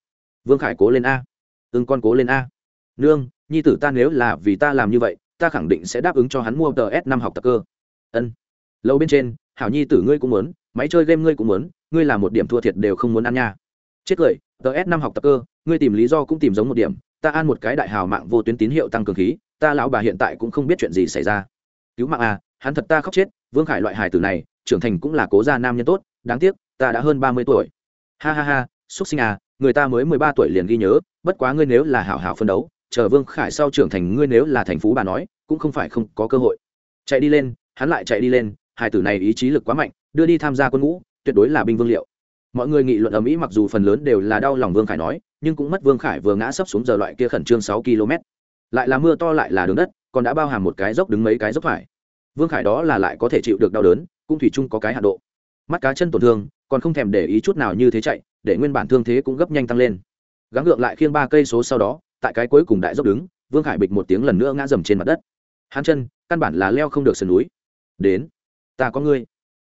Vương khải cố lên a. Ưng con cố lên a. Nương, nhi tử ta nếu là vì ta làm như vậy, ta khẳng định sẽ đáp ứng cho hắn mua tờ s năm học tập cơ. Ân. Lâu bên trên, hảo nhi tử ngươi cũng muốn, máy chơi game ngươi cũng muốn, ngươi làm một điểm thua thiệt đều không muốn ăn nha. Chết cười, tờ s năm học tập cơ, ngươi tìm lý do cũng tìm giống một điểm ta an một cái đại hào mạng vô tuyến tín hiệu tăng cường khí, ta lão bà hiện tại cũng không biết chuyện gì xảy ra. Cứu mạng à hắn thật ta khóc chết, vương khải loại hài tử này, trưởng thành cũng là cố gia nam nhân tốt, đáng tiếc, ta đã hơn ba mươi tuổi. Ha ha ha xúc sinh à người ta mới mười ba tuổi liền ghi nhớ, bất quá ngươi nếu là hảo hảo phân đấu, chờ vương khải sau trưởng thành ngươi nếu là thành phú bà nói, cũng không phải không có cơ hội. Chạy đi lên, hắn lại chạy đi lên, Hài tử này ý chí lực quá mạnh, đưa đi tham gia quân ngũ, tuyệt đối là binh vương liệu. Mọi người nghị luận ở mỹ mặc dù phần lớn đều là đau lòng vương khải nói nhưng cũng mất vương khải vừa ngã sấp xuống giờ loại kia khẩn trương sáu km. Lại là mưa to lại là đường đất, còn đã bao hàm một cái dốc đứng mấy cái dốc phải. Vương khải đó là lại có thể chịu được đau đớn, cũng thủy chung có cái hạ độ. Mắt cá chân tổn thương, còn không thèm để ý chút nào như thế chạy, để nguyên bản thương thế cũng gấp nhanh tăng lên. Gắng gượng lại khiêng ba cây số sau đó, tại cái cuối cùng đại dốc đứng, vương khải bịch một tiếng lần nữa ngã dầm trên mặt đất. Hắn chân, căn bản là leo không được sườn núi. Đến, ta có ngươi.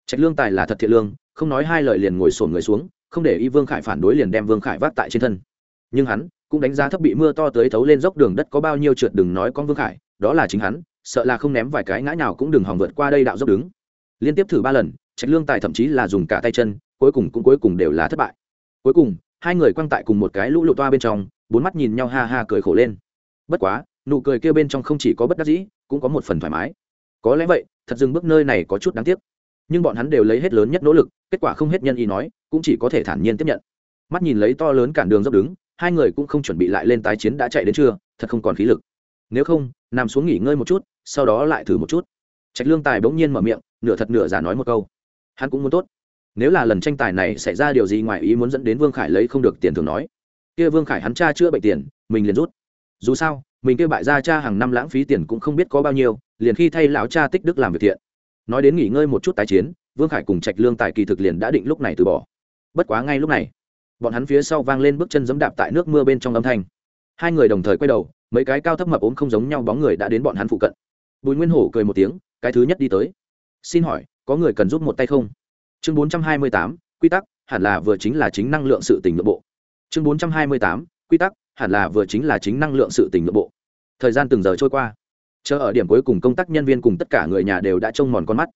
Trạch lương tài là thật thiện lương, không nói hai lời liền ngồi sổn người xuống, không để ý vương khải phản đối liền đem vương khải vác tại trên thân nhưng hắn cũng đánh giá thấp bị mưa to tới thấu lên dốc đường đất có bao nhiêu trượt đừng nói con vương khải, đó là chính hắn, sợ là không ném vài cái ngã nào cũng đừng hòng vượt qua đây đạo dốc đứng. Liên tiếp thử ba lần, trạch lương tài thậm chí là dùng cả tay chân, cuối cùng cũng cuối cùng đều là thất bại. Cuối cùng, hai người quăng tại cùng một cái lũ lụt toa bên trong, bốn mắt nhìn nhau ha ha cười khổ lên. Bất quá, nụ cười kêu bên trong không chỉ có bất đắc dĩ, cũng có một phần thoải mái. Có lẽ vậy, thật dừng bước nơi này có chút đáng tiếc. Nhưng bọn hắn đều lấy hết lớn nhất nỗ lực, kết quả không hết nhân ý nói, cũng chỉ có thể thản nhiên tiếp nhận. Mắt nhìn lấy to lớn cản đường dốc đứng hai người cũng không chuẩn bị lại lên tái chiến đã chạy đến trưa, thật không còn khí lực. Nếu không, nằm xuống nghỉ ngơi một chút, sau đó lại thử một chút. Trạch lương tài bỗng nhiên mở miệng, nửa thật nửa giả nói một câu. Hắn cũng muốn tốt. Nếu là lần tranh tài này xảy ra điều gì ngoài ý muốn dẫn đến vương khải lấy không được tiền thường nói, kia vương khải hắn cha chữa bệnh tiền, mình liền rút. Dù sao, mình kia bại ra cha hàng năm lãng phí tiền cũng không biết có bao nhiêu, liền khi thay lão cha tích đức làm việc thiện. Nói đến nghỉ ngơi một chút tái chiến, vương khải cùng trạch lương tài kỳ thực liền đã định lúc này từ bỏ. Bất quá ngay lúc này bọn hắn phía sau vang lên bước chân giẫm đạp tại nước mưa bên trong âm thanh. Hai người đồng thời quay đầu, mấy cái cao thấp mập ốm không giống nhau bóng người đã đến bọn hắn phụ cận. Bùi nguyên hổ cười một tiếng, cái thứ nhất đi tới. Xin hỏi, có người cần giúp một tay không? Chương bốn trăm hai mươi tám, quy tắc, hẳn là vừa chính là chính năng lượng sự tình nội bộ. Chương bốn trăm hai mươi tám, quy tắc, hẳn là vừa chính là chính năng lượng sự tình nội bộ. Thời gian từng giờ trôi qua. Chờ ở điểm cuối cùng công tác nhân viên cùng tất cả người nhà đều đã trông mòn con mắt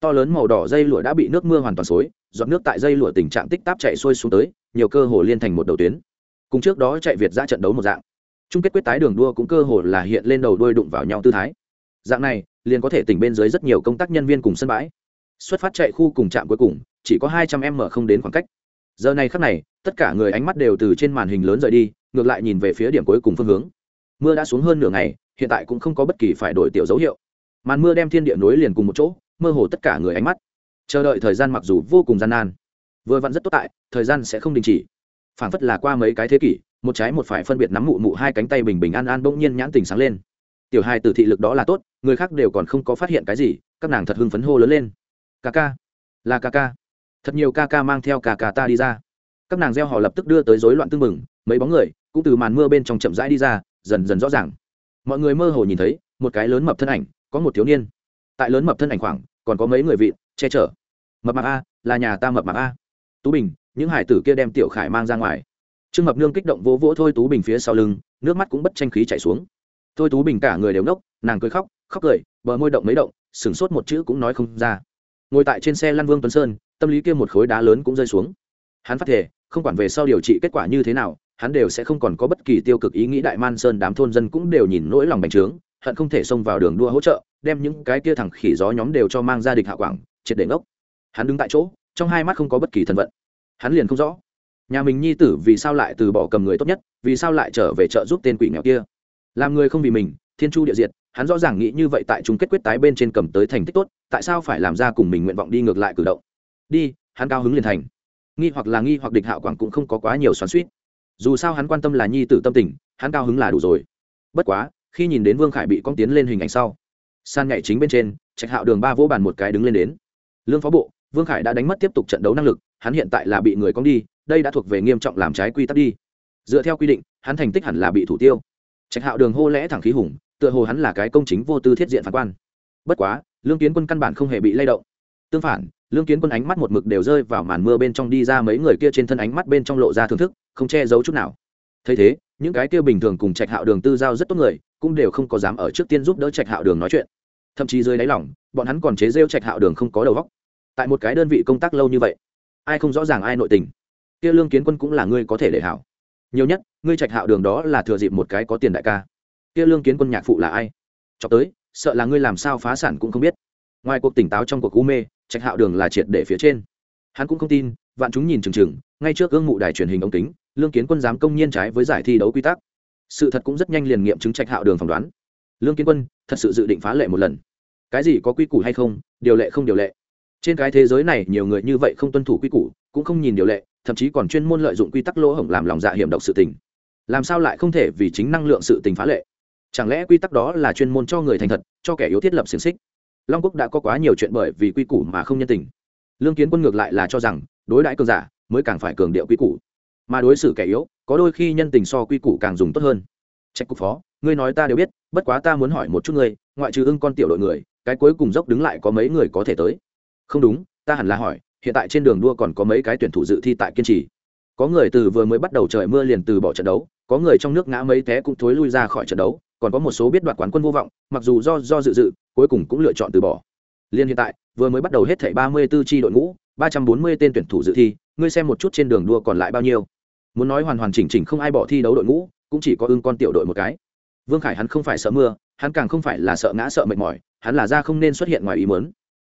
to lớn màu đỏ dây lụa đã bị nước mưa hoàn toàn xối, giọt nước tại dây lụa tình trạng tích táp chạy xuôi xuống tới, nhiều cơ hồ liên thành một đầu tuyến. Cùng trước đó chạy việt ra trận đấu một dạng. Chung kết quyết tái đường đua cũng cơ hồ là hiện lên đầu đuôi đụng vào nhau tư thái. Dạng này, liền có thể tỉnh bên dưới rất nhiều công tác nhân viên cùng sân bãi. Xuất phát chạy khu cùng trạm cuối cùng, chỉ có hai trăm m không đến khoảng cách. Giờ này khắc này, tất cả người ánh mắt đều từ trên màn hình lớn rời đi, ngược lại nhìn về phía điểm cuối cùng phương hướng. Mưa đã xuống hơn nửa ngày, hiện tại cũng không có bất kỳ phải đổi tiểu dấu hiệu. Màn mưa đem thiên địa nối liền cùng một chỗ mơ hồ tất cả người ánh mắt. Chờ đợi thời gian mặc dù vô cùng gian nan, vừa vặn rất tốt tại, thời gian sẽ không đình chỉ. Phảng phất là qua mấy cái thế kỷ, một trái một phải phân biệt nắm mụ mụ hai cánh tay bình bình an an bỗng nhiên nhãn tình sáng lên. Tiểu hai từ thị lực đó là tốt, người khác đều còn không có phát hiện cái gì, các nàng thật hưng phấn hô lớn lên. Ca ca, là ca ca. Thật nhiều ca ca mang theo ca ca ta đi ra. Các nàng gieo họ lập tức đưa tới rối loạn tưng mừng mấy bóng người cũng từ màn mưa bên trong chậm rãi đi ra, dần dần rõ ràng. Mọi người mơ hồ nhìn thấy, một cái lớn mập thân ảnh, có một thiếu niên. Tại lớn mập thân ảnh khoảng còn có mấy người vị, che chở. Mập mạp a, là nhà ta mập mạp a. Tú bình, những hải tử kia đem tiểu khải mang ra ngoài. Trương mập nương kích động vỗ vỗ thôi tú bình phía sau lưng, nước mắt cũng bất tranh khí chảy xuống. Thôi tú bình cả người đều nốc nàng cười khóc khóc cười, bờ môi động mấy động sửng sốt một chữ cũng nói không ra. Ngồi tại trên xe lăn vương tuấn sơn, tâm lý kia một khối đá lớn cũng rơi xuống. Hắn phát thể không quản về sau điều trị kết quả như thế nào, hắn đều sẽ không còn có bất kỳ tiêu cực ý nghĩ đại man sơn đám thôn dân cũng đều nhìn nỗi lòng bành trướng, hận không thể xông vào đường đua hỗ trợ đem những cái kia thẳng khỉ gió nhóm đều cho mang ra địch hạ quảng, triệt để ngốc. Hắn đứng tại chỗ, trong hai mắt không có bất kỳ thần vận. Hắn liền không rõ, nhà mình nhi tử vì sao lại từ bỏ cầm người tốt nhất, vì sao lại trở về trợ giúp tên quỷ nghèo kia. Làm người không vì mình, thiên chu địa diệt, hắn rõ ràng nghĩ như vậy tại chung kết quyết tái bên trên cầm tới thành tích tốt, tại sao phải làm ra cùng mình nguyện vọng đi ngược lại cử động? Đi, hắn cao hứng liền thành. Nghi hoặc là nghi hoặc địch hạo quảng cũng không có quá nhiều xoắn suýt dù sao hắn quan tâm là nhi tử tâm tình, hắn cao hứng là đủ rồi. Bất quá, khi nhìn đến vương khải bị con tiến lên hình ảnh sau san nhảy chính bên trên, trạch hạo đường ba vỗ bàn một cái đứng lên đến. Lương phó bộ, vương khải đã đánh mất tiếp tục trận đấu năng lực, hắn hiện tại là bị người cong đi, đây đã thuộc về nghiêm trọng làm trái quy tắc đi. Dựa theo quy định, hắn thành tích hẳn là bị thủ tiêu. Trạch hạo đường hô lẽ thẳng khí hùng, tựa hồ hắn là cái công chính vô tư thiết diện phản quan. Bất quá, lương kiến quân căn bản không hề bị lay động. Tương phản, lương kiến quân ánh mắt một mực đều rơi vào màn mưa bên trong đi ra mấy người kia trên thân ánh mắt bên trong lộ ra thưởng thức, không che giấu chút nào. Thấy thế, những cái kia bình thường cùng trạch hạo đường tư giao rất tốt người, cũng đều không có dám ở trước tiên giúp đỡ trạch hạo đường nói chuyện thậm chí dưới đáy lỏng bọn hắn còn chế rêu trạch hạo đường không có đầu góc tại một cái đơn vị công tác lâu như vậy, ai không rõ ràng ai nội tình? Kia lương kiến quân cũng là ngươi có thể để hảo. Nhiều nhất, ngươi trạch hạo đường đó là thừa dịp một cái có tiền đại ca. Kia lương kiến quân nhạc phụ là ai? Cho tới, sợ là ngươi làm sao phá sản cũng không biết. Ngoài cuộc tỉnh táo trong cuộc u mê, trạch hạo đường là triệt để phía trên. Hắn cũng không tin, vạn chúng nhìn chừng chừng, ngay trước gương mụ đài truyền hình ống kính, lương kiến quân dám công nhiên trái với giải thi đấu quy tắc. Sự thật cũng rất nhanh liền nghiệm chứng trạch hạo đường phỏng đoán. Lương kiến quân thật sự dự định phá lệ một lần cái gì có quy củ hay không, điều lệ không điều lệ. Trên cái thế giới này nhiều người như vậy không tuân thủ quy củ, cũng không nhìn điều lệ, thậm chí còn chuyên môn lợi dụng quy tắc lỗ hổng làm lòng dạ hiểm độc sự tình. Làm sao lại không thể vì chính năng lượng sự tình phá lệ? Chẳng lẽ quy tắc đó là chuyên môn cho người thành thật, cho kẻ yếu thiết lập xiềng xích? Long quốc đã có quá nhiều chuyện bởi vì quy củ mà không nhân tình. Lương kiến quân ngược lại là cho rằng, đối đãi cường giả mới càng phải cường điệu quy củ. Mà đối xử kẻ yếu, có đôi khi nhân tình so quy củ càng dùng tốt hơn. Trách cục phó, ngươi nói ta đều biết, bất quá ta muốn hỏi một chút ngươi, ngoại trừ ưng con tiểu đội người cái cuối cùng dốc đứng lại có mấy người có thể tới. Không đúng, ta hẳn là hỏi, hiện tại trên đường đua còn có mấy cái tuyển thủ dự thi tại kiên trì. Có người từ vừa mới bắt đầu trời mưa liền từ bỏ trận đấu, có người trong nước ngã mấy té cũng thối lui ra khỏi trận đấu, còn có một số biết đoạt quán quân vô vọng, mặc dù do do dự dự, cuối cùng cũng lựa chọn từ bỏ. Liên hiện tại, vừa mới bắt đầu hết thảy ba mươi 34 chi đội ngũ, ba trăm bốn mươi tên tuyển thủ dự thi, ngươi xem một chút trên đường đua còn lại bao nhiêu. Muốn nói hoàn hoàn chỉnh chỉnh không ai bỏ thi đấu đội ngũ, cũng chỉ có ưng con tiểu đội một cái. Vương khải hắn không phải sợ mưa, hắn càng không phải là sợ ngã sợ mệt mỏi hắn là ra không nên xuất hiện ngoài ý muốn.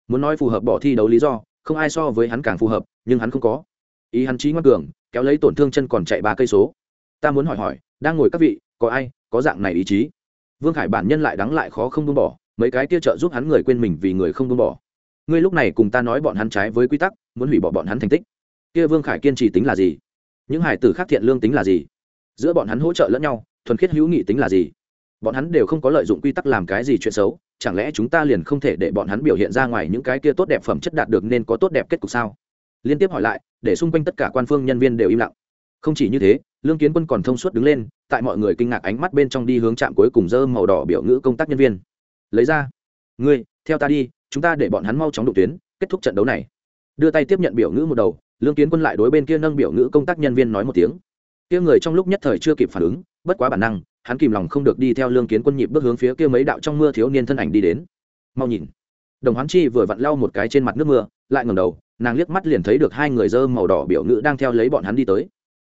Muốn nói phù hợp bỏ thi đấu lý do, không ai so với hắn càng phù hợp, nhưng hắn không có. Ý hắn trí ngoan cường, kéo lấy tổn thương chân còn chạy ba cây số. Ta muốn hỏi hỏi, đang ngồi các vị, có ai, có dạng này ý chí? Vương khải bản nhân lại đắng lại khó không buông bỏ, mấy cái kia trợ giúp hắn người quên mình vì người không buông bỏ. Ngươi lúc này cùng ta nói bọn hắn trái với quy tắc, muốn hủy bỏ bọn hắn thành tích. Kia vương khải kiên trì tính là gì? Những hải tử khác thiện lương tính là gì? Giữa bọn hắn hỗ trợ lẫn nhau, thuần khiết hữu nghị tính là gì? Bọn hắn đều không có lợi dụng quy tắc làm cái gì chuyện xấu, chẳng lẽ chúng ta liền không thể để bọn hắn biểu hiện ra ngoài những cái kia tốt đẹp phẩm chất đạt được nên có tốt đẹp kết cục sao? Liên tiếp hỏi lại, để xung quanh tất cả quan phương nhân viên đều im lặng. Không chỉ như thế, lương kiến quân còn thông suốt đứng lên, tại mọi người kinh ngạc ánh mắt bên trong đi hướng trạm cuối cùng dơ màu đỏ biểu ngữ công tác nhân viên. Lấy ra. Ngươi, theo ta đi, chúng ta để bọn hắn mau chóng đụng tuyến, kết thúc trận đấu này. Đưa tay tiếp nhận biểu ngữ một đầu, lương kiến quân lại đối bên kia nâng biểu ngữ công tác nhân viên nói một tiếng. Kia người trong lúc nhất thời chưa kịp phản ứng, bất quá bản năng hắn kìm lòng không được đi theo lương kiến quân nhịp bước hướng phía kia mấy đạo trong mưa thiếu niên thân ảnh đi đến. Mau nhìn. Đồng hoán chi vừa vặn lau một cái trên mặt nước mưa, lại ngầm đầu, nàng liếc mắt liền thấy được hai người dơ màu đỏ biểu ngữ đang theo lấy bọn hắn đi tới.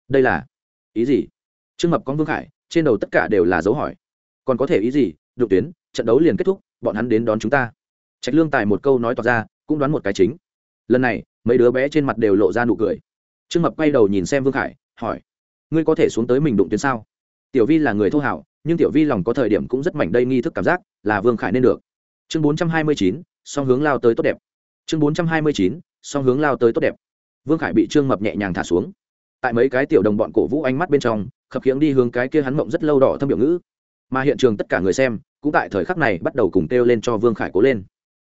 Đây là ý gì? Trương mập con vương khải, trên đầu tất cả đều là dấu hỏi. Còn có thể ý gì? Đục tuyến, trận đấu liền kết thúc, bọn hắn đến đón chúng ta. Trạch lương tài một câu nói tỏ ra, cũng đoán một cái chính. Lần này, mấy đứa bé trên mặt đều lộ ra nụ cười. Trương mập quay đầu nhìn xem vương khải, hỏi, ngươi có thể xuống tới mình đụng tuyến sao? Tiểu vi là người thô hảo, nhưng tiểu vi lòng có thời điểm cũng rất mảnh đây nghi thức cảm giác, là vương khải nên được. Chương bốn trăm hai mươi chín, song hướng lao tới tốt đẹp. Chương bốn trăm hai mươi chín, song hướng lao tới tốt đẹp. Vương khải bị trương mập nhẹ nhàng thả xuống. Tại mấy cái tiểu đồng bọn cổ vũ ánh mắt bên trong, khập khiễng đi hướng cái kia hắn mộng rất lâu đỏ thâm biểu ngữ. Mà hiện trường tất cả người xem, cũng tại thời khắc này bắt đầu cùng kêu lên cho vương khải cố lên.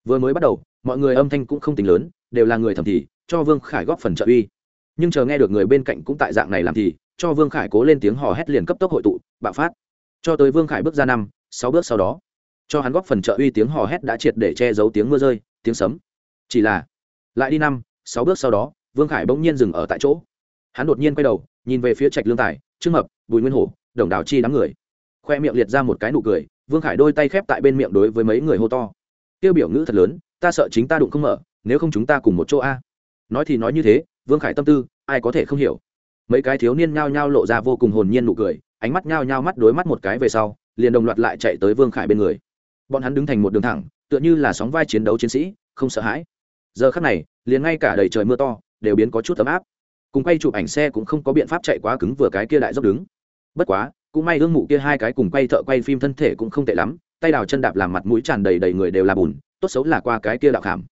Vừa mới bắt đầu, mọi người âm thanh cũng không tính lớn, đều là người thầm thì, cho vương khải góp phần trợ uy. Nhưng chờ nghe được người bên cạnh cũng tại dạng này làm thì cho vương khải cố lên tiếng hò hét liền cấp tốc hội tụ, bạo phát. Cho tới vương khải bước ra năm, sáu bước sau đó, cho hắn góp phần trợ uy tiếng hò hét đã triệt để che giấu tiếng mưa rơi, tiếng sấm. Chỉ là, lại đi năm, sáu bước sau đó, vương khải bỗng nhiên dừng ở tại chỗ. Hắn đột nhiên quay đầu, nhìn về phía trạch lương tài, trương mập, bùi nguyên hổ, đồng đào chi đám người. Khoe miệng liệt ra một cái nụ cười, vương khải đôi tay khép tại bên miệng đối với mấy người hô to. Tiêu biểu ngữ thật lớn, ta sợ chính ta đụng không mở, nếu không chúng ta cùng một chỗ a. Nói thì nói như thế, vương khải tâm tư, ai có thể không hiểu mấy cái thiếu niên nhao nhao lộ ra vô cùng hồn nhiên nụ cười, ánh mắt nhao nhao mắt đối mắt một cái về sau, liền đồng loạt lại chạy tới vương khải bên người. Bọn hắn đứng thành một đường thẳng, tựa như là sóng vai chiến đấu chiến sĩ, không sợ hãi. Giờ khắc này, liền ngay cả đầy trời mưa to, đều biến có chút ấm áp. Cùng quay chụp ảnh xe cũng không có biện pháp chạy quá cứng vừa cái kia đại dốc đứng. Bất quá, cũng may hương mụ kia hai cái cùng quay thợ quay phim thân thể cũng không tệ lắm, tay đào chân đạp làm mặt mũi tràn đầy đầy người đều là bùn, tốt xấu là qua cái kia đạo khảm.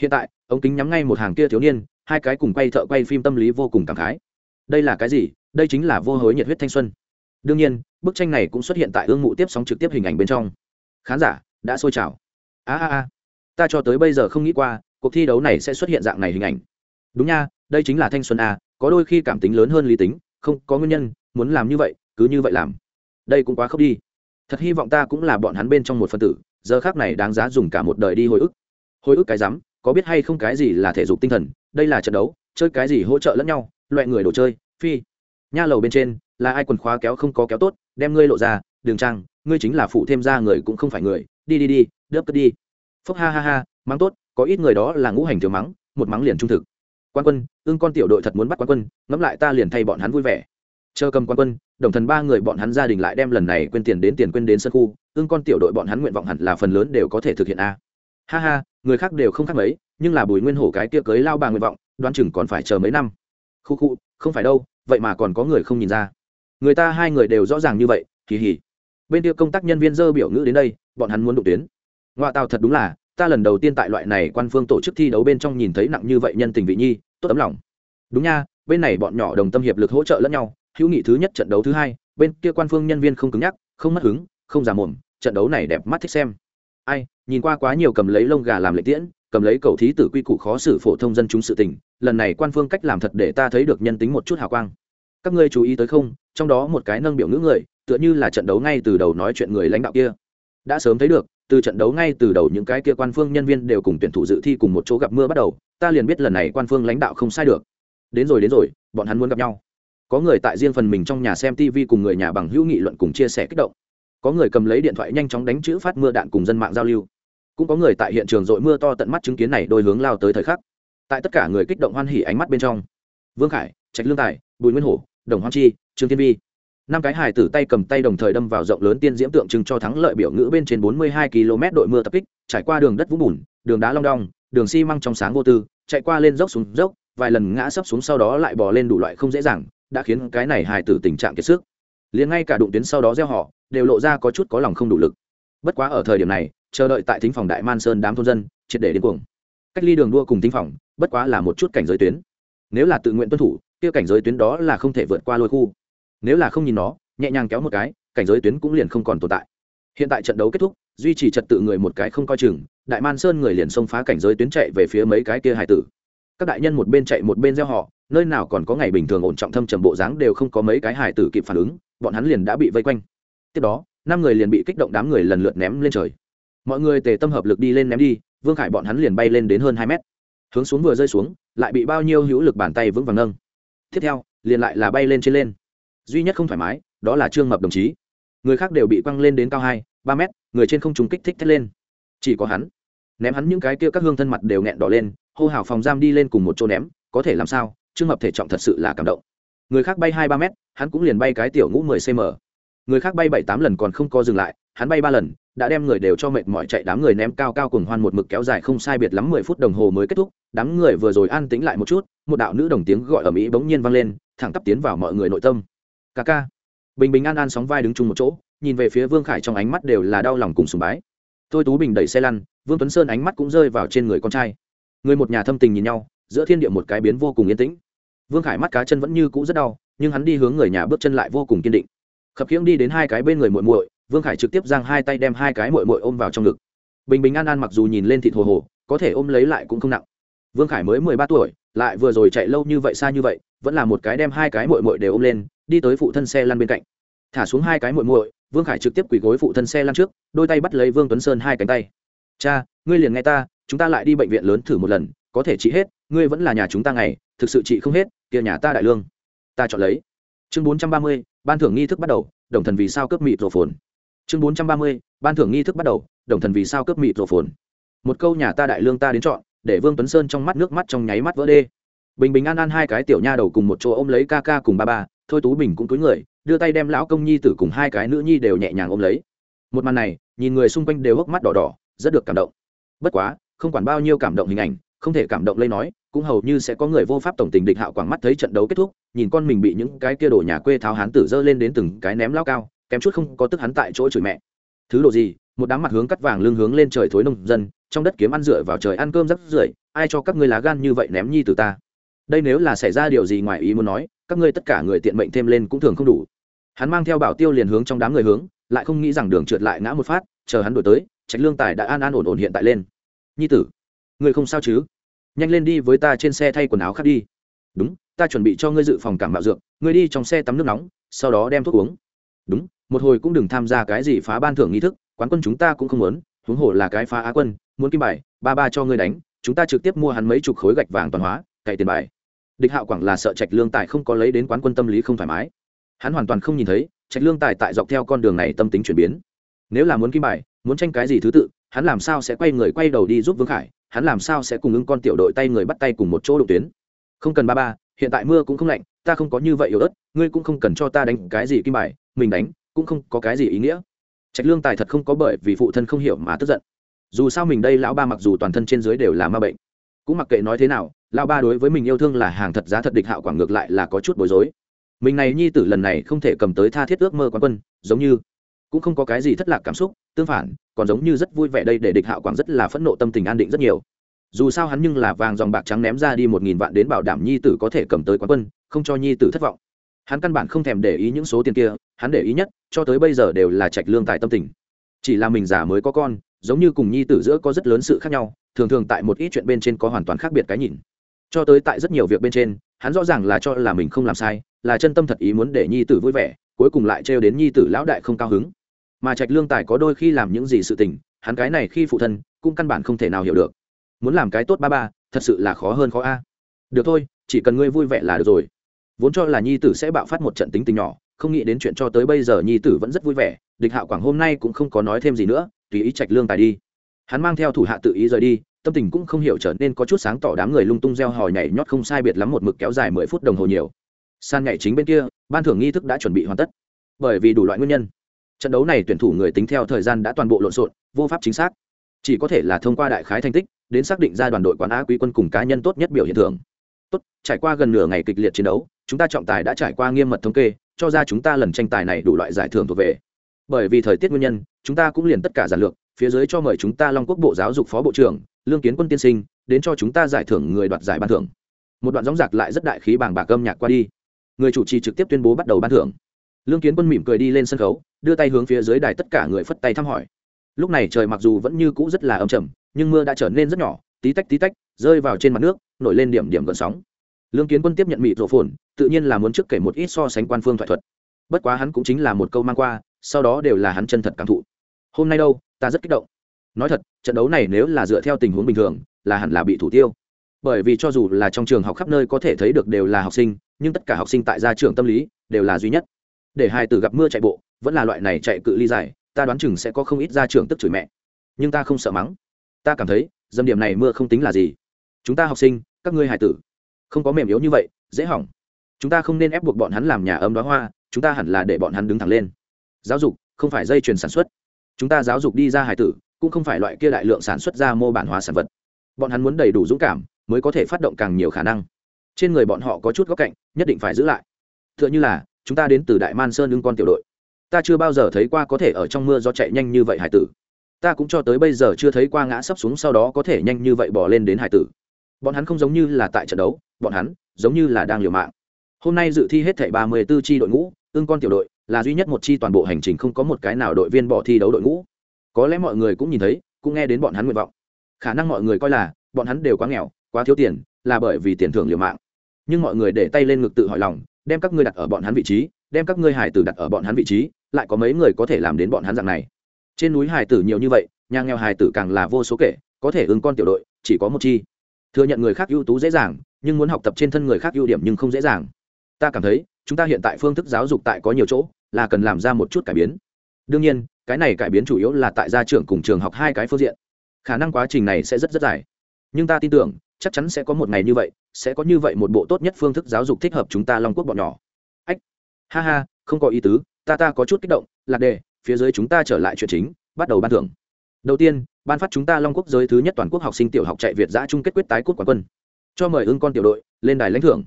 Hiện tại, ống kính nhắm ngay một hàng kia thiếu niên, hai cái cùng quay thợ quay phim tâm lý vô cùng cảm khái đây là cái gì? Đây chính là vô hối nhiệt huyết thanh xuân. Đương nhiên, bức tranh này cũng xuất hiện tại ương mụ tiếp sóng trực tiếp hình ảnh bên trong. Khán giả, đã sôi trào. A a a. Ta cho tới bây giờ không nghĩ qua, cuộc thi đấu này sẽ xuất hiện dạng này hình ảnh. Đúng nha, đây chính là thanh xuân a, có đôi khi cảm tính lớn hơn lý tính, không, có nguyên nhân, muốn làm như vậy, cứ như vậy làm. Đây cũng quá khóc đi. Thật hy vọng ta cũng là bọn hắn bên trong một phân tử, giờ khác này đáng giá dùng cả một đời đi hồi ức. Hồi ức cái rắm, có biết hay không cái gì là thể dục tinh thần, đây là trận đấu, chơi cái gì hỗ trợ lẫn nhau loại người đồ chơi, phi. Nha lầu bên trên, là ai quần khóa kéo không có kéo tốt, đem ngươi lộ ra, đường trang, ngươi chính là phụ thêm ra người cũng không phải người, đi đi đi, đớp cất đi. Phúc ha ha ha, mắng tốt, có ít người đó là ngũ hành thiếu mắng, một mắng liền trung thực. Quan quân, ưng con tiểu đội thật muốn bắt quan quân, ngẫm lại ta liền thay bọn hắn vui vẻ. Chờ cầm quan quân, đồng thần ba người bọn hắn gia đình lại đem lần này quên tiền đến tiền quên đến sân khu, ưng con tiểu đội bọn hắn nguyện vọng hẳn là phần lớn đều có thể thực hiện a. Ha ha, người khác đều không khác mấy, nhưng là bùi nguyên hổ cái kia cưới lao bà nguyện vọng, đoán chừng còn phải chờ mấy năm khu khu, không phải đâu, vậy mà còn có người không nhìn ra. Người ta hai người đều rõ ràng như vậy, kỳ hỉ. Bên kia công tác nhân viên dơ biểu ngữ đến đây, bọn hắn muốn đụng tuyến. Ngoại tàu thật đúng là, ta lần đầu tiên tại loại này quan phương tổ chức thi đấu bên trong nhìn thấy nặng như vậy nhân tình vị nhi, tốt ấm lòng. Đúng nha, bên này bọn nhỏ đồng tâm hiệp lực hỗ trợ lẫn nhau, hữu nghị thứ nhất trận đấu thứ hai, bên kia quan phương nhân viên không cứng nhắc, không mất hứng, không già mồm, trận đấu này đẹp mắt thích xem. Ai, nhìn qua quá nhiều cầm lấy lông gà làm lệ tiễn, cầm lấy cầu thí tử quy củ khó xử phổ thông dân chúng sự tình lần này quan phương cách làm thật để ta thấy được nhân tính một chút hào quang. Các ngươi chú ý tới không, trong đó một cái nâng biểu ngữ người, tựa như là trận đấu ngay từ đầu nói chuyện người lãnh đạo kia. Đã sớm thấy được, từ trận đấu ngay từ đầu những cái kia quan phương nhân viên đều cùng tuyển thủ dự thi cùng một chỗ gặp mưa bắt đầu, ta liền biết lần này quan phương lãnh đạo không sai được. Đến rồi đến rồi, bọn hắn muốn gặp nhau. Có người tại riêng phần mình trong nhà xem tv cùng người nhà bằng hữu nghị luận cùng chia sẻ kích động. Có người cầm lấy điện thoại nhanh chóng đánh chữ phát mưa đạn cùng dân mạng giao lưu. Cũng có người tại hiện trường dội mưa to tận mắt chứng kiến này đôi hướng lao tới thời khắc tại tất cả người kích động hoan hỉ ánh mắt bên trong. Vương khải, trạch lương tài, bùi nguyên hổ, đồng hoan chi, trương thiên vi. Năm cái hài tử tay cầm tay đồng thời đâm vào rộng lớn tiên diễm tượng trưng cho thắng lợi biểu ngữ bên trên 42 km đội mưa tập kích, trải qua đường đất vũng bùn, đường đá long đong, đường xi măng trong sáng vô tư, chạy qua lên dốc xuống dốc, vài lần ngã sấp xuống sau đó lại bò lên đủ loại không dễ dàng, đã khiến cái này hài tử tình trạng kiệt sức. Liền ngay cả đụng tuyến sau đó gieo họ, đều lộ ra có chút có lòng không đủ lực. Bất quá ở thời điểm này, chờ đợi tại thính phòng đại man sơn đám thôn dân, triệt để đến cuồng. Cách ly đường đua cùng thính phòng bất quá là một chút cảnh giới tuyến. Nếu là tự nguyện tuân thủ, kia cảnh giới tuyến đó là không thể vượt qua lôi khu. Nếu là không nhìn nó, nhẹ nhàng kéo một cái, cảnh giới tuyến cũng liền không còn tồn tại. Hiện tại trận đấu kết thúc, duy trì trật tự người một cái không coi chừng, đại man sơn người liền xông phá cảnh giới tuyến chạy về phía mấy cái kia hải tử. Các đại nhân một bên chạy một bên gieo họ, nơi nào còn có ngày bình thường ổn trọng thâm trầm bộ dáng đều không có mấy cái hài tử kịp phản ứng, bọn hắn liền đã bị vây quanh. Tiếp đó, năm người liền bị kích động đám người lần lượt ném lên trời. Mọi người tề tâm hợp lực đi lên ném đi, vương khải bọn hắn liền bay lên đến hơn hai mét hướng xuống vừa rơi xuống, lại bị bao nhiêu hữu lực bàn tay vững vàng nâng. Tiếp theo, liền lại là bay lên trên lên. Duy nhất không thoải mái, đó là trương mập đồng chí. Người khác đều bị quăng lên đến cao hai, ba mét, người trên không trùng kích thích thét lên. Chỉ có hắn. Ném hắn những cái kia các hương thân mặt đều nghẹn đỏ lên, hô hào phòng giam đi lên cùng một chỗ ném, có thể làm sao? Trương mập thể trọng thật sự là cảm động. Người khác bay hai ba mét, hắn cũng liền bay cái tiểu ngũ mười cm người khác bay bảy tám lần còn không có dừng lại, hắn bay ba lần, đã đem người đều cho mệt mỏi chạy đám người ném cao cao cùng hoan một mực kéo dài không sai biệt lắm mười phút đồng hồ mới kết thúc đám người vừa rồi an tĩnh lại một chút, một đạo nữ đồng tiếng gọi ở mỹ bỗng nhiên vang lên, thẳng tắp tiến vào mọi người nội tâm. Ca ca. Bình bình an an sóng vai đứng chung một chỗ, nhìn về phía vương khải trong ánh mắt đều là đau lòng cùng sùng bái. Tôi tú bình đẩy xe lăn, vương tuấn sơn ánh mắt cũng rơi vào trên người con trai. Người một nhà thâm tình nhìn nhau, giữa thiên địa một cái biến vô cùng yên tĩnh. Vương khải mắt cá chân vẫn như cũ rất đau, nhưng hắn đi hướng người nhà bước chân lại vô cùng kiên định. Khập khiễng đi đến hai cái bên người muội muội, vương khải trực tiếp giang hai tay đem hai cái muội muội ôm vào trong ngực. Bình bình an an mặc dù nhìn lên thịt hồ hồ, có thể ôm lấy lại cũng không nặng vương khải mới mười ba tuổi, lại vừa rồi chạy lâu như vậy xa như vậy, vẫn là một cái đem hai cái muội muội đều ôm lên, đi tới phụ thân xe lăn bên cạnh. Thả xuống hai cái muội muội, vương khải trực tiếp quỳ gối phụ thân xe lăn trước, đôi tay bắt lấy vương tuấn sơn hai cánh tay. Cha, ngươi liền nghe ta, chúng ta lại đi bệnh viện lớn thử một lần, có thể trị hết, ngươi vẫn là nhà chúng ta ngày, thực sự trị không hết, kia nhà ta đại lương. Ta chọn lấy. Chương bốn trăm ba mươi, ban thưởng nghi thức bắt đầu, đồng thần vì sao cướp mịt rổ phồn. Chương bốn trăm ba mươi, ban thưởng nghi thức bắt đầu, đồng thần vì sao cướp mịt rổ phồn. Một câu nhà ta đại lương ta đến chọn để vương tuấn sơn trong mắt nước mắt trong nháy mắt vỡ đê. Bình bình an an hai cái tiểu nha đầu cùng một chỗ ôm lấy ca ca cùng ba ba, thôi tú bình cũng túi người, đưa tay đem lão công nhi tử cùng hai cái nữ nhi đều nhẹ nhàng ôm lấy. Một màn này, nhìn người xung quanh đều hốc mắt đỏ đỏ, rất được cảm động. Bất quá, không quản bao nhiêu cảm động hình ảnh, không thể cảm động lây nói, cũng hầu như sẽ có người vô pháp tổng tình địch hạo quảng mắt thấy trận đấu kết thúc, nhìn con mình bị những cái kia đổ nhà quê tháo hán tử dơ lên đến từng cái ném lao cao, kém chút không có tức hắn tại chỗ chửi mẹ. Thứ đồ gì một đám mặt hướng cắt vàng lưng hướng lên trời thối nông dân, trong đất kiếm ăn rửa vào trời ăn cơm rắc rưởi, ai cho các ngươi lá gan như vậy ném nhi từ ta? Đây nếu là xảy ra điều gì ngoài ý muốn nói, các ngươi tất cả người tiện mệnh thêm lên cũng thường không đủ. Hắn mang theo bảo tiêu liền hướng trong đám người hướng, lại không nghĩ rằng đường trượt lại ngã một phát, chờ hắn đổi tới, trạch lương tài đã an an ổn ổn hiện tại lên. Nhi tử ngươi không sao chứ? Nhanh lên đi với ta trên xe thay quần áo khác đi. Đúng, ta chuẩn bị cho ngươi dự phòng cảm mạo dược, ngươi đi trong xe tắm nước nóng, sau đó đem thuốc uống. Đúng, một hồi cũng đừng tham gia cái gì phá ban thưởng nghi thức quán quân chúng ta cũng không muốn, huống hồ là cái phá á quân, muốn kim bài, ba ba cho ngươi đánh, chúng ta trực tiếp mua hắn mấy chục khối gạch vàng toàn hóa, cày tiền bài. Địch hạo quảng là sợ trạch lương tài không có lấy đến quán quân tâm lý không thoải mái. Hắn hoàn toàn không nhìn thấy, trạch lương tài tại dọc theo con đường này tâm tính chuyển biến. Nếu là muốn kim bài, muốn tranh cái gì thứ tự, hắn làm sao sẽ quay người quay đầu đi giúp vương khải, hắn làm sao sẽ cùng ứng con tiểu đội tay người bắt tay cùng một chỗ đội tuyến? Không cần ba ba, hiện tại mưa cũng không lạnh, ta không có như vậy yếu ớt, ngươi cũng không cần cho ta đánh cái gì kim bài, mình đánh cũng không có cái gì ý nghĩa trạch lương tài thật không có bởi vì phụ thân không hiểu mà tức giận. Dù sao mình đây lão ba mặc dù toàn thân trên dưới đều là ma bệnh, cũng mặc kệ nói thế nào, lão ba đối với mình yêu thương là hàng thật giá thật địch hạo quảng ngược lại là có chút bối rối. Mình này nhi tử lần này không thể cầm tới tha thiết ước mơ quán quân, giống như cũng không có cái gì thất lạc cảm xúc, tương phản, còn giống như rất vui vẻ đây để địch hạo quảng rất là phẫn nộ tâm tình an định rất nhiều. Dù sao hắn nhưng là vàng dòng bạc trắng ném ra đi một nghìn vạn đến bảo đảm nhi tử có thể cầm tới quán quân, không cho nhi tử thất vọng hắn căn bản không thèm để ý những số tiền kia, hắn để ý nhất, cho tới bây giờ đều là trạch lương tài tâm tình. Chỉ là mình già mới có con, giống như cùng nhi tử giữa có rất lớn sự khác nhau, thường thường tại một ít chuyện bên trên có hoàn toàn khác biệt cái nhìn. Cho tới tại rất nhiều việc bên trên, hắn rõ ràng là cho là mình không làm sai, là chân tâm thật ý muốn để nhi tử vui vẻ, cuối cùng lại trêu đến nhi tử lão đại không cao hứng. Mà trạch lương tài có đôi khi làm những gì sự tình, hắn cái này khi phụ thân, cũng căn bản không thể nào hiểu được. Muốn làm cái tốt ba ba, thật sự là khó hơn khó a. Được thôi, chỉ cần ngươi vui vẻ là được rồi vốn cho là nhi tử sẽ bạo phát một trận tính tình nhỏ, không nghĩ đến chuyện cho tới bây giờ nhi tử vẫn rất vui vẻ, địch hạo quảng hôm nay cũng không có nói thêm gì nữa, tùy ý trạch lương tài đi. Hắn mang theo thủ hạ tự ý rời đi, tâm tình cũng không hiểu trở nên có chút sáng tỏ đám người lung tung reo hò nhảy nhót không sai biệt lắm một mực kéo dài mười phút đồng hồ nhiều. San nhảy chính bên kia, ban thưởng nghi thức đã chuẩn bị hoàn tất. Bởi vì đủ loại nguyên nhân, trận đấu này tuyển thủ người tính theo thời gian đã toàn bộ lộn xộn, vô pháp chính xác. Chỉ có thể là thông qua đại khái thành tích, đến xác định ra đoàn đội quán á quý quân cùng cá nhân tốt nhất biểu hiện thường tốt, trải qua gần nửa ngày kịch liệt chiến đấu chúng ta trọng tài đã trải qua nghiêm mật thống kê, cho ra chúng ta lần tranh tài này đủ loại giải thưởng thuộc về. Bởi vì thời tiết nguyên nhân, chúng ta cũng liền tất cả giản lược, phía dưới cho mời chúng ta long quốc bộ giáo dục phó bộ trưởng, lương kiến quân tiên sinh, đến cho chúng ta giải thưởng người đoạt giải ban thưởng. Một đoạn gióng giặc lại rất đại khí bảng bạc âm nhạc qua đi. Người chủ trì trực tiếp tuyên bố bắt đầu ban thưởng. Lương kiến quân mỉm cười đi lên sân khấu, đưa tay hướng phía dưới đài tất cả người phất tay thăm hỏi. Lúc này trời mặc dù vẫn như cũ rất là âm trầm, nhưng mưa đã trở nên rất nhỏ, tí tách tí tách, rơi vào trên mặt nước, nổi lên điểm điểm gần sóng. Lương kiến quân tiếp nhận mịt rộ phồn tự nhiên là muốn trước kể một ít so sánh quan phương thoại thuật. Bất quá hắn cũng chính là một câu mang qua, sau đó đều là hắn chân thật cảm thụ. Hôm nay đâu, ta rất kích động. Nói thật, trận đấu này nếu là dựa theo tình huống bình thường, là hẳn là bị thủ tiêu. Bởi vì cho dù là trong trường học khắp nơi có thể thấy được đều là học sinh, nhưng tất cả học sinh tại gia trường tâm lý, đều là duy nhất. Để hai từ gặp mưa chạy bộ, vẫn là loại này chạy cự ly dài, ta đoán chừng sẽ có không ít gia trưởng tức chửi mẹ. Nhưng ta không sợ mắng. Ta cảm thấy, dâm điểm này mưa không tính là gì. Chúng ta học sinh, các ngươi hải tử, không có mềm yếu như vậy, dễ hỏng chúng ta không nên ép buộc bọn hắn làm nhà ấm đóa hoa, chúng ta hẳn là để bọn hắn đứng thẳng lên. Giáo dục, không phải dây chuyền sản xuất. Chúng ta giáo dục đi ra hải tử, cũng không phải loại kia đại lượng sản xuất ra mô bản hóa sản vật. Bọn hắn muốn đầy đủ dũng cảm, mới có thể phát động càng nhiều khả năng. Trên người bọn họ có chút góc cạnh, nhất định phải giữ lại. T h ư ợ n h ư là, chúng ta đến từ đại man sơn ưng con tiểu đội. Ta chưa bao giờ thấy qua có thể ở trong mưa do chạy nhanh như vậy hải tử. Ta cũng cho tới bây giờ chưa thấy qua ngã sấp xuống sau đó có thể nhanh như vậy bỏ lên đến hải tử. Bọn hắn không giống như là tại trận đấu, bọn hắn giống như là đang liều mạng hôm nay dự thi hết thảy ba mươi b chi đội ngũ ương con tiểu đội, là duy nhất một chi toàn bộ hành trình không có một cái nào đội viên bỏ thi đấu đội ngũ. Có lẽ mọi người cũng nhìn thấy, cũng nghe đến bọn hắn nguyện vọng. Khả năng mọi người coi là, bọn hắn đều quá nghèo, quá thiếu tiền, là bởi vì tiền thưởng liều mạng. Nhưng mọi người để tay lên ngực tự hỏi lòng, đem các ngươi đặt ở bọn hắn vị trí, đem các ngươi hải tử đặt ở bọn hắn vị trí, lại có mấy người có thể làm đến bọn hắn dạng này. Trên núi hải tử nhiều như vậy, nhà nghèo hải tử càng là vô số kể, có thể ứng con tiểu đội, chỉ có một chi. Thừa nhận người khác ưu tú dễ dàng, nhưng muốn học tập trên thân người khác ưu điểm nhưng không dễ dàng ta cảm thấy, chúng ta hiện tại phương thức giáo dục tại có nhiều chỗ, là cần làm ra một chút cải biến. Đương nhiên, cái này cải biến chủ yếu là tại gia trưởng cùng trường học hai cái phương diện. Khả năng quá trình này sẽ rất rất dài. Nhưng ta tin tưởng, chắc chắn sẽ có một ngày như vậy, sẽ có như vậy một bộ tốt nhất phương thức giáo dục thích hợp chúng ta long quốc bọn nhỏ. Ách, ha ha, không có ý tứ, ta ta có chút kích động, lạc đề, phía dưới chúng ta trở lại chuyện chính, bắt đầu ban thưởng. Đầu tiên, ban phát chúng ta long quốc giới thứ nhất toàn quốc học sinh tiểu học chạy việt giã chung kết quyết tái quốc quán quân. Cho mời ưng con tiểu đội, lên đài lãnh thưởng.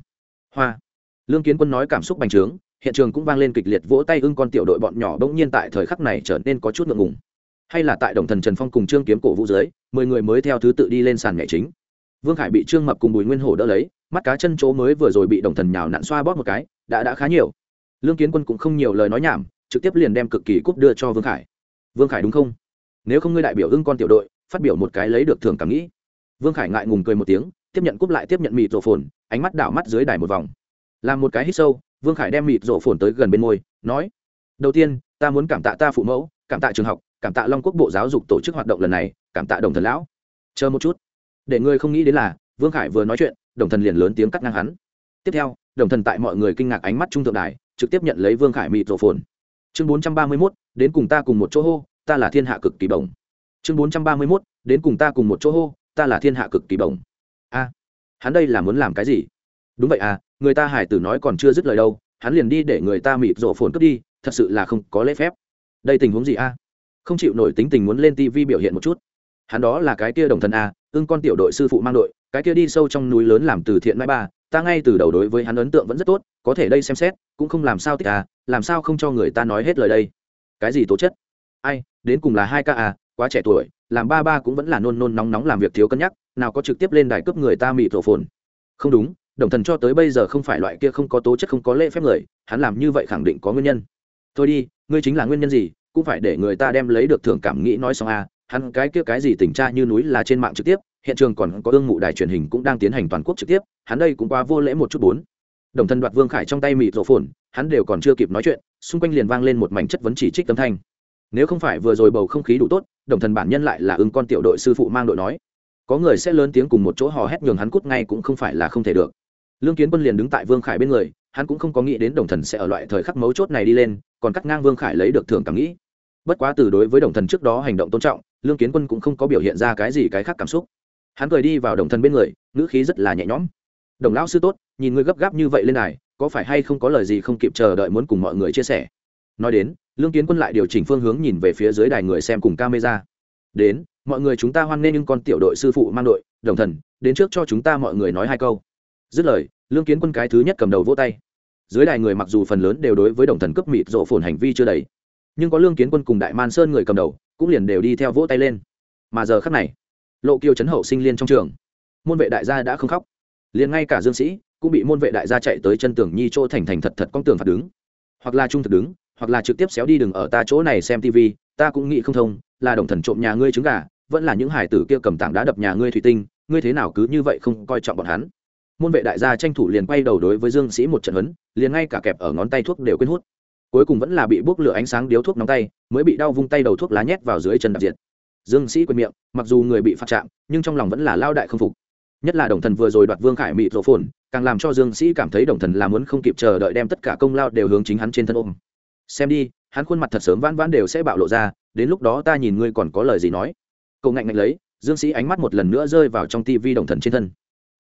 Hoa lương kiến quân nói cảm xúc bành trướng hiện trường cũng vang lên kịch liệt vỗ tay ưng con tiểu đội bọn nhỏ bỗng nhiên tại thời khắc này trở nên có chút ngượng ngùng. Hay là tại đồng thần trần phong cùng trương kiếm cổ vũ dưới, mười người mới theo thứ tự đi lên sàn nhảy chính. Vương khải bị trương mập cùng bùi nguyên hổ đỡ lấy mắt cá chân chỗ mới vừa rồi bị đồng thần nhào nặn xoa bóp một cái đã đã khá nhiều. Lương kiến quân cũng không nhiều lời nói nhảm trực tiếp liền đem cực kỳ cúp đưa cho vương khải. Vương khải đúng không? Nếu không ngươi đại biểu ưng con tiểu đội phát biểu một cái lấy được thưởng cảm nghĩ. Vương khải ngại ngùng cười một tiếng tiếp nhận cúp lại tiếp nhận mịt rổ phồn ánh mắt đảo mắt dưới đài một vòng làm một cái hít sâu, vương khải đem mịt rổ phồn tới gần bên môi, nói, đầu tiên, ta muốn cảm tạ ta phụ mẫu, cảm tạ trường học, cảm tạ long quốc bộ giáo dục tổ chức hoạt động lần này, cảm tạ đồng thần lão. Chờ một chút. Để ngươi không nghĩ đến là, vương khải vừa nói chuyện, đồng thần liền lớn tiếng cắt ngang hắn. Tiếp theo, đồng thần tại mọi người kinh ngạc ánh mắt trung thượng đài, trực tiếp nhận lấy vương khải mịt rổ phồn. Chương bốn trăm ba mươi mốt, đến cùng ta cùng một chỗ hô, ta là thiên hạ cực kỳ bổng. Chương bốn trăm ba mươi mốt, đến cùng ta cùng một chỗ hô, ta là thiên hạ cực kỳ bổng. A, hắn đây là muốn làm cái gì? Đúng vậy à người ta hải tử nói còn chưa dứt lời đâu, hắn liền đi để người ta mịp rổ phồn cướp đi, thật sự là không có lễ phép. Đây tình huống gì a? Không chịu nổi tính tình muốn lên tv biểu hiện một chút. Hắn đó là cái kia đồng thần a, ưng con tiểu đội sư phụ mang đội, cái kia đi sâu trong núi lớn làm từ thiện mãi ba, ta ngay từ đầu đối với hắn ấn tượng vẫn rất tốt, có thể đây xem xét, cũng không làm sao tích à làm sao không cho người ta nói hết lời đây? Cái gì tố chất? Ai, đến cùng là hai ca à quá trẻ tuổi, làm ba ba cũng vẫn là nôn nôn nóng nóng làm việc thiếu cân nhắc, nào có trực tiếp lên đài cướp người ta mịt rổ phồn. Không đúng đồng thần cho tới bây giờ không phải loại kia không có tố chất không có lễ phép người, hắn làm như vậy khẳng định có nguyên nhân. Thôi đi, ngươi chính là nguyên nhân gì, cũng phải để người ta đem lấy được thưởng cảm nghĩ nói xong à hắn cái kia cái gì tình tra như núi là trên mạng trực tiếp, hiện trường còn có ương mụ đài truyền hình cũng đang tiến hành toàn quốc trực tiếp, hắn đây cũng quá vô lễ một chút bốn. Đồng thân đoạt vương khải trong tay mịt rổ phồn, hắn đều còn chưa kịp nói chuyện, xung quanh liền vang lên một mảnh chất vấn chỉ trích tâm thanh. Nếu không phải vừa rồi bầu không khí đủ tốt, đồng thần bản nhân lại là ưng con tiểu đội sư phụ mang đội nói. Có người sẽ lớn tiếng cùng một chỗ hò hét nhường hắn cút ngay cũng không phải là không thể được lương kiến quân liền đứng tại vương khải bên người, hắn cũng không có nghĩ đến đồng thần sẽ ở loại thời khắc mấu chốt này đi lên, còn cắt ngang vương khải lấy được thưởng cảm nghĩ. Bất quá từ đối với đồng thần trước đó hành động tôn trọng, lương kiến quân cũng không có biểu hiện ra cái gì cái khác cảm xúc. Hắn cười đi vào đồng thần bên người, ngữ khí rất là nhẹ nhõm. Đồng lão sư tốt, nhìn ngươi gấp gáp như vậy lên này có phải hay không có lời gì không kịp chờ đợi muốn cùng mọi người chia sẻ? Nói đến, lương kiến quân lại điều chỉnh phương hướng nhìn về phía dưới đài người xem cùng camera. Đến, mọi người chúng ta hoan nghênh những con tiểu đội sư phụ mang đội, đồng thần, đến trước cho chúng ta mọi người nói hai câu dứt lời, lương kiến quân cái thứ nhất cầm đầu vỗ tay. Dưới đài người mặc dù phần lớn đều đối với đồng thần cấp mịt rộ phồn hành vi chưa đầy, nhưng có lương kiến quân cùng đại man sơn người cầm đầu, cũng liền đều đi theo vỗ tay lên. Mà giờ khắc này, lộ kiêu chấn hậu sinh liên trong trường. Môn vệ đại gia đã không khóc. Liền ngay cả dương sĩ cũng bị môn vệ đại gia chạy tới chân tường nhi chỗ thành thành thật thật con tường phạt đứng. Hoặc là trung thực đứng, hoặc là trực tiếp xéo đi đừng ở ta chỗ này xem tv ta cũng nghĩ không thông, là đồng thần trộm nhà ngươi trứng gà, vẫn là những hải tử kia cầm tảng đá đập nhà ngươi thủy tinh, ngươi thế nào cứ như vậy không coi trọng bọn hắn môn vệ đại gia tranh thủ liền quay đầu đối với dương sĩ một trận huấn, liền ngay cả kẹp ở ngón tay thuốc đều quên hút. Cuối cùng vẫn là bị bốc lửa ánh sáng điếu thuốc nóng tay, mới bị đau vung tay đầu thuốc lá nhét vào dưới chân đặc diệt. Dương sĩ quên miệng, mặc dù người bị phạt chạm nhưng trong lòng vẫn là lao đại không phục. Nhất là đồng thần vừa rồi đoạt vương khải mị rổ phồn, càng làm cho dương sĩ cảm thấy đồng thần là muốn không kịp chờ đợi đem tất cả công lao đều hướng chính hắn trên thân ôm. Xem đi, hắn khuôn mặt thật sớm vãn vãn đều sẽ bạo lộ ra, đến lúc đó ta nhìn ngươi còn có lời gì nói. Cậu ngạnh ngạnh lấy, dương sĩ ánh mắt một lần nữa rơi vào trong tivi đồng thần trên thân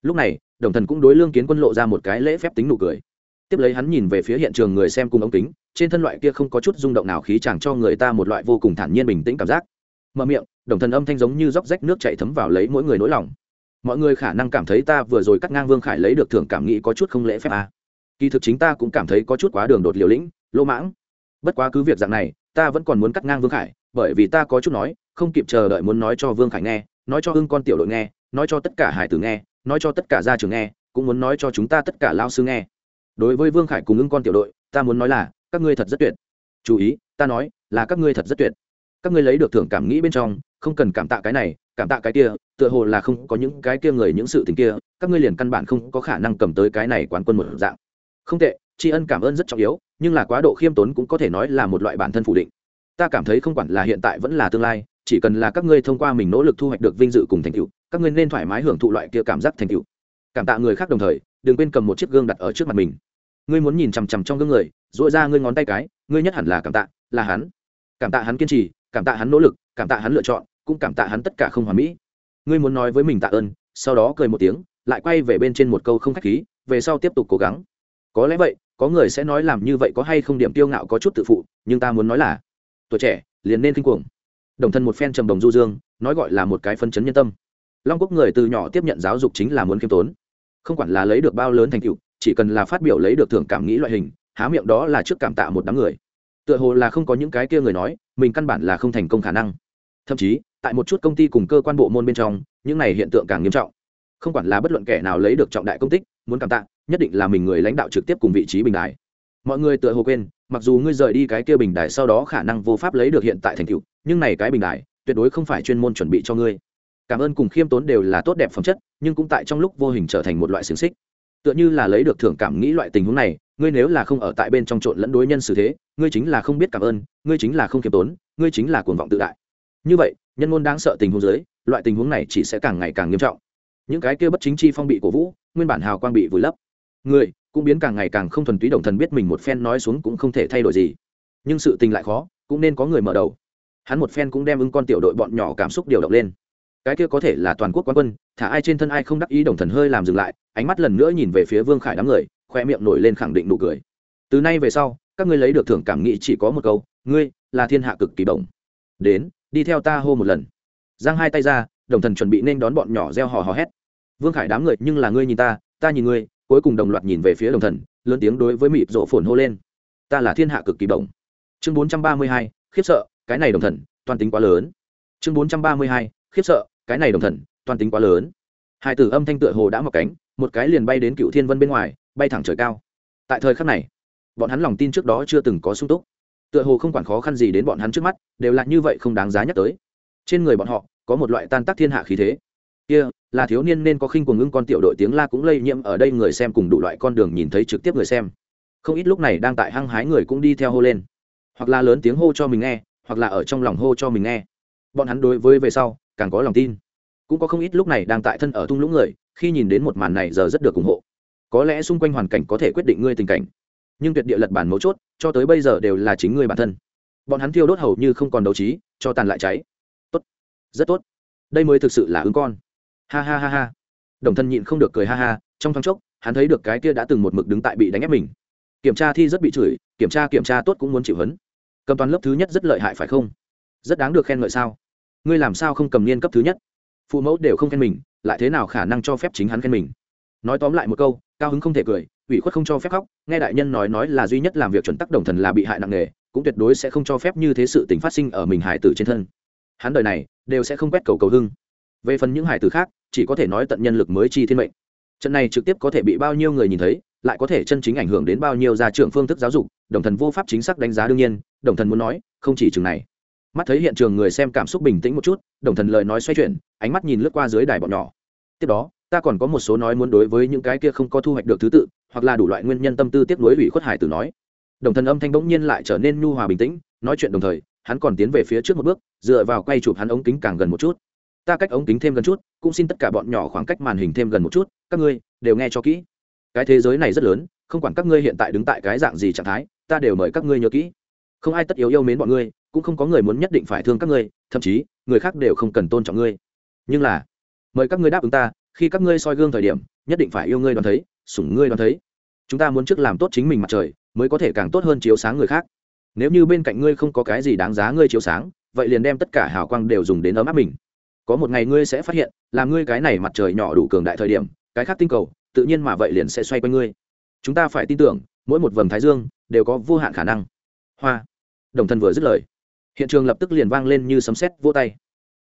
lúc này, đồng thần cũng đối lương kiến quân lộ ra một cái lễ phép tính nụ cười. Tiếp lấy hắn nhìn về phía hiện trường người xem cùng ống kính, trên thân loại kia không có chút rung động nào khí chẳng cho người ta một loại vô cùng thản nhiên bình tĩnh cảm giác. Mở miệng, đồng thần âm thanh giống như róc rách nước chảy thấm vào lấy mỗi người nỗi lòng. Mọi người khả năng cảm thấy ta vừa rồi cắt ngang vương khải lấy được thưởng cảm nghĩ có chút không lễ phép à. kỳ thực chính ta cũng cảm thấy có chút quá đường đột liều lĩnh, lỗ mãng. Bất quá cứ việc dạng này, ta vẫn còn muốn cắt ngang vương khải, bởi vì ta có chút nói, không kịp chờ đợi muốn nói cho vương khải nghe, nói cho hưng con tiểu đội nghe, nói cho tất cả hải tử nghe nói cho tất cả gia trưởng nghe, cũng muốn nói cho chúng ta tất cả lao sư nghe. Đối với vương khải cùng ưng con tiểu đội, ta muốn nói là, các ngươi thật rất tuyệt. Chú ý, ta nói là các ngươi thật rất tuyệt. Các ngươi lấy được thưởng cảm nghĩ bên trong, không cần cảm tạ cái này, cảm tạ cái kia, tựa hồ là không có những cái kia người, những sự tình kia, các ngươi liền căn bản không có khả năng cầm tới cái này quán quân một dạng. Không tệ, tri ân cảm ơn rất trọng yếu, nhưng là quá độ khiêm tốn cũng có thể nói là một loại bản thân phủ định. Ta cảm thấy không quản là hiện tại vẫn là tương lai, chỉ cần là các ngươi thông qua mình nỗ lực thu hoạch được vinh dự cùng thành tựu các ngươi nên thoải mái hưởng thụ loại kia cảm giác thành tựu. Cảm tạ người khác đồng thời, đừng quên cầm một chiếc gương đặt ở trước mặt mình. Ngươi muốn nhìn chằm chằm trong gương người dội ra ngươi ngón tay cái, ngươi nhất hẳn là cảm tạ, là hắn. Cảm tạ hắn kiên trì, cảm tạ hắn nỗ lực, cảm tạ hắn lựa chọn, cũng cảm tạ hắn tất cả không hoàn mỹ. Ngươi muốn nói với mình tạ ơn, sau đó cười một tiếng, lại quay về bên trên một câu không khách khí, về sau tiếp tục cố gắng. Có lẽ vậy, có người sẽ nói làm như vậy có hay không điểm tiêu ngạo có chút tự phụ, nhưng ta muốn nói là, tuổi trẻ, liền nên kinh cuồng. Đồng thân một phen trầm đồng du dương, nói gọi là một cái phân chấn nhân tâm long quốc người từ nhỏ tiếp nhận giáo dục chính là muốn khiêm tốn. Không quản là lấy được bao lớn thành tựu, chỉ cần là phát biểu lấy được thưởng cảm nghĩ loại hình, há miệng đó là trước cảm tạ một đám người. Tựa hồ là không có những cái kia người nói, mình căn bản là không thành công khả năng. Thậm chí, tại một chút công ty cùng cơ quan bộ môn bên trong, những này hiện tượng càng nghiêm trọng. Không quản là bất luận kẻ nào lấy được trọng đại công tích, muốn cảm tạ, nhất định là mình người lãnh đạo trực tiếp cùng vị trí bình đại mọi người tựa hồ quên, mặc dù ngươi rời đi cái kia bình đại sau đó khả năng vô pháp lấy được hiện tại thành tựu, nhưng này cái bình đại tuyệt đối không phải chuyên môn chuẩn bị cho ngươi cảm ơn cùng khiêm tốn đều là tốt đẹp phẩm chất, nhưng cũng tại trong lúc vô hình trở thành một loại xiềng xích. Tựa như là lấy được thưởng cảm nghĩ loại tình huống này, ngươi nếu là không ở tại bên trong trộn lẫn đối nhân xử thế, ngươi chính là không biết cảm ơn, ngươi chính là không khiêm tốn, ngươi chính là cuồng vọng tự đại. Như vậy, nhân ngôn đáng sợ tình huống dưới, loại tình huống này chỉ sẽ càng ngày càng nghiêm trọng. Những cái kia bất chính chi phong bị cổ vũ, nguyên bản hào quang bị vùi lấp. Người cũng biến càng ngày càng không thuần túy đồng thần biết mình một phen nói xuống cũng không thể thay đổi gì. Nhưng sự tình lại khó, cũng nên có người mở đầu. Hắn một phen cũng đem ưng con tiểu đội bọn nhỏ cảm xúc điều động lên cái kia có thể là toàn quốc quán quân, thả ai trên thân ai không đắc ý đồng thần hơi làm dừng lại, ánh mắt lần nữa nhìn về phía vương khải đám người, khoe miệng nổi lên khẳng định nụ cười. Từ nay về sau, các ngươi lấy được thưởng cảm nghĩ chỉ có một câu, ngươi là thiên hạ cực kỳ bổng. Đến, đi theo ta hô một lần. Giang hai tay ra, đồng thần chuẩn bị nên đón bọn nhỏ reo hò hò hét. Vương khải đám người, nhưng là ngươi nhìn ta ta nhìn ngươi, cuối cùng đồng loạt nhìn về phía đồng thần, lớn tiếng đối với mịp rộ phồn hô lên. Ta là thiên hạ cực kỳ bổng. Chương bốn trăm ba mươi hai, khiếp sợ, cái này đồng thần, toàn tính quá lớn. Chương bốn trăm ba mươi hai, khiếp sợ cái này đồng thần, toàn tính quá lớn. Hai tử âm thanh tựa hồ đã mọc cánh, một cái liền bay đến cựu thiên vân bên ngoài, bay thẳng trời cao. Tại thời khắc này, bọn hắn lòng tin trước đó chưa từng có sung túc. Tựa hồ không quản khó khăn gì đến bọn hắn trước mắt, đều là như vậy không đáng giá nhắc tới. Trên người bọn họ, có một loại tan tác thiên hạ khí thế. Kia, là thiếu niên nên có khinh cuồng ngưng con tiểu đội tiếng la cũng lây nhiễm ở đây người xem cùng đủ loại con đường nhìn thấy trực tiếp người xem. Không ít lúc này đang tại hăng hái người cũng đi theo hô lên. Hoặc là lớn tiếng hô cho mình nghe, hoặc là ở trong lòng hô cho mình nghe. Bọn hắn đối với về sau càng có lòng tin. Cũng có không ít lúc này đang tại thân ở thung lũng người, khi nhìn đến một màn này giờ rất được ủng hộ. Có lẽ xung quanh hoàn cảnh có thể quyết định ngươi tình cảnh. Nhưng tuyệt địa lật bản mấu chốt, cho tới bây giờ đều là chính ngươi bản thân. Bọn hắn thiêu đốt hầu như không còn đấu trí, cho tàn lại cháy. Tốt. Rất tốt. Đây mới thực sự là ứng con. Ha ha ha ha. Đồng thân nhịn không được cười ha ha, trong thoáng chốc, hắn thấy được cái kia đã từng một mực đứng tại bị đánh ép mình. Kiểm tra thi rất bị chửi, kiểm tra kiểm tra tốt cũng muốn chịu hấn. Cầm toàn lớp thứ nhất rất lợi hại phải không? Rất đáng được khen ngợi sao? Ngươi làm sao không cầm niên cấp thứ nhất? Phụ mẫu đều không khen mình, lại thế nào khả năng cho phép chính hắn khen mình? Nói tóm lại một câu, cao hứng không thể cười, ủy khuất không cho phép khóc, nghe đại nhân nói nói là duy nhất làm việc chuẩn tắc đồng thần là bị hại nặng nề, cũng tuyệt đối sẽ không cho phép như thế sự tình phát sinh ở mình hải tử trên thân. Hắn đời này, đều sẽ không quét cầu cầu hưng. Về phần những hải tử khác, chỉ có thể nói tận nhân lực mới chi thiên mệnh. Trận này trực tiếp có thể bị bao nhiêu người nhìn thấy, lại có thể chân chính ảnh hưởng đến bao nhiêu gia trưởng phương thức giáo dục, đồng thần vô pháp chính xác đánh giá đương nhiên, đồng thần muốn nói, không chỉ chừng này mắt thấy hiện trường người xem cảm xúc bình tĩnh một chút, đồng thần lời nói xoay chuyển, ánh mắt nhìn lướt qua dưới đài bọn nhỏ. Tiếp đó, ta còn có một số nói muốn đối với những cái kia không có thu hoạch được thứ tự, hoặc là đủ loại nguyên nhân tâm tư tiếp nối ủy khuất hải tử nói. Đồng thần âm thanh bỗng nhiên lại trở nên nhu hòa bình tĩnh, nói chuyện đồng thời, hắn còn tiến về phía trước một bước, dựa vào quay chụp hắn ống kính càng gần một chút. Ta cách ống kính thêm gần chút, cũng xin tất cả bọn nhỏ khoảng cách màn hình thêm gần một chút, các ngươi đều nghe cho kỹ. Cái thế giới này rất lớn, không quản các ngươi hiện tại đứng tại cái dạng gì trạng thái, ta đều mời các ngươi nhớ kỹ. Không ai tất yếu yêu mến bọn ngươi cũng không có người muốn nhất định phải thương các ngươi, thậm chí, người khác đều không cần tôn trọng ngươi. Nhưng là, mời các ngươi đáp ứng ta, khi các ngươi soi gương thời điểm, nhất định phải yêu ngươi đoán thấy, sủng ngươi đoán thấy. Chúng ta muốn trước làm tốt chính mình mặt trời, mới có thể càng tốt hơn chiếu sáng người khác. Nếu như bên cạnh ngươi không có cái gì đáng giá ngươi chiếu sáng, vậy liền đem tất cả hào quang đều dùng đến ấm áp mình. Có một ngày ngươi sẽ phát hiện, là ngươi cái này mặt trời nhỏ đủ cường đại thời điểm, cái khác tinh cầu, tự nhiên mà vậy liền sẽ xoay quanh ngươi. Chúng ta phải tin tưởng, mỗi một vầng thái dương, đều có vô hạn khả năng. Hoa. Đồng thân vừa dứt lời hiện trường lập tức liền vang lên như sấm sét vỗ tay.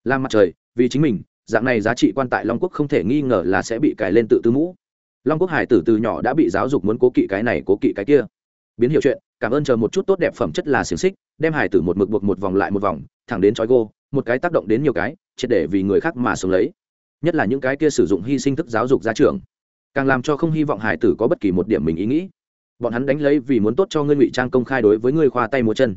Làm mặt trời, vì chính mình, dạng này giá trị quan tại long quốc không thể nghi ngờ là sẽ bị cài lên tự tư mũ. Long quốc hải tử từ nhỏ đã bị giáo dục muốn cố kỵ cái này cố kỵ cái kia. Biến hiểu chuyện, cảm ơn chờ một chút tốt đẹp phẩm chất là xiềng xích, đem hải tử một mực buộc một vòng lại một vòng, thẳng đến trói gô, một cái tác động đến nhiều cái, triệt để vì người khác mà sống lấy. Nhất là những cái kia sử dụng hy sinh thức giáo dục gia trưởng, càng làm cho không hy vọng hải tử có bất kỳ một điểm mình ý nghĩ. Bọn hắn đánh lấy vì muốn tốt cho ngươi ngụy trang công khai đối với ngươi khoa tay múa chân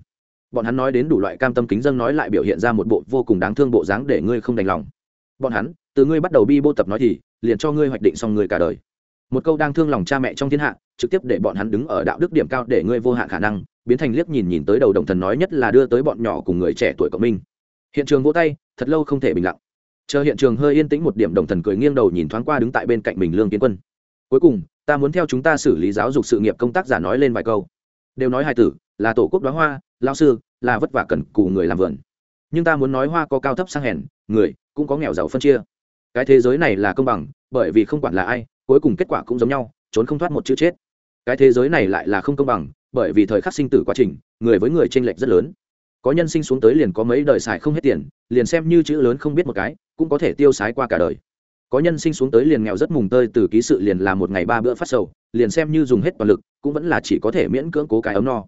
bọn hắn nói đến đủ loại cam tâm kính dân nói lại biểu hiện ra một bộ vô cùng đáng thương bộ dáng để ngươi không đành lòng. Bọn hắn, từ ngươi bắt đầu bi bô tập nói thì, liền cho ngươi hoạch định xong người cả đời. Một câu đang thương lòng cha mẹ trong thiên hạ, trực tiếp để bọn hắn đứng ở đạo đức điểm cao để ngươi vô hạn khả năng, biến thành liếc nhìn nhìn tới đầu đồng thần nói nhất là đưa tới bọn nhỏ cùng người trẻ tuổi cộng minh. hiện trường vỗ tay, thật lâu không thể bình lặng. Chờ hiện trường hơi yên tĩnh một điểm đồng thần cười nghiêng đầu nhìn thoáng qua đứng tại bên cạnh mình lương kiến quân. Cuối cùng, ta muốn theo chúng ta xử lý giáo dục sự nghiệp công tác giả nói lên vài câu. Đều nói hai tử, là tổ quốc đoá hoa lao sư, là vất vả cần cù người làm vườn. Nhưng ta muốn nói hoa có cao thấp sang hèn, người cũng có nghèo giàu phân chia. Cái thế giới này là công bằng, bởi vì không quản là ai, cuối cùng kết quả cũng giống nhau, trốn không thoát một chữ chết. Cái thế giới này lại là không công bằng, bởi vì thời khắc sinh tử quá trình, người với người t r ê n lệch rất lớn. Có nhân sinh xuống tới liền có mấy đời xài không hết tiền, liền xem như chữ lớn không biết một cái, cũng có thể tiêu sái qua cả đời. Có nhân sinh xuống tới liền nghèo rất mùng tơi, từ ký sự liền là một ngày ba bữa phát sầu, liền xem như dùng hết toàn lực, cũng vẫn là chỉ có thể miễn cưỡng cố cái ấm no.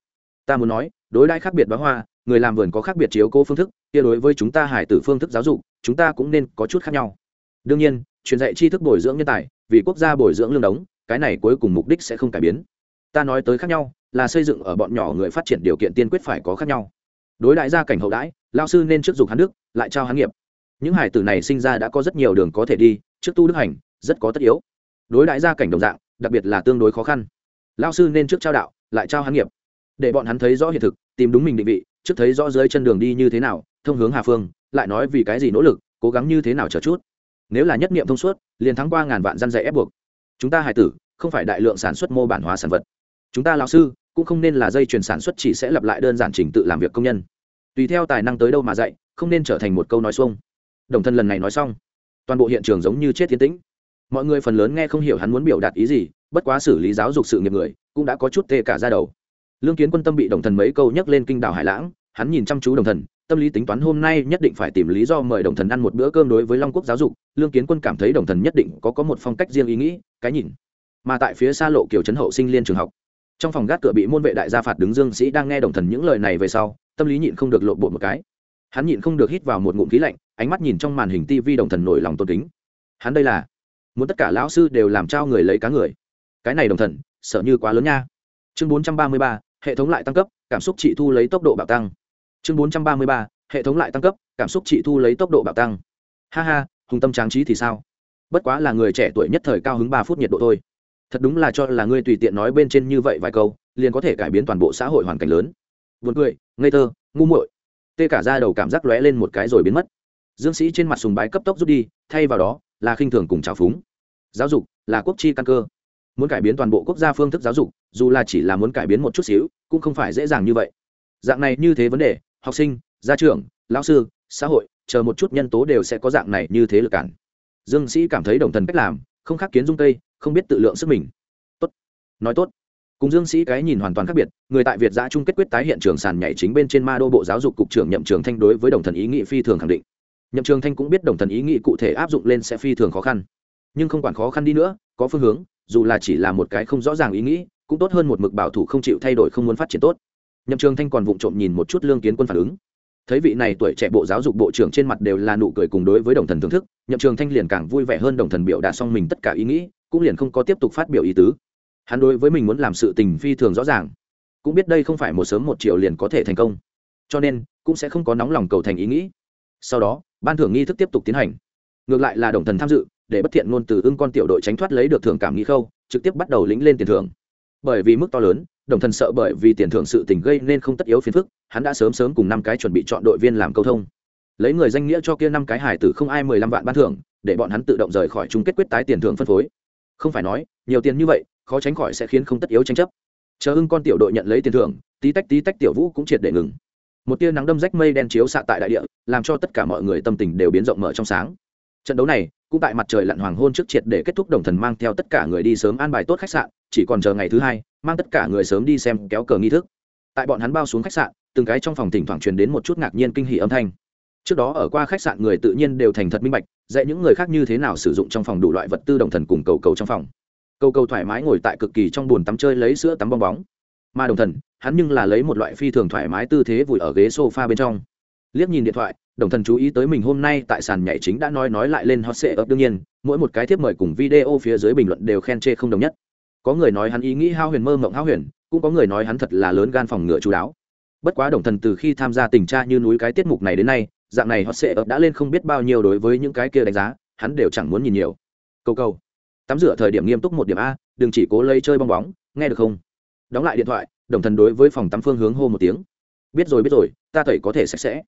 Ta muốn nói đối đãi khác biệt bá hoa, người làm vườn có khác biệt chiếu cố phương thức, kia đối với chúng ta hải tử phương thức giáo dục, chúng ta cũng nên có chút khác nhau. Đương nhiên, truyền dạy tri thức bồi dưỡng nhân tài, vì quốc gia bồi dưỡng lương đống, cái này cuối cùng mục đích sẽ không cải biến. Ta nói tới khác nhau, là xây dựng ở bọn nhỏ người phát triển điều kiện tiên quyết phải có khác nhau. Đối đại gia cảnh hậu đãi lao sư nên trước dục hắn đức, lại trao hắn nghiệp. Những hải tử này sinh ra đã có rất nhiều đường có thể đi, trước tu đức hành, rất có tất yếu. Đối đại gia cảnh đồng dạng, đặc biệt là tương đối khó khăn. Lao sư nên trước trao đạo, lại trao hắn nghiệp để bọn hắn thấy rõ hiện thực, tìm đúng mình định vị, trước thấy rõ dưới chân đường đi như thế nào, thông hướng hà phương, lại nói vì cái gì nỗ lực, cố gắng như thế nào chờ chút. Nếu là nhất niệm thông suốt, liền thắng qua ngàn vạn dân dạy ép buộc. Chúng ta hài tử, không phải đại lượng sản xuất mô bản hóa sản vật. Chúng ta lão sư, cũng không nên là dây chuyền sản xuất chỉ sẽ lặp lại đơn giản trình tự làm việc công nhân. Tùy theo tài năng tới đâu mà dạy, không nên trở thành một câu nói xuông. Đồng thân lần này nói xong, toàn bộ hiện trường giống như chết tiến tĩnh. Mọi người phần lớn nghe không hiểu hắn muốn biểu đạt ý gì, bất quá xử lý giáo dục sự nghiệp người, cũng đã có chút tê cả ra đầu lương kiến quân tâm bị đồng thần mấy câu nhắc lên kinh đảo hải lãng, hắn nhìn chăm chú đồng thần, tâm lý tính toán hôm nay nhất định phải tìm lý do mời đồng thần ăn một bữa cơm đối với long quốc giáo dục, lương kiến quân cảm thấy đồng thần nhất định có có một phong cách riêng ý nghĩ, cái nhìn. Mà tại phía xa lộ kiều trấn hậu sinh liên trường học, trong phòng gác cửa bị môn vệ đại gia phạt đứng dương sĩ đang nghe đồng thần những lời này về sau, tâm lý nhịn không được lộ bộ một cái. Hắn nhịn không được hít vào một ngụm khí lạnh, ánh mắt nhìn trong màn hình tivi đồng thần nổi lòng tôn kính. Hắn đây là, muốn tất cả lão sư đều làm trao người lấy cá người. Cái này đồng thần, sợ như quá lớn nha. Chương bốn trăm ba mươi ba hệ thống lại tăng cấp, cảm xúc trị thu lấy tốc độ bạo tăng. Chương bốn trăm ba mươi ba, hệ thống lại tăng cấp, cảm xúc trị thu lấy tốc độ bạo tăng. Ha ha, hùng tâm tráng trí thì sao? Bất quá là người trẻ tuổi nhất thời cao hứng ba phút nhiệt độ thôi. Thật đúng là cho là ngươi tùy tiện nói bên trên như vậy vài câu, liền có thể cải biến toàn bộ xã hội hoàn cảnh lớn. Vượt cười, ngây thơ, ngu muội. Tê cả ra đầu cảm giác lóe lên một cái rồi biến mất. Dương sĩ trên mặt sùng bái cấp tốc rút đi, thay vào đó là khinh thường cùng trào phúng. Giáo dục là quốc chi căn cơ muốn cải biến toàn bộ quốc gia phương thức giáo dục, dù là chỉ là muốn cải biến một chút xíu, cũng không phải dễ dàng như vậy. Dạng này như thế vấn đề, học sinh, gia trưởng, lão sư, xã hội, chờ một chút nhân tố đều sẽ có dạng này như thế lực cản. Dương sĩ cảm thấy đồng thần cách làm, không khác kiến dung tây không biết tự lượng sức mình. Tốt. Nói tốt. Cùng dương sĩ cái nhìn hoàn toàn khác biệt, người tại việt giã chung kết quyết tái hiện trường sàn nhảy chính bên trên ma đô bộ giáo dục cục trưởng nhậm trường thanh đối với đồng thần ý nghị phi thường khẳng định. Nhậm trường thanh cũng biết đồng thần ý nghị cụ thể áp dụng lên sẽ phi thường khó khăn. Nhưng không quản khó khăn đi nữa có phương hướng, dù là chỉ là một cái không rõ ràng ý nghĩ, cũng tốt hơn một mực bảo thủ không chịu thay đổi không muốn phát triển tốt. Nhậm trường thanh còn vụng trộm nhìn một chút lương kiến quân phản ứng. Thấy vị này tuổi trẻ bộ giáo dục bộ trưởng trên mặt đều là nụ cười cùng đối với đồng thần thưởng thức, nhậm trường thanh liền càng vui vẻ hơn đồng thần biểu đạt xong mình tất cả ý nghĩ, cũng liền không có tiếp tục phát biểu ý tứ. Hắn đối với mình muốn làm sự tình phi thường rõ ràng. Cũng biết đây không phải một sớm một chiều liền có thể thành công. Cho nên, cũng sẽ không có nóng lòng cầu thành ý nghĩ. Sau đó, ban thưởng nghi thức tiếp tục tiến hành. Ngược lại là đồng thần tham dự để bất thiện ngôn từ ưng con tiểu đội tránh thoát lấy được thưởng cảm nghĩ khâu, trực tiếp bắt đầu lĩnh lên tiền thưởng. Bởi vì mức to lớn, đồng thần sợ bởi vì tiền thưởng sự tình gây nên không tất yếu phiền phức, hắn đã sớm sớm cùng năm cái chuẩn bị chọn đội viên làm câu thông. Lấy người danh nghĩa cho kia năm cái hải tử không ai mười lăm vạn ban thưởng, để bọn hắn tự động rời khỏi chung kết quyết tái tiền thưởng phân phối. Không phải nói, nhiều tiền như vậy, khó tránh khỏi sẽ khiến không tất yếu tranh chấp. Chờ ưng con tiểu đội nhận lấy tiền thưởng, tí tách tí tách tiểu vũ cũng triệt để ngừng. Một tia nắng đâm rách mây đen chiếu xạ tại đại địa, làm cho tất cả mọi người tâm tình đều biến rộng mở trong sáng trận đấu này cũng tại mặt trời lặn hoàng hôn trước triệt để kết thúc, đồng thần mang theo tất cả người đi sớm an bài tốt khách sạn, chỉ còn chờ ngày thứ hai, mang tất cả người sớm đi xem kéo cờ nghi thức. Tại bọn hắn bao xuống khách sạn, từng cái trong phòng thỉnh thoảng truyền đến một chút ngạc nhiên kinh hỉ âm thanh. Trước đó ở qua khách sạn người tự nhiên đều thành thật minh bạch, dạy những người khác như thế nào sử dụng trong phòng đủ loại vật tư đồng thần cùng cầu cầu trong phòng. Cầu cầu thoải mái ngồi tại cực kỳ trong bồn tắm chơi lấy sữa tắm bong bóng. Mà đồng thần, hắn nhưng là lấy một loại phi thường thoải mái tư thế vùi ở ghế sofa bên trong. Liếc nhìn điện thoại đồng thần chú ý tới mình hôm nay tại sàn nhảy chính đã nói nói lại lên hot sệ ấp đương nhiên, mỗi một cái thiếp mời cùng video phía dưới bình luận đều khen chê không đồng nhất. Có người nói hắn ý nghĩ hao huyền mơ mộng hao huyền, cũng có người nói hắn thật là lớn gan phòng ngựa chú đáo. Bất quá đồng thần từ khi tham gia tình tra như núi cái tiết mục này đến nay, dạng này hot sệ ấp đã lên không biết bao nhiêu đối với những cái kia đánh giá, hắn đều chẳng muốn nhìn nhiều. Câu câu tắm rửa thời điểm nghiêm túc một điểm a, đừng chỉ cố lấy chơi bong bóng, nghe được không? Đóng lại điện thoại, đồng thần đối với phòng tắm phương hướng hô một tiếng. Biết rồi biết rồi, ta tẩy có thể sạch sẽ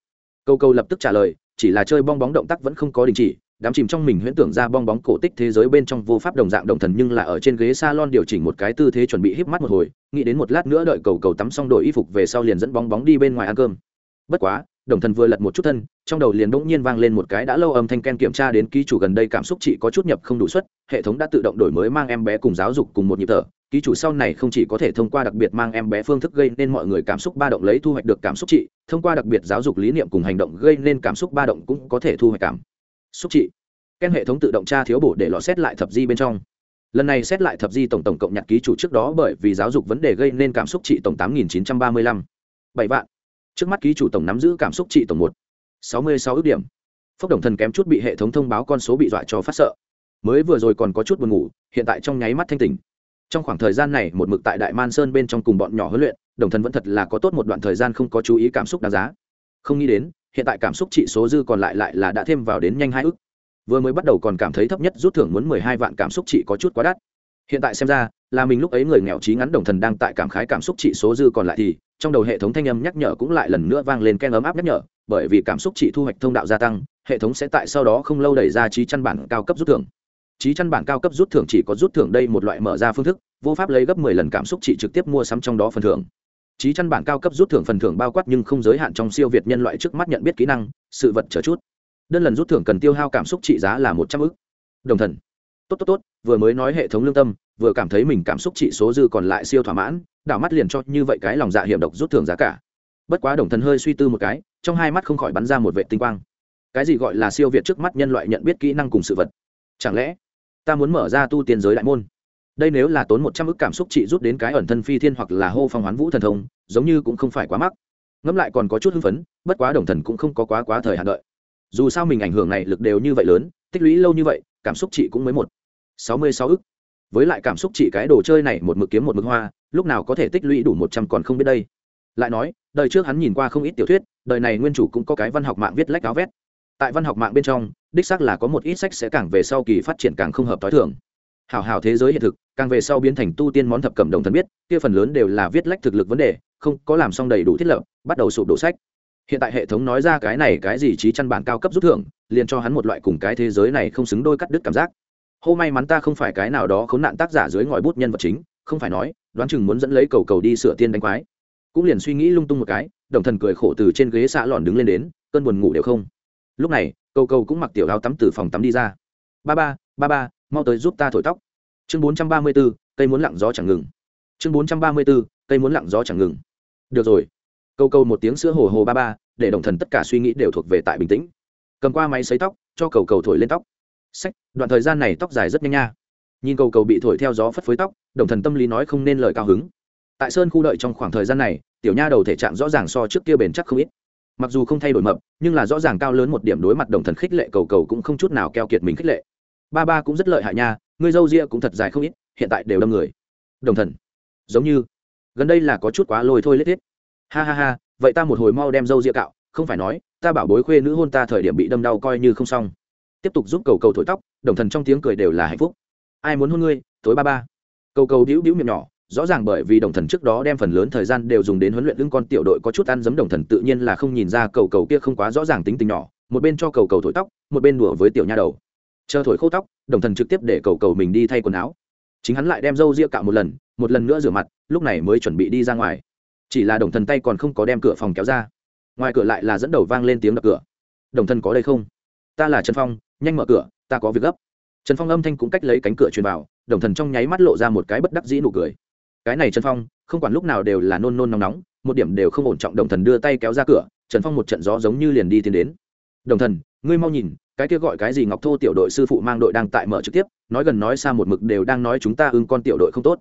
câu câu lập tức trả lời, chỉ là chơi bong bóng động tác vẫn không có đình chỉ, đám chìm trong mình huyễn tưởng ra bong bóng cổ tích thế giới bên trong vô pháp đồng dạng đồng thần nhưng là ở trên ghế salon điều chỉnh một cái tư thế chuẩn bị híp mắt một hồi, nghĩ đến một lát nữa đợi cầu cầu tắm xong đổi y phục về sau liền dẫn bóng bóng đi bên ngoài ăn cơm. Bất quá, đồng thần vừa lật một chút thân, trong đầu liền bỗng nhiên vang lên một cái đã lâu âm thanh ken kiểm tra đến ký chủ gần đây cảm xúc chị có chút nhập không đủ suất, hệ thống đã tự động đổi mới mang em bé cùng giáo dục cùng một nhịp thở ký chủ sau này không chỉ có thể thông qua đặc biệt mang em bé phương thức gây nên mọi người cảm xúc ba động lấy thu hoạch được cảm xúc trị thông qua đặc biệt giáo dục lý niệm cùng hành động gây nên cảm xúc ba động cũng có thể thu hoạch cảm xúc trị ken hệ thống tự động tra thiếu bổ để lọ xét lại thập di bên trong. Lần này xét lại thập di tổng tổng cộng nhặt ký chủ trước đó bởi vì giáo dục vấn đề gây nên cảm xúc trị tổng tám nghìn chín trăm ba mươi lăm. Bảy vạn. Trước mắt ký chủ tổng nắm giữ cảm xúc trị tổng một. Sáu mươi sáu ước điểm. Phốc đồng thần kém chút bị hệ thống thông báo con số bị dọa cho phát sợ. Mới vừa rồi còn có chút buồn ngủ, hiện tại trong nháy mắt thanh tỉnh trong khoảng thời gian này, một mực tại đại man sơn bên trong cùng bọn nhỏ huấn luyện, đồng thần vẫn thật là có tốt một đoạn thời gian không có chú ý cảm xúc đáng giá. Không nghĩ đến, hiện tại cảm xúc trị số dư còn lại lại là đã thêm vào đến nhanh hai ức. Vừa mới bắt đầu còn cảm thấy thấp nhất rút thưởng muốn mười hai vạn cảm xúc trị có chút quá đắt. Hiện tại xem ra, là mình lúc ấy người nghèo trí ngắn đồng thần đang tại cảm khái cảm xúc trị số dư còn lại thì, trong đầu hệ thống thanh âm nhắc nhở cũng lại lần nữa vang lên ken ấm áp nhắc nhở, bởi vì cảm xúc trị thu hoạch thông đạo gia tăng, hệ thống sẽ tại sau đó không lâu đẩy ra trí chăn bản cao cấp rút thưởng trí chăn bản cao cấp rút thưởng chỉ có rút thưởng đây một loại mở ra phương thức, vô pháp lấy gấp mười lần cảm xúc trị trực tiếp mua sắm trong đó phần thưởng. Trí chăn bản cao cấp rút thưởng phần thưởng bao quát nhưng không giới hạn trong siêu việt nhân loại trước mắt nhận biết kỹ năng, sự vật chờ chút. Đơn lần rút thưởng cần tiêu hao cảm xúc trị giá là một trăm ức. Đồng thần. Tốt tốt tốt, vừa mới nói hệ thống lương tâm, vừa cảm thấy mình cảm xúc trị số dư còn lại siêu thỏa mãn, đảo mắt liền cho như vậy cái lòng dạ hiểm độc rút thưởng giá cả. Bất quá đồng thần hơi suy tư một cái, trong hai mắt không khỏi bắn ra một vệ tinh quang. Cái gì gọi là siêu việt trước mắt nhân loại nhận biết kỹ năng cùng sự vật? Chẳng lẽ ta muốn mở ra tu tiên giới đại môn? Đây nếu là tốn một trăm ức cảm xúc chị rút đến cái ẩn thân phi thiên hoặc là hô phong hoán vũ thần thông, giống như cũng không phải quá mắc. Ngẫm lại còn có chút hưng phấn, bất quá đồng thần cũng không có quá quá thời hạn đợi. Dù sao mình ảnh hưởng này lực đều như vậy lớn, tích lũy lâu như vậy, cảm xúc chị cũng mới một sáu mươi sáu ức. Với lại cảm xúc chị cái đồ chơi này một mực kiếm một mực hoa, lúc nào có thể tích lũy đủ một trăm còn không biết đây. Lại nói, đời trước hắn nhìn qua không ít tiểu thuyết, đời này nguyên chủ cũng có cái văn học mạng viết lách áo vét tại văn học mạng bên trong, đích xác là có một ít sách sẽ càng về sau kỳ phát triển càng không hợp t h i thường. Hào hào thế giới hiện thực, càng về sau biến thành tu tiên món thập cầm đồng thần biết, kia phần lớn đều là viết lách thực lực vấn đề, không có làm xong đầy đủ thiết lập, bắt đầu sụp đổ sách. Hiện tại hệ thống nói ra cái này cái gì trí chăn bản cao cấp rút thưởng, liền cho hắn một loại cùng cái thế giới này không xứng đôi cắt đứt cảm giác. Hô may mắn ta không phải cái nào đó khốn nạn tác giả dưới ngòi bút nhân vật chính, không phải nói, đoán chừng muốn dẫn lấy cầu cầu đi sửa tiên đánh quái. Cũng liền suy nghĩ lung tung một cái, đồng thần cười khổ từ trên ghế xạ lòn đứng lên đến, cơn buồn ngủ đều không lúc này, cầu cầu cũng mặc tiểu áo tắm từ phòng tắm đi ra. Ba ba ba ba, mau tới giúp ta thổi tóc. Chương bốn trăm ba mươi b ố cây muốn lặng gió chẳng ngừng. Chương bốn trăm ba mươi b ố cây muốn lặng gió chẳng ngừng. Được rồi. Câu câu một tiếng sữa hồ hồ ba ba, để đồng thần tất cả suy nghĩ đều thuộc về tại bình tĩnh. Cầm qua máy xấy tóc, cho cầu cầu thổi lên tóc. Sách, đoạn thời gian này tóc dài rất nhanh nha. Nhìn cầu cầu bị thổi theo gió phất phới tóc, đồng thần tâm lý nói không nên lời cao hứng. Tại sơn khu đợi trong khoảng thời gian này, tiểu nha đầu thể trạng rõ ràng so trước kia bền chắc không ít mặc dù không thay đổi mập, nhưng là rõ ràng cao lớn một điểm đối mặt đồng thần khích lệ cầu cầu cũng không chút nào keo kiệt mình khích lệ. Ba ba cũng rất lợi hại nha, ngươi dâu ria cũng thật dài không ít, hiện tại đều đâm người. Đồng thần, giống như, gần đây là có chút quá lôi thôi lết hết ha ha ha, vậy ta một hồi mau đem dâu ria cạo, không phải nói, ta bảo bối khuê nữ hôn ta thời điểm bị đâm đau coi như không xong. Tiếp tục giúp cầu cầu thổi tóc, đồng thần trong tiếng cười đều là hạnh phúc. Ai muốn hôn ngươi tối ba ba. Cầu cầu đĩu đĩu miệng nhỏ rõ ràng bởi vì đồng thần trước đó đem phần lớn thời gian đều dùng đến huấn luyện lưng con tiểu đội có chút ăn giấm đồng thần tự nhiên là không nhìn ra cầu cầu kia không quá rõ ràng tính tình nhỏ, một bên cho cầu cầu thổi tóc, một bên đùa với tiểu nha đầu. Chờ thổi khô tóc, đồng thần trực tiếp để cầu cầu mình đi thay quần áo. Chính hắn lại đem râu ria cạo một lần một lần nữa rửa mặt, lúc này mới chuẩn bị đi ra ngoài. Chỉ là đồng thần tay còn không có đem cửa phòng kéo ra. Ngoài cửa lại là dẫn đầu vang lên tiếng đập cửa. Đồng thần có đây không? Ta là trần phong, nhanh mở cửa, ta có việc gấp. Trần phong âm thanh cũng cách lấy cánh cửa truyền vào, đồng thần trong nháy mắt lộ ra một cái bất đắc dĩ nụ cười cái này trần phong, không quản lúc nào đều là nôn nôn nóng nóng, một điểm đều không ổn trọng đồng thần đưa tay kéo ra cửa, trần phong một trận gió giống như liền đi tiến đến. Đồng thần, ngươi mau nhìn, cái kia gọi cái gì ngọc thô tiểu đội sư phụ mang đội đang tại mở trực tiếp, nói gần nói xa một mực đều đang nói chúng ta ưng con tiểu đội không tốt.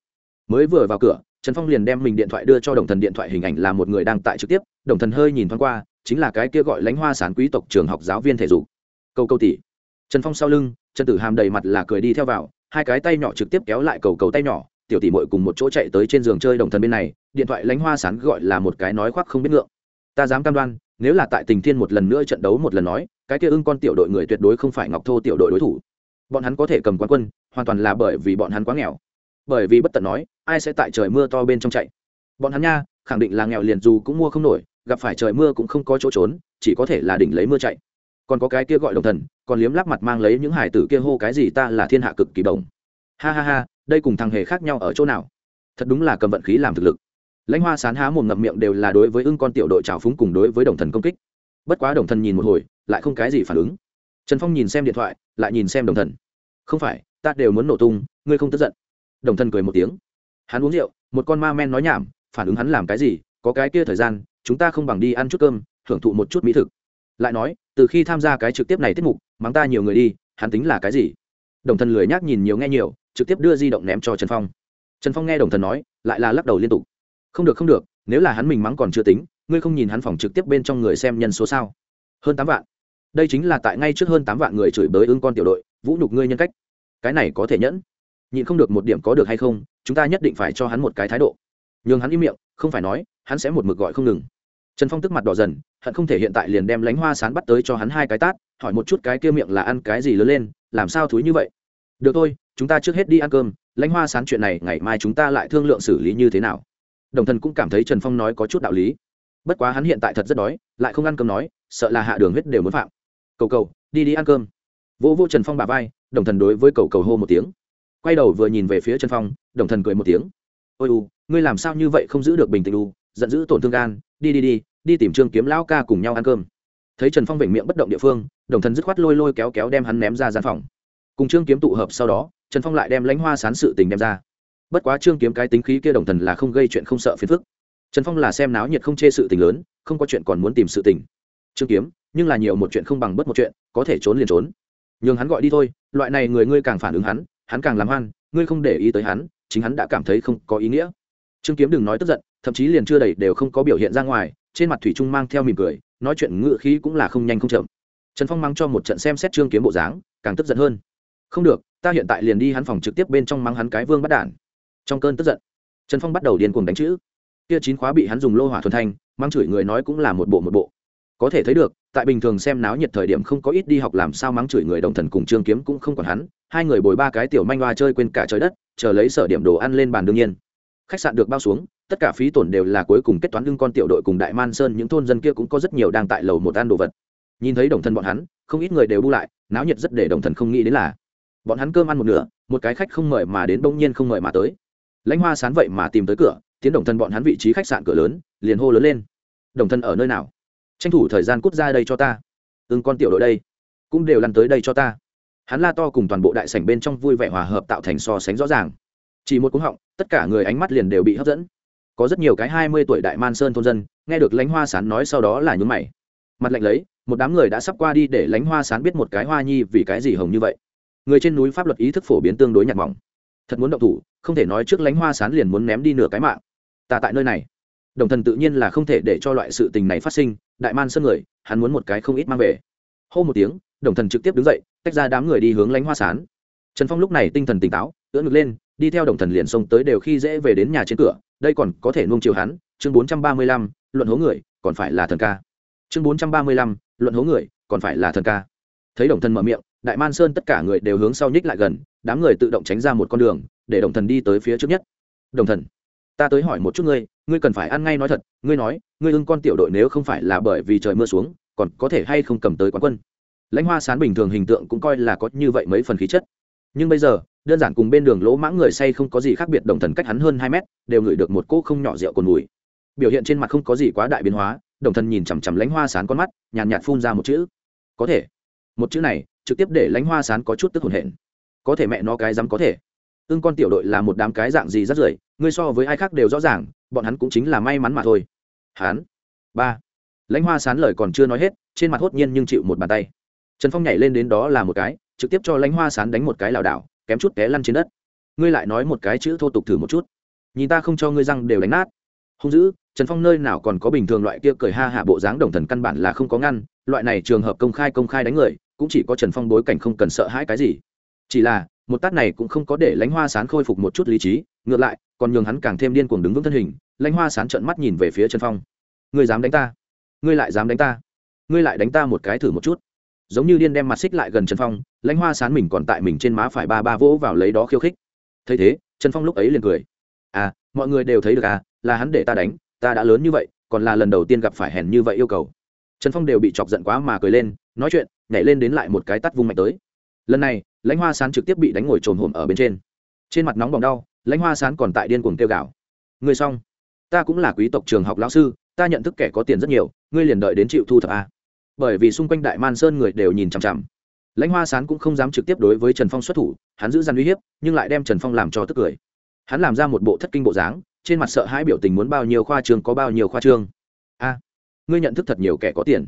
Mới vừa vào cửa, trần phong liền đem mình điện thoại đưa cho đồng thần điện thoại hình ảnh là một người đang tại trực tiếp, đồng thần hơi nhìn thoáng qua, chính là cái kia gọi lãnh hoa sản quý tộc trường học giáo viên thể dục. Câu câu tỷ. Trần phong sau lưng, trần tử hàm đầy mặt là cười đi theo vào, hai cái tay nhỏ trực tiếp kéo lại cầu cầu tay nhỏ tiểu tỷ muội cùng một chỗ chạy tới trên giường chơi đồng thần bên này, điện thoại lánh hoa sán gọi là một cái nói khoác không biết ngượng. Ta dám cam đoan, nếu là tại tình thiên một lần nữa trận đấu một lần nói, cái kia ưng con tiểu đội người tuyệt đối không phải ngọc thô tiểu đội đối thủ. Bọn hắn có thể cầm quán quân, hoàn toàn là bởi vì bọn hắn quá nghèo. Bởi vì bất tận nói, ai sẽ tại trời mưa to bên trong chạy. Bọn hắn nha, khẳng định là nghèo liền dù cũng mua không nổi, gặp phải trời mưa cũng không có chỗ trốn, chỉ có thể là đỉnh lấy mưa chạy. Còn có cái kia gọi đồng thần, còn liếm lắp mặt mang lấy những hải tử kia hô cái gì ta là thiên hạ cực kỳ đồng. Ha ha ha đây cùng thằng hề khác nhau ở chỗ nào? Thật đúng là cầm vận khí làm thực lực. Lãnh hoa sán há mồm ngậm miệng đều là đối với ưng con tiểu đội trào phúng cùng đối với đồng thần công kích. Bất quá đồng thần nhìn một hồi, lại không cái gì phản ứng. Trần phong nhìn xem điện thoại, lại nhìn xem đồng thần. Không phải, ta đều muốn nổ tung, ngươi không tức giận. Đồng thần cười một tiếng. Hắn uống rượu, một con ma men nói nhảm, phản ứng hắn làm cái gì, có cái kia thời gian, chúng ta không bằng đi ăn chút cơm hưởng thụ một chút mỹ thực. Lại nói, từ khi tham gia cái trực tiếp này tiết mục, mắng ta nhiều người đi, hắn tính là cái gì? Đồng thần lười nhác nhìn nhiều nghe nhiều trực tiếp đưa di động ném cho trần phong. Trần phong nghe đồng thần nói, lại là lắc đầu liên tục. Không được không được, nếu là hắn mình mắng còn chưa tính, ngươi không nhìn hắn phòng trực tiếp bên trong người xem nhân số sao? Hơn tám vạn. Đây chính là tại ngay trước hơn tám vạn người chửi bới ưng con tiểu đội, vũ nhục ngươi nhân cách. Cái này có thể nhẫn. Nhịn không được một điểm có được hay không, chúng ta nhất định phải cho hắn một cái thái độ. Nhường hắn im miệng, không phải nói, hắn sẽ một mực gọi không ngừng. Trần phong tức mặt đỏ dần, hận không thể hiện tại liền đem lánh hoa sán bắt tới cho hắn hai cái tát, hỏi một chút cái kia miệng là ăn cái gì lớn lên, làm sao thúi như vậy? Được thôi, chúng ta trước hết đi ăn cơm, lãnh hoa sán chuyện này ngày mai chúng ta lại thương lượng xử lý như thế nào. Đồng thần cũng cảm thấy trần phong nói có chút đạo lý. Bất quá hắn hiện tại thật rất đói, lại không ăn cơm nói, sợ là hạ đường huyết đều muốn phạm. Cầu cầu, đi đi ăn cơm. Vô vô trần phong bà vai, đồng thần đối với cầu cầu hô một tiếng. Quay đầu vừa nhìn về phía trần phong, đồng thần cười một tiếng. Ôi u, ngươi làm sao như vậy không giữ được bình tĩnh u, giận dữ tổn thương gan, đi đi đi đi tìm trương kiếm lão ca cùng nhau ăn cơm. Thấy trần phong vểnh miệng bất động địa phương, đồng thần dứt khoát lôi lôi kéo kéo đem hắn ném ra gian phòng cùng trương kiếm tụ hợp sau đó, trần phong lại đem lãnh hoa sán sự tình đem ra. Bất quá trương kiếm cái tính khí kia đồng thần là không gây chuyện không sợ phiền phức. Trần phong là xem náo nhiệt không chê sự tình lớn, không có chuyện còn muốn tìm sự tình. Trương kiếm, nhưng là nhiều một chuyện không bằng bất một chuyện, có thể trốn liền trốn. Nhường hắn gọi đi thôi, loại này người ngươi càng phản ứng hắn hắn càng làm hoan, ngươi không để ý tới hắn, chính hắn đã cảm thấy không có ý nghĩa. Trương kiếm đừng nói tức giận, thậm chí liền chưa đầy đều không có biểu hiện ra ngoài, trên mặt thủy trung mang theo mỉm cười, nói chuyện ngựa khí cũng là không nhanh không chậm. Trần phong mang cho một trận xem xét trương kiếm bộ dáng, càng tức giận hơn không được, ta hiện tại liền đi hắn phòng trực tiếp bên trong mắng hắn cái vương bắt đản. Trong cơn tức giận, trần phong bắt đầu điên cuồng đánh chữ. Kia chín khóa bị hắn dùng lô hỏa thuần thanh mang chửi người nói cũng là một bộ một bộ. Có thể thấy được, tại bình thường xem náo nhiệt thời điểm không có ít đi học làm sao mắng chửi người đồng thần cùng trương kiếm cũng không còn hắn, hai người bồi ba cái tiểu manh hoa chơi quên cả trời đất, chờ lấy sở điểm đồ ăn lên bàn đương nhiên. Khách sạn được bao xuống, tất cả phí tổn đều là cuối cùng kết toán lưng con tiểu đội cùng đại man sơn, những thôn dân kia cũng có rất nhiều đang tại lầu một ăn đồ vật. Nhìn thấy đồng thần bọn hắn, không ít người đều bu lại, náo nhiệt rất để đồng thần không nghĩ đến là bọn hắn cơm ăn một nửa, một cái khách không mời mà đến bỗng nhiên không mời mà tới. Lãnh hoa sán vậy mà tìm tới cửa, tiến đồng thân bọn hắn vị trí khách sạn cửa lớn, liền hô lớn lên. Đồng thân ở nơi nào? Tranh thủ thời gian cút ra đây cho ta. Ưng con tiểu đội đây, cũng đều lăn tới đây cho ta. Hắn la to cùng toàn bộ đại sảnh bên trong vui vẻ hòa hợp tạo thành so sánh rõ ràng. Chỉ một cúng họng, tất cả người ánh mắt liền đều bị hấp dẫn. Có rất nhiều cái hai mươi tuổi đại man sơn thôn dân, nghe được lãnh hoa sán nói sau đó là nhún mày. Mặt lạnh lấy, một đám người đã sắp qua đi để lãnh hoa sán biết một cái hoa nhi vì cái gì hồng như vậy người trên núi pháp luật ý thức phổ biến tương đối nhạt mỏng. Thật muốn động thủ, không thể nói trước lánh hoa sán liền muốn ném đi nửa cái mạng. Ta tại nơi này. Đồng thần tự nhiên là không thể để cho loại sự tình này phát sinh, đại man sơn người, hắn muốn một cái không ít mang về. Hô một tiếng, đồng thần trực tiếp đứng dậy, tách ra đám người đi hướng lánh hoa sán. Trần phong lúc này tinh thần tỉnh táo, ưỡn ngực lên, đi theo đồng thần liền xông tới đều khi dễ về đến nhà trên cửa, đây còn có thể nuông chiều hắn. Chương bốn trăm ba mươi lăm, luận hố người, còn phải là thần ca. Chương bốn trăm ba mươi lăm, luận hố người, còn phải là thần ca. Thấy đồng thần mở miệng đại man sơn tất cả người đều hướng sau nhích lại gần đám người tự động tránh ra một con đường để đồng thần đi tới phía trước nhất. Đồng thần ta tới hỏi một chút ngươi ngươi cần phải ăn ngay nói thật ngươi nói ngươi ưng con tiểu đội nếu không phải là bởi vì trời mưa xuống còn có thể hay không cầm tới quán quân? Lãnh hoa sán bình thường hình tượng cũng coi là có như vậy mấy phần khí chất. Nhưng bây giờ đơn giản cùng bên đường lỗ mãng người say không có gì khác biệt đồng thần cách hắn hơn hai mét đều ngửi được một cỗ không nhỏ rượu cồn mùi. Biểu hiện trên mặt không có gì quá đại biến hóa đồng thần nhìn chằm chằm lãnh hoa sán con mắt nhàn nhạt, nhạt phun ra một chữ. Có thể. Một chữ này trực tiếp để lãnh hoa sán có chút tức hồn hển. Có thể mẹ nó cái dám có thể. Ưng con tiểu đội là một đám cái dạng gì rất rưởi ngươi so với ai khác đều rõ ràng bọn hắn cũng chính là may mắn mà thôi. Hán, ba. Lãnh hoa sán lời còn chưa nói hết trên mặt hốt nhiên nhưng chịu một bàn tay. Trần phong nhảy lên đến đó là một cái trực tiếp cho lãnh hoa sán đánh một cái lảo đảo kém chút té lăn trên đất. Ngươi lại nói một cái chữ thô tục thử một chút. Nhìn ta không cho ngươi răng đều đánh nát. Không giữ, trần phong nơi nào còn có bình thường loại kia cười ha hạ bộ dáng đồng thần căn bản là không có ngăn loại này trường hợp công khai công khai đánh người cũng chỉ có trần phong bối cảnh không cần sợ hãi cái gì. Chỉ là, một tát này cũng không có để lãnh hoa sán khôi phục một chút lý trí, ngược lại, còn nhường hắn càng thêm điên cuồng đứng vững thân hình, lãnh hoa sán trợn mắt nhìn về phía trần phong. Ngươi dám đánh ta? Ngươi lại dám đánh ta? Ngươi lại đánh ta một cái thử một chút. Giống như điên đem mặt xích lại gần trần phong, lãnh hoa sán mình còn tại mình trên má phải ba ba vỗ vào lấy đó khiêu khích. Thấy thế, trần phong lúc ấy liền cười. À mọi người đều thấy được à là hắn để ta đánh, ta đã lớn như vậy, còn là lần đầu tiên gặp phải hèn như vậy yêu cầu. Trần phong đều bị chọc giận quá mà cười lên, nói chuyện nhảy lên đến lại một cái tắt vung mạnh tới. Lần này, lãnh hoa sán trực tiếp bị đánh ngồi trồn hổm ở bên trên. Trên mặt nóng bỏng đau, lãnh hoa sán còn tại điên cuồng kêu gào. Người xong, ta cũng là quý tộc trường học lão sư, ta nhận thức kẻ có tiền rất nhiều, ngươi liền đợi đến chịu thu thập a. Bởi vì xung quanh đại man sơn người đều nhìn chằm chằm. Lãnh hoa sán cũng không dám trực tiếp đối với trần phong xuất thủ, hắn giữ gian uy hiếp, nhưng lại đem trần phong làm cho tức cười. Hắn làm ra một bộ thất kinh bộ dáng, trên mặt sợ hãi biểu tình muốn bao nhiêu khoa trường có bao nhiêu khoa trương. A, ngươi nhận thức thật nhiều kẻ có tiền.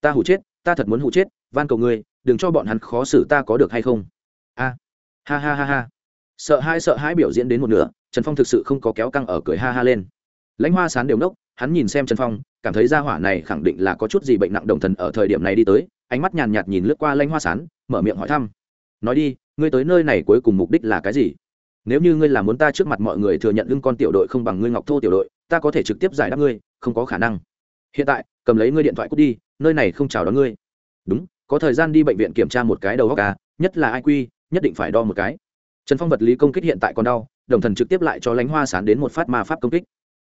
Ta hủ chết ta thật muốn hụ chết, van cầu ngươi, đừng cho bọn hắn khó xử ta có được hay không? A, ha ha ha ha. Sợ hai sợ hãi biểu diễn đến một nửa, trần phong thực sự không có kéo căng ở cười ha ha lên. Lãnh hoa sán đều nốc, hắn nhìn xem trần phong, cảm thấy gia hỏa này khẳng định là có chút gì bệnh nặng đồng thần ở thời điểm này đi tới, ánh mắt nhàn nhạt nhìn lướt qua lãnh hoa sán, mở miệng hỏi thăm. Nói đi, ngươi tới nơi này cuối cùng mục đích là cái gì? Nếu như ngươi là muốn ta trước mặt mọi người thừa nhận lưng con tiểu đội không bằng ngươi ngọc thô tiểu đội, ta có thể trực tiếp giải đáp ngươi, không có khả năng. Hiện tại, cầm lấy ngươi điện thoại cút đi nơi này không chào đón ngươi. Đúng, có thời gian đi bệnh viện kiểm tra một cái đầu góc à nhất là iq nhất định phải đo một cái. Trần phong vật lý công kích hiện tại còn đau, đồng thần trực tiếp lại cho lãnh hoa sán đến một phát ma pháp công kích.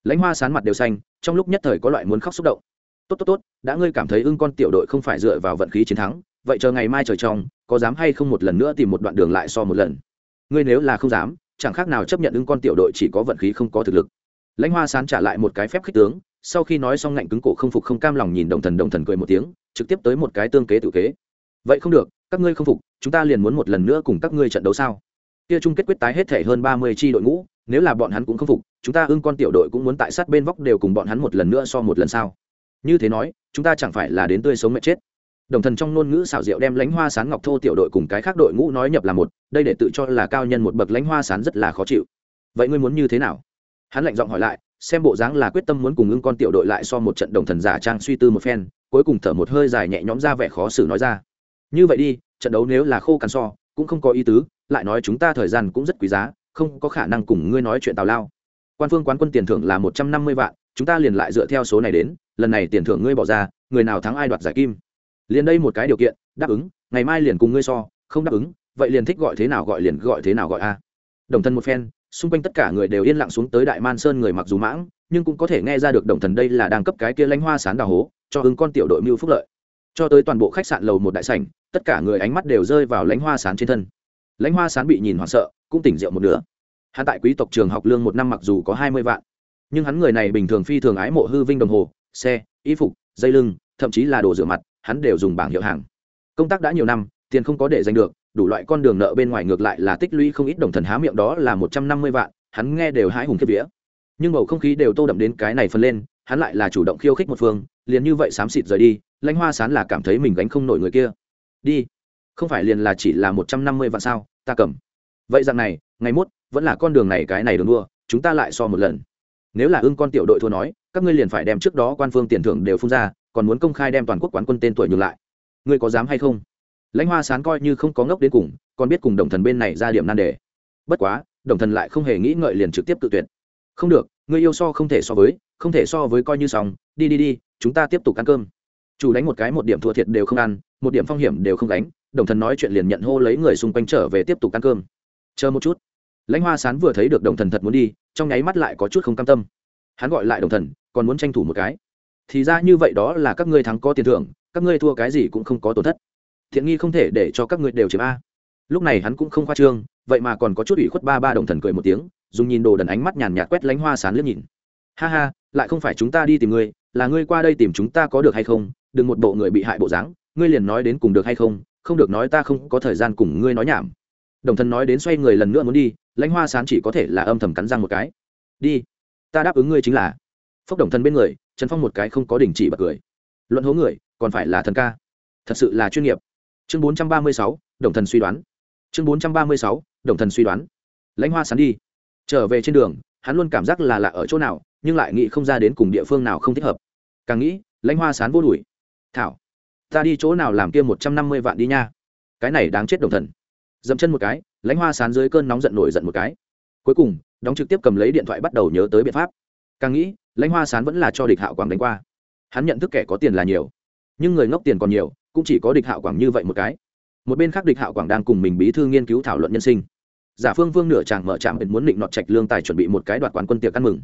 Lãnh hoa sán mặt đều xanh, trong lúc nhất thời có loại muốn khóc xúc động. Tốt tốt tốt, đã ngươi cảm thấy ưng con tiểu đội không phải dựa vào vận khí chiến thắng, vậy chờ ngày mai trời trong, có dám hay không một lần nữa tìm một đoạn đường lại so một lần? Ngươi nếu là không dám, chẳng khác nào chấp nhận ưng con tiểu đội chỉ có vận khí không có thực lực. Lãnh hoa sán trả lại một cái phép khích tướng sau khi nói xong ngạnh cứng cổ không phục không cam lòng nhìn đồng thần đồng thần cười một tiếng, trực tiếp tới một cái tương kế tự kế. Vậy không được, các ngươi không phục, chúng ta liền muốn một lần nữa cùng các ngươi trận đấu sao? Kia chung kết quyết tái hết thể hơn ba mươi chi đội ngũ, nếu là bọn hắn cũng không phục, chúng ta ưng con tiểu đội cũng muốn tại sát bên vóc đều cùng bọn hắn một lần nữa so một lần sao? Như thế nói, chúng ta chẳng phải là đến tươi sống mẹ chết? Đồng thần trong ngôn ngữ xảo diệu đem lãnh hoa sán ngọc thô tiểu đội cùng cái khác đội ngũ nói nhập là một, đây để tự cho là cao nhân một bậc lãnh hoa sán rất là khó chịu. Vậy ngươi muốn như thế nào? Hắn lạnh giọng hỏi lại xem bộ dáng là quyết tâm muốn cùng ưng con tiểu đội lại so một trận đồng thần giả trang suy tư một phen, cuối cùng thở một hơi dài nhẹ nhõm ra vẻ khó xử nói ra. Như vậy đi, trận đấu nếu là khô cằn so, cũng không có ý tứ, lại nói chúng ta thời gian cũng rất quý giá, không có khả năng cùng ngươi nói chuyện tào lao. Quan phương quán quân tiền thưởng là một trăm năm mươi vạn, chúng ta liền lại dựa theo số này đến, lần này tiền thưởng ngươi bỏ ra, người nào thắng ai đoạt giải kim. Liền đây một cái điều kiện, đáp ứng, ngày mai liền cùng ngươi so, không đáp ứng, vậy liền thích gọi thế nào gọi liền gọi thế nào gọi a. Đồng thân một phen xung quanh tất cả người đều yên lặng xuống tới đại man sơn người mặc dù mãng, nhưng cũng có thể nghe ra được đồng thần đây là đang cấp cái kia lãnh hoa sán đào hố, cho ứng con tiểu đội mưu phúc lợi. Cho tới toàn bộ khách sạn lầu một đại sảnh, tất cả người ánh mắt đều rơi vào lãnh hoa sán trên thân. Lãnh hoa sán bị nhìn hoảng sợ, cũng tỉnh rượu một nửa. Hắn tại quý tộc trường học lương một năm mặc dù có hai mươi vạn, nhưng hắn người này bình thường phi thường ái mộ hư vinh đồng hồ, xe, y phục, dây lưng, thậm chí là đồ rửa mặt, hắn đều dùng bảng hiệu hàng. Công tác đã nhiều năm, tiền không có để giành được đủ loại con đường nợ bên ngoài ngược lại là tích lũy không ít đồng thần há miệng đó là một trăm năm mươi vạn, hắn nghe đều hãi hùng kiếp vía. Nhưng bầu không khí đều tô đậm đến cái này phân lên, hắn lại là chủ động khiêu khích một phương, liền như vậy xám xịt rời đi, lãnh hoa sán là cảm thấy mình gánh không nổi người kia. Đi. Không phải liền là chỉ là một trăm năm mươi vạn sao, ta cầm. Vậy rằng này, ngày mốt, vẫn là con đường này cái này đường đua, chúng ta lại so một lần. Nếu là ưng con tiểu đội thua nói, các ngươi liền phải đem trước đó quan phương tiền thưởng đều phun ra, còn muốn công khai đem toàn quốc quán quân tên tuổi nhường lại. Ngươi có dám hay không? Lãnh hoa sán coi như không có ngốc đến cùng, còn biết cùng đồng thần bên này ra điểm nan đề. Bất quá, đồng thần lại không hề nghĩ ngợi liền trực tiếp tự tuyệt. Không được ngươi yêu so không thể so với, không thể so với coi như xong, đi đi đi, chúng ta tiếp tục ăn cơm. Chủ đánh một cái một điểm thua thiệt đều không ăn, một điểm phong hiểm đều không đánh đồng thần nói chuyện liền nhận hô lấy người xung quanh trở về tiếp tục ăn cơm. Chờ một chút. Lãnh hoa sán vừa thấy được đồng thần thật muốn đi, trong nháy mắt lại có chút không cam tâm. Hắn gọi lại đồng thần, còn muốn tranh thủ một cái. Thì ra như vậy đó là các ngươi thắng có tiền thưởng, các ngươi thua cái gì cũng không có tổn thất thiện nghi không thể để cho các ngươi đều chiếm a. Lúc này hắn cũng không khoa trương, vậy mà còn có chút ủy khuất ba ba đồng thần cười một tiếng, dùng nhìn đồ đần ánh mắt nhàn nhạt quét lánh hoa sán liếc nhìn. Ha ha, lại không phải chúng ta đi tìm ngươi, là ngươi qua đây tìm chúng ta có được hay không? Đừng một bộ người bị hại bộ dáng, ngươi liền nói đến cùng được hay không? Không được nói ta không có thời gian cùng ngươi nói nhảm. Đồng thần nói đến xoay người lần nữa muốn đi lãnh hoa sán chỉ có thể là âm thầm cắn răng một cái. Đi, ta đáp ứng ngươi chính là. Phốc đồng thần bên người, trần phong một cái không có đình chỉ bật cười. Luận hố người, còn phải là thần ca. Thật sự là chuyên nghiệp chương bốn trăm ba mươi sáu, đồng thần suy đoán. Chương bốn trăm ba mươi sáu, đồng thần suy đoán. Lãnh hoa sán đi. Trở về trên đường, hắn luôn cảm giác là lạ ở chỗ nào, nhưng lại nghĩ không ra đến cùng địa phương nào không thích hợp. Càng nghĩ, lãnh hoa sán vô đùi thảo, ta đi chỗ nào làm kia một trăm năm mươi vạn đi nha. Cái này đáng chết đồng thần. Dậm chân một cái, lãnh hoa sán dưới cơn nóng giận nổi giận một cái. Cuối cùng, đóng trực tiếp cầm lấy điện thoại bắt đầu nhớ tới biện pháp. Càng nghĩ, lãnh hoa sán vẫn là cho địch hạo quảng đánh qua. Hắn nhận thức kẻ có tiền là nhiều, nhưng người ngốc tiền còn nhiều cũng chỉ có địch hạo quảng như vậy một cái. Một bên khác địch hạo quảng đang cùng mình bí thư nghiên cứu thảo luận nhân sinh. Giả phương vương nửa chàng mở trạm muốn định nọt trạch lương tài chuẩn bị một cái đoạt quán quân tiệc ăn mừng.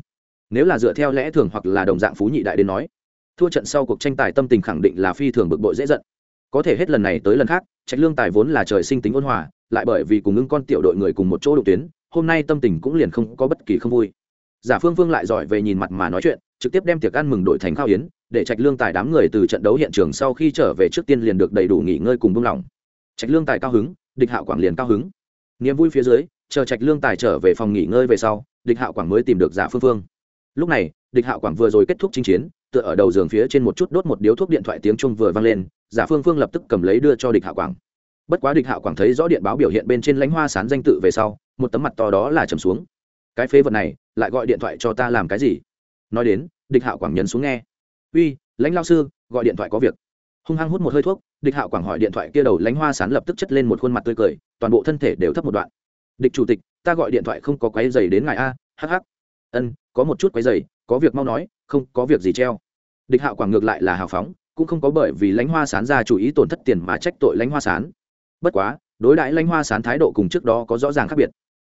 Nếu là dựa theo lẽ thường hoặc là đồng dạng phú nhị đại đến nói, thua trận sau cuộc tranh tài tâm tình khẳng định là phi thường bực bội dễ giận. Có thể hết lần này tới lần khác, trạch lương tài vốn là trời sinh tính ôn hòa, lại bởi vì cùng ứng con tiểu đội người cùng một chỗ đội tuyến, hôm nay tâm tình cũng liền không có bất kỳ không vui. Giả phương phương lại giỏi về nhìn mặt mà nói chuyện, trực tiếp đem tiệc ăn mừng đổi thành khao yến để trạch lương tài đám người từ trận đấu hiện trường sau khi trở về trước tiên liền được đầy đủ nghỉ ngơi cùng buông lỏng. Trạch lương tài cao hứng, địch hạo quảng liền cao hứng. Niềm vui phía dưới, chờ trạch lương tài trở về phòng nghỉ ngơi về sau, địch hạo quảng mới tìm được giả phương phương. Lúc này, địch hạo quảng vừa rồi kết thúc chinh chiến, tựa ở đầu giường phía trên một chút đốt một điếu thuốc điện thoại tiếng trung vừa vang lên, giả phương phương lập tức cầm lấy đưa cho địch hạo quảng. Bất quá địch hạo quảng thấy rõ điện báo biểu hiện bên trên lãnh hoa sán danh tự về sau, một tấm mặt to đó là trầm xuống. Cái phế vật này, lại gọi điện thoại cho ta làm cái gì? Nói đến, địch hạo quảng nhấn xuống nghe uy, lãnh lao sư, gọi điện thoại có việc. Hung hăng hút một hơi thuốc, địch hạo quảng hỏi điện thoại kia đầu lãnh hoa sán lập tức chất lên một khuôn mặt tươi cười, toàn bộ thân thể đều thấp một đoạn. Địch chủ tịch, ta gọi điện thoại không có quái dày đến ngài a hh ân, có một chút quái dày có việc mau nói, không có việc gì treo. Địch hạo quảng ngược lại là hào phóng, cũng không có bởi vì lãnh hoa sán ra chủ ý tổn thất tiền mà trách tội lãnh hoa sán. Bất quá, đối đãi lãnh hoa sán thái độ cùng trước đó có rõ ràng khác biệt.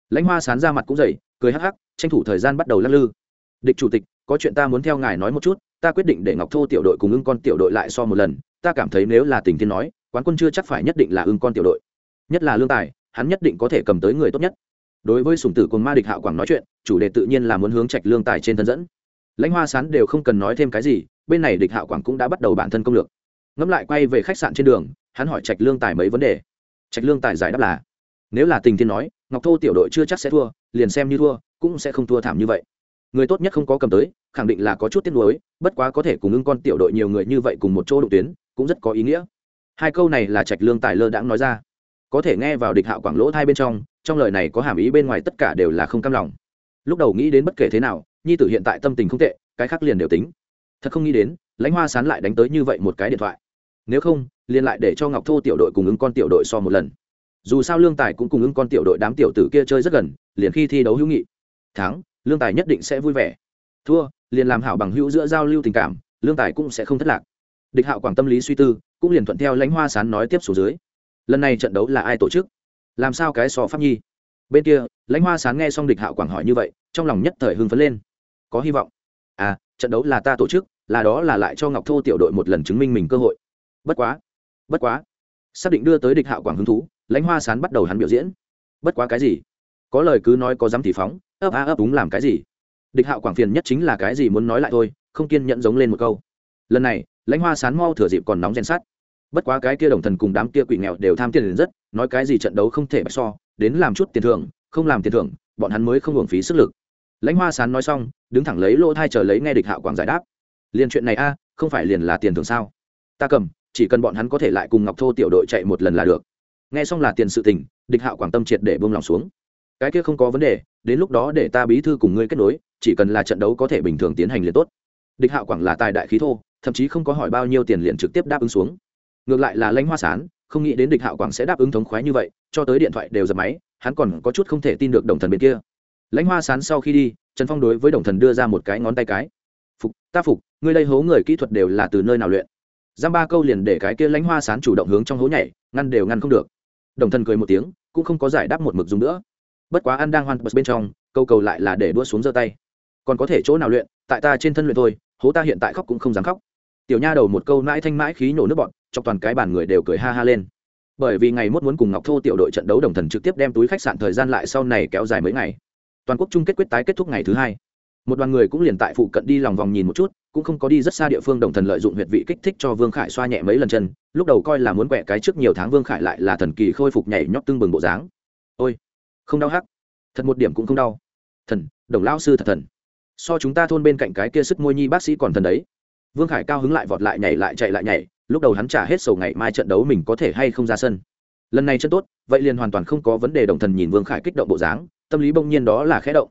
Lãnh hoa sán ra mặt cũng dày cười hắc hắc, tranh thủ thời gian bắt đầu lắc lư. Địch chủ tịch, có chuyện ta muốn theo ngài nói một chút ta quyết định để ngọc thô tiểu đội cùng ưng con tiểu đội lại so một lần, ta cảm thấy nếu là tình thiên nói, quán quân chưa chắc phải nhất định là ưng con tiểu đội. Nhất là lương tài, hắn nhất định có thể cầm tới người tốt nhất. Đối với sùng tử cùng ma địch hạo quảng nói chuyện, chủ đề tự nhiên là muốn hướng trạch lương tài trên thân dẫn. Lãnh hoa sán đều không cần nói thêm cái gì, bên này địch hạo quảng cũng đã bắt đầu bản thân công lược. Ngẫm lại quay về khách sạn trên đường, hắn hỏi trạch lương tài mấy vấn đề. Trạch lương tài giải đáp là, nếu là tình thiên nói, ngọc thô tiểu đội chưa chắc sẽ thua, liền xem như thua, cũng sẽ không thua thảm như vậy người tốt nhất không có cầm tới, khẳng định là có chút tiếc nuối, bất quá có thể cùng ưng con tiểu đội nhiều người như vậy cùng một chỗ đội tuyến, cũng rất có ý nghĩa. Hai câu này là trạch lương tài lơ đãng nói ra. Có thể nghe vào địch hạo quảng lỗ hai bên trong trong lời này có hàm ý bên ngoài tất cả đều là không cam lòng. Lúc đầu nghĩ đến bất kể thế nào, nhi tử hiện tại tâm tình không tệ, cái khác liền đều tính. Thật không nghĩ đến, lãnh hoa sán lại đánh tới như vậy một cái điện thoại. Nếu không, liền lại để cho ngọc thô tiểu đội cùng ứng con tiểu đội so một lần. Dù sao lương tài cũng cùng ứng con tiểu đội đám tiểu tử kia chơi rất gần, liền khi thi đấu hữu nghị. Thắng lương tài nhất định sẽ vui vẻ. Thua, liền làm hảo bằng hữu giữa giao lưu tình cảm, lương tài cũng sẽ không thất lạc. Địch hạo quảng tâm lý suy tư, cũng liền thuận theo lãnh hoa sán nói tiếp số dưới. Lần này trận đấu là ai tổ chức? Làm sao cái so pháp nhi? Bên kia, lãnh hoa sán nghe xong địch hạo quảng hỏi như vậy, trong lòng nhất thời hưng phấn lên. Có hy vọng. À trận đấu là ta tổ chức, là đó là lại cho ngọc thô tiểu đội một lần chứng minh mình cơ hội. Bất quá bất quá. Xác định đưa tới địch hạo quảng hứng thú, lãnh hoa sán bắt đầu hắn biểu diễn. Bất quá cái gì? Có lời cứ nói, có dám thì phóng ấp a ấp đúng làm cái gì? Địch hạo quảng phiền nhất chính là cái gì muốn nói lại thôi, không kiên nhẫn giống lên một câu. Lần này, lãnh hoa sán mau thừa dịp còn nóng rèn sát bất quá cái kia đồng thần cùng đám kia quỷ nghèo đều tham tiền đến rất, nói cái gì trận đấu không thể bạch so, đến làm chút tiền thưởng, không làm tiền thưởng, bọn hắn mới không hưởng phí sức lực. Lãnh hoa sán nói xong, đứng thẳng lấy lỗ thai chờ lấy nghe địch hạo quảng giải đáp. Liền chuyện này a, không phải liền là tiền thưởng sao? Ta cầm, chỉ cần bọn hắn có thể lại cùng ngọc thô tiểu đội chạy một lần là được. Nghe xong là tiền sự tình, địch hạo quảng tâm triệt để bông lòng xuống cái kia không có vấn đề, đến lúc đó để ta bí thư cùng ngươi kết nối, chỉ cần là trận đấu có thể bình thường tiến hành liền tốt. Địch hạo quảng là tài đại khí thô, thậm chí không có hỏi bao nhiêu tiền liền trực tiếp đáp ứng xuống. Ngược lại là lãnh hoa sán, không nghĩ đến địch hạo quảng sẽ đáp ứng thống khoái như vậy, cho tới điện thoại đều dập máy, hắn còn có chút không thể tin được đồng thần bên kia. Lãnh hoa sán sau khi đi, trần phong đối với đồng thần đưa ra một cái ngón tay cái. Phục, ta phục, ngươi đây hố người kỹ thuật đều là từ nơi nào luyện? Giam ba câu liền để cái kia lãnh hoa sán chủ động hướng trong hố nhảy, ngăn đều ngăn không được. Đồng thần cười một tiếng, cũng không có giải đáp một mực dùng nữa bất quá ăn đang hoan bật bên trong, câu cầu lại là để đua xuống giơ tay. Còn có thể chỗ nào luyện, tại ta trên thân luyện thôi, hố ta hiện tại khóc cũng không dám khóc. Tiểu nha đầu một câu mãi thanh mãi khí nổ nước bọn trong toàn cái bàn người đều cười ha ha lên. Bởi vì ngày mốt muốn cùng ngọc thô tiểu đội trận đấu đồng thần trực tiếp đem túi khách sạn thời gian lại sau này kéo dài mấy ngày. Toàn quốc chung kết quyết tái kết thúc ngày thứ hai. Một đoàn người cũng liền tại phụ cận đi lòng vòng nhìn một chút, cũng không có đi rất xa địa phương đồng thần lợi dụng huyệt vị kích thích cho vương khải xoa nhẹ mấy lần chân, lúc đầu coi là muốn quẹ cái trước nhiều tháng vương khải lại là thần kỳ khôi phục nhảy nhót tưng bừng bộ dáng. Ôi không đau hắc. Thật một điểm cũng không đau. Thần, đồng lão sư thật thần. So chúng ta thôn bên cạnh cái kia sức môi nhi bác sĩ còn thần đấy. Vương khải cao hứng lại vọt lại nhảy lại chạy lại nhảy, lúc đầu hắn trả hết sầu ngày mai trận đấu mình có thể hay không ra sân. Lần này chân tốt, vậy liền hoàn toàn không có vấn đề đồng thần nhìn vương khải kích động bộ dáng, tâm lý bỗng nhiên đó là khẽ động.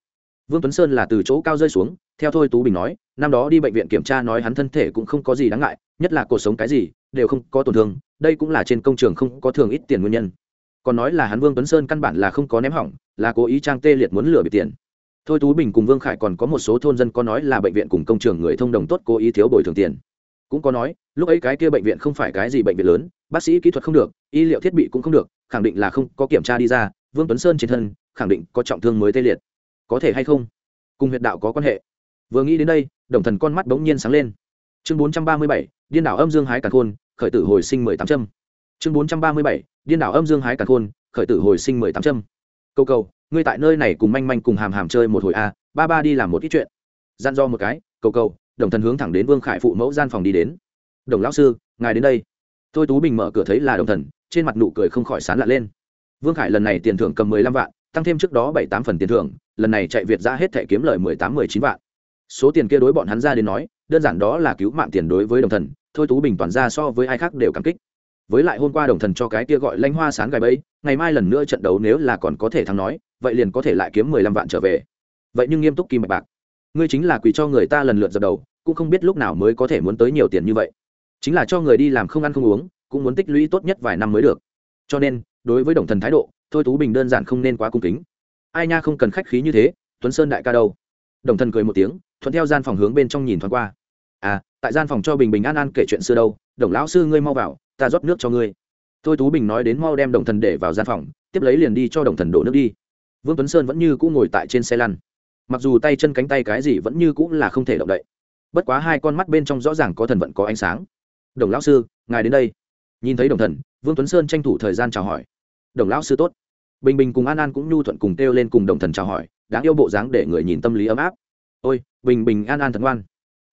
Vương tuấn sơn là từ chỗ cao rơi xuống, theo thôi tú bình nói, năm đó đi bệnh viện kiểm tra nói hắn thân thể cũng không có gì đáng ngại, nhất là cuộc sống cái gì, đều không có tổn thương, đây cũng là trên công trường không có thường ít tiền nguyên nhân còn nói là hắn vương tuấn sơn căn bản là không có ném hỏng, là cố ý trang tê liệt muốn lừa bị tiền. Thôi tú bình cùng vương khải còn có một số thôn dân có nói là bệnh viện cùng công trường người thông đồng tốt cố ý thiếu bồi thường tiền. Cũng có nói, lúc ấy cái kia bệnh viện không phải cái gì bệnh viện lớn, bác sĩ kỹ thuật không được, y liệu thiết bị cũng không được, khẳng định là không có kiểm tra đi ra, vương tuấn sơn trên thân, khẳng định có trọng thương mới tê liệt. Có thể hay không? Cùng huyệt đạo có quan hệ. Vừa nghĩ đến đây, đồng thần con mắt bỗng nhiên sáng lên. Chương bốn trăm ba mươi bảy, điên đảo âm dương hái càn khôn, khởi tử hồi sinh mười tám trăm chương bốn trăm ba mươi bảy, điên đảo âm dương hái càn khôn, khởi tử hồi sinh mười tám trăm câu cầu, ngươi tại nơi này cùng manh manh cùng hàm hàm chơi một hồi a ba ba đi làm một ít chuyện. Gian do một cái, cầu cầu, đồng thần hướng thẳng đến vương khải phụ mẫu gian phòng đi đến. Đồng lão sư, ngài đến đây. Thôi tú bình mở cửa thấy là đồng thần, trên mặt nụ cười không khỏi sán lạ lên. Vương khải lần này tiền thưởng cầm mười lăm vạn, tăng thêm trước đó bảy tám phần tiền thưởng, lần này chạy việt ra hết thẻ kiếm lời mười tám mười chín vạn. Số tiền kia đối bọn hắn ra đến nói, đơn giản đó là cứu mạng tiền đối với đồng thần, thôi tú bình toàn ra so với ai khác đều cảm kích với lại hôm qua đồng thần cho cái kia gọi lanh hoa sáng gài bẫy, ngày mai lần nữa trận đấu nếu là còn có thể thắng nói, vậy liền có thể lại kiếm mười lăm vạn trở về. Vậy nhưng nghiêm túc kim mạch bạc, ngươi chính là quỳ cho người ta lần lượt dập đầu, cũng không biết lúc nào mới có thể muốn tới nhiều tiền như vậy. Chính là cho người đi làm không ăn không uống, cũng muốn tích lũy tốt nhất vài năm mới được. Cho nên, đối với đồng thần thái độ, thôi tú bình đơn giản không nên quá cung kính. Ai nha không cần khách khí như thế, tuấn sơn đại ca đâu? Đồng thần cười một tiếng, thuận theo gian phòng hướng bên trong nhìn thoáng qua. À tại gian phòng cho bình bình an an kể chuyện xưa đâu, đồng lão sư ngươi mau vào ta rót nước cho ngươi. Thôi tú bình nói đến mau đem đồng thần để vào gian phòng, tiếp lấy liền đi cho đồng thần đổ nước đi. Vương tuấn sơn vẫn như cũ ngồi tại trên xe lăn. Mặc dù tay chân cánh tay cái gì vẫn như cũ là không thể động đậy, bất quá hai con mắt bên trong rõ ràng có thần vận có ánh sáng. Đồng lão sư, ngài đến đây. Nhìn thấy đồng thần, vương tuấn sơn tranh thủ thời gian chào hỏi. Đồng lão sư tốt. Bình bình cùng an an cũng nhu thuận cùng kêu lên cùng đồng thần chào hỏi, đáng yêu bộ dáng để người nhìn tâm lý ấm áp. Ôi, bình bình, an an thần ngoan.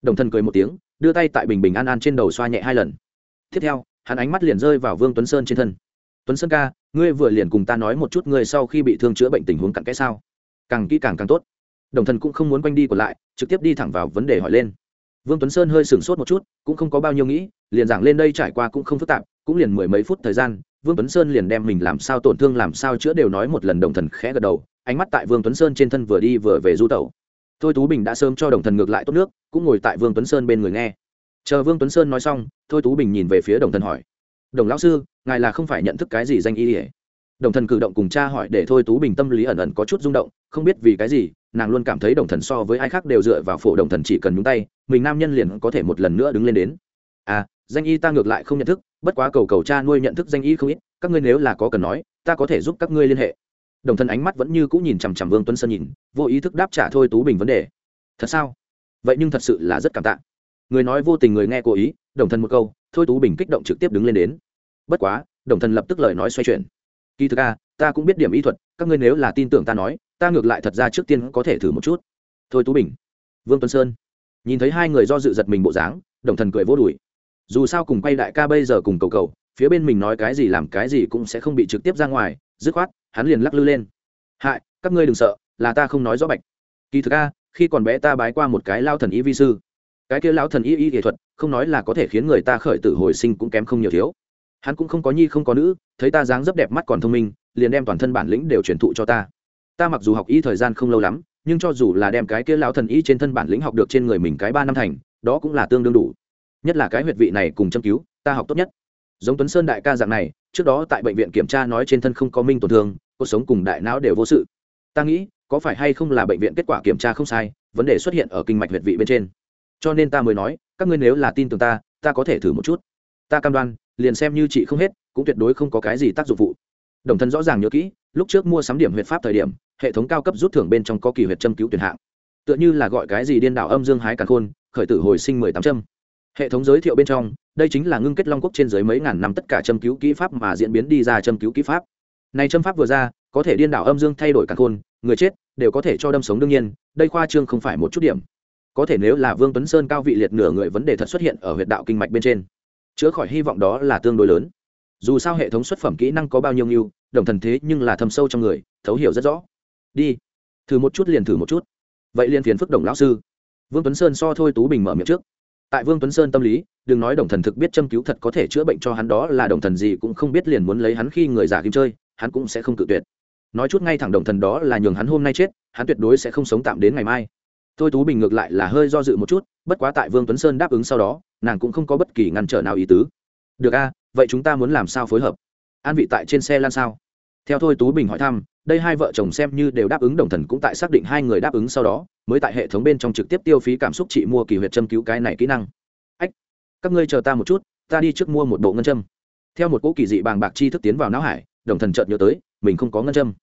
Đồng thần cười một tiếng, đưa tay tại bình bình, an an trên đầu xoa nhẹ hai lần. Tiếp theo hắn ánh mắt liền rơi vào vương tuấn sơn trên thân. Tuấn sơn ca, ngươi vừa liền cùng ta nói một chút ngươi sau khi bị thương chữa bệnh tình huống cặn kẽ sao? Càng kỹ càng càng tốt. Đồng thần cũng không muốn quanh đi còn lại, trực tiếp đi thẳng vào vấn đề hỏi lên. Vương tuấn sơn hơi sửng sốt một chút, cũng không có bao nhiêu nghĩ, liền giảng lên đây trải qua cũng không phức tạp, cũng liền mười mấy phút thời gian, vương tuấn sơn liền đem mình làm sao tổn thương làm sao chữa đều nói một lần đồng thần khẽ gật đầu, ánh mắt tại vương tuấn sơn trên thân vừa đi vừa về du tẩu. Thôi tú bình đã sớm cho đồng thần ngược lại tốt nước, cũng ngồi tại vương tuấn sơn bên người nghe chờ vương tuấn sơn nói xong, thôi tú bình nhìn về phía đồng thần hỏi, đồng lão sư, ngài là không phải nhận thức cái gì danh y ỉa đồng thần cử động cùng cha hỏi để thôi tú bình tâm lý ẩn ẩn có chút rung động, không biết vì cái gì, nàng luôn cảm thấy đồng thần so với ai khác đều dựa vào phổ đồng thần chỉ cần nhúng tay, mình nam nhân liền có thể một lần nữa đứng lên đến. À danh y ta ngược lại không nhận thức, bất quá cầu cầu cha nuôi nhận thức danh y không ít, các ngươi nếu là có cần nói, ta có thể giúp các ngươi liên hệ. Đồng thần ánh mắt vẫn như cũng nhìn chằm chằm vương tuấn sơn nhìn, vô ý thức đáp trả thôi tú bình vấn đề. Thật sao? Vậy nhưng thật sự là rất cảm tạ người nói vô tình người nghe cố ý, đồng thần một câu, thôi tú bình kích động trực tiếp đứng lên đến. Bất quá, đồng thần lập tức lời nói xoay chuyển. Kỳ thực a ta cũng biết điểm y thuật, các ngươi nếu là tin tưởng ta nói, ta ngược lại thật ra trước tiên có thể thử một chút. Thôi tú bình. Vương tuấn sơn. Nhìn thấy hai người do dự giật mình bộ dáng, đồng thần cười vô đùi. Dù sao cùng quay đại ca bây giờ cùng cầu cầu, phía bên mình nói cái gì làm cái gì cũng sẽ không bị trực tiếp ra ngoài, dứt khoát, hắn liền lắc lư lên. Hại, các ngươi đừng sợ, là ta không nói rõ bạch. Kỳ thực a khi còn bé ta bái qua một cái lao thần y vi sư cái kia lão thần y y nghệ thuật, không nói là có thể khiến người ta khởi tử hồi sinh cũng kém không nhiều thiếu. Hắn cũng không có nhi, không có nữ, thấy ta dáng dấp đẹp mắt còn thông minh, liền đem toàn thân bản lĩnh đều truyền thụ cho ta. Ta mặc dù học y thời gian không lâu lắm, nhưng cho dù là đem cái kia lão thần y trên thân bản lĩnh học được trên người mình cái ba năm thành, đó cũng là tương đương đủ. Nhất là cái huyệt vị này cùng châm cứu, ta học tốt nhất. Giống tuấn sơn đại ca dạng này, trước đó tại bệnh viện kiểm tra nói trên thân không có minh tổn thương, cuộc sống cùng đại não đều vô sự. Ta nghĩ, có phải hay không là bệnh viện kết quả kiểm tra không sai, vấn đề xuất hiện ở kinh mạch huyệt vị bên trên cho nên ta mới nói, các ngươi nếu là tin tưởng ta ta có thể thử một chút. Ta cam đoan, liền xem như chị không hết, cũng tuyệt đối không có cái gì tác dụng phụ. Đồng thân rõ ràng nhớ kỹ, lúc trước mua sắm điểm huyệt pháp thời điểm, hệ thống cao cấp rút thưởng bên trong có kỳ huyệt châm cứu tuyển hạng. Tựa như là gọi cái gì điên đảo âm dương hái càn khôn, khởi tử hồi sinh mười tám châm. Hệ thống giới thiệu bên trong, đây chính là ngưng kết long quốc trên dưới mấy ngàn năm tất cả châm cứu kỹ pháp mà diễn biến đi ra châm cứu kỹ pháp. Này châm pháp vừa ra, có thể điên đảo âm dương thay đổi càn khôn, người chết đều có thể cho đâm sống đương nhiên, đây khoa trương không phải một chút điểm có thể nếu là vương tuấn sơn cao vị liệt nửa người vấn đề thật xuất hiện ở huyệt đạo kinh mạch bên trên, chữa khỏi hy vọng đó là tương đối lớn. Dù sao hệ thống xuất phẩm kỹ năng có bao nhiêu nhiêu đồng thần thế nhưng là thâm sâu trong người, thấu hiểu rất rõ. Đi, thử một chút liền thử một chút. Vậy liền phiền phức đồng lão sư. Vương tuấn sơn so thôi tú bình mở miệng trước. Tại vương tuấn sơn tâm lý, đừng nói đồng thần thực biết châm cứu thật có thể chữa bệnh cho hắn đó là đồng thần gì cũng không biết liền muốn lấy hắn khi người giả kim chơi, hắn cũng sẽ không cự tuyệt. Nói chút ngay thẳng đồng thần đó là nhường hắn hôm nay chết, hắn tuyệt đối sẽ không sống tạm đến ngày mai thôi tú bình ngược lại là hơi do dự một chút, bất quá tại vương tuấn sơn đáp ứng sau đó, nàng cũng không có bất kỳ ngăn trở nào ý tứ. Được a, vậy chúng ta muốn làm sao phối hợp? An vị tại trên xe lan sao? Theo thôi tú bình hỏi thăm, đây hai vợ chồng xem như đều đáp ứng đồng thần cũng tại xác định hai người đáp ứng sau đó, mới tại hệ thống bên trong trực tiếp tiêu phí cảm xúc chị mua kỳ huyệt châm cứu cái này kỹ năng. Ách, các ngươi chờ ta một chút, ta đi trước mua một bộ ngân châm. Theo một cỗ kỳ dị bàng bạc chi thức tiến vào não hải, đồng thần chợt nhớ tới, mình không có ngân châm.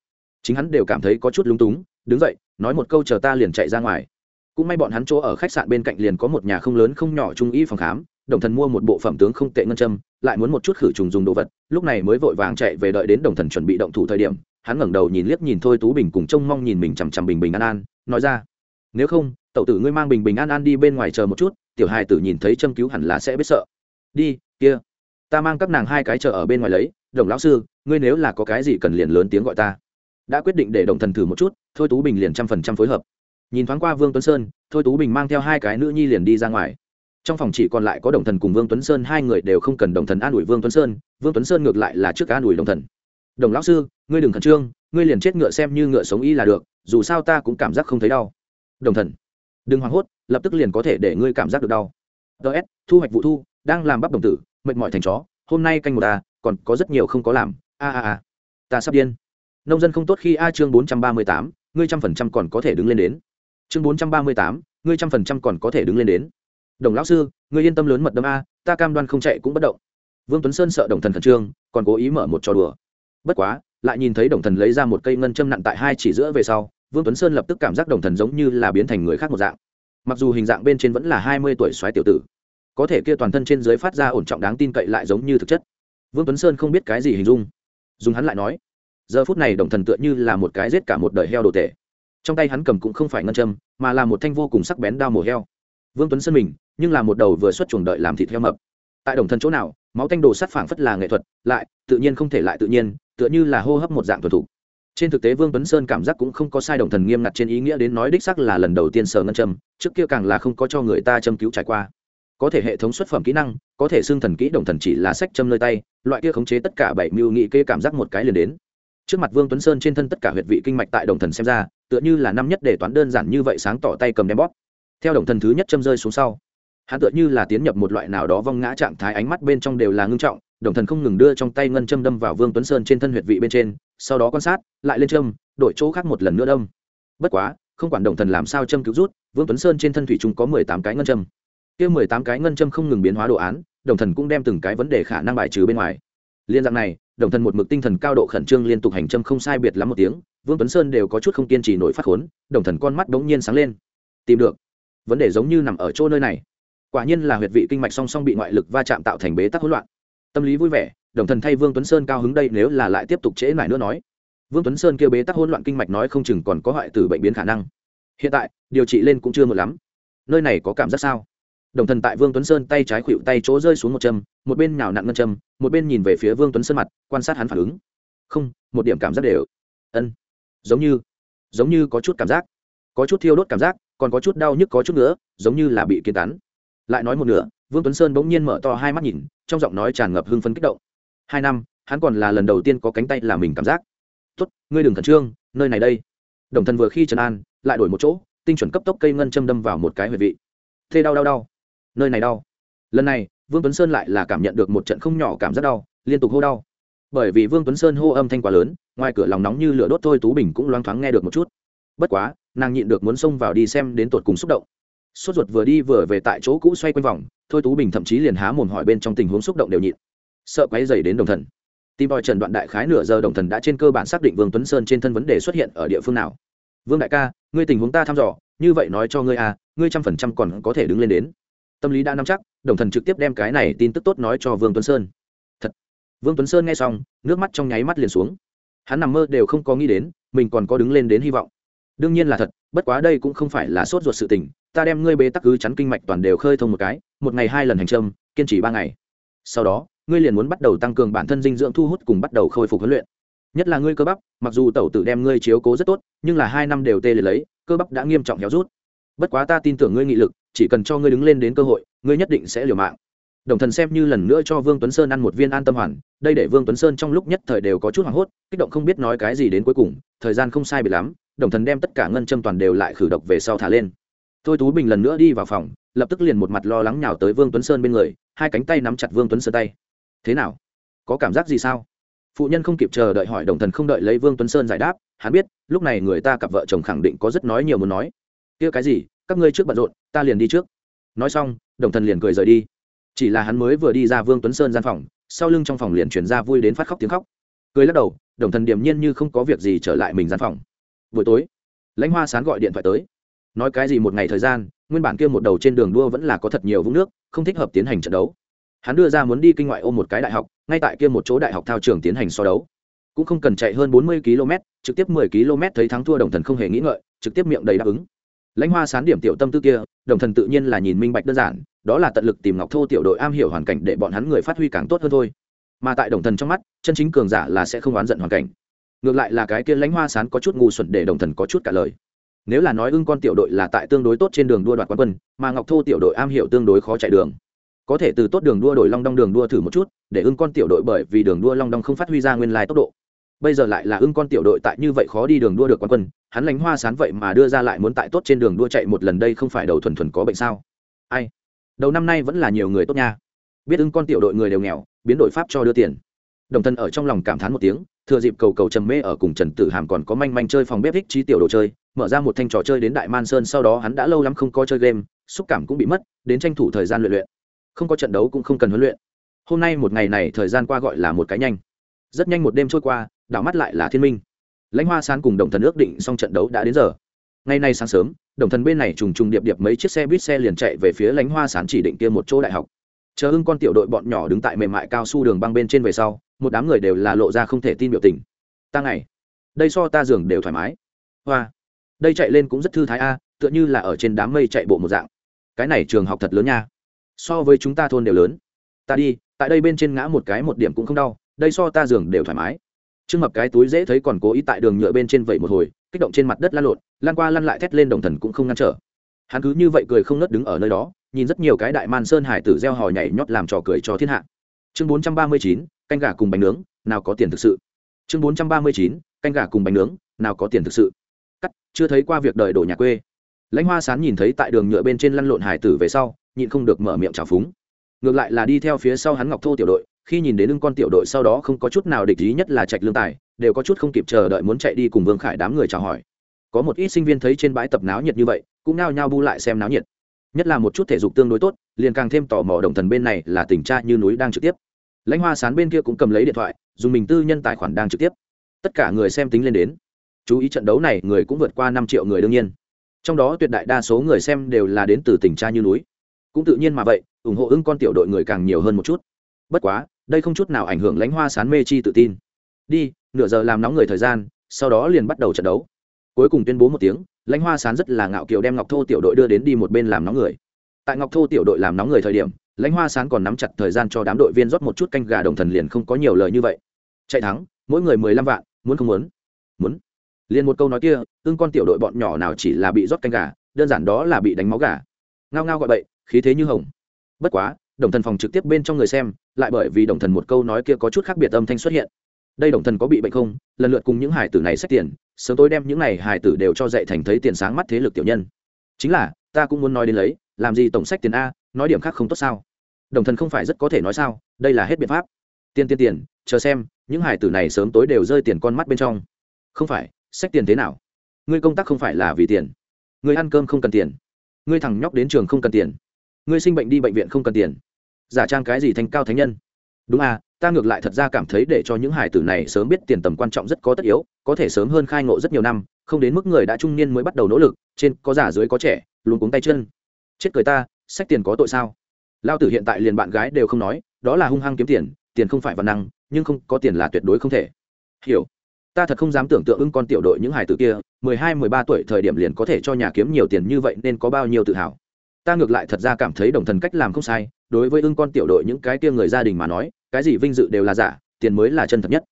Chính hắn đều cảm thấy có chút lúng túng, đứng dậy, nói một câu chờ ta liền chạy ra ngoài cũng may bọn hắn chỗ ở khách sạn bên cạnh liền có một nhà không lớn không nhỏ trung y phòng khám, đồng thần mua một bộ phẩm tướng không tệ ngân châm, lại muốn một chút khử trùng dùng đồ vật, lúc này mới vội vàng chạy về đợi đến đồng thần chuẩn bị động thủ thời điểm, hắn ngẩng đầu nhìn liếc nhìn thôi tú bình cùng trông mong nhìn mình chằm chằm bình bình an an, nói ra, nếu không tậu tử ngươi mang bình bình an an đi bên ngoài chờ một chút, tiểu hai tử nhìn thấy châm cứu hẳn là sẽ biết sợ. Đi, kia, ta mang các nàng hai cái chờ ở bên ngoài lấy, đồng lão sư, ngươi nếu là có cái gì cần liền lớn tiếng gọi ta. Đã quyết định để đồng thần thử một chút, thôi tú bình liền trăm phần trăm phối hợp nhìn thoáng qua vương tuấn sơn, thôi tú bình mang theo hai cái nữ nhi liền đi ra ngoài. Trong phòng chỉ còn lại có đồng thần cùng vương tuấn sơn, hai người đều không cần đồng thần an ủi vương tuấn sơn, vương tuấn sơn ngược lại là trước an ủi đồng thần. Đồng lão sư, ngươi đừng khẩn trương, ngươi liền chết ngựa xem như ngựa sống y là được, dù sao ta cũng cảm giác không thấy đau. Đồng thần, đừng hoảng hốt, lập tức liền có thể để ngươi cảm giác được đau. Ts thu hoạch vụ thu, đang làm bắp đồng tử, mệt mỏi thành chó, hôm nay canh một ta còn có rất nhiều không có làm, a a a, ta sắp điên. Nông dân không tốt khi a chương bốn trăm ba mươi tám, ngươi trăm phần trăm còn có thể đứng lên đến chương bốn trăm ba mươi tám, ngươi trăm phần trăm còn có thể đứng lên đến. Đồng lão sư, ngươi yên tâm lớn mật đâm a, ta cam đoan không chạy cũng bất động. Vương tuấn sơn sợ đồng thần khẩn trương, còn cố ý mở một trò đùa. Bất quá, lại nhìn thấy đồng thần lấy ra một cây ngân châm nặng tại hai chỉ giữa về sau, vương tuấn sơn lập tức cảm giác đồng thần giống như là biến thành người khác một dạng. Mặc dù hình dạng bên trên vẫn là hai mươi tuổi xoáy tiểu tử, có thể kia toàn thân trên dưới phát ra ổn trọng đáng tin cậy lại giống như thực chất. Vương tuấn sơn không biết cái gì hình dung. Dùng hắn lại nói, giờ phút này đồng thần tựa như là một cái giết cả một đời heo đồ tể trong tay hắn cầm cũng không phải ngân châm, mà là một thanh vô cùng sắc bén đao mổ heo. Vương tuấn sơn mình, nhưng là một đầu vừa xuất chuồng đợi làm thịt heo mập. Tại đồng thần chỗ nào, máu thanh đồ sắt phảng phất là nghệ thuật, lại, tự nhiên không thể lại tự nhiên, tựa như là hô hấp một dạng thuần thủ trên thực tế vương tuấn sơn cảm giác cũng không có sai đồng thần nghiêm ngặt trên ý nghĩa đến nói đích sắc là lần đầu tiên sờ ngân châm, trước kia càng là không có cho người ta châm cứu trải qua. Có thể hệ thống xuất phẩm kỹ năng, có thể xưng thần kỹ đồng thần chỉ là sách châm nơi tay, loại kia khống chế tất cả bảy mưu nghị kê cảm giác một cái liền đến. Trước mặt vương tuấn sơn trên thân tất cả huyệt vị kinh mạch tại đồng thần xem ra tựa như là năm nhất để toán đơn giản như vậy sáng tỏ tay cầm đem bóp. Theo đồng thần thứ nhất châm rơi xuống sau, hắn tựa như là tiến nhập một loại nào đó vong ngã trạng thái, ánh mắt bên trong đều là ngưng trọng, đồng thần không ngừng đưa trong tay ngân châm đâm vào vương tuấn sơn trên thân huyệt vị bên trên, sau đó quan sát, lại lên châm, đổi chỗ khác một lần nữa đâm. Bất quá, không quản đồng thần làm sao châm cứu rút, vương tuấn sơn trên thân thủy trung có mười tám cái ngân châm. Kia mười tám cái ngân châm không ngừng biến hóa đồ án, đồng thần cũng đem từng cái vấn đề khả năng bài trừ bên ngoài. Liên dạng này, đồng thần một mực tinh thần cao độ khẩn trương liên tục hành châm không sai biệt lắm một tiếng vương tuấn sơn đều có chút không kiên trì nổi phát khốn, đồng thần con mắt đ ố n g nhiên sáng lên. Tìm được. Vấn đề giống như nằm ở chỗ nơi này. Quả nhiên là huyệt vị kinh mạch song song bị ngoại lực va chạm tạo thành bế tắc hỗn loạn. Tâm lý vui vẻ, đồng thần thay vương tuấn sơn cao hứng đây nếu là lại tiếp tục trễ mải nữa nói. Vương tuấn sơn kêu bế tắc hỗn loạn kinh mạch nói không chừng còn có hoại tử bệnh biến khả năng. Hiện tại, điều trị lên cũng chưa một lắm. Nơi này có cảm giác sao? Đồng thần tại vương tuấn sơn tay trái khuỵu tay chỗ rơi xuống một châm, một bên nào nặn ngân châm, một bên nhìn về phía vương tuấn sơn mặt, quan sát hắn phản ứng. Không, một điểm cảm giác đều. Ân giống như giống như có chút cảm giác, có chút thiêu đốt cảm giác, còn có chút đau nhức, có chút nữa, giống như là bị kiến cắn lại nói một nửa, vương tuấn sơn bỗng nhiên mở to hai mắt nhìn, trong giọng nói tràn ngập hưng phấn kích động. Hai năm, hắn còn là lần đầu tiên có cánh tay là mình cảm giác. Tốt, ngươi đừng khẩn trương, nơi này đây. Đồng thần vừa khi trần an, lại đổi một chỗ, tinh chuẩn cấp tốc cây ngân châm đâm vào một cái huyệt vị. Thê đau đau đau, nơi này đau. Lần này, vương tuấn sơn lại là cảm nhận được một trận không nhỏ cảm giác đau, liên tục hô đau bởi vì vương tuấn sơn hô âm thanh quá lớn, ngoài cửa lòng nóng như lửa đốt thôi tú bình cũng loáng thoáng nghe được một chút. Bất quá, nàng nhịn được muốn xông vào đi xem đến tột cùng xúc động. Sốt ruột vừa đi vừa về tại chỗ cũ xoay quanh vòng, thôi tú bình thậm chí liền há mồm hỏi bên trong tình huống xúc động đều nhịn. Sợ quáy dày đến đồng thần. Tìm tòi trần đoạn đại khái nửa giờ đồng thần đã trên cơ bản xác định vương tuấn sơn trên thân vấn đề xuất hiện ở địa phương nào. Vương đại ca, ngươi tình huống ta thăm dò, như vậy nói cho ngươi à ngươi trăm phần trăm còn có thể đứng lên đến. Tâm lý đã nắm chắc, đồng thần trực tiếp đem cái này tin tức tốt nói cho vương tuấn sơn vương tuấn sơn nghe xong, nước mắt trong nháy mắt liền xuống. Hắn nằm mơ đều không có nghĩ đến, mình còn có đứng lên đến hy vọng. Đương nhiên là thật, bất quá đây cũng không phải là sốt ruột sự tình, ta đem ngươi bế tắc cứ chắn kinh mạch toàn đều khơi thông một cái, một ngày hai lần hành trâm kiên trì ba ngày. Sau đó, ngươi liền muốn bắt đầu tăng cường bản thân dinh dưỡng thu hút cùng bắt đầu khôi phục huấn luyện. Nhất là ngươi cơ bắp, mặc dù tẩu tử đem ngươi chiếu cố rất tốt, nhưng là hai năm đều tê liệt lấy, cơ bắp đã nghiêm trọng héo rút. Bất quá ta tin tưởng ngươi nghị lực, chỉ cần cho ngươi đứng lên đến cơ hội, ngươi nhất định sẽ liều mạng. Đồng thần xem như lần nữa cho vương tuấn sơn ăn một viên an tâm hoàn đây để vương tuấn sơn trong lúc nhất thời đều có chút hoảng hốt, kích động không biết nói cái gì đến cuối cùng, thời gian không sai bị lắm, đồng thần đem tất cả ngân châm toàn đều lại khử độc về sau thả lên. Thôi tú bình lần nữa đi vào phòng, lập tức liền một mặt lo lắng nhào tới vương tuấn sơn bên người, hai cánh tay nắm chặt vương tuấn sơn tay. Thế nào? Có cảm giác gì sao? Phụ nhân không kịp chờ đợi hỏi đồng thần không đợi lấy vương tuấn sơn giải đáp, hắn biết, lúc này người ta cặp vợ chồng khẳng định có rất nói nhiều muốn nói. Kia cái gì? Các ngươi trước bận rộn, ta liền đi trước. Nói xong, đồng thần liền cười rời đi. Chỉ là hắn mới vừa đi ra vương tuấn sơn gian phòng sau lưng trong phòng liền truyền ra vui đến phát khóc tiếng khóc. Cười lắc đầu, đồng thần điềm nhiên như không có việc gì trở lại mình gian phòng. Buổi tối, lãnh hoa sán gọi điện thoại tới. Nói cái gì một ngày thời gian, nguyên bản kia một đầu trên đường đua vẫn là có thật nhiều vũng nước, không thích hợp tiến hành trận đấu. Hắn đưa ra muốn đi kinh ngoại ôm một cái đại học, ngay tại kia một chỗ đại học thao trường tiến hành so đấu. Cũng không cần chạy hơn bốn mươi km trực tiếp mười km thấy thắng thua đồng thần không hề nghĩ ngợi, trực tiếp miệng đầy đáp ứng lãnh hoa sán điểm tiểu tâm tư kia, đồng thần tự nhiên là nhìn minh bạch đơn giản, đó là tận lực tìm ngọc thô tiểu đội am hiểu hoàn cảnh để bọn hắn người phát huy càng tốt hơn thôi. Mà tại đồng thần trong mắt, chân chính cường giả là sẽ không oán giận hoàn cảnh. Ngược lại là cái kia lãnh hoa sán có chút ngu xuẩn để đồng thần có chút cả lời. Nếu là nói ưng con tiểu đội là tại tương đối tốt trên đường đua đoạt quán quân, mà ngọc thô tiểu đội am hiểu tương đối khó chạy đường. Có thể từ tốt đường đua đổi long đong đường đua thử một chút, để ưng con tiểu đội bởi vì đường đua long đong không phát huy ra nguyên lai tốc độ bây giờ lại là ưng con tiểu đội tại như vậy khó đi đường đua được quán quân, hắn lánh hoa sán vậy mà đưa ra lại muốn tại tốt trên đường đua chạy một lần đây không phải đầu thuần thuần có bệnh sao? Ai? Đầu năm nay vẫn là nhiều người tốt nha. Biết ưng con tiểu đội người đều nghèo, biến đổi pháp cho đưa tiền. Đồng thân ở trong lòng cảm thán một tiếng, thừa dịp cầu cầu trầm mê ở cùng trần tử hàm còn có manh manh chơi phòng bếp thích trí tiểu đồ chơi, mở ra một thanh trò chơi đến đại man sơn sau đó hắn đã lâu lắm không có chơi game, xúc cảm cũng bị mất, đến tranh thủ thời gian luyện luyện. Không có trận đấu cũng không cần huấn luyện. Hôm nay một ngày này thời gian qua gọi là một cái nhanh. Rất nhanh một đêm trôi qua đảo mắt lại là thiên minh. Lãnh hoa sán cùng đồng thần ước định xong trận đấu đã đến giờ. Ngày nay sáng sớm, đồng thần bên này trùng trùng điệp điệp mấy chiếc xe buýt xe liền chạy về phía lãnh hoa sán chỉ định kia một chỗ đại học. Chờ ưng con tiểu đội bọn nhỏ đứng tại mềm mại cao su đường băng bên trên về sau, một đám người đều là lộ ra không thể tin biểu tình. Ta ngày đây so ta giường đều thoải mái. Hoa, đây chạy lên cũng rất thư thái a, tựa như là ở trên đám mây chạy bộ một dạng. Cái này trường học thật lớn nha. So với chúng ta thôn đều lớn. Ta đi, tại đây bên trên ngã một cái một điểm cũng không đau, đây so ta giường đều thoải mái trương mập cái túi dễ thấy còn cố ý tại đường nhựa bên trên vẩy một hồi, kích động trên mặt đất lăn lộn lan qua lăn lại thét lên đồng thần cũng không ngăn trở. Hắn cứ như vậy cười không nớt đứng ở nơi đó, nhìn rất nhiều cái đại man sơn hải tử gieo hò nhảy nhót làm trò cười cho thiên hạ. Chương bốn trăm ba mươi chín, canh gà cùng bánh nướng, nào có tiền thực sự. Chương bốn trăm ba mươi chín, canh gà cùng bánh nướng, nào có tiền thực sự. Cắt, chưa thấy qua việc đời đổ nhà quê. Lãnh hoa sán nhìn thấy tại đường nhựa bên trên lăn lộn hải tử về sau, nhịn không được mở miệng trào phúng. Ngược lại là đi theo phía sau hắn ngọc thô tiểu đội khi nhìn đến lưng con tiểu đội sau đó không có chút nào địch ý nhất là trạch lương tài, đều có chút không kịp chờ đợi muốn chạy đi cùng vương khải đám người chào hỏi. Có một ít sinh viên thấy trên bãi tập náo nhiệt như vậy, cũng nao nhao bu lại xem náo nhiệt. Nhất là một chút thể dục tương đối tốt, liền càng thêm tò mò đồng thần bên này là tình cha như núi đang trực tiếp. Lãnh hoa sán bên kia cũng cầm lấy điện thoại, dùng mình tư nhân tài khoản đang trực tiếp. Tất cả người xem tính lên đến. Chú ý trận đấu này, người cũng vượt qua năm triệu người đương nhiên. Trong đó tuyệt đại đa số người xem đều là đến từ tỉnh cha như núi. Cũng tự nhiên mà vậy, ủng hộ ưng con tiểu đội người càng nhiều hơn một chút. Bất quá đây không chút nào ảnh hưởng lãnh hoa sán mê chi tự tin. Đi, nửa giờ làm nóng người thời gian, sau đó liền bắt đầu trận đấu. Cuối cùng tuyên bố một tiếng, lãnh hoa sán rất là ngạo kiều đem ngọc thô tiểu đội đưa đến đi một bên làm nóng người. Tại ngọc thô tiểu đội làm nóng người thời điểm, lãnh hoa sán còn nắm chặt thời gian cho đám đội viên rót một chút canh gà đồng thần liền không có nhiều lời như vậy. Chạy thắng, mỗi người mười lăm vạn, muốn không muốn? Muốn. Liền một câu nói kia ưng con tiểu đội bọn nhỏ nào chỉ là bị rót canh gà, đơn giản đó là bị đánh máu gà. Ngao ngao gọi bậy, khí thế như hồng. Bất quá đồng thần phòng trực tiếp bên trong người xem, lại bởi vì đồng thần một câu nói kia có chút khác biệt âm thanh xuất hiện. Đây đồng thần có bị bệnh không? Lần lượt cùng những hải tử này xét tiền, sớm tối đem những này hải tử đều cho dạy thành thấy tiền sáng mắt thế lực tiểu nhân. Chính là, ta cũng muốn nói đến lấy, làm gì tổng sách tiền a, nói điểm khác không tốt sao? Đồng thần không phải rất có thể nói sao, đây là hết biện pháp. Tiền tiền tiền, chờ xem, những hải tử này sớm tối đều rơi tiền con mắt bên trong. Không phải sách tiền thế nào? Ngươi công tác không phải là vì tiền. Ngươi ăn cơm không cần tiền. Ngươi thằng nhóc đến trường không cần tiền ngươi sinh bệnh đi bệnh viện không cần tiền. Giả trang cái gì thành cao thánh nhân? Đúng à ta ngược lại thật ra cảm thấy để cho những hải tử này sớm biết tiền tầm quan trọng rất có tất yếu, có thể sớm hơn khai ngộ rất nhiều năm, không đến mức người đã trung niên mới bắt đầu nỗ lực, trên có giả dưới có trẻ, luôn cuống tay chân. Chết cười ta, sách tiền có tội sao? Lao tử hiện tại liền bạn gái đều không nói, đó là hung hăng kiếm tiền tiền không phải văn năng, nhưng không có tiền là tuyệt đối không thể. Hiểu. Ta thật không dám tưởng tượng ưng con tiểu đội những hải tử kia, mười hai, mười ba tuổi thời điểm liền có thể cho nhà kiếm nhiều tiền như vậy nên có bao nhiêu tự hào ta ngược lại thật ra cảm thấy đồng thần cách làm không sai, đối với ưng con tiểu đội những cái kia người gia đình mà nói, cái gì vinh dự đều là giả, tiền mới là chân thật nhất.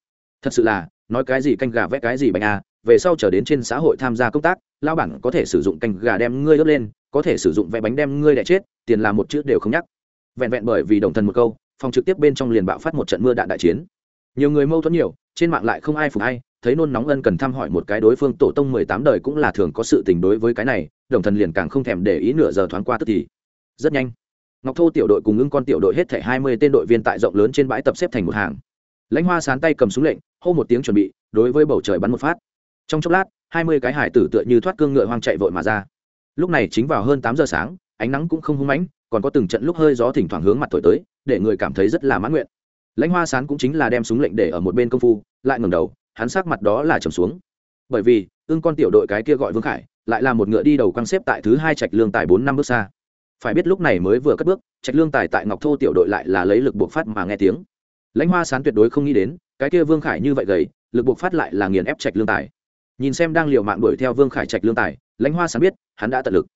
Thật sự là, nói cái gì canh gà vẽ cái gì bánh à về sau trở đến trên xã hội tham gia công tác lao bản có thể sử dụng canh gà đem ngươi ướp lên, có thể sử dụng vẽ bánh đem ngươi đẻ chết, tiền là một chữ đều không nhắc. Vẹn vẹn bởi vì đồng thần một câu, phòng trực tiếp bên trong liền bạo phát một trận mưa đạn đại chiến. Nhiều người mâu thuẫn nhiều, trên mạng lại không ai phục hay thấy nôn nóng ân cần thăm hỏi một cái đối phương, tổ tông mười tám đời cũng là thường có sự tình đối với cái này, đồng thần liền càng không thèm để ý nửa giờ thoáng qua tức thì. Rất nhanh, ngọc thô tiểu đội cùng ngưng con tiểu đội hết thảy hai mươi tên đội viên tại rộng lớn trên bãi tập xếp thành một hàng. Lãnh hoa sán tay cầm súng lệnh, hô một tiếng chuẩn bị, đối với bầu trời bắn một phát. Trong chốc lát, hai mươi cái hải tử tựa như thoát cương ngựa hoang chạy vội mà ra. Lúc này chính vào hơn tám giờ sáng, ánh nắng cũng không hung mãnh, còn có từng trận lúc hơi gió thỉnh thoảng hướng mặt thổi tới, để người cảm thấy rất là mãn nguyện. Lãnh hoa sán cũng chính là đem súng lệnh để ở một bên công phu, lại ngẩng đầu hắn sắc mặt đó là trầm xuống. Bởi vì, ưng con tiểu đội cái kia gọi vương khải, lại là một ngựa đi đầu quăng xếp tại thứ hai trạch lương tài bốn năm bước xa. Phải biết lúc này mới vừa cất bước, trạch lương tài tại ngọc thô tiểu đội lại là lấy lực buộc phát mà nghe tiếng. Lãnh hoa sán tuyệt đối không nghĩ đến, cái kia vương khải như vậy gầy, lực buộc phát lại là nghiền ép trạch lương tài. Nhìn xem đang liều mạng đuổi theo vương khải trạch lương tài, lãnh hoa sán biết, hắn đã tận lực.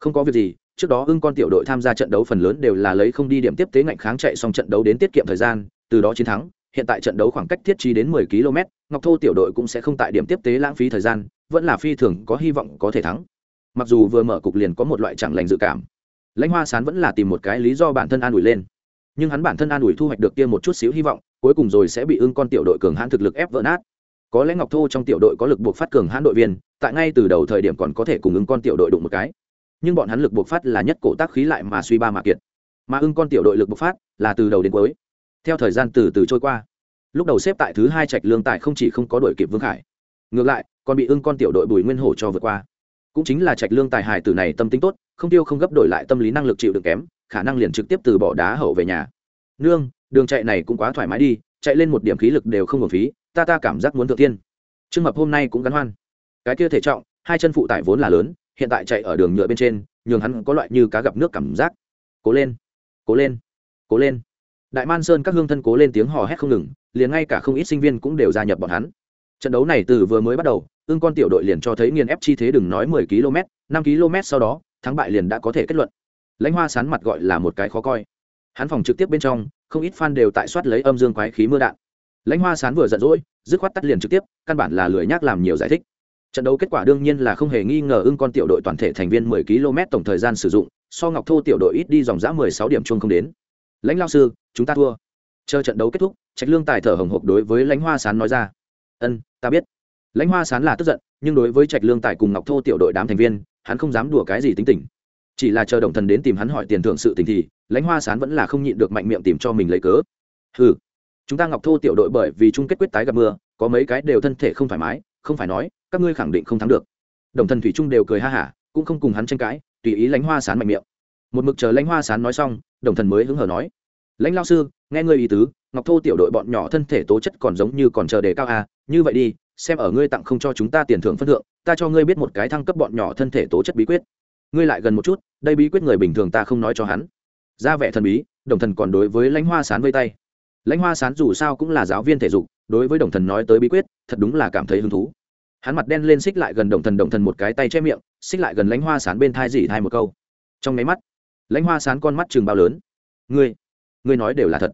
Không có việc gì, trước đó ưng con tiểu đội tham gia trận đấu phần lớn đều là lấy không đi điểm tiếp tế ngạnh kháng chạy xong trận đấu đến tiết kiệm thời gian, từ đó chiến thắng hiện tại trận đấu khoảng cách thiết trí đến 10 km, ngọc thô tiểu đội cũng sẽ không tại điểm tiếp tế lãng phí thời gian, vẫn là phi thường có hy vọng có thể thắng. Mặc dù vừa mở cục liền có một loại chẳng lành dự cảm. Lãnh hoa sán vẫn là tìm một cái lý do bản thân an ủi lên. Nhưng hắn bản thân an ủi thu hoạch được kia một chút xíu hy vọng, cuối cùng rồi sẽ bị ưng con tiểu đội cường hãn thực lực ép vỡ nát. Có lẽ ngọc thô trong tiểu đội có lực buộc phát cường hãn đội viên, tại ngay từ đầu thời điểm còn có thể cùng ưng con tiểu đội đụng một cái. Nhưng bọn hắn lực buộc phát là nhất cổ tác khí lại mà suy ba mà kiệt. Mà ưng con tiểu đội lực buộc phát là từ đầu đến cuối theo thời gian từ từ trôi qua. Lúc đầu xếp tại thứ hai trạch lương tài không chỉ không có đội kịp vương khải, ngược lại, còn bị ưng con tiểu đội bùi nguyên hổ cho vượt qua. Cũng chính là trạch lương tài Hải từ này tâm tính tốt, không tiêu không gấp đổi lại tâm lý năng lực chịu được kém, khả năng liền trực tiếp từ bỏ đá hậu về nhà. Nương, đường chạy này cũng quá thoải mái đi, chạy lên một điểm khí lực đều không hợp phí, ta ta cảm giác muốn thượng tiên. Trương mập hôm nay cũng gắn hoan. Cái kia thể trọng, hai chân phụ tải vốn là lớn, hiện tại chạy ở đường nhựa bên trên, nhường hắn có loại như cá gặp nước cảm giác. Cố lên cố lên cố lên đại man sơn các hương thân cố lên tiếng hò hét không ngừng, liền ngay cả không ít sinh viên cũng đều gia nhập bọn hắn. Trận đấu này từ vừa mới bắt đầu, ương con tiểu đội liền cho thấy nghiền ép chi thế đừng nói mười km, năm km sau đó, thắng bại liền đã có thể kết luận. Lãnh hoa sán mặt gọi là một cái khó coi. Hắn phòng trực tiếp bên trong, không ít fan đều tại soát lấy âm dương quái khí mưa đạn. Lãnh hoa sán vừa giận dỗi, dứt khoát tắt liền trực tiếp, căn bản là lười nhác làm nhiều giải thích. Trận đấu kết quả đương nhiên là không hề nghi ngờ ưng con tiểu đội toàn thể thành viên 10 km tổng thời gian sử dụng, so ngọc thô tiểu đội ít đi dòng giã 16 điểm chung không đến lãnh lao sư, chúng ta thua. Chờ trận đấu kết thúc, trạch lương tài thở hồng hộc đối với lãnh hoa sán nói ra. Ân, ta biết. Lãnh hoa sán là tức giận, nhưng đối với trạch lương tài cùng ngọc thô tiểu đội đám thành viên, hắn không dám đùa cái gì tính tình. Chỉ là chờ đồng thần đến tìm hắn hỏi tiền thưởng sự tình thì, lãnh hoa sán vẫn là không nhịn được mạnh miệng tìm cho mình lấy cớ. Ừ chúng ta ngọc thô tiểu đội bởi vì chung kết quyết tái gặp mưa, có mấy cái đều thân thể không thoải mái, không phải nói, các ngươi khẳng định không thắng được. Đồng thần thủy trung đều cười ha hả, cũng không cùng hắn tranh cãi, tùy ý lãnh hoa sán mạnh miệng một mực chờ lãnh hoa sán nói xong đồng thần mới hứng hở nói lãnh lao sư nghe ngươi ý tứ ngọc thô tiểu đội bọn nhỏ thân thể tố chất còn giống như còn chờ đề cao à, như vậy đi xem ở ngươi tặng không cho chúng ta tiền thưởng phân thượng ta cho ngươi biết một cái thăng cấp bọn nhỏ thân thể tố chất bí quyết. Ngươi lại gần một chút đây bí quyết người bình thường ta không nói cho hắn. Ra vẻ thần bí đồng thần còn đối với lãnh hoa sán vây tay. Lãnh hoa sán dù sao cũng là giáo viên thể dục đối với đồng thần nói tới bí quyết thật đúng là cảm thấy hứng thú. Hắn mặt đen lên xích lại gần đồng thần đồng thần một cái tay che miệng xích lại gần lãnh hoa sán bên thai dỉ thai một câu. Trong máy mắt lãnh hoa sán con mắt chừng bao lớn. Ngươi ngươi nói đều là thật.